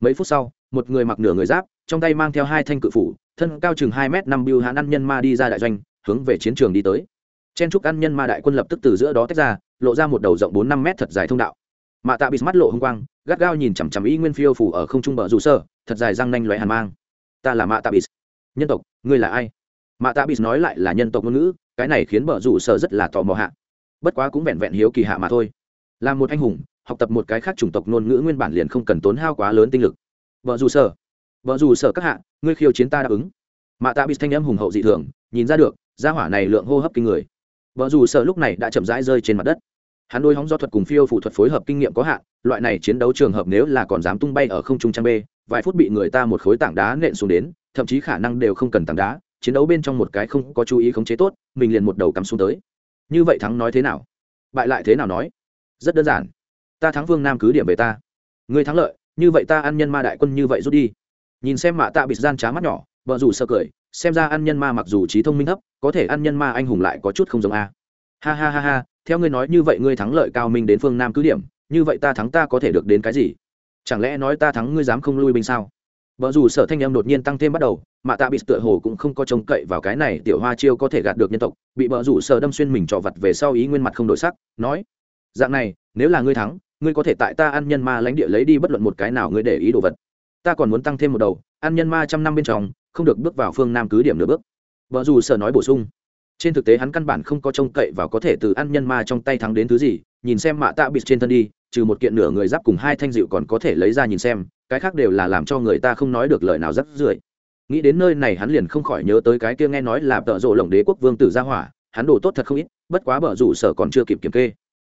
Mấy phút sau một người mặc nửa người giáp trong tay mang theo hai thanh cự phủ thân cao chừng hai m năm biêu hãn ăn nhân ma đi ra đại doanh hướng về chiến trường đi tới. Chen trúc ăn nhân ma đại quân lập tức từ giữa đó tách ra, lộ ra một đầu rộng bốn năm mét thật dài thông đạo. Mạ tạ bị mắt lộ h ư n g quang, gắt gao nhìn chằm chằm y nguyên phiêu phủ ở không trung bờ rủ sơ, thật dài răng nanh loại hàn mang. Ta là mạ tạ bị nhân tộc, ngươi là ai? Mạ tạ bị nói lại là nhân tộc ngôn ngữ, cái này khiến bờ rủ sơ rất là tò mò hạ. Bất quá cũng vẹn vẹn hiếu kỳ hạ mà thôi. Là một anh hùng, học tập một cái khác chủng tộc ngôn ngữ nguyên bản liền không cần tốn hao quá lớn tinh lực. Vợ dù sở vợ dù sở các hạ, ngươi khiêu chiến ta đáp ứng. Mạ tạ bị thanh âm hùng hậu dị thường, nhìn ra được gia hỏa này lượng hô hấp kinh người. Vợ dù sợ lúc này đã chậm rãi rơi trên mặt đất. Hắn đôi hóng do thuật cùng phiêu phụ thuật phối hợp kinh nghiệm có hạn, loại này chiến đấu trường hợp nếu là còn dám tung bay ở không trung trang b vài phút bị người ta một khối tảng đá nện xuống đến, thậm chí khả năng đều không cần tảng đá, chiến đấu bên trong một cái không có chú ý khống chế tốt, mình liền một đầu cắm xuống tới. Như vậy thắng nói thế nào? Bại lại thế nào nói? Rất đơn giản. Ta thắng vương nam cứ điểm về ta. Người thắng lợi, như vậy ta ăn nhân ma đại quân như vậy rút đi. Nhìn xem mạ tạ bị gian trá mắt nhỏ, vợ dù sợ cười xem ra ăn nhân ma mặc dù trí thông minh thấp, có thể ăn nhân ma anh hùng lại có chút không giống a. Ha ha ha ha, theo ngươi nói như vậy ngươi thắng lợi cao minh đến phương nam cứ điểm, như vậy ta thắng ta có thể được đến cái gì? Chẳng lẽ nói ta thắng ngươi dám không lui binh sao? Vợ dù sở thanh em đột nhiên tăng thêm bắt đầu, mà tạ bị tựa hồ cũng không có trông cậy vào cái này, tiểu hoa chiêu có thể gạt được nhân tộc, bị vợ rủ sở đâm xuyên mình trọ vặt về sau ý nguyên mặt không đổi sắc, nói, dạng này, nếu là ngươi thắng, ngươi có thể tại ta ăn nhân ma lãnh địa lấy đi bất luận một cái nào ngươi để ý đồ vật. Ta còn muốn tăng thêm một đầu, ăn nhân ma trăm năm bên trong không được bước vào phương nam cứ điểm nửa bước. Vợ dù sở nói bổ sung, trên thực tế hắn căn bản không có trông cậy và có thể từ ăn nhân ma trong tay thắng đến thứ gì, nhìn xem mạ tạ bịt trên thân đi, trừ một kiện nửa người giáp cùng hai thanh dịu còn có thể lấy ra nhìn xem, cái khác đều là làm cho người ta không nói được lời nào rắc rưởi. Nghĩ đến nơi này hắn liền không khỏi nhớ tới cái kia nghe nói là tợ rộ lồng đế quốc vương tử gia hỏa, hắn đồ tốt thật không ít, bất quá bờ rủ sở còn chưa kịp kiểm kê.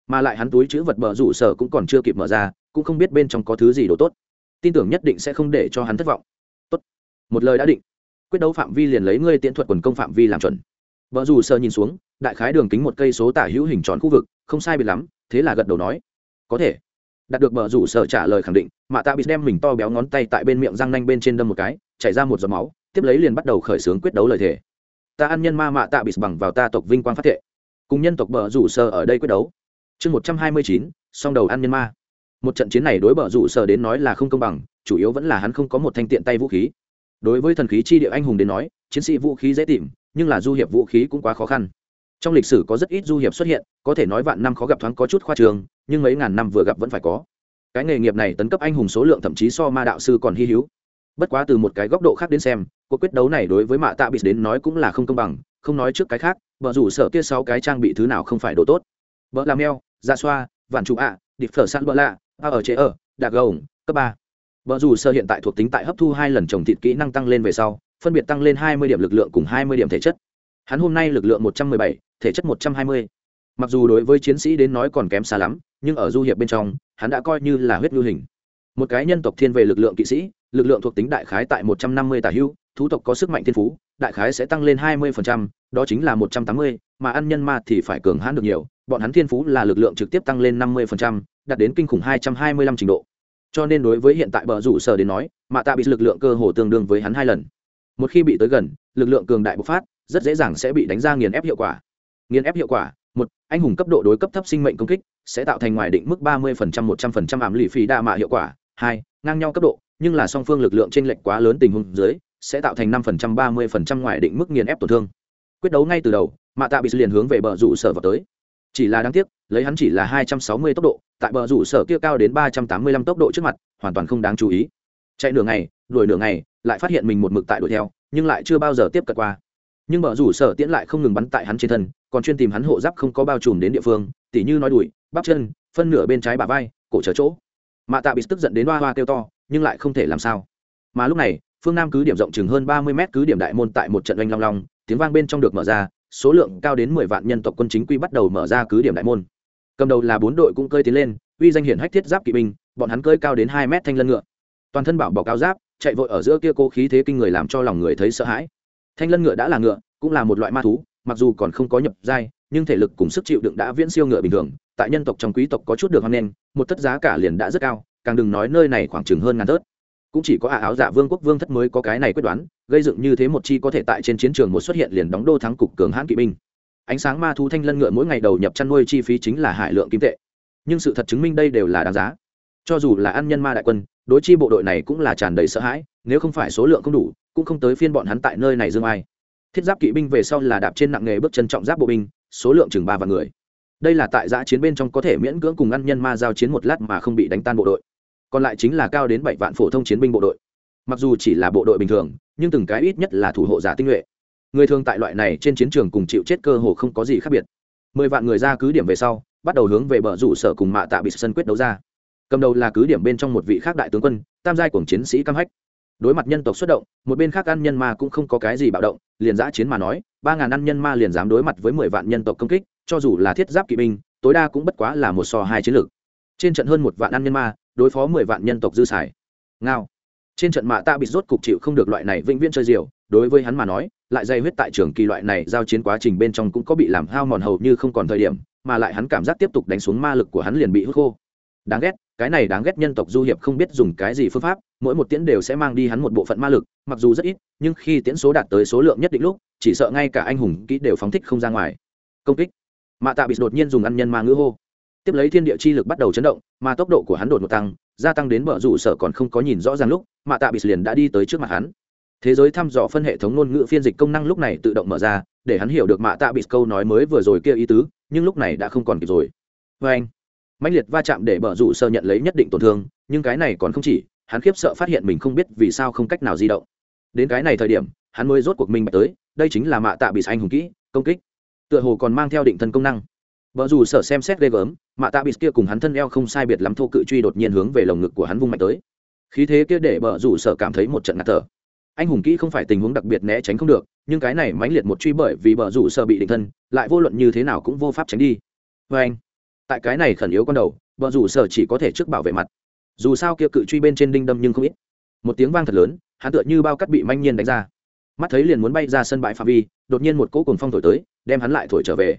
Mà lại hắn túi chữ vật bờ rủ sở cũng còn chưa kịp mở ra, cũng không biết bên trong có thứ gì đồ tốt. Tin tưởng nhất định sẽ không để cho hắn thất vọng. Tốt. Một lời đã định quyết đấu phạm vi liền lấy ngươi tiễn thuật quần công phạm vi làm chuẩn. Vợ dù sơ nhìn xuống, đại khái đường kính một cây số tả hữu hình tròn khu vực, không sai biệt lắm, thế là gật đầu nói, có thể. Đạt được bờ rủ sở trả lời khẳng định mạ tạ bị đem mình to béo ngón tay tại bên miệng răng nanh bên trên đâm một cái, chảy ra một giọt máu, tiếp lấy liền bắt đầu khởi xướng quyết đấu lời thề. Ta ăn nhân ma mạ tạ bị bằng vào ta tộc vinh quang phát thệ. Cùng nhân tộc bờ rủ sơ ở đây quyết đấu. Chương một trăm hai mươi chín, song đầu ăn nhân ma. Một trận chiến này đối bờ rủ sơ đến nói là không công bằng, chủ yếu vẫn là hắn không có một thanh tiện tay vũ khí đối với thần khí chi địa anh hùng đến nói, chiến sĩ vũ khí dễ tìm, nhưng là du hiệp vũ khí cũng quá khó khăn. Trong lịch sử có rất ít du hiệp xuất hiện, có thể nói vạn năm khó gặp thoáng có chút khoa trường, nhưng mấy ngàn năm vừa gặp vẫn phải có. Cái nghề nghiệp này tấn cấp anh hùng số lượng thậm chí so ma đạo sư còn hy hữu. Bất quá từ một cái góc độ khác đến xem, cuộc quyết đấu này đối với mạ tạ bị đến nói cũng là không công bằng, không nói trước cái khác vợ rủ sợ kia sáu cái trang bị thứ nào không phải đồ tốt. Vợ làm eo ra dạ xoa, vạn trụ ạ điệp địch phở săn bỡ lạ, a ở chế ở đạc gồng, cấp ba vợ dù sơ hiện tại thuộc tính tại hấp thu hai lần trồng thịt kỹ năng tăng lên về sau, phân biệt tăng lên hai mươi điểm lực lượng cùng hai mươi điểm thể chất. Hắn hôm nay lực lượng một trăm mười bảy, thể chất một trăm hai mươi. Mặc dù đối với chiến sĩ đến nói còn kém xa lắm, nhưng ở du hiệp bên trong, hắn đã coi như là huyết lưu hình. Một cái nhân tộc thiên về lực lượng kỵ sĩ, lực lượng thuộc tính đại khái tại một trăm năm mươi tả hưu, thú tộc có sức mạnh thiên phú, đại khái sẽ tăng lên hai mươi đó chính là một trăm tám mươi, mà ăn nhân ma thì phải cường hãn được nhiều, bọn hắn thiên phú là lực lượng trực tiếp tăng lên năm mươi đạt đến kinh khủng hai trăm hai mươi lăm trình độ cho nên đối với hiện tại bờ rủ sở đến nói mạ tạ bị lực lượng cơ hồ tương đương với hắn hai lần. Một khi bị tới gần, lực lượng cường đại bộc phát, rất dễ dàng sẽ bị đánh ra nghiền ép hiệu quả. Nghiền ép hiệu quả, một, anh hùng cấp độ đối cấp thấp sinh mệnh công kích, sẽ tạo thành ngoài định mức ba mươi một trăm linh ảm lì phí đa mạ hiệu quả. Hai, ngang nhau cấp độ, nhưng là song phương lực lượng t r ê n lệch quá lớn tình huống dưới, sẽ tạo thành năm ba mươi ngoài định mức nghiền ép tổn thương. Quyết đấu ngay từ đầu mạ tạ bị liền hướng về bờ rủ sở vào tới chỉ là đáng tiếc, lấy hắn chỉ là hai trăm sáu mươi tốc độ, tại bờ rủ sở kia cao đến ba trăm tám mươi lăm tốc độ trước mặt, hoàn toàn không đáng chú ý. Chạy nửa ngày, đuổi nửa ngày, lại phát hiện mình một mực tại đuổi theo, nhưng lại chưa bao giờ tiếp cận qua. Nhưng bờ rủ sở tiễn lại không ngừng bắn tại hắn trên thân, còn chuyên tìm hắn hộ giáp không có bao trùm đến địa phương, tỉ như nói đùi bắp chân, phân nửa bên trái bà vai, cổ trở chỗ. Mạ tạ bị tức giận đến hoa hoa kêu to, nhưng lại không thể làm sao. Mà lúc này, phương nam cứ điểm rộng chừng hơn ba mươi mét cứ điểm đại môn tại một trận oanh long long, tiếng vang bên trong được mở ra số lượng cao đến mười vạn nhân tộc quân chính quy bắt đầu mở ra cứ điểm đại môn. Cầm đầu là bốn đội cũng cơi tiến lên uy danh hiển hách thiết giáp kỵ binh bọn hắn cơi cao đến hai mét thanh lân ngựa. Toàn thân bảo bọc cao giáp chạy vội ở giữa kia cố khí thế kinh người làm cho lòng người thấy sợ hãi. Thanh lân ngựa đã là ngựa cũng là một loại ma thú mặc dù còn không có nhập giai nhưng thể lực cùng sức chịu đựng đã viễn siêu ngựa bình thường tại nhân tộc trong quý tộc có chút được hoang nên, một tất giá cả liền đã rất cao càng đừng nói nơi này khoảng chừng hơn ngàn tớt cũng chỉ có ả áo dạ vương quốc vương thất mới có cái này quyết đoán, gây dựng như thế một chi có thể tại trên chiến trường một xuất hiện liền đóng đô thắng cục cường hãn kỵ binh. Ánh sáng ma thú thanh lân ngựa mỗi ngày đầu nhập chăn nuôi chi phí chính là hải lượng kim tệ. Nhưng sự thật chứng minh đây đều là đáng giá. Cho dù là ăn nhân ma đại quân, đối chi bộ đội này cũng là tràn đầy sợ hãi, nếu không phải số lượng không đủ, cũng không tới phiên bọn hắn tại nơi này dương ai. Thiết giáp kỵ binh về sau là đạp trên nặng nghề bước chân trọng giáp bộ binh, số lượng chừng ba vạn người. Đây là tại giã chiến bên trong có thể miễn cưỡng cùng ăn nhân ma giao chiến một lát mà không bị đánh tan bộ đội còn lại chính là cao đến bảy vạn phổ thông chiến binh bộ đội. Mặc dù chỉ là bộ đội bình thường, nhưng từng cái ít nhất là thủ hộ giả tinh nhuệ. Người thường tại loại này trên chiến trường cùng chịu chết cơ hồ không có gì khác biệt. Mười vạn người ra cứ điểm về sau, bắt đầu hướng về bờ rủ sở cùng mạ tạ bị sân quyết đấu ra. Cầm đầu là cứ điểm bên trong một vị khác đại tướng quân, tam giai cùng chiến sĩ cam hách. Đối mặt nhân tộc xuất động, một bên khác ăn nhân ma cũng không có cái gì bạo động, liền giã chiến mà nói, ba ngàn ăn nhân ma liền dám đối mặt với mười vạn nhân tộc công kích, cho dù là thiết giáp kỵ binh, tối đa cũng bất quá là một so hai chiến lược trên trận hơn một vạn ăn nhân ma, đối phó mười vạn nhân tộc dư xài. Ngao. Trên trận mạ ta bị rốt cục chịu không được loại này vĩnh viễn chơi diều, đối với hắn mà nói, lại dây huyết tại trường kỳ loại này giao chiến quá trình bên trong cũng có bị làm hao mòn hầu như không còn thời điểm, mà lại hắn cảm giác tiếp tục đánh xuống ma lực của hắn liền bị hút khô. Đáng ghét, cái này đáng ghét nhân tộc du hiệp không biết dùng cái gì phương pháp, mỗi một tiễn đều sẽ mang đi hắn một bộ phận ma lực, mặc dù rất ít, nhưng khi tiễn số đạt tới số lượng nhất định lúc, chỉ sợ ngay cả anh hùng kỹ đều phóng thích không ra ngoài. Công kích. Mạ tạ bị đột nhiên dùng ăn nhân ma ngữ hô tiếp lấy thiên địa chi lực bắt đầu chấn động, mà tốc độ của hắn đột ngột tăng, gia tăng đến bờ rủ sở còn không có nhìn rõ ràng lúc mạ tạ bị liền đã đi tới trước mặt hắn. Thế giới thăm dò phân hệ thống ngôn ngữ phiên dịch công năng lúc này tự động mở ra, để hắn hiểu được mạ tạ bị câu nói mới vừa rồi kia ý tứ, nhưng lúc này đã không còn kịp rồi. Vê anh mạnh liệt va chạm để bờ rủ sơ nhận lấy nhất định tổn thương, nhưng cái này còn không chỉ, hắn khiếp sợ phát hiện mình không biết vì sao không cách nào di động. Đến cái này thời điểm, hắn mới rốt cuộc mình tới, đây chính là mạ tạ bị anh hùng kỹ, công kích. Tựa hồ còn mang theo định thân công năng vợ dù sở xem xét ghê gớm mạ tạ bị kia cùng hắn thân eo không sai biệt lắm thô cự truy đột nhiên hướng về lồng ngực của hắn vung mạnh tới. Khí thế kia để vợ rủ sở cảm thấy một trận ngạt thở. Anh hùng kỹ không phải tình huống đặc biệt né tránh không được, nhưng cái này mãnh liệt một truy bởi vì vợ rủ sở bị định thân, lại vô luận như thế nào cũng vô pháp tránh đi. Vê anh. Tại cái này khẩn yếu con đầu vợ rủ sở chỉ có thể trước bảo vệ mặt. Dù sao kia cự truy bên trên đinh đâm nhưng không ít. Một tiếng vang thật lớn, hắn tựa như bao cắt bị manh nhiên đánh ra. Mắt thấy liền muốn bay ra sân bãi phạm vi, đột nhiên một cỗ cuồng phong thổi tới, đem hắn lại thổi trở về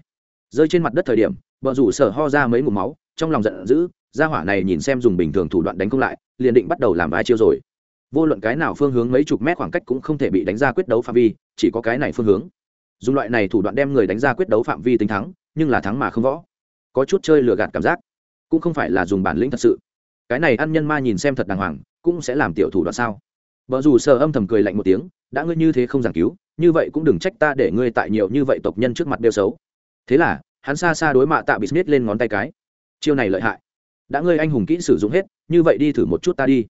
rơi trên mặt đất thời điểm vợ rủ sở ho ra mấy mục máu, trong lòng giận dữ, gia hỏa này nhìn xem dùng bình thường thủ đoạn đánh không lại, liền định bắt đầu làm ai chiêu rồi. Vô luận cái nào phương hướng mấy chục mét khoảng cách cũng không thể bị đánh ra quyết đấu phạm vi, chỉ có cái này phương hướng. Dùng loại này thủ đoạn đem người đánh ra quyết đấu phạm vi tính thắng, nhưng là thắng mà không võ. Có chút chơi lừa gạt cảm giác, cũng không phải là dùng bản lĩnh thật sự. Cái này ăn nhân ma nhìn xem thật đàng hoàng, cũng sẽ làm tiểu thủ đoạn sao? Vợ dù sợ âm thầm cười lạnh một tiếng, đã ngươi như thế không giảng cứu, như vậy cũng đừng trách ta để ngươi tại nhiều như vậy tộc nhân trước mặt đeo xấu thế là, hắn xa xa đối mạ tạ bị smith lên ngón tay cái. Chiêu này lợi hại. Đã ngươi anh hùng kỹ sử dụng hết, như vậy đi thử một chút ta đi.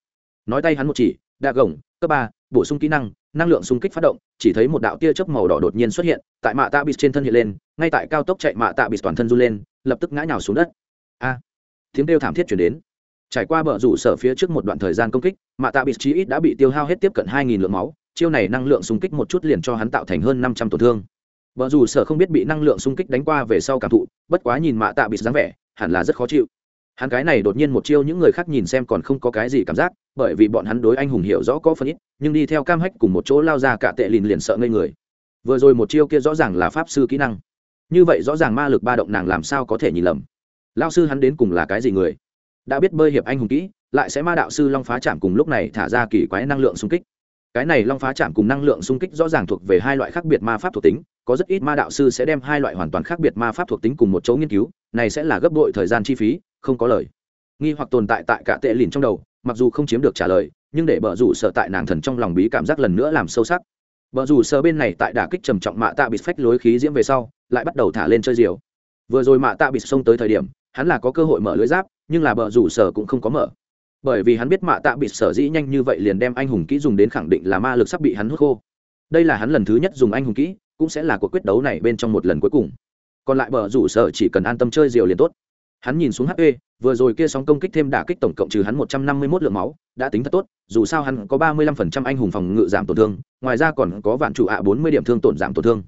Nói tay hắn một chỉ, đạ gồng, cấp ba, bổ sung kỹ năng năng lượng xung kích phát động, chỉ thấy một đạo tia chớp màu đỏ đột nhiên xuất hiện, tại mạ tạ bị trên thân hiện lên, ngay tại cao tốc chạy mạ tạ bị toàn thân run lên, lập tức ngã nhào xuống đất. A, tiếng kêu thảm thiết chuyển đến. Trải qua bờ rủ sở phía trước một đoạn thời gian công kích, mạ tạ bị chí ít đã bị tiêu hao hết tiếp cận hai nghìn lượng máu, chiêu này năng lượng xung kích một chút liền cho hắn tạo thành hơn năm trăm tổn thương. Bờ rủ sở không biết bị năng lượng xung kích đánh qua về sau cảm thụ, bất quá nhìn mạ tạ bị dáng vẻ, hẳn là rất khó chịu. Hắn cái này đột nhiên một chiêu những người khác nhìn xem còn không có cái gì cảm giác, bởi vì bọn hắn đối anh hùng hiểu rõ có phần ít, nhưng đi theo cam hách cùng một chỗ lao ra cả tệ lìn liền sợ ngây người. Vừa rồi một chiêu kia rõ ràng là pháp sư kỹ năng. Như vậy rõ ràng ma lực ba động nàng làm sao có thể nhìn lầm. Lao sư hắn đến cùng là cái gì người? Đã biết bơi hiệp anh hùng kỹ, lại sẽ ma đạo sư long phá chạm cùng lúc này thả ra kỳ quái năng lượng xung kích cái này long phá chạm cùng năng lượng xung kích rõ ràng thuộc về hai loại khác biệt ma pháp thuộc tính, có rất ít ma đạo sư sẽ đem hai loại hoàn toàn khác biệt ma pháp thuộc tính cùng một chỗ nghiên cứu, này sẽ là gấp đội thời gian chi phí, không có lời. Nghi hoặc tồn tại tại cả tệ lìn trong đầu, mặc dù không chiếm được trả lời, nhưng để bờ rủ sợ tại nàng thần trong lòng bí cảm giác lần nữa làm sâu sắc. Bờ rủ sợ bên này tại đả kích trầm trọng mạ tạ bị phách lối khí diễm về sau, lại bắt đầu thả lên chơi diều. Vừa rồi mạ tạ bị xông tới thời điểm, hắn là có cơ hội mở lưới giáp, nhưng là bờ rủ sở cũng không có mở bởi vì hắn biết mạ tạ bị sở dĩ nhanh như vậy liền đem anh hùng kỹ dùng đến khẳng định là ma lực sắp bị hắn hút khô. Đây là hắn lần thứ nhất dùng anh hùng kỹ, cũng sẽ là cuộc quyết đấu này bên trong một lần cuối cùng. Còn lại bờ rủ sở chỉ cần an tâm chơi diều liền tốt. Hắn nhìn xuống hp vừa rồi kia sóng công kích thêm đả kích tổng cộng trừ hắn một trăm năm mươi mốt lượng máu, đã tính thật tốt, dù sao hắn có ba mươi lăm phần trăm anh hùng phòng ngự giảm tổn thương, ngoài ra còn có vạn chủ ạ bốn mươi điểm thương tổn giảm tổn thương.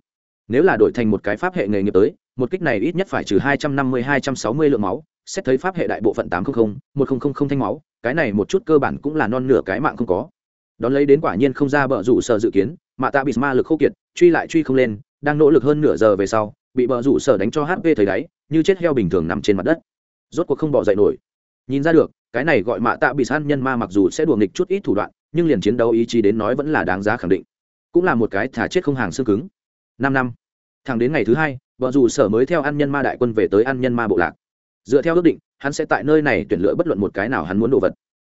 Nếu là đổi thành một cái pháp hệ nghề nghiệp tới một kích này ít nhất phải trừ hai trăm năm mươi, hai trăm sáu mươi lượng máu, xét thấy pháp hệ đại bộ phận tám trăm linh một nghìn thanh máu, cái này một chút cơ bản cũng là non nửa cái mạng không có. Đón lấy đến quả nhiên không ra bờ rủ sở dự kiến, mà tạ bị ma lực khô kiệt, truy lại truy không lên, đang nỗ lực hơn nửa giờ về sau, bị bờ rủ sở đánh cho hp thấy đáy, như chết heo bình thường nằm trên mặt đất. Rốt cuộc không bỏ dậy nổi. Nhìn ra được, cái này gọi mạ tạ bị san nhân ma mặc dù sẽ đùa nghịch chút ít thủ đoạn, nhưng liền chiến đấu ý chí đến nói vẫn là đáng giá khẳng định. Cũng là một cái thả chết không hàng xương cứng. Năm năm. Thẳng đến ngày thứ hai vợ dù sở mới theo ăn nhân ma đại quân về tới ăn nhân ma bộ lạc. Dựa theo ước định, hắn sẽ tại nơi này tuyển lựa bất luận một cái nào hắn muốn đồ vật.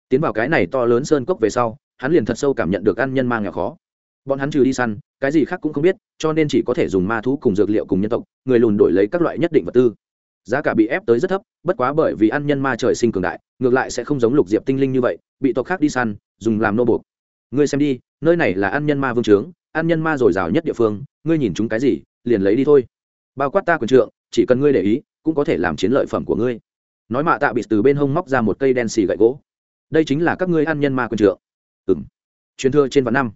Tiến vào cái này to lớn sơn cốc về sau, hắn liền thật sâu cảm nhận được ăn nhân ma nghèo khó. Bọn hắn trừ đi săn, cái gì khác cũng không biết, cho nên chỉ có thể dùng ma thú cùng dược liệu cùng nhân tộc, người lùn đổi lấy các loại nhất định vật tư. Giá cả bị ép tới rất thấp, bất quá bởi vì ăn nhân ma trời sinh cường đại, ngược lại sẽ không giống lục diệp tinh linh như vậy, bị tộc khác đi săn, dùng làm nô buộc. Ngươi xem đi, nơi này là ăn nhân ma vương trướng ăn nhân ma dồi dào nhất địa phương, ngươi nhìn chúng cái gì, liền lấy đi thôi bao quát ta quyền trượng, chỉ cần ngươi để ý, cũng có thể làm chiến lợi phẩm của ngươi. Nói mạ tạ bị từ bên hông móc ra một cây đen xì gậy gỗ. Đây chính là các ngươi ăn nhân ma quyền trượng. Ừ m truyền thừa trên vạn năm.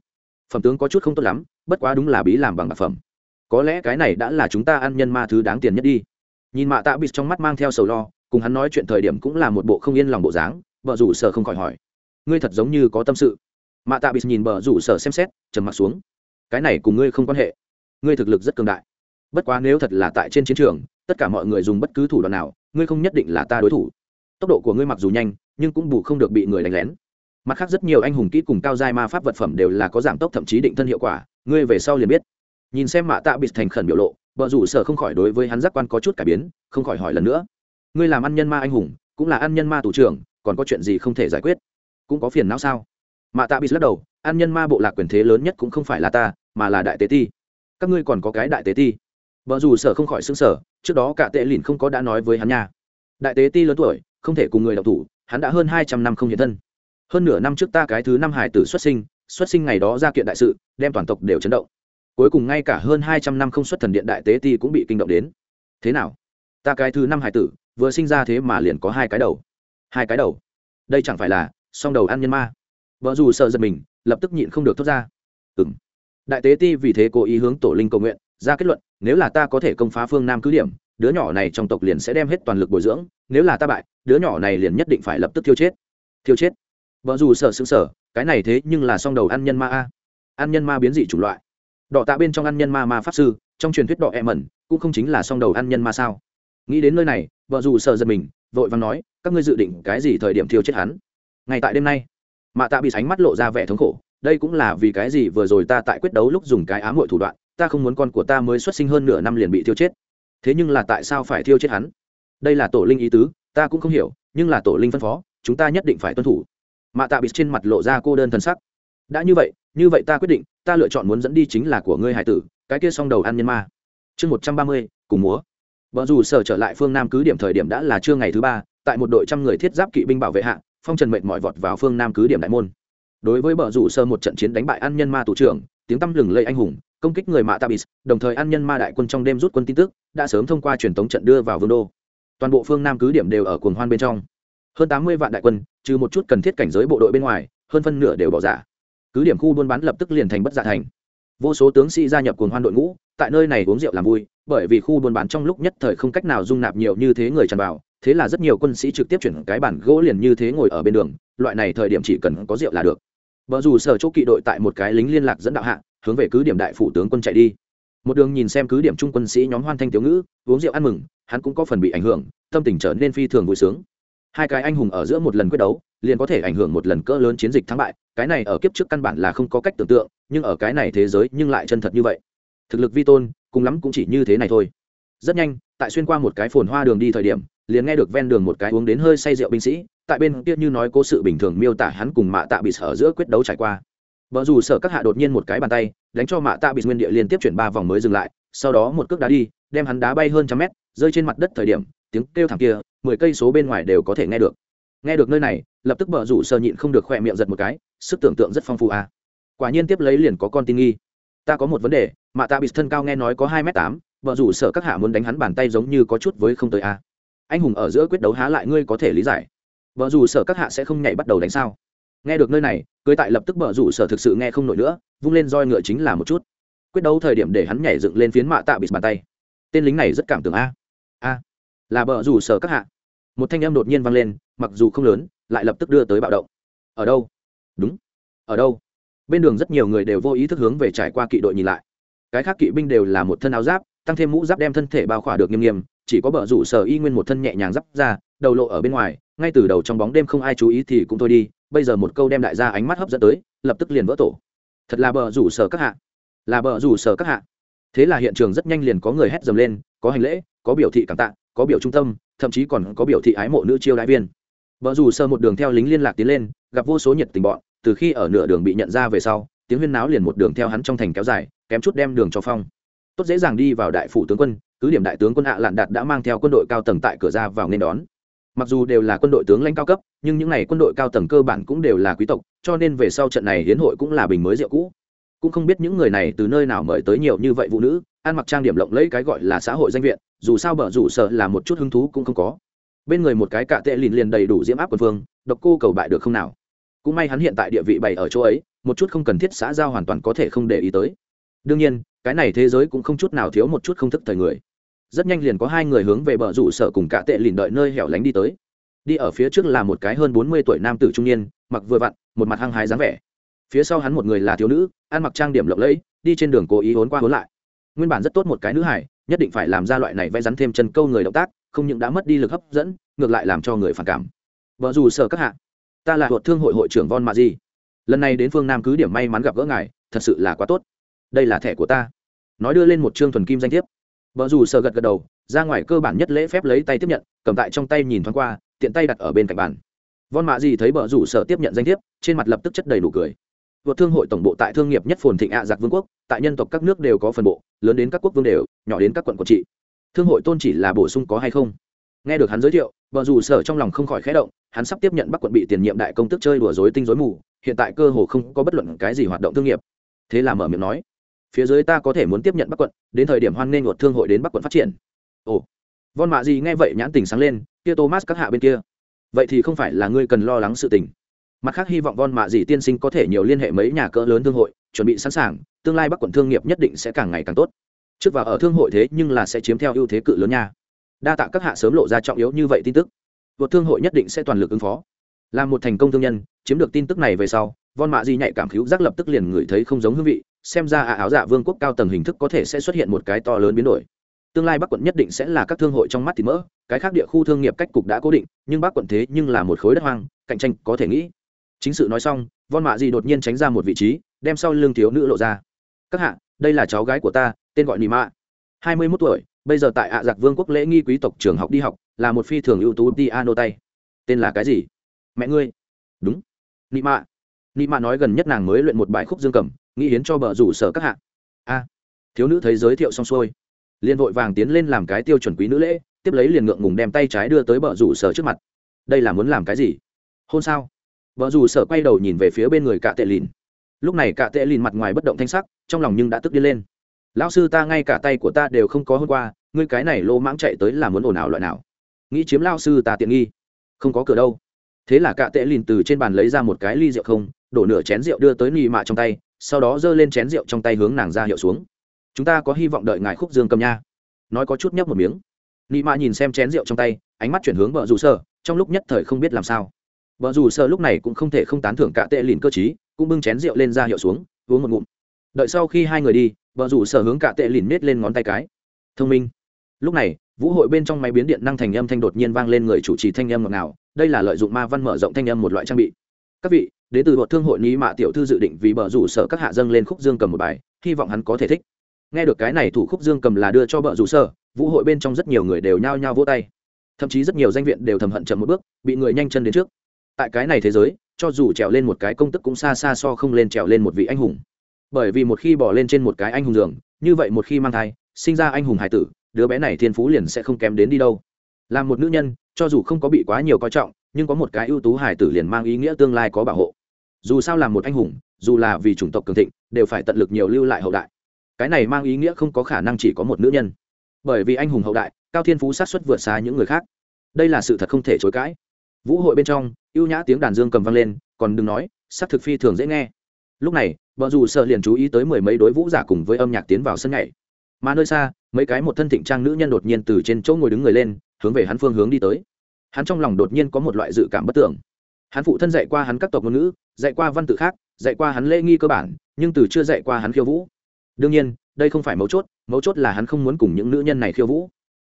Phẩm tướng có chút không tốt lắm, bất quá đúng là bí làm bằng bạc phẩm. Có lẽ cái này đã là chúng ta ăn nhân ma thứ đáng tiền nhất đi. Nhìn mạ tạ bị trong mắt mang theo sầu lo, cùng hắn nói chuyện thời điểm cũng là một bộ không yên lòng bộ dáng, vợ rủ sở không khỏi hỏi. Ngươi thật giống như có tâm sự. Mạ tạ bị nhìn vợ rủ sở xem xét, trầm m ặ t xuống. Cái này cùng ngươi không quan hệ. Ngươi thực lực rất cường đại bất quá nếu thật là tại trên chiến trường, tất cả mọi người dùng bất cứ thủ đoạn nào, ngươi không nhất định là ta đối thủ. Tốc độ của ngươi mặc dù nhanh, nhưng cũng bù không được bị người đánh lén. Mặt khác rất nhiều anh hùng kỹ cùng cao giai ma pháp vật phẩm đều là có giảm tốc thậm chí định thân hiệu quả, ngươi về sau liền biết. Nhìn xem mạ tạ bị thành khẩn biểu lộ, vợ rủ sở không khỏi đối với hắn giác quan có chút cải biến, không khỏi hỏi lần nữa. Ngươi làm ăn nhân ma anh hùng, cũng là ăn nhân ma thủ trưởng, còn có chuyện gì không thể giải quyết? Cũng có phiền não sao? Mạ tạ bị lắc đầu, ăn nhân ma bộ lạc quyền thế lớn nhất cũng không phải là ta, mà là đại tế ti. Các ngươi còn có cái đại tế ti vợ dù sở không khỏi xứng sở trước đó cả tệ lìn không có đã nói với hắn nha. Đại tế ti lớn tuổi, không thể cùng người đọc thủ, hắn đã hơn hai trăm năm không hiện thân. Hơn nửa năm trước ta cái thứ năm hải tử xuất sinh xuất sinh ngày đó ra kiện đại sự, đem toàn tộc đều chấn động. Cuối cùng ngay cả hơn hai trăm năm không xuất thần điện đại tế ti cũng bị kinh động đến. Thế nào? Ta cái thứ năm hải tử, vừa sinh ra thế mà liền có hai cái đầu. Hai cái đầu? Đây chẳng phải là song đầu ăn nhân ma. Vợ dù sợ giật mình, lập tức nhịn không được thốt ra. Ừng đại tế ti vì thế cố ý hướng tổ linh cầu nguyện, ra kết luận nếu là ta có thể công phá phương nam cứ điểm, đứa nhỏ này trong tộc liền sẽ đem hết toàn lực bồi dưỡng, nếu là ta bại, đứa nhỏ này liền nhất định phải lập tức thiêu chết. Thiêu chết? Vợ dù sợ xứng sở cái này thế nhưng là song đầu ăn nhân ma a. Ăn nhân ma biến dị chủng loại. Đỏ tạ bên trong ăn nhân ma ma pháp sư, trong truyền thuyết đỏ e mẩn, cũng không chính là song đầu ăn nhân ma sao? Nghĩ đến nơi này, vợ dù sợ giật mình, vội vàng nói, các ngươi dự định cái gì thời điểm thiêu chết hắn? Ngay tại đêm nay. Mạ tạ bị sánh mắt lộ ra vẻ thống khổ, đây cũng là vì cái gì vừa rồi ta tại quyết đấu lúc dùng cái ám hội thủ đoạn ta không muốn con của ta mới xuất sinh hơn nửa năm liền bị thiêu chết. Thế nhưng là tại sao phải thiêu chết hắn? Đây là tổ linh ý tứ, ta cũng không hiểu, nhưng là tổ linh phân phó, chúng ta nhất định phải tuân thủ. Mạ tạ bịt trên mặt lộ ra cô đơn thân sắc. Đã như vậy như vậy ta quyết định, ta lựa chọn muốn dẫn đi chính là của ngươi hải tử, cái kia song đầu ăn nhân ma. Chương một trăm ba mươi, cùng múa. Vợ dù sở trở lại phương nam cứ điểm thời điểm đã là trưa ngày thứ ba, tại một đội trăm người thiết giáp kỵ binh bảo vệ hạ, phong trần mệnh mọi vọt vào phương nam cứ điểm đại môn. Đối với bờ rủ sơ một trận chiến đánh bại ăn nhân ma tù trưởng, tiếng tăm lừng lây anh hùng công kích người mạ tabis đồng thời ăn nhân ma đại quân trong đêm rút quân tin tức, đã sớm thông qua truyền thống trận đưa vào vương đô. Toàn bộ phương nam cứ điểm đều ở cuồng hoan bên trong. Hơn tám mươi vạn đại quân, trừ một chút cần thiết cảnh giới bộ đội bên ngoài, hơn phân nửa đều bỏ giả. Cứ điểm khu buôn bán lập tức liền thành bất giả thành. Vô số tướng sĩ gia nhập cuồng hoan đội ngũ, tại nơi này uống rượu làm vui, bởi vì khu buôn bán trong lúc nhất thời không cách nào dung nạp nhiều như thế người tràn vào, thế là rất nhiều quân sĩ trực tiếp chuyển cái bản gỗ liền như thế ngồi ở bên đường, loại này thời điểm chỉ cần có rượu là được. Vợ dù sở chỗ kỵ đội tại một cái lính liên lạc dẫn đạo hạ hướng về cứ điểm đại phủ tướng quân chạy đi. Một đường nhìn xem cứ điểm trung quân sĩ nhóm hoan thanh tiểu ngữ, uống rượu ăn mừng, hắn cũng có phần bị ảnh hưởng, tâm tình trở nên phi thường vui sướng. Hai cái anh hùng ở giữa một lần quyết đấu, liền có thể ảnh hưởng một lần cỡ lớn chiến dịch thắng bại, cái này ở kiếp trước căn bản là không có cách tưởng tượng, nhưng ở cái này thế giới nhưng lại chân thật như vậy. Thực lực vi tôn, cùng lắm cũng chỉ như thế này thôi. Rất nhanh, tại xuyên qua một cái phồn hoa đường đi thời điểm, liền nghe được ven đường một cái uống đến hơi say rượu binh sĩ, tại bên kia như nói cố sự bình thường miêu tả hắn cùng mạ tạ bị sở giữa quyết đấu trải qua vợ dù sở các hạ đột nhiên một cái bàn tay, đánh cho mạ tạ bị nguyên địa liên tiếp chuyển ba vòng mới dừng lại, sau đó một cước đá đi, đem hắn đá bay hơn trăm mét, rơi trên mặt đất thời điểm, tiếng kêu thảm kia, mười cây số bên ngoài đều có thể nghe được. Nghe được nơi này, lập tức bờ rủ sơ nhịn không được khỏe miệng giật một cái, sức tưởng tượng rất phong phú à. quả nhiên tiếp lấy liền có con tin nghi. Ta có một vấn đề, mạ tạ bị thân cao nghe nói có hai m tám vợ rủ sợ các hạ muốn đánh hắn bàn tay giống như có chút với không tới a anh hùng ở giữa quyết đấu há lại ngươi có thể lý giải. Vợ rủ sợ các hạ sẽ không nhảy bắt đầu đánh sao? Nghe được nơi này, cưới tại lập tức bờ rủ sở thực sự nghe không nổi nữa, vung lên roi ngựa chính là một chút. Quyết đấu thời điểm để hắn nhảy dựng lên phiến mạ tạ bịt bàn tay. Tên lính này rất cảm tưởng a. A. Là bờ rủ sở các hạ. Một thanh em đột nhiên vang lên, mặc dù không lớn, lại lập tức đưa tới bạo động. Ở đâu? Đúng. Ở đâu? Bên đường rất nhiều người đều vô ý thức hướng về trải qua kỵ đội nhìn lại. Cái khác kỵ binh đều là một thân áo giáp, tăng thêm mũ giáp đem thân thể bao khỏa được nghiêm nghiêm, chỉ có bờ rủ sở y nguyên một thân nhẹ nhàng giáp ra, đầu lộ ở bên ngoài, ngay từ đầu trong bóng đêm không ai chú ý thì cũng thôi đi bây giờ một câu đem đại gia ánh mắt hấp dẫn tới, lập tức liền vỡ tổ. Thật là bờ rủ sở các hạ. Là bờ rủ sở các hạ. Thế là hiện trường rất nhanh liền có người hét dầm lên, có hành lễ, có biểu thị cảm tạ, có biểu trung tâm, thậm chí còn có biểu thị ái mộ nữ chiêu đại viên. Vợ rủ sơ một đường theo lính liên lạc tiến lên, gặp vô số nhiệt tình bọn, từ khi ở nửa đường bị nhận ra về sau, tiếng huyên náo liền một đường theo hắn trong thành kéo dài, kém chút đem đường cho phong. Tốt dễ dàng đi vào đại phủ tướng quân, cứ điểm đại tướng quân hạ lạn đạt đã mang theo quân đội cao tầng tại cửa ra vào nên đón mặc dù đều là quân đội tướng lãnh cao cấp, nhưng những n à y quân đội cao tầng cơ bản cũng đều là quý tộc, cho nên về sau trận này hiến hội cũng là bình mới rượu cũ. Cũng không biết những người này từ nơi nào mời tới nhiều như vậy phụ nữ, ăn mặc trang điểm lộng lẫy cái gọi là xã hội danh viện, dù sao bở rủ sợ là một chút hứng thú cũng không có. Bên người một cái cạ tệ lìn liền đầy đủ diễm áp quân phương độc cô cầu bại được không nào? Cũng may hắn hiện tại địa vị bày ở chỗ ấy, một chút không cần thiết xã giao hoàn toàn có thể không để ý tới. Đương nhiên, cái này thế giới cũng không chút nào thiếu một chút không thức thời người rất nhanh liền có hai người hướng về bờ rủ sở cùng cả tệ lìn đợi nơi hẻo lánh đi tới. Đi ở phía trước là một cái hơn bốn mươi tuổi nam tử trung niên, mặc vừa vặn, một mặt hăng hái dáng vẻ. Phía sau hắn một người là thiếu nữ, ăn mặc trang điểm lộng lẫy, đi trên đường cố ý hốn qua hốn lại. Nguyên bản rất tốt một cái nữ hải nhất định phải làm ra loại này vẽ rắn thêm chân câu người động tác, không những đã mất đi lực hấp dẫn, ngược lại làm cho người phản cảm. Vợ dù sở các hạ, ta là hội thương hội hội trưởng von mạ di lần này đến phương nam cứ điểm may mắn gặp gỡ ngài, thật sự là quá tốt. Đây là thẻ của ta. Nói đưa lên một chương thuần kim danh thiếp vợ dù sợ gật gật đầu, ra ngoài cơ bản nhất lễ phép lấy tay tiếp nhận, cầm tại trong tay nhìn thoáng qua, tiện tay đặt ở bên cạnh bàn. Von mạ gì thấy vợ rủ Sở tiếp nhận danh thiếp, trên mặt lập tức chất đầy đủ cười. Vượt thương hội tổng bộ tại thương nghiệp nhất phồn thịnh ạ giặc vương quốc, tại nhân tộc các nước đều có phần bộ, lớn đến các quốc vương đều, nhỏ đến các quận quận trị. Thương hội tôn chỉ là bổ sung có hay không? Nghe được hắn giới thiệu vợ rủ sở trong lòng không khỏi khẽ động, hắn sắp tiếp nhận bắc quận bị tiền nhiệm đại công tức chơi đùa dối tinh dối mù, hiện tại cơ hồ không có bất luận cái gì hoạt động thương nghiệp. Thế là mở miệng nói phía dưới ta có thể muốn tiếp nhận bắc quận, đến thời điểm hoan nghênh luật thương hội đến bắc quận phát triển. Ồ. Von mạ gì nghe vậy nhãn tình sáng lên, kia thomas, các hạ bên kia. Vậy thì không phải là ngươi cần lo lắng sự tình. Mặt khác hy vọng von mạ gì tiên sinh có thể nhiều liên hệ mấy nhà cỡ lớn thương hội, chuẩn bị sẵn sàng, tương lai bắc quận thương nghiệp nhất định sẽ càng ngày càng tốt. Trước vào ở thương hội thế nhưng là sẽ chiếm theo ưu thế cự lớn nha. Đa tạ các hạ sớm lộ ra trọng yếu như vậy tin tức. Vượt thương hội nhất định sẽ toàn lực ứng phó. Là một thành công thương nhân, chiếm được tin tức này về sau, von mạ di nhạy cảm cứu giác lập tức liền ngửi thấy không giống hương vị xem ra ạ áo dạ vương quốc cao tầng hình thức có thể sẽ xuất hiện một cái to lớn biến đổi. Tương lai bắc quận nhất định sẽ là các thương hội trong mắt thì mỡ, cái khác địa khu thương nghiệp cách cục đã cố định, nhưng bắc quận thế nhưng là một khối đất hoang, cạnh tranh có thể nghĩ. Chính sự nói xong, von mạ di đột nhiên tránh ra một vị trí, đem sau lưng thiếu nữ lộ ra. Các hạ, đây là cháu gái của ta, tên gọi nị mạ. Hai mươi mốt tuổi, bây giờ tại ạ giặc vương quốc lễ nghi quý tộc trường học đi học, là một phi thường ưu tú piano tay. Tên là cái gì? Mẹ ngươi. Đúng. Nị mạ. Nị mạ nói gần nhất nàng mới luyện một bài khúc dương cầm nghĩ hiến cho bờ rủ sở các hạ. A, thiếu nữ thấy giới thiệu xong xuôi, liền vội vàng tiến lên làm cái tiêu chuẩn quý nữ lễ, tiếp lấy liền ngượng ngùng đem tay trái đưa tới bờ rủ sở trước mặt. Đây là muốn làm cái gì? Hôn sao? Vợ dù sở quay đầu nhìn về phía bên người cạ tệ lìn. Lúc này cạ tệ lìn mặt ngoài bất động thanh sắc, trong lòng nhưng đã tức đi lên. Lão sư ta ngay cả tay của ta đều không có hôm qua, ngươi cái này lô mãng chạy tới là muốn ồn ào loại nào? Nghĩ chiếm lao sư ta tiện nghi. Không có cửa đâu. Thế là cạ tệ lìn từ trên bàn lấy ra một cái ly rượu không, đổ nửa chén rượu đưa tới nị mạ trong tay sau đó giơ lên chén rượu trong tay hướng nàng ra hiệu xuống. Chúng ta có hy vọng đợi ngài khúc dương cầm nha. Nói có chút nhấp một miếng. Nị mạ nhìn xem chén rượu trong tay, ánh mắt chuyển hướng vợ dù sơ, trong lúc nhất thời không biết làm sao. Vợ dù sơ lúc này cũng không thể không tán thưởng cạ tệ lìn cơ trí, cũng bưng chén rượu lên ra hiệu xuống, uống một ngụm. Đợi sau khi hai người đi, vợ dù sơ hướng cạ tệ lìn nết lên ngón tay cái. Thông minh. Lúc này, vũ hội bên trong máy biến điện năng thành âm thanh đột nhiên vang lên người chủ trì thanh âm ngọt nào đây là lợi dụng ma văn mở rộng thanh âm một loại trang bị. Các vị đến từ một thương hội ní mạ tiểu thư dự định vì bờ rủ sở các hạ dâng lên khúc dương cầm một bài, hy vọng hắn có thể thích. Nghe được cái này thủ khúc dương cầm là đưa cho bờ rủ sở, vũ hội bên trong rất nhiều người đều nhao nhao vỗ tay. Thậm chí rất nhiều danh viện đều thầm hận chậm một bước, bị người nhanh chân đến trước. Tại cái này thế giới, cho dù trèo lên một cái công tức cũng xa xa so không lên trèo lên một vị anh hùng. Bởi vì một khi bỏ lên trên một cái anh hùng giường, như vậy một khi mang thai, sinh ra anh hùng hải tử, đứa bé này thiên phú liền sẽ không kém đến đi đâu. Là một nữ nhân, cho dù không có bị quá nhiều coi trọng, nhưng có một cái ưu tú hải tử liền mang ý nghĩa tương lai có bảo hộ dù sao làm một anh hùng, dù là vì chủng tộc cường thịnh, đều phải tận lực nhiều lưu lại hậu đại. Cái này mang ý nghĩa không có khả năng chỉ có một nữ nhân. Bởi vì anh hùng hậu đại, cao thiên phú sát xuất vượt xa những người khác. Đây là sự thật không thể chối cãi. Vũ hội bên trong, ưu nhã tiếng đàn dương cầm vang lên, còn đừng nói sắc thực phi thường dễ nghe. Lúc này vợ dù sợ liền chú ý tới mười mấy đối vũ giả cùng với âm nhạc tiến vào sân nhảy. Mà nơi xa, mấy cái một thân thịnh trang nữ nhân đột nhiên từ trên chỗ ngồi đứng người lên, hướng về hắn phương hướng đi tới. Hắn trong lòng đột nhiên có một loại dự cảm bất tưởng hắn phụ thân dạy qua hắn các tộc ngôn ngữ, dạy qua văn tự khác, dạy qua hắn lễ nghi cơ bản, nhưng từ chưa dạy qua hắn khiêu vũ. Đương nhiên, đây không phải mấu chốt mấu chốt là hắn không muốn cùng những nữ nhân này khiêu vũ.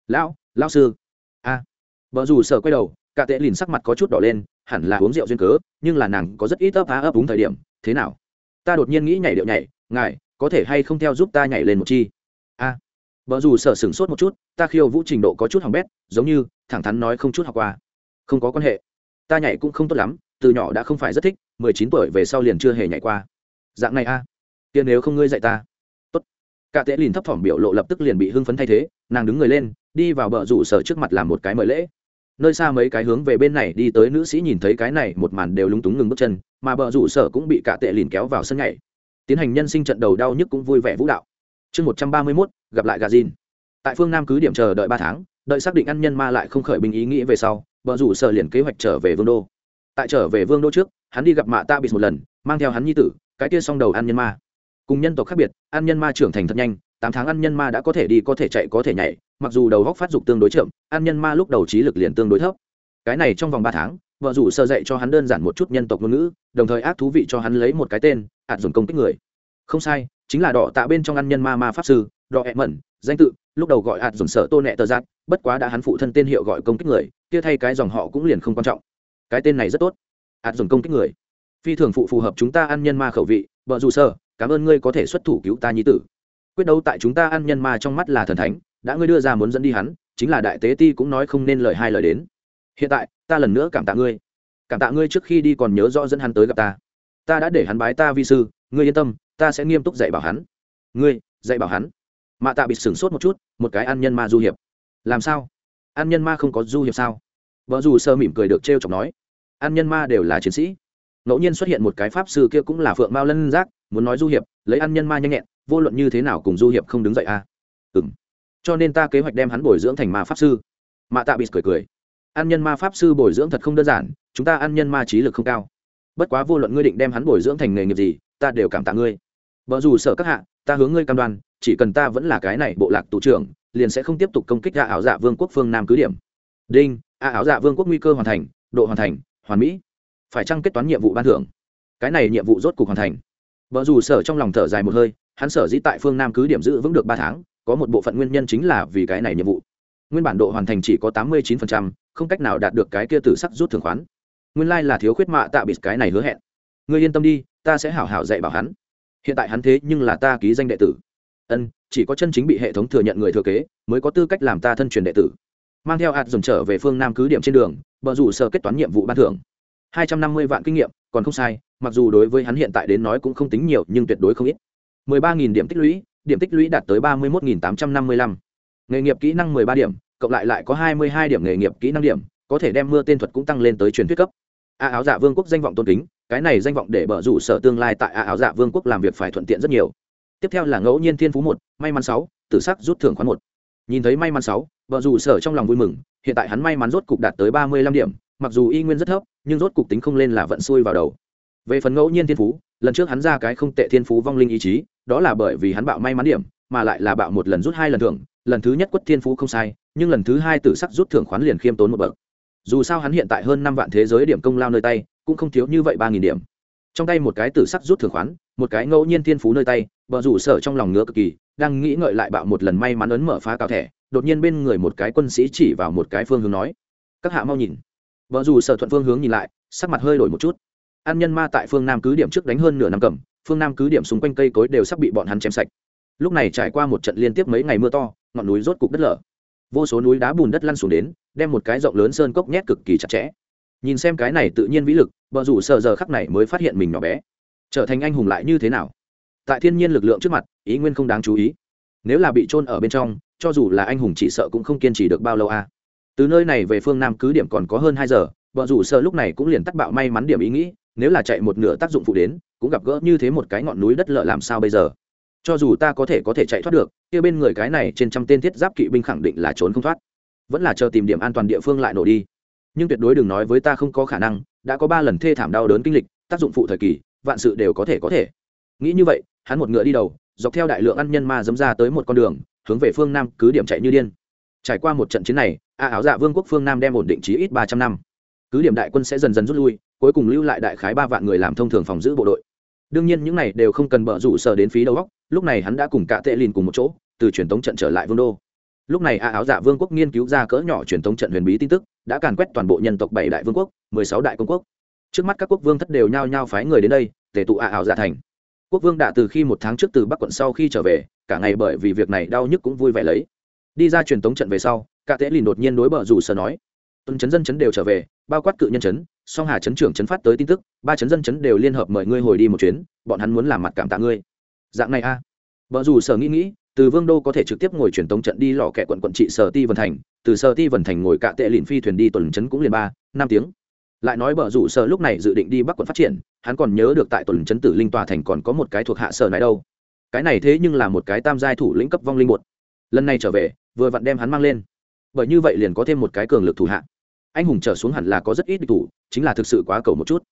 Lão lão sư. A à. vợ dù sợ quay đầu, cả tệ lìn sắc mặt có chút đỏ lên, hẳn là uống rượu duyên cớ, nhưng là nàng có rất ít ấp á ấp đúng thời điểm, thế nào? Ta đột nhiên nghĩ nhảy điệu nhảy, ngài, có thể hay không theo giúp ta nhảy lên một chi? A à. vợ dù sợ sửng sốt một chút, ta khiêu vũ trình độ có chút hỏng bét, giống như, thẳng thắn nói không chút học qua. Không có quan hệ ta nhảy cũng không tốt lắm, từ nhỏ đã không phải rất thích, mười chín tuổi về sau liền chưa hề nhảy qua. Dạng này a. À? tiên nếu không ngươi dạy ta. Tốt. Cả tệ lìn thấp thỏm biểu lộ lập tức liền bị hưng phấn thay thế, nàng đứng người lên, đi vào bờ rủ sở trước mặt làm một cái mời lễ. Nơi xa mấy cái hướng về bên này đi tới nữ sĩ nhìn thấy cái này, một màn đều lúng túng ngừng bước chân, mà bờ rủ sở cũng bị cả tệ lìn kéo vào sân nhảy. Tiến hành nhân sinh trận đầu đau nhức cũng vui vẻ vũ đạo. Chương một trăm ba mươi mốt, gặp lại gà zin tại phương nam cứ điểm chờ đợi ba tháng, đợi xác định ăn nhân ma lại không khởi binh ý nghĩ về sau bờ rủ sở liền kế hoạch trở về vương đô. Tại trở về vương đô trước, hắn đi gặp mạ ta bị một lần, mang theo hắn nhi tử, cái kia xong đầu ăn nhân ma. Cùng nhân tộc khác biệt, ăn nhân ma trưởng thành thật nhanh, tám tháng ăn nhân ma đã có thể đi, có thể chạy, có thể nhảy, mặc dù đầu góc phát dục tương đối chậm, ăn nhân ma lúc đầu trí lực liền tương đối thấp. Cái này trong vòng ba tháng, vợ rủ sơ dạy cho hắn đơn giản một chút nhân tộc ngôn ngữ, đồng thời ác thú vị cho hắn lấy một cái tên, ạt dùng công kích người. Không sai, chính là đỏ tạ bên trong ăn nhân ma ma pháp sư, đỏ ẹ mẩn, danh tự, lúc đầu gọi ạt dùng sợ tô nẹ tờ giác, bất quá đã hắn phụ thân tên hiệu gọi công kích người kia thay cái dòng họ cũng liền không quan trọng. Cái tên này rất tốt. Ạt dùng công kích người. Phi thường phụ phù hợp chúng ta ăn nhân ma khẩu vị vợ dù sơ, cảm ơn ngươi có thể xuất thủ cứu ta nhi tử. Quyết đấu tại chúng ta ăn nhân ma trong mắt là thần thánh, đã ngươi đưa ra muốn dẫn đi hắn, chính là đại tế ti cũng nói không nên lời hai lời đến. Hiện tại, ta lần nữa cảm tạ ngươi. Cảm tạ ngươi trước khi đi còn nhớ rõ dẫn hắn tới gặp ta. Ta đã để hắn bái ta vi sư, ngươi yên tâm, ta sẽ nghiêm túc dạy bảo hắn. Ngươi, dạy bảo hắn. Mạ tạ bị sửng sốt một chút, một cái ăn nhân ma du hiệp. Làm sao? Ăn nhân ma không có du hiệp sao? Vợ dù sơ mỉm cười được t r e o chọc nói, an nhân ma đều là chiến sĩ. Ngẫu nhiên xuất hiện một cái pháp sư kia cũng là phượng mao lân giác, muốn nói du hiệp, lấy ăn nhân ma nhanh nhẹn, vô luận như thế nào cùng du hiệp không đứng dậy à? Ừ m cho nên ta kế hoạch đem hắn bồi dưỡng thành ma pháp sư. Mạ tạ bị cười cười. Ăn nhân ma pháp sư bồi dưỡng thật không đơn giản, chúng ta ăn nhân ma trí lực không cao. Bất quá vô luận ngươi định đem hắn bồi dưỡng thành nghề nghiệp gì, ta đều cảm tạ ngươi. Vợ dù sợ các hạ, ta hướng ngươi cam đoan, chỉ cần ta vẫn là cái này bộ lạc tù trưởng, liền sẽ không tiếp tục công kích ra ảo dạ vương quốc phương nam cứ điểm. Đinh a áo dạ vương quốc nguy cơ hoàn thành, độ hoàn thành, hoàn mỹ. Phải chăng kết toán nhiệm vụ ban thưởng? Cái này nhiệm vụ rốt cục hoàn thành. Vợ dù sở trong lòng thở dài một hơi, hắn sở dĩ tại phương nam cứ điểm giữ vững được ba tháng, có một bộ phận nguyên nhân chính là vì cái này nhiệm vụ. Nguyên bản độ hoàn thành chỉ có tám mươi chín không cách nào đạt được cái kia tử sắc rút thường khoán. Nguyên lai là thiếu khuyết mạ tạ bịt cái này hứa hẹn. Ngươi yên tâm đi, ta sẽ hảo hảo dạy bảo hắn. Hiện tại hắn thế nhưng là ta ký danh đệ tử. Ân, chỉ có chân chính bị hệ thống thừa nhận người thừa kế, mới có tư cách làm ta thân truyền đệ tử mang theo hạt dồn trở về phương nam cứ điểm trên đường bờ rủ sở kết toán nhiệm vụ ban thưởng. hai trăm năm mươi vạn kinh nghiệm, còn không sai, mặc dù đối với hắn hiện tại đến nói cũng không tính nhiều, nhưng tuyệt đối không ít. mười ba nghìn điểm tích lũy, điểm tích lũy đạt tới ba mươi một nghìn tám trăm năm mươi lăm. Nghề nghiệp kỹ năng mười ba điểm, cộng lại lại có hai mươi hai điểm nghề nghiệp kỹ năng điểm, có thể đem mưa tên thuật cũng tăng lên tới truyền thuyết cấp. A áo dạ vương quốc danh vọng tôn kính, cái này danh vọng để bở rủ sở tương lai tại a áo dạ vương quốc làm việc phải thuận tiện rất nhiều. Tiếp theo là ngẫu nhiên thiên phú một, may mắn sáu, tử sắc rút thưởng khoán một nhìn thấy may mắn sáu, vợ dù sở trong lòng vui mừng, hiện tại hắn may mắn rốt cục đạt tới ba mươi lăm điểm, mặc dù y nguyên rất thấp, nhưng rốt cục tính không lên là vận xui vào đầu. Về phần ngẫu nhiên thiên phú, lần trước hắn ra cái không tệ thiên phú vong linh ý chí, đó là bởi vì hắn bạo may mắn điểm, mà lại là bạo một lần rút hai lần thưởng, lần thứ nhất quất thiên phú không sai, nhưng lần thứ hai tử sắc rút thưởng khoán liền khiêm tốn một bậc. Dù sao hắn hiện tại hơn năm vạn thế giới điểm công lao nơi tay, cũng không thiếu như vậy ba nghìn điểm. Trong tay một cái tử sắc rút thưởng khoán, một cái ngẫu nhiên thiên phú nơi tay, vợ rủ sở trong lòng ngứa cực kỳ đang nghĩ ngợi lại bạo một lần may mắn ấn mở phá cao thẻ, đột nhiên bên người một cái quân sĩ chỉ vào một cái phương hướng nói, các hạ mau nhìn. Vợ dù sở thuận phương hướng nhìn lại, sắc mặt hơi đổi một chút. An nhân ma tại phương nam cứ điểm trước đánh hơn nửa năm cầm, phương nam cứ điểm xung quanh cây cối đều sắp bị bọn hắn chém sạch. Lúc này trải qua một trận liên tiếp mấy ngày mưa to, ngọn núi rốt cục đất lở. Vô số núi đá bùn đất lăn xuống đến, đem một cái rộng lớn sơn cốc nhét cực kỳ chặt chẽ. Nhìn xem cái này tự nhiên vĩ lực, vợ rủ sợ giờ khắc này mới phát hiện mình nhỏ bé. Trở thành anh hùng lại như thế nào? Tại thiên nhiên lực lượng trước mặt, ý nguyên không đáng chú ý. Nếu là bị trôn ở bên trong, cho dù là anh hùng chỉ sợ cũng không kiên trì được bao lâu a à. từ nơi này về phương nam cứ điểm còn có hơn hai giờ, vợ rủ sợ lúc này cũng liền tắt bạo may mắn điểm ý nghĩ, nếu là chạy một nửa tác dụng phụ đến, cũng gặp gỡ như thế một cái ngọn núi đất lợ làm sao bây giờ. Cho dù ta có thể có thể chạy thoát được, kia bên người cái này trên trăm tên thiết giáp kỵ binh khẳng định là trốn không thoát. Vẫn là chờ tìm điểm an toàn địa phương lại nổ đi. Nhưng tuyệt đối đừng nói với ta không có khả năng, đã có ba lần thê thảm đau đớn kinh lịch, tác dụng phụ thời kỳ, vạn sự đều có thể có thể. Nghĩ như vậy hắn một ngựa đi đầu, dọc theo đại lượng ăn nhân ma dấm ra tới một con đường, hướng về phương nam cứ điểm chạy như điên. Trải qua một trận chiến này, a áo dạ vương quốc phương nam đem ổn định chí ít ba trăm năm. Cứ điểm đại quân sẽ dần dần rút lui, cuối cùng lưu lại đại khái ba vạn người làm thông thường phòng giữ bộ đội. Đương nhiên những này đều không cần bợ rủ sờ đến phí đầu góc lúc này hắn đã cùng cả tệ lìn cùng một chỗ, từ truyền thống trận trở lại vương đô. Lúc này a áo dạ vương quốc nghiên cứu ra cỡ nhỏ truyền thống trận huyền bí tin tức, đã càn quét toàn bộ nhân tộc bảy đại vương quốc, mười sáu đại công quốc. Trước mắt các quốc vương thất đều nhao nhao phái người đến đây tể tụ a áo dạ thành quốc vương đã từ khi một tháng trước từ bắc quận sau khi trở về, cả ngày bởi vì việc này đau nhức cũng vui vẻ lấy. Đi ra truyền tống trận về sau cả tệ lìn đột nhiên đối bờ rủ sở nói, tuần chấn dân chấn đều trở về, bao quát cự nhân chấn, song hà chấn trưởng chấn phát tới tin tức, ba chấn dân chấn đều liên hợp mời ngươi hồi đi một chuyến, bọn hắn muốn làm mặt cảm tạ ngươi. Dạng này a. À. vợ dù sở nghĩ nghĩ, từ vương đô có thể trực tiếp ngồi truyền tống trận đi lò kẹ quận quận trị sở ti vân thành, từ sở ti vân thành ngồi cạ tệ lìn phi thuyền đi tuần chấn cũng liền ba, năm tiếng lại nói bờ rủ sở lúc này dự định đi bắc quận phát triển, hắn còn nhớ được tại tuần chấn tử linh tòa thành còn có một cái thuộc hạ sở này đâu. Cái này thế nhưng là một cái tam giai thủ lĩnh cấp vong linh một lần này trở về, vừa vặn đem hắn mang lên. Bởi như vậy liền có thêm một cái cường lực thủ hạ. Anh hùng trở xuống hẳn là có rất ít địch thủ, chính là thực sự quá cầu một chút.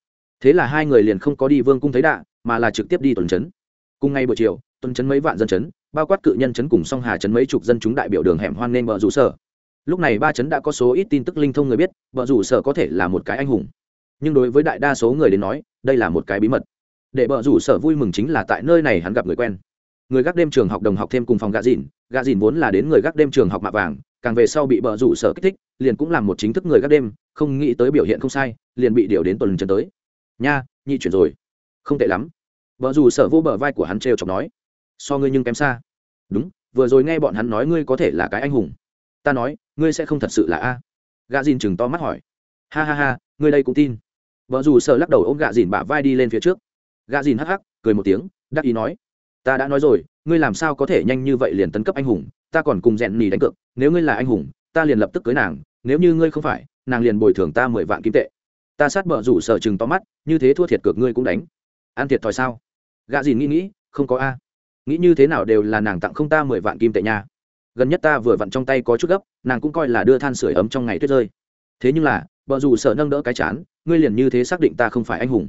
Thế là hai người liền không có đi vương cung thấy đạ, mà là trực tiếp đi tuần chấn. Cùng ngay buổi chiều, tuần chấn mấy vạn dân chấn, bao quát cự nhân chấn cùng song hà chấn mấy chục dân chúng đại biểu đường hẻm hoan nên bờ rủ sở lúc này ba chấn đã có số ít tin tức linh thông người biết vợ rủ sở có thể là một cái anh hùng. Nhưng đối với đại đa số người đến nói, đây là một cái bí mật. Để vợ rủ sở vui mừng chính là tại nơi này hắn gặp người quen. Người gác đêm trường học đồng học thêm cùng phòng gạ dìn gạ dìn vốn là đến người gác đêm trường học mạ vàng, càng về sau bị bờ rủ sở kích thích, liền cũng làm một chính thức người gác đêm, không nghĩ tới biểu hiện không sai, liền bị điều đến tuần trần tới. Nha, nhị chuyển rồi. Không tệ lắm. Bờ rủ sở vô bờ vai của hắn trêu chọc nói. So ngươi nhưng kém xa. Đúng, vừa rồi nghe bọn hắn nói ngươi có thể là cái anh hùng ta nói, ngươi sẽ không thật sự là a. Gà dìn chừng to mắt hỏi. Ha ha ha, ngươi đây cũng tin. Vợ dù sợ lắc đầu ôm Gà dìn bả vai đi lên phía trước. Gà dìn hắc hắc, cười một tiếng, đắc ý nói. Ta đã nói rồi, ngươi làm sao có thể nhanh như vậy liền tấn cấp anh hùng? Ta còn cùng rèn nỉ đánh cược, nếu ngươi là anh hùng, ta liền lập tức cưới nàng. Nếu như ngươi không phải, nàng liền bồi thường ta mười vạn kim tệ. Ta sát bờ rủ sợ chừng to mắt, như thế thua thiệt cược ngươi cũng đánh. Ăn thiệt thòi sao? Gạ dìn nghĩ nghĩ, không có a. Nghĩ như thế nào đều là nàng tặng không ta mười vạn kim tệ nha gần nhất ta vừa vặn trong tay có chút gấp, nàng cũng coi là đưa than sửa ấm trong ngày tuyết rơi. Thế nhưng là bờ dù sợ nâng đỡ cái chán, ngươi liền như thế xác định ta không phải anh hùng.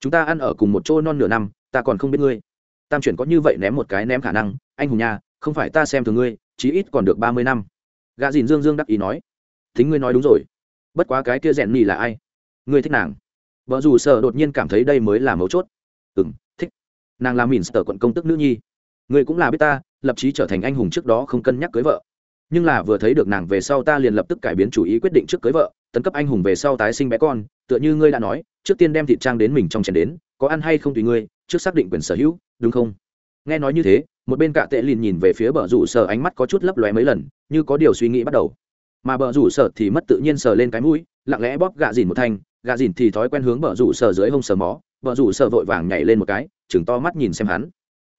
Chúng ta ăn ở cùng một chỗ non nửa năm, ta còn không biết ngươi. Tam chuyển có như vậy ném một cái ném khả năng, anh hùng nha, không phải ta xem thường ngươi, chí ít còn được ba mươi năm. Gà dìn dương dương đắc ý nói. Thính ngươi nói đúng rồi. Bất quá cái kia rèn nhì là ai? Ngươi thích nàng. Vợ dù sợ đột nhiên cảm thấy đây mới là mấu chốt. Ừ m thích. Nàng là mìn sở quận công tức nữ nhi. Ngươi cũng là biết ta lập chí trở thành anh hùng trước đó không cân nhắc cưới vợ. Nhưng là vừa thấy được nàng về sau ta liền lập tức cải biến chủ ý quyết định trước cưới vợ, tấn cấp anh hùng về sau tái sinh bé con, tựa như ngươi đã nói, trước tiên đem thịt trang đến mình trong chén đến, có ăn hay không tùy ngươi, trước xác định quyền sở hữu, đúng không? Nghe nói như thế, một bên cạ tệ liền nhìn về phía bờ rủ sở ánh mắt có chút lấp lóe mấy lần, như có điều suy nghĩ bắt đầu. Mà bờ rủ sở thì mất tự nhiên sờ lên cái mũi, lặng lẽ bóp gạ dìn một thanh, gạ dìn thì thói quen hướng bờ rủ sở dưới hông sờ mó, bờ rủ sở vội vàng nhảy lên một cái, chừng to mắt nhìn xem hắn.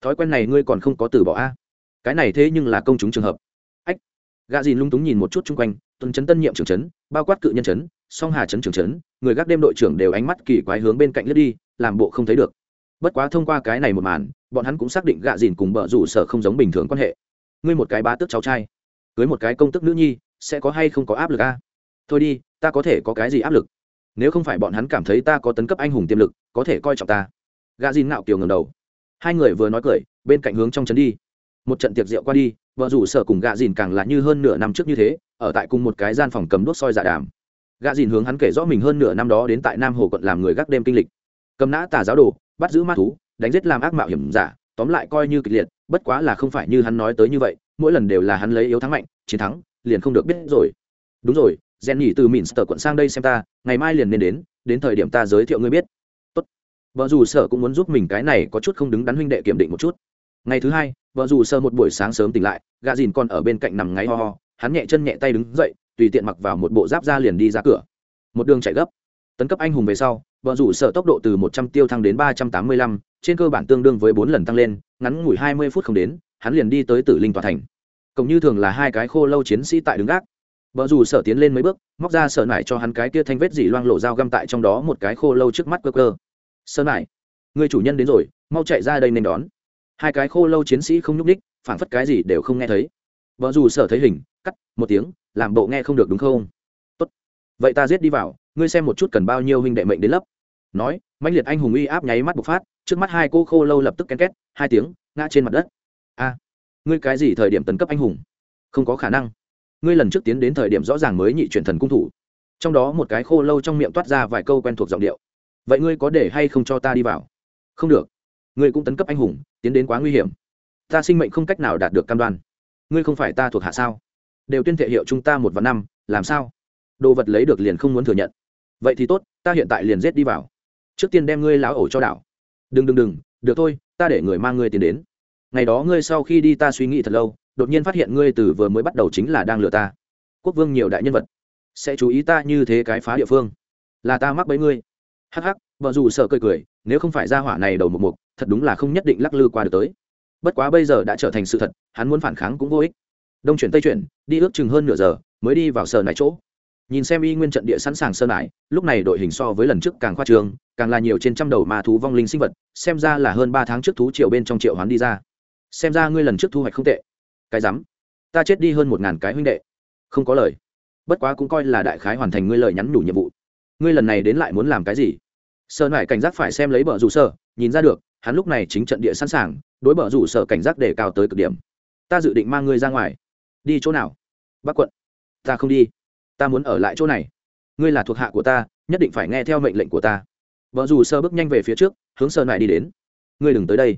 Thói quen này ngươi còn không có từ bỏ a? Cái này thế nhưng là công chúng trường hợp. Ách gạ dìn lung túng nhìn một chút chung quanh, tuần chấn tân nhiệm trưởng chấn, bao quát cự nhân chấn, song hà chấn trưởng chấn, người gác đêm đội trưởng đều ánh mắt kỳ quái hướng bên cạnh lướt đi, làm bộ không thấy được. Bất quá thông qua cái này một màn, bọn hắn cũng xác định gạ dìn cùng bợ rủ sở không giống bình thường quan hệ. Ngươi một cái bá tước cháu trai, cưới một cái công tức nữ nhi, sẽ có hay không có áp lực a? Thôi đi, ta có thể có cái gì áp lực? Nếu không phải bọn hắn cảm thấy ta có tấn cấp anh hùng tiềm lực, có thể coi trọng ta. Gạ dìn ngạo kiều ngầm đầu. Hai người vừa nói cười, bên cạnh hướng trong chấn đi một trận tiệc rượu qua đi, vợ rủ sở cùng gạ dìn càng là như hơn nửa năm trước như thế, ở tại cùng một cái gian phòng cầm đốt soi giả dạ đàm. Gạ dìn hướng hắn kể rõ mình hơn nửa năm đó đến tại nam hồ quận làm người gác đêm kinh lịch. Cầm nã tà giáo đồ, bắt giữ ma thú, đánh giết làm ác mạo hiểm giả, tóm lại coi như kịch liệt, bất quá là không phải như hắn nói tới như vậy, mỗi lần đều là hắn lấy yếu thắng mạnh, chiến thắng, liền không được biết rồi. Đúng rồi rèn nhỉ từ minster quận sang đây xem ta, ngày mai liền nên đến đến thời điểm ta giới thiệu ngươi biết. Tốt. Vợ dù sở cũng muốn giúp mình cái này có chút không đứng đắn huynh đệ kiểm định một chút. Ngày thứ hai vợ dù sơ một buổi sáng sớm tỉnh lại gà dìn còn ở bên cạnh nằm ngáy ho ho, hắn nhẹ chân nhẹ tay đứng dậy, tùy tiện mặc vào một bộ giáp ra liền đi ra cửa. Một đường chạy gấp. Tấn cấp anh hùng về sau, vợ rủ sợ tốc độ từ một trăm tiêu thăng đến ba trăm tám mươi lăm, trên cơ bản tương đương với bốn lần tăng lên, ngắn ngủi hai mươi phút không đến, hắn liền đi tới tử linh tòa thành. Cộng như thường là hai cái khô lâu chiến sĩ tại đứng gác. Vợ rủ sợ tiến lên mấy bước, móc ra sợ nải cho hắn cái kia thanh vết dỉ loang lộ dao găm tại trong đó một cái khô lâu trước mắt cơ cơ sợ nải, người chủ nhân đến rồi, mau chạy ra đây nên đón hai cái khô lâu chiến sĩ không nhúc ních phảng phất cái gì đều không nghe thấy. Vợ dù sở thấy hình, cắt, một tiếng, làm bộ nghe không được đúng không? Tốt. Vậy ta giết đi vào, ngươi xem một chút cần bao nhiêu huynh đệ mệnh đến lấp nói mạnh liệt anh hùng uy áp nháy mắt bộc phát, trước mắt hai cô khô lâu lập tức ken két, hai tiếng, ngã trên mặt đất. A, ngươi cái gì thời điểm tấn cấp anh hùng? Không có khả năng. Ngươi lần trước tiến đến thời điểm rõ ràng mới nhị chuyển thần cung thủ. Trong đó một cái khô lâu trong miệng toát ra vài câu quen thuộc giọng điệu. Vậy ngươi có để hay không cho ta đi vào? Không được ngươi cũng tấn cấp anh hùng, tiến đến quá nguy hiểm. Ta sinh mệnh không cách nào đạt được cam đoan. Ngươi không phải ta thuộc hạ sao? Đều tuyên thệ hiệu chúng ta một vạn năm, làm sao? Đồ vật lấy được liền không muốn thừa nhận. Vậy thì tốt, ta hiện tại liền giết đi vào. Trước tiên đem ngươi láo ổ cho đảo. Đừng đừng đừng, được thôi, ta để người mang ngươi tiến đến. Ngày đó ngươi sau khi đi ta suy nghĩ thật lâu, đột nhiên phát hiện ngươi từ vừa mới bắt đầu chính là đang lừa ta. Quốc vương nhiều đại nhân vật. Sẽ chú ý ta như thế cái phá địa phương. Là ta mắc bấy ngươi. Hắc hắc, vợ dù sợ cười cười, nếu không phải ra hỏa này đầu một mục thật đúng là không nhất định lắc lư qua được tới. Bất quá bây giờ đã trở thành sự thật, hắn muốn phản kháng cũng vô ích. Đông chuyển tây chuyển, đi ước chừng hơn nửa giờ, mới đi vào sờ nải chỗ. Nhìn xem y nguyên trận địa sẵn sàng sơ nải, lúc này đội hình so với lần trước càng khoa trường càng là nhiều trên trăm đầu ma thú vong linh sinh vật, xem ra là hơn ba tháng trước thú triệu bên trong triệu hoán đi ra. Xem ra ngươi lần trước thu hoạch không tệ. Cái rắm, ta chết đi hơn một ngàn cái huynh đệ. Không có lời. Bất quá cũng coi là đại khái hoàn thành ngươi lời nhắn nhủ nhiệm vụ. Ngươi lần này đến lại muốn làm cái gì? Sơ nải cảnh giác phải xem lấy bờ rủ sơ nhìn ra được hắn lúc này chính trận địa sẵn sàng, đối bờ rủ sở cảnh giác để cao tới cực điểm. Ta dự định mang ngươi ra ngoài. Đi chỗ nào? Bắc quận. Ta không đi. Ta muốn ở lại chỗ này. Ngươi là thuộc hạ của ta, nhất định phải nghe theo mệnh lệnh của ta. Vợ dù sơ bước nhanh về phía trước, hướng sơ nại đi đến. Ngươi đừng tới đây.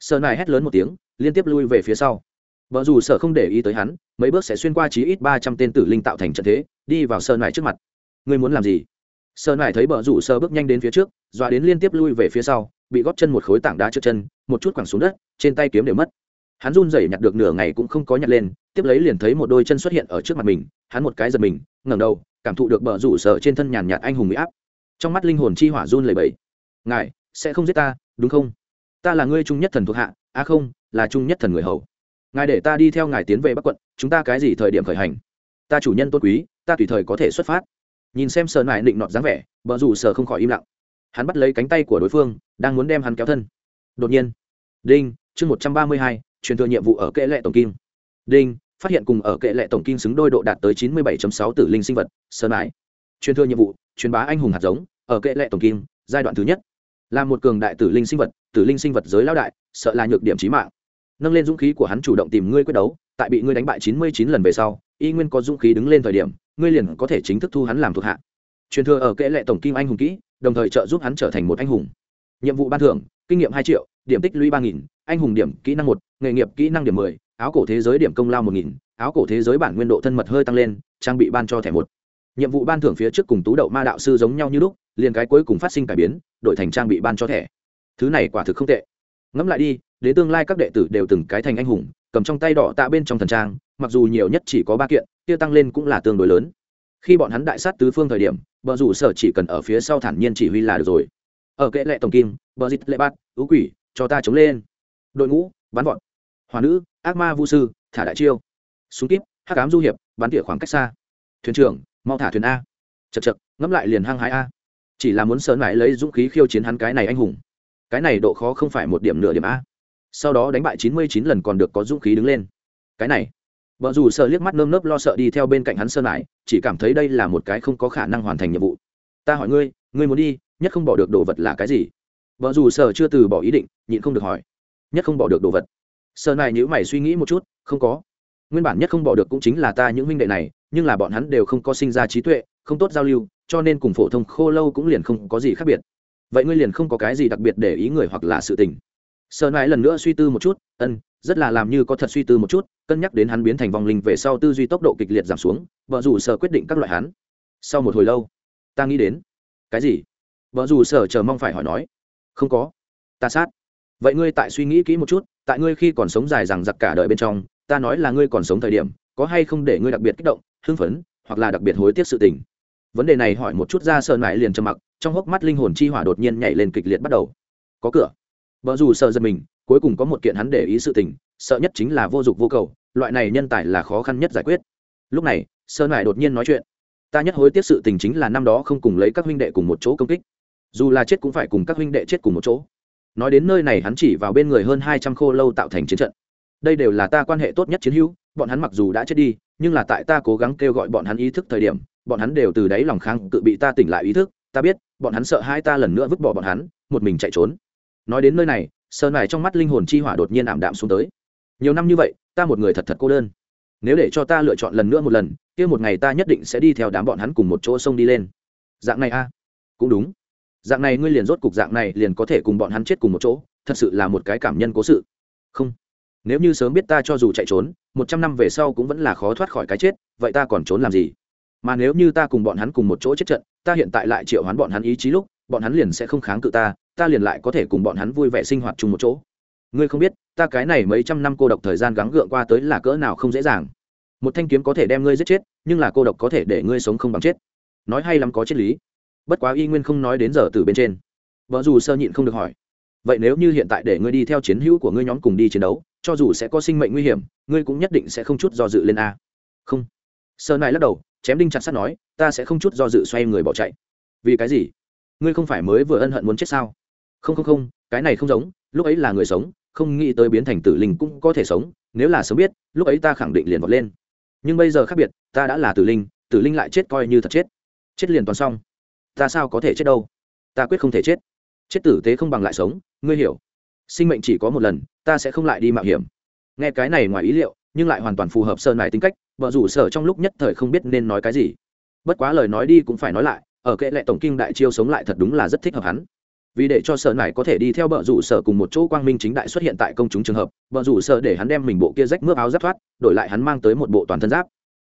Sơ nại hét lớn một tiếng, liên tiếp lui về phía sau. Vợ dù sở không để ý tới hắn, mấy bước sẽ xuyên qua chí ít ba trăm tên tử linh tạo thành trận thế, đi vào sơ nại trước mặt. Ngươi muốn làm gì? Sơ nại thấy vợ dù sơ bước nhanh đến phía trước, dọa đến liên tiếp lui về phía sau bị góp chân một khối tảng đá trước chân, một chút quẳng xuống đất, trên tay kiếm đều mất. Hắn run rẩy nhặt được nửa ngày cũng không có nhặt lên, tiếp lấy liền thấy một đôi chân xuất hiện ở trước mặt mình, hắn một cái giật mình, ngẩng đầu, cảm thụ được bờ rủ sợ trên thân nhàn nhạt anh hùng bị áp. Trong mắt linh hồn chi hỏa run lẩy bẩy. Ngài, sẽ không giết ta, đúng không? Ta là ngươi trung nhất thần thuộc hạ, a à không, là trung nhất thần người hầu. Ngài để ta đi theo ngài tiến về bắc quận, chúng ta cái gì thời điểm khởi hành? Ta chủ nhân tôn quý, ta tùy thời có thể xuất phát. Nhìn xem sờ nại định nọt dáng vẻ, bờ rủ sợ không khỏi im lặng hắn bắt lấy cánh tay của đối phương, đang muốn đem hắn kéo thân. Đột nhiên, đinh, chương một trăm ba mươi hai, truyền thừa nhiệm vụ ở kệ lệ tổng kim. Đinh, phát hiện cùng ở kệ lệ tổng kim xứng đôi độ đạt tới chín mươi bảy sáu tử linh sinh vật, sơn mãi truyền thừa nhiệm vụ, truyền bá anh hùng hạt giống, ở kệ lệ tổng kim, giai đoạn thứ nhất. Là một cường đại tử linh sinh vật, tử linh sinh vật giới lao đại, sợ là nhược điểm trí mạng. Nâng lên dũng khí của hắn chủ động tìm ngươi quyết đấu, tại bị ngươi đánh bại chín mươi chín lần về sau, y nguyên có dũng khí đứng lên thời điểm, ngươi liền có thể chính thức thu hắn làm thuộc hạ. Truyền thừa ở kệ lệ tổng kim anh hùng kỹ đồng thời trợ giúp hắn trở thành một anh hùng. Nhiệm vụ ban thưởng, kinh nghiệm hai triệu, điểm tích lũy ba nghìn, anh hùng điểm kỹ năng một, nghề nghiệp kỹ năng điểm mười, áo cổ thế giới điểm công lao một nghìn, áo cổ thế giới bản nguyên độ thân mật hơi tăng lên, trang bị ban cho thẻ một. Nhiệm vụ ban thưởng phía trước cùng tú đậu ma đạo sư giống nhau như lúc, liền cái cuối cùng phát sinh cải biến, đổi thành trang bị ban cho thẻ. Thứ này quả thực không tệ. Ngẫm lại đi đến tương lai các đệ tử đều từng cái thành anh hùng, cầm trong tay đỏ tạ bên trong thần trang, mặc dù nhiều nhất chỉ có ba kiện, kia tăng lên cũng là tương đối lớn khi bọn hắn đại sát tứ phương thời điểm, bờ rủ sở chỉ cần ở phía sau thản nhiên chỉ huy là được rồi. Ở kệ lệ tổng kim, bờ dịt lệ bát ứ quỷ, cho ta chống lên. Đội ngũ, bắn vọt. Hòa nữ, ác ma vũ sư, thả đại chiêu. Súng kíp, hắc ám du hiệp, bắn tỉa khoảng cách xa. Thuyền trưởng, mau thả thuyền a. Chật chật ngẫm lại liền hăng hái a. Chỉ là muốn sớm lại lấy dũng khí khiêu chiến hắn cái này anh hùng. Cái này độ khó không phải một điểm nửa điểm a. Sau đó đánh bại chín mươi chín lần còn được có dũng khí đứng lên. Cái này. Vợ dù sợ liếc mắt nơm nớp lo sợ đi theo bên cạnh hắn sơn lại chỉ cảm thấy đây là một cái không có khả năng hoàn thành nhiệm vụ. Ta hỏi ngươi ngươi muốn đi, nhất không bỏ được đồ vật là cái gì? Vợ dù sợ chưa từ bỏ ý định, nhịn không được hỏi. Nhất không bỏ được đồ vật. Sơn này nhữ mày suy nghĩ một chút, không có. Nguyên bản nhất không bỏ được cũng chính là ta những huynh đệ này, nhưng là bọn hắn đều không có sinh ra trí tuệ, không tốt giao lưu, cho nên cùng phổ thông khô lâu cũng liền không có gì khác biệt. Vậy ngươi liền không có cái gì đặc biệt để ý người hoặc là sự tình. Sợ này lần nữa suy tư một chút, ân rất là làm như có thật suy tư một chút, cân nhắc đến hắn biến thành vòng linh về sau tư duy tốc độ kịch liệt giảm xuống, vợ dù sở quyết định các loại hắn. Sau một hồi lâu, ta nghĩ đến, cái gì? Vợ dù sở chờ mong phải hỏi nói. Không có. Ta sát. Vậy ngươi tại suy nghĩ kỹ một chút, tại ngươi khi còn sống dài rằng giặc cả đời bên trong, ta nói là ngươi còn sống thời điểm, có hay không để ngươi đặc biệt kích động, hưng phấn, hoặc là đặc biệt hối tiếc sự tình? Vấn đề này hỏi một chút ra sợ nại liền trầm mặc, trong hốc mắt linh hồn chi hỏa đột nhiên nhảy lên kịch liệt bắt đầu. Có cửa. Vợ dù sợ giật mình cuối cùng có một kiện hắn để ý sự tình, sợ nhất chính là vô dụng vô cầu, loại này nhân tài là khó khăn nhất giải quyết. Lúc này, sơn nại đột nhiên nói chuyện. Ta nhất hối tiếc sự tình chính là năm đó không cùng lấy các huynh đệ cùng một chỗ công kích. Dù là chết cũng phải cùng các huynh đệ chết cùng một chỗ. Nói đến nơi này hắn chỉ vào bên người hơn hai trăm khô lâu tạo thành chiến trận. Đây đều là ta quan hệ tốt nhất chiến hữu, bọn hắn mặc dù đã chết đi, nhưng là tại ta cố gắng kêu gọi bọn hắn ý thức thời điểm, bọn hắn đều từ đáy lòng kháng cự bị ta tỉnh lại ý thức. Ta biết, bọn hắn sợ hai ta lần nữa vứt bỏ bọn hắn, một mình chạy trốn. Nói đến nơi này sơn này trong mắt linh hồn chi hỏa đột nhiên ảm đạm xuống tới. Nhiều năm như vậy, ta một người thật thật cô đơn. Nếu để cho ta lựa chọn lần nữa một lần, kia một ngày ta nhất định sẽ đi theo đám bọn hắn cùng một chỗ sông đi lên. Dạng này a cũng đúng. Dạng này ngươi liền rốt cục dạng này liền có thể cùng bọn hắn chết cùng một chỗ, thật sự là một cái cảm nhân cố sự. Không. Nếu như sớm biết ta cho dù chạy trốn, một trăm năm về sau cũng vẫn là khó thoát khỏi cái chết, vậy ta còn trốn làm gì? Mà nếu như ta cùng bọn hắn cùng một chỗ chết trận, ta hiện tại lại triệu hoán bọn hắn ý chí lúc, bọn hắn liền sẽ không kháng cự ta ta liền lại có thể cùng bọn hắn vui vẻ sinh hoạt chung một chỗ. Ngươi không biết, ta cái này mấy trăm năm cô độc thời gian gắng gượng qua tới là cỡ nào không dễ dàng. Một thanh kiếm có thể đem ngươi giết chết, nhưng là cô độc có thể để ngươi sống không bằng chết. Nói hay lắm có triết lý. Bất quá y nguyên không nói đến giờ từ bên trên. Vợ dù sơ nhịn không được hỏi. Vậy nếu như hiện tại để ngươi đi theo chiến hữu của ngươi nhóm cùng đi chiến đấu, cho dù sẽ có sinh mệnh nguy hiểm, ngươi cũng nhất định sẽ không chút do dự lên a. Không. Sơ này lắc đầu, chém đinh chặt sắt nói, ta sẽ không chút do dự xoay người bỏ chạy. Vì cái gì? Ngươi không phải mới vừa ân hận muốn chết sao? Không không không, cái này không giống, lúc ấy là người sống, không nghĩ tới biến thành tử linh cũng có thể sống, nếu là sớm biết, lúc ấy ta khẳng định liền vọt lên. Nhưng bây giờ khác biệt, ta đã là tử linh tử linh lại chết coi như thật chết. Chết liền toàn xong. Ta sao có thể chết đâu? Ta quyết không thể chết. Chết tử tế không bằng lại sống, ngươi hiểu. Sinh mệnh chỉ có một lần, ta sẽ không lại đi mạo hiểm. Nghe cái này ngoài ý liệu, nhưng lại hoàn toàn phù hợp sơn mài tính cách, vợ rủ sở trong lúc nhất thời không biết nên nói cái gì. Bất quá lời nói đi cũng phải nói lại, ở kệ lệ tổng kinh đại chiêu sống lại thật đúng là rất thích hợp hắn vì để cho sở này có thể đi theo bờ rủ sở cùng một chỗ quang minh chính đại xuất hiện tại công chúng trường hợp bờ rủ sở để hắn đem mình bộ kia rách mướp áo giáp thoát, đổi lại hắn mang tới một bộ toàn thân giáp.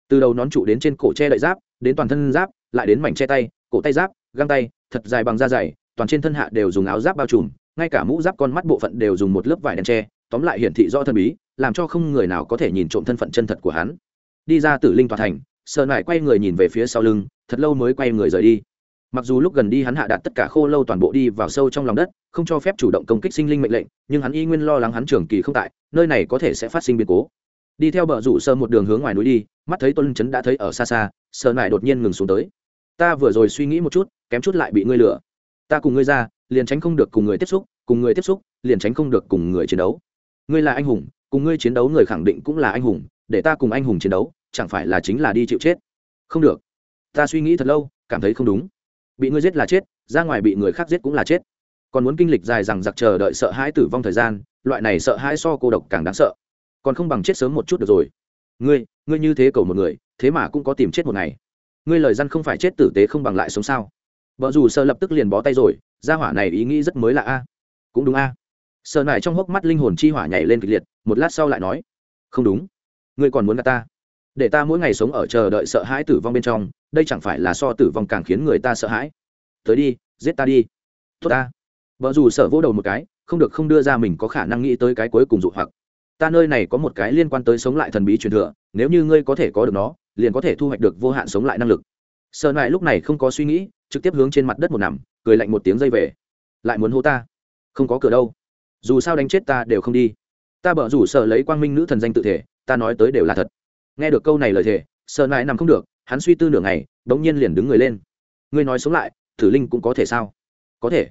Từ đầu nón trụ đến trên cổ che đậy giáp, đến toàn thân giáp, lại đến mảnh che tay, cổ tay giáp, găng tay, thật dài bằng da dày, toàn trên thân hạ đều dùng áo giáp bao trùm, ngay cả mũ giáp con mắt bộ phận đều dùng một lớp vải đen che, tóm lại hiển thị do thân bí, làm cho không người nào có thể nhìn trộm thân phận chân thật của hắn. Đi ra Tử linh tòa thành sợ nại quay người nhìn về phía sau lưng, thật lâu mới quay người rời đi mặc dù lúc gần đi hắn hạ đạt tất cả khô lâu toàn bộ đi vào sâu trong lòng đất, không cho phép chủ động công kích sinh linh mệnh lệnh, nhưng hắn y nguyên lo lắng hắn trường kỳ không tại, nơi này có thể sẽ phát sinh biến cố. Đi theo bờ rủ sơ một đường hướng ngoài núi đi, mắt thấy tôn chấn đã thấy ở xa xa, sợ nại đột nhiên ngừng xuống tới. Ta vừa rồi suy nghĩ một chút, kém chút lại bị ngươi lừa. Ta cùng ngươi ra, liền tránh không được cùng người tiếp xúc, cùng người tiếp xúc, liền tránh không được cùng người chiến đấu. Ngươi là anh hùng, cùng ngươi chiến đấu người khẳng định cũng là anh hùng, để ta cùng anh hùng chiến đấu, chẳng phải là chính là đi chịu chết? Không được. Ta suy nghĩ thật lâu, cảm thấy không đúng bị ngươi giết là chết, ra ngoài bị người khác giết cũng là chết. Còn muốn kinh lịch dài rằng giặc chờ đợi sợ hãi tử vong thời gian, loại này sợ hãi so cô độc càng đáng sợ. Còn không bằng chết sớm một chút được rồi. Ngươi ngươi như thế cầu một người, thế mà cũng có tìm chết một ngày. Ngươi lời răn không phải chết tử tế không bằng lại sống sao? Vợ dù sợ lập tức liền bó tay rồi, gia hỏa này ý nghĩ rất mới là a. Cũng đúng a. À. sợ này trong hốc mắt linh hồn chi hỏa nhảy lên kịch liệt, một lát sau lại nói, không đúng. Ngươi còn muốn gạt ta. Để ta mỗi ngày sống ở chờ đợi sợ hãi tử vong bên trong đây chẳng phải là so tử vong càng khiến người ta sợ hãi. Tới đi, giết ta đi. Tốt ta. Vợ dù sợ vỗ đầu một cái, không được không đưa ra mình có khả năng nghĩ tới cái cuối cùng dụ hoặc. Ta nơi này có một cái liên quan tới sống lại thần bí truyền thừa, nếu như ngươi có thể có được nó, liền có thể thu hoạch được vô hạn sống lại năng lực. Sợ nại lúc này không có suy nghĩ, trực tiếp hướng trên mặt đất một nằm, cười lạnh một tiếng dây về. Lại muốn hô ta. Không có cửa đâu. Dù sao đánh chết ta đều không đi. Ta bở rủ sợ lấy quang minh nữ thần danh tự thể, ta nói tới đều là thật. Nghe được câu này lời thề sợ nại nằm không được hắn suy tư nửa ngày bỗng nhiên liền đứng người lên. Ngươi nói sống lại, thử linh cũng có thể sao? Có thể.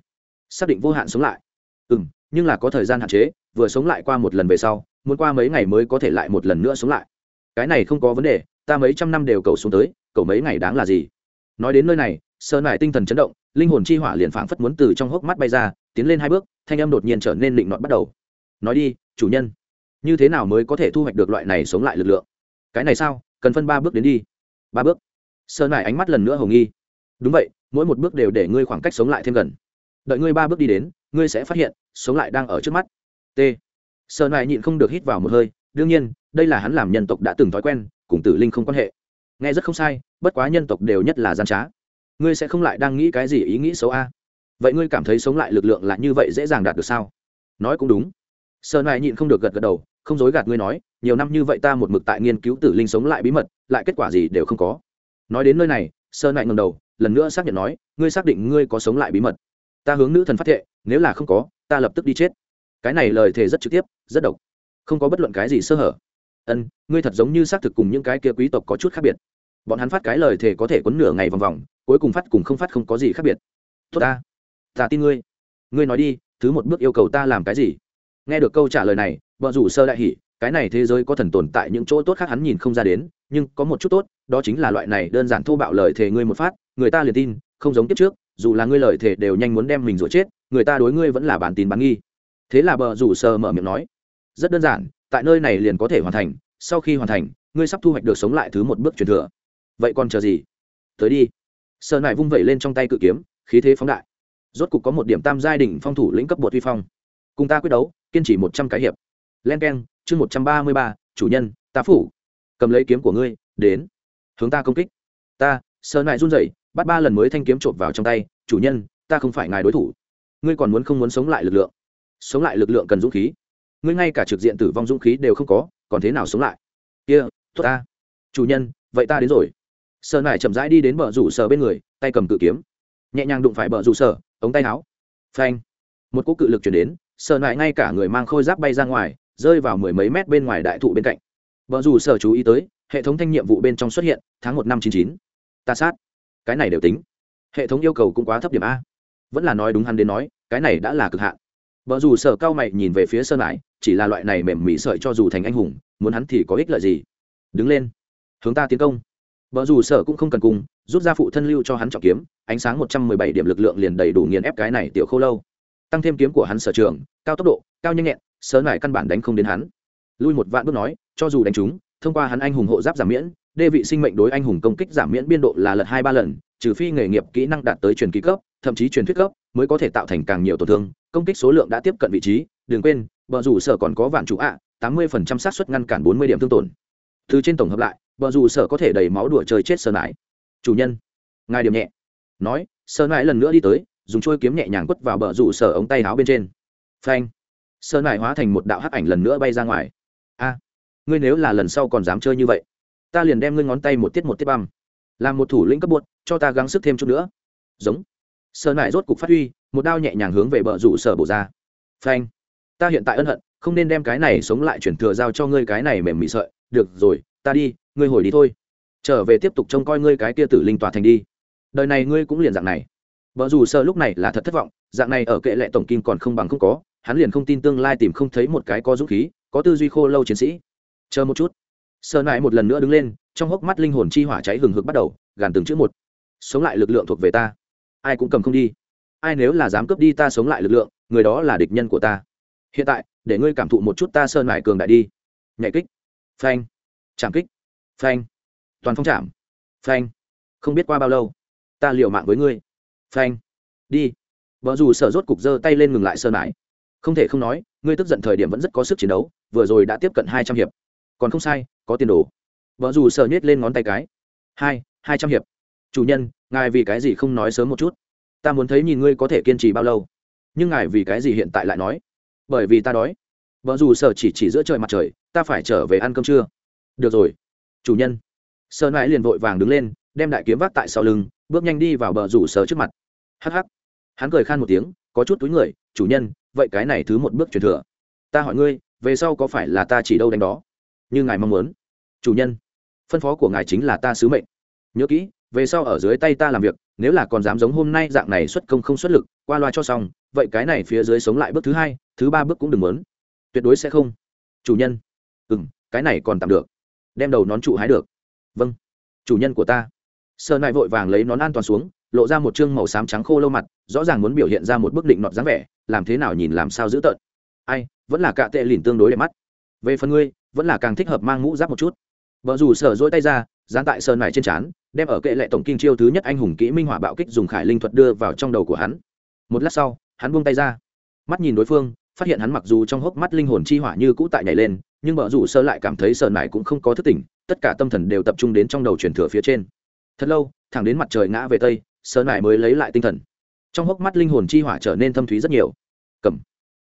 Xác định vô hạn sống lại. Ừ m nhưng là có thời gian hạn chế, vừa sống lại qua một lần về sau, muốn qua mấy ngày mới có thể lại một lần nữa sống lại. Cái này không có vấn đề, ta mấy trăm năm đều cầu xuống tới, cầu mấy ngày đáng là gì? Nói đến nơi này, sơn nại tinh thần chấn động, linh hồn chi hỏa liền phảng phất muốn từ trong hốc mắt bay ra, tiến lên hai bước, thanh âm đột nhiên trở nên định nọt bắt đầu. Nói đi, chủ nhân, như thế nào mới có thể thu hoạch được loại này sống lại lực lượng? Cái này sao? Cần phân ba bước đến đi ba bước. Sơn mải ánh mắt lần nữa hồng nghi. Đúng vậy, mỗi một bước đều để ngươi khoảng cách sống lại thêm gần. Đợi ngươi ba bước đi đến, ngươi sẽ phát hiện, sống lại đang ở trước mắt. T. Sơn mải nhịn không được hít vào một hơi, đương nhiên, đây là hắn làm nhân tộc đã từng thói quen, cùng tử linh không quan hệ. Nghe rất không sai, bất quá nhân tộc đều nhất là gian trá. Ngươi sẽ không lại đang nghĩ cái gì ý nghĩ xấu a. Vậy ngươi cảm thấy sống lại lực lượng là như vậy dễ dàng đạt được sao? Nói cũng đúng sợ nại nhịn không được gật gật đầu, không dối gạt ngươi nói, nhiều năm như vậy ta một mực tại nghiên cứu tử linh sống lại bí mật, lại kết quả gì đều không có. Nói đến nơi này sơ nại ngầm đầu, lần nữa xác nhận nói, ngươi xác định ngươi có sống lại bí mật. Ta hướng nữ thần phát thệ, nếu là không có, ta lập tức đi chết. Cái này lời thề rất trực tiếp, rất độc. Không có bất luận cái gì sơ hở. Ân, ngươi thật giống như xác thực cùng những cái kia quý tộc có chút khác biệt. Bọn hắn phát cái lời thề có thể quấn nửa ngày vòng vòng, cuối cùng phát cùng không phát không có gì khác biệt. Tốt ta. Ta tin ngươi. Ngươi nói đi, thứ một bước yêu cầu ta làm cái gì? Nghe được câu trả lời này, vợ rủ sơ đại hỉ, cái này thế giới có thần tồn tại những chỗ tốt khác hắn nhìn không ra đến, nhưng có một chút tốt, đó chính là loại này đơn giản thô bạo lời thề ngươi một phát, người ta liền tin, không giống tiếp trước, dù là ngươi lời thề đều nhanh muốn đem mình rủa chết, người ta đối ngươi vẫn là bản tin bán nghi. Thế là bờ rủ sơ mở miệng nói, rất đơn giản, tại nơi này liền có thể hoàn thành, sau khi hoàn thành, ngươi sắp thu hoạch được sống lại thứ một bước truyền thừa. Vậy còn chờ gì? Tới đi. Sơn lại vung vẩy lên trong tay cự kiếm, khí thế phóng đại. Rốt cục có một điểm tam giai đỉnh phong thủ lĩnh cấp bột vi phong. Cùng ta quyết đấu kiên trì một trăm cái hiệp. Len k e n chương một trăm ba mươi ba chủ nhân ta phủ. Cầm lấy kiếm của ngươi đến. Hướng ta công kích. Ta sơn lại run rẩy bắt ba lần mới thanh kiếm trộm vào trong tay. Chủ nhân ta không phải ngài đối thủ. Ngươi còn muốn không muốn sống lại lực lượng? Sống lại lực lượng cần dũng khí. Ngươi ngay cả trực diện tử vong dũng khí đều không có còn thế nào sống lại? Kia、yeah, tốt ta. Chủ nhân vậy ta đến rồi. Sơn nải chậm rãi đi đến bờ rủ sở bên người tay cầm cự kiếm. Nhẹ nhàng đụng phải bờ rủ sở ống tay áo. Phanh. Một cú cự lực chuyển đến sợ lại ngay cả người mang khôi giáp bay ra ngoài, rơi vào mười mấy mét bên ngoài đại thụ bên cạnh. Vợ dù sở chú ý tới, hệ thống thanh nhiệm vụ bên trong xuất hiện, tháng một năm chín chín. Ta sát. Cái này đều tính. Hệ thống yêu cầu cũng quá thấp điểm a. Vẫn là nói đúng hắn đến nói, cái này đã là cực hạn. Vợ dù sở cao mày nhìn về phía sơn lại chỉ là loại này mềm mị sợi cho dù thành anh hùng, muốn hắn thì có ích lợi gì? Đứng lên. Hướng ta tiến công. Vợ dù sở cũng không cần cùng, rút ra phụ thân lưu cho hắn trọng kiếm, ánh sáng một trăm mười bảy điểm lực lượng liền đầy đủ nghiền ép cái này tiểu khô lâu tăng thêm kiếm của hắn sở trường, cao tốc độ, cao nhanh nhẹn sơn nải căn bản đánh không đến hắn. Lui một vạn bước nói, cho dù đánh chúng, thông qua hắn anh hùng hộ giáp giảm miễn, đê vị sinh mệnh đối anh hùng công kích giảm miễn biên độ là lật hai ba lần, trừ phi nghề nghiệp kỹ năng đạt tới truyền ký cấp, thậm chí truyền thuyết cấp, mới có thể tạo thành càng nhiều tổn thương, công kích số lượng đã tiếp cận vị trí, đừng quên, bờ rủ sở còn có vạn chủ ạ, tám mươi phần trăm xác suất ngăn cản bốn mươi điểm thương tổn. Từ trên tổng hợp lại, bờ rủ sở có thể đầy máu đùa chơi chết sơn nải chủ nhân, ngài điểm nhẹ. Nói sơn nải lần nữa đi tới dùng trôi kiếm nhẹ nhàng quất vào bờ rủ sở ống tay áo bên trên. Phanh. Sơn lại hóa thành một đạo hắc ảnh lần nữa bay ra ngoài. A. Ngươi nếu là lần sau còn dám chơi như vậy, ta liền đem ngươi ngón tay một tiết một tiết băm. Làm một thủ lĩnh cấp bột cho ta gắng sức thêm chút nữa. Giống. Sơn nại rốt cục phát huy, một đao nhẹ nhàng hướng về bờ rủ sở bổ ra. Phanh. Ta hiện tại ân hận, không nên đem cái này sống lại chuyển thừa giao cho ngươi cái này mềm mị sợi. Được rồi, ta đi, ngươi hồi đi thôi. Trở về tiếp tục trông coi ngươi cái kia tử linh tòa thành đi. Đời này ngươi cũng liền dạng này vợ dù sợ lúc này là thật thất vọng, dạng này ở kệ lệ tổng kim còn không bằng không có, hắn liền không tin tương lai tìm không thấy một cái có dũng khí, có tư duy khô lâu chiến sĩ. Chờ một chút. Sợ nại một lần nữa đứng lên, trong hốc mắt linh hồn chi hỏa cháy hừng hực bắt đầu, gàn từng chữ một. Sống lại lực lượng thuộc về ta. Ai cũng cầm không đi. Ai nếu là dám cướp đi ta sống lại lực lượng, người đó là địch nhân của ta. Hiện tại, để ngươi cảm thụ một chút ta sơn mải cường đại đi. Nhạy kích. Phanh. Chạm kích. Phanh. Toàn phong chạm. Phanh. Không biết qua bao lâu, ta liều mạng với ngươi phanh. Đi. Vợ dù sở rốt cục giơ tay lên ngừng lại sơn mãi không thể không nói, ngươi tức giận thời điểm vẫn rất có sức chiến đấu, vừa rồi đã tiếp cận hai trăm hiệp. Còn không sai, có tiền đồ. Vợ dù sở nhét lên ngón tay cái. Hai hai trăm hiệp. Chủ nhân, ngài vì cái gì không nói sớm một chút? Ta muốn thấy nhìn ngươi có thể kiên trì bao lâu. Nhưng ngài vì cái gì hiện tại lại nói? Bởi vì ta đói. Vợ dù sợ chỉ chỉ giữa trời mặt trời, ta phải trở về ăn cơm trưa. Được rồi. Chủ nhân. Sơn nại liền vội vàng đứng lên, đem đại kiếm vác tại sau lưng, bước nhanh đi vào bờ rủ sở trước mặt hắc hắc. Hắn cười khan một tiếng, có chút túi người, chủ nhân, vậy cái này thứ một bước truyền thừa. Ta hỏi ngươi, về sau có phải là ta chỉ đâu đánh đó? Như ngài mong muốn. Chủ nhân, phân phó của ngài chính là ta sứ mệnh. Nhớ kỹ, về sau ở dưới tay ta làm việc, nếu là còn dám giống hôm nay dạng này xuất công không xuất lực, qua loa cho xong, vậy cái này phía dưới sống lại bước thứ hai, thứ ba bước cũng đừng muốn. Tuyệt đối sẽ không. Chủ nhân. Ừ m cái này còn tạm được. Đem đầu nón trụ hái được. Vâng. Chủ nhân của ta. Sơn nại vội vàng lấy nón an toàn xuống lộ ra một chương màu xám trắng khô lâu mặt, rõ ràng muốn biểu hiện ra một bức định nọt dáng vẻ, làm thế nào nhìn làm sao dữ tợn. Ai, vẫn là cạ tệ lìn tương đối đẹp mắt. Về phần ngươi, vẫn là càng thích hợp mang mũ giáp một chút. Vợ dù sở dỗi tay ra, dán tại sơn này trên trán, đem ở kệ lệ tổng kinh chiêu thứ nhất anh hùng kỹ minh hỏa bạo kích dùng khải linh thuật đưa vào trong đầu của hắn. Một lát sau, hắn buông tay ra. Mắt nhìn đối phương, phát hiện hắn mặc dù trong hốc mắt linh hồn chi hỏa như cũ tại nhảy lên, nhưng vợ rủ sơ lại cảm thấy sơn này cũng không có thức tỉnh, tất cả tâm thần đều tập trung đến trong đầu truyền thừa phía trên. Thật lâu, thẳng đến mặt trời ngã về tây sơn nải mới lấy lại tinh thần. Trong hốc mắt linh hồn chi hỏa trở nên thâm thúy rất nhiều. Cầm.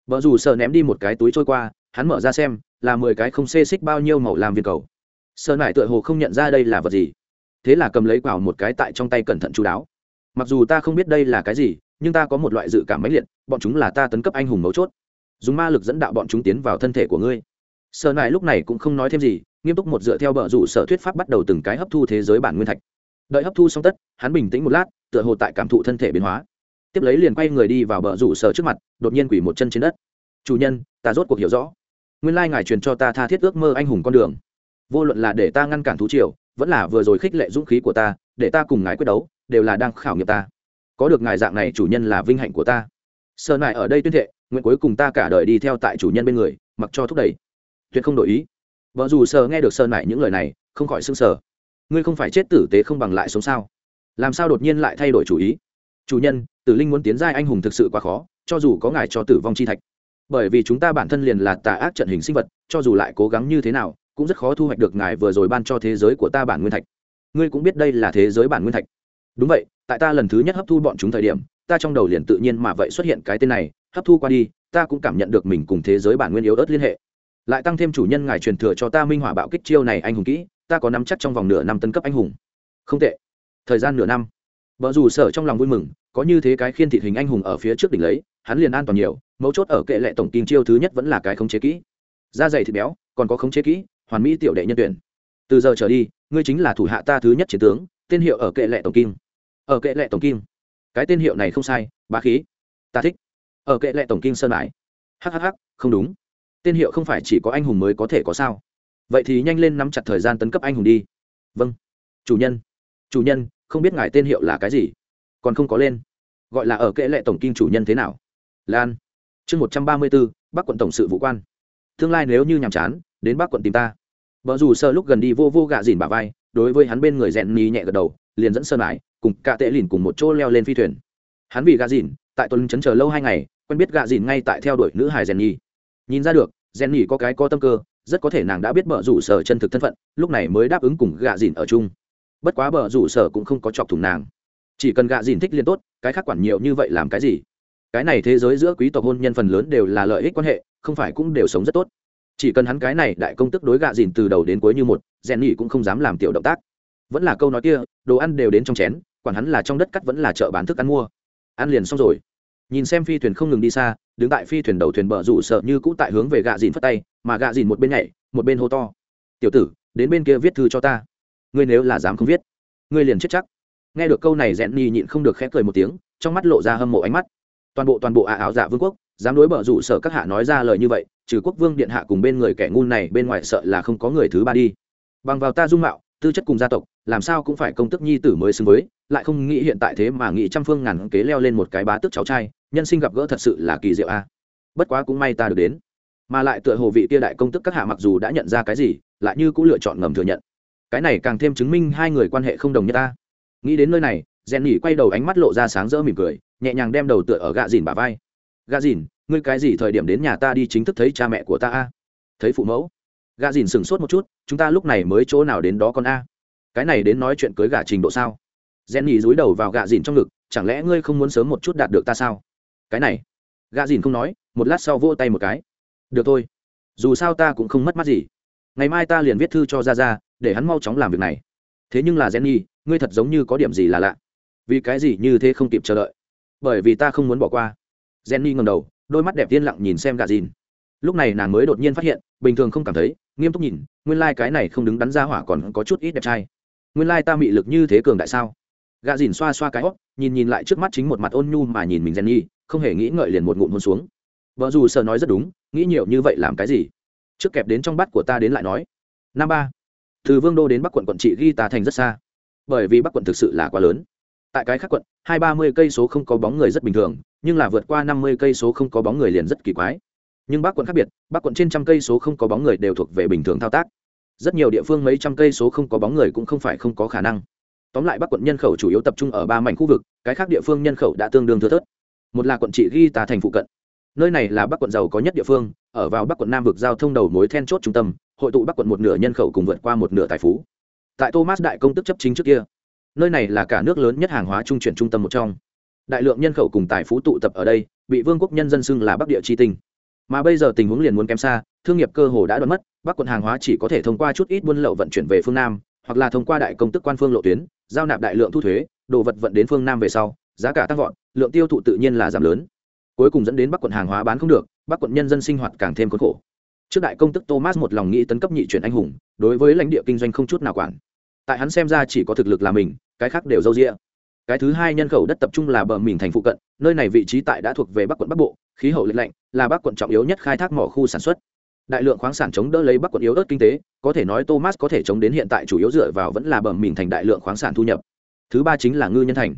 Vợ dù sơ ném đi một cái túi trôi qua, hắn mở ra xem, là mười cái không xê xích bao nhiêu màu làm viên cầu. Sơn nải tựa hồ không nhận ra đây là vật gì. Thế là cầm lấy quào một cái tại trong tay cẩn thận chú đáo. Mặc dù ta không biết đây là cái gì, nhưng ta có một loại dự cảm mãnh liệt, bọn chúng là ta tấn cấp anh hùng mấu chốt. Dùng ma lực dẫn đạo bọn chúng tiến vào thân thể của ngươi. Sợ nại lúc này cũng không nói thêm gì, nghiêm túc một dựa theo bờ rủ sở thuyết pháp bắt đầu từng cái hấp thu thế giới bản nguyên thạch. Đợi hấp thu xong tất, hắn bình tĩnh một lát tựa hồ tại cảm thụ thân thể biến hóa. Tiếp lấy liền quay người đi vào bờ rủ sở trước mặt, đột nhiên quỷ một chân trên đất. Chủ nhân, ta rốt cuộc hiểu rõ. Nguyên lai ngài truyền cho ta tha thiết ước mơ anh hùng con đường. Vô luận là để ta ngăn cản thú triều, vẫn là vừa rồi khích lệ dũng khí của ta, để ta cùng ngài quyết đấu, đều là đang khảo nghiệm ta. Có được ngài dạng này chủ nhân là vinh hạnh của ta. Sợ nại ở đây tuyên thệ, nguyện cuối cùng ta cả đời đi theo tại chủ nhân bên người, mặc cho thúc đẩy. Tuyệt không đổi ý. Vợ dù sợ nghe được sơ nại những lời này, không khỏi sưng sờ. Ngươi không phải chết tử tế không bằng lại sống sao? Làm sao đột nhiên lại thay đổi chủ ý? Chủ nhân, tử linh muốn tiến giai anh hùng thực sự quá khó, cho dù có ngài cho tử vong chi thạch. Bởi vì chúng ta bản thân liền là tà ác trận hình sinh vật, cho dù lại cố gắng như thế nào, cũng rất khó thu hoạch được ngài vừa rồi ban cho thế giới của ta bản nguyên thạch. Ngươi cũng biết đây là thế giới bản nguyên thạch. Đúng vậy, tại ta lần thứ nhất hấp thu bọn chúng thời điểm, ta trong đầu liền tự nhiên mà vậy xuất hiện cái tên này, hấp thu qua đi, ta cũng cảm nhận được mình cùng thế giới bản nguyên yếu ớt liên hệ. Lại tăng thêm chủ nhân ngài truyền thừa cho ta minh hỏa bạo kích chiêu này anh hùng kỹ, ta có nắm chắc trong vòng nửa năm tân cấp anh hùng. Không tệ thời gian nửa năm. Vợ dù sở trong lòng vui mừng, có như thế cái khiên thị hình anh hùng ở phía trước đỉnh lấy, hắn liền an toàn nhiều, mấu chốt ở kệ lệ tổng kim chiêu thứ nhất vẫn là cái khống chế kỹ. Da dày thịt béo, còn có khống chế kỹ, hoàn mỹ tiểu đệ nhân tuyển. Từ giờ trở đi, ngươi chính là thủ hạ ta thứ nhất chiến tướng, tên hiệu ở kệ lệ tổng kim. Ở kệ lệ tổng kim. Cái tên hiệu này không sai, bá khí. Ta thích. Ở kệ lệ tổng kim sơn mãi hhh không đúng. Tên hiệu không phải chỉ có anh hùng mới có thể có sao. Vậy thì nhanh lên nắm chặt thời gian tấn cấp anh hùng đi. Vâng. Chủ nhân. Chủ nhân không biết ngài tên hiệu là cái gì, còn không có lên. Gọi là ở kệ lệ tổng kim chủ nhân thế nào? Lan. Chương một trăm ba mươi bốn, bắc quận tổng sự vũ quan. Tương lai nếu như nhàm chán, đến bắc quận tìm ta. Vợ dù sơ lúc gần đi vô vô gạ dìn bà vai, đối với hắn bên người rèn ni nhẹ gật đầu, liền dẫn sơn mãi cùng cả tệ lìn cùng một chỗ leo lên phi thuyền. Hắn vì gạ dìn, tại tuần chấn chờ lâu hai ngày, quen biết gạ dìn ngay tại theo đuổi nữ hài rèn nhi nhìn ra được, rèn nhi có cái có tâm cơ, rất có thể nàng đã biết vợ rủ sở chân thực thân phận, lúc này mới đáp ứng cùng gạ dìn ở chung bất quá bờ rủ sở cũng không có chọc thủng nàng. Chỉ cần gạ dìn thích liền tốt, cái khác quản nhiều như vậy làm cái gì? Cái này thế giới giữa quý tộc hôn nhân phần lớn đều là lợi ích quan hệ, không phải cũng đều sống rất tốt. Chỉ cần hắn cái này đại công tức đối gạ dìn từ đầu đến cuối như một rèn nhỉ cũng không dám làm tiểu động tác. Vẫn là câu nói kia, đồ ăn đều đến trong chén, quản hắn là trong đất cắt vẫn là chợ bán thức ăn mua. Ăn liền xong rồi. Nhìn xem phi thuyền không ngừng đi xa, đứng tại phi thuyền đầu thuyền bờ rủ sợ như cũ tại hướng về gạ dìn phất tay, mà gạ dìn một bên nhảy, một bên hô to. Tiểu tử, đến bên kia viết thư cho ta ngươi nếu là dám không viết, ngươi liền chết chắc. Nghe được câu này, rẽn nhỉ nhịn không được khẽ cười một tiếng, trong mắt lộ ra hâm mộ ánh mắt. Toàn bộ toàn bộ ả áo giả vương quốc, dám đối bờ rủ sở các hạ nói ra lời như vậy, trừ quốc vương điện hạ cùng bên người kẻ ngu này, bên ngoài sợ là không có người thứ ba đi. Bằng vào ta dung mạo, tư chất cùng gia tộc, làm sao cũng phải công tức nhi tử mới xứng với, lại không nghĩ hiện tại thế mà nghĩ trăm phương ngàn kế leo lên một cái bá tức cháu trai, nhân sinh gặp gỡ thật sự là kỳ diệu a. Bất quá cũng may ta được đến. Mà lại tựa hồ vị kia đại công tức các hạ mặc dù đã nhận ra cái gì, lại như cũng lựa chọn ngầm thừa nhận cái này càng thêm chứng minh hai người quan hệ không đồng nhất ta. Nghĩ đến nơi này rèn nhỉ quay đầu ánh mắt lộ ra sáng rỡ mỉm cười, nhẹ nhàng đem đầu tựa ở gạ dìn bà vai. Gạ dìn, ngươi cái gì thời điểm đến nhà ta đi chính thức thấy cha mẹ của ta a? Thấy phụ mẫu. Gạ dìn sửng sốt một chút, chúng ta lúc này mới chỗ nào đến đó con a? Cái này đến nói chuyện cưới gạ trình độ sao? Rèn nhỉ dúi đầu vào gạ dìn trong ngực, chẳng lẽ ngươi không muốn sớm một chút đạt được ta sao? Cái này. Gạ dìn không nói, một lát sau vỗ tay một cái. Được thôi, dù sao ta cũng không mất mắt gì. Ngày mai ta liền viết thư cho ra ra để hắn mau chóng làm việc này. Thế nhưng là jenny, ngươi thật giống như có điểm gì là lạ. Vì cái gì như thế không kịp chờ đợi? Bởi vì ta không muốn bỏ qua. Jenny ngầm đầu, đôi mắt đẹp yên lặng nhìn xem gà dìn. Lúc này nàng mới đột nhiên phát hiện, bình thường không cảm thấy, nghiêm túc nhìn, nguyên lai、like、cái này không đứng đắn ra hỏa còn có chút ít đẹp trai. Nguyên lai、like、ta mị lực như thế cường đại sao? Gà dìn xoa xoa cái hót nhìn nhìn lại trước mắt chính một mặt ôn nhu mà nhìn mình jenny, không hề nghĩ ngợi liền một ngụm hôn xuống. Vợ dù sợ nói rất đúng, nghĩ nhiều như vậy làm cái gì? Trước kẹp đến trong bát của ta đến lại nói. Năm ba từ vương đô đến bắc quận quận trị ghi ta thành rất xa. Bởi vì bắc quận thực sự là quá lớn. Tại cái khác quận, hai ba mươi cây số không có bóng người rất bình thường, nhưng là vượt qua năm mươi cây số không có bóng người liền rất kỳ quái. Nhưng bắc quận khác biệt, bắc quận trên trăm cây số không có bóng người đều thuộc về bình thường thao tác. Rất nhiều địa phương mấy trăm cây số không có bóng người cũng không phải không có khả năng. Tóm lại bắc quận nhân khẩu chủ yếu tập trung ở ba mảnh khu vực, cái khác địa phương nhân khẩu đã tương đương thưa thớt. Một là quận trị ghi ta thành phụ cận. Nơi này là bắc quận giàu có nhất địa phương ở vào bắc quận nam vực giao thông đầu mối then chốt trung tâm, hội tụ bắc quận một nửa nhân khẩu cùng vượt qua một nửa tài phú. Tại thomas đại công tức chấp chính trước kia, nơi này là cả nước lớn nhất hàng hóa trung chuyển trung tâm một trong. Đại lượng nhân khẩu cùng tài phú tụ tập ở đây, bị vương quốc nhân dân xưng là bắc địa tri tinh. Mà bây giờ tình huống liền muốn kém xa, thương nghiệp cơ hồ đã đoán mất, bắc quận hàng hóa chỉ có thể thông qua chút ít buôn lậu vận chuyển về phương nam, hoặc là thông qua đại công tức quan phương lộ tuyến, giao nạp đại lượng thu thuế, đồ vật vận đến phương nam về sau, giá cả tăng vọt, lượng tiêu thụ tự nhiên là giảm lớn. Cuối cùng dẫn đến bắc quận hàng hóa bán không được bắc quận nhân dân sinh hoạt càng thêm khốn khổ. Trước đại công tức thomas một lòng nghĩ tấn cấp nhị chuyển anh hùng, đối với lãnh địa kinh doanh không chút nào quản. Tại hắn xem ra chỉ có thực lực là mình, cái khác đều d â u d ị a cái thứ hai nhân khẩu đất tập trung là bờ mình thành phụ cận, nơi này vị trí tại đã thuộc về bắc quận bắc bộ, khí hậu lệch lạnh, là bắc quận trọng yếu nhất khai thác mỏ khu sản xuất. Đại lượng khoáng sản chống đỡ lấy bắc quận yếu ớt kinh tế, có thể nói thomas có thể chống đến hiện tại chủ yếu dựa vào vẫn là bờ mình thành đại lượng khoáng sản thu nhập. Thứ ba chính là ngư nhân thành.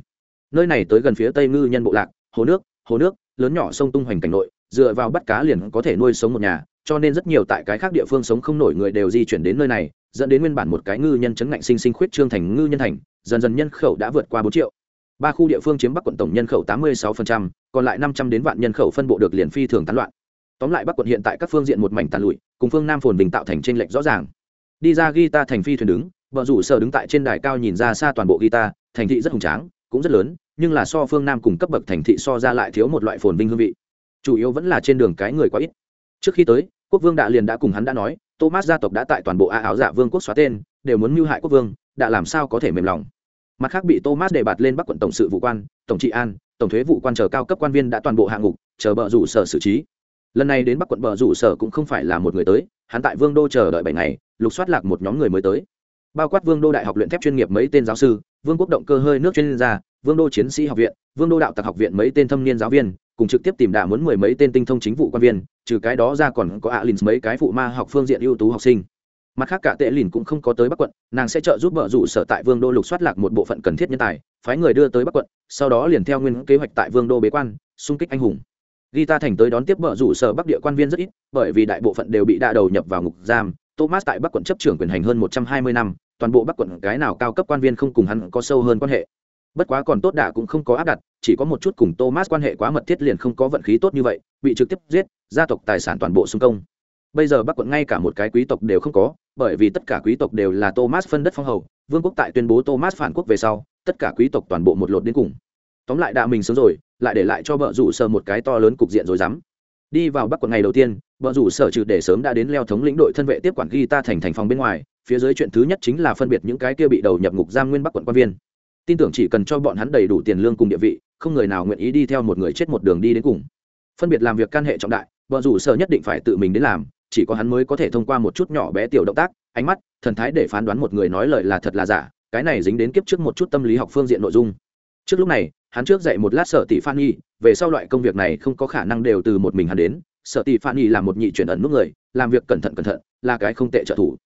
Nơi này tới gần phía tây ngư nhân bộ lạc, hồ nước hồ nước, lớn nhỏ sông tung hoành cảnh nội dựa vào bắt cá liền có thể nuôi sống một nhà cho nên rất nhiều tại cái khác địa phương sống không nổi người đều di chuyển đến nơi này dẫn đến nguyên bản một cái ngư nhân chấn ngạnh sinh sinh khuyết trương thành ngư nhân thành dần dần nhân khẩu đã vượt qua bốn triệu. Ba khu địa phương chiếm bắc quận tổng nhân khẩu tám mươi 86%, còn lại năm trăm đến vạn nhân khẩu phân bộ được liền phi thường tán loạn. Tóm lại bắc quận hiện tại các phương diện một mảnh tàn lụi cùng phương nam phồn bình tạo thành trên lệch rõ ràng. Đi ra guitar thành phi thuyền đứng vợ rủ sở đứng tại trên đài cao nhìn ra xa toàn bộ guitar thành thị rất hùng tráng cũng rất lớn nhưng là so phương nam cùng cấp bậc thành thị so ra lại thiếu một loại phồn vinh hương vị chủ yếu vẫn là trên đường cái người quá ít. Trước khi tới, quốc vương đạ liền đã cùng hắn đã nói, thomas gia tộc đã tại toàn bộ a áo giả vương quốc xóa tên, đều muốn mưu hại quốc vương đã làm sao có thể mềm lòng? Mặt khác bị thomas đề bạt lên bắc quận tổng sự vụ quan, tổng trị an, tổng thuế vụ quan chờ cao cấp quan viên đã toàn bộ hạ ngục, chờ bờ rủ sở xử trí. Lần này đến bắc quận bờ rủ sở cũng không phải là một người tới, hắn tại vương đô chờ đợi bảy ngày, lục soát lạc một nhóm người mới tới. Bao quát vương đô đại học luyện thép chuyên nghiệp mấy tên giáo sư, vương quốc động cơ hơi nước chuyên gia vương đô chiến sĩ học viện, vương đô đạo tặc học viện mấy tên thâm niên giáo viên, cùng trực tiếp tìm đả muốn mười mấy tên tinh thông chính vụ quan viên, trừ cái đó ra còn có alin mấy cái phụ ma học phương diện ưu tú học sinh. Mặt khác cả tệ lìn cũng không có tới bắc quận, nàng sẽ trợ giúp vợ rủ sở tại vương đô lục soát lạc một bộ phận cần thiết nhân tài, phái người đưa tới bắc quận, sau đó liền theo nguyên kế hoạch tại vương đô bế quan, xung kích anh hùng. Ghi ta thành tới đón tiếp vợ rủ sở bắc địa quan viên rất ít, bởi vì đại bộ phận đều bị đa đầu nhập vào ngục giam. Thomas tại bắc quận chấp trưởng quyền hành hơn một trăm hai mươi năm, toàn bộ bắc quận cái nào cao cấp quan viên không cùng hắn có sâu hơn quan hệ bất quá còn tốt đạ cũng không có áp đặt, chỉ có một chút cùng thomas quan hệ quá mật thiết liền không có vận khí tốt như vậy, bị trực tiếp giết, gia tộc tài sản toàn bộ xung công. Bây giờ bắc quận ngay cả một cái quý tộc đều không có, bởi vì tất cả quý tộc đều là thomas phân đất phong hầu, vương quốc tại tuyên bố thomas phản quốc về sau, tất cả quý tộc toàn bộ một lột đến cùng. Tóm lại đạ mình sớm rồi, lại để lại cho vợ rủ sở một cái to lớn cục diện rồi dám. Đi vào bắc quận ngày đầu tiên vợ rủ sở trừ để sớm đã đến leo thống lĩnh đội thân vệ tiếp quản ghi ta thành thành phòng bên ngoài, phía dưới chuyện thứ nhất chính là phân biệt những cái kia bị đầu nhập ngục giam nguyên bắc quận quan viên tin tưởng chỉ cần cho bọn hắn đầy đủ tiền lương cùng địa vị, không người nào nguyện ý đi theo một người chết một đường đi đến cùng. Phân biệt làm việc can hệ trọng đại, vợ rủ sở nhất định phải tự mình đến làm, chỉ có hắn mới có thể thông qua một chút nhỏ bé tiểu động tác, ánh mắt, thần thái để phán đoán một người nói lời là thật là giả, cái này dính đến kiếp trước một chút tâm lý học phương diện nội dung. Trước lúc này, hắn trước dạy một lát sở tỷ phan nhi, về sau loại công việc này không có khả năng đều từ một mình hắn đến sở tỷ phan nhi là một nhị chuyển ẩn mức người, làm việc cẩn thận cẩn thận, là cái không tệ trợ thủ.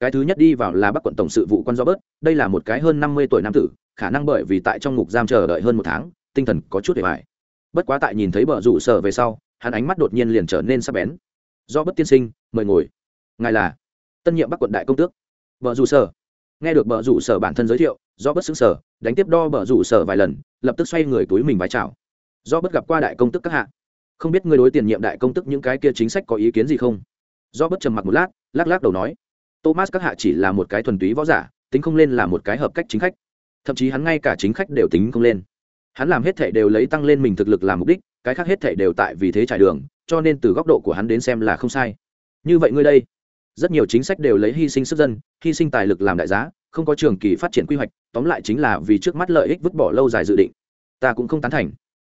Cái thứ nhất đi vào là bắc quận tổng sự vụ quan do bớt đây là một cái hơn năm mươi tuổi nam tử khả năng bởi vì tại trong ngục giam chờ đợi hơn một tháng, tinh thần có chút để bài bất quá tại nhìn thấy bờ rủ sở về sau, hắn ánh mắt đột nhiên liền trở nên sắc bén. Do bất tiên sinh, mời ngồi. Ngài là tân nhiệm bắc quận đại công tước. Bờ rủ sở nghe được bờ rủ sở bản thân giới thiệu, do bất xứng sở đánh tiếp đo bờ rủ sở vài lần, lập tức xoay người túi mình vái chào. Do bất gặp qua đại công tức các hạ. Không biết người đối tiền nhiệm đại công tức những cái kia chính sách có ý kiến gì không? Do bất trầm mặc một lát, lắc lắc đầu nói, thomas các hạ chỉ là một cái thuần túy võ giả, tính không lên là một cái hợp cách chính khách thậm chí hắn ngay cả chính khách đều tính không lên. Hắn làm hết thệ đều lấy tăng lên mình thực lực làm mục đích, cái khác hết thệ đều tại vì thế trải đường, cho nên từ góc độ của hắn đến xem là không sai. Như vậy ngươi đây, rất nhiều chính sách đều lấy hy sinh sức dân, hy sinh tài lực làm đại giá, không có trường kỳ phát triển quy hoạch, tóm lại chính là vì trước mắt lợi ích vứt bỏ lâu dài dự định. Ta cũng không tán thành,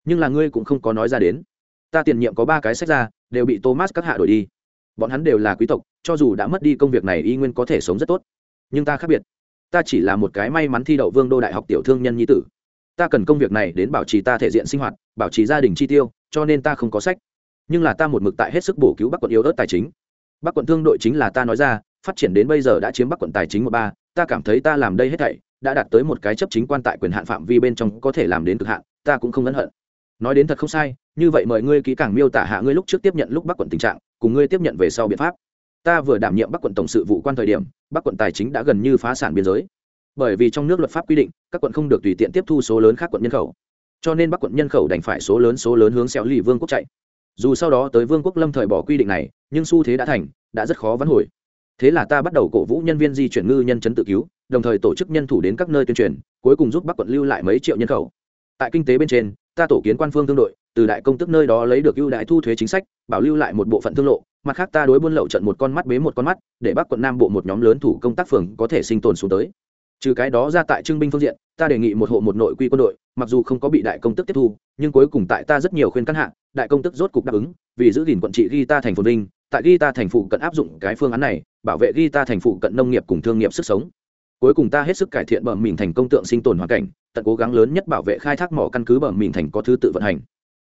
nhưng là ngươi cũng không có nói ra đến. Ta tiền nhiệm có ba cái sách ra, đều bị thomas các hạ đổi đi. Bọn hắn đều là quý tộc, cho dù đã mất đi công việc này y nguyên có thể sống rất tốt. Nhưng ta khác biệt ta chỉ là một cái may mắn thi đậu vương đô đại học tiểu thương nhân nhi tử. Ta cần công việc này đến bảo trì ta thể diện sinh hoạt, bảo trì gia đình chi tiêu, cho nên ta không có sách. Nhưng là ta một mực tại hết sức bổ cứu bắc quận yếu ớt tài chính. Bắc quận thương đội chính là ta nói ra, phát triển đến bây giờ đã chiếm bắc quận tài chính một ba, ta cảm thấy ta làm đây hết thảy, đã đạt tới một cái chấp chính quan tại quyền hạn phạm vi bên trong có thể làm đến cực hạn, ta cũng không ấn hận. Nói đến thật không sai, như vậy mời ngươi kỹ càng miêu tả hạ ngươi lúc trước tiếp nhận lúc bắc quận tình trạng, cùng ngươi tiếp nhận về sau biện pháp. Ta vừa đảm nhiệm bắc quận tổng sự vụ quan thời điểm bắc quận tài chính đã gần như phá sản biên giới. Bởi vì trong nước luật pháp quy định, các quận không được tùy tiện tiếp thu số lớn khác quận nhân khẩu. Cho nên bắc quận nhân khẩu đành phải số lớn số lớn hướng xéo lì vương quốc chạy. Dù sau đó tới vương quốc lâm thời bỏ quy định này, nhưng xu thế đã thành, đã rất khó vãn hồi. Thế là ta bắt đầu cổ vũ nhân viên di chuyển ngư nhân chấn tự cứu, đồng thời tổ chức nhân thủ đến các nơi tuyên truyền, cuối cùng giúp bắc quận lưu lại mấy triệu nhân khẩu. Tại kinh tế bên trên, ta tổ kiến quan phương thương đội, từ đại công tức nơi đó lấy được ưu đại thu thuế chính sách, bảo lưu lại một bộ phận thương lộ mặt khác ta đối buôn lậu trận một con mắt bế một con mắt, để bắc quận nam bộ một nhóm lớn thủ công tác phường có thể sinh tồn xuống tới. Trừ cái đó ra tại trưng binh phương diện, ta đề nghị một hộ một nội quy quân đội, mặc dù không có bị đại công tức tiếp thu, nhưng cuối cùng tại ta rất nhiều khuyên căn hạ, đại công tức rốt cục đáp ứng, vì giữ gìn quận trị ghi ta thành phồn vinh, tại ghi ta thành phụ cận áp dụng cái phương án này, bảo vệ ghi ta thành phụ cận nông nghiệp cùng thương nghiệp sức sống. Cuối cùng ta hết sức cải thiện bờ mình thành công tượng sinh tồn hoàn cảnh, tận cố gắng lớn nhất bảo vệ khai thác mỏ căn cứ bờ mình thành có thứ tự vận hành.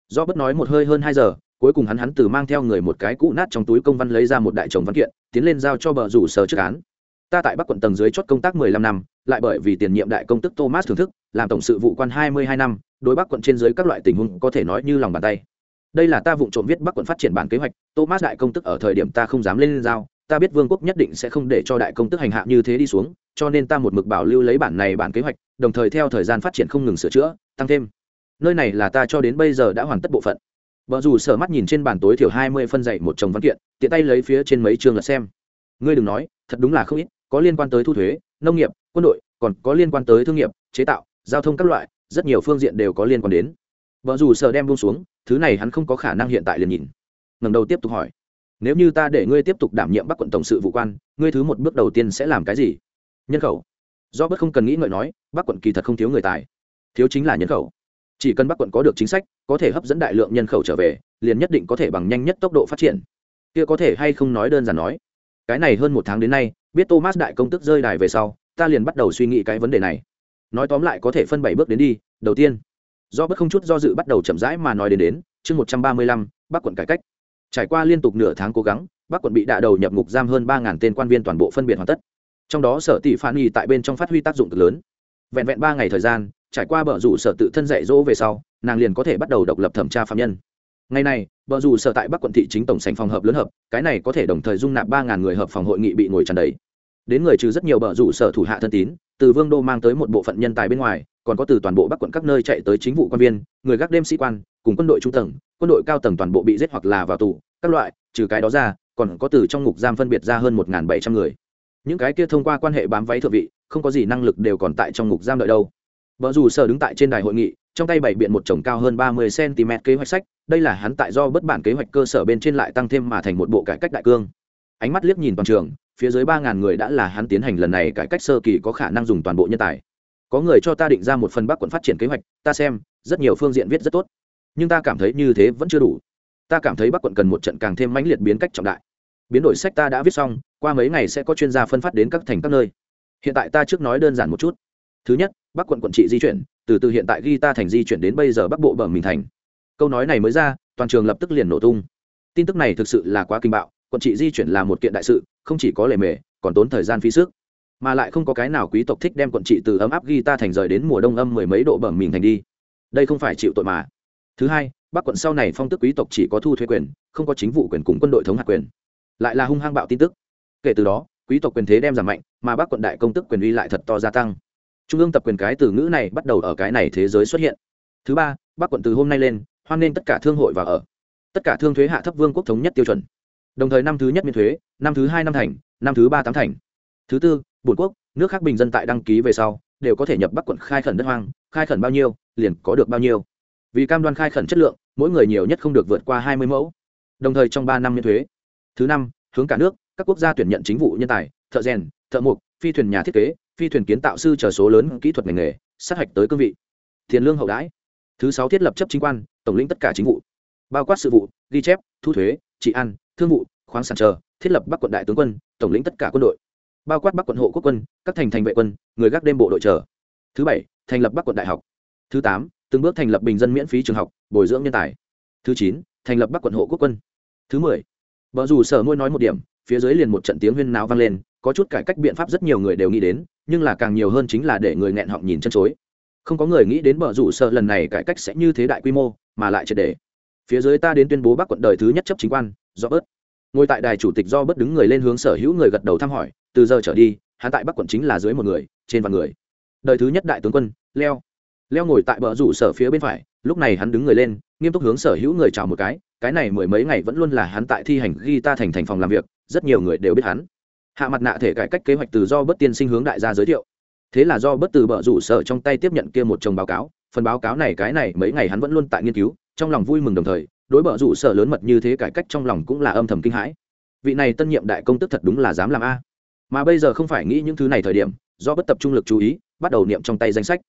Do bất nói một hơi hơn hai giờ cuối cùng hắn hắn từ mang theo người một cái cũ nát trong túi công văn lấy ra một đại chồng văn kiện, tiến lên giao cho bờ rủ sở trước án. Ta tại bắc quận tầng dưới chót công tác mười lăm năm, lại bởi vì tiền nhiệm đại công tức thomas thưởng thức, làm tổng sự vụ quan hai mươi hai năm, đối bắc quận trên dưới các loại tình huống có thể nói như lòng bàn tay. Đây là ta vụng trộm viết bắc quận phát triển bản kế hoạch, thomas đại công tức ở thời điểm ta không dám lên giao, ta biết vương quốc nhất định sẽ không để cho đại công tức hành hạ như thế đi xuống, cho nên ta một mực bảo lưu lấy bản này bản kế hoạch, đồng thời theo thời gian phát triển không ngừng sửa chữa, tăng thêm. Nơi này là ta cho đến bây giờ đã hoàn tất bộ phận vợ dù sở mắt nhìn trên bản tối thiểu hai mươi phân dạy một chồng văn kiện, tiện tay lấy phía trên mấy trường là xem. Ngươi đừng nói, thật đúng là không ít, có liên quan tới thu thuế, nông nghiệp, quân đội, còn có liên quan tới thương nghiệp, chế tạo, giao thông các loại, rất nhiều phương diện đều có liên quan đến. Vợ dù sở đem buông xuống, thứ này hắn không có khả năng hiện tại liền nhìn. Ngầm đầu tiếp tục hỏi, nếu như ta để ngươi tiếp tục đảm nhiệm bắc quận tổng sự vụ quan, ngươi thứ một bước đầu tiên sẽ làm cái gì? Nhân khẩu. Do bất không cần nghĩ ngợi nói, bắc quận kỳ thật không thiếu người tài. Thiếu chính là nhân khẩu chỉ cần bắc quận có được chính sách, có thể hấp dẫn đại lượng nhân khẩu trở về, liền nhất định có thể bằng nhanh nhất tốc độ phát triển. Kia có thể hay không nói đơn giản nói. Cái này hơn một tháng đến nay, biết thomas đại công tức rơi đài về sau, ta liền bắt đầu suy nghĩ cái vấn đề này. Nói tóm lại có thể phân bảy bước đến đi, đầu tiên, do bất không chút do dự bắt đầu chậm rãi mà nói đến đến, chương một trăm ba mươi lăm, bắc quận cải cách. Trải qua liên tục nửa tháng cố gắng, bắc quận bị đạ đầu nhập ngục giam hơn ba tên quan viên toàn bộ phân biệt hoàn tất. Trong đó sở tỷ phan y tại bên trong phát huy tác dụng cực lớn. Vẹn vẹn ba ngày thời gian trải qua bờ rủ sở tự thân dạy dỗ về sau, nàng liền có thể bắt đầu độc lập thẩm tra phạm nhân. Ngày này, bờ rủ sở tại bắc quận thị chính tổng sành phòng hợp lớn hợp, cái này có thể đồng thời dung nạp ba ngàn người hợp phòng hội nghị bị ngồi tràn đầy. Đến người trừ rất nhiều bờ rủ sở thủ hạ thân tín, từ vương đô mang tới một bộ phận nhân tài bên ngoài, còn có từ toàn bộ bắc quận các nơi chạy tới chính vụ quan viên, người gác đêm sĩ quan, cùng quân đội trung tầng, quân đội cao tầng toàn bộ bị giết hoặc là vào tù, các loại, trừ cái đó ra, còn có từ trong ngục giam phân biệt ra hơn một bảy trăm người. Những cái kia thông qua quan hệ bám váy thượng vị, không có gì năng lực đều còn tại trong ngục giam đợi đâu vợ dù sở đứng tại trên đài hội nghị, trong tay bảy biện một chồng cao hơn ba mươi cm kế hoạch sách, đây là hắn tại do bất bản kế hoạch cơ sở bên trên lại tăng thêm mà thành một bộ cải cách đại cương. Ánh mắt liếc nhìn toàn trường, phía dưới ba ngàn người đã là hắn tiến hành lần này cải cách sơ kỳ có khả năng dùng toàn bộ nhân tài. Có người cho ta định ra một phần bắc quận phát triển kế hoạch, ta xem, rất nhiều phương diện viết rất tốt. Nhưng ta cảm thấy như thế vẫn chưa đủ. Ta cảm thấy bắc quận cần một trận càng thêm mãnh liệt biến cách trọng đại. Biến đổi sách ta đã viết xong, qua mấy ngày sẽ có chuyên gia phân phát đến các thành các nơi. Hiện tại ta trước nói đơn giản một chút. Thứ nhất bắc quận quận trị di chuyển, từ từ hiện tại ghi ta thành di chuyển đến bây giờ bắc bộ bờ mình thành. Câu nói này mới ra, toàn trường lập tức liền nổ tung. Tin tức này thực sự là quá kinh bạo, quận trị di chuyển là một kiện đại sự, không chỉ có lề mề, còn tốn thời gian phí sức. Mà lại không có cái nào quý tộc thích đem quận trị từ ấm áp ghi ta thành rời đến mùa đông âm mười mấy độ bờ mình thành đi. Đây không phải chịu tội mà. Thứ hai, bắc quận sau này phong tức quý tộc chỉ có thu thuế quyền, không có chính vụ quyền cùng quân đội thống hạt quyền. Lại là hung hăng bạo tin tức. Kể từ đó, quý tộc quyền thế đem giảm mạnh, mà bắc quận đại công tức quyền uy lại thật to gia tăng trung ương tập quyền cái từ ngữ này bắt đầu ở cái này thế giới xuất hiện. Thứ ba, bắc quận từ hôm nay lên, hoan nên tất cả thương hội và ở. Tất cả thương thuế hạ thấp vương quốc thống nhất tiêu chuẩn. Đồng thời năm thứ nhất miễn thuế, năm thứ hai năm thành, năm thứ ba tám thành. Thứ tư, bổn quốc, nước khác bình dân tại đăng ký về sau, đều có thể nhập bắc quận khai khẩn đất hoang, khai khẩn bao nhiêu, liền có được bao nhiêu. Vì cam đoan khai khẩn chất lượng, mỗi người nhiều nhất không được vượt qua hai mươi mẫu. Đồng thời trong ba năm miễn thuế. Thứ năm, hướng cả nước, các quốc gia tuyển nhận chính vụ nhân tài, thợ rèn, thợ mộc, phi thuyền nhà thiết kế phi thuyền kiến tạo sư chờ số lớn kỹ thuật ngành nghề sát hạch tới cương vị. Tiền lương hậu đãi. Thứ sáu thiết lập chấp chính quan tổng lĩnh tất cả chính vụ. Bao quát sự vụ ghi chép thu thuế trị an, thương vụ khoáng sản chờ thiết lập bắc quận đại tướng quân tổng lĩnh tất cả quân đội. Bao quát bắc quận hộ quốc quân các thành thành vệ quân người gác đêm bộ đội chờ. Thứ bảy thành lập bắc quận đại học. Thứ tám từng bước thành lập bình dân miễn phí trường học bồi dưỡng nhân tài. Thứ chín thành lập bắc quận hộ quốc quân. Thứ mười vợ dù sở môi nói một điểm phía dưới liền một trận tiếng huyên náo vang lên có chút cải cách biện pháp rất nhiều người đều nghĩ đến, nhưng là càng nhiều hơn chính là để người nghẹn họng nhìn chân chối. Không có người nghĩ đến bờ rủ sợ lần này cải cách sẽ như thế đại quy mô, mà lại triệt để. Phía dưới ta đến tuyên bố bắc quận đời thứ nhất chấp chính quan do bớt ngồi tại đài chủ tịch do bớt đứng người lên hướng sở hữu người gật đầu thăm hỏi, từ giờ trở đi, hắn tại bắc quận chính là dưới một người, trên vạn người. Đời thứ nhất đại tướng quân, leo. Leo ngồi tại bờ rủ sở phía bên phải, lúc này hắn đứng người lên, nghiêm túc hướng sở hữu người chào một cái cái này mười mấy ngày vẫn luôn là hắn tại thi hành ghi ta thành thành phòng làm việc, rất nhiều người đều biết hắn hạ mặt nạ thể cải cách kế hoạch từ do bất tiên sinh hướng đại gia giới thiệu. Thế là do bất từ bợ rủ sở trong tay tiếp nhận kia một chồng báo cáo, phần báo cáo này cái này mấy ngày hắn vẫn luôn tại nghiên cứu, trong lòng vui mừng đồng thời, đối bợ rủ sở lớn mật như thế cải cách trong lòng cũng là âm thầm kinh hãi. Vị này tân nhiệm đại công tức thật đúng là dám làm a. Mà bây giờ không phải nghĩ những thứ này thời điểm, do bất tập trung lực chú ý, bắt đầu niệm trong tay danh sách.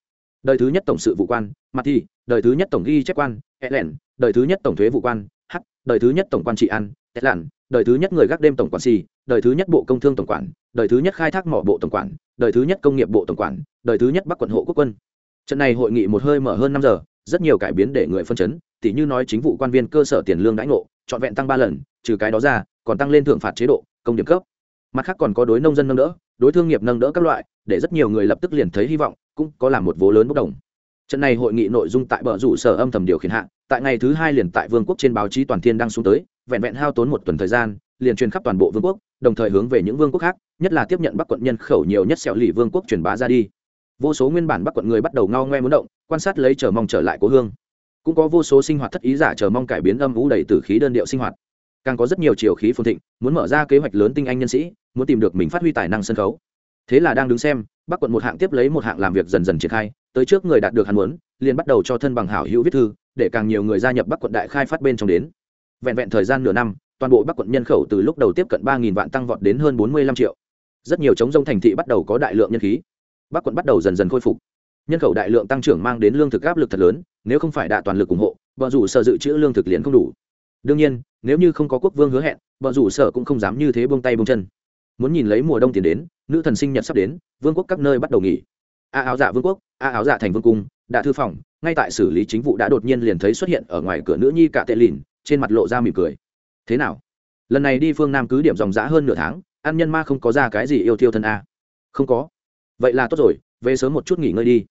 Đời thứ nhất tổng sự vụ quan, mặt thi, đời thứ nhất tổng ghi chép quan elen đời thứ nhất tổng thuế vụ quan, h, đời thứ nhất tổng quan trị an elen đời thứ nhất người gác đêm tổng quản xì đời thứ nhất bộ công thương tổng quản, đời thứ nhất khai thác mỏ bộ tổng quản, đời thứ nhất công nghiệp bộ tổng quản, đời thứ nhất bắc quận hộ quốc quân. Trận này hội nghị một hơi mở hơn năm giờ, rất nhiều cải biến để người phân chấn, tỉ như nói chính vụ quan viên cơ sở tiền lương đãi ngộ, trọn vẹn tăng ba lần, trừ cái đó ra, còn tăng lên thưởng phạt chế độ, công điểm cấp. Mặt khác còn có đối nông dân nâng đỡ, đối thương nghiệp nâng đỡ các loại, để rất nhiều người lập tức liền thấy hy vọng, cũng có làm một vố lớn bốc đồng. Trận này hội nghị nội dung tại bờ rủ sở âm thầm điều khiển hạ, tại ngày thứ hai liền tại vương quốc trên báo chí toàn thiên đang xuống tới vẹn vẹn hao tốn một tuần thời gian, liền truyền khắp toàn bộ vương quốc, đồng thời hướng về những vương quốc khác, nhất là tiếp nhận bắc quận nhân khẩu nhiều nhất sẹo lì vương quốc truyền bá ra đi. Vô số nguyên bản bắc quận người bắt đầu ngao ngoe muốn động, quan sát lấy chờ mong trở lại cố hương. Cũng có vô số sinh hoạt thất ý giả chờ mong cải biến âm vũ đầy từ khí đơn điệu sinh hoạt. Càng có rất nhiều chiều khí phồn thịnh, muốn mở ra kế hoạch lớn tinh anh nhân sĩ, muốn tìm được mình phát huy tài năng sân khấu. Thế là đang đứng xem, bắc quận một hạng tiếp lấy một hạng làm việc dần dần triển khai, tới trước người đạt được hắn muốn, liền bắt đầu cho thân bằng hảo hữu viết thư, để càng nhiều người gia nhập bắc quận đại khai phát bên trong đến vẹn vẹn thời gian nửa năm, toàn bộ bắc quận nhân khẩu từ lúc đầu tiếp cận ba vạn tăng vọt đến hơn bốn mươi lăm triệu. Rất nhiều chống rông thành thị bắt đầu có đại lượng nhân khí. Bắc quận bắt đầu dần dần khôi phục. Nhân khẩu đại lượng tăng trưởng mang đến lương thực áp lực thật lớn, nếu không phải đạ toàn lực ủng hộ, vợ rủ sở dự trữ lương thực liền không đủ. Đương nhiên, nếu như không có quốc vương hứa hẹn, vợ rủ sở cũng không dám như thế buông tay buông chân. Muốn nhìn lấy mùa đông tiền đến, nữ thần sinh nhật sắp đến, vương quốc các nơi bắt đầu nghỉ. A áo dạ vương quốc, a áo dạ thành vương cung đã thư phòng, ngay tại xử lý chính vụ đã đột nhiên liền thấy xuất hiện ở ngoài cửa nữ nhi cả tệ lìn trên mặt lộ ra mỉm cười. Thế nào? Lần này đi phương nam cứ điểm dòng dã hơn nửa tháng, ăn nhân ma không có ra cái gì yêu thiêu thân a. Không có. Vậy là tốt rồi, về sớm một chút nghỉ ngơi đi.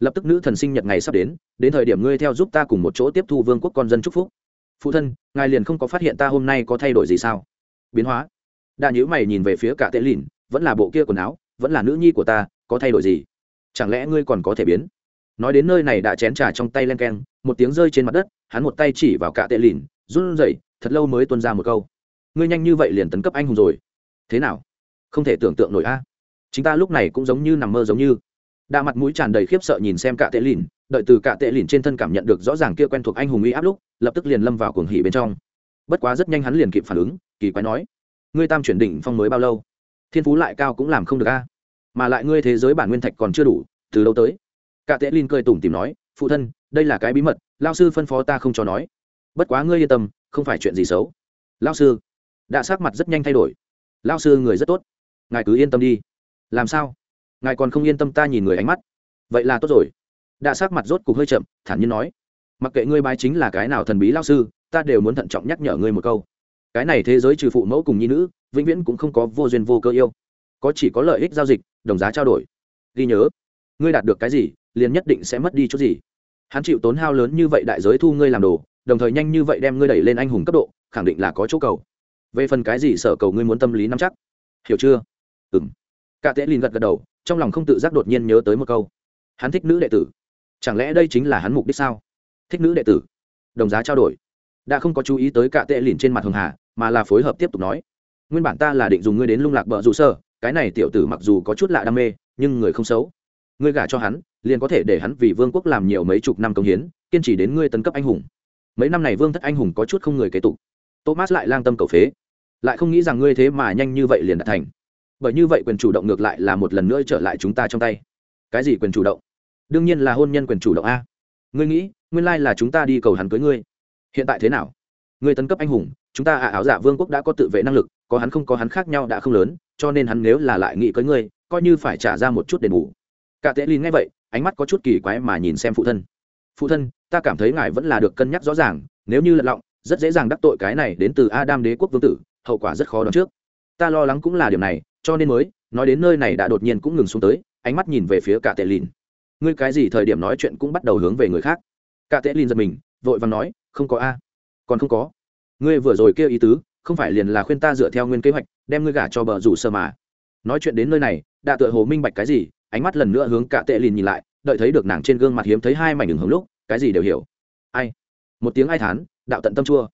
Lập tức nữ thần sinh nhật ngày sắp đến đến thời điểm ngươi theo giúp ta cùng một chỗ tiếp thu vương quốc con dân chúc phúc. Phụ thân, ngài liền không có phát hiện ta hôm nay có thay đổi gì sao? Biến hóa. Đã nhữ mày nhìn về phía cả tệ lìn, vẫn là bộ kia quần áo, vẫn là nữ nhi của ta, có thay đổi gì? Chẳng lẽ ngươi còn có thể biến? Nói đến nơi này đã chén trà trong tay len keng, một tiếng rơi trên mặt đất, hắn một tay chỉ vào cả tệ lìn run rẩy, thật lâu mới tuân ra một câu. Ngươi nhanh như vậy liền tấn cấp anh hùng rồi. Thế nào? Không thể tưởng tượng nổi a. À? chính ta lúc này cũng giống như nằm mơ giống như. Đa mặt mũi tràn đầy khiếp sợ nhìn xem cả tệ lìn, đợi từ cả tệ lìn trên thân cảm nhận được rõ ràng kia quen thuộc anh hùng uy áp lúc, lập tức liền lâm vào cuồng hỉ bên trong. Bất quá rất nhanh hắn liền kịp phản ứng, kỳ quái nói, ngươi tam chuyển đỉnh phong mới bao lâu? Thiên phú lại cao cũng làm không được a. Mà lại ngươi thế giới bản nguyên thạch còn chưa đủ, từ đâu tới? Cả tệ lìn cười tủm tìm nói, phụ thân, đây là cái bí mật, lao sư phân phó ta không cho nói bất quá ngươi yên tâm, không phải chuyện gì xấu. Lao sư, đã sắc mặt rất nhanh thay đổi. Lao sư người rất tốt. Ngài cứ yên tâm đi. Làm sao? Ngài còn không yên tâm ta nhìn người ánh mắt. Vậy là tốt rồi. Đã sắc mặt rốt cục hơi chậm, thản nhiên nói. Mặc kệ ngươi bái chính là cái nào thần bí lao sư, ta đều muốn thận trọng nhắc nhở ngươi một câu. Cái này thế giới trừ phụ mẫu cùng nhi nữ, vĩnh viễn cũng không có vô duyên vô cơ yêu. Có chỉ có lợi ích giao dịch, đồng giá trao đổi. Ghi nhớ, ngươi đạt được cái gì, liền nhất định sẽ mất đi chút gì. Hắn chịu tốn hao lớn như vậy đại giới thu ngươi làm đồ đồng thời nhanh như vậy đem ngươi đẩy lên anh hùng cấp độ, khẳng định là có chỗ cầu. Về phần cái gì sở cầu ngươi muốn tâm lý nắm chắc? Hiểu chưa? Ừ m cả tệ lìn gật gật đầu, trong lòng không tự giác đột nhiên nhớ tới một câu. Hắn thích nữ đệ tử. Chẳng lẽ đây chính là hắn mục đích sao? Thích nữ đệ tử. Đồng giá trao đổi. Đã không có chú ý tới cả tệ lìn trên mặt hường hà, mà là phối hợp tiếp tục nói. Nguyên bản ta là định dùng ngươi đến lung lạc bợ rủ sơ, cái này tiểu tử mặc dù có chút lạ đam mê, nhưng người không xấu. Ngươi gả cho hắn, liền có thể để hắn vì vương quốc làm nhiều mấy chục năm công hiến, kiên trì đến ngươi tấn cấp anh hùng mấy năm này vương thất anh hùng có chút không người kế tục. Thomas lại lang tâm cầu phế. Lại không nghĩ rằng ngươi thế mà nhanh như vậy liền đạt thành. Bởi như vậy quyền chủ động ngược lại là một lần nữa trở lại chúng ta trong tay. Cái gì quyền chủ động? Đương nhiên là hôn nhân quyền chủ động a. Ngươi nghĩ, nguyên lai là chúng ta đi cầu hắn cưới ngươi. Hiện tại thế nào? Ngươi tấn cấp anh hùng, chúng ta ạ áo giả vương quốc đã có tự vệ năng lực, có hắn không có hắn khác nhau đã không lớn, cho nên hắn nếu là lại nghĩ cưới ngươi, coi như phải trả ra một chút đền bù. Cả tệ lin nghe vậy, ánh mắt có chút kỳ quái mà nhìn xem phụ thân. Phụ thân ta cảm thấy ngài vẫn là được cân nhắc rõ ràng, nếu như lật lọng, rất dễ dàng đắc tội cái này đến từ adam đế quốc vương tử, hậu quả rất khó đoán trước. Ta lo lắng cũng là điểm này, cho nên mới, nói đến nơi này đã đột nhiên cũng ngừng xuống tới, ánh mắt nhìn về phía cả tệ lìn. Ngươi cái gì thời điểm nói chuyện cũng bắt đầu hướng về người khác. Cả tệ lìn giật mình, vội vàng nói, không có a. Còn không có. Ngươi vừa rồi kêu ý tứ, không phải liền là khuyên ta dựa theo nguyên kế hoạch, đem ngươi gả cho bờ rủ sơ mà. Nói chuyện đến nơi này, đã tựa hồ minh bạch cái gì, ánh mắt lần nữa hướng cả tệ lìn nhìn lại, đợi thấy được nàng trên gương mặt hiếm thấy hai mảnh đường hướng lúc cái gì đều hiểu. Ai? Một tiếng ai thán đạo tận tâm chua.